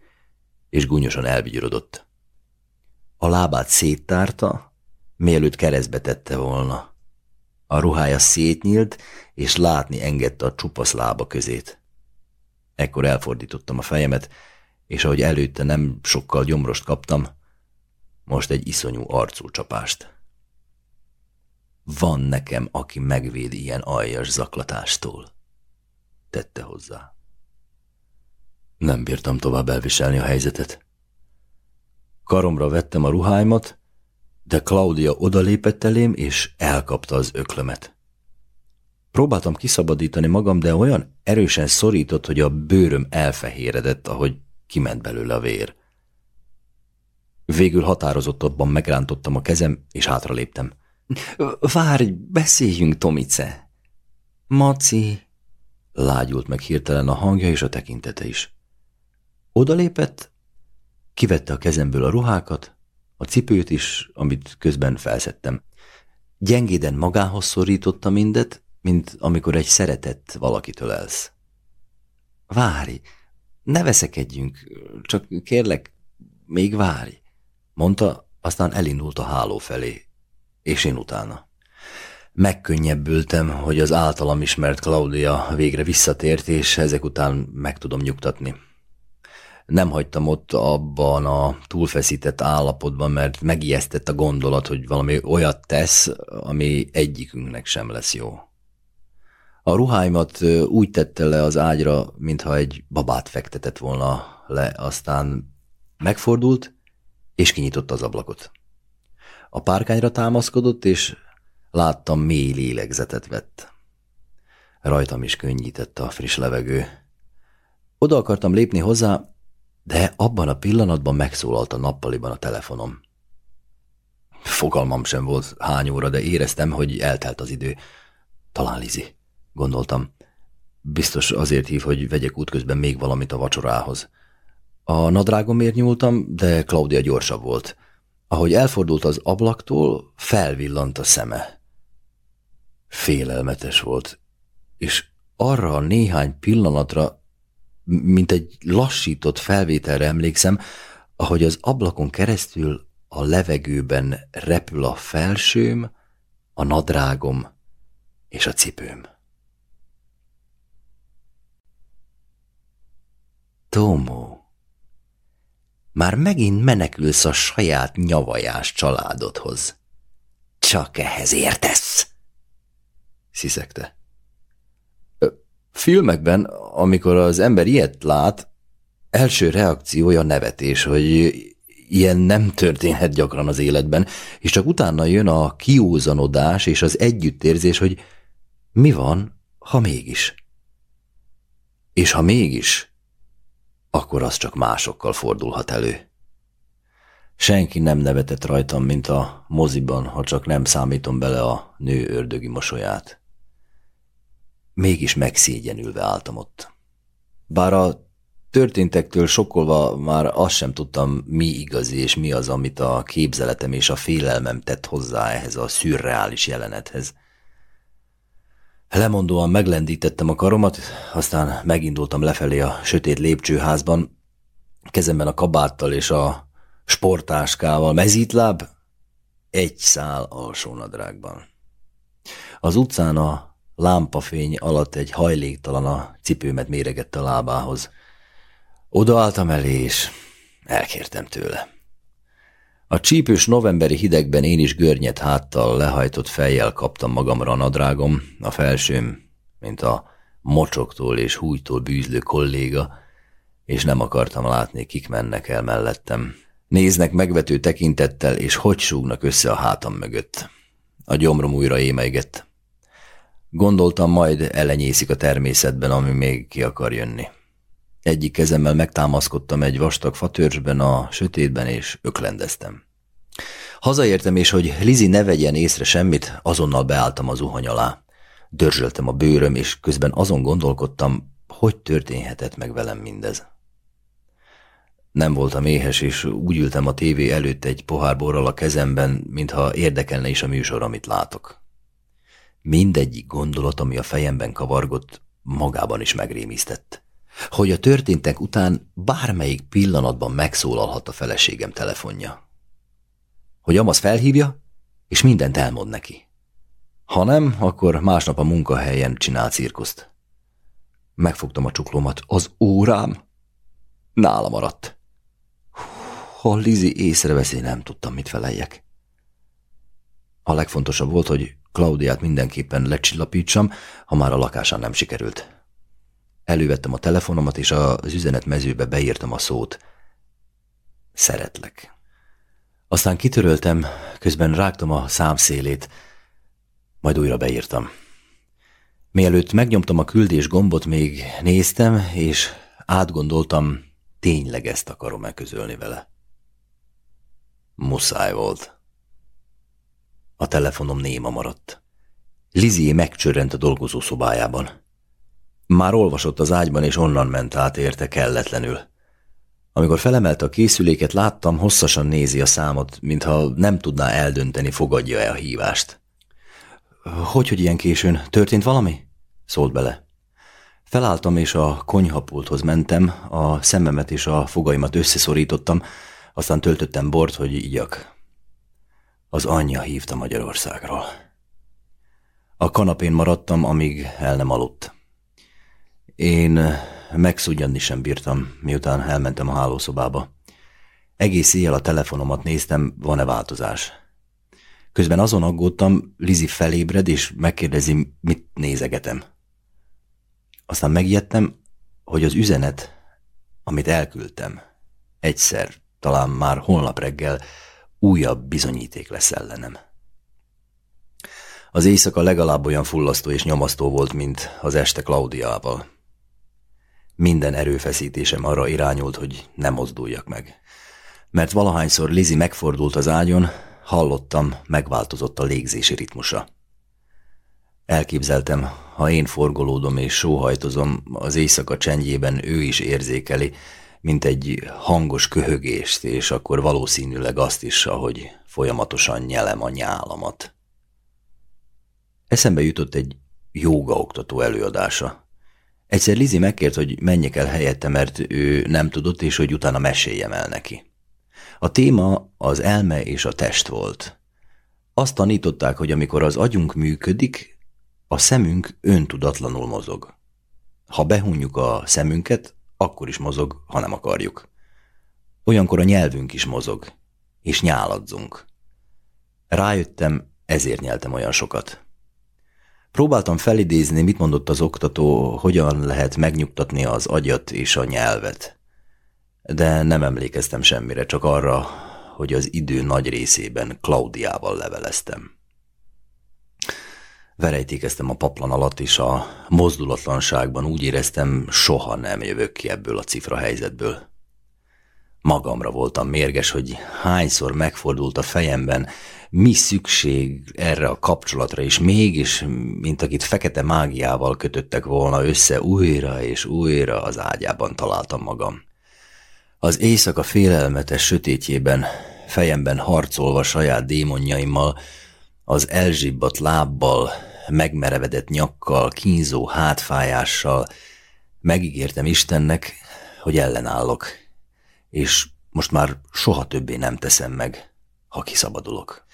és gúnyosan elvigyorodott. A lábát széttárta, mielőtt keresztbe tette volna. A ruhája szétnyílt, és látni engedte a csupasz lába közét. Ekkor elfordítottam a fejemet, és ahogy előtte nem sokkal gyomrost kaptam, most egy iszonyú arcú csapást. Van nekem, aki megvéd ilyen aljas zaklatástól, tette hozzá. Nem bírtam tovább elviselni a helyzetet. Karomra vettem a ruháimat, de Claudia odalépett elém, és elkapta az öklömet. Próbáltam kiszabadítani magam, de olyan erősen szorított, hogy a bőröm elfehéredett, ahogy kiment belőle a vér. Végül határozottabban megrántottam a kezem, és hátraléptem. Várj, beszéljünk, Tomice! Maci! Lágyult meg hirtelen a hangja és a tekintete is. Odalépett, kivette a kezemből a ruhákat, a cipőt is, amit közben felszettem. Gyengéden magához szorította mindet, mint amikor egy szeretett valakitől elsz. Várj, ne veszekedjünk, csak kérlek, még várj, mondta, aztán elindult a háló felé, és én utána. Megkönnyebbültem, hogy az általam ismert Claudia végre visszatért, és ezek után meg tudom nyugtatni nem hagytam ott abban a túlfeszített állapotban, mert megijesztett a gondolat, hogy valami olyat tesz, ami egyikünknek sem lesz jó. A ruháimat úgy tette le az ágyra, mintha egy babát fektetett volna le, aztán megfordult, és kinyitotta az ablakot. A párkányra támaszkodott, és láttam mély lélegzetet vett. Rajtam is könnyítette a friss levegő. Oda akartam lépni hozzá, de abban a pillanatban megszólalt a nappaliban a telefonom. Fogalmam sem volt hány óra, de éreztem, hogy eltelt az idő. Talán Lizi, gondoltam. Biztos azért hív, hogy vegyek útközben még valamit a vacsorához. A nadrágomért nyúltam, de Claudia gyorsabb volt. Ahogy elfordult az ablaktól, felvillant a szeme. Félelmetes volt, és arra a néhány pillanatra mint egy lassított felvételre emlékszem, ahogy az ablakon keresztül a levegőben repül a felsőm, a nadrágom és a cipőm. Tomó, már megint menekülsz a saját nyavajás családodhoz. Csak ehhez értesz, sziszegte. Filmekben, amikor az ember ilyet lát, első reakciója nevetés, hogy ilyen nem történhet gyakran az életben, és csak utána jön a kiúzanodás és az együttérzés, hogy mi van, ha mégis. És ha mégis, akkor az csak másokkal fordulhat elő. Senki nem nevetett rajtam, mint a moziban, ha csak nem számítom bele a nő ördögi mosolyát. Mégis megszégyenülve álltam ott. Bár a történtektől sokkolva már azt sem tudtam, mi igazi és mi az, amit a képzeletem és a félelmem tett hozzá ehhez a szürreális jelenethez. Lemondóan meglendítettem a karomat, aztán megindultam lefelé a sötét lépcsőházban, kezemben a kabáttal és a sportáskával, mezítláb, egy szál alsónadrágban. Az utcán a lámpafény alatt egy hajléktalan a cipőmet méregette a lábához. Odaálltam elé, és elkértem tőle. A csípős novemberi hidegben én is görnyet háttal, lehajtott fejjel kaptam magamra a nadrágom, a felsőm, mint a mocsoktól és hújtól bűzlő kolléga, és nem akartam látni, kik mennek el mellettem. Néznek megvető tekintettel, és hogy súgnak össze a hátam mögött. A gyomrom újra émeigett. Gondoltam, majd elenyészik a természetben, ami még ki akar jönni. Egyik kezemmel megtámaszkodtam egy vastag fatörzsben a sötétben, és öklendeztem. Hazaértem, és hogy Lizi ne vegyen észre semmit, azonnal beálltam az zuhany alá. Dörzsöltem a bőröm, és közben azon gondolkodtam, hogy történhetett meg velem mindez. Nem voltam éhes, és úgy ültem a tévé előtt egy pohár borral a kezemben, mintha érdekelne is a műsor, amit látok. Mindegyik gondolat, ami a fejemben kavargott, magában is megrémisztett. Hogy a történtek után bármelyik pillanatban megszólalhat a feleségem telefonja. Hogy Amasz felhívja, és mindent elmond neki. Ha nem, akkor másnap a munkahelyen csinál cirkuszt. Megfogtam a csuklómat. Az órám nála maradt. Ha Lizi észreveszi, nem tudtam, mit feleljek. A legfontosabb volt, hogy Klaudiát mindenképpen lecsillapítsam, ha már a lakásán nem sikerült. Elővettem a telefonomat, és az üzenet mezőbe beírtam a szót. Szeretlek. Aztán kitöröltem, közben rágtam a számszélét, majd újra beírtam. Mielőtt megnyomtam a küldés gombot, még néztem, és átgondoltam, tényleg ezt akarom-e közölni vele. Muszáj volt. A telefonom néma maradt. Lizié megcsörrent a dolgozó szobájában. Már olvasott az ágyban, és onnan ment át érte kelletlenül. Amikor felemelte a készüléket, láttam, hosszasan nézi a számot, mintha nem tudná eldönteni, fogadja-e a hívást. Hogy, hogy ilyen későn? Történt valami? Szólt bele. Felálltam, és a konyhapulthoz mentem, a szememet és a fogaimat összeszorítottam, aztán töltöttem bort, hogy igyak. Az anyja hívta Magyarországról. A kanapén maradtam, amíg el nem aludt. Én megszudjanni sem bírtam, miután elmentem a hálószobába. Egész éjjel a telefonomat néztem, van-e változás. Közben azon aggódtam, Lizi felébred, és megkérdezi, mit nézegetem. Aztán megijedtem, hogy az üzenet, amit elküldtem, egyszer, talán már holnap reggel újabb bizonyíték lesz ellenem. Az éjszaka legalább olyan fullasztó és nyomasztó volt, mint az este Klaudiával. Minden erőfeszítésem arra irányult, hogy ne mozduljak meg. Mert valahányszor Lizi megfordult az ágyon, hallottam, megváltozott a légzési ritmusa. Elképzeltem, ha én forgolódom és sóhajtozom, az éjszaka csendjében ő is érzékeli, mint egy hangos köhögést, és akkor valószínűleg azt is, ahogy folyamatosan nyelem a nyálamat. Eszembe jutott egy jóga oktató előadása. Egyszer Lizi megkért, hogy menjek el helyette, mert ő nem tudott, és hogy utána meséljem el neki. A téma az elme és a test volt. Azt tanították, hogy amikor az agyunk működik, a szemünk öntudatlanul mozog. Ha behunjuk a szemünket, akkor is mozog, ha nem akarjuk. Olyankor a nyelvünk is mozog, és nyáladzunk. Rájöttem, ezért nyeltem olyan sokat. Próbáltam felidézni, mit mondott az oktató, hogyan lehet megnyugtatni az agyat és a nyelvet. De nem emlékeztem semmire, csak arra, hogy az idő nagy részében Klaudiával leveleztem. Verejtékeztem a paplan alatt, és a mozdulatlanságban úgy éreztem, soha nem jövök ki ebből a cifra helyzetből. Magamra voltam mérges, hogy hányszor megfordult a fejemben, mi szükség erre a kapcsolatra, és mégis, mint akit fekete mágiával kötöttek volna össze, újra és újra az ágyában találtam magam. Az éjszaka félelmetes sötétjében, fejemben harcolva saját démonjaimmal, az elzsibbat lábbal, megmerevedett nyakkal, kínzó hátfájással, megígértem Istennek, hogy ellenállok, és most már soha többé nem teszem meg, ha kiszabadulok.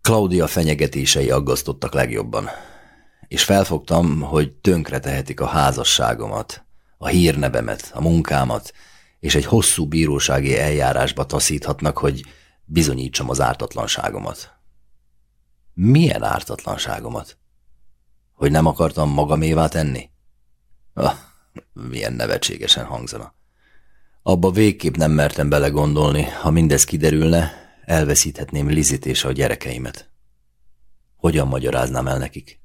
Claudia fenyegetései aggasztottak legjobban, és felfogtam, hogy tönkre tehetik a házasságomat, a hírnevemet, a munkámat, és egy hosszú bírósági eljárásba taszíthatnak, hogy bizonyítsam az ártatlanságomat. Milyen ártatlanságomat? Hogy nem akartam magamévá tenni? Ah, milyen nevetségesen hangzana. Abba végképp nem mertem belegondolni, ha mindez kiderülne, elveszíthetném Lizit és a gyerekeimet. Hogyan magyaráznám el nekik?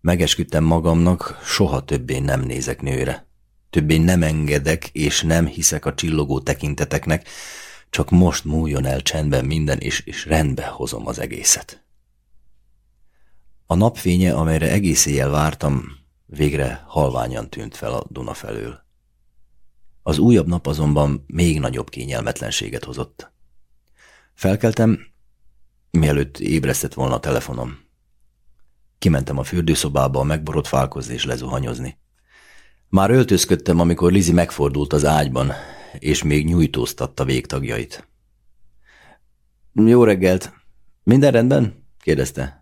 Megesküdtem magamnak, soha többé nem nézek nőre. Többé nem engedek és nem hiszek a csillogó tekinteteknek, csak most múljon el csendben minden, és, és rendbe hozom az egészet. A napfénye, amelyre egész éjjel vártam, végre halványan tűnt fel a Duna felől. Az újabb nap azonban még nagyobb kényelmetlenséget hozott. Felkeltem, mielőtt ébresztett volna a telefonom. Kimentem a fürdőszobába megborotfálkozni és lezuhanyozni. Már öltözködtem, amikor Lizi megfordult az ágyban, és még nyújtóztatta végtagjait. Jó reggelt! Minden rendben? kérdezte.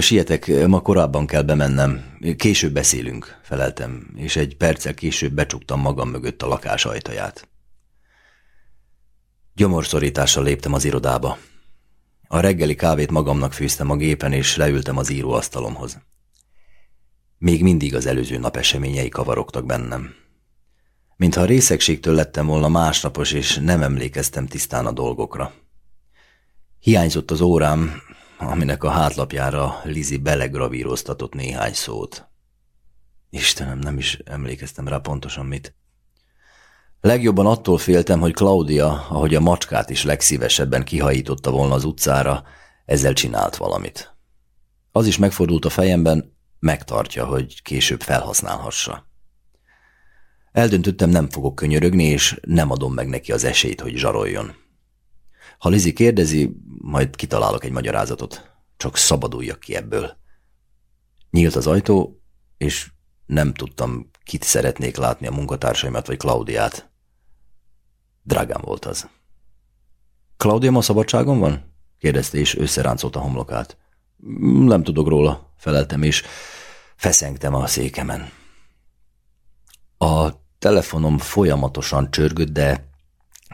Sietek, ma korábban kell bemennem. Később beszélünk, feleltem, és egy perccel később becsuktam magam mögött a lakás ajtaját. Gyomorszorítással léptem az irodába. A reggeli kávét magamnak fűztem a gépen, és leültem az íróasztalomhoz. Még mindig az előző nap eseményei kavarogtak bennem. Mintha a részegségtől lettem volna másnapos, és nem emlékeztem tisztán a dolgokra. Hiányzott az órám, aminek a hátlapjára Lizi belegravíroztatott néhány szót. Istenem, nem is emlékeztem rá pontosan mit. Legjobban attól féltem, hogy Claudia, ahogy a macskát is legszívesebben kihajította volna az utcára, ezzel csinált valamit. Az is megfordult a fejemben, megtartja, hogy később felhasználhassa. Eldöntöttem, nem fogok könyörögni, és nem adom meg neki az esélyt, hogy zsaroljon. Ha Lizi kérdezi, majd kitalálok egy magyarázatot. Csak szabaduljak ki ebből. Nyílt az ajtó, és nem tudtam, kit szeretnék látni, a munkatársaimat vagy Klaudiát. Drágám volt az. Klaudia ma szabadságon van? kérdezte, és összeráncolt a homlokát. Nem tudok róla, feleltem, és feszengtem a székemen. A telefonom folyamatosan csörgött, de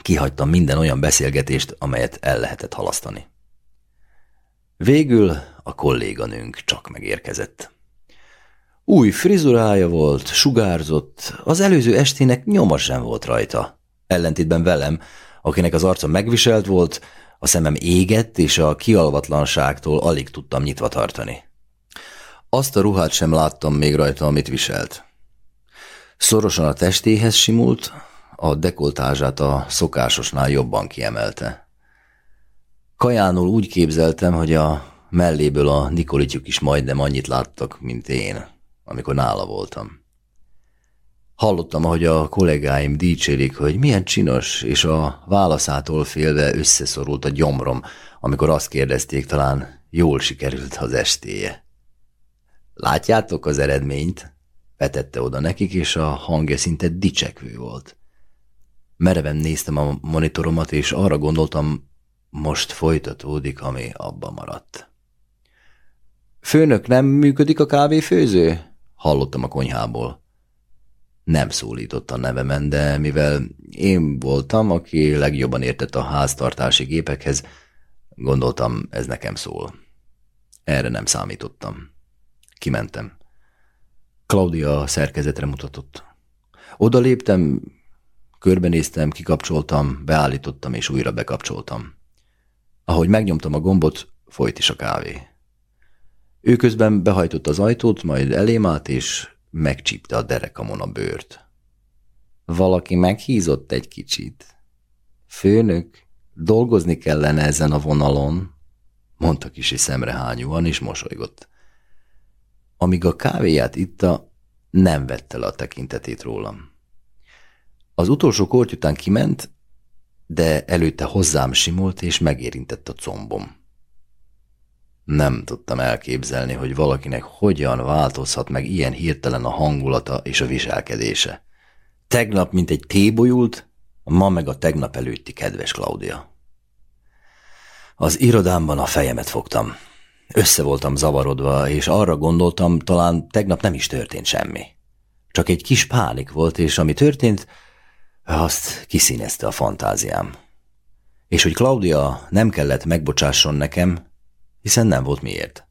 Kihagytam minden olyan beszélgetést, amelyet el lehetett halasztani. Végül a kolléganőnk csak megérkezett. Új frizurája volt, sugárzott, az előző estének nyoma sem volt rajta. Ellentétben velem, akinek az arca megviselt volt, a szemem égett, és a kialvatlanságtól alig tudtam nyitva tartani. Azt a ruhát sem láttam még rajta, amit viselt. Szorosan a testéhez simult, a dekoltázsát a szokásosnál jobban kiemelte. Kajánul úgy képzeltem, hogy a melléből a Nikolitjuk is majdnem annyit láttak, mint én, amikor nála voltam. Hallottam, ahogy a kollégáim dicsérik, hogy milyen csinos, és a válaszától félve összeszorult a gyomrom, amikor azt kérdezték, talán jól sikerült az estéje. Látjátok az eredményt? Vetette oda nekik, és a hangja szinte dicsekvő volt. Mereven néztem a monitoromat, és arra gondoltam, most folytatódik, ami abba maradt. Főnök, nem működik a kávéfőző? Hallottam a konyhából. Nem szólított a nevemen, de mivel én voltam, aki legjobban értett a háztartási gépekhez, gondoltam, ez nekem szól. Erre nem számítottam. Kimentem. Claudia szerkezetre mutatott. Oda léptem, Körbenéztem, kikapcsoltam, beállítottam és újra bekapcsoltam. Ahogy megnyomtam a gombot, folyt is a kávé. Ő közben behajtott az ajtót, majd elém állt, és megcsípte a derekamon a bőrt. Valaki meghízott egy kicsit. Főnök, dolgozni kellene ezen a vonalon. mondta kisi szemrehányúan, és mosolygott. Amíg a kávéját itta, nem vette le a tekintetét rólam. Az utolsó korty után kiment, de előtte hozzám simult, és megérintett a combom. Nem tudtam elképzelni, hogy valakinek hogyan változhat meg ilyen hirtelen a hangulata és a viselkedése. Tegnap, mint egy tébolyult, ma meg a tegnap előtti kedves Klaudia. Az irodámban a fejemet fogtam. Össze voltam zavarodva, és arra gondoltam, talán tegnap nem is történt semmi. Csak egy kis pánik volt, és ami történt, azt kiszínezte a fantáziám. És hogy Claudia nem kellett megbocsásson nekem, hiszen nem volt miért.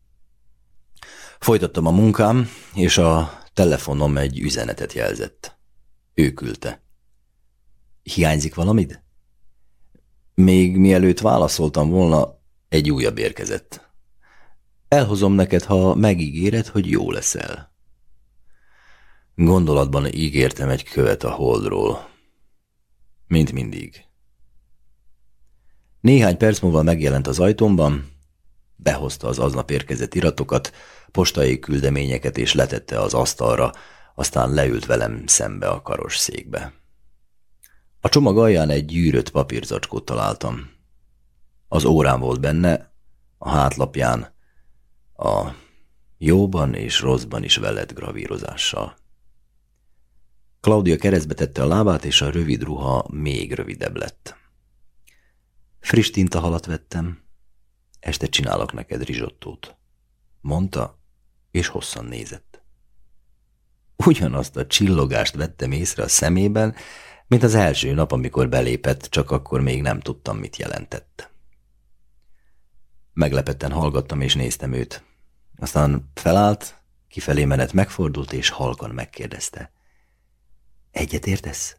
Folytattam a munkám, és a telefonom egy üzenetet jelzett. Ő küldte. Hiányzik valamid? Még mielőtt válaszoltam volna, egy újabb érkezett. Elhozom neked, ha megígéred, hogy jó leszel. Gondolatban ígértem egy követ a holdról. Mint mindig. Néhány perc múlva megjelent az ajtómban, behozta az aznap érkezett iratokat, postai küldeményeket és letette az asztalra, aztán leült velem szembe a karos székbe. A csomag alján egy gyűrött papírzacskót találtam. Az órán volt benne, a hátlapján, a jóban és rosszban is veled gravírozással. Claudia keresztbe tette a lábát, és a rövid ruha még rövidebb lett. Friss tintahalat vettem, este csinálok neked rizsottót. Mondta, és hosszan nézett. Ugyanazt a csillogást vettem észre a szemében, mint az első nap, amikor belépett, csak akkor még nem tudtam, mit jelentett. Meglepetten hallgattam és néztem őt. Aztán felállt, kifelé menet megfordult, és halkan megkérdezte. Egyet értesz?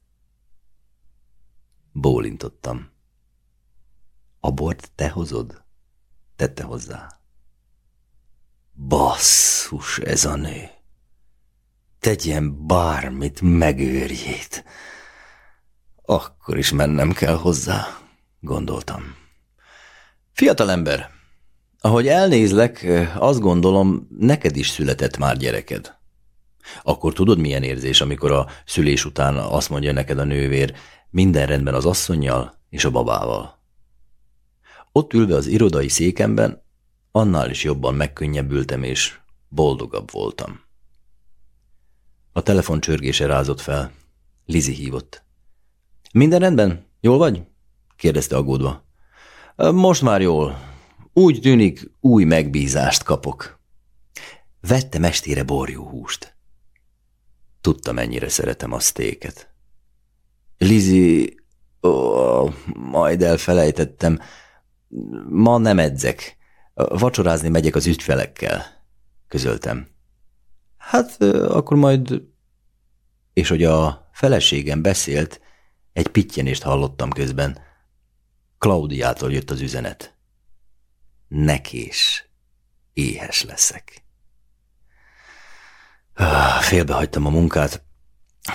Bólintottam. A bort te hozod? Tette hozzá. Basszus ez a nő. Tegyen bármit megőrjét. Akkor is mennem kell hozzá, gondoltam. Fiatalember, ahogy elnézlek, azt gondolom, neked is született már gyereked. Akkor tudod, milyen érzés, amikor a szülés után azt mondja neked a nővér, minden rendben az asszonyjal és a babával. Ott ülve az irodai székemben, annál is jobban megkönnyebbültem, és boldogabb voltam. A telefon csörgése rázott fel. Lizi hívott. Minden rendben? Jól vagy? kérdezte aggódva. Most már jól. Úgy tűnik, új megbízást kapok. Vette mestére borjú húst. Tudta, mennyire szeretem a sztéket. Lizi, ó, majd elfelejtettem, ma nem edzek. Vacsorázni megyek az ügyfelekkel, közöltem. Hát, akkor majd... És hogy a feleségem beszélt, egy pittyenést hallottam közben. Klaudiától jött az üzenet. Nekés, éhes leszek. Félbehagytam a munkát,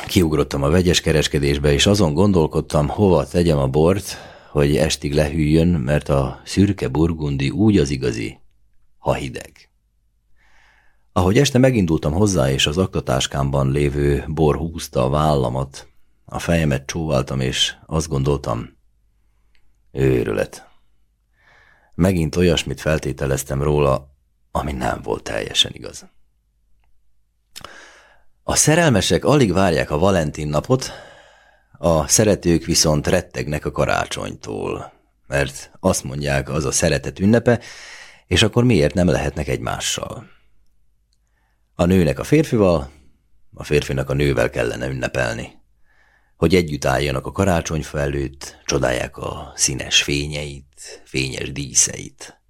kiugrottam a vegyes kereskedésbe, és azon gondolkodtam, hova tegyem a bort, hogy estig lehűljön, mert a szürke burgundi úgy az igazi, ha hideg. Ahogy este megindultam hozzá, és az aktatáskámban lévő bor húzta a vállamat, a fejemet csóváltam, és azt gondoltam, őrület. Megint olyasmit feltételeztem róla, ami nem volt teljesen igaz. A szerelmesek alig várják a Valentin napot, a szeretők viszont rettegnek a karácsonytól, mert azt mondják, az a szeretet ünnepe, és akkor miért nem lehetnek egymással? A nőnek a férfival, a férfinak a nővel kellene ünnepelni. Hogy együtt álljanak a karácsonyfa előtt, csodálják a színes fényeit, fényes díszeit.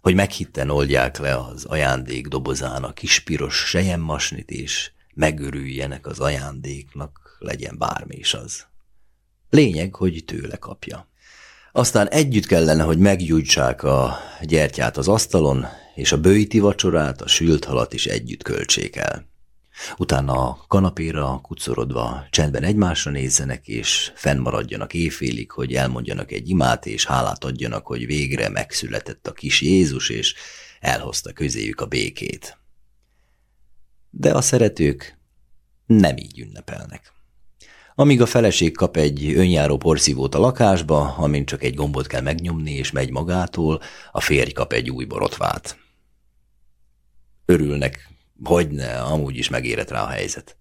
Hogy meghitten oldják le az ajándék dobozán a kis piros sejemmasnit, és megörüljenek az ajándéknak, legyen bármi is az. Lényeg, hogy tőle kapja. Aztán együtt kellene, hogy meggyújtsák a gyertyát az asztalon, és a bőjti vacsorát, a sült halat is együtt költsék el. Utána a kanapéra kucorodva csendben egymásra nézzenek, és fennmaradjanak éjfélig, hogy elmondjanak egy imát, és hálát adjanak, hogy végre megszületett a kis Jézus, és elhozta közéjük a békét. De a szeretők nem így ünnepelnek. Amíg a feleség kap egy önjáró porszívót a lakásba, amint csak egy gombot kell megnyomni és megy magától, a férj kap egy új borotvát. Örülnek, hogyne, amúgy is megérett rá a helyzet.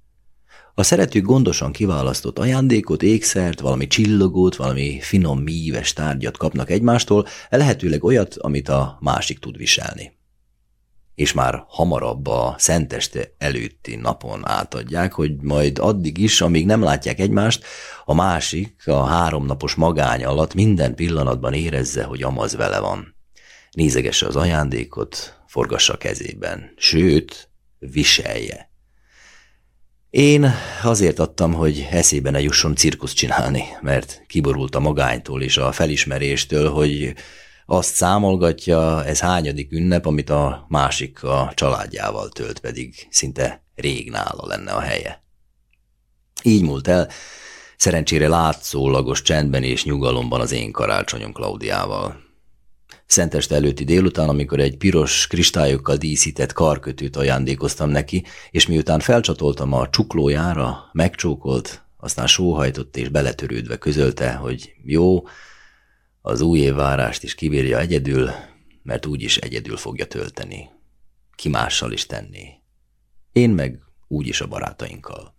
A szeretők gondosan kiválasztott ajándékot, ékszert, valami csillogót, valami finom, míves tárgyat kapnak egymástól, lehetőleg olyat, amit a másik tud viselni és már hamarabb a szenteste előtti napon átadják, hogy majd addig is, amíg nem látják egymást, a másik a háromnapos magány alatt minden pillanatban érezze, hogy amaz vele van. Nézegesse az ajándékot, forgassa kezében, sőt, viselje. Én azért adtam, hogy eszébe ne jusson cirkusz csinálni, mert kiborult a magánytól és a felismeréstől, hogy azt számolgatja, ez hányadik ünnep, amit a másik a családjával tölt, pedig szinte rég nála lenne a helye. Így múlt el, szerencsére látszólagos csendben és nyugalomban az én karácsonyom Klaudiával. Szenteste előtti délután, amikor egy piros kristályokkal díszített karkötőt ajándékoztam neki, és miután felcsatoltam a csuklójára, megcsókolt, aztán sóhajtott és beletörődve közölte, hogy jó, az új évvárást is kibírja egyedül, mert úgyis egyedül fogja tölteni. Ki mással is tenni. Én meg úgyis a barátainkkal.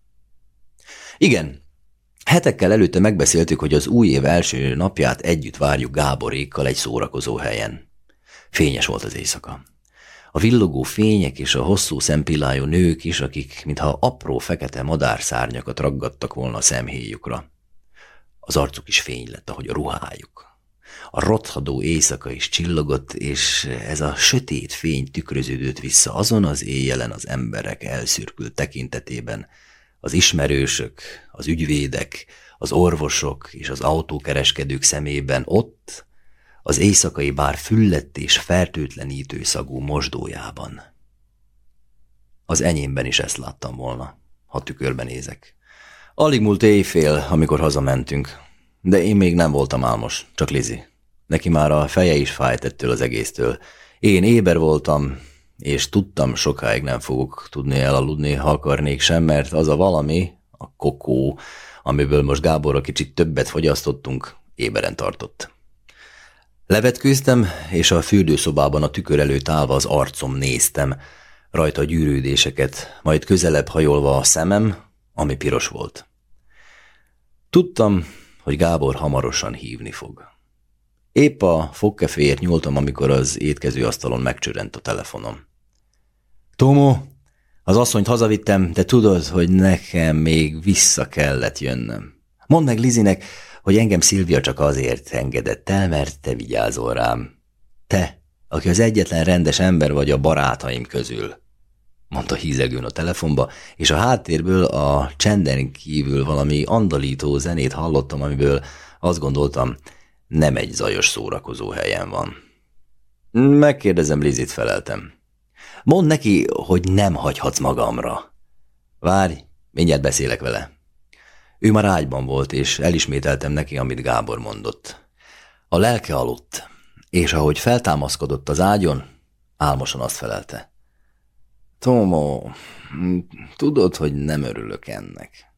Igen, hetekkel előtte megbeszéltük, hogy az új év első napját együtt várjuk Gáborékkal egy szórakozó helyen. Fényes volt az éjszaka. A villogó fények és a hosszú szempillájú nők is, akik mintha apró fekete madárszárnyakat raggadtak volna a szemhéjukra. Az arcuk is fény lett, ahogy a ruhájuk. A rothadó éjszaka is csillogott, és ez a sötét fény tükröződött vissza azon az éjjelen az emberek elszürkült tekintetében. Az ismerősök, az ügyvédek, az orvosok és az autókereskedők szemében ott, az éjszakai bár füllett és fertőtlenítő szagú mosdójában. Az enyémben is ezt láttam volna, ha tükörben nézek. Alig múlt éjfél, amikor hazamentünk, de én még nem voltam álmos, csak Lizi. Neki már a feje is fájt ettől az egésztől. Én éber voltam, és tudtam, sokáig nem fogok tudni elaludni, ha akarnék sem, mert az a valami, a kokó, amiből most Gáborra kicsit többet fogyasztottunk, éberen tartott. Levetkőztem, és a fürdőszobában a tükör előtt állva az arcom néztem, rajta gyűrődéseket, majd közelebb hajolva a szemem, ami piros volt. Tudtam, hogy Gábor hamarosan hívni fog. Épp a fogkeféért nyúltam, amikor az étkezőasztalon megcsörent a telefonom. Tomó, az asszonyt hazavittem, de tudod, hogy nekem még vissza kellett jönnöm. Mondd meg Lizinek, hogy engem Szilvia csak azért engedett el, mert te vigyázol rám. Te, aki az egyetlen rendes ember vagy a barátaim közül, mondta hízegőn a telefonba, és a háttérből a csenden kívül valami andalító zenét hallottam, amiből azt gondoltam, nem egy zajos szórakozó helyen van. Megkérdezem Lizit, feleltem. Mondd neki, hogy nem hagyhatsz magamra. Várj, mindjárt beszélek vele. Ő már ágyban volt, és elismételtem neki, amit Gábor mondott. A lelke aludt, és ahogy feltámaszkodott az ágyon, álmosan azt felelte. Tomo, tudod, hogy nem örülök ennek.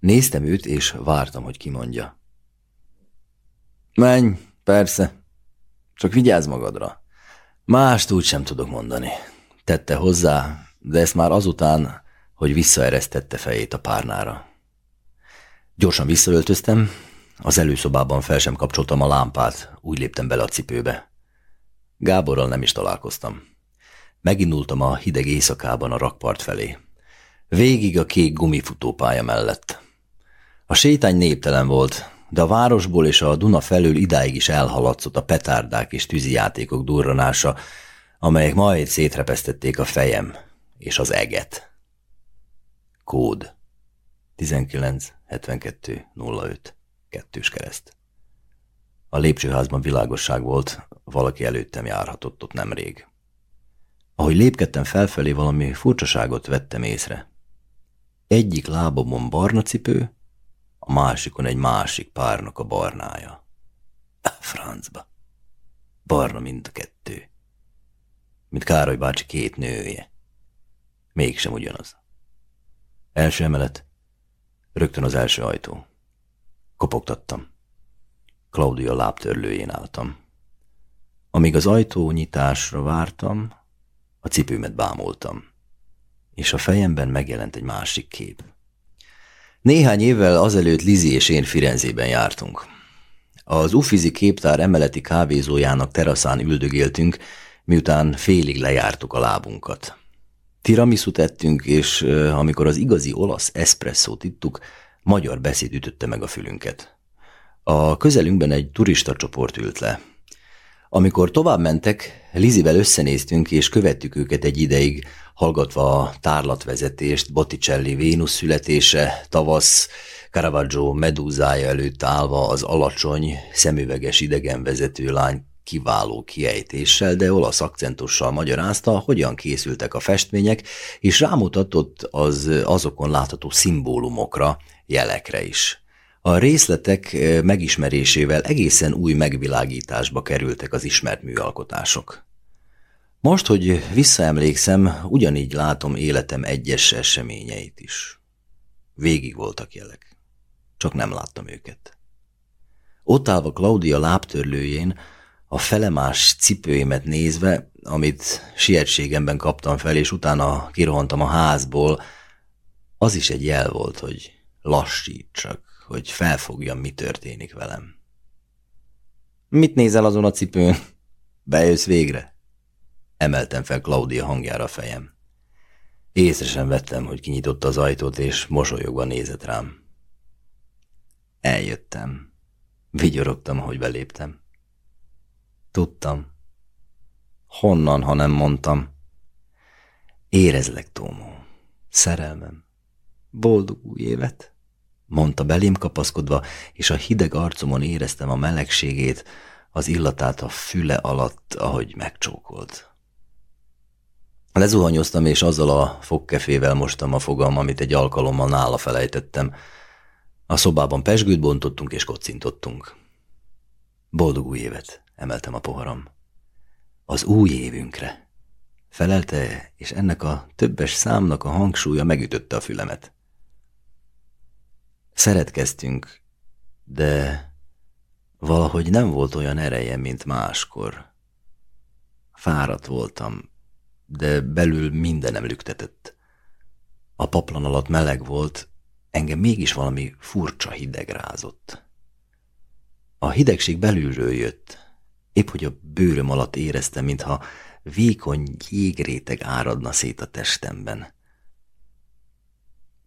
Néztem őt, és vártam, hogy kimondja. Menj, persze. Csak vigyázz magadra. Mást úgy sem tudok mondani. Tette hozzá, de ezt már azután, hogy visszaeresztette fejét a párnára. Gyorsan visszaöltöztem, az előszobában fel sem kapcsoltam a lámpát, úgy léptem bele a cipőbe. Gáborral nem is találkoztam. Megindultam a hideg éjszakában a rakpart felé. Végig a kék gumifutópálya mellett. A sétány néptelen volt, de a városból és a Duna felől idáig is elhaladszott a petárdák és tűzijátékok durranása, amelyek majd szétrepesztették a fejem és az eget. Kód 19 72 05 kettős kereszt. A lépcsőházban világosság volt, valaki előttem járhatott ott nemrég. Ahogy lépkedtem felfelé, valami furcsaságot vettem észre. Egyik lábomon barna cipő, a másikon egy másik párnak a barnája. Francba. Barna mind a kettő. Mint Károly bácsi két nője. Mégsem ugyanaz. Első emelet, rögtön az első ajtó. Kopogtattam. Claudia lábtörlőjén álltam. Amíg az ajtó nyitásra vártam, a cipőmet bámultam, és a fejemben megjelent egy másik kép. Néhány évvel azelőtt Lizi és én Firenzében jártunk. Az Ufizi képtár emeleti kávézójának teraszán üldögéltünk, miután félig lejártuk a lábunkat. Tiramisu tettünk, és amikor az igazi olasz eszpresszót ittuk, magyar beszéd ütötte meg a fülünket. A közelünkben egy turista csoport ült le. Amikor tovább mentek, Lizivel összenéztünk, és követtük őket egy ideig, hallgatva a tárlatvezetést, Botticelli Vénusz születése, tavasz, Caravaggio medúzája előtt állva az alacsony, szemüveges idegenvezető lány kiváló kiejtéssel, de olasz akcentussal magyarázta, hogyan készültek a festmények, és rámutatott az azokon látható szimbólumokra, jelekre is. A részletek megismerésével egészen új megvilágításba kerültek az ismert műalkotások. Most, hogy visszaemlékszem, ugyanígy látom életem egyes eseményeit is. Végig voltak jelek. Csak nem láttam őket. Ott állva Claudia lábtörlőjén, a felemás cipőimet nézve, amit sietségemben kaptam fel, és utána kirohantam a házból, az is egy jel volt, hogy lassítsak, hogy felfogjam, mi történik velem. Mit nézel azon a cipőn? Bejössz végre? Emeltem fel Claudia hangjára a fejem. Észre sem vettem, hogy kinyitotta az ajtót, és mosolyogva nézett rám. Eljöttem. Vigyorogtam, hogy beléptem. Tudtam. Honnan, ha nem mondtam. Érezlek, Tómó. Szerelmem. Boldog új évet! mondta belém kapaszkodva, és a hideg arcomon éreztem a melegségét, az illatát a füle alatt, ahogy megcsókolt. Lezuhanyoztam, és azzal a fogkefével mostam a fogam, amit egy alkalommal nála felejtettem. A szobában pesgőt bontottunk, és kocintottunk. Boldog új évet, emeltem a poharam. Az új évünkre. Felelte, és ennek a többes számnak a hangsúlya megütötte a fülemet. Szeretkeztünk, de valahogy nem volt olyan ereje, mint máskor. Fáradt voltam, de belül mindenem lüktetett. A paplan alatt meleg volt, engem mégis valami furcsa hideg rázott. A hidegség belülről jött, épp hogy a bőröm alatt éreztem, mintha vékony jégréteg áradna szét a testemben.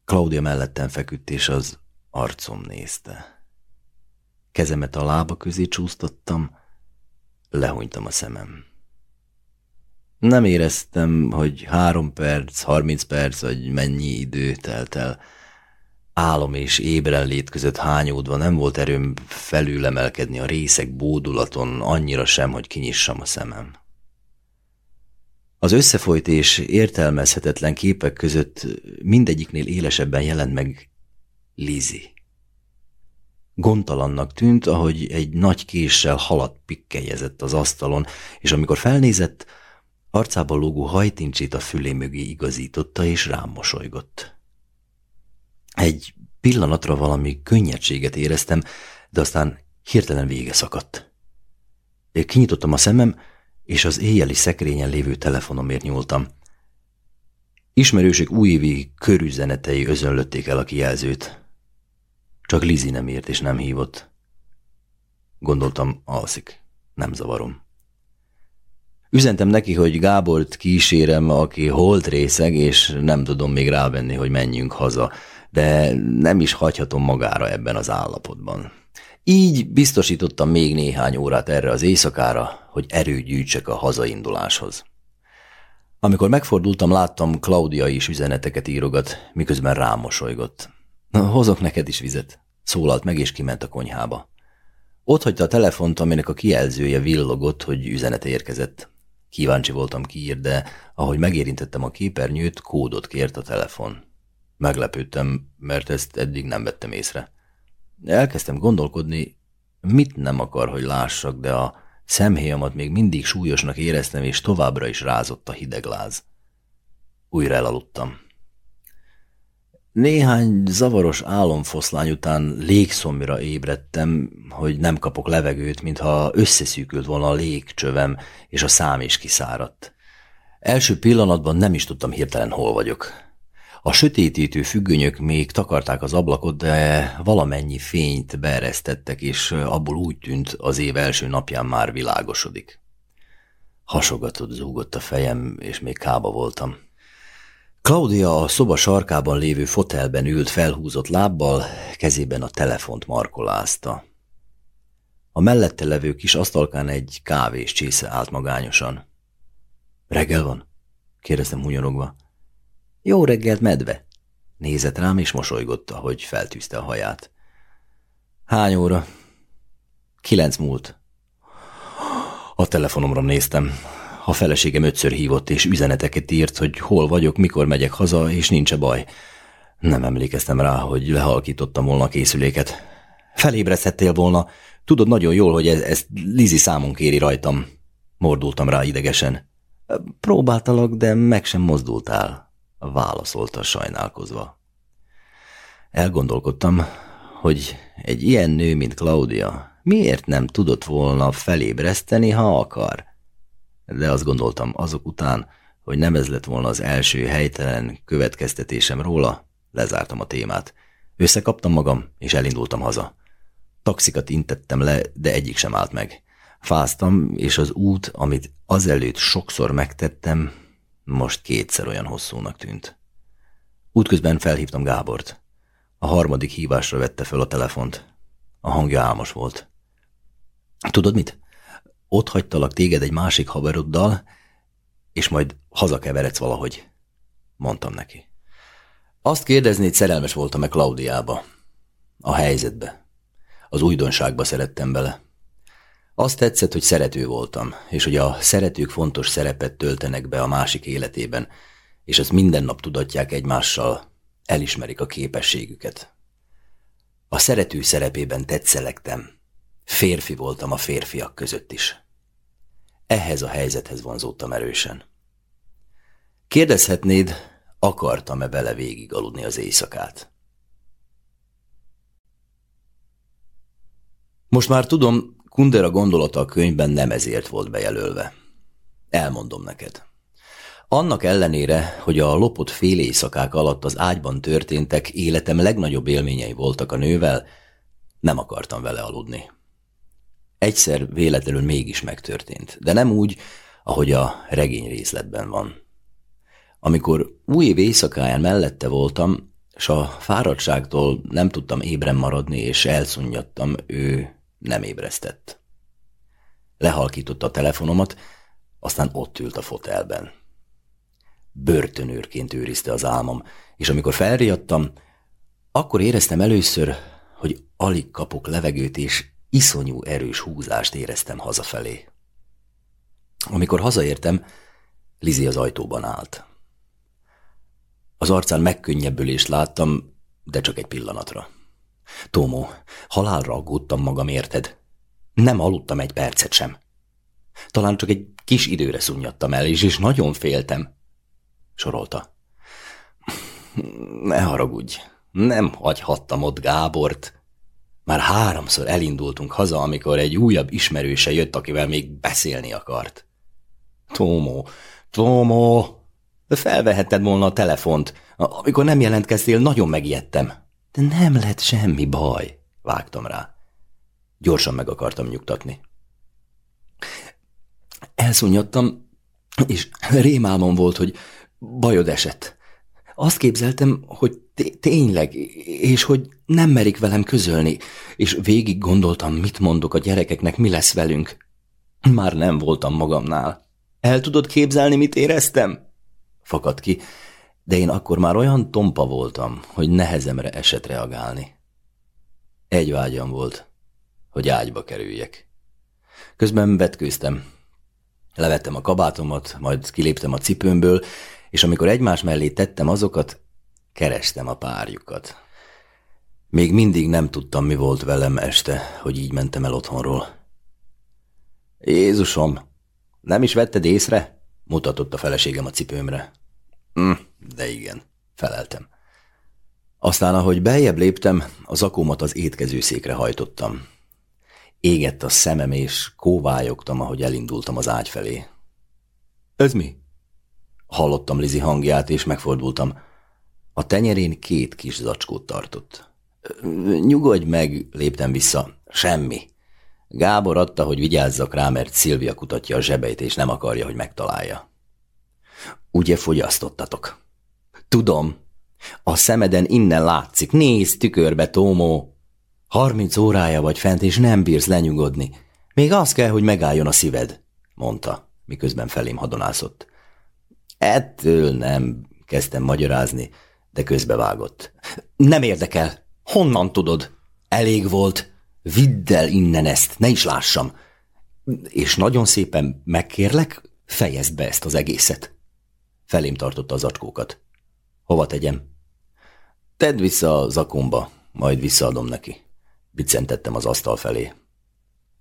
Claudia mellettem feküdt, és az arcom nézte. Kezemet a lába közé csúsztattam, lehúnytam a szemem. Nem éreztem, hogy három perc, harminc perc, vagy mennyi idő telt el. Álom és ébrenlét között hányódva nem volt erőm felülemelkedni a részek bódulaton annyira sem, hogy kinyissam a szemem. Az összefolyt és értelmezhetetlen képek között mindegyiknél élesebben jelent meg Lizi. Gondtalannak tűnt, ahogy egy nagy késsel halat pikkelyezett az asztalon, és amikor felnézett, arcába lógó hajtincsét a fülé mögé igazította, és rám mosolygott. Egy pillanatra valami könnyedséget éreztem, de aztán hirtelen vége szakadt. Én kinyitottam a szemem, és az éjjeli szekrényen lévő telefonomért nyúltam. Ismerősök újévi körüzenetei özönlötték el a kijelzőt. Csak Lizi nem írt és nem hívott. Gondoltam, alszik. Nem zavarom. Üzentem neki, hogy Gábort kísérem, aki holt részeg, és nem tudom még rávenni, hogy menjünk haza, de nem is hagyhatom magára ebben az állapotban. Így biztosítottam még néhány órát erre az éjszakára, hogy erőt gyűjtsek a hazainduláshoz. Amikor megfordultam, láttam, Claudia is üzeneteket írogat, miközben rámosolygott. Hozok neked is vizet. Szólalt meg, és kiment a konyhába. Ott hagyta a telefont, aminek a kijelzője villogott, hogy üzenet érkezett. Kíváncsi voltam kiír, de ahogy megérintettem a képernyőt, kódot kért a telefon. Meglepődtem, mert ezt eddig nem vettem észre. Elkezdtem gondolkodni, mit nem akar, hogy lássak, de a szemhéjamat még mindig súlyosnak éreztem, és továbbra is rázott a hidegláz. Újra elaludtam. Néhány zavaros álomfoszlány után légszomira ébredtem, hogy nem kapok levegőt, mintha összeszűkült volna a légcsövem, és a szám is kiszáradt. Első pillanatban nem is tudtam hirtelen hol vagyok. A sötétítő függönyök még takarták az ablakot, de valamennyi fényt beeresztettek, és abból úgy tűnt, az év első napján már világosodik. Hasogatott zúgott a fejem, és még kába voltam. Claudia a szoba sarkában lévő fotelben ült felhúzott lábbal, kezében a telefont markolázta. A mellette levő kis asztalkán egy kávés csésze állt magányosan. Reggel van? kérdeztem hunyorogva. Jó reggelt, medve! Nézett rám, és mosolygott, ahogy feltűzte a haját. Hány óra? Kilenc múlt. A telefonomra néztem. A feleségem ötször hívott, és üzeneteket írt, hogy hol vagyok, mikor megyek haza, és nincs -e baj. Nem emlékeztem rá, hogy lehalkítottam volna a készüléket. Felébreszthettél volna. Tudod nagyon jól, hogy ez, ezt Lizi számon kéri rajtam. Mordultam rá idegesen. Próbáltalak, de meg sem mozdultál, válaszolta sajnálkozva. Elgondolkodtam, hogy egy ilyen nő, mint Claudia, miért nem tudott volna felébreszteni, ha akar? De azt gondoltam azok után, hogy nem ez lett volna az első helytelen következtetésem róla, lezártam a témát. Összekaptam magam, és elindultam haza. Taxikat intettem le, de egyik sem állt meg. Fáztam, és az út, amit azelőtt sokszor megtettem, most kétszer olyan hosszúnak tűnt. Útközben felhívtam Gábort. A harmadik hívásra vette föl a telefont. A hangja álmos volt. Tudod mit? Ott hagytalak téged egy másik haveroddal, és majd hazakeveredsz valahogy, mondtam neki. Azt kérdeznéd, szerelmes voltam-e Klaudiába? A helyzetbe. Az újdonságba szerettem bele. Azt tetszett, hogy szerető voltam, és hogy a szeretők fontos szerepet töltenek be a másik életében, és ezt minden nap tudatják egymással, elismerik a képességüket. A szerető szerepében tetszelektem. Férfi voltam a férfiak között is. Ehhez a helyzethez vonzódtam erősen. Kérdezhetnéd, akartam-e vele végig aludni az éjszakát? Most már tudom, Kundera gondolata a könyvben nem ezért volt bejelölve. Elmondom neked. Annak ellenére, hogy a lopott fél éjszakák alatt az ágyban történtek életem legnagyobb élményei voltak a nővel, nem akartam vele aludni. Egyszer véletlenül mégis megtörtént, de nem úgy, ahogy a regény részletben van. Amikor új év éjszakáján mellette voltam, s a fáradtságtól nem tudtam ébren maradni, és elszunnyadtam, ő nem ébresztett. Lehalkította a telefonomat, aztán ott ült a fotelben. Börtönőrként őrizte az álmom, és amikor felriadtam, akkor éreztem először, hogy alig kapok levegőt, és iszonyú erős húzást éreztem hazafelé. Amikor hazaértem, Lizi az ajtóban állt. Az arcán megkönnyebbülést láttam, de csak egy pillanatra. Tómó, halálra aggódtam magam, érted? Nem aludtam egy percet sem. Talán csak egy kis időre szunnyadtam el, és, és nagyon féltem. Sorolta. Ne haragudj, nem hagyhattam ott Gábort. Már háromszor elindultunk haza, amikor egy újabb ismerőse jött, akivel még beszélni akart. Tómó, Tómó, felvehetted volna a telefont. Amikor nem jelentkeztél, nagyon megijedtem. De nem lett semmi baj, vágtam rá. Gyorsan meg akartam nyugtatni. Elszúnyadtam, és rémálmom volt, hogy bajod esett. Azt képzeltem, hogy tényleg, és hogy nem merik velem közölni, és végig gondoltam, mit mondok a gyerekeknek, mi lesz velünk. Már nem voltam magamnál. El tudod képzelni, mit éreztem? Fakadt ki, de én akkor már olyan tompa voltam, hogy nehezemre esett reagálni. Egy vágyam volt, hogy ágyba kerüljek. Közben vetkőztem. Levettem a kabátomat, majd kiléptem a cipőmből, és amikor egymás mellé tettem azokat, Kerestem a párjukat. Még mindig nem tudtam, mi volt velem este, hogy így mentem el otthonról. Jézusom, nem is vetted észre? Mutatott a feleségem a cipőmre. Hm, de igen, feleltem. Aztán, ahogy beljebb léptem, az akómat az étkezőszékre hajtottam. Égett a szemem, és kóvályogtam, ahogy elindultam az ágy felé. Ez mi? Hallottam Lizi hangját, és megfordultam. A tenyerén két kis zacskót tartott. Nyugodj meg, léptem vissza. Semmi. Gábor adta, hogy vigyázzak rá, mert Szilvia kutatja a zsebeit, és nem akarja, hogy megtalálja. Ugye fogyasztottatok? Tudom. A szemeden innen látszik. Nézd tükörbe, Tómó. Harminc órája vagy fent, és nem bírsz lenyugodni. Még az kell, hogy megálljon a szíved, mondta, miközben felém hadonászott. Ettől nem, kezdtem magyarázni, de közbevágott. Nem érdekel. Honnan tudod? Elég volt. Vidd el innen ezt, ne is lássam. És nagyon szépen megkérlek, fejezd be ezt az egészet. Felém tartotta az acskókat. Hova tegyem? Tedd vissza a zakomba, majd visszaadom neki. Bicentettem az asztal felé.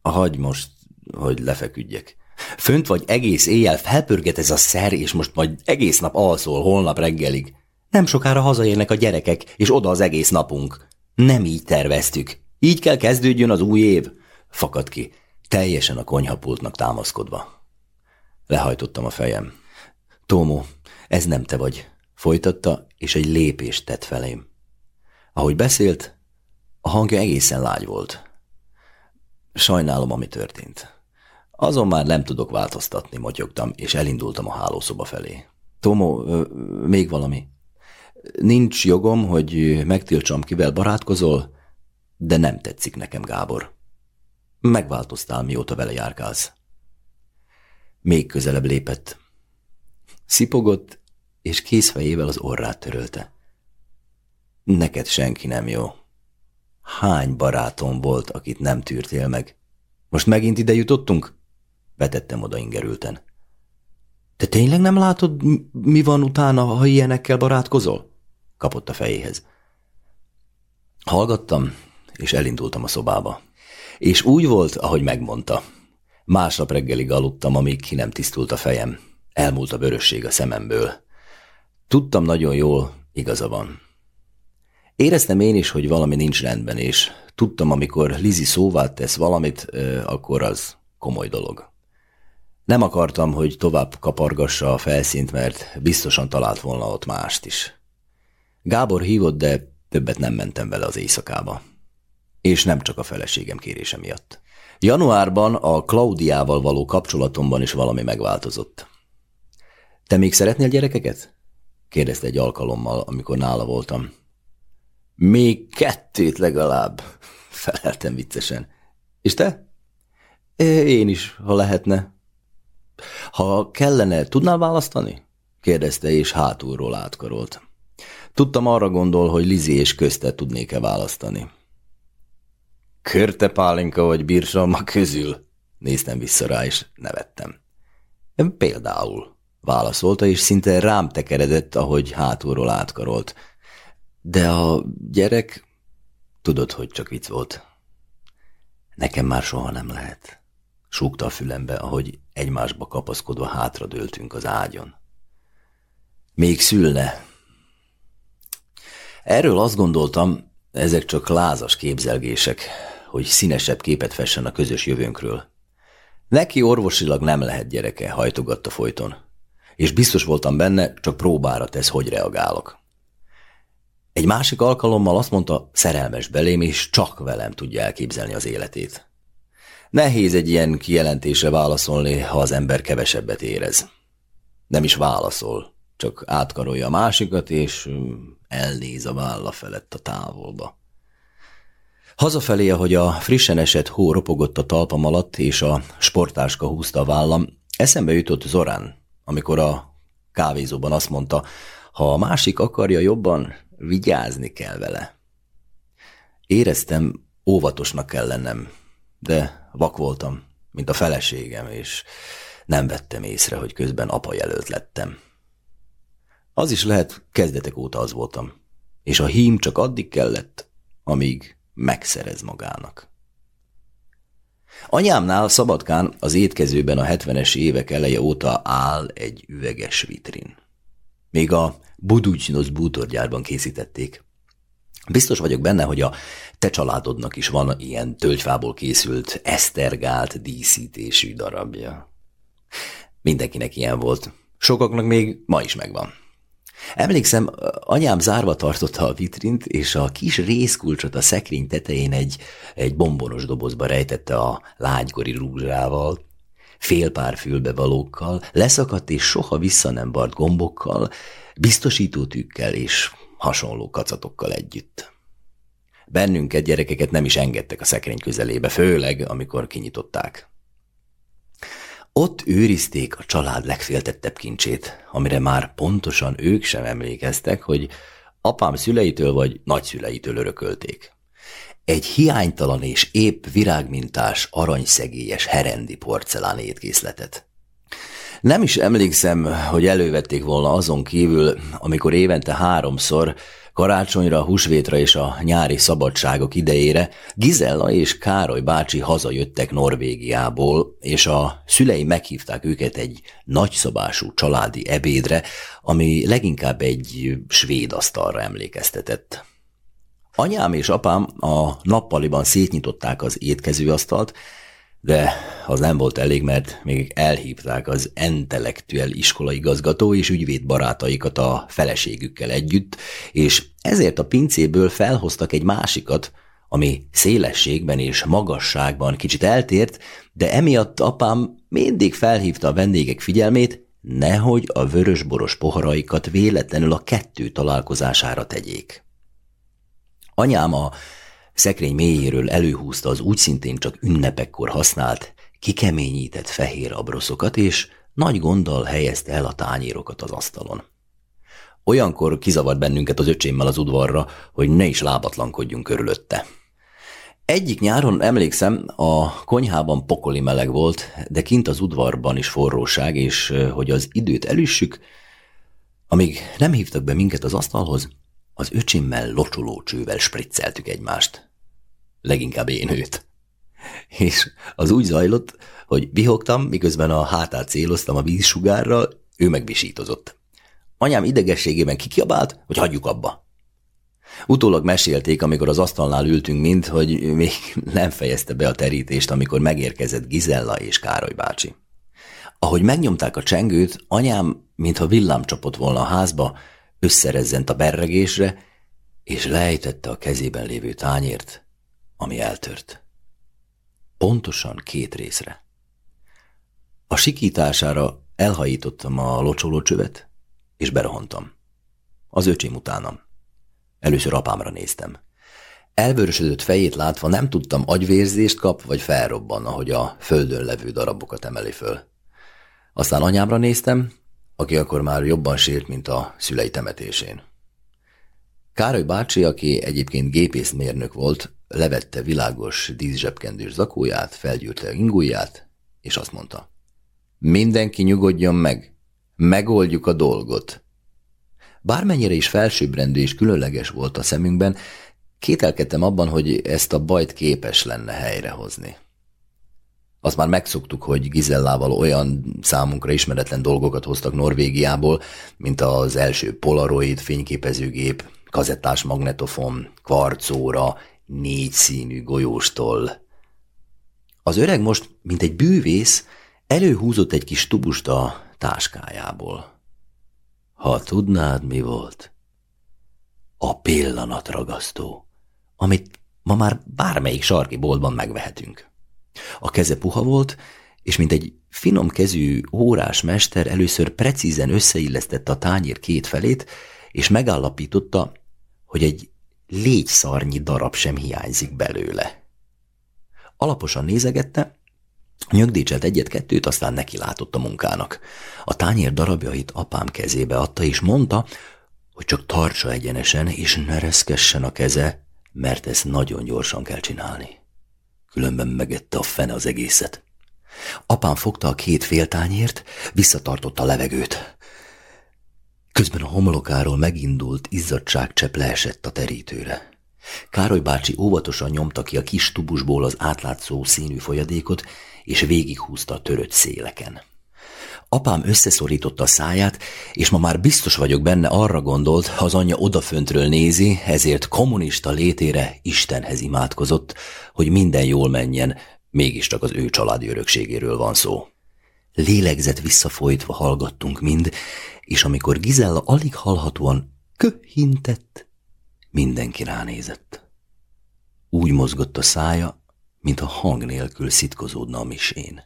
Hagy most, hogy lefeküdjek. Fönt vagy egész éjjel felpörget ez a szer, és most majd egész nap alszol holnap reggelig. Nem sokára hazaérnek a gyerekek, és oda az egész napunk. Nem így terveztük. Így kell kezdődjön az új év. Fakad ki, teljesen a konyhapultnak támaszkodva. Lehajtottam a fejem. Tómó, ez nem te vagy. Folytatta, és egy lépést tett felém. Ahogy beszélt, a hangja egészen lágy volt. Sajnálom, ami történt. Azon már nem tudok változtatni, motyogtam, és elindultam a hálószoba felé. Tomo, még valami. Nincs jogom, hogy megtiltsam, kivel barátkozol, de nem tetszik nekem, Gábor. Megváltoztál, mióta vele járkálsz. Még közelebb lépett. Szipogott, és kézfejével az orrát törölte. Neked senki nem jó. Hány barátom volt, akit nem tűrtél meg? Most megint ide jutottunk? Vetettem oda ingerülten. Te tényleg nem látod, mi van utána, ha ilyenekkel barátkozol? Kapott a fejéhez. Hallgattam, és elindultam a szobába. És úgy volt, ahogy megmondta. Másnap reggelig aludtam, amíg ki nem tisztult a fejem. Elmúlt a vörösség a szememből. Tudtam nagyon jól, igaza van. Éreztem én is, hogy valami nincs rendben, és tudtam, amikor Lizi szóvá tesz valamit, akkor az komoly dolog. Nem akartam, hogy tovább kapargassa a felszínt, mert biztosan talált volna ott mást is. Gábor hívott, de többet nem mentem vele az éjszakába. És nem csak a feleségem kérése miatt. Januárban a Klaudiával való kapcsolatomban is valami megváltozott. Te még szeretnél gyerekeket? kérdezte egy alkalommal, amikor nála voltam. Még kettőt legalább, [LAUGHS] feleltem viccesen. És te? Én is, ha lehetne. Ha kellene, tudnál választani? kérdezte, és hátulról átkarolt. Tudtam arra gondol, hogy Lizi és közte tudnék-e választani. Körte pálinka vagy bírsalma közül? Néztem vissza rá, és nevettem. Például, válaszolta, és szinte rám tekeredett, ahogy hátulról átkarolt. De a gyerek... Tudod, hogy csak vicc volt. Nekem már soha nem lehet. Súgta a fülembe, ahogy egymásba kapaszkodva hátradőltünk az ágyon. Még szülne. Erről azt gondoltam, ezek csak lázas képzelgések, hogy színesebb képet fessen a közös jövőnkről. Neki orvosilag nem lehet gyereke, hajtogatta folyton. És biztos voltam benne, csak próbára tesz, hogy reagálok. Egy másik alkalommal azt mondta, szerelmes belém, és csak velem tudja elképzelni az életét. Nehéz egy ilyen kijelentésre válaszolni, ha az ember kevesebbet érez. Nem is válaszol, csak átkarolja a másikat, és elnéz a válla felett a távolba. Hazafelé, ahogy a frissen esett hó ropogott a talpam alatt, és a sportáska húzta a vállam, eszembe jutott Zorán, amikor a kávézóban azt mondta, ha a másik akarja jobban, vigyázni kell vele. Éreztem, óvatosnak kell lennem, de vak voltam, mint a feleségem, és nem vettem észre, hogy közben apa jelölt lettem. Az is lehet, kezdetek óta az voltam. és a hím csak addig kellett, amíg megszerez magának. Anyámnál Szabadkán az étkezőben a 70-es évek eleje óta áll egy üveges vitrin. Még a Buducsnosz bútorgyárban készítették. Biztos vagyok benne, hogy a te családodnak is van ilyen tölgyfából készült esztergált díszítésű darabja. Mindenkinek ilyen volt. Sokaknak még ma is megvan. Emlékszem, anyám zárva tartotta a vitrint, és a kis részkulcsot a szekrény tetején egy, egy bombonos dobozba rejtette a lágykori rúzsával, fél pár fülbevalókkal, leszakadt és soha vissza nem bart gombokkal, biztosítótűkkel és hasonló kacatokkal együtt. Bennünket, gyerekeket nem is engedtek a szekrény közelébe, főleg, amikor kinyitották. Ott őrizték a család legféltettebb kincsét, amire már pontosan ők sem emlékeztek, hogy apám szüleitől vagy nagyszüleitől örökölték. Egy hiánytalan és épp virágmintás, aranyszegélyes herendi porcelán étkészletet. Nem is emlékszem, hogy elővették volna azon kívül, amikor évente háromszor Karácsonyra, húsvétra és a nyári szabadságok idejére Gizella és Károly bácsi hazajöttek Norvégiából, és a szülei meghívták őket egy nagyszabású családi ebédre, ami leginkább egy svéd asztalra emlékeztetett. Anyám és apám a nappaliban szétnyitották az étkezőasztalt, de az nem volt elég, mert még elhívták az intellektuel igazgató és ügyvéd barátaikat a feleségükkel együtt, és ezért a pincéből felhoztak egy másikat, ami szélességben és magasságban kicsit eltért, de emiatt apám mindig felhívta a vendégek figyelmét, nehogy a vörösboros poharaikat véletlenül a kettő találkozására tegyék. Anyám a szekrény mélyéről előhúzta az úgy szintén csak ünnepekkor használt, kikeményített fehér abroszokat, és nagy gonddal helyezte el a tányérokat az asztalon. Olyankor kizavart bennünket az öcsémmel az udvarra, hogy ne is lábatlankodjunk körülötte. Egyik nyáron emlékszem, a konyhában pokoli meleg volt, de kint az udvarban is forróság, és hogy az időt elüssük, amíg nem hívtak be minket az asztalhoz, az öcsimmel locsoló csővel spricceltük egymást leginkább én őt. És az úgy zajlott, hogy bihogtam, miközben a hátát céloztam a vízsugárra, ő megvisítozott. Anyám idegességében kikiabált, hogy hagyjuk abba. Utólag mesélték, amikor az asztalnál ültünk mind, hogy még nem fejezte be a terítést, amikor megérkezett Gizella és Károly bácsi. Ahogy megnyomták a csengőt, anyám, mintha villám csapott volna a házba, összerezzent a berregésre, és lejtette a kezében lévő tányért, ami eltört. Pontosan két részre. A sikítására elhajítottam a locsolócsövet, és berohantam. Az öcsém utánam. Először apámra néztem. Elvörösödött fejét látva nem tudtam agyvérzést kap, vagy felrobban, ahogy a földön levő darabokat emeli föl. Aztán anyámra néztem, aki akkor már jobban sért, mint a szülei temetésén. Károly bácsi, aki egyébként gépészmérnök volt, levette világos díszsebkendős zakóját, felgyűrte ingujját, és azt mondta. Mindenki nyugodjon meg, megoldjuk a dolgot. Bármennyire is felsőbbrendű és különleges volt a szemünkben, kételkedtem abban, hogy ezt a bajt képes lenne helyrehozni. Azt már megszoktuk, hogy Gizellával olyan számunkra ismeretlen dolgokat hoztak Norvégiából, mint az első Polaroid fényképezőgép, kazettás magnetofon, kvarcóra, négy színű golyóstól. Az öreg most, mint egy bűvész, előhúzott egy kis tubust a táskájából. Ha tudnád, mi volt? A pillanatragasztó, amit ma már bármelyik sarki boltban megvehetünk. A keze puha volt, és mint egy finom kezű órás mester először precízen összeillesztette a tányér két felét, és megállapította, hogy egy légyszarnyi darab sem hiányzik belőle. Alaposan nézegette, nyögdécselt egyet-kettőt, aztán neki látott a munkának. A tányér darabjait apám kezébe adta, és mondta, hogy csak tartsa egyenesen, és ne reszkessen a keze, mert ezt nagyon gyorsan kell csinálni. Különben megette a fene az egészet. Apám fogta a két féltányért, visszatartotta a levegőt. Közben a homlokáról megindult izzadságcsepp leesett a terítőre. Károly bácsi óvatosan nyomta ki a kis tubusból az átlátszó színű folyadékot, és végighúzta a törött széleken. Apám összeszorította a száját, és ma már biztos vagyok benne arra gondolt, ha az anyja odaföntről nézi, ezért kommunista létére Istenhez imádkozott, hogy minden jól menjen, mégiscsak az ő családi örökségéről van szó. Lélegzet visszafolytva hallgattunk mind, és amikor Gizella alig hallhatóan köhintett, mindenki ránézett. Úgy mozgott a szája, a hang nélkül szitkozódna a misén.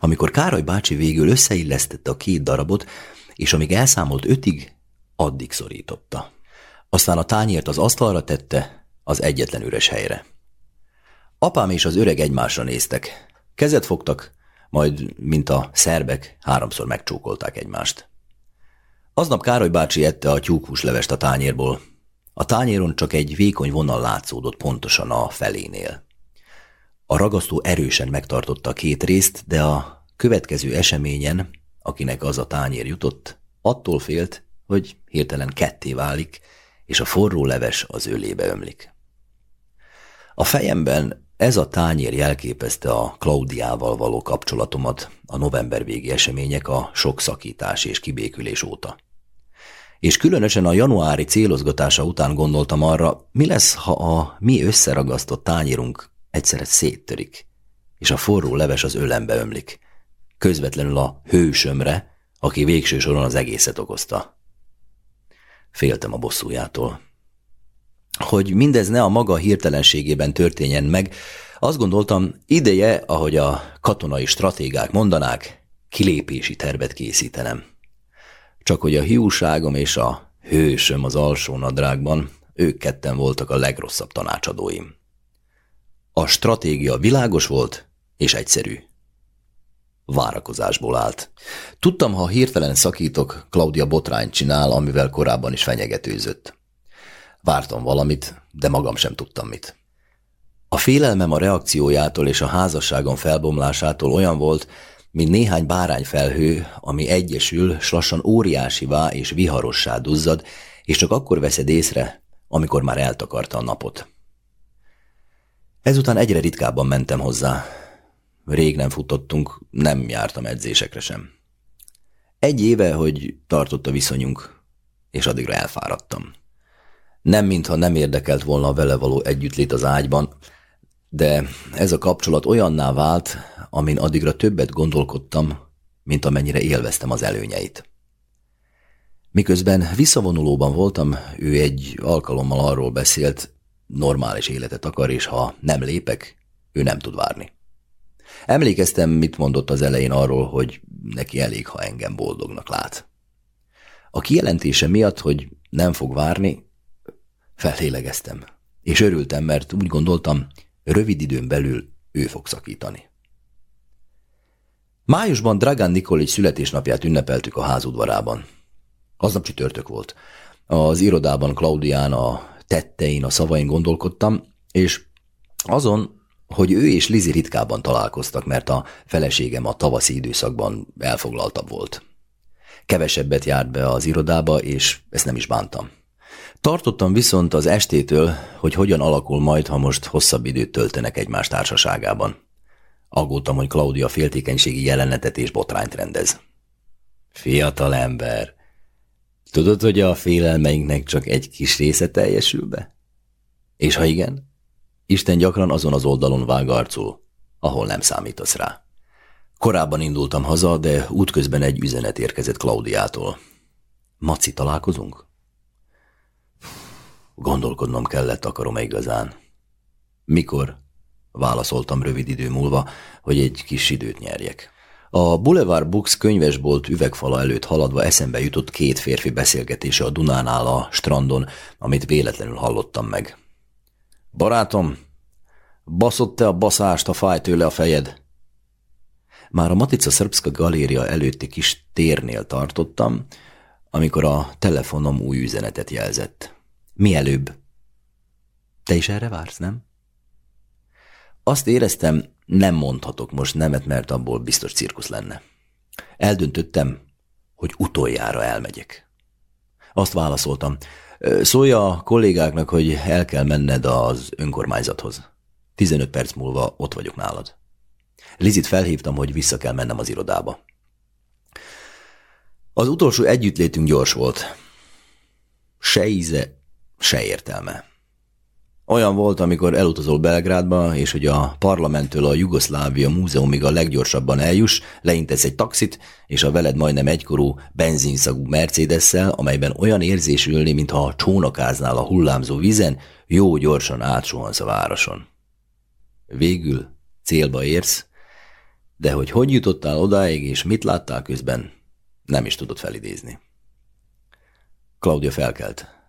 Amikor Károly bácsi végül összeillesztette a két darabot, és amíg elszámolt ötig, addig szorította. Aztán a tányért az asztalra tette, az egyetlen üres helyre. Apám és az öreg egymásra néztek. Kezet fogtak, majd, mint a szerbek, háromszor megcsókolták egymást. Aznap Károly bácsi ette a tyúkhúslevest a tányérból. A tányéron csak egy vékony vonal látszódott pontosan a felénél. A ragasztó erősen megtartotta két részt, de a következő eseményen, akinek az a tányér jutott, attól félt, hogy hirtelen ketté válik, és a forró leves az ölébe ömlik. A fejemben ez a tányér jelképezte a Klaudiával való kapcsolatomat a november végi események a sok szakítás és kibékülés óta. És különösen a januári célozgatása után gondoltam arra, mi lesz, ha a mi összeragasztott tányérunk egyszerre széttörik, és a forró leves az ölembe ömlik, közvetlenül a hősömre, aki végső soron az egészet okozta. Féltem a bosszújától. Hogy mindez ne a maga hirtelenségében történjen meg, azt gondoltam, ideje, ahogy a katonai stratégák mondanák, kilépési tervet készítenem. Csak hogy a hiúságom és a hősöm az alsó nadrágban, ők ketten voltak a legrosszabb tanácsadóim. A stratégia világos volt és egyszerű. Várakozásból állt. Tudtam, ha hirtelen szakítok, Claudia botrányt csinál, amivel korábban is fenyegetőzött. Vártam valamit, de magam sem tudtam mit. A félelmem a reakciójától és a házasságom felbomlásától olyan volt, mint néhány bárányfelhő, ami egyesül, s lassan óriásivá és viharossá duzzad, és csak akkor veszed észre, amikor már eltakarta a napot. Ezután egyre ritkábban mentem hozzá. Rég nem futottunk, nem jártam edzésekre sem. Egy éve, hogy tartott a viszonyunk, és addigra elfáradtam. Nem, mintha nem érdekelt volna a vele való együttlét az ágyban, de ez a kapcsolat olyanná vált, amin addigra többet gondolkodtam, mint amennyire élveztem az előnyeit. Miközben visszavonulóban voltam, ő egy alkalommal arról beszélt, normális életet akar, és ha nem lépek, ő nem tud várni. Emlékeztem, mit mondott az elején arról, hogy neki elég, ha engem boldognak lát. A kijelentése miatt, hogy nem fog várni, fellélegeztem, és örültem, mert úgy gondoltam, rövid időn belül ő fog szakítani. Májusban Dragan Nikolic születésnapját ünnepeltük a házudvarában. Aznap csütörtök volt. Az irodában Klaudián a tettein, a szavain gondolkodtam, és azon, hogy ő és Lizi ritkában találkoztak, mert a feleségem a tavaszi időszakban elfoglaltabb volt. Kevesebbet járt be az irodába, és ezt nem is bántam. Tartottam viszont az estétől, hogy hogyan alakul majd, ha most hosszabb időt töltenek egymás társaságában. Aggódtam, hogy Claudia féltékenységi jelenetet és botrányt rendez. Fiatal ember, Tudod, hogy a félelmeinknek csak egy kis része teljesül be? És ha igen, Isten gyakran azon az oldalon vág arcul, ahol nem számítasz rá. Korábban indultam haza, de útközben egy üzenet érkezett Klaudiától. Maci, találkozunk? Gondolkodnom kellett, akarom-e igazán. Mikor? Válaszoltam rövid idő múlva, hogy egy kis időt nyerjek. A Boulevard Books könyvesbolt üvegfala előtt haladva eszembe jutott két férfi beszélgetése a Dunánál a strandon, amit véletlenül hallottam meg. Barátom, baszott te a baszást, ha fáj tőle a fejed? Már a Matica Szerbszka galéria előtti kis térnél tartottam, amikor a telefonom új üzenetet jelzett. Mielőbb. Te is erre vársz, nem? Azt éreztem, nem mondhatok most nemet, mert abból biztos cirkusz lenne. Eldöntöttem, hogy utoljára elmegyek. Azt válaszoltam. Szólja a kollégáknak, hogy el kell menned az önkormányzathoz. 15 perc múlva ott vagyok nálad. Lizit felhívtam, hogy vissza kell mennem az irodába. Az utolsó együttlétünk gyors volt. Se íze, se értelme. Olyan volt, amikor elutazol Belgrádba, és hogy a parlamenttől a Jugoszlávia múzeumig a leggyorsabban eljuss, leintesz egy taxit, és a veled majdnem egykorú benzinszagú mercedes amelyben olyan érzés ülni, mintha csónakáznál a hullámzó vízen, jó gyorsan átsuhansz a városon. Végül célba érsz, de hogy hogy jutottál odáig, és mit láttál közben, nem is tudod felidézni. Claudia felkelt.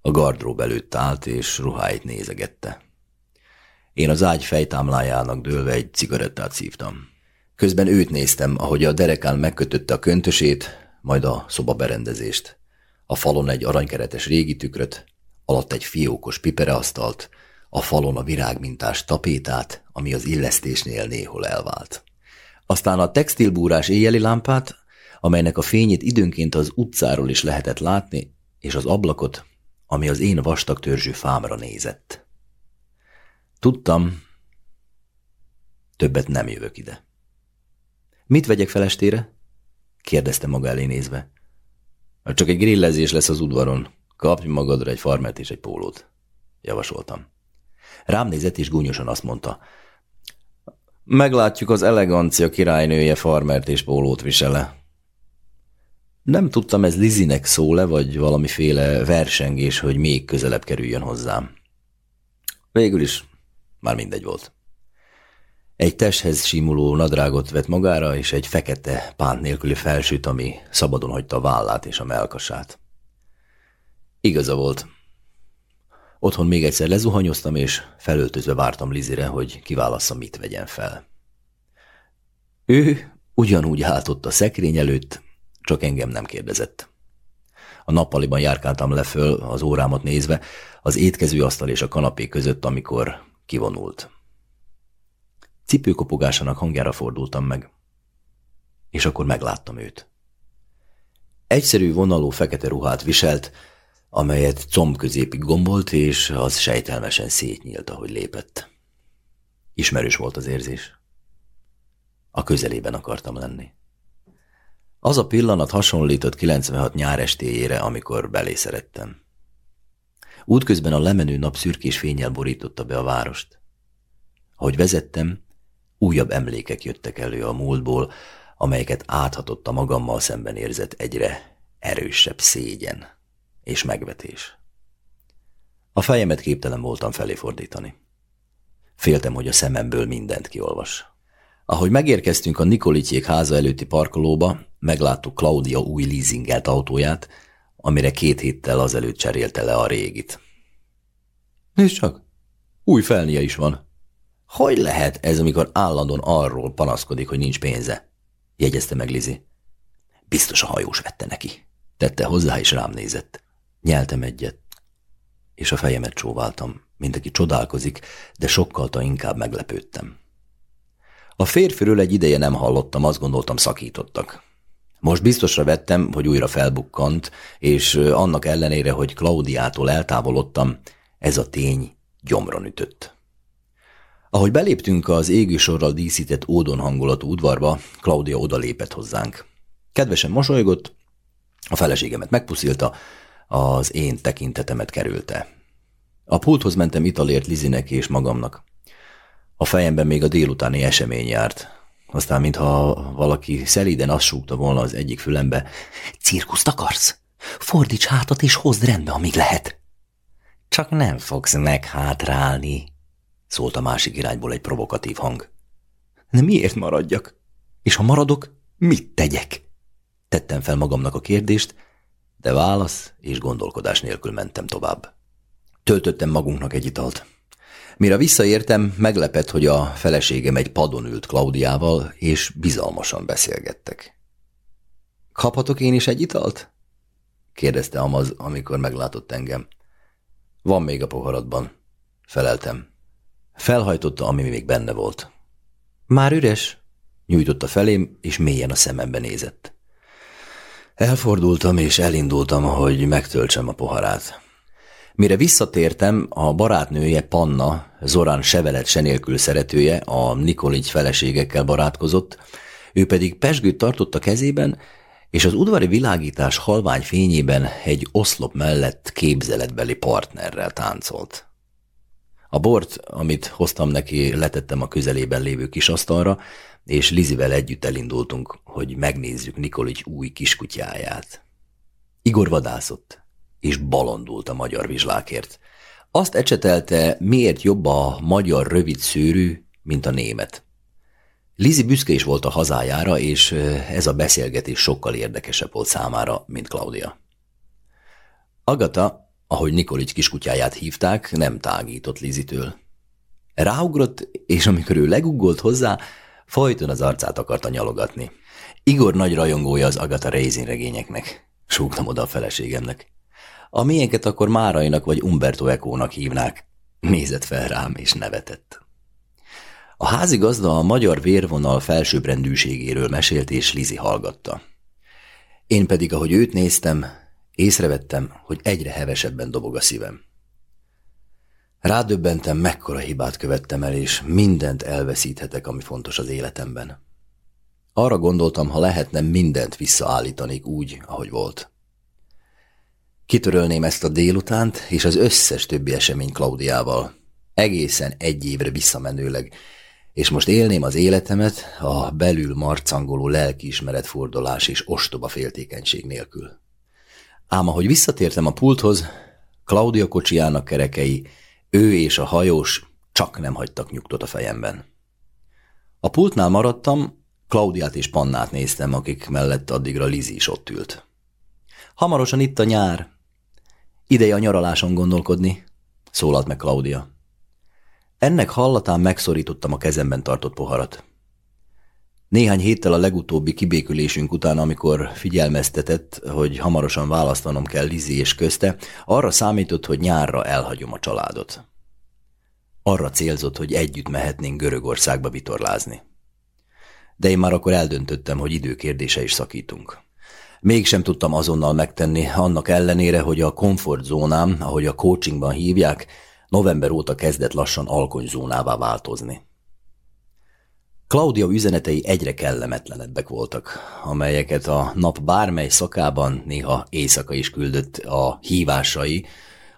A gardrób előtt állt, és ruháit nézegette. Én az ágy fejtámlájának dőlve egy cigarettát szívtam. Közben őt néztem, ahogy a derekán megkötötte a köntösét, majd a szoba berendezést. A falon egy aranykeretes régi tükröt, alatt egy fiókos pipereasztalt, a falon a virágmintás tapétát, ami az illesztésnél néhol elvált. Aztán a textilbúrás éjjeli lámpát, amelynek a fényét időnként az utcáról is lehetett látni, és az ablakot, ami az én vastag törzsű fámra nézett. Tudtam, többet nem jövök ide. Mit vegyek felestére? kérdezte maga elé nézve. Csak egy grillezés lesz az udvaron. Kapj magadra egy farmert és egy pólót, javasoltam. Rám nézett és gúnyosan azt mondta. Meglátjuk az elegancia királynője farmert és pólót visele. Nem tudtam, ez Lizinek szól-e, vagy valamiféle versengés, hogy még közelebb kerüljön hozzám. Végül is már mindegy volt. Egy testhez simuló nadrágot vett magára, és egy fekete pánt nélküli felsőt, ami szabadon hagyta a vállát és a melkasát. Igaza volt. Otthon még egyszer lezuhanyoztam, és felöltözve vártam Lizire, hogy kiválassza, mit vegyen fel. Ő ugyanúgy állt ott a szekrény előtt, csak engem nem kérdezett. A nappaliban járkáltam le az órámat nézve, az étkezőasztal és a kanapé között, amikor kivonult. Cipőkopogásának hangjára fordultam meg, és akkor megláttam őt. Egyszerű vonalú fekete ruhát viselt, amelyet comb középig gombolt, és az sejtelmesen szétnyílt, ahogy lépett. Ismerős volt az érzés. A közelében akartam lenni. Az a pillanat hasonlított 96 nyár estéjére, amikor belé szerettem. Útközben a lemenő nap szürkés fényel borította be a várost. Ahogy vezettem, újabb emlékek jöttek elő a múltból, amelyeket áthatott a magammal szemben érzett egyre erősebb szégyen és megvetés. A fejemet képtelen voltam felé fordítani. Féltem, hogy a szememből mindent kiolvas. Ahogy megérkeztünk a Nikolitjék háza előtti parkolóba, megláttuk Claudia új leasingelt autóját, amire két héttel azelőtt cserélte le a régit. Nézd csak, új felnie is van. Hogy lehet ez, amikor állandóan arról panaszkodik, hogy nincs pénze? jegyezte meg Lizi. Biztos a hajós vette neki. Tette hozzá, és rám nézett. Nyeltem egyet, és a fejemet csóváltam, mint aki csodálkozik, de sokkal inkább meglepődtem. A férfiről egy ideje nem hallottam, azt gondoltam szakítottak. Most biztosra vettem, hogy újra felbukkant, és annak ellenére, hogy Klaudiától eltávolodtam, ez a tény gyomron ütött. Ahogy beléptünk az égősorral díszített ódon hangulatú udvarba, Klaudia odalépett hozzánk. Kedvesen mosolygott, a feleségemet megpuszilta, az én tekintetemet kerülte. A pulthoz mentem italért Lizinek és magamnak. A fejemben még a délutáni esemény járt. Aztán, mintha valaki szelíden azt súgta volna az egyik fülembe, cirkuszt akarsz? Fordíts hátat és hozd rendbe, amíg lehet. Csak nem fogsz meghátrálni, szólt a másik irányból egy provokatív hang. De miért maradjak? És ha maradok, mit tegyek? Tettem fel magamnak a kérdést, de válasz és gondolkodás nélkül mentem tovább. Töltöttem magunknak egy italt. Mire visszaértem, meglepett, hogy a feleségem egy padon ült Klaudiával, és bizalmasan beszélgettek. Kaphatok én is egy italt? kérdezte Amaz, amikor meglátott engem. Van még a poharadban, feleltem. Felhajtotta, ami még benne volt. Már üres? Nyújtotta felém, és mélyen a szemembe nézett. Elfordultam és elindultam, hogy megtöltsem a poharát. Mire visszatértem, a barátnője Panna, Zorán sevelet se nélkül szeretője, a Nikoligy feleségekkel barátkozott, ő pedig pesgőt tartott a kezében, és az udvari világítás halvány fényében egy oszlop mellett képzeletbeli partnerrel táncolt. A bort, amit hoztam neki, letettem a közelében lévő kis asztalra, és Lizivel együtt elindultunk, hogy megnézzük Nikolics új kiskutyáját. Igor vadászott, és balondult a magyar vizslákért. Azt ecsetelte, miért jobb a magyar rövid szőrű, mint a német. Lizi büszke is volt a hazájára, és ez a beszélgetés sokkal érdekesebb volt számára, mint Claudia. Agata, ahogy Nikolics kiskutyáját hívták, nem tágított Lizitől. Ráugrott, és amikor ő leguggolt hozzá, folyton az arcát akarta nyalogatni. Igor nagy rajongója az Agata Raisin regényeknek. Súgtam oda a feleségemnek. A miénket akkor Márainak vagy Umberto Ecónak hívnák. Nézett fel rám és nevetett. A házigazda a magyar vérvonal felsőbbrendűségéről mesélt, és Lizi hallgatta. Én pedig, ahogy őt néztem, észrevettem, hogy egyre hevesebben dobog a szívem. Rádöbbentem, mekkora hibát követtem el, és mindent elveszíthetek, ami fontos az életemben. Arra gondoltam, ha lehetne, mindent visszaállítanék úgy, ahogy volt. Kitörölném ezt a délutánt, és az összes többi esemény Klaudiával, egészen egy évre visszamenőleg, és most élném az életemet a belül marcangoló lelkiismeretfordulás és ostoba féltékenység nélkül. Ám ahogy visszatértem a pulthoz, Claudia kocsijának kerekei, ő és a hajós csak nem hagytak nyugtot a fejemben. A pultnál maradtam, Klaudiát és Pannát néztem, akik mellett addigra Lizi is ott ült. Hamarosan itt a nyár. Ideje a nyaraláson gondolkodni, szólalt meg Claudia. Ennek hallatán megszorítottam a kezemben tartott poharat. Néhány héttel a legutóbbi kibékülésünk után, amikor figyelmeztetett, hogy hamarosan választanom kell Lizi és közte, arra számított, hogy nyárra elhagyom a családot. Arra célzott, hogy együtt mehetnénk Görögországba vitorlázni. De én már akkor eldöntöttem, hogy időkérdése is szakítunk. Mégsem tudtam azonnal megtenni, annak ellenére, hogy a komfortzónám, ahogy a coachingban hívják, november óta kezdett lassan alkonyzónává változni. Claudia üzenetei egyre kellemetlenebbek voltak, amelyeket a nap bármely szakában néha éjszaka is küldött a hívásai,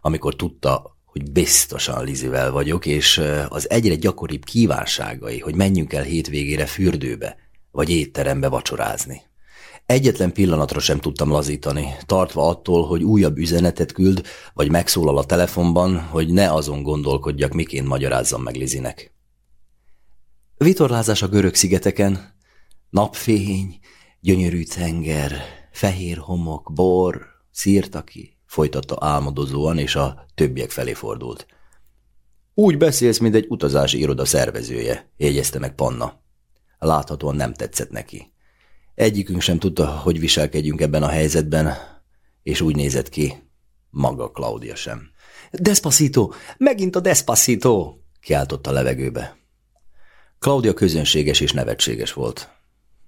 amikor tudta, hogy biztosan Lizivel vagyok, és az egyre gyakoribb kívánságai, hogy menjünk el hétvégére fürdőbe, vagy étterembe vacsorázni. Egyetlen pillanatra sem tudtam lazítani, tartva attól, hogy újabb üzenetet küld, vagy megszólal a telefonban, hogy ne azon gondolkodjak, miként magyarázzam meg Lizinek. Vitorlázás a görög szigeteken, napfény, gyönyörű tenger, fehér homok, bor, szírtaki, folytatta álmodozóan, és a többiek felé fordult. Úgy beszélsz, mint egy utazási iroda szervezője, jegyezte meg Panna. Láthatóan nem tetszett neki. Egyikünk sem tudta, hogy viselkedjünk ebben a helyzetben, és úgy nézett ki, maga Claudia sem. Despacito! Megint a Despacito! kiáltott a levegőbe. Claudia közönséges és nevetséges volt.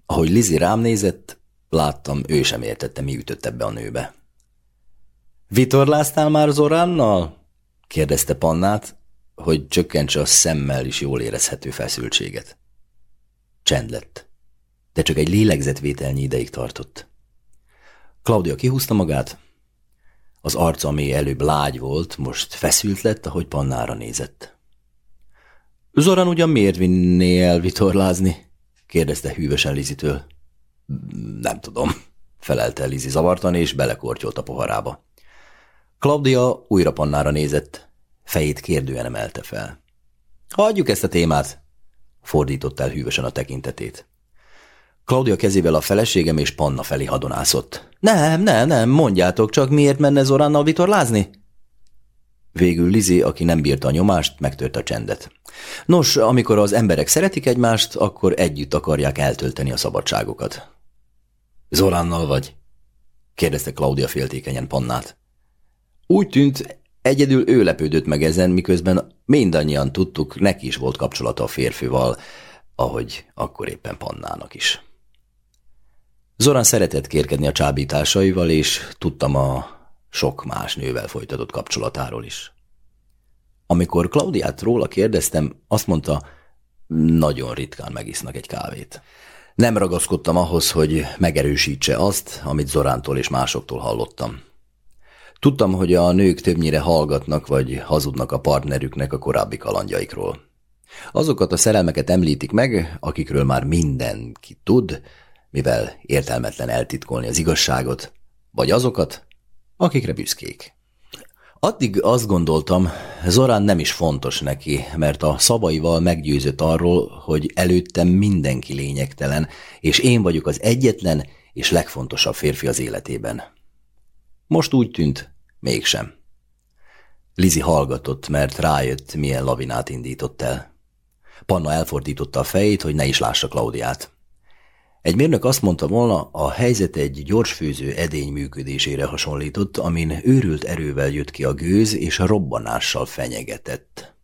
Ahogy Lizi rám nézett, láttam, ő sem értette, mi ütött ebbe a nőbe. Vitorláztál már Zoránnal? kérdezte Pannát, hogy csökkentse a szemmel is jól érezhető feszültséget. Csend lett de csak egy lélegzetvételnyi ideig tartott. Claudia kihúzta magát, az arca, ami előbb lágy volt, most feszült lett, ahogy Pannára nézett. Zoran ugyan miért vinné el vitorlázni? kérdezte hűvösen Lizitől. Nem tudom, felelte Lizi zavartan, és belekortyolt a poharába. Claudia újra Pannára nézett, fejét kérdően emelte fel. Hagyjuk ezt a témát, fordított el hűvösen a tekintetét. Claudia kezével a feleségem és Panna felé hadonászott. Nem, nem, nem, mondjátok csak, miért menne Zoránnal vitorlázni? Végül Lizi, aki nem bírta a nyomást, megtört a csendet. Nos, amikor az emberek szeretik egymást, akkor együtt akarják eltölteni a szabadságokat. Zoránnal vagy? kérdezte Claudia féltékenyen Pannát. Úgy tűnt, egyedül ő lepődött meg ezen, miközben mindannyian tudtuk, neki is volt kapcsolata a férfival, ahogy akkor éppen Pannának is. Zorán szeretett kérkedni a csábításaival, és tudtam a sok más nővel folytatott kapcsolatáról is. Amikor Klaudiát róla kérdeztem, azt mondta, nagyon ritkán megisznak egy kávét. Nem ragaszkodtam ahhoz, hogy megerősítse azt, amit Zorántól és másoktól hallottam. Tudtam, hogy a nők többnyire hallgatnak vagy hazudnak a partnerüknek a korábbi kalandjaikról. Azokat a szerelmeket említik meg, akikről már mindenki tud, mivel értelmetlen eltitkolni az igazságot, vagy azokat, akikre büszkék. Addig azt gondoltam, Zorán nem is fontos neki, mert a szabaival meggyőzött arról, hogy előttem mindenki lényegtelen, és én vagyok az egyetlen és legfontosabb férfi az életében. Most úgy tűnt, mégsem. Lizi hallgatott, mert rájött, milyen lavinát indított el. Panna elfordította a fejét, hogy ne is lássa Klaudiát. Egy mérnök azt mondta volna, a helyzet egy gyorsfőző edény működésére hasonlított, amin őrült erővel jött ki a gőz, és a robbanással fenyegetett.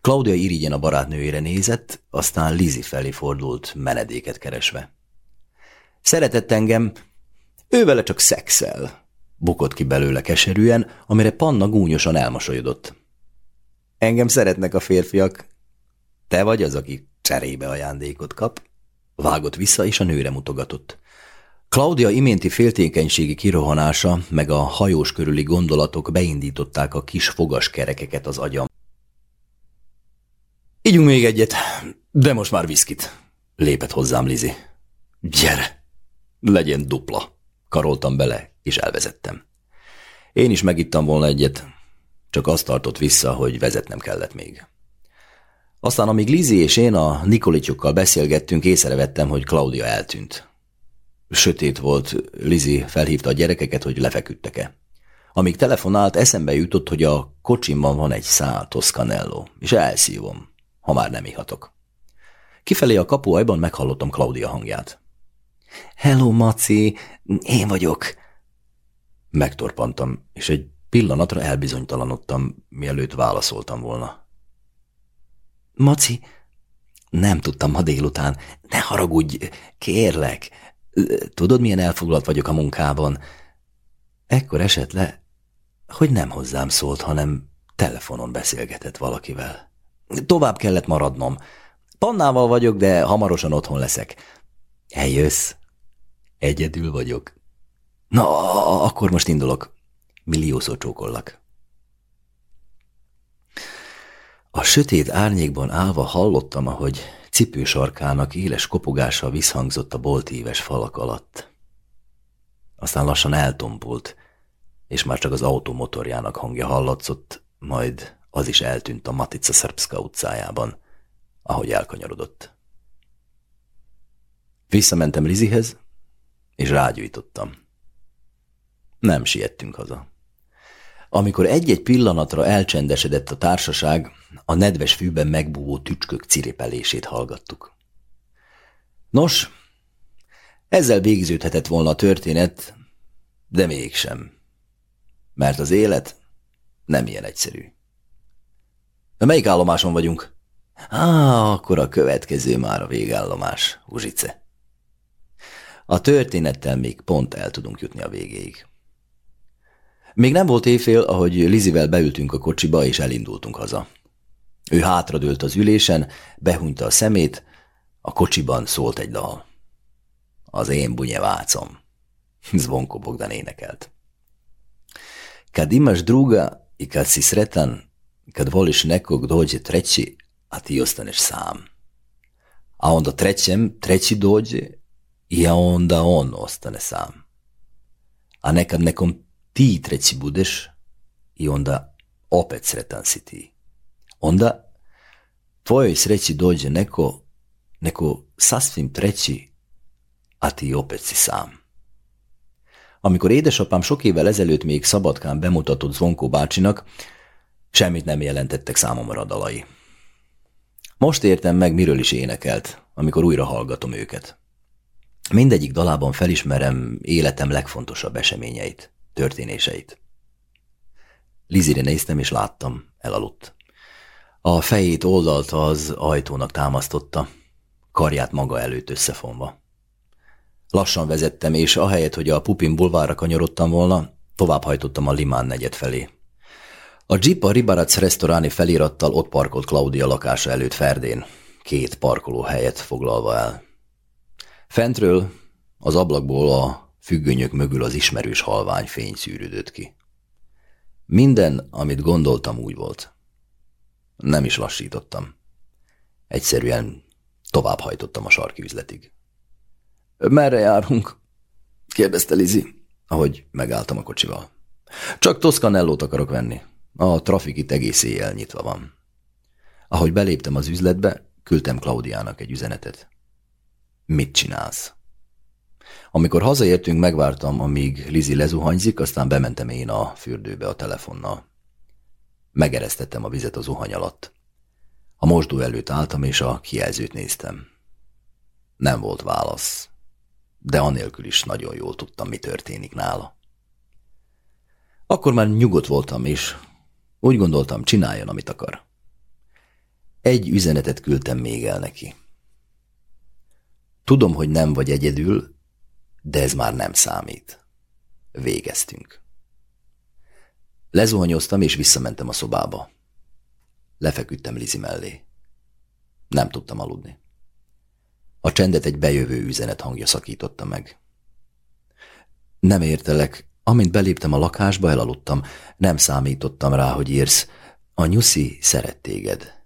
Claudia irigyen a barátnőjére nézett, aztán Lizi felé fordult, menedéket keresve. Szeretett engem, ő vele csak szexel, bukott ki belőle keserűen, amire Panna gúnyosan elmosolyodott. Engem szeretnek a férfiak. Te vagy az, aki cserébe ajándékot kap? Vágott vissza, és a nőre mutogatott. Claudia iménti féltékenységi kirohanása, meg a hajós körüli gondolatok beindították a kis fogaskerekeket az agyam. Ígyunk még egyet, de most már viszkit, lépett hozzám Lizi. Gyere, legyen dupla, karoltam bele, és elvezettem. Én is megittam volna egyet, csak azt tartott vissza, hogy vezetnem kellett még. Aztán, amíg Lizi és én a Nikolitjukkal beszélgettünk, észrevettem, hogy Claudia eltűnt. Sötét volt, Lizi felhívta a gyerekeket, hogy lefeküdtek-e. Amíg telefonált, eszembe jutott, hogy a kocsimban van egy szál Toscanello, és elszívom, ha már nem ihatok. Kifelé a kapuajban meghallottam Claudia hangját. Hello, Maci, én vagyok. Megtorpantam, és egy pillanatra elbizonytalanodtam, mielőtt válaszoltam volna. Maci, nem tudtam ma délután. Ne haragudj, kérlek. Tudod, milyen elfoglalt vagyok a munkában? Ekkor esett le, hogy nem hozzám szólt, hanem telefonon beszélgetett valakivel. Tovább kellett maradnom. Pannával vagyok, de hamarosan otthon leszek. Eljössz? Egyedül vagyok. Na, akkor most indulok. Milliószor csókollak. A sötét árnyékban állva hallottam, ahogy cipősarkának éles kopogása visszhangzott a boltíves falak alatt. Aztán lassan eltompult, és már csak az autó motorjának hangja hallatszott, majd az is eltűnt a Matica Szerbszka utcájában, ahogy elkanyarodott. Visszamentem Lizihez, és rágyújtottam. Nem siettünk haza. Amikor egy-egy pillanatra elcsendesedett a társaság, a nedves fűben megbúvó tücskök cirépelését hallgattuk. Nos, ezzel végződhetett volna a történet, de mégsem. Mert az élet nem ilyen egyszerű. De melyik állomáson vagyunk? Á, akkor a következő már a végállomás, Uzsice. A történettel még pont el tudunk jutni a végéig. Még nem volt éjfél, ahogy Lizivel beültünk a kocsiba, és elindultunk haza. Ő hátradőlt az ülésen, behunyta a szemét, a kocsiban szólt egy dal. Az én bunyevácom. [LAUGHS] Zvonko Bogdan énekelt. Kad imaš druga i kad si sretan, kad voliš nekog dođe treći, a ti ostaneš sam. A onda trećem treći dođe i a onda on ostane sam. A nekad nekom ti treći budeš i onda opet sretan si ti. Onda tvojoj sreći dođe neko, neko sasvim treći, a ti opet si sam. Amikor édesapám sok évvel ezelőtt még Szabadkán bemutatott Zvonkó bácsinak, semmit nem jelentettek számomra a dalai. Most értem meg, miről is énekelt, amikor újra hallgatom őket. Mindegyik dalában felismerem életem legfontosabb eseményeit történéseit. Lizire néztem, és láttam, elaludt. A fejét oldalta az ajtónak támasztotta, karját maga előtt összefonva. Lassan vezettem, és ahelyett, hogy a Pupin bulvárra kanyarodtam volna, továbbhajtottam a Limán negyed felé. A Jeep a Ribarac resztoráni felirattal ott parkolt Claudia lakása előtt Ferdén, két parkoló helyet foglalva el. Fentről, az ablakból a függönyök mögül az ismerős halvány fény szűrődött ki. Minden, amit gondoltam, úgy volt. Nem is lassítottam. Egyszerűen továbbhajtottam a sarki üzletig. Merre járunk? kérdezte Lizi, ahogy megálltam a kocsival. Csak Toscanellót akarok venni. A trafik itt egész éjjel nyitva van. Ahogy beléptem az üzletbe, küldtem Klaudiának egy üzenetet. Mit csinálsz? Amikor hazaértünk, megvártam, amíg Lizi lezuhanyzik, aztán bementem én a fürdőbe a telefonnal. Megeresztettem a vizet az zuhany alatt. A mosdó előtt álltam, és a kijelzőt néztem. Nem volt válasz, de anélkül is nagyon jól tudtam, mi történik nála. Akkor már nyugodt voltam, és úgy gondoltam, csináljon, amit akar. Egy üzenetet küldtem még el neki. Tudom, hogy nem vagy egyedül, de ez már nem számít. Végeztünk. Lezuhanyoztam, és visszamentem a szobába. Lefeküdtem Lizi mellé. Nem tudtam aludni. A csendet egy bejövő üzenet hangja szakította meg. Nem értelek, amint beléptem a lakásba, elaludtam. Nem számítottam rá, hogy írsz. A nyuszi szeret téged.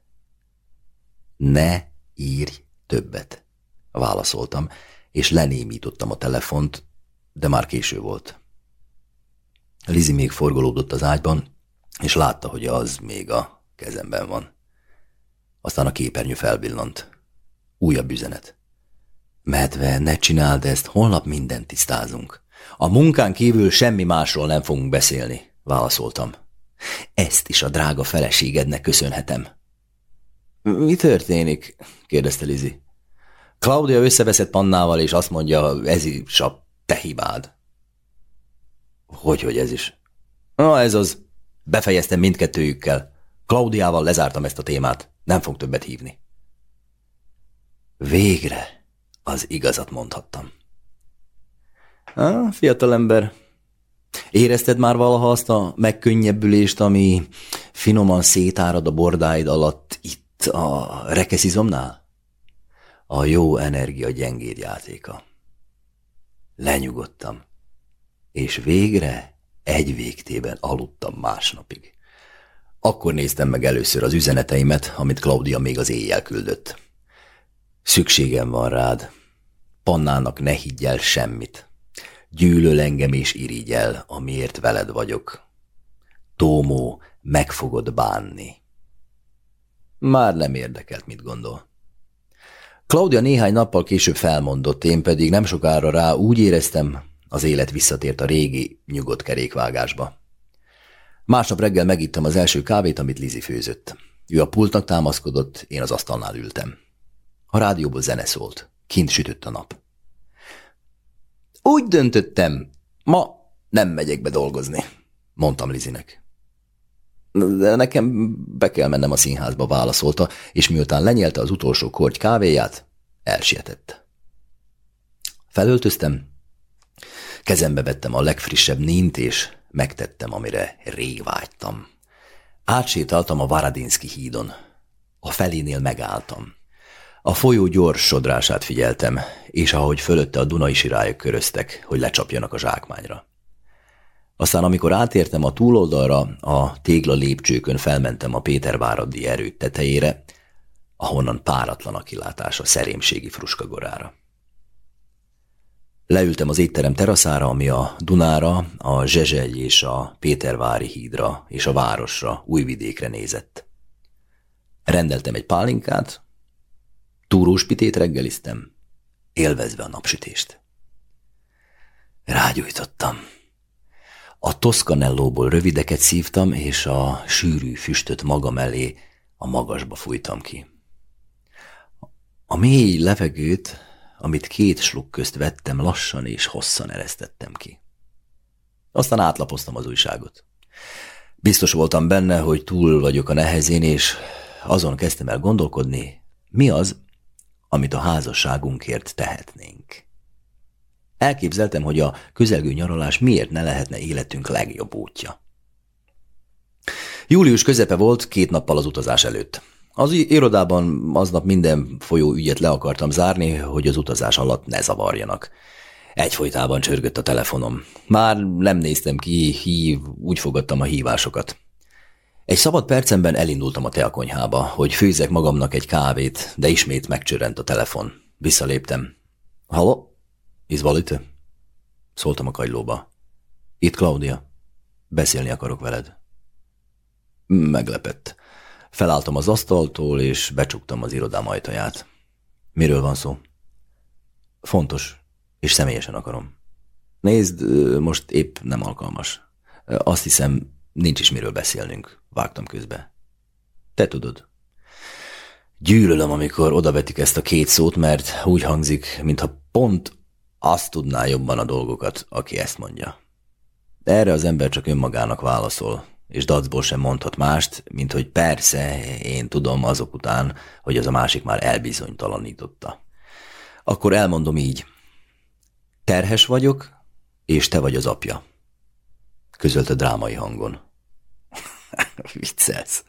Ne írj többet, válaszoltam, és lenémítottam a telefont, de már késő volt. Lizi még forgolódott az ágyban, és látta, hogy az még a kezemben van. Aztán a képernyő felbillant. Újabb üzenet. Medve, ne csináld ezt, holnap mindent tisztázunk. A munkán kívül semmi másról nem fogunk beszélni, válaszoltam. Ezt is a drága feleségednek köszönhetem. Mi történik? kérdezte Lizi. Claudia összeveszett Pannával, és azt mondja, ez is a te hibád. Hogy, hogy ez is? Na, ez az. Befejeztem mindkettőjükkel. Klaudiával lezártam ezt a témát. Nem fog többet hívni. Végre az igazat mondhattam. Á, fiatalember, érezted már valaha azt a megkönnyebbülést, ami finoman szétárad a bordáid alatt itt a rekeszizomnál? A jó energia gyengéd játéka. Lenyugodtam, és végre egy végtében aludtam másnapig. Akkor néztem meg először az üzeneteimet, amit Claudia még az éjjel küldött. Szükségem van rád. Pannának ne higgyel semmit. Gyűlöl engem és irigyel, amiért veled vagyok. Tómó, meg fogod bánni. Már nem érdekelt, mit gondol. Claudia néhány nappal később felmondott, én pedig nem sokára rá úgy éreztem, az élet visszatért a régi, nyugodt kerékvágásba. Másnap reggel megittam az első kávét, amit Lizi főzött. Ő a pultnak támaszkodott, én az asztalnál ültem. A rádióból zene szólt. Kint sütött a nap. Úgy döntöttem, ma nem megyek be dolgozni, mondtam Lizinek. De nekem be kell mennem a színházba, válaszolta, és miután lenyelte az utolsó korty kávéját, elsietett. Felöltöztem, kezembe vettem a legfrissebb nint, és megtettem, amire rég vágytam. Átsétáltam a Varadinski hídon. A felénél megálltam. A folyó gyors sodrását figyeltem, és ahogy fölötte a Dunai sirályok köröztek, hogy lecsapjanak a zsákmányra. Aztán, amikor átértem a túloldalra, a tégla lépcsőkön felmentem a Péterváradi erőt tetejére, ahonnan páratlan a kilátás a szerémségi fruskagorára. Leültem az étterem teraszára, ami a Dunára, a Zsezsely és a Pétervári hídra és a városra, újvidékre nézett. Rendeltem egy pálinkát, túróspitét reggeliztem, élvezve a napsütést. Rágyújtottam. A Toscanellóból rövideket szívtam, és a sűrű füstöt maga mellé a magasba fújtam ki. A mély levegőt, amit két sluk közt vettem, lassan és hosszan eresztettem ki. Aztán átlapoztam az újságot. Biztos voltam benne, hogy túl vagyok a nehezén, és azon kezdtem el gondolkodni, mi az, amit a házasságunkért tehetnénk. Elképzeltem, hogy a közelgő nyaralás miért ne lehetne életünk legjobb útja. Július közepe volt két nappal az utazás előtt. Az irodában aznap minden folyó ügyet le akartam zárni, hogy az utazás alatt ne zavarjanak. Egyfolytában csörgött a telefonom. Már nem néztem ki, hív, úgy fogadtam a hívásokat. Egy szabad percemben elindultam a teakonyhába, hogy főzek magamnak egy kávét, de ismét megcsörrent a telefon. Visszaléptem. Halló? Izvalite? Szóltam a kagylóba. Itt Claudia. Beszélni akarok veled. Meglepett. Felálltam az asztaltól, és becsuktam az irodám ajtaját. Miről van szó? Fontos, és személyesen akarom. Nézd, most épp nem alkalmas. Azt hiszem, nincs is miről beszélnünk, vágtam közbe. Te tudod. Gyűlölöm, amikor odavetik ezt a két szót, mert úgy hangzik, mintha pont azt tudná jobban a dolgokat, aki ezt mondja. De erre az ember csak önmagának válaszol, és dacból sem mondhat mást, mint hogy persze, én tudom azok után, hogy az a másik már elbizonytalanította. Akkor elmondom így. Terhes vagyok, és te vagy az apja. Közölte drámai hangon. [LAUGHS] Viccelsz.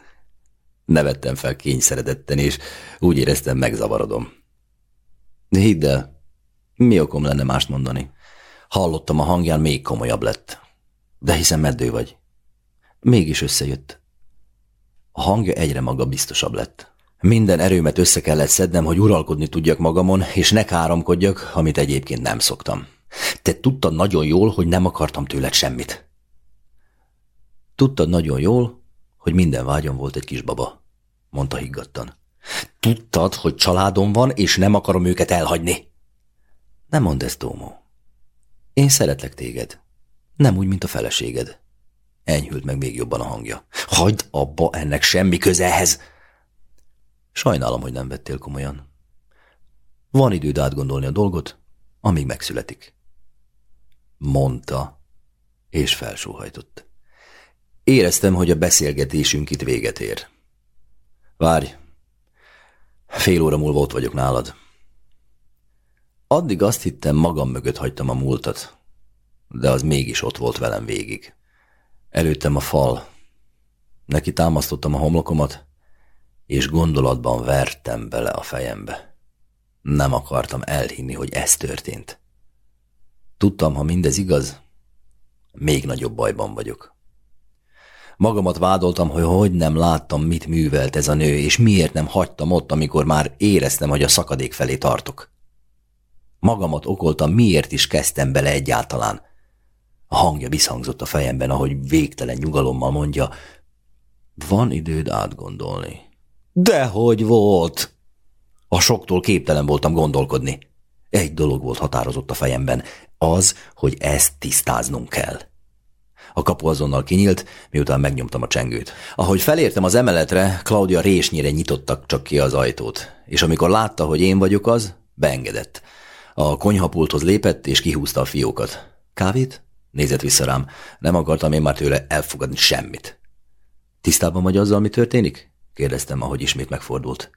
Nevettem fel kényszeredetten, és úgy éreztem, megzavarodom. Hidd el, mi okom lenne mást mondani? Hallottam a hangján, még komolyabb lett. De hiszen meddő vagy. Mégis összejött. A hangja egyre maga biztosabb lett. Minden erőmet össze kellett szednem, hogy uralkodni tudjak magamon, és ne káromkodjak, amit egyébként nem szoktam. Te tudtad nagyon jól, hogy nem akartam tőled semmit. Tudtad nagyon jól, hogy minden vágyom volt egy kisbaba, mondta higgadtan. Tudtad, hogy családom van, és nem akarom őket elhagyni. Nem mondd ezt, Tómó. Én szeretlek téged. Nem úgy, mint a feleséged. Enyhült meg még jobban a hangja. Hagyd abba, ennek semmi közehez! Sajnálom, hogy nem vettél komolyan. Van időd átgondolni a dolgot, amíg megszületik. Mondta, és felsóhajtott. Éreztem, hogy a beszélgetésünk itt véget ér. Várj, fél óra múlva ott vagyok nálad. Addig azt hittem, magam mögött hagytam a múltat, de az mégis ott volt velem végig. Előttem a fal. Neki támasztottam a homlokomat, és gondolatban vertem bele a fejembe. Nem akartam elhinni, hogy ez történt. Tudtam, ha mindez igaz, még nagyobb bajban vagyok. Magamat vádoltam, hogy hogy nem láttam, mit művelt ez a nő, és miért nem hagytam ott, amikor már éreztem, hogy a szakadék felé tartok. Magamat okoltam, miért is kezdtem bele egyáltalán. A hangja visszhangzott a fejemben, ahogy végtelen nyugalommal mondja, van időd átgondolni. Dehogy volt! A soktól képtelen voltam gondolkodni. Egy dolog volt határozott a fejemben, az, hogy ezt tisztáznunk kell. A kapu azonnal kinyílt, miután megnyomtam a csengőt. Ahogy felértem az emeletre, Claudia résnyire nyitottak csak ki az ajtót, és amikor látta, hogy én vagyok az, beengedett. A konyhapulthoz lépett, és kihúzta a fiókat. Kávét? Nézett vissza rám. Nem akartam én már tőle elfogadni semmit. Tisztában vagy azzal, mi történik? Kérdeztem, ahogy ismét megfordult.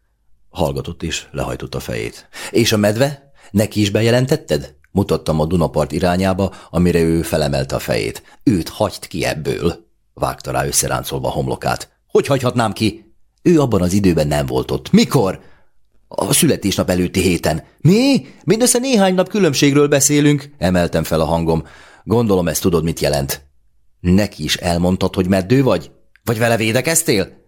Hallgatott is, lehajtott a fejét. És a medve? Neki is bejelentetted? Mutattam a Dunapart irányába, amire ő felemelte a fejét. Őt hagyd ki ebből, vágta rá összeráncolva a homlokát. Hogy hagyhatnám ki? Ő abban az időben nem volt ott. Mikor? A születésnap előtti héten. Mi? Mindössze néhány nap különbségről beszélünk, emeltem fel a hangom. Gondolom ezt tudod, mit jelent. Neki is elmondtad, hogy meddő vagy? Vagy vele védekeztél?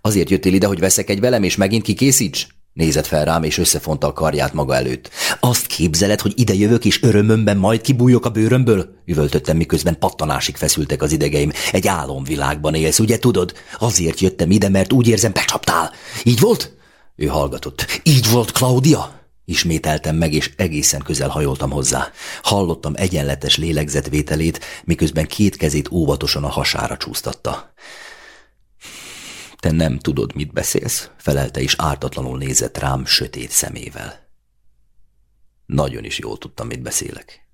Azért jöttél ide, hogy veszek egy velem, és megint kikészíts? Nézett fel rám, és összefonta a karját maga előtt. Azt képzeled, hogy ide jövök, és örömömben majd kibújok a bőrömből? Üvöltöttem, miközben pattanásig feszültek az idegeim. Egy álomvilágban élsz, ugye tudod? Azért jöttem ide, mert úgy érzem, becsaptál. Így volt? Ő hallgatott. Így volt, Claudia? Ismételtem meg, és egészen közel hajoltam hozzá. Hallottam egyenletes lélegzetvételét, miközben két kezét óvatosan a hasára csúsztatta. Te nem tudod, mit beszélsz, felelte, és ártatlanul nézett rám sötét szemével. Nagyon is jól tudtam, mit beszélek.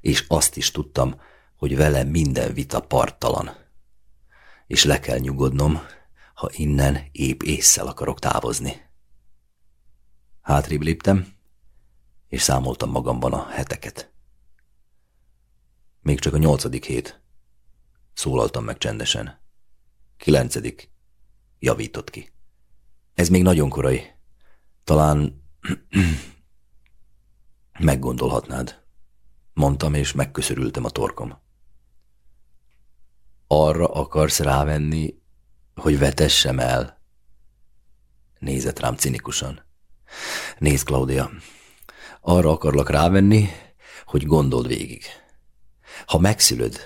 És azt is tudtam, hogy vele minden vita parttalan. És le kell nyugodnom, ha innen épp észszel akarok távozni. Hátrébb léptem, és számoltam magamban a heteket. Még csak a nyolcadik hét. Szólaltam meg csendesen. Kilencedik. Javított ki. Ez még nagyon korai. Talán [CLEARS THROAT] meggondolhatnád. Mondtam, és megköszörültem a torkom. Arra akarsz rávenni, hogy vetessem el? Nézett rám cinikusan. Nézd, Claudia, arra akarlak rávenni, hogy gondold végig. Ha megszülöd,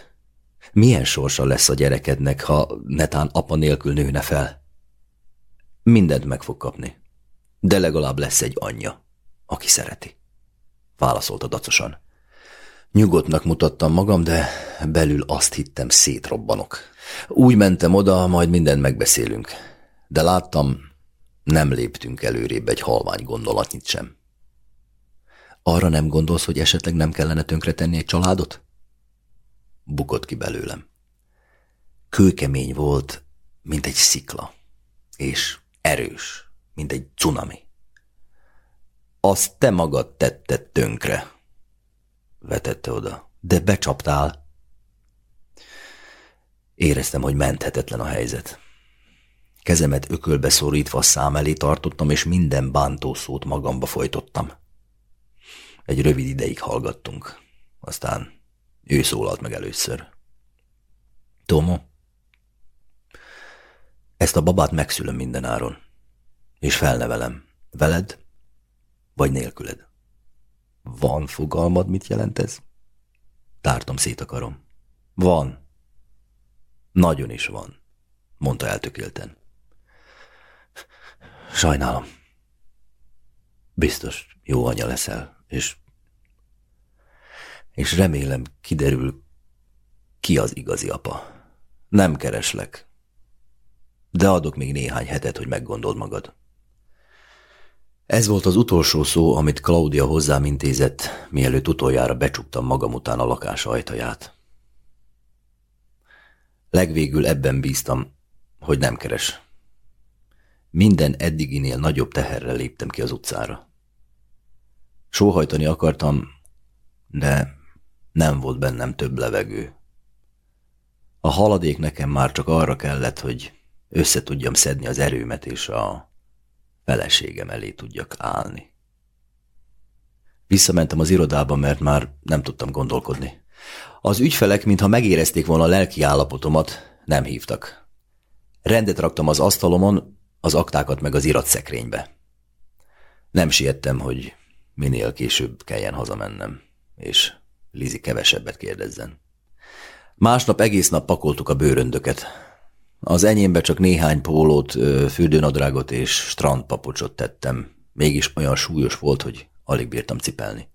milyen sorsa lesz a gyerekednek, ha netán apa nélkül nőne fel? Mindent meg fog kapni, de legalább lesz egy anyja, aki szereti. Válaszolta dacosan. Nyugodtnak mutattam magam, de belül azt hittem szétrobbanok. Úgy mentem oda, majd mindent megbeszélünk. De láttam, nem léptünk előrébb egy halvány gondolatnyit sem. Arra nem gondolsz, hogy esetleg nem kellene tönkretenni egy családot? Bukott ki belőlem. Kőkemény volt, mint egy szikla, és erős, mint egy cunami. Azt te magad tetted tönkre, vetette oda. De becsaptál. Éreztem, hogy menthetetlen a helyzet. Kezemet ökölbe szorítva szám elé tartottam, és minden bántó szót magamba folytottam. Egy rövid ideig hallgattunk. Aztán ő szólalt meg először. Tomo, ezt a babát megszülöm mindenáron, és felnevelem. Veled, vagy nélküled. Van fogalmad, mit jelent ez? Tártam szét akarom. Van. Nagyon is van, mondta eltökélten. Sajnálom. Biztos jó anya leszel, és és remélem kiderül, ki az igazi apa. Nem kereslek, de adok még néhány hetet, hogy meggondold magad. Ez volt az utolsó szó, amit Claudia hozzám intézett, mielőtt utoljára becsuktam magam után a lakás ajtaját. Legvégül ebben bíztam, hogy nem keres. Minden eddiginél nagyobb teherrel léptem ki az utcára. Sóhajtani akartam, de nem volt bennem több levegő. A haladék nekem már csak arra kellett, hogy össze tudjam szedni az erőmet, és a feleségem elé tudjak állni. Visszamentem az irodába, mert már nem tudtam gondolkodni. Az ügyfelek, mintha megérezték volna a lelki állapotomat, nem hívtak. Rendet raktam az asztalomon, az aktákat meg az iratszekrénybe. Nem siettem, hogy minél később kelljen hazamennem, és Lizi kevesebbet kérdezzen. Másnap egész nap pakoltuk a bőröndöket. Az enyémbe csak néhány pólót, fürdőnadrágot és strandpapocsot tettem. Mégis olyan súlyos volt, hogy alig bírtam cipelni.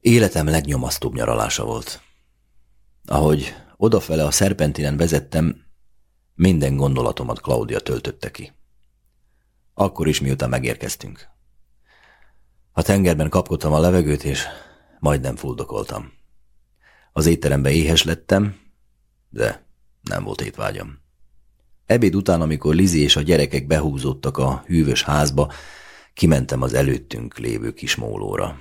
Életem legnyomasztóbb nyaralása volt. Ahogy odafele a szerpentinen vezettem, minden gondolatomat Claudia töltötte ki. Akkor is, miután megérkeztünk. A tengerben kapkodtam a levegőt, és majdnem fuldokoltam. Az étterembe éhes lettem, de nem volt étvágyam. Ebéd után, amikor Lizi és a gyerekek behúzódtak a hűvös házba, kimentem az előttünk lévő kis mólóra.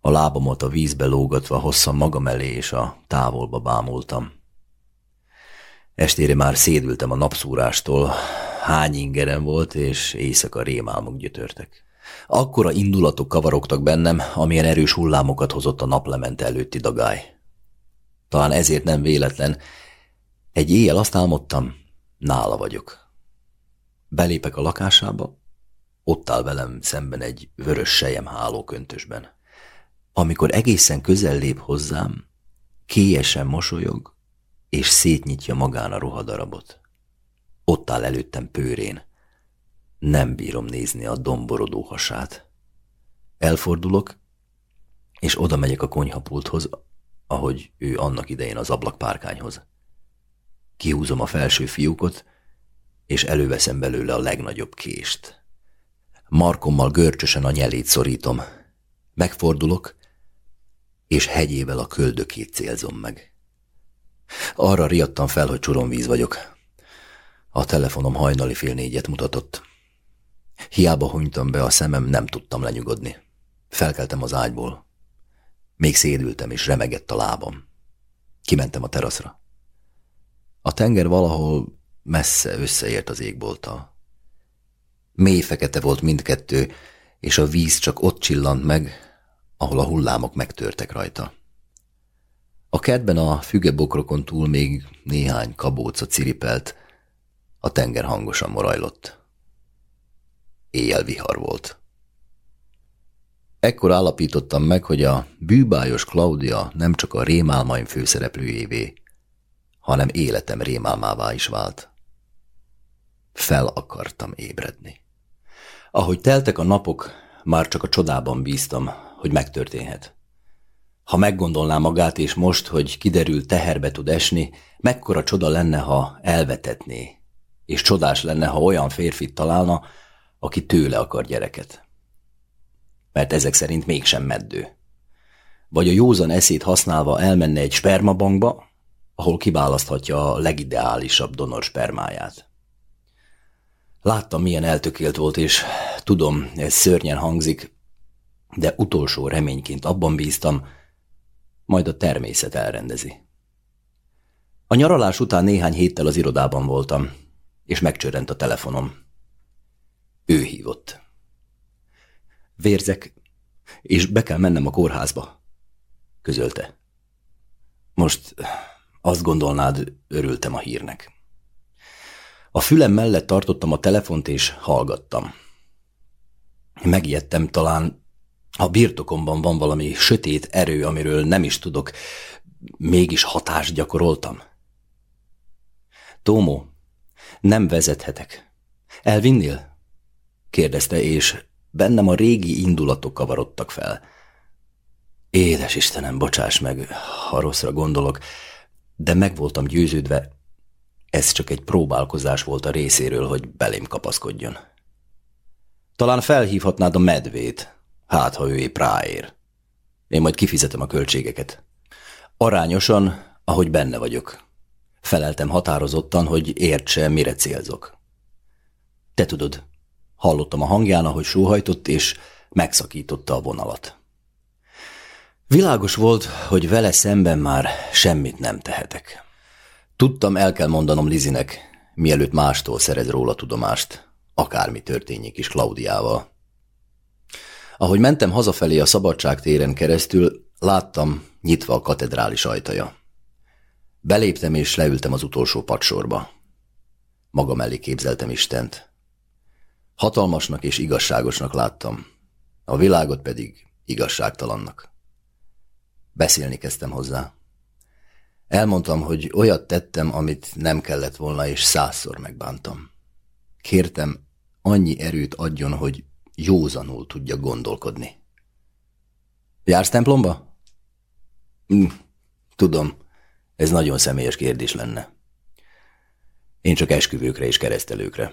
A lábamat a vízbe lógatva hosszan magam elé, és a távolba bámultam. Estére már szédültem a napszúrástól, hány ingerem volt, és éjszaka rémálmok gyötörtek. Akkora indulatok kavarogtak bennem, amilyen erős hullámokat hozott a naplemente előtti dagály. Talán ezért nem véletlen. Egy éjjel azt álmodtam, nála vagyok. Belépek a lakásába, ott áll velem szemben egy vörös sejem hálóköntösben. Amikor egészen közel lép hozzám, kélyesen mosolyog, és szétnyitja magán a ruhadarabot. Ott áll előttem pőrén. Nem bírom nézni a domborodó hasát. Elfordulok, és oda megyek a konyhapulthoz, ahogy ő annak idején az ablakpárkányhoz. Kihúzom a felső fiúkot, és előveszem belőle a legnagyobb kést. Markommal görcsösen a nyelét szorítom. Megfordulok, és hegyével a köldökét célzom meg. Arra riadtam fel, hogy csuromvíz vagyok. A telefonom hajnali fél négyet mutatott. Hiába hunytam be a szemem, nem tudtam lenyugodni. Felkeltem az ágyból. Még szédültem, és remegett a lábam. Kimentem a teraszra. A tenger valahol messze összeért az égbolttal. Mély fekete volt mindkettő, és a víz csak ott csillant meg, ahol a hullámok megtörtek rajta. A kertben a fügebokrokon túl még néhány kabóca ciripelt, a tenger hangosan morajlott. Éjjel vihar volt. Ekkor állapítottam meg, hogy a bűbájos Claudia nem csak a rémálmaim főszereplőjévé, hanem életem rémálmává is vált. Fel akartam ébredni. Ahogy teltek a napok, már csak a csodában bíztam, hogy megtörténhet. Ha meggondolná magát, és most, hogy kiderül teherbe tud esni, mekkora csoda lenne, ha elvetetné, és csodás lenne, ha olyan férfit találna, aki tőle akar gyereket. Mert ezek szerint mégsem meddő. Vagy a józan eszét használva elmenne egy spermabankba, ahol kiválaszthatja a legideálisabb donor spermáját. Láttam, milyen eltökélt volt, és tudom, ez szörnyen hangzik, de utolsó reményként abban bíztam, majd a természet elrendezi. A nyaralás után néhány héttel az irodában voltam, és megcsörrent a telefonom. Ő hívott. Vérzek, és be kell mennem a kórházba, közölte. Most azt gondolnád, örültem a hírnek. A fülem mellett tartottam a telefont, és hallgattam. Megijedtem talán, a birtokomban van valami sötét erő, amiről nem is tudok, mégis hatást gyakoroltam. Tómó, nem vezethetek. Elvinnél? kérdezte, és bennem a régi indulatok kavarodtak fel. Édes Istenem, bocsáss meg, ha rosszra gondolok, de meg voltam győződve, ez csak egy próbálkozás volt a részéről, hogy belém kapaszkodjon. Talán felhívhatnád a medvét, hát ha ő épp ráér. Én majd kifizetem a költségeket. Arányosan, ahogy benne vagyok. Feleltem határozottan, hogy értse, mire célzok. Te tudod, hallottam a hangján, ahogy sóhajtott, és megszakította a vonalat. Világos volt, hogy vele szemben már semmit nem tehetek. Tudtam, el kell mondanom Lizinek, mielőtt mástól szerez róla tudomást, akármi történjék is Klaudiával. Ahogy mentem hazafelé a szabadság téren keresztül, láttam nyitva a katedrális ajtaja. Beléptem és leültem az utolsó padsorba. Magam elé képzeltem Istent. Hatalmasnak és igazságosnak láttam, a világot pedig igazságtalannak. Beszélni kezdtem hozzá. Elmondtam, hogy olyat tettem, amit nem kellett volna, és százszor megbántam. Kértem, annyi erőt adjon, hogy józanul tudja gondolkodni. Jársz templomba? Hm, tudom, ez nagyon személyes kérdés lenne. Én csak esküvőkre és keresztelőkre.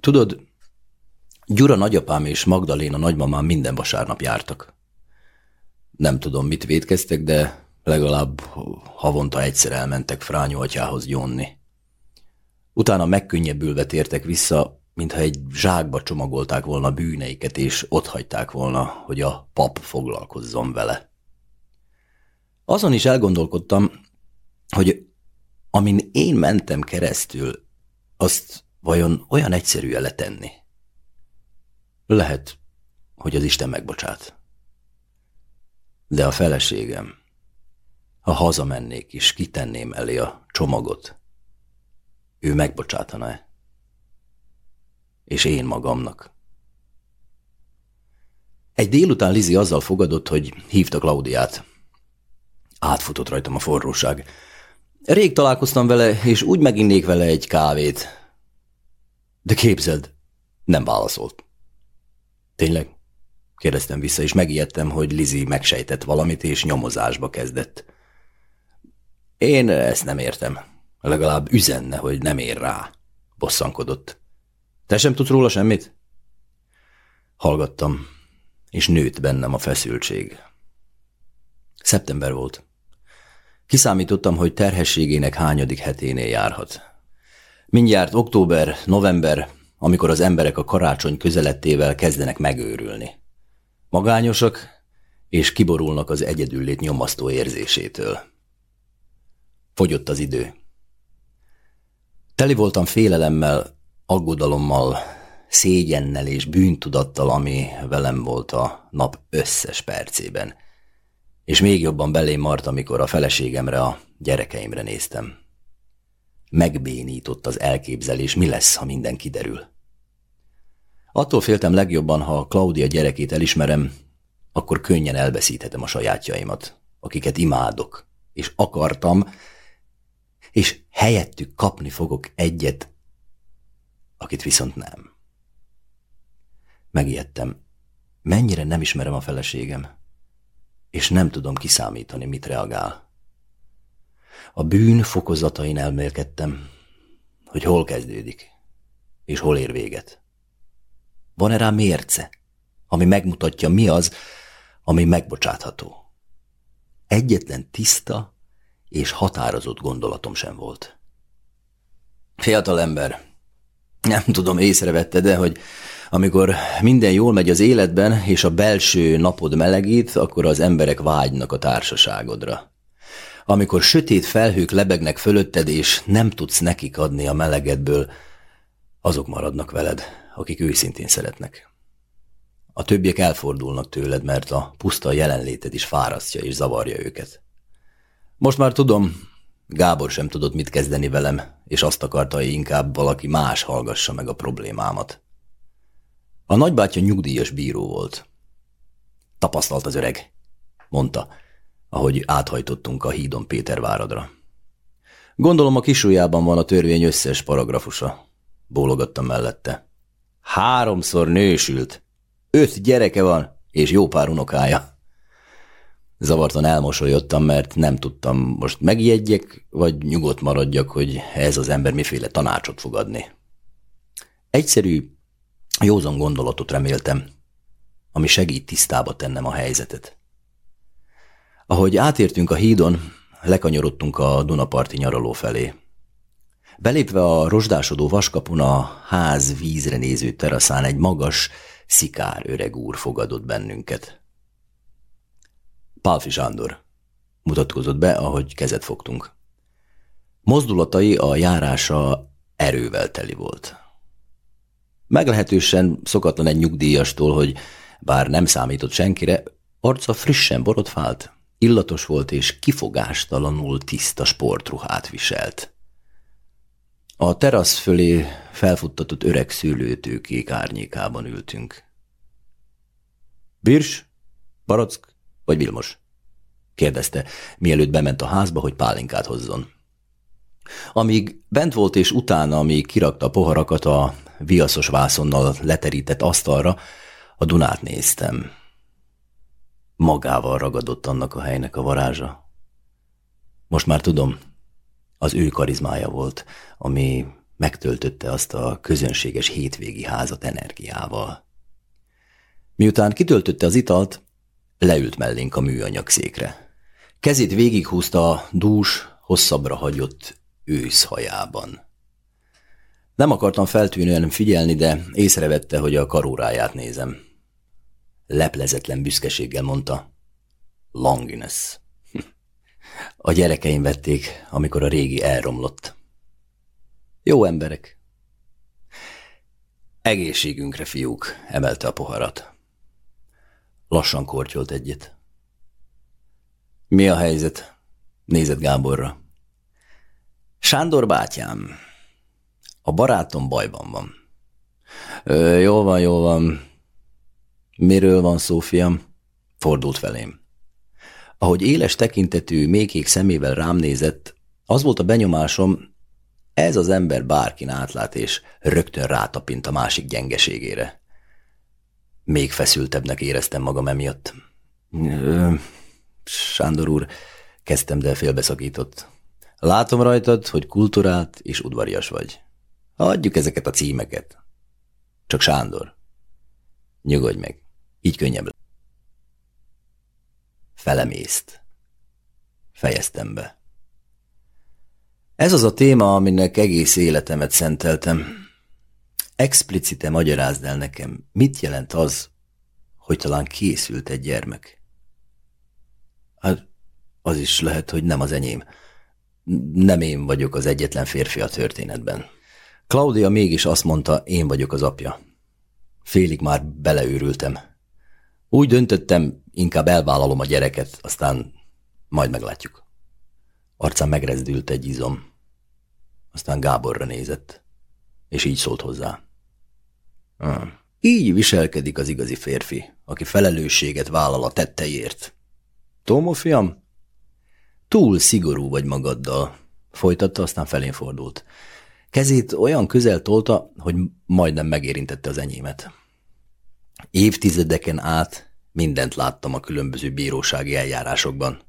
Tudod, Gyura nagyapám és Magdaléna nagymamám minden vasárnap jártak. Nem tudom, mit védkeztek, de legalább havonta egyszer elmentek Frányó atyához gyónni. Utána megkönnyebbülve tértek vissza, mintha egy zsákba csomagolták volna bűneiket, és hagyták volna, hogy a pap foglalkozzon vele. Azon is elgondolkodtam, hogy amin én mentem keresztül, azt vajon olyan egyszerű letenni? Lehet, hogy az Isten megbocsát. De a feleségem, ha hazamennék és kitenném elé a csomagot, ő megbocsátaná-e? És én magamnak. Egy délután Lizi azzal fogadott, hogy hívta Klaudiát. Átfutott rajtam a forróság. Rég találkoztam vele, és úgy meginnék vele egy kávét. De képzeld, nem válaszolt. Tényleg? Kérdeztem vissza, és megijedtem, hogy Lizi megsejtett valamit, és nyomozásba kezdett. Én ezt nem értem. Legalább üzenne, hogy nem ér rá. Bosszankodott. Te sem tudsz róla semmit? Hallgattam, és nőtt bennem a feszültség. Szeptember volt. Kiszámítottam, hogy terhességének hányadik heténél járhat. Mindjárt október, november, amikor az emberek a karácsony közelettével kezdenek megőrülni. Magányosak, és kiborulnak az egyedüllét nyomasztó érzésétől. Fogyott az idő. Teli voltam félelemmel, aggodalommal, szégyennel és bűntudattal, ami velem volt a nap összes percében. És még jobban belém mart, amikor a feleségemre, a gyerekeimre néztem. Megbénított az elképzelés, mi lesz, ha minden kiderül. Attól féltem legjobban, ha Claudia gyerekét elismerem, akkor könnyen elveszíthetem a sajátjaimat, akiket imádok, és akartam, és helyettük kapni fogok egyet, akit viszont nem. Megijedtem, mennyire nem ismerem a feleségem, és nem tudom kiszámítani, mit reagál. A bűn fokozatain elmélkedtem, hogy hol kezdődik, és hol ér véget. Van-e rá mérce, ami megmutatja, mi az, ami megbocsátható? Egyetlen tiszta és határozott gondolatom sem volt. Fiatal ember, nem tudom, észrevette, de hogy amikor minden jól megy az életben, és a belső napod melegít, akkor az emberek vágynak a társaságodra. Amikor sötét felhők lebegnek fölötted, és nem tudsz nekik adni a melegedből, azok maradnak veled, akik őszintén szeretnek. A többiek elfordulnak tőled, mert a puszta jelenléted is fárasztja és zavarja őket. Most már tudom, Gábor sem tudott mit kezdeni velem, és azt akarta, hogy inkább valaki más hallgassa meg a problémámat. A nagybátyja nyugdíjas bíró volt. Tapasztalt az öreg, mondta, ahogy áthajtottunk a hídon Péterváradra. Gondolom a kisujjában van a törvény összes paragrafusa. Bólogattam mellette. Háromszor nősült. Öt gyereke van, és jó pár unokája. Zavartan elmosolyodtam, mert nem tudtam, most megjegyek, vagy nyugodt maradjak, hogy ez az ember miféle tanácsot fog adni. Egyszerű, józan gondolatot reméltem, ami segít tisztába tennem a helyzetet. Ahogy átértünk a hídon, lekanyarodtunk a Dunaparti nyaraló felé. Belépve a rozsdásodó vaskapun a ház vízre néző teraszán egy magas, szikár öreg úr fogadott bennünket. Pálfi Sándor mutatkozott be, ahogy kezet fogtunk. Mozdulatai a járása erővel teli volt. Meglehetősen szokatlan egy nyugdíjastól, hogy bár nem számított senkire, arca frissen borotfált, illatos volt és kifogástalanul tiszta sportruhát viselt. A terasz fölé felfuttatott öreg szőlőtőkék árnyékában ültünk. Birs? Barack? Vagy Vilmos? kérdezte, mielőtt bement a házba, hogy pálinkát hozzon. Amíg bent volt és utána, amíg kirakta a poharakat a viaszos vászonnal leterített asztalra, a Dunát néztem. Magával ragadott annak a helynek a varázsa. Most már tudom, az ő karizmája volt, ami megtöltötte azt a közönséges hétvégi házat energiával. Miután kitöltötte az italt, leült mellénk a műanyag székre. Kezét végighúzta a dús, hosszabbra hagyott őszhajában. Nem akartam feltűnően figyelni, de észrevette, hogy a karóráját nézem. Leplezetlen büszkeséggel mondta. Longinus. [LAUGHS] A gyerekeim vették, amikor a régi elromlott. Jó emberek. Egészségünkre, fiúk, emelte a poharat. Lassan kortyolt egyet. Mi a helyzet? Nézett Gáborra. Sándor bátyám, a barátom bajban van. Ö, jó van, jó van. Miről van szó, fiam? Fordult felém. Ahogy éles tekintetű, mékék szemével rám nézett, az volt a benyomásom, ez az ember bárkin átlát, és rögtön rátapint a másik gyengeségére. Még feszültebbnek éreztem magam emiatt. Ö, Sándor úr, kezdtem, de félbeszakított. Látom rajtad, hogy kulturált és udvarias vagy. Adjuk ezeket a címeket. Csak Sándor. Nyugodj meg, így könnyebb. Felemészt. Fejeztem be. Ez az a téma, aminek egész életemet szenteltem. Explicite magyarázd el nekem, mit jelent az, hogy talán készült egy gyermek. Hát az is lehet, hogy nem az enyém. Nem én vagyok az egyetlen férfi a történetben. Claudia mégis azt mondta, én vagyok az apja. Félig már beleőrültem. Úgy döntöttem, inkább elvállalom a gyereket, aztán majd meglátjuk. Arcán megrezdült egy izom. Aztán Gáborra nézett, és így szólt hozzá. Ah, így viselkedik az igazi férfi, aki felelősséget vállal a tetteiért. Tómo, fiam? Túl szigorú vagy magaddal, folytatta, aztán felén fordult. Kezét olyan közel tolta, hogy majdnem megérintette az enyémet. Évtizedeken át mindent láttam a különböző bírósági eljárásokban.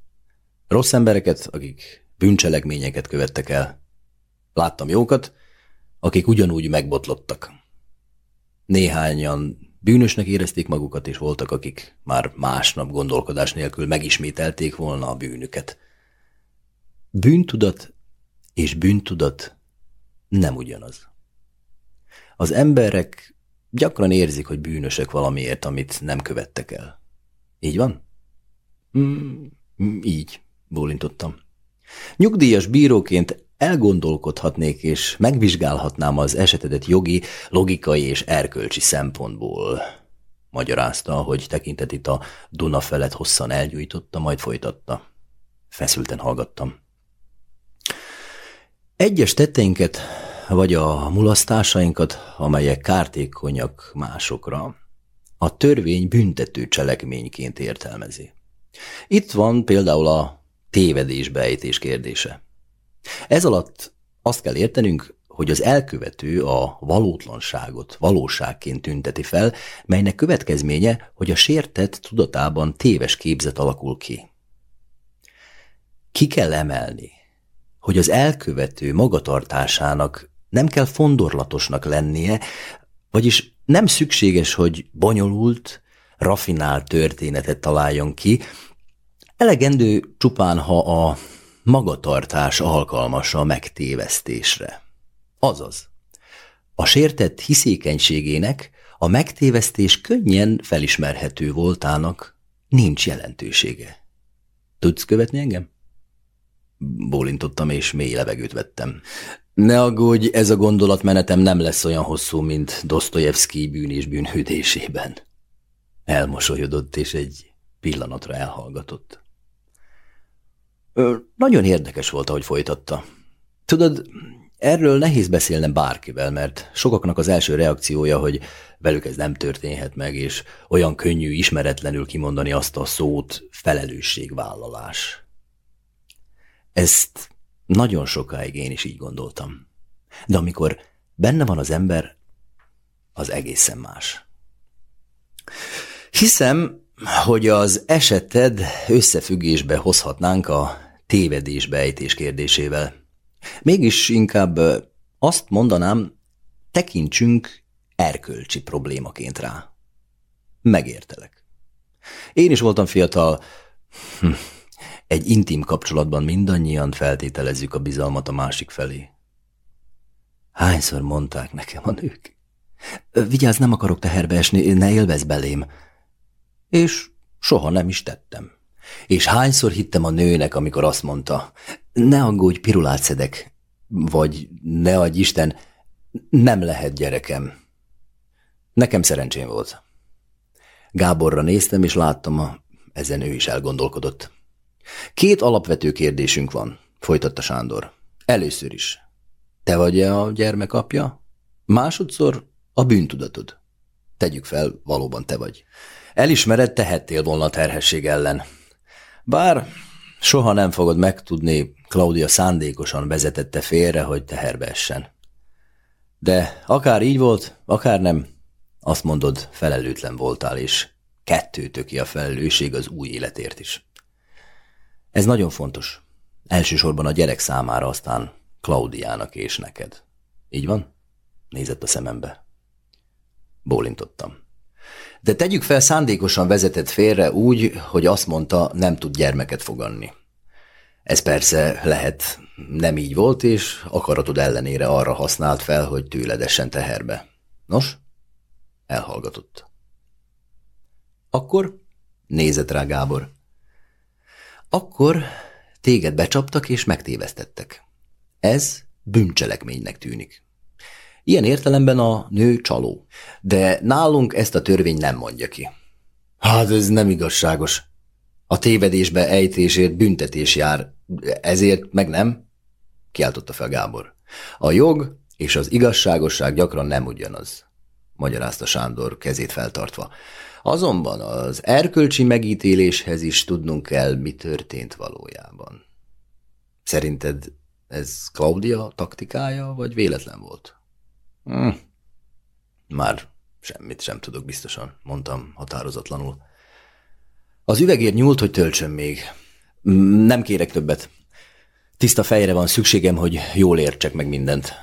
Rossz embereket, akik bűncselekményeket követtek el. Láttam jókat, akik ugyanúgy megbotlottak. Néhányan bűnösnek érezték magukat, és voltak, akik már másnap gondolkodás nélkül megismételték volna a bűnüket. Bűntudat és bűntudat nem ugyanaz. Az emberek gyakran érzik, hogy bűnösek valamiért, amit nem követtek el. Így van? Mm, így, bólintottam. Nyugdíjas bíróként elgondolkodhatnék és megvizsgálhatnám az esetedet jogi, logikai és erkölcsi szempontból. Magyarázta, hogy tekintetét a Duna felett hosszan elgyújtotta, majd folytatta. Feszülten hallgattam. Egyes tetteinket, vagy a mulasztásainkat, amelyek kártékonyak másokra, a törvény büntető cselekményként értelmezi. Itt van például a tévedésbejtés kérdése. Ez alatt azt kell értenünk, hogy az elkövető a valótlanságot valóságként tünteti fel, melynek következménye, hogy a sértett tudatában téves képzet alakul ki. Ki kell emelni, hogy az elkövető magatartásának nem kell fondorlatosnak lennie, vagyis nem szükséges, hogy bonyolult, rafinált történetet találjon ki, elegendő csupán, ha a magatartás alkalmas a megtévesztésre. Azaz, a sértett hiszékenységének a megtévesztés könnyen felismerhető voltának nincs jelentősége. Tudsz követni engem? Bólintottam, és mély levegőt vettem. Ne aggódj, ez a gondolatmenetem nem lesz olyan hosszú, mint Dostoyevsky bűn és bűnhődésében. Elmosolyodott, és egy pillanatra elhallgatott. Nagyon érdekes volt, ahogy folytatta. Tudod, erről nehéz beszélnem bárkivel, mert sokaknak az első reakciója, hogy velük ez nem történhet meg, és olyan könnyű ismeretlenül kimondani azt a szót felelősségvállalás. Ezt nagyon sokáig én is így gondoltam. De amikor benne van az ember, az egészen más. Hiszem, hogy az eseted összefüggésbe hozhatnánk a tévedésbejtés kérdésével. Mégis inkább azt mondanám, tekintsünk erkölcsi problémaként rá. Megértelek. Én is voltam fiatal, hm, egy intim kapcsolatban mindannyian feltételezzük a bizalmat a másik felé. Hányszor mondták nekem a nők? Vigyázz, nem akarok teherbe esni, ne élvez belém. És soha nem is tettem. És hányszor hittem a nőnek, amikor azt mondta, ne aggódj, pirulát szedek, vagy ne adj Isten, nem lehet gyerekem. Nekem szerencsém volt. Gáborra néztem, és láttam, a, ezen ő is elgondolkodott. Két alapvető kérdésünk van, folytatta Sándor. Először is. Te vagy-e a gyermek apja? Másodszor a bűntudatod. Tegyük fel, valóban te vagy. Elismered, tehettél volna a terhesség ellen. Bár soha nem fogod megtudni, Claudia szándékosan vezetette félre, hogy teherbe essen. De akár így volt, akár nem, azt mondod, felelőtlen voltál, és kettőtöki a felelősség az új életért is. Ez nagyon fontos. Elsősorban a gyerek számára, aztán Klaudiának és neked. Így van? Nézett a szemembe. Bólintottam. De tegyük fel, szándékosan vezetett félre úgy, hogy azt mondta, nem tud gyermeket foganni. Ez persze lehet nem így volt, és akaratod ellenére arra használt fel, hogy tőledessen teherbe. Nos, elhallgatott. Akkor nézett rá Gábor. Akkor téged becsaptak és megtévesztettek. Ez bűncselekménynek tűnik. Ilyen értelemben a nő csaló. De nálunk ezt a törvény nem mondja ki. Hát ez nem igazságos. A tévedésbe ejtésért büntetés jár, ezért meg nem? Kiáltotta fel Gábor. A jog és az igazságosság gyakran nem ugyanaz, magyarázta Sándor kezét feltartva. Azonban az erkölcsi megítéléshez is tudnunk kell, mi történt valójában. Szerinted ez Claudia taktikája, vagy véletlen volt? Hm. Már semmit sem tudok biztosan, mondtam határozatlanul. Az üvegért nyúlt, hogy töltsön még. Nem kérek többet. Tiszta fejre van szükségem, hogy jól értsek meg mindent.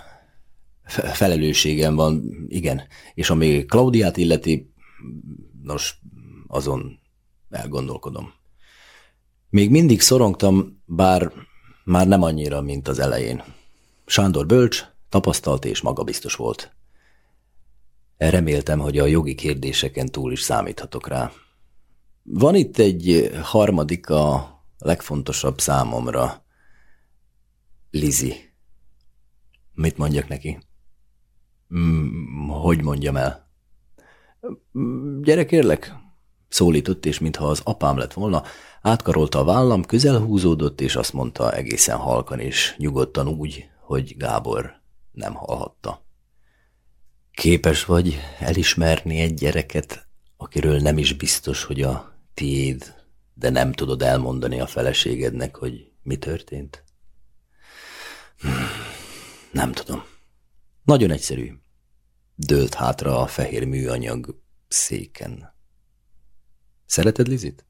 Felelősségem van, igen. És ami Klaudiát illeti, nos, azon elgondolkodom. Még mindig szorongtam, bár már nem annyira, mint az elején. Sándor bölcs, tapasztalt és magabiztos volt. Reméltem, hogy a jogi kérdéseken túl is számíthatok rá. Van itt egy harmadik, a legfontosabb számomra. Lizi. Mit mondjak neki? Mm, hogy mondjam el? Gyere kérlek, szólított, és mintha az apám lett volna, átkarolta a vállam, közel húzódott, és azt mondta egészen halkan és nyugodtan úgy, hogy Gábor nem hallhatta. Képes vagy elismerni egy gyereket, akiről nem is biztos, hogy a tiéd, de nem tudod elmondani a feleségednek, hogy mi történt? Nem tudom. Nagyon egyszerű. Dőlt hátra a fehér műanyag széken. Szereted Lizit?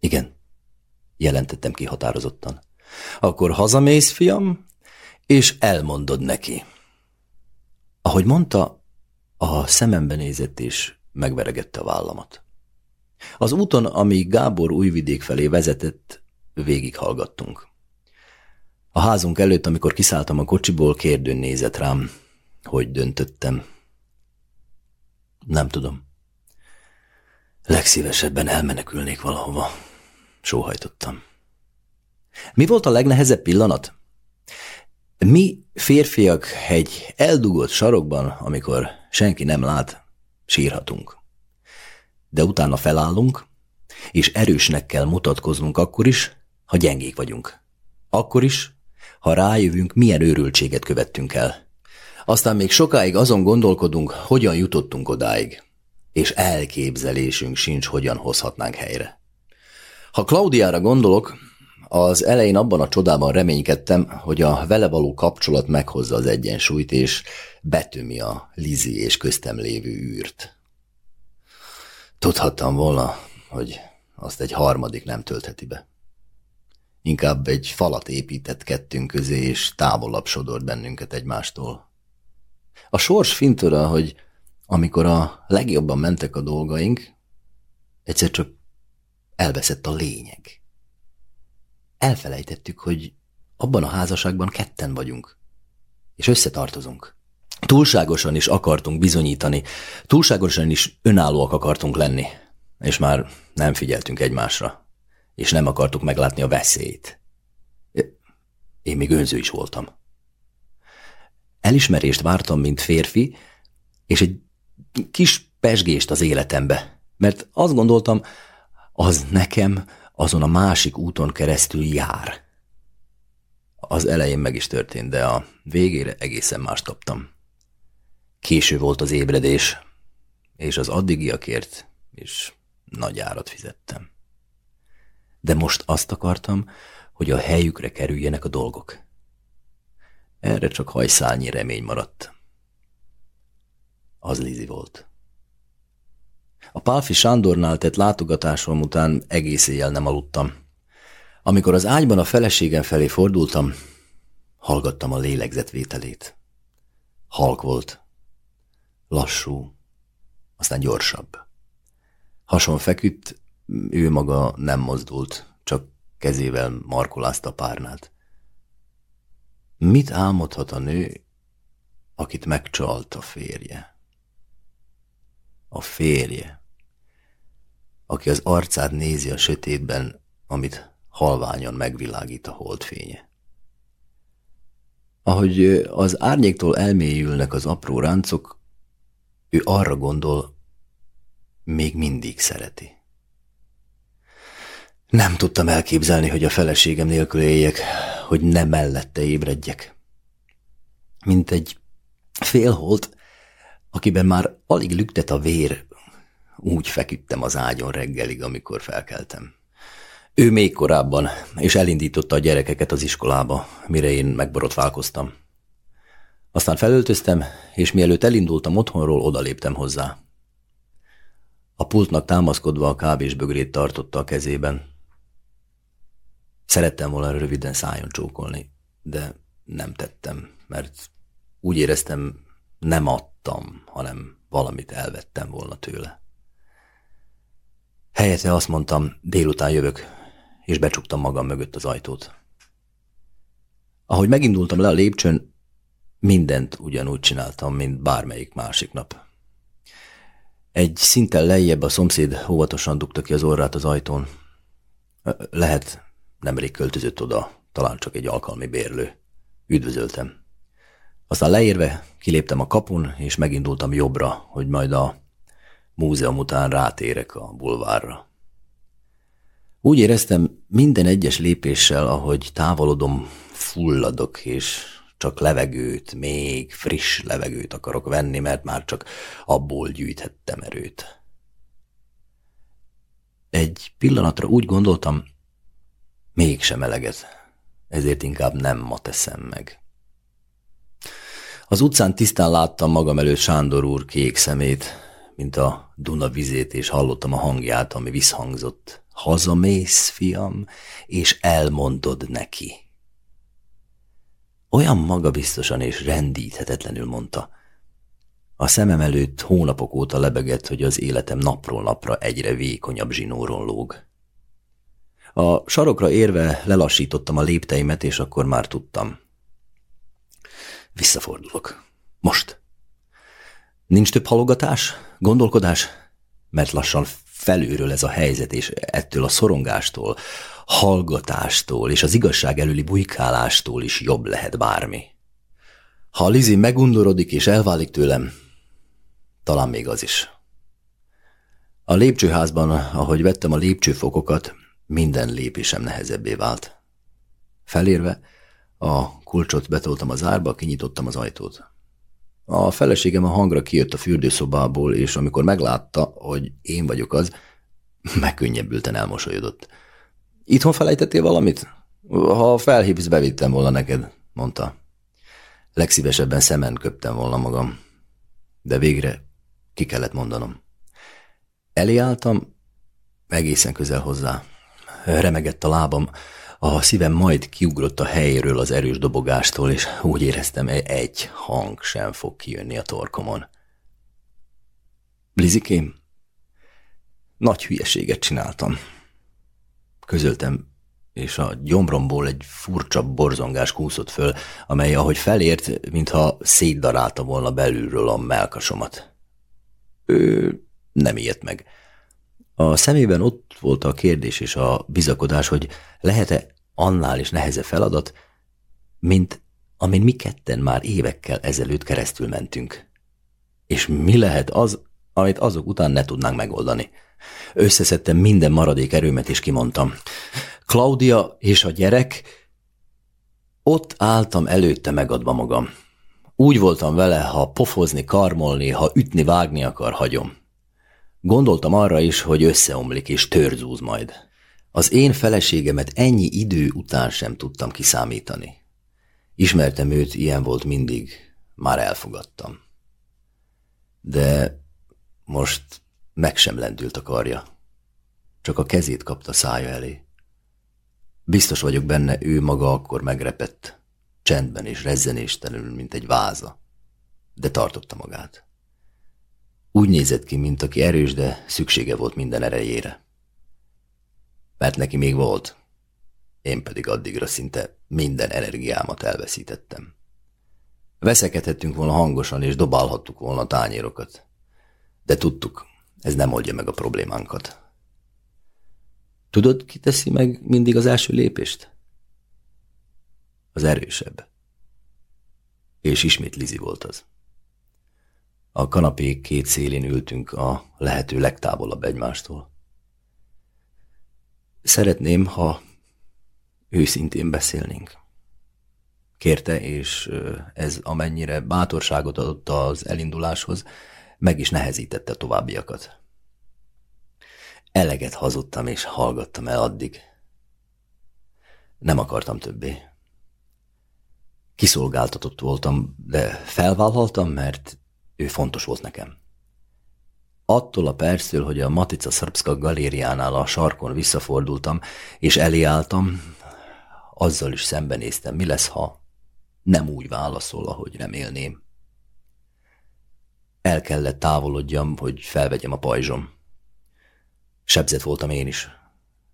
Igen, jelentettem ki határozottan. Akkor hazamész, fiam, és elmondod neki. Ahogy mondta, a szemembe nézett és megveregette a vállamat. Az úton, ami Gábor újvidék felé vezetett, végighallgattunk. A házunk előtt, amikor kiszálltam a kocsiból, kérdőn nézett rám, hogy döntöttem. Nem tudom. Legszívesebben elmenekülnék valahova. Sóhajtottam. Mi volt a legnehezebb pillanat? Mi férfiak egy eldugott sarokban, amikor senki nem lát, sírhatunk. De utána felállunk, és erősnek kell mutatkoznunk akkor is, ha gyengék vagyunk. Akkor is, ha rájövünk, milyen őrültséget követtünk el. Aztán még sokáig azon gondolkodunk, hogyan jutottunk odáig, és elképzelésünk sincs, hogyan hozhatnánk helyre. Ha Klaudiára gondolok, az elején abban a csodában reménykedtem, hogy a vele való kapcsolat meghozza az egyensúlyt, és betömi a Lizi és köztem lévő űrt. Tudhattam volna, hogy azt egy harmadik nem töltheti be. Inkább egy falat épített kettőnk közé, és távolabb sodort bennünket egymástól. A sors fintora, hogy amikor a legjobban mentek a dolgaink, egyszer csak elveszett a lényeg. Elfelejtettük, hogy abban a házasságban ketten vagyunk, és összetartozunk. Túlságosan is akartunk bizonyítani, túlságosan is önállóak akartunk lenni, és már nem figyeltünk egymásra, és nem akartuk meglátni a veszélyt. Én még önző is voltam. Elismerést vártam, mint férfi, és egy kis pesgést az életembe, mert azt gondoltam, az nekem azon a másik úton keresztül jár. Az elején meg is történt, de a végére egészen mást kaptam. Késő volt az ébredés, és az addigiakért is nagy árat fizettem. De most azt akartam, hogy a helyükre kerüljenek a dolgok. Erre csak hajszálnyi remény maradt. Az Lizi volt. A Pálfi Sándornál tett látogatásom után egész éjjel nem aludtam. Amikor az ágyban a feleségem felé fordultam, hallgattam a lélegzetvételét. Halk volt. Lassú, aztán gyorsabb. Hason feküdt, ő maga nem mozdult, csak kezével markolázta párnát. Mit álmodhat a nő, akit megcsalt a férje? A férje, aki az arcát nézi a sötétben, amit halványan megvilágít a holdfénye. Ahogy az árnyéktól elmélyülnek az apró ráncok, ő arra gondol, még mindig szereti. Nem tudtam elképzelni, hogy a feleségem nélkül éljek, hogy ne mellette ébredjek. Mint egy félholt, akiben már alig lüktet a vér, úgy feküdtem az ágyon reggelig, amikor felkeltem. Ő még korábban, és elindította a gyerekeket az iskolába, mire én megborotválkoztam. Aztán felöltöztem, és mielőtt elindultam otthonról, odaléptem hozzá. A pultnak támaszkodva a kábésbögrét tartotta a kezében. Szerettem volna röviden szájon csókolni, de nem tettem, mert úgy éreztem, nem adtam, hanem valamit elvettem volna tőle. Helyette azt mondtam, délután jövök, és becsuktam magam mögött az ajtót. Ahogy megindultam le a lépcsőn, mindent ugyanúgy csináltam, mint bármelyik másik nap. Egy szinten lejjebb a szomszéd óvatosan dugta ki az orrát az ajtón. Lehet, nemrég költözött oda, talán csak egy alkalmi bérlő. Üdvözöltem. Aztán leérve kiléptem a kapun, és megindultam jobbra, hogy majd a múzeum után rátérek a bulvárra. Úgy éreztem, minden egyes lépéssel, ahogy távolodom, fulladok, és csak levegőt, még friss levegőt akarok venni, mert már csak abból gyűjthettem erőt. Egy pillanatra úgy gondoltam, mégsem eleget, ezért inkább nem ma teszem meg. Az utcán tisztán láttam magam előtt Sándor úr kék szemét, mint a Duna vizét, és hallottam a hangját, ami visszhangzott. Hazamész, fiam, és elmondod neki. Olyan magabiztosan és rendíthetetlenül mondta. A szemem előtt hónapok óta lebegett, hogy az életem napról napra egyre vékonyabb zsinóron lóg. A sarokra érve lelassítottam a lépteimet, és akkor már tudtam. Visszafordulok. Most. Nincs több halogatás, gondolkodás, mert lassan felülről ez a helyzet, és ettől a szorongástól, hallgatástól és az igazság előli bujkálástól is jobb lehet bármi. Ha Lizi megundorodik és elválik tőlem, talán még az is. A lépcsőházban, ahogy vettem a lépcsőfokokat, minden lépésem nehezebbé vált. Felérve, a kulcsot betoltam az árba, kinyitottam az ajtót. A feleségem a hangra kijött a fürdőszobából, és amikor meglátta, hogy én vagyok az, [LAUGHS] megkönnyebbülten elmosolyodott. Itthon felejtettél valamit? Ha felhívsz, bevittem volna neked, mondta. Legszívesebben szemen köptem volna magam. De végre ki kellett mondanom. Elé álltam, egészen közel hozzá. Remegett a lábam, a szívem majd kiugrott a helyéről az erős dobogástól, és úgy éreztem, egy hang sem fog kijönni a torkomon. Blizikém, nagy hülyeséget csináltam. Közöltem, és a gyomromból egy furcsa borzongás kúszott föl, amely ahogy felért, mintha szétdarálta volna belülről a melkasomat. Ő nem ijedt meg. A szemében ott volt a kérdés és a bizakodás, hogy lehet-e annál is nehezebb feladat, mint amin mi ketten már évekkel ezelőtt keresztül mentünk. És mi lehet az, amit azok után ne tudnánk megoldani? Összeszedtem minden maradék erőmet, és kimondtam. Claudia és a gyerek, ott álltam előtte megadva magam. Úgy voltam vele, ha pofozni, karmolni, ha ütni, vágni akar, hagyom. Gondoltam arra is, hogy összeomlik és törzúz majd. Az én feleségemet ennyi idő után sem tudtam kiszámítani. Ismertem őt, ilyen volt mindig, már elfogadtam. De most meg sem lendült a karja. Csak a kezét kapta szája elé. Biztos vagyok benne, ő maga akkor megrepett, csendben és rezzenéstelenül, mint egy váza. De tartotta magát. Úgy nézett ki, mint aki erős, de szüksége volt minden erejére. Mert neki még volt, én pedig addigra szinte minden energiámat elveszítettem. Veszekedhettünk volna hangosan, és dobálhattuk volna a tányérokat. De tudtuk, ez nem oldja meg a problémánkat. Tudod, ki teszi meg mindig az első lépést? Az erősebb. És ismét Lizi volt az. A kanapék két szélén ültünk a lehető legtávolabb egymástól. Szeretném, ha őszintén beszélnénk. Kérte, és ez amennyire bátorságot adott az elinduláshoz, meg is nehezítette továbbiakat. Eleget hazudtam és hallgattam el addig. Nem akartam többé. Kiszolgáltatott voltam, de felvállaltam, mert ő fontos volt nekem. Attól a perctől, hogy a Matica Srpska galériánál a sarkon visszafordultam, és eléálltam, azzal is szembenéztem, mi lesz, ha nem úgy válaszol, ahogy remélném. El kellett távolodjam, hogy felvegyem a pajzsom. Sebzett voltam én is,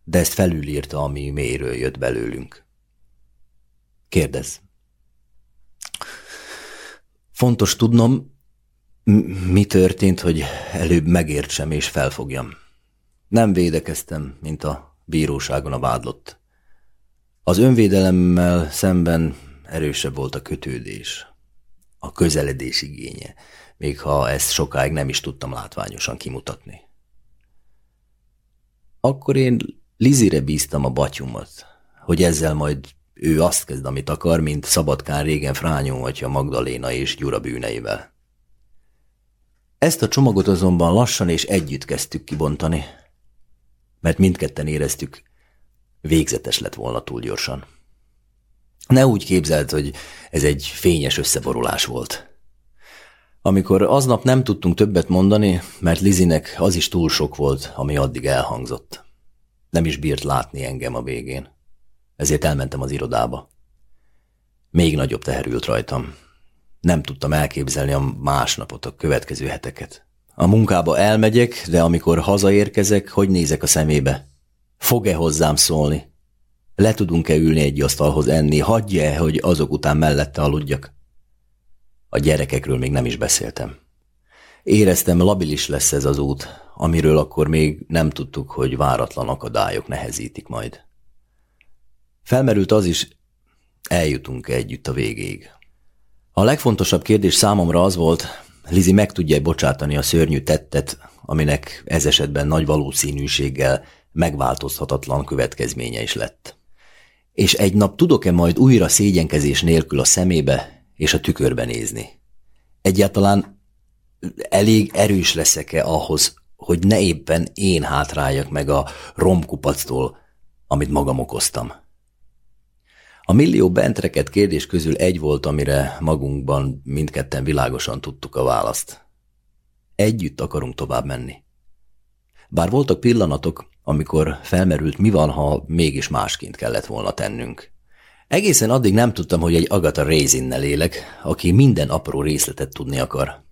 de ezt felülírta, ami mélyről jött belőlünk. Kérdez. Fontos tudnom, mi történt, hogy előbb megértsem és felfogjam. Nem védekeztem, mint a bíróságon a vádlott. Az önvédelemmel szemben erősebb volt a kötődés, a közeledés igénye, még ha ezt sokáig nem is tudtam látványosan kimutatni. Akkor én Lizire bíztam a batyumat, hogy ezzel majd ő azt kezd, amit akar, mint Szabadkán régen Frányó atya Magdaléna és Gyura bűneivel. Ezt a csomagot azonban lassan és együtt kezdtük kibontani, mert mindketten éreztük, végzetes lett volna túl gyorsan. Ne úgy képzelt, hogy ez egy fényes összeborulás volt. Amikor aznap nem tudtunk többet mondani, mert Lizinek az is túl sok volt, ami addig elhangzott. Nem is bírt látni engem a végén. Ezért elmentem az irodába. Még nagyobb teherült rajtam. Nem tudtam elképzelni a másnapot, a következő heteket. A munkába elmegyek, de amikor hazaérkezek, hogy nézek a szemébe? Fog-e hozzám szólni? Le tudunk-e ülni egy asztalhoz enni? Hagyja-e, hogy azok után mellette aludjak? A gyerekekről még nem is beszéltem. Éreztem, labilis lesz ez az út, amiről akkor még nem tudtuk, hogy váratlan akadályok nehezítik majd. Felmerült az is, eljutunk -e együtt a végéig. A legfontosabb kérdés számomra az volt, Lizi meg tudja bocsátani a szörnyű tettet, aminek ez esetben nagy valószínűséggel megváltozhatatlan következménye is lett. És egy nap tudok-e majd újra szégyenkezés nélkül a szemébe és a tükörbe nézni? Egyáltalán elég erős leszek-e ahhoz, hogy ne éppen én hátráljak meg a romkupactól, amit magam okoztam? A millió bentreket kérdés közül egy volt, amire magunkban mindketten világosan tudtuk a választ. Együtt akarunk tovább menni. Bár voltak pillanatok, amikor felmerült, mi van, ha mégis másként kellett volna tennünk. Egészen addig nem tudtam, hogy egy Agatha Raisin-nel élek, aki minden apró részletet tudni akar.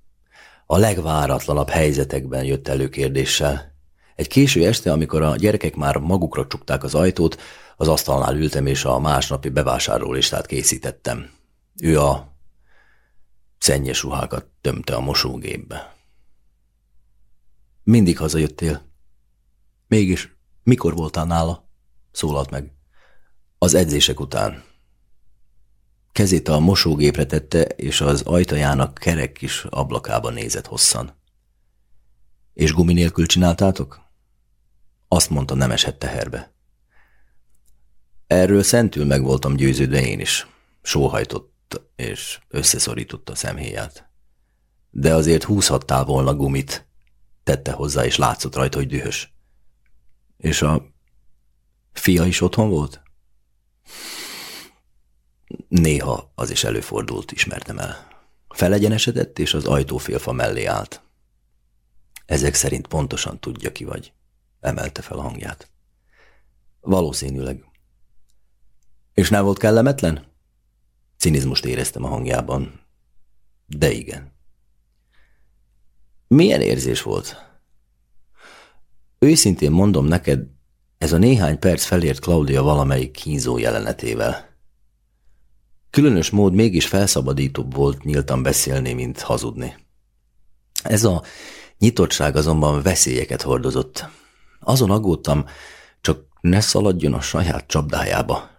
A legváratlanabb helyzetekben jött elő kérdéssel. Egy késő este, amikor a gyerekek már magukra csukták az ajtót, az asztalnál ültem, és a másnapi bevásárlólistát készítettem. Ő a szennyes ruhákat tömte a mosógépbe. Mindig hazajöttél. Mégis, mikor voltál nála? Szólalt meg. Az edzések után. Kezét a mosógépre tette, és az ajtajának kerek kis ablakába nézett hosszan. És gumi nélkül csináltátok? Azt mondta, nem esett teherbe. Erről szentül meg voltam győződve én is. Sóhajtott és összeszorította a szemhéját. De azért húzhattál volna gumit, tette hozzá, és látszott rajta, hogy dühös. És a fia is otthon volt? Néha az is előfordult, ismertem el. Felegyenesedett, és az ajtófélfa mellé állt. Ezek szerint pontosan tudja, ki vagy. Emelte fel a hangját. Valószínűleg. És nem volt kellemetlen? Cinizmust éreztem a hangjában. De igen. Milyen érzés volt? Őszintén mondom neked, ez a néhány perc felért Claudia valamelyik kínzó jelenetével. Különös mód mégis felszabadítóbb volt nyíltan beszélni, mint hazudni. Ez a nyitottság azonban veszélyeket hordozott. Azon aggódtam, csak ne szaladjon a saját csapdájába.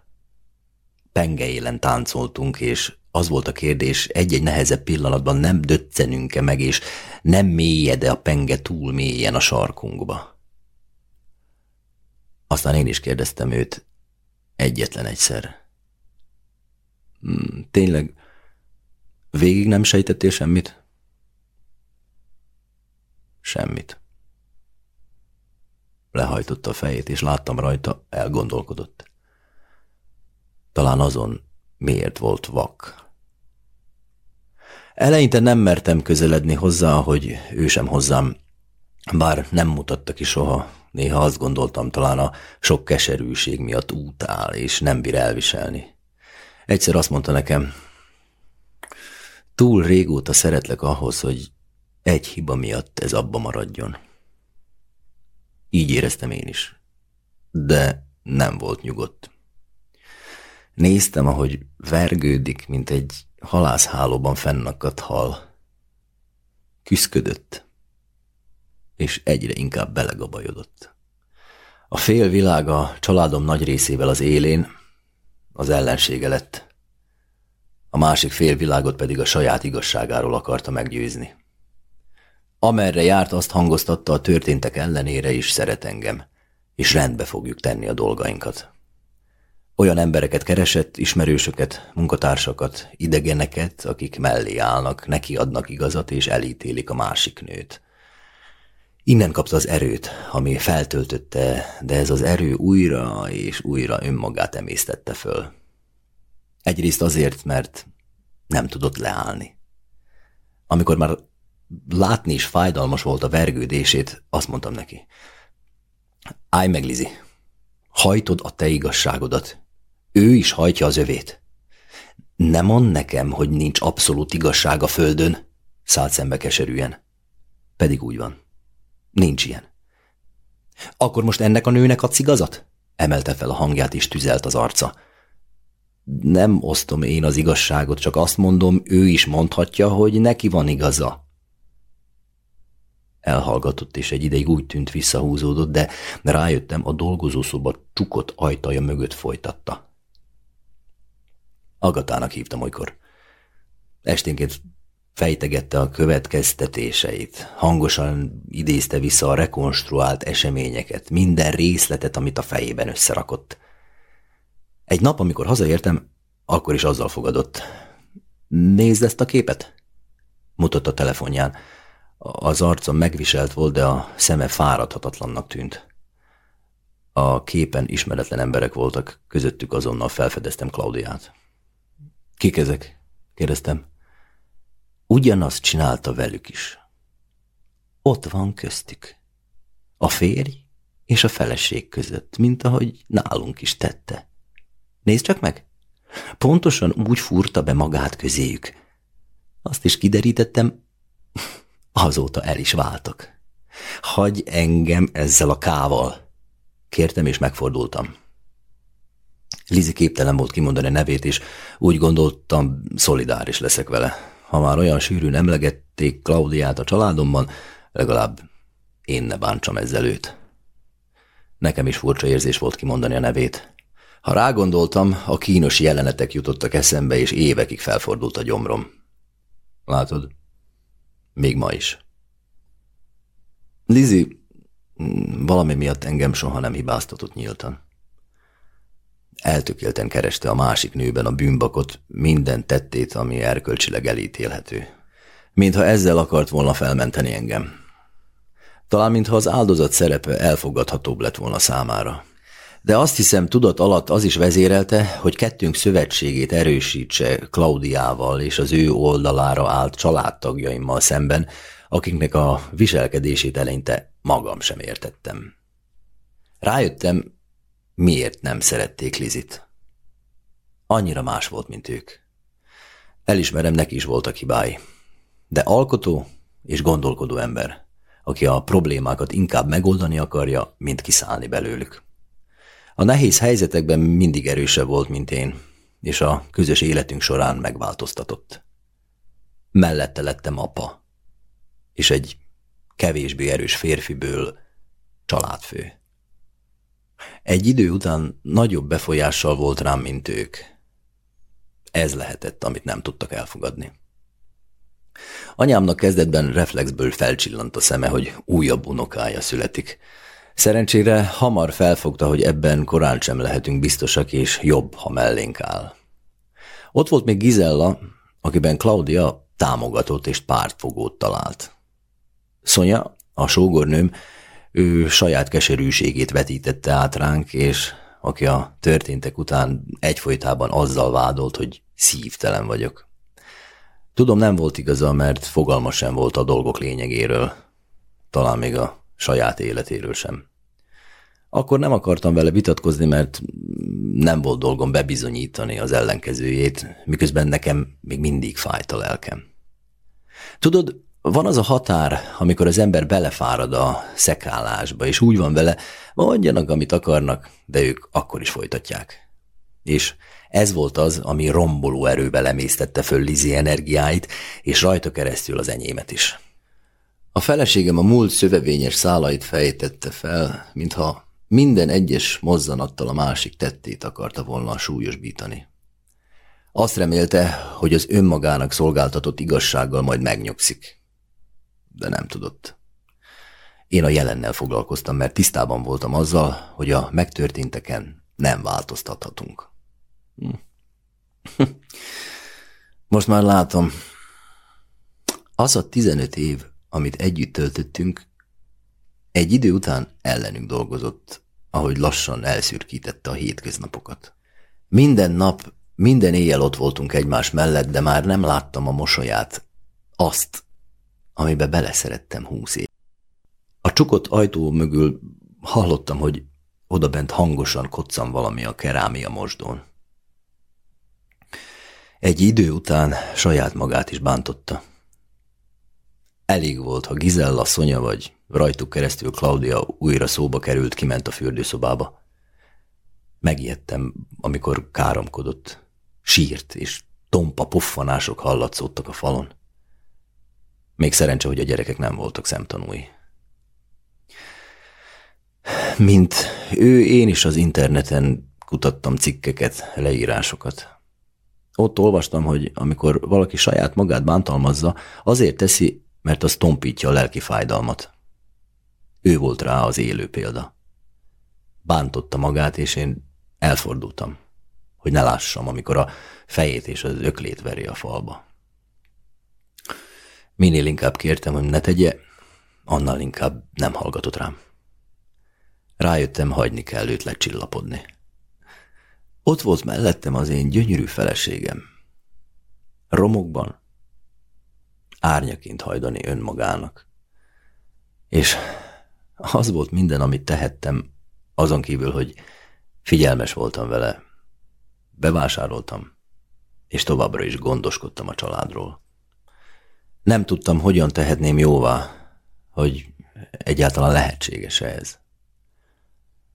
Penge élen táncoltunk, és az volt a kérdés, egy-egy nehezebb pillanatban nem döccenünk-e meg, és nem mélyede a penge túl mélyen a sarkunkba. Aztán én is kérdeztem őt egyetlen egyszer. Hmm, tényleg végig nem sejtettél semmit? Semmit. Lehajtotta a fejét, és láttam rajta, elgondolkodott. Talán azon, miért volt vak. Eleinte nem mertem közeledni hozzá, hogy ő sem hozzám, bár nem mutatta ki soha. Néha azt gondoltam, talán a sok keserűség miatt útál, és nem bír elviselni. Egyszer azt mondta nekem, túl régóta szeretlek ahhoz, hogy egy hiba miatt ez abba maradjon. Így éreztem én is. De nem volt nyugodt. Néztem, ahogy vergődik, mint egy halászhálóban fennakadt hal. Küszködött, és egyre inkább belegabajodott. A fél világ a családom nagy részével az élén, az ellensége lett. A másik fél világot pedig a saját igazságáról akarta meggyőzni. Amerre járt, azt hangoztatta a történtek ellenére is szeret engem, és rendbe fogjuk tenni a dolgainkat. Olyan embereket keresett, ismerősöket, munkatársakat, idegeneket, akik mellé állnak, neki adnak igazat és elítélik a másik nőt. Innen kapta az erőt, ami feltöltötte, de ez az erő újra és újra önmagát emésztette föl. Egyrészt azért, mert nem tudott leállni. Amikor már látni is fájdalmas volt a vergődését, azt mondtam neki. Állj meg, Lizi, hajtod a te igazságodat, ő is hajtja az övét. Nem mond nekem, hogy nincs abszolút igazság a földön, szállt szembe keserűen. Pedig úgy van. Nincs ilyen. Akkor most ennek a nőnek adsz igazat? Emelte fel a hangját és tüzelt az arca. Nem osztom én az igazságot, csak azt mondom, ő is mondhatja, hogy neki van igaza. Elhallgatott, és egy ideig úgy tűnt visszahúzódott, de rájöttem, a dolgozószoba csukott ajtaja mögött folytatta. Agatának hívtam olykor. Esténként fejtegette a következtetéseit, hangosan idézte vissza a rekonstruált eseményeket, minden részletet, amit a fejében összerakott. Egy nap, amikor hazaértem, akkor is azzal fogadott. Nézd ezt a képet! Mutatta telefonján. Az arca megviselt volt, de a szeme fáradhatatlannak tűnt. A képen ismeretlen emberek voltak, közöttük azonnal felfedeztem Klaudiát. Kik ezek? kérdeztem. Ugyanazt csinálta velük is. Ott van köztük. A férj és a feleség között, mint ahogy nálunk is tette. Nézd csak meg! Pontosan úgy furta be magát közéjük. Azt is kiderítettem, azóta el is váltak. Hagy engem ezzel a kával. Kértem és megfordultam. Lizi képtelen volt kimondani nevét, és úgy gondoltam, szolidáris leszek vele. Ha már olyan sűrűn emlegették Klaudiát a családomban, legalább én ne bántsam ezzel őt. Nekem is furcsa érzés volt kimondani a nevét. Ha rágondoltam, a kínos jelenetek jutottak eszembe, és évekig felfordult a gyomrom. Látod? Még ma is. Lizi valami miatt engem soha nem hibáztatott nyíltan. Eltökélten kereste a másik nőben a bűnbakot, minden tettét, ami erkölcsileg elítélhető. Mintha ezzel akart volna felmenteni engem. Talán mintha az áldozat szerepe elfogadhatóbb lett volna számára. De azt hiszem, tudat alatt az is vezérelte, hogy kettőnk szövetségét erősítse Klaudiával és az ő oldalára állt családtagjaimmal szemben, akiknek a viselkedését eleinte magam sem értettem. Rájöttem, miért nem szerették Lizit. Annyira más volt, mint ők. Elismerem, neki is voltak hibái. De alkotó és gondolkodó ember, aki a problémákat inkább megoldani akarja, mint kiszállni belőlük. A nehéz helyzetekben mindig erősebb volt, mint én, és a közös életünk során megváltoztatott. Mellette lettem apa, és egy kevésbé erős férfiből családfő. Egy idő után nagyobb befolyással volt rám, mint ők. Ez lehetett, amit nem tudtak elfogadni. Anyámnak kezdetben reflexből felcsillant a szeme, hogy újabb unokája születik. Szerencsére hamar felfogta, hogy ebben korán sem lehetünk biztosak, és jobb, ha mellénk áll. Ott volt még Gizella, akiben Claudia támogatott és pártfogót talált. Szonya, a sógornőm, ő saját keserűségét vetítette át ránk, és aki a történtek után egyfolytában azzal vádolt, hogy szívtelen vagyok. Tudom, nem volt igaza, mert fogalma sem volt a dolgok lényegéről, talán még a saját életéről sem. Akkor nem akartam vele vitatkozni, mert nem volt dolgom bebizonyítani az ellenkezőjét, miközben nekem még mindig fájt a lelkem. Tudod, van az a határ, amikor az ember belefárad a szekálásba, és úgy van vele, mondjanak, amit akarnak, de ők akkor is folytatják. És ez volt az, ami romboló erőbe lemésztette föl Lizi energiáit, és rajta keresztül az enyémet is. A feleségem a múlt szövevényes szálait fejtette fel, mintha minden egyes mozzanattal a másik tettét akarta volna súlyosbítani. Azt remélte, hogy az önmagának szolgáltatott igazsággal majd megnyugszik. De nem tudott. Én a jelennel foglalkoztam, mert tisztában voltam azzal, hogy a megtörténteken nem változtathatunk. Hm. [LAUGHS] Most már látom, az a 15 év, amit együtt töltöttünk, egy idő után ellenünk dolgozott, ahogy lassan elszürkítette a hétköznapokat. Minden nap, minden éjjel ott voltunk egymás mellett, de már nem láttam a mosolyát, azt, amibe beleszerettem húsz év. A csukott ajtó mögül hallottam, hogy odabent hangosan koccan valami a kerámia mosdón. Egy idő után saját magát is bántotta. Elég volt, ha Gizella, Szonya vagy rajtuk keresztül Claudia újra szóba került, kiment a fürdőszobába. Megijedtem, amikor káromkodott, sírt, és tompa puffanások hallatszódtak a falon. Még szerencse, hogy a gyerekek nem voltak szemtanúi. Mint ő, én is az interneten kutattam cikkeket, leírásokat. Ott olvastam, hogy amikor valaki saját magát bántalmazza, azért teszi, mert az tompítja a lelki fájdalmat. Ő volt rá az élő példa. Bántotta magát, és én elfordultam, hogy ne lássam, amikor a fejét és az öklét veri a falba. Minél inkább kértem, hogy ne tegye, annál inkább nem hallgatott rám. Rájöttem, hagyni kell őt lecsillapodni. Ott volt mellettem az én gyönyörű feleségem. Romokban, árnyaként hajdani önmagának. És az volt minden, amit tehettem, azon kívül, hogy figyelmes voltam vele, bevásároltam, és továbbra is gondoskodtam a családról. Nem tudtam, hogyan tehetném jóvá, hogy egyáltalán lehetséges -e ez.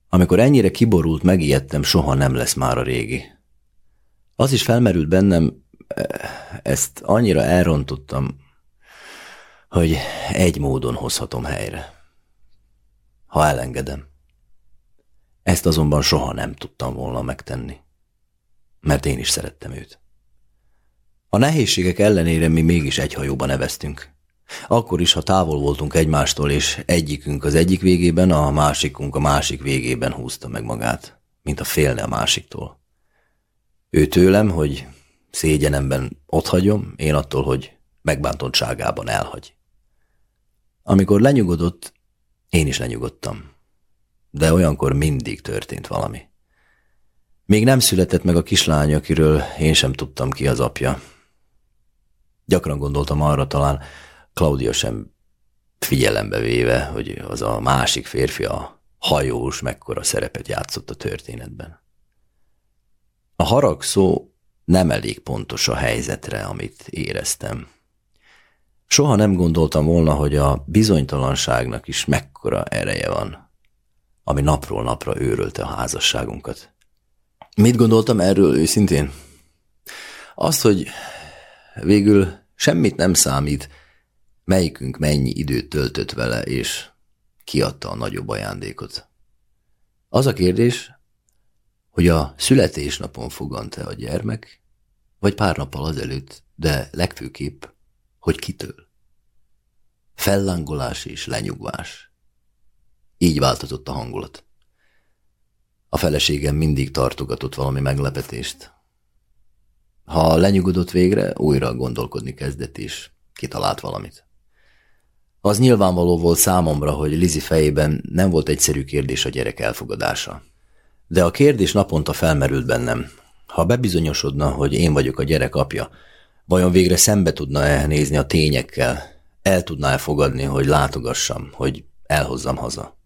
Amikor ennyire kiborult, megijedtem, soha nem lesz már a régi. Az is felmerült bennem, ezt annyira elrontottam, hogy egy módon hozhatom helyre. Ha elengedem. Ezt azonban soha nem tudtam volna megtenni, mert én is szerettem őt. A nehézségek ellenére mi mégis egy hajóban neveztünk. Akkor is, ha távol voltunk egymástól, és egyikünk az egyik végében, a másikunk a másik végében húzta meg magát, mint a félne a másiktól. Ő tőlem, hogy szégyenemben hagyom, én attól, hogy megbántottságában elhagy. Amikor lenyugodott, én is lenyugodtam. De olyankor mindig történt valami. Még nem született meg a kislány, akiről én sem tudtam ki az apja. Gyakran gondoltam arra talán, Claudia sem figyelembe véve, hogy az a másik férfi, a hajós, mekkora szerepet játszott a történetben. A harag szó nem elég pontos a helyzetre, amit éreztem. Soha nem gondoltam volna, hogy a bizonytalanságnak is mekkora ereje van, ami napról napra őrölte a házasságunkat. Mit gondoltam erről őszintén? Azt, hogy végül semmit nem számít, melyikünk mennyi időt töltött vele, és kiadta a nagyobb ajándékot. Az a kérdés, hogy a születésnapon fogant-e a gyermek, vagy pár nappal azelőtt, de legfőképp, hogy kitől. Fellángolás és lenyugvás. Így változott a hangulat. A feleségem mindig tartogatott valami meglepetést. Ha lenyugodott végre, újra gondolkodni kezdett és kitalált valamit. Az nyilvánvaló volt számomra, hogy Lizi fejében nem volt egyszerű kérdés a gyerek elfogadása. De a kérdés naponta felmerült bennem. Ha bebizonyosodna, hogy én vagyok a gyerek apja, vajon végre szembe tudna-e nézni a tényekkel? El tudná-e fogadni, hogy látogassam, hogy elhozzam haza?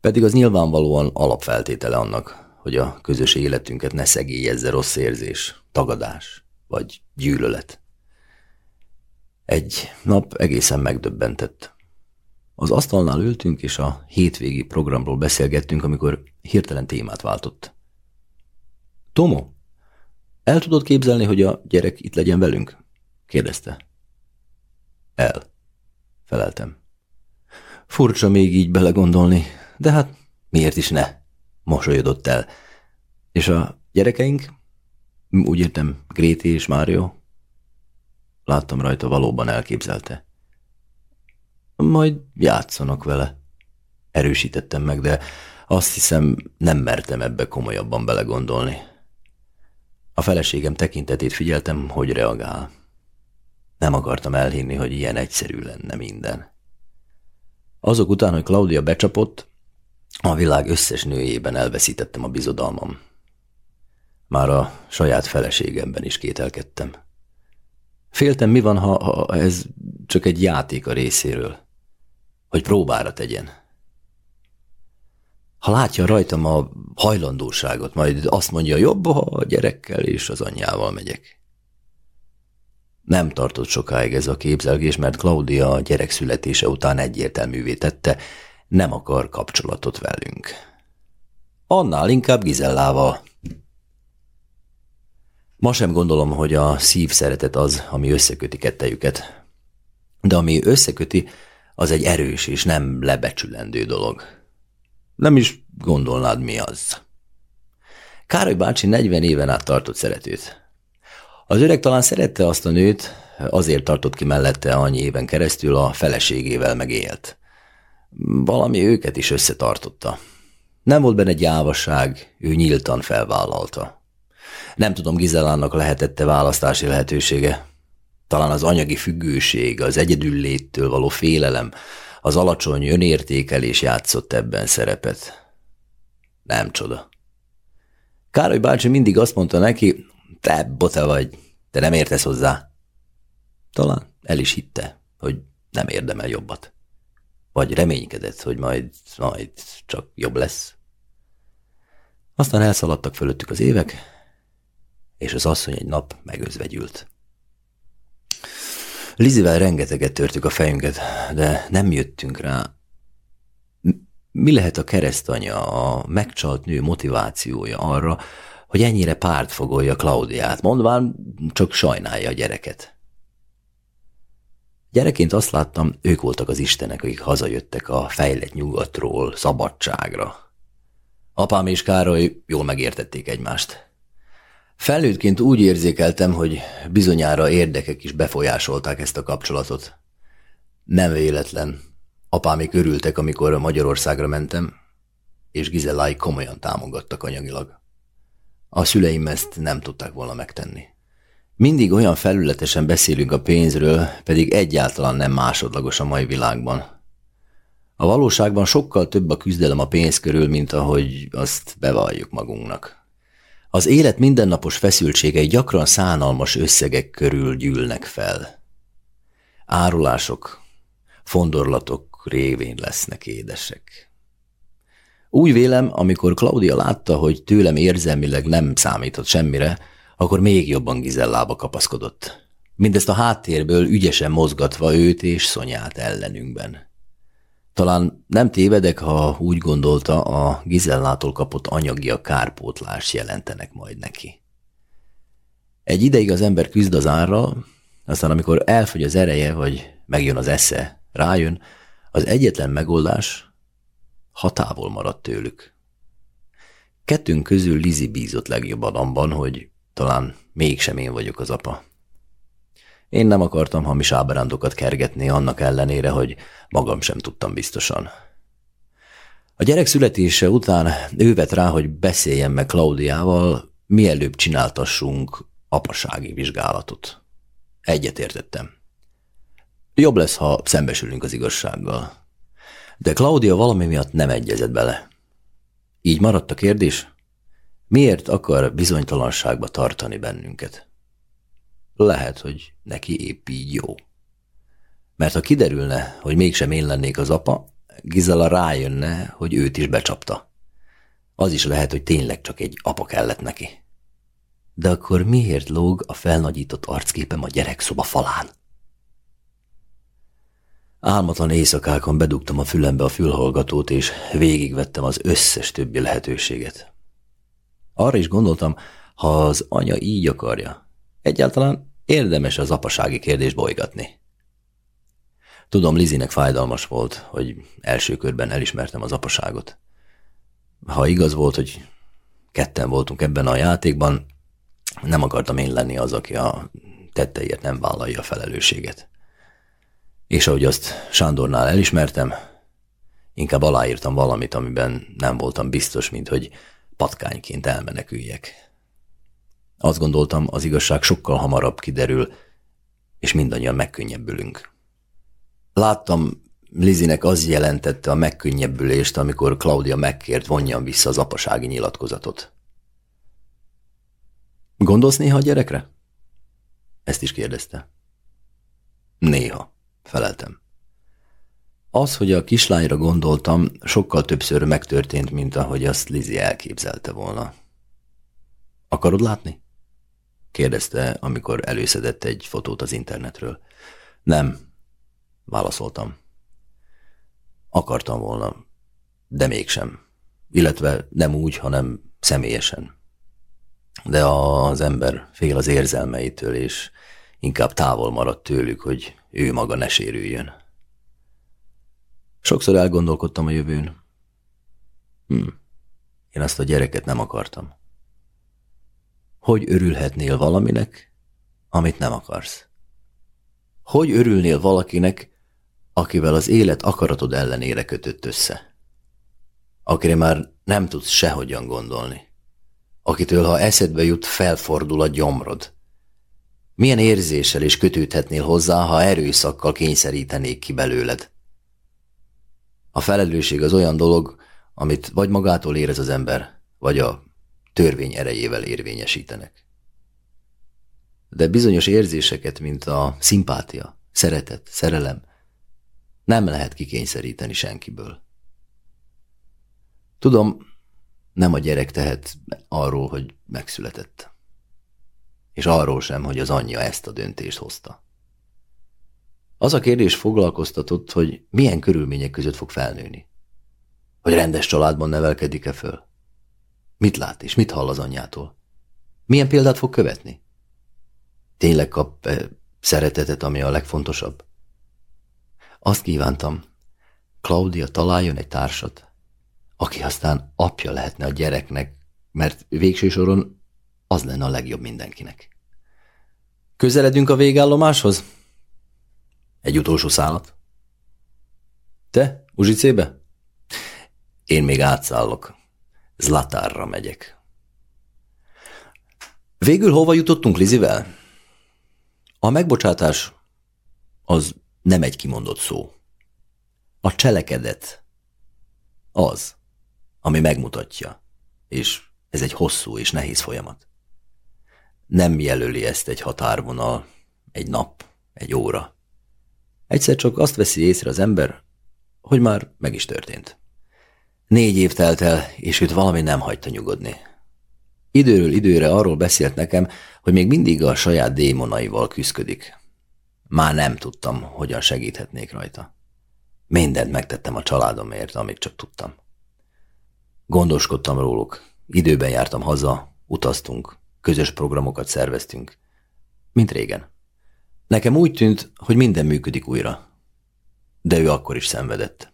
Pedig az nyilvánvalóan alapfeltétele annak, hogy a közös életünket ne szegélyezze rossz érzés, tagadás vagy gyűlölet. Egy nap egészen megdöbbentett. Az asztalnál ültünk, és a hétvégi programról beszélgettünk, amikor hirtelen témát váltott. Tomo, el tudod képzelni, hogy a gyerek itt legyen velünk? kérdezte. El. Feleltem. Furcsa még így belegondolni, de hát miért is ne? Mosolyodott el. És a gyerekeink? Úgy értem, Gréti és Mário? Láttam rajta, valóban elképzelte. Majd játszanak vele. Erősítettem meg, de azt hiszem, nem mertem ebbe komolyabban belegondolni. A feleségem tekintetét figyeltem, hogy reagál. Nem akartam elhinni, hogy ilyen egyszerű lenne minden. Azok után, hogy Claudia becsapott, a világ összes nőjében elveszítettem a bizodalmam. Már a saját feleségemben is kételkedtem. Féltem, mi van, ha, ha ez csak egy játék a részéről, hogy próbára tegyen. Ha látja rajtam a hajlandóságot, majd azt mondja, jobb, ha a gyerekkel és az anyjával megyek. Nem tartott sokáig ez a képzelgés, mert Claudia a gyerek születése után egyértelművé tette, nem akar kapcsolatot velünk. Annál inkább Gizellával. Ma sem gondolom, hogy a szív szeretet az, ami összeköti kettejüket. De ami összeköti, az egy erős és nem lebecsülendő dolog. Nem is gondolnád, mi az. Károly bácsi 40 éven át tartott szeretőt. Az öreg talán szerette azt a nőt, azért tartott ki mellette annyi éven keresztül, a feleségével megélt. Valami őket is összetartotta. Nem volt benne gyávaság, ő nyíltan felvállalta. Nem tudom, Gizelának lehetette választási lehetősége. Talán az anyagi függőség, az egyedülléttől való félelem, az alacsony önértékelés játszott ebben szerepet. Nem csoda. Károly bácsi mindig azt mondta neki, te bota vagy, te nem értesz hozzá. Talán el is hitte, hogy nem érdemel jobbat. Vagy reménykedett, hogy majd, majd csak jobb lesz. Aztán elszaladtak fölöttük az évek, és az asszony egy nap megözvegyült. Lizivel rengeteget törtük a fejünket, de nem jöttünk rá. Mi lehet a keresztanya, a megcsalt nő motivációja arra, hogy ennyire párt fogolja Klaudiát, mondván csak sajnálja a gyereket. Gyerekként azt láttam, ők voltak az istenek, akik hazajöttek a fejlett nyugatról, szabadságra. Apám és Károly jól megértették egymást. Felnőttként úgy érzékeltem, hogy bizonyára érdekek is befolyásolták ezt a kapcsolatot. Nem véletlen. Apámék örültek, amikor Magyarországra mentem, és Gizelái komolyan támogattak anyagilag. A szüleim ezt nem tudták volna megtenni. Mindig olyan felületesen beszélünk a pénzről, pedig egyáltalán nem másodlagos a mai világban. A valóságban sokkal több a küzdelem a pénz körül, mint ahogy azt bevalljuk magunknak. Az élet mindennapos feszültségei gyakran szánalmas összegek körül gyűlnek fel. Árulások, fondorlatok révén lesznek édesek. Úgy vélem, amikor Claudia látta, hogy tőlem érzelmileg nem számított semmire, akkor még jobban Gizellába kapaszkodott. Mindezt a háttérből ügyesen mozgatva őt és Szonyát ellenünkben. Talán nem tévedek, ha úgy gondolta, a Gizellától kapott anyagi a kárpótlás jelentenek majd neki. Egy ideig az ember küzd az árral, aztán amikor elfogy az ereje, vagy megjön az esze, rájön, az egyetlen megoldás ha távol maradt tőlük. Kettőnk közül Lizi bízott legjobban abban, hogy talán mégsem én vagyok az apa. Én nem akartam hamis ábrándokat kergetni annak ellenére, hogy magam sem tudtam biztosan. A gyerek születése után ő vett rá, hogy beszéljen meg Klaudiával, mielőbb csináltassunk apasági vizsgálatot. Egyetértettem. Jobb lesz, ha szembesülünk az igazsággal. De Claudia valami miatt nem egyezett bele. Így maradt a kérdés, miért akar bizonytalanságba tartani bennünket? Lehet, hogy neki épp így jó. Mert ha kiderülne, hogy mégsem én lennék az apa, Gizela rájönne, hogy őt is becsapta. Az is lehet, hogy tényleg csak egy apa kellett neki. De akkor miért lóg a felnagyított arcképem a gyerekszoba falán? Álmatlan éjszakákon bedugtam a fülembe a fülhallgatót, és végigvettem az összes többi lehetőséget. Arra is gondoltam, ha az anya így akarja, egyáltalán érdemes az apasági kérdést bolygatni. Tudom, Lizinek fájdalmas volt, hogy első körben elismertem az apaságot. Ha igaz volt, hogy ketten voltunk ebben a játékban, nem akartam én lenni az, aki a tetteiért nem vállalja a felelősséget. És ahogy azt Sándornál elismertem, inkább aláírtam valamit, amiben nem voltam biztos, mint hogy patkányként elmeneküljek. Azt gondoltam, az igazság sokkal hamarabb kiderül, és mindannyian megkönnyebbülünk. Láttam, Lizinek az jelentette a megkönnyebbülést, amikor Claudia megkért vonjam vissza az apasági nyilatkozatot. Gondolsz néha a gyerekre? Ezt is kérdezte. Néha, feleltem. Az, hogy a kislányra gondoltam, sokkal többször megtörtént, mint ahogy azt Lizi elképzelte volna. Akarod látni? Kérdezte, amikor előszedett egy fotót az internetről. Nem, válaszoltam. Akartam volna, de mégsem. Illetve nem úgy, hanem személyesen. De az ember fél az érzelmeitől, és inkább távol maradt tőlük, hogy ő maga ne sérüljön. Sokszor elgondolkodtam a jövőn. Hm. Én azt a gyereket nem akartam. Hogy örülhetnél valaminek, amit nem akarsz? Hogy örülnél valakinek, akivel az élet akaratod ellenére kötött össze? Akire már nem tudsz sehogyan gondolni. Akitől, ha eszedbe jut, felfordul a gyomrod. Milyen érzéssel is kötődhetnél hozzá, ha erőszakkal kényszerítenék ki belőled? A felelősség az olyan dolog, amit vagy magától érez az ember, vagy a törvény erejével érvényesítenek. De bizonyos érzéseket, mint a szimpátia, szeretet, szerelem, nem lehet kikényszeríteni senkiből. Tudom, nem a gyerek tehet arról, hogy megszületett. És arról sem, hogy az anyja ezt a döntést hozta. Az a kérdés foglalkoztatott, hogy milyen körülmények között fog felnőni. Hogy rendes családban nevelkedik-e föl? Mit lát és mit hall az anyjától? Milyen példát fog követni? Tényleg kap -e szeretetet, ami a legfontosabb? Azt kívántam, Claudia találjon egy társat, aki aztán apja lehetne a gyereknek, mert végső soron az lenne a legjobb mindenkinek. Közeledünk a végállomáshoz? Egy utolsó szállat? Te, Uzsicébe? Én még átszállok. Zlatárra megyek. Végül hova jutottunk Lizivel? A megbocsátás az nem egy kimondott szó. A cselekedet az, ami megmutatja, és ez egy hosszú és nehéz folyamat. Nem jelöli ezt egy határvonal, egy nap, egy óra. Egyszer csak azt veszi észre az ember, hogy már meg is történt. Négy év telt el, és őt valami nem hagyta nyugodni. Időről időre arról beszélt nekem, hogy még mindig a saját démonaival küzdik. Már nem tudtam, hogyan segíthetnék rajta. Mindent megtettem a családomért, amit csak tudtam. Gondoskodtam róluk, időben jártam haza, utaztunk, közös programokat szerveztünk. Mint régen. Nekem úgy tűnt, hogy minden működik újra. De ő akkor is szenvedett.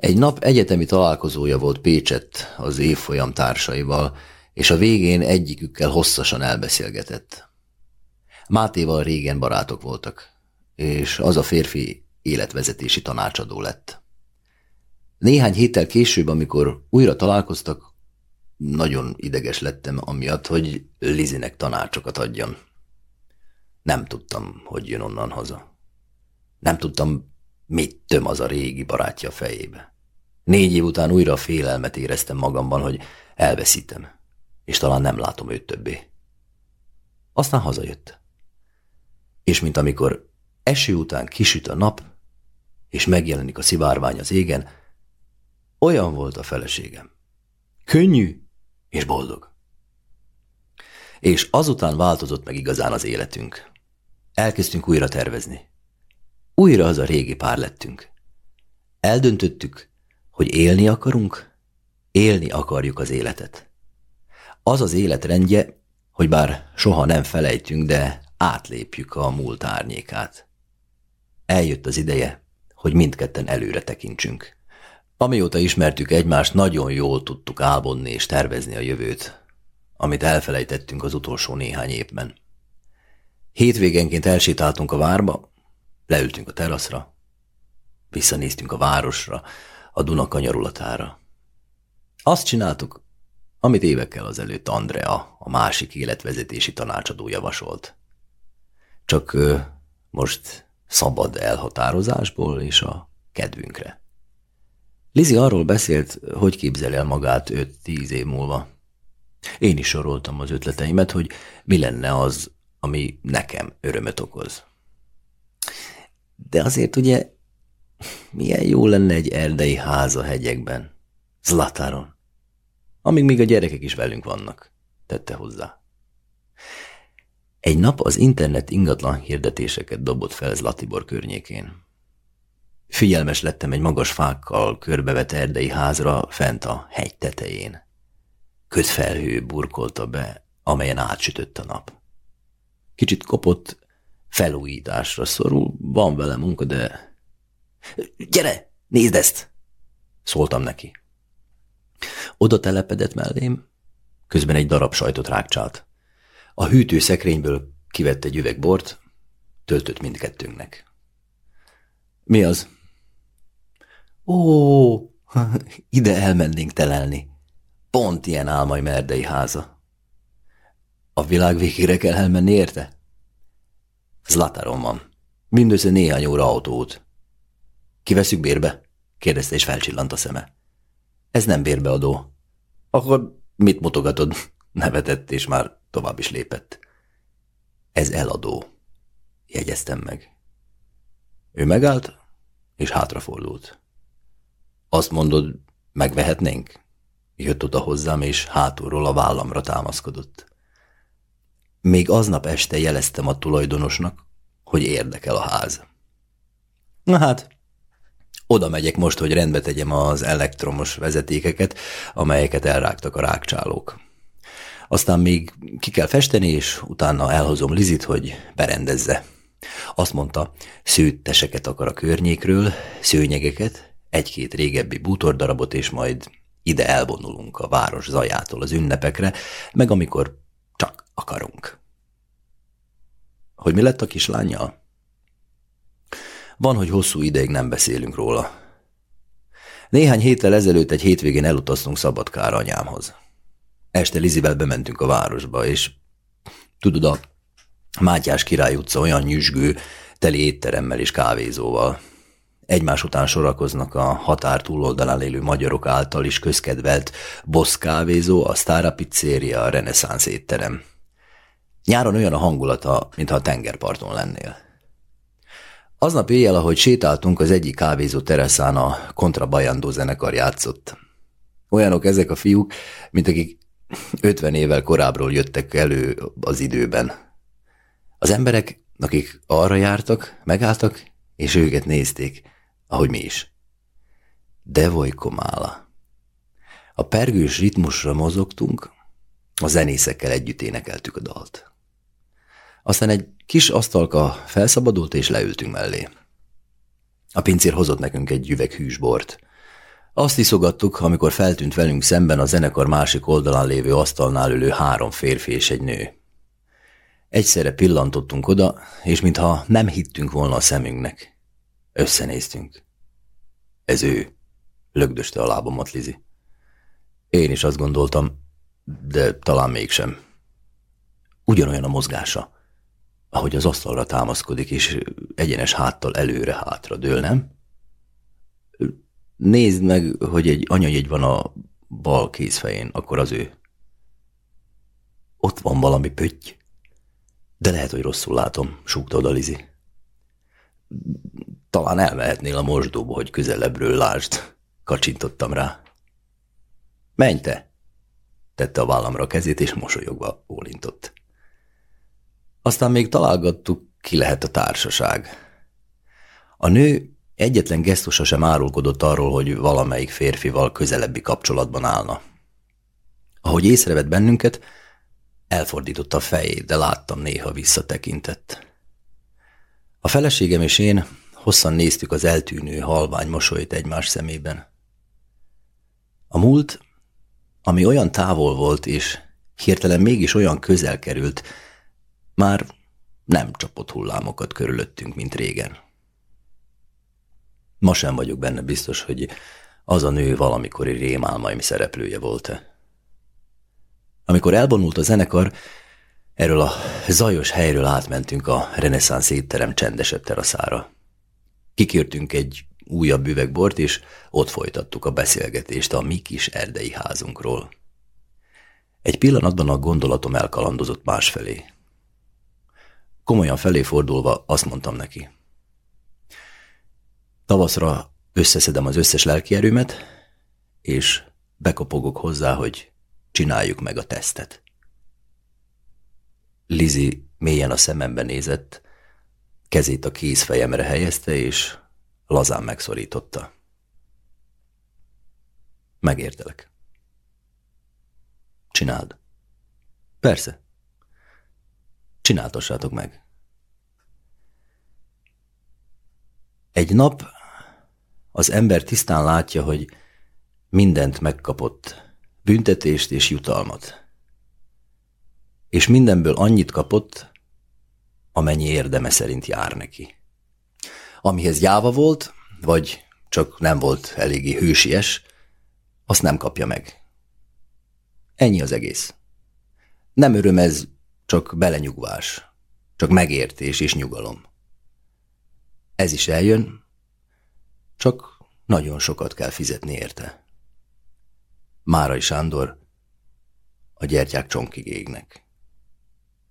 Egy nap egyetemi találkozója volt Pécsett az évfolyam társaival, és a végén egyikükkel hosszasan elbeszélgetett. Mátéval régen barátok voltak, és az a férfi életvezetési tanácsadó lett. Néhány héttel később, amikor újra találkoztak, nagyon ideges lettem amiatt, hogy Lizinek tanácsokat adjon. Nem tudtam, hogy jön onnan haza. Nem tudtam, mit töm az a régi barátja fejébe. Négy év után újra félelmet éreztem magamban, hogy elveszítem, és talán nem látom őt többé. Aztán hazajött. És mint amikor eső után kisüt a nap, és megjelenik a szivárvány az égen, olyan volt a feleségem. Könnyű és boldog. És azután változott meg igazán az életünk. Elkezdtünk újra tervezni. Újra az a régi pár lettünk. Eldöntöttük, hogy élni akarunk, élni akarjuk az életet. Az az életrendje, hogy bár soha nem felejtünk, de átlépjük a múlt árnyékát. Eljött az ideje, hogy mindketten előre tekintsünk. Amióta ismertük egymást, nagyon jól tudtuk álbonni és tervezni a jövőt, amit elfelejtettünk az utolsó néhány évben. Hétvégenként elsétáltunk a várba, leültünk a teraszra, visszanéztünk a városra, a Duna kanyarulatára. Azt csináltuk, amit évekkel azelőtt Andrea, a másik életvezetési tanácsadó javasolt. Csak ö, most szabad elhatározásból és a kedvünkre. Lizi arról beszélt, hogy képzel el magát 5-10 év múlva. Én is soroltam az ötleteimet, hogy mi lenne az, ami nekem örömet okoz. De azért ugye milyen jó lenne egy erdei ház a hegyekben, Zlatáron, amíg még a gyerekek is velünk vannak, tette hozzá. Egy nap az internet ingatlan hirdetéseket dobott fel Zlatibor környékén. Figyelmes lettem egy magas fákkal körbevett erdei házra fent a hegy tetején. Kötfelhő burkolta be, amelyen átsütött a nap. Kicsit kopott, felújításra szorul, van vele munka, de... Gyere, nézd ezt! Szóltam neki. Oda telepedett mellém, közben egy darab sajtot rákcsált. A hűtőszekrényből kivett egy üveg bort, töltött mindkettőnknek. Mi az? Ó, [LAUGHS] ide elmennénk telelni. Pont ilyen álmai merdei háza. A világ végére kell elmenni érte? Zlataron van. Mindössze néhány óra autót. Kiveszük bérbe? kérdezte és felcsillant a szeme. Ez nem bérbeadó. Akkor mit mutogatod? [LAUGHS] Nevetett és már tovább is lépett. Ez eladó. Jegyeztem meg. Ő megállt, és hátrafordult. Azt mondod, megvehetnénk? Jött oda hozzám, és hátulról a vállamra támaszkodott. Még aznap este jeleztem a tulajdonosnak, hogy érdekel a ház. Na hát, oda megyek most, hogy rendbe tegyem az elektromos vezetékeket, amelyeket elrágtak a rákcsálók. Aztán még ki kell festeni, és utána elhozom Lizit, hogy berendezze. Azt mondta, szőtteseket akar a környékről, szőnyegeket, egy-két régebbi bútordarabot, és majd ide elvonulunk a város zajától az ünnepekre, meg amikor csak akarunk. Hogy mi lett a kislányjal? Van, hogy hosszú ideig nem beszélünk róla. Néhány héttel ezelőtt egy hétvégén elutaztunk Szabadkára anyámhoz. Este Lizivel bementünk a városba, és tudod, a Mátyás király utca olyan nyüzsgő, teli étteremmel és kávézóval. Egymás után sorakoznak a határ túloldalán élő magyarok által is közkedvelt Bosz kávézó, a Stara Pizzeria, a reneszánsz étterem. Nyáron olyan a hangulata, mintha a tengerparton lennél. Aznap éjjel, ahogy sétáltunk, az egyik kávézó teraszán a kontrabajandó zenekar játszott. Olyanok ezek a fiúk, mint akik 50 évvel korábbról jöttek elő az időben. Az emberek, akik arra jártak, megálltak, és őket nézték, ahogy mi is. De komála. A pergős ritmusra mozogtunk, a zenészekkel együtt énekeltük a dalt. Aztán egy kis asztalka felszabadult, és leültünk mellé. A pincér hozott nekünk egy üveg hűsbort. Azt iszogattuk, amikor feltűnt velünk szemben a zenekar másik oldalán lévő asztalnál ülő három férfi és egy nő. Egyszerre pillantottunk oda, és mintha nem hittünk volna a szemünknek. Összenéztünk. Ez ő, lögdöste a lábamat Lizi. Én is azt gondoltam, de talán mégsem. Ugyanolyan a mozgása, ahogy az asztalra támaszkodik, és egyenes háttal előre-hátra dől, nem? Nézd meg, hogy egy anyajegy van a bal kézfején, akkor az ő. Ott van valami pötty. De lehet, hogy rosszul látom, súgta oda Lizi. Talán elmehetnél a mosdóba, hogy közelebbről lásd, kacsintottam rá. Menj te! Tette a vállamra a kezét, és mosolyogva ólintott. Aztán még találgattuk, ki lehet a társaság. A nő egyetlen gesztusa sem árulkodott arról, hogy valamelyik férfival közelebbi kapcsolatban állna. Ahogy észrevett bennünket, elfordította a fejét, de láttam néha visszatekintett. A feleségem és én hosszan néztük az eltűnő halvány mosolyt egymás szemében. A múlt, ami olyan távol volt, és hirtelen mégis olyan közel került, már nem csapott hullámokat körülöttünk, mint régen. Ma sem vagyok benne biztos, hogy az a nő valamikori rémálmaim szereplője volt-e. Amikor elvonult a zenekar, erről a zajos helyről átmentünk a reneszánsz étterem csendesebb teraszára. Kikértünk egy újabb üvegbort, és ott folytattuk a beszélgetést a mi kis erdei házunkról. Egy pillanatban a gondolatom elkalandozott másfelé. Komolyan felé fordulva azt mondtam neki. Tavaszra összeszedem az összes lelkierőmet, és bekopogok hozzá, hogy csináljuk meg a tesztet. Lizi mélyen a szemembe nézett, kezét a kézfejemre helyezte, és lazán megszorította. Megértelek. Csináld. Persze. Csináltassátok meg. Egy nap az ember tisztán látja, hogy mindent megkapott, büntetést és jutalmat. És mindenből annyit kapott, amennyi érdeme szerint jár neki. Amihez jáva volt, vagy csak nem volt eléggé hősies, azt nem kapja meg. Ennyi az egész. Nem öröm ez, csak belenyugvás, csak megértés és nyugalom. Ez is eljön, csak nagyon sokat kell fizetni érte. Márai Sándor, a gyertyák csonkig égnek.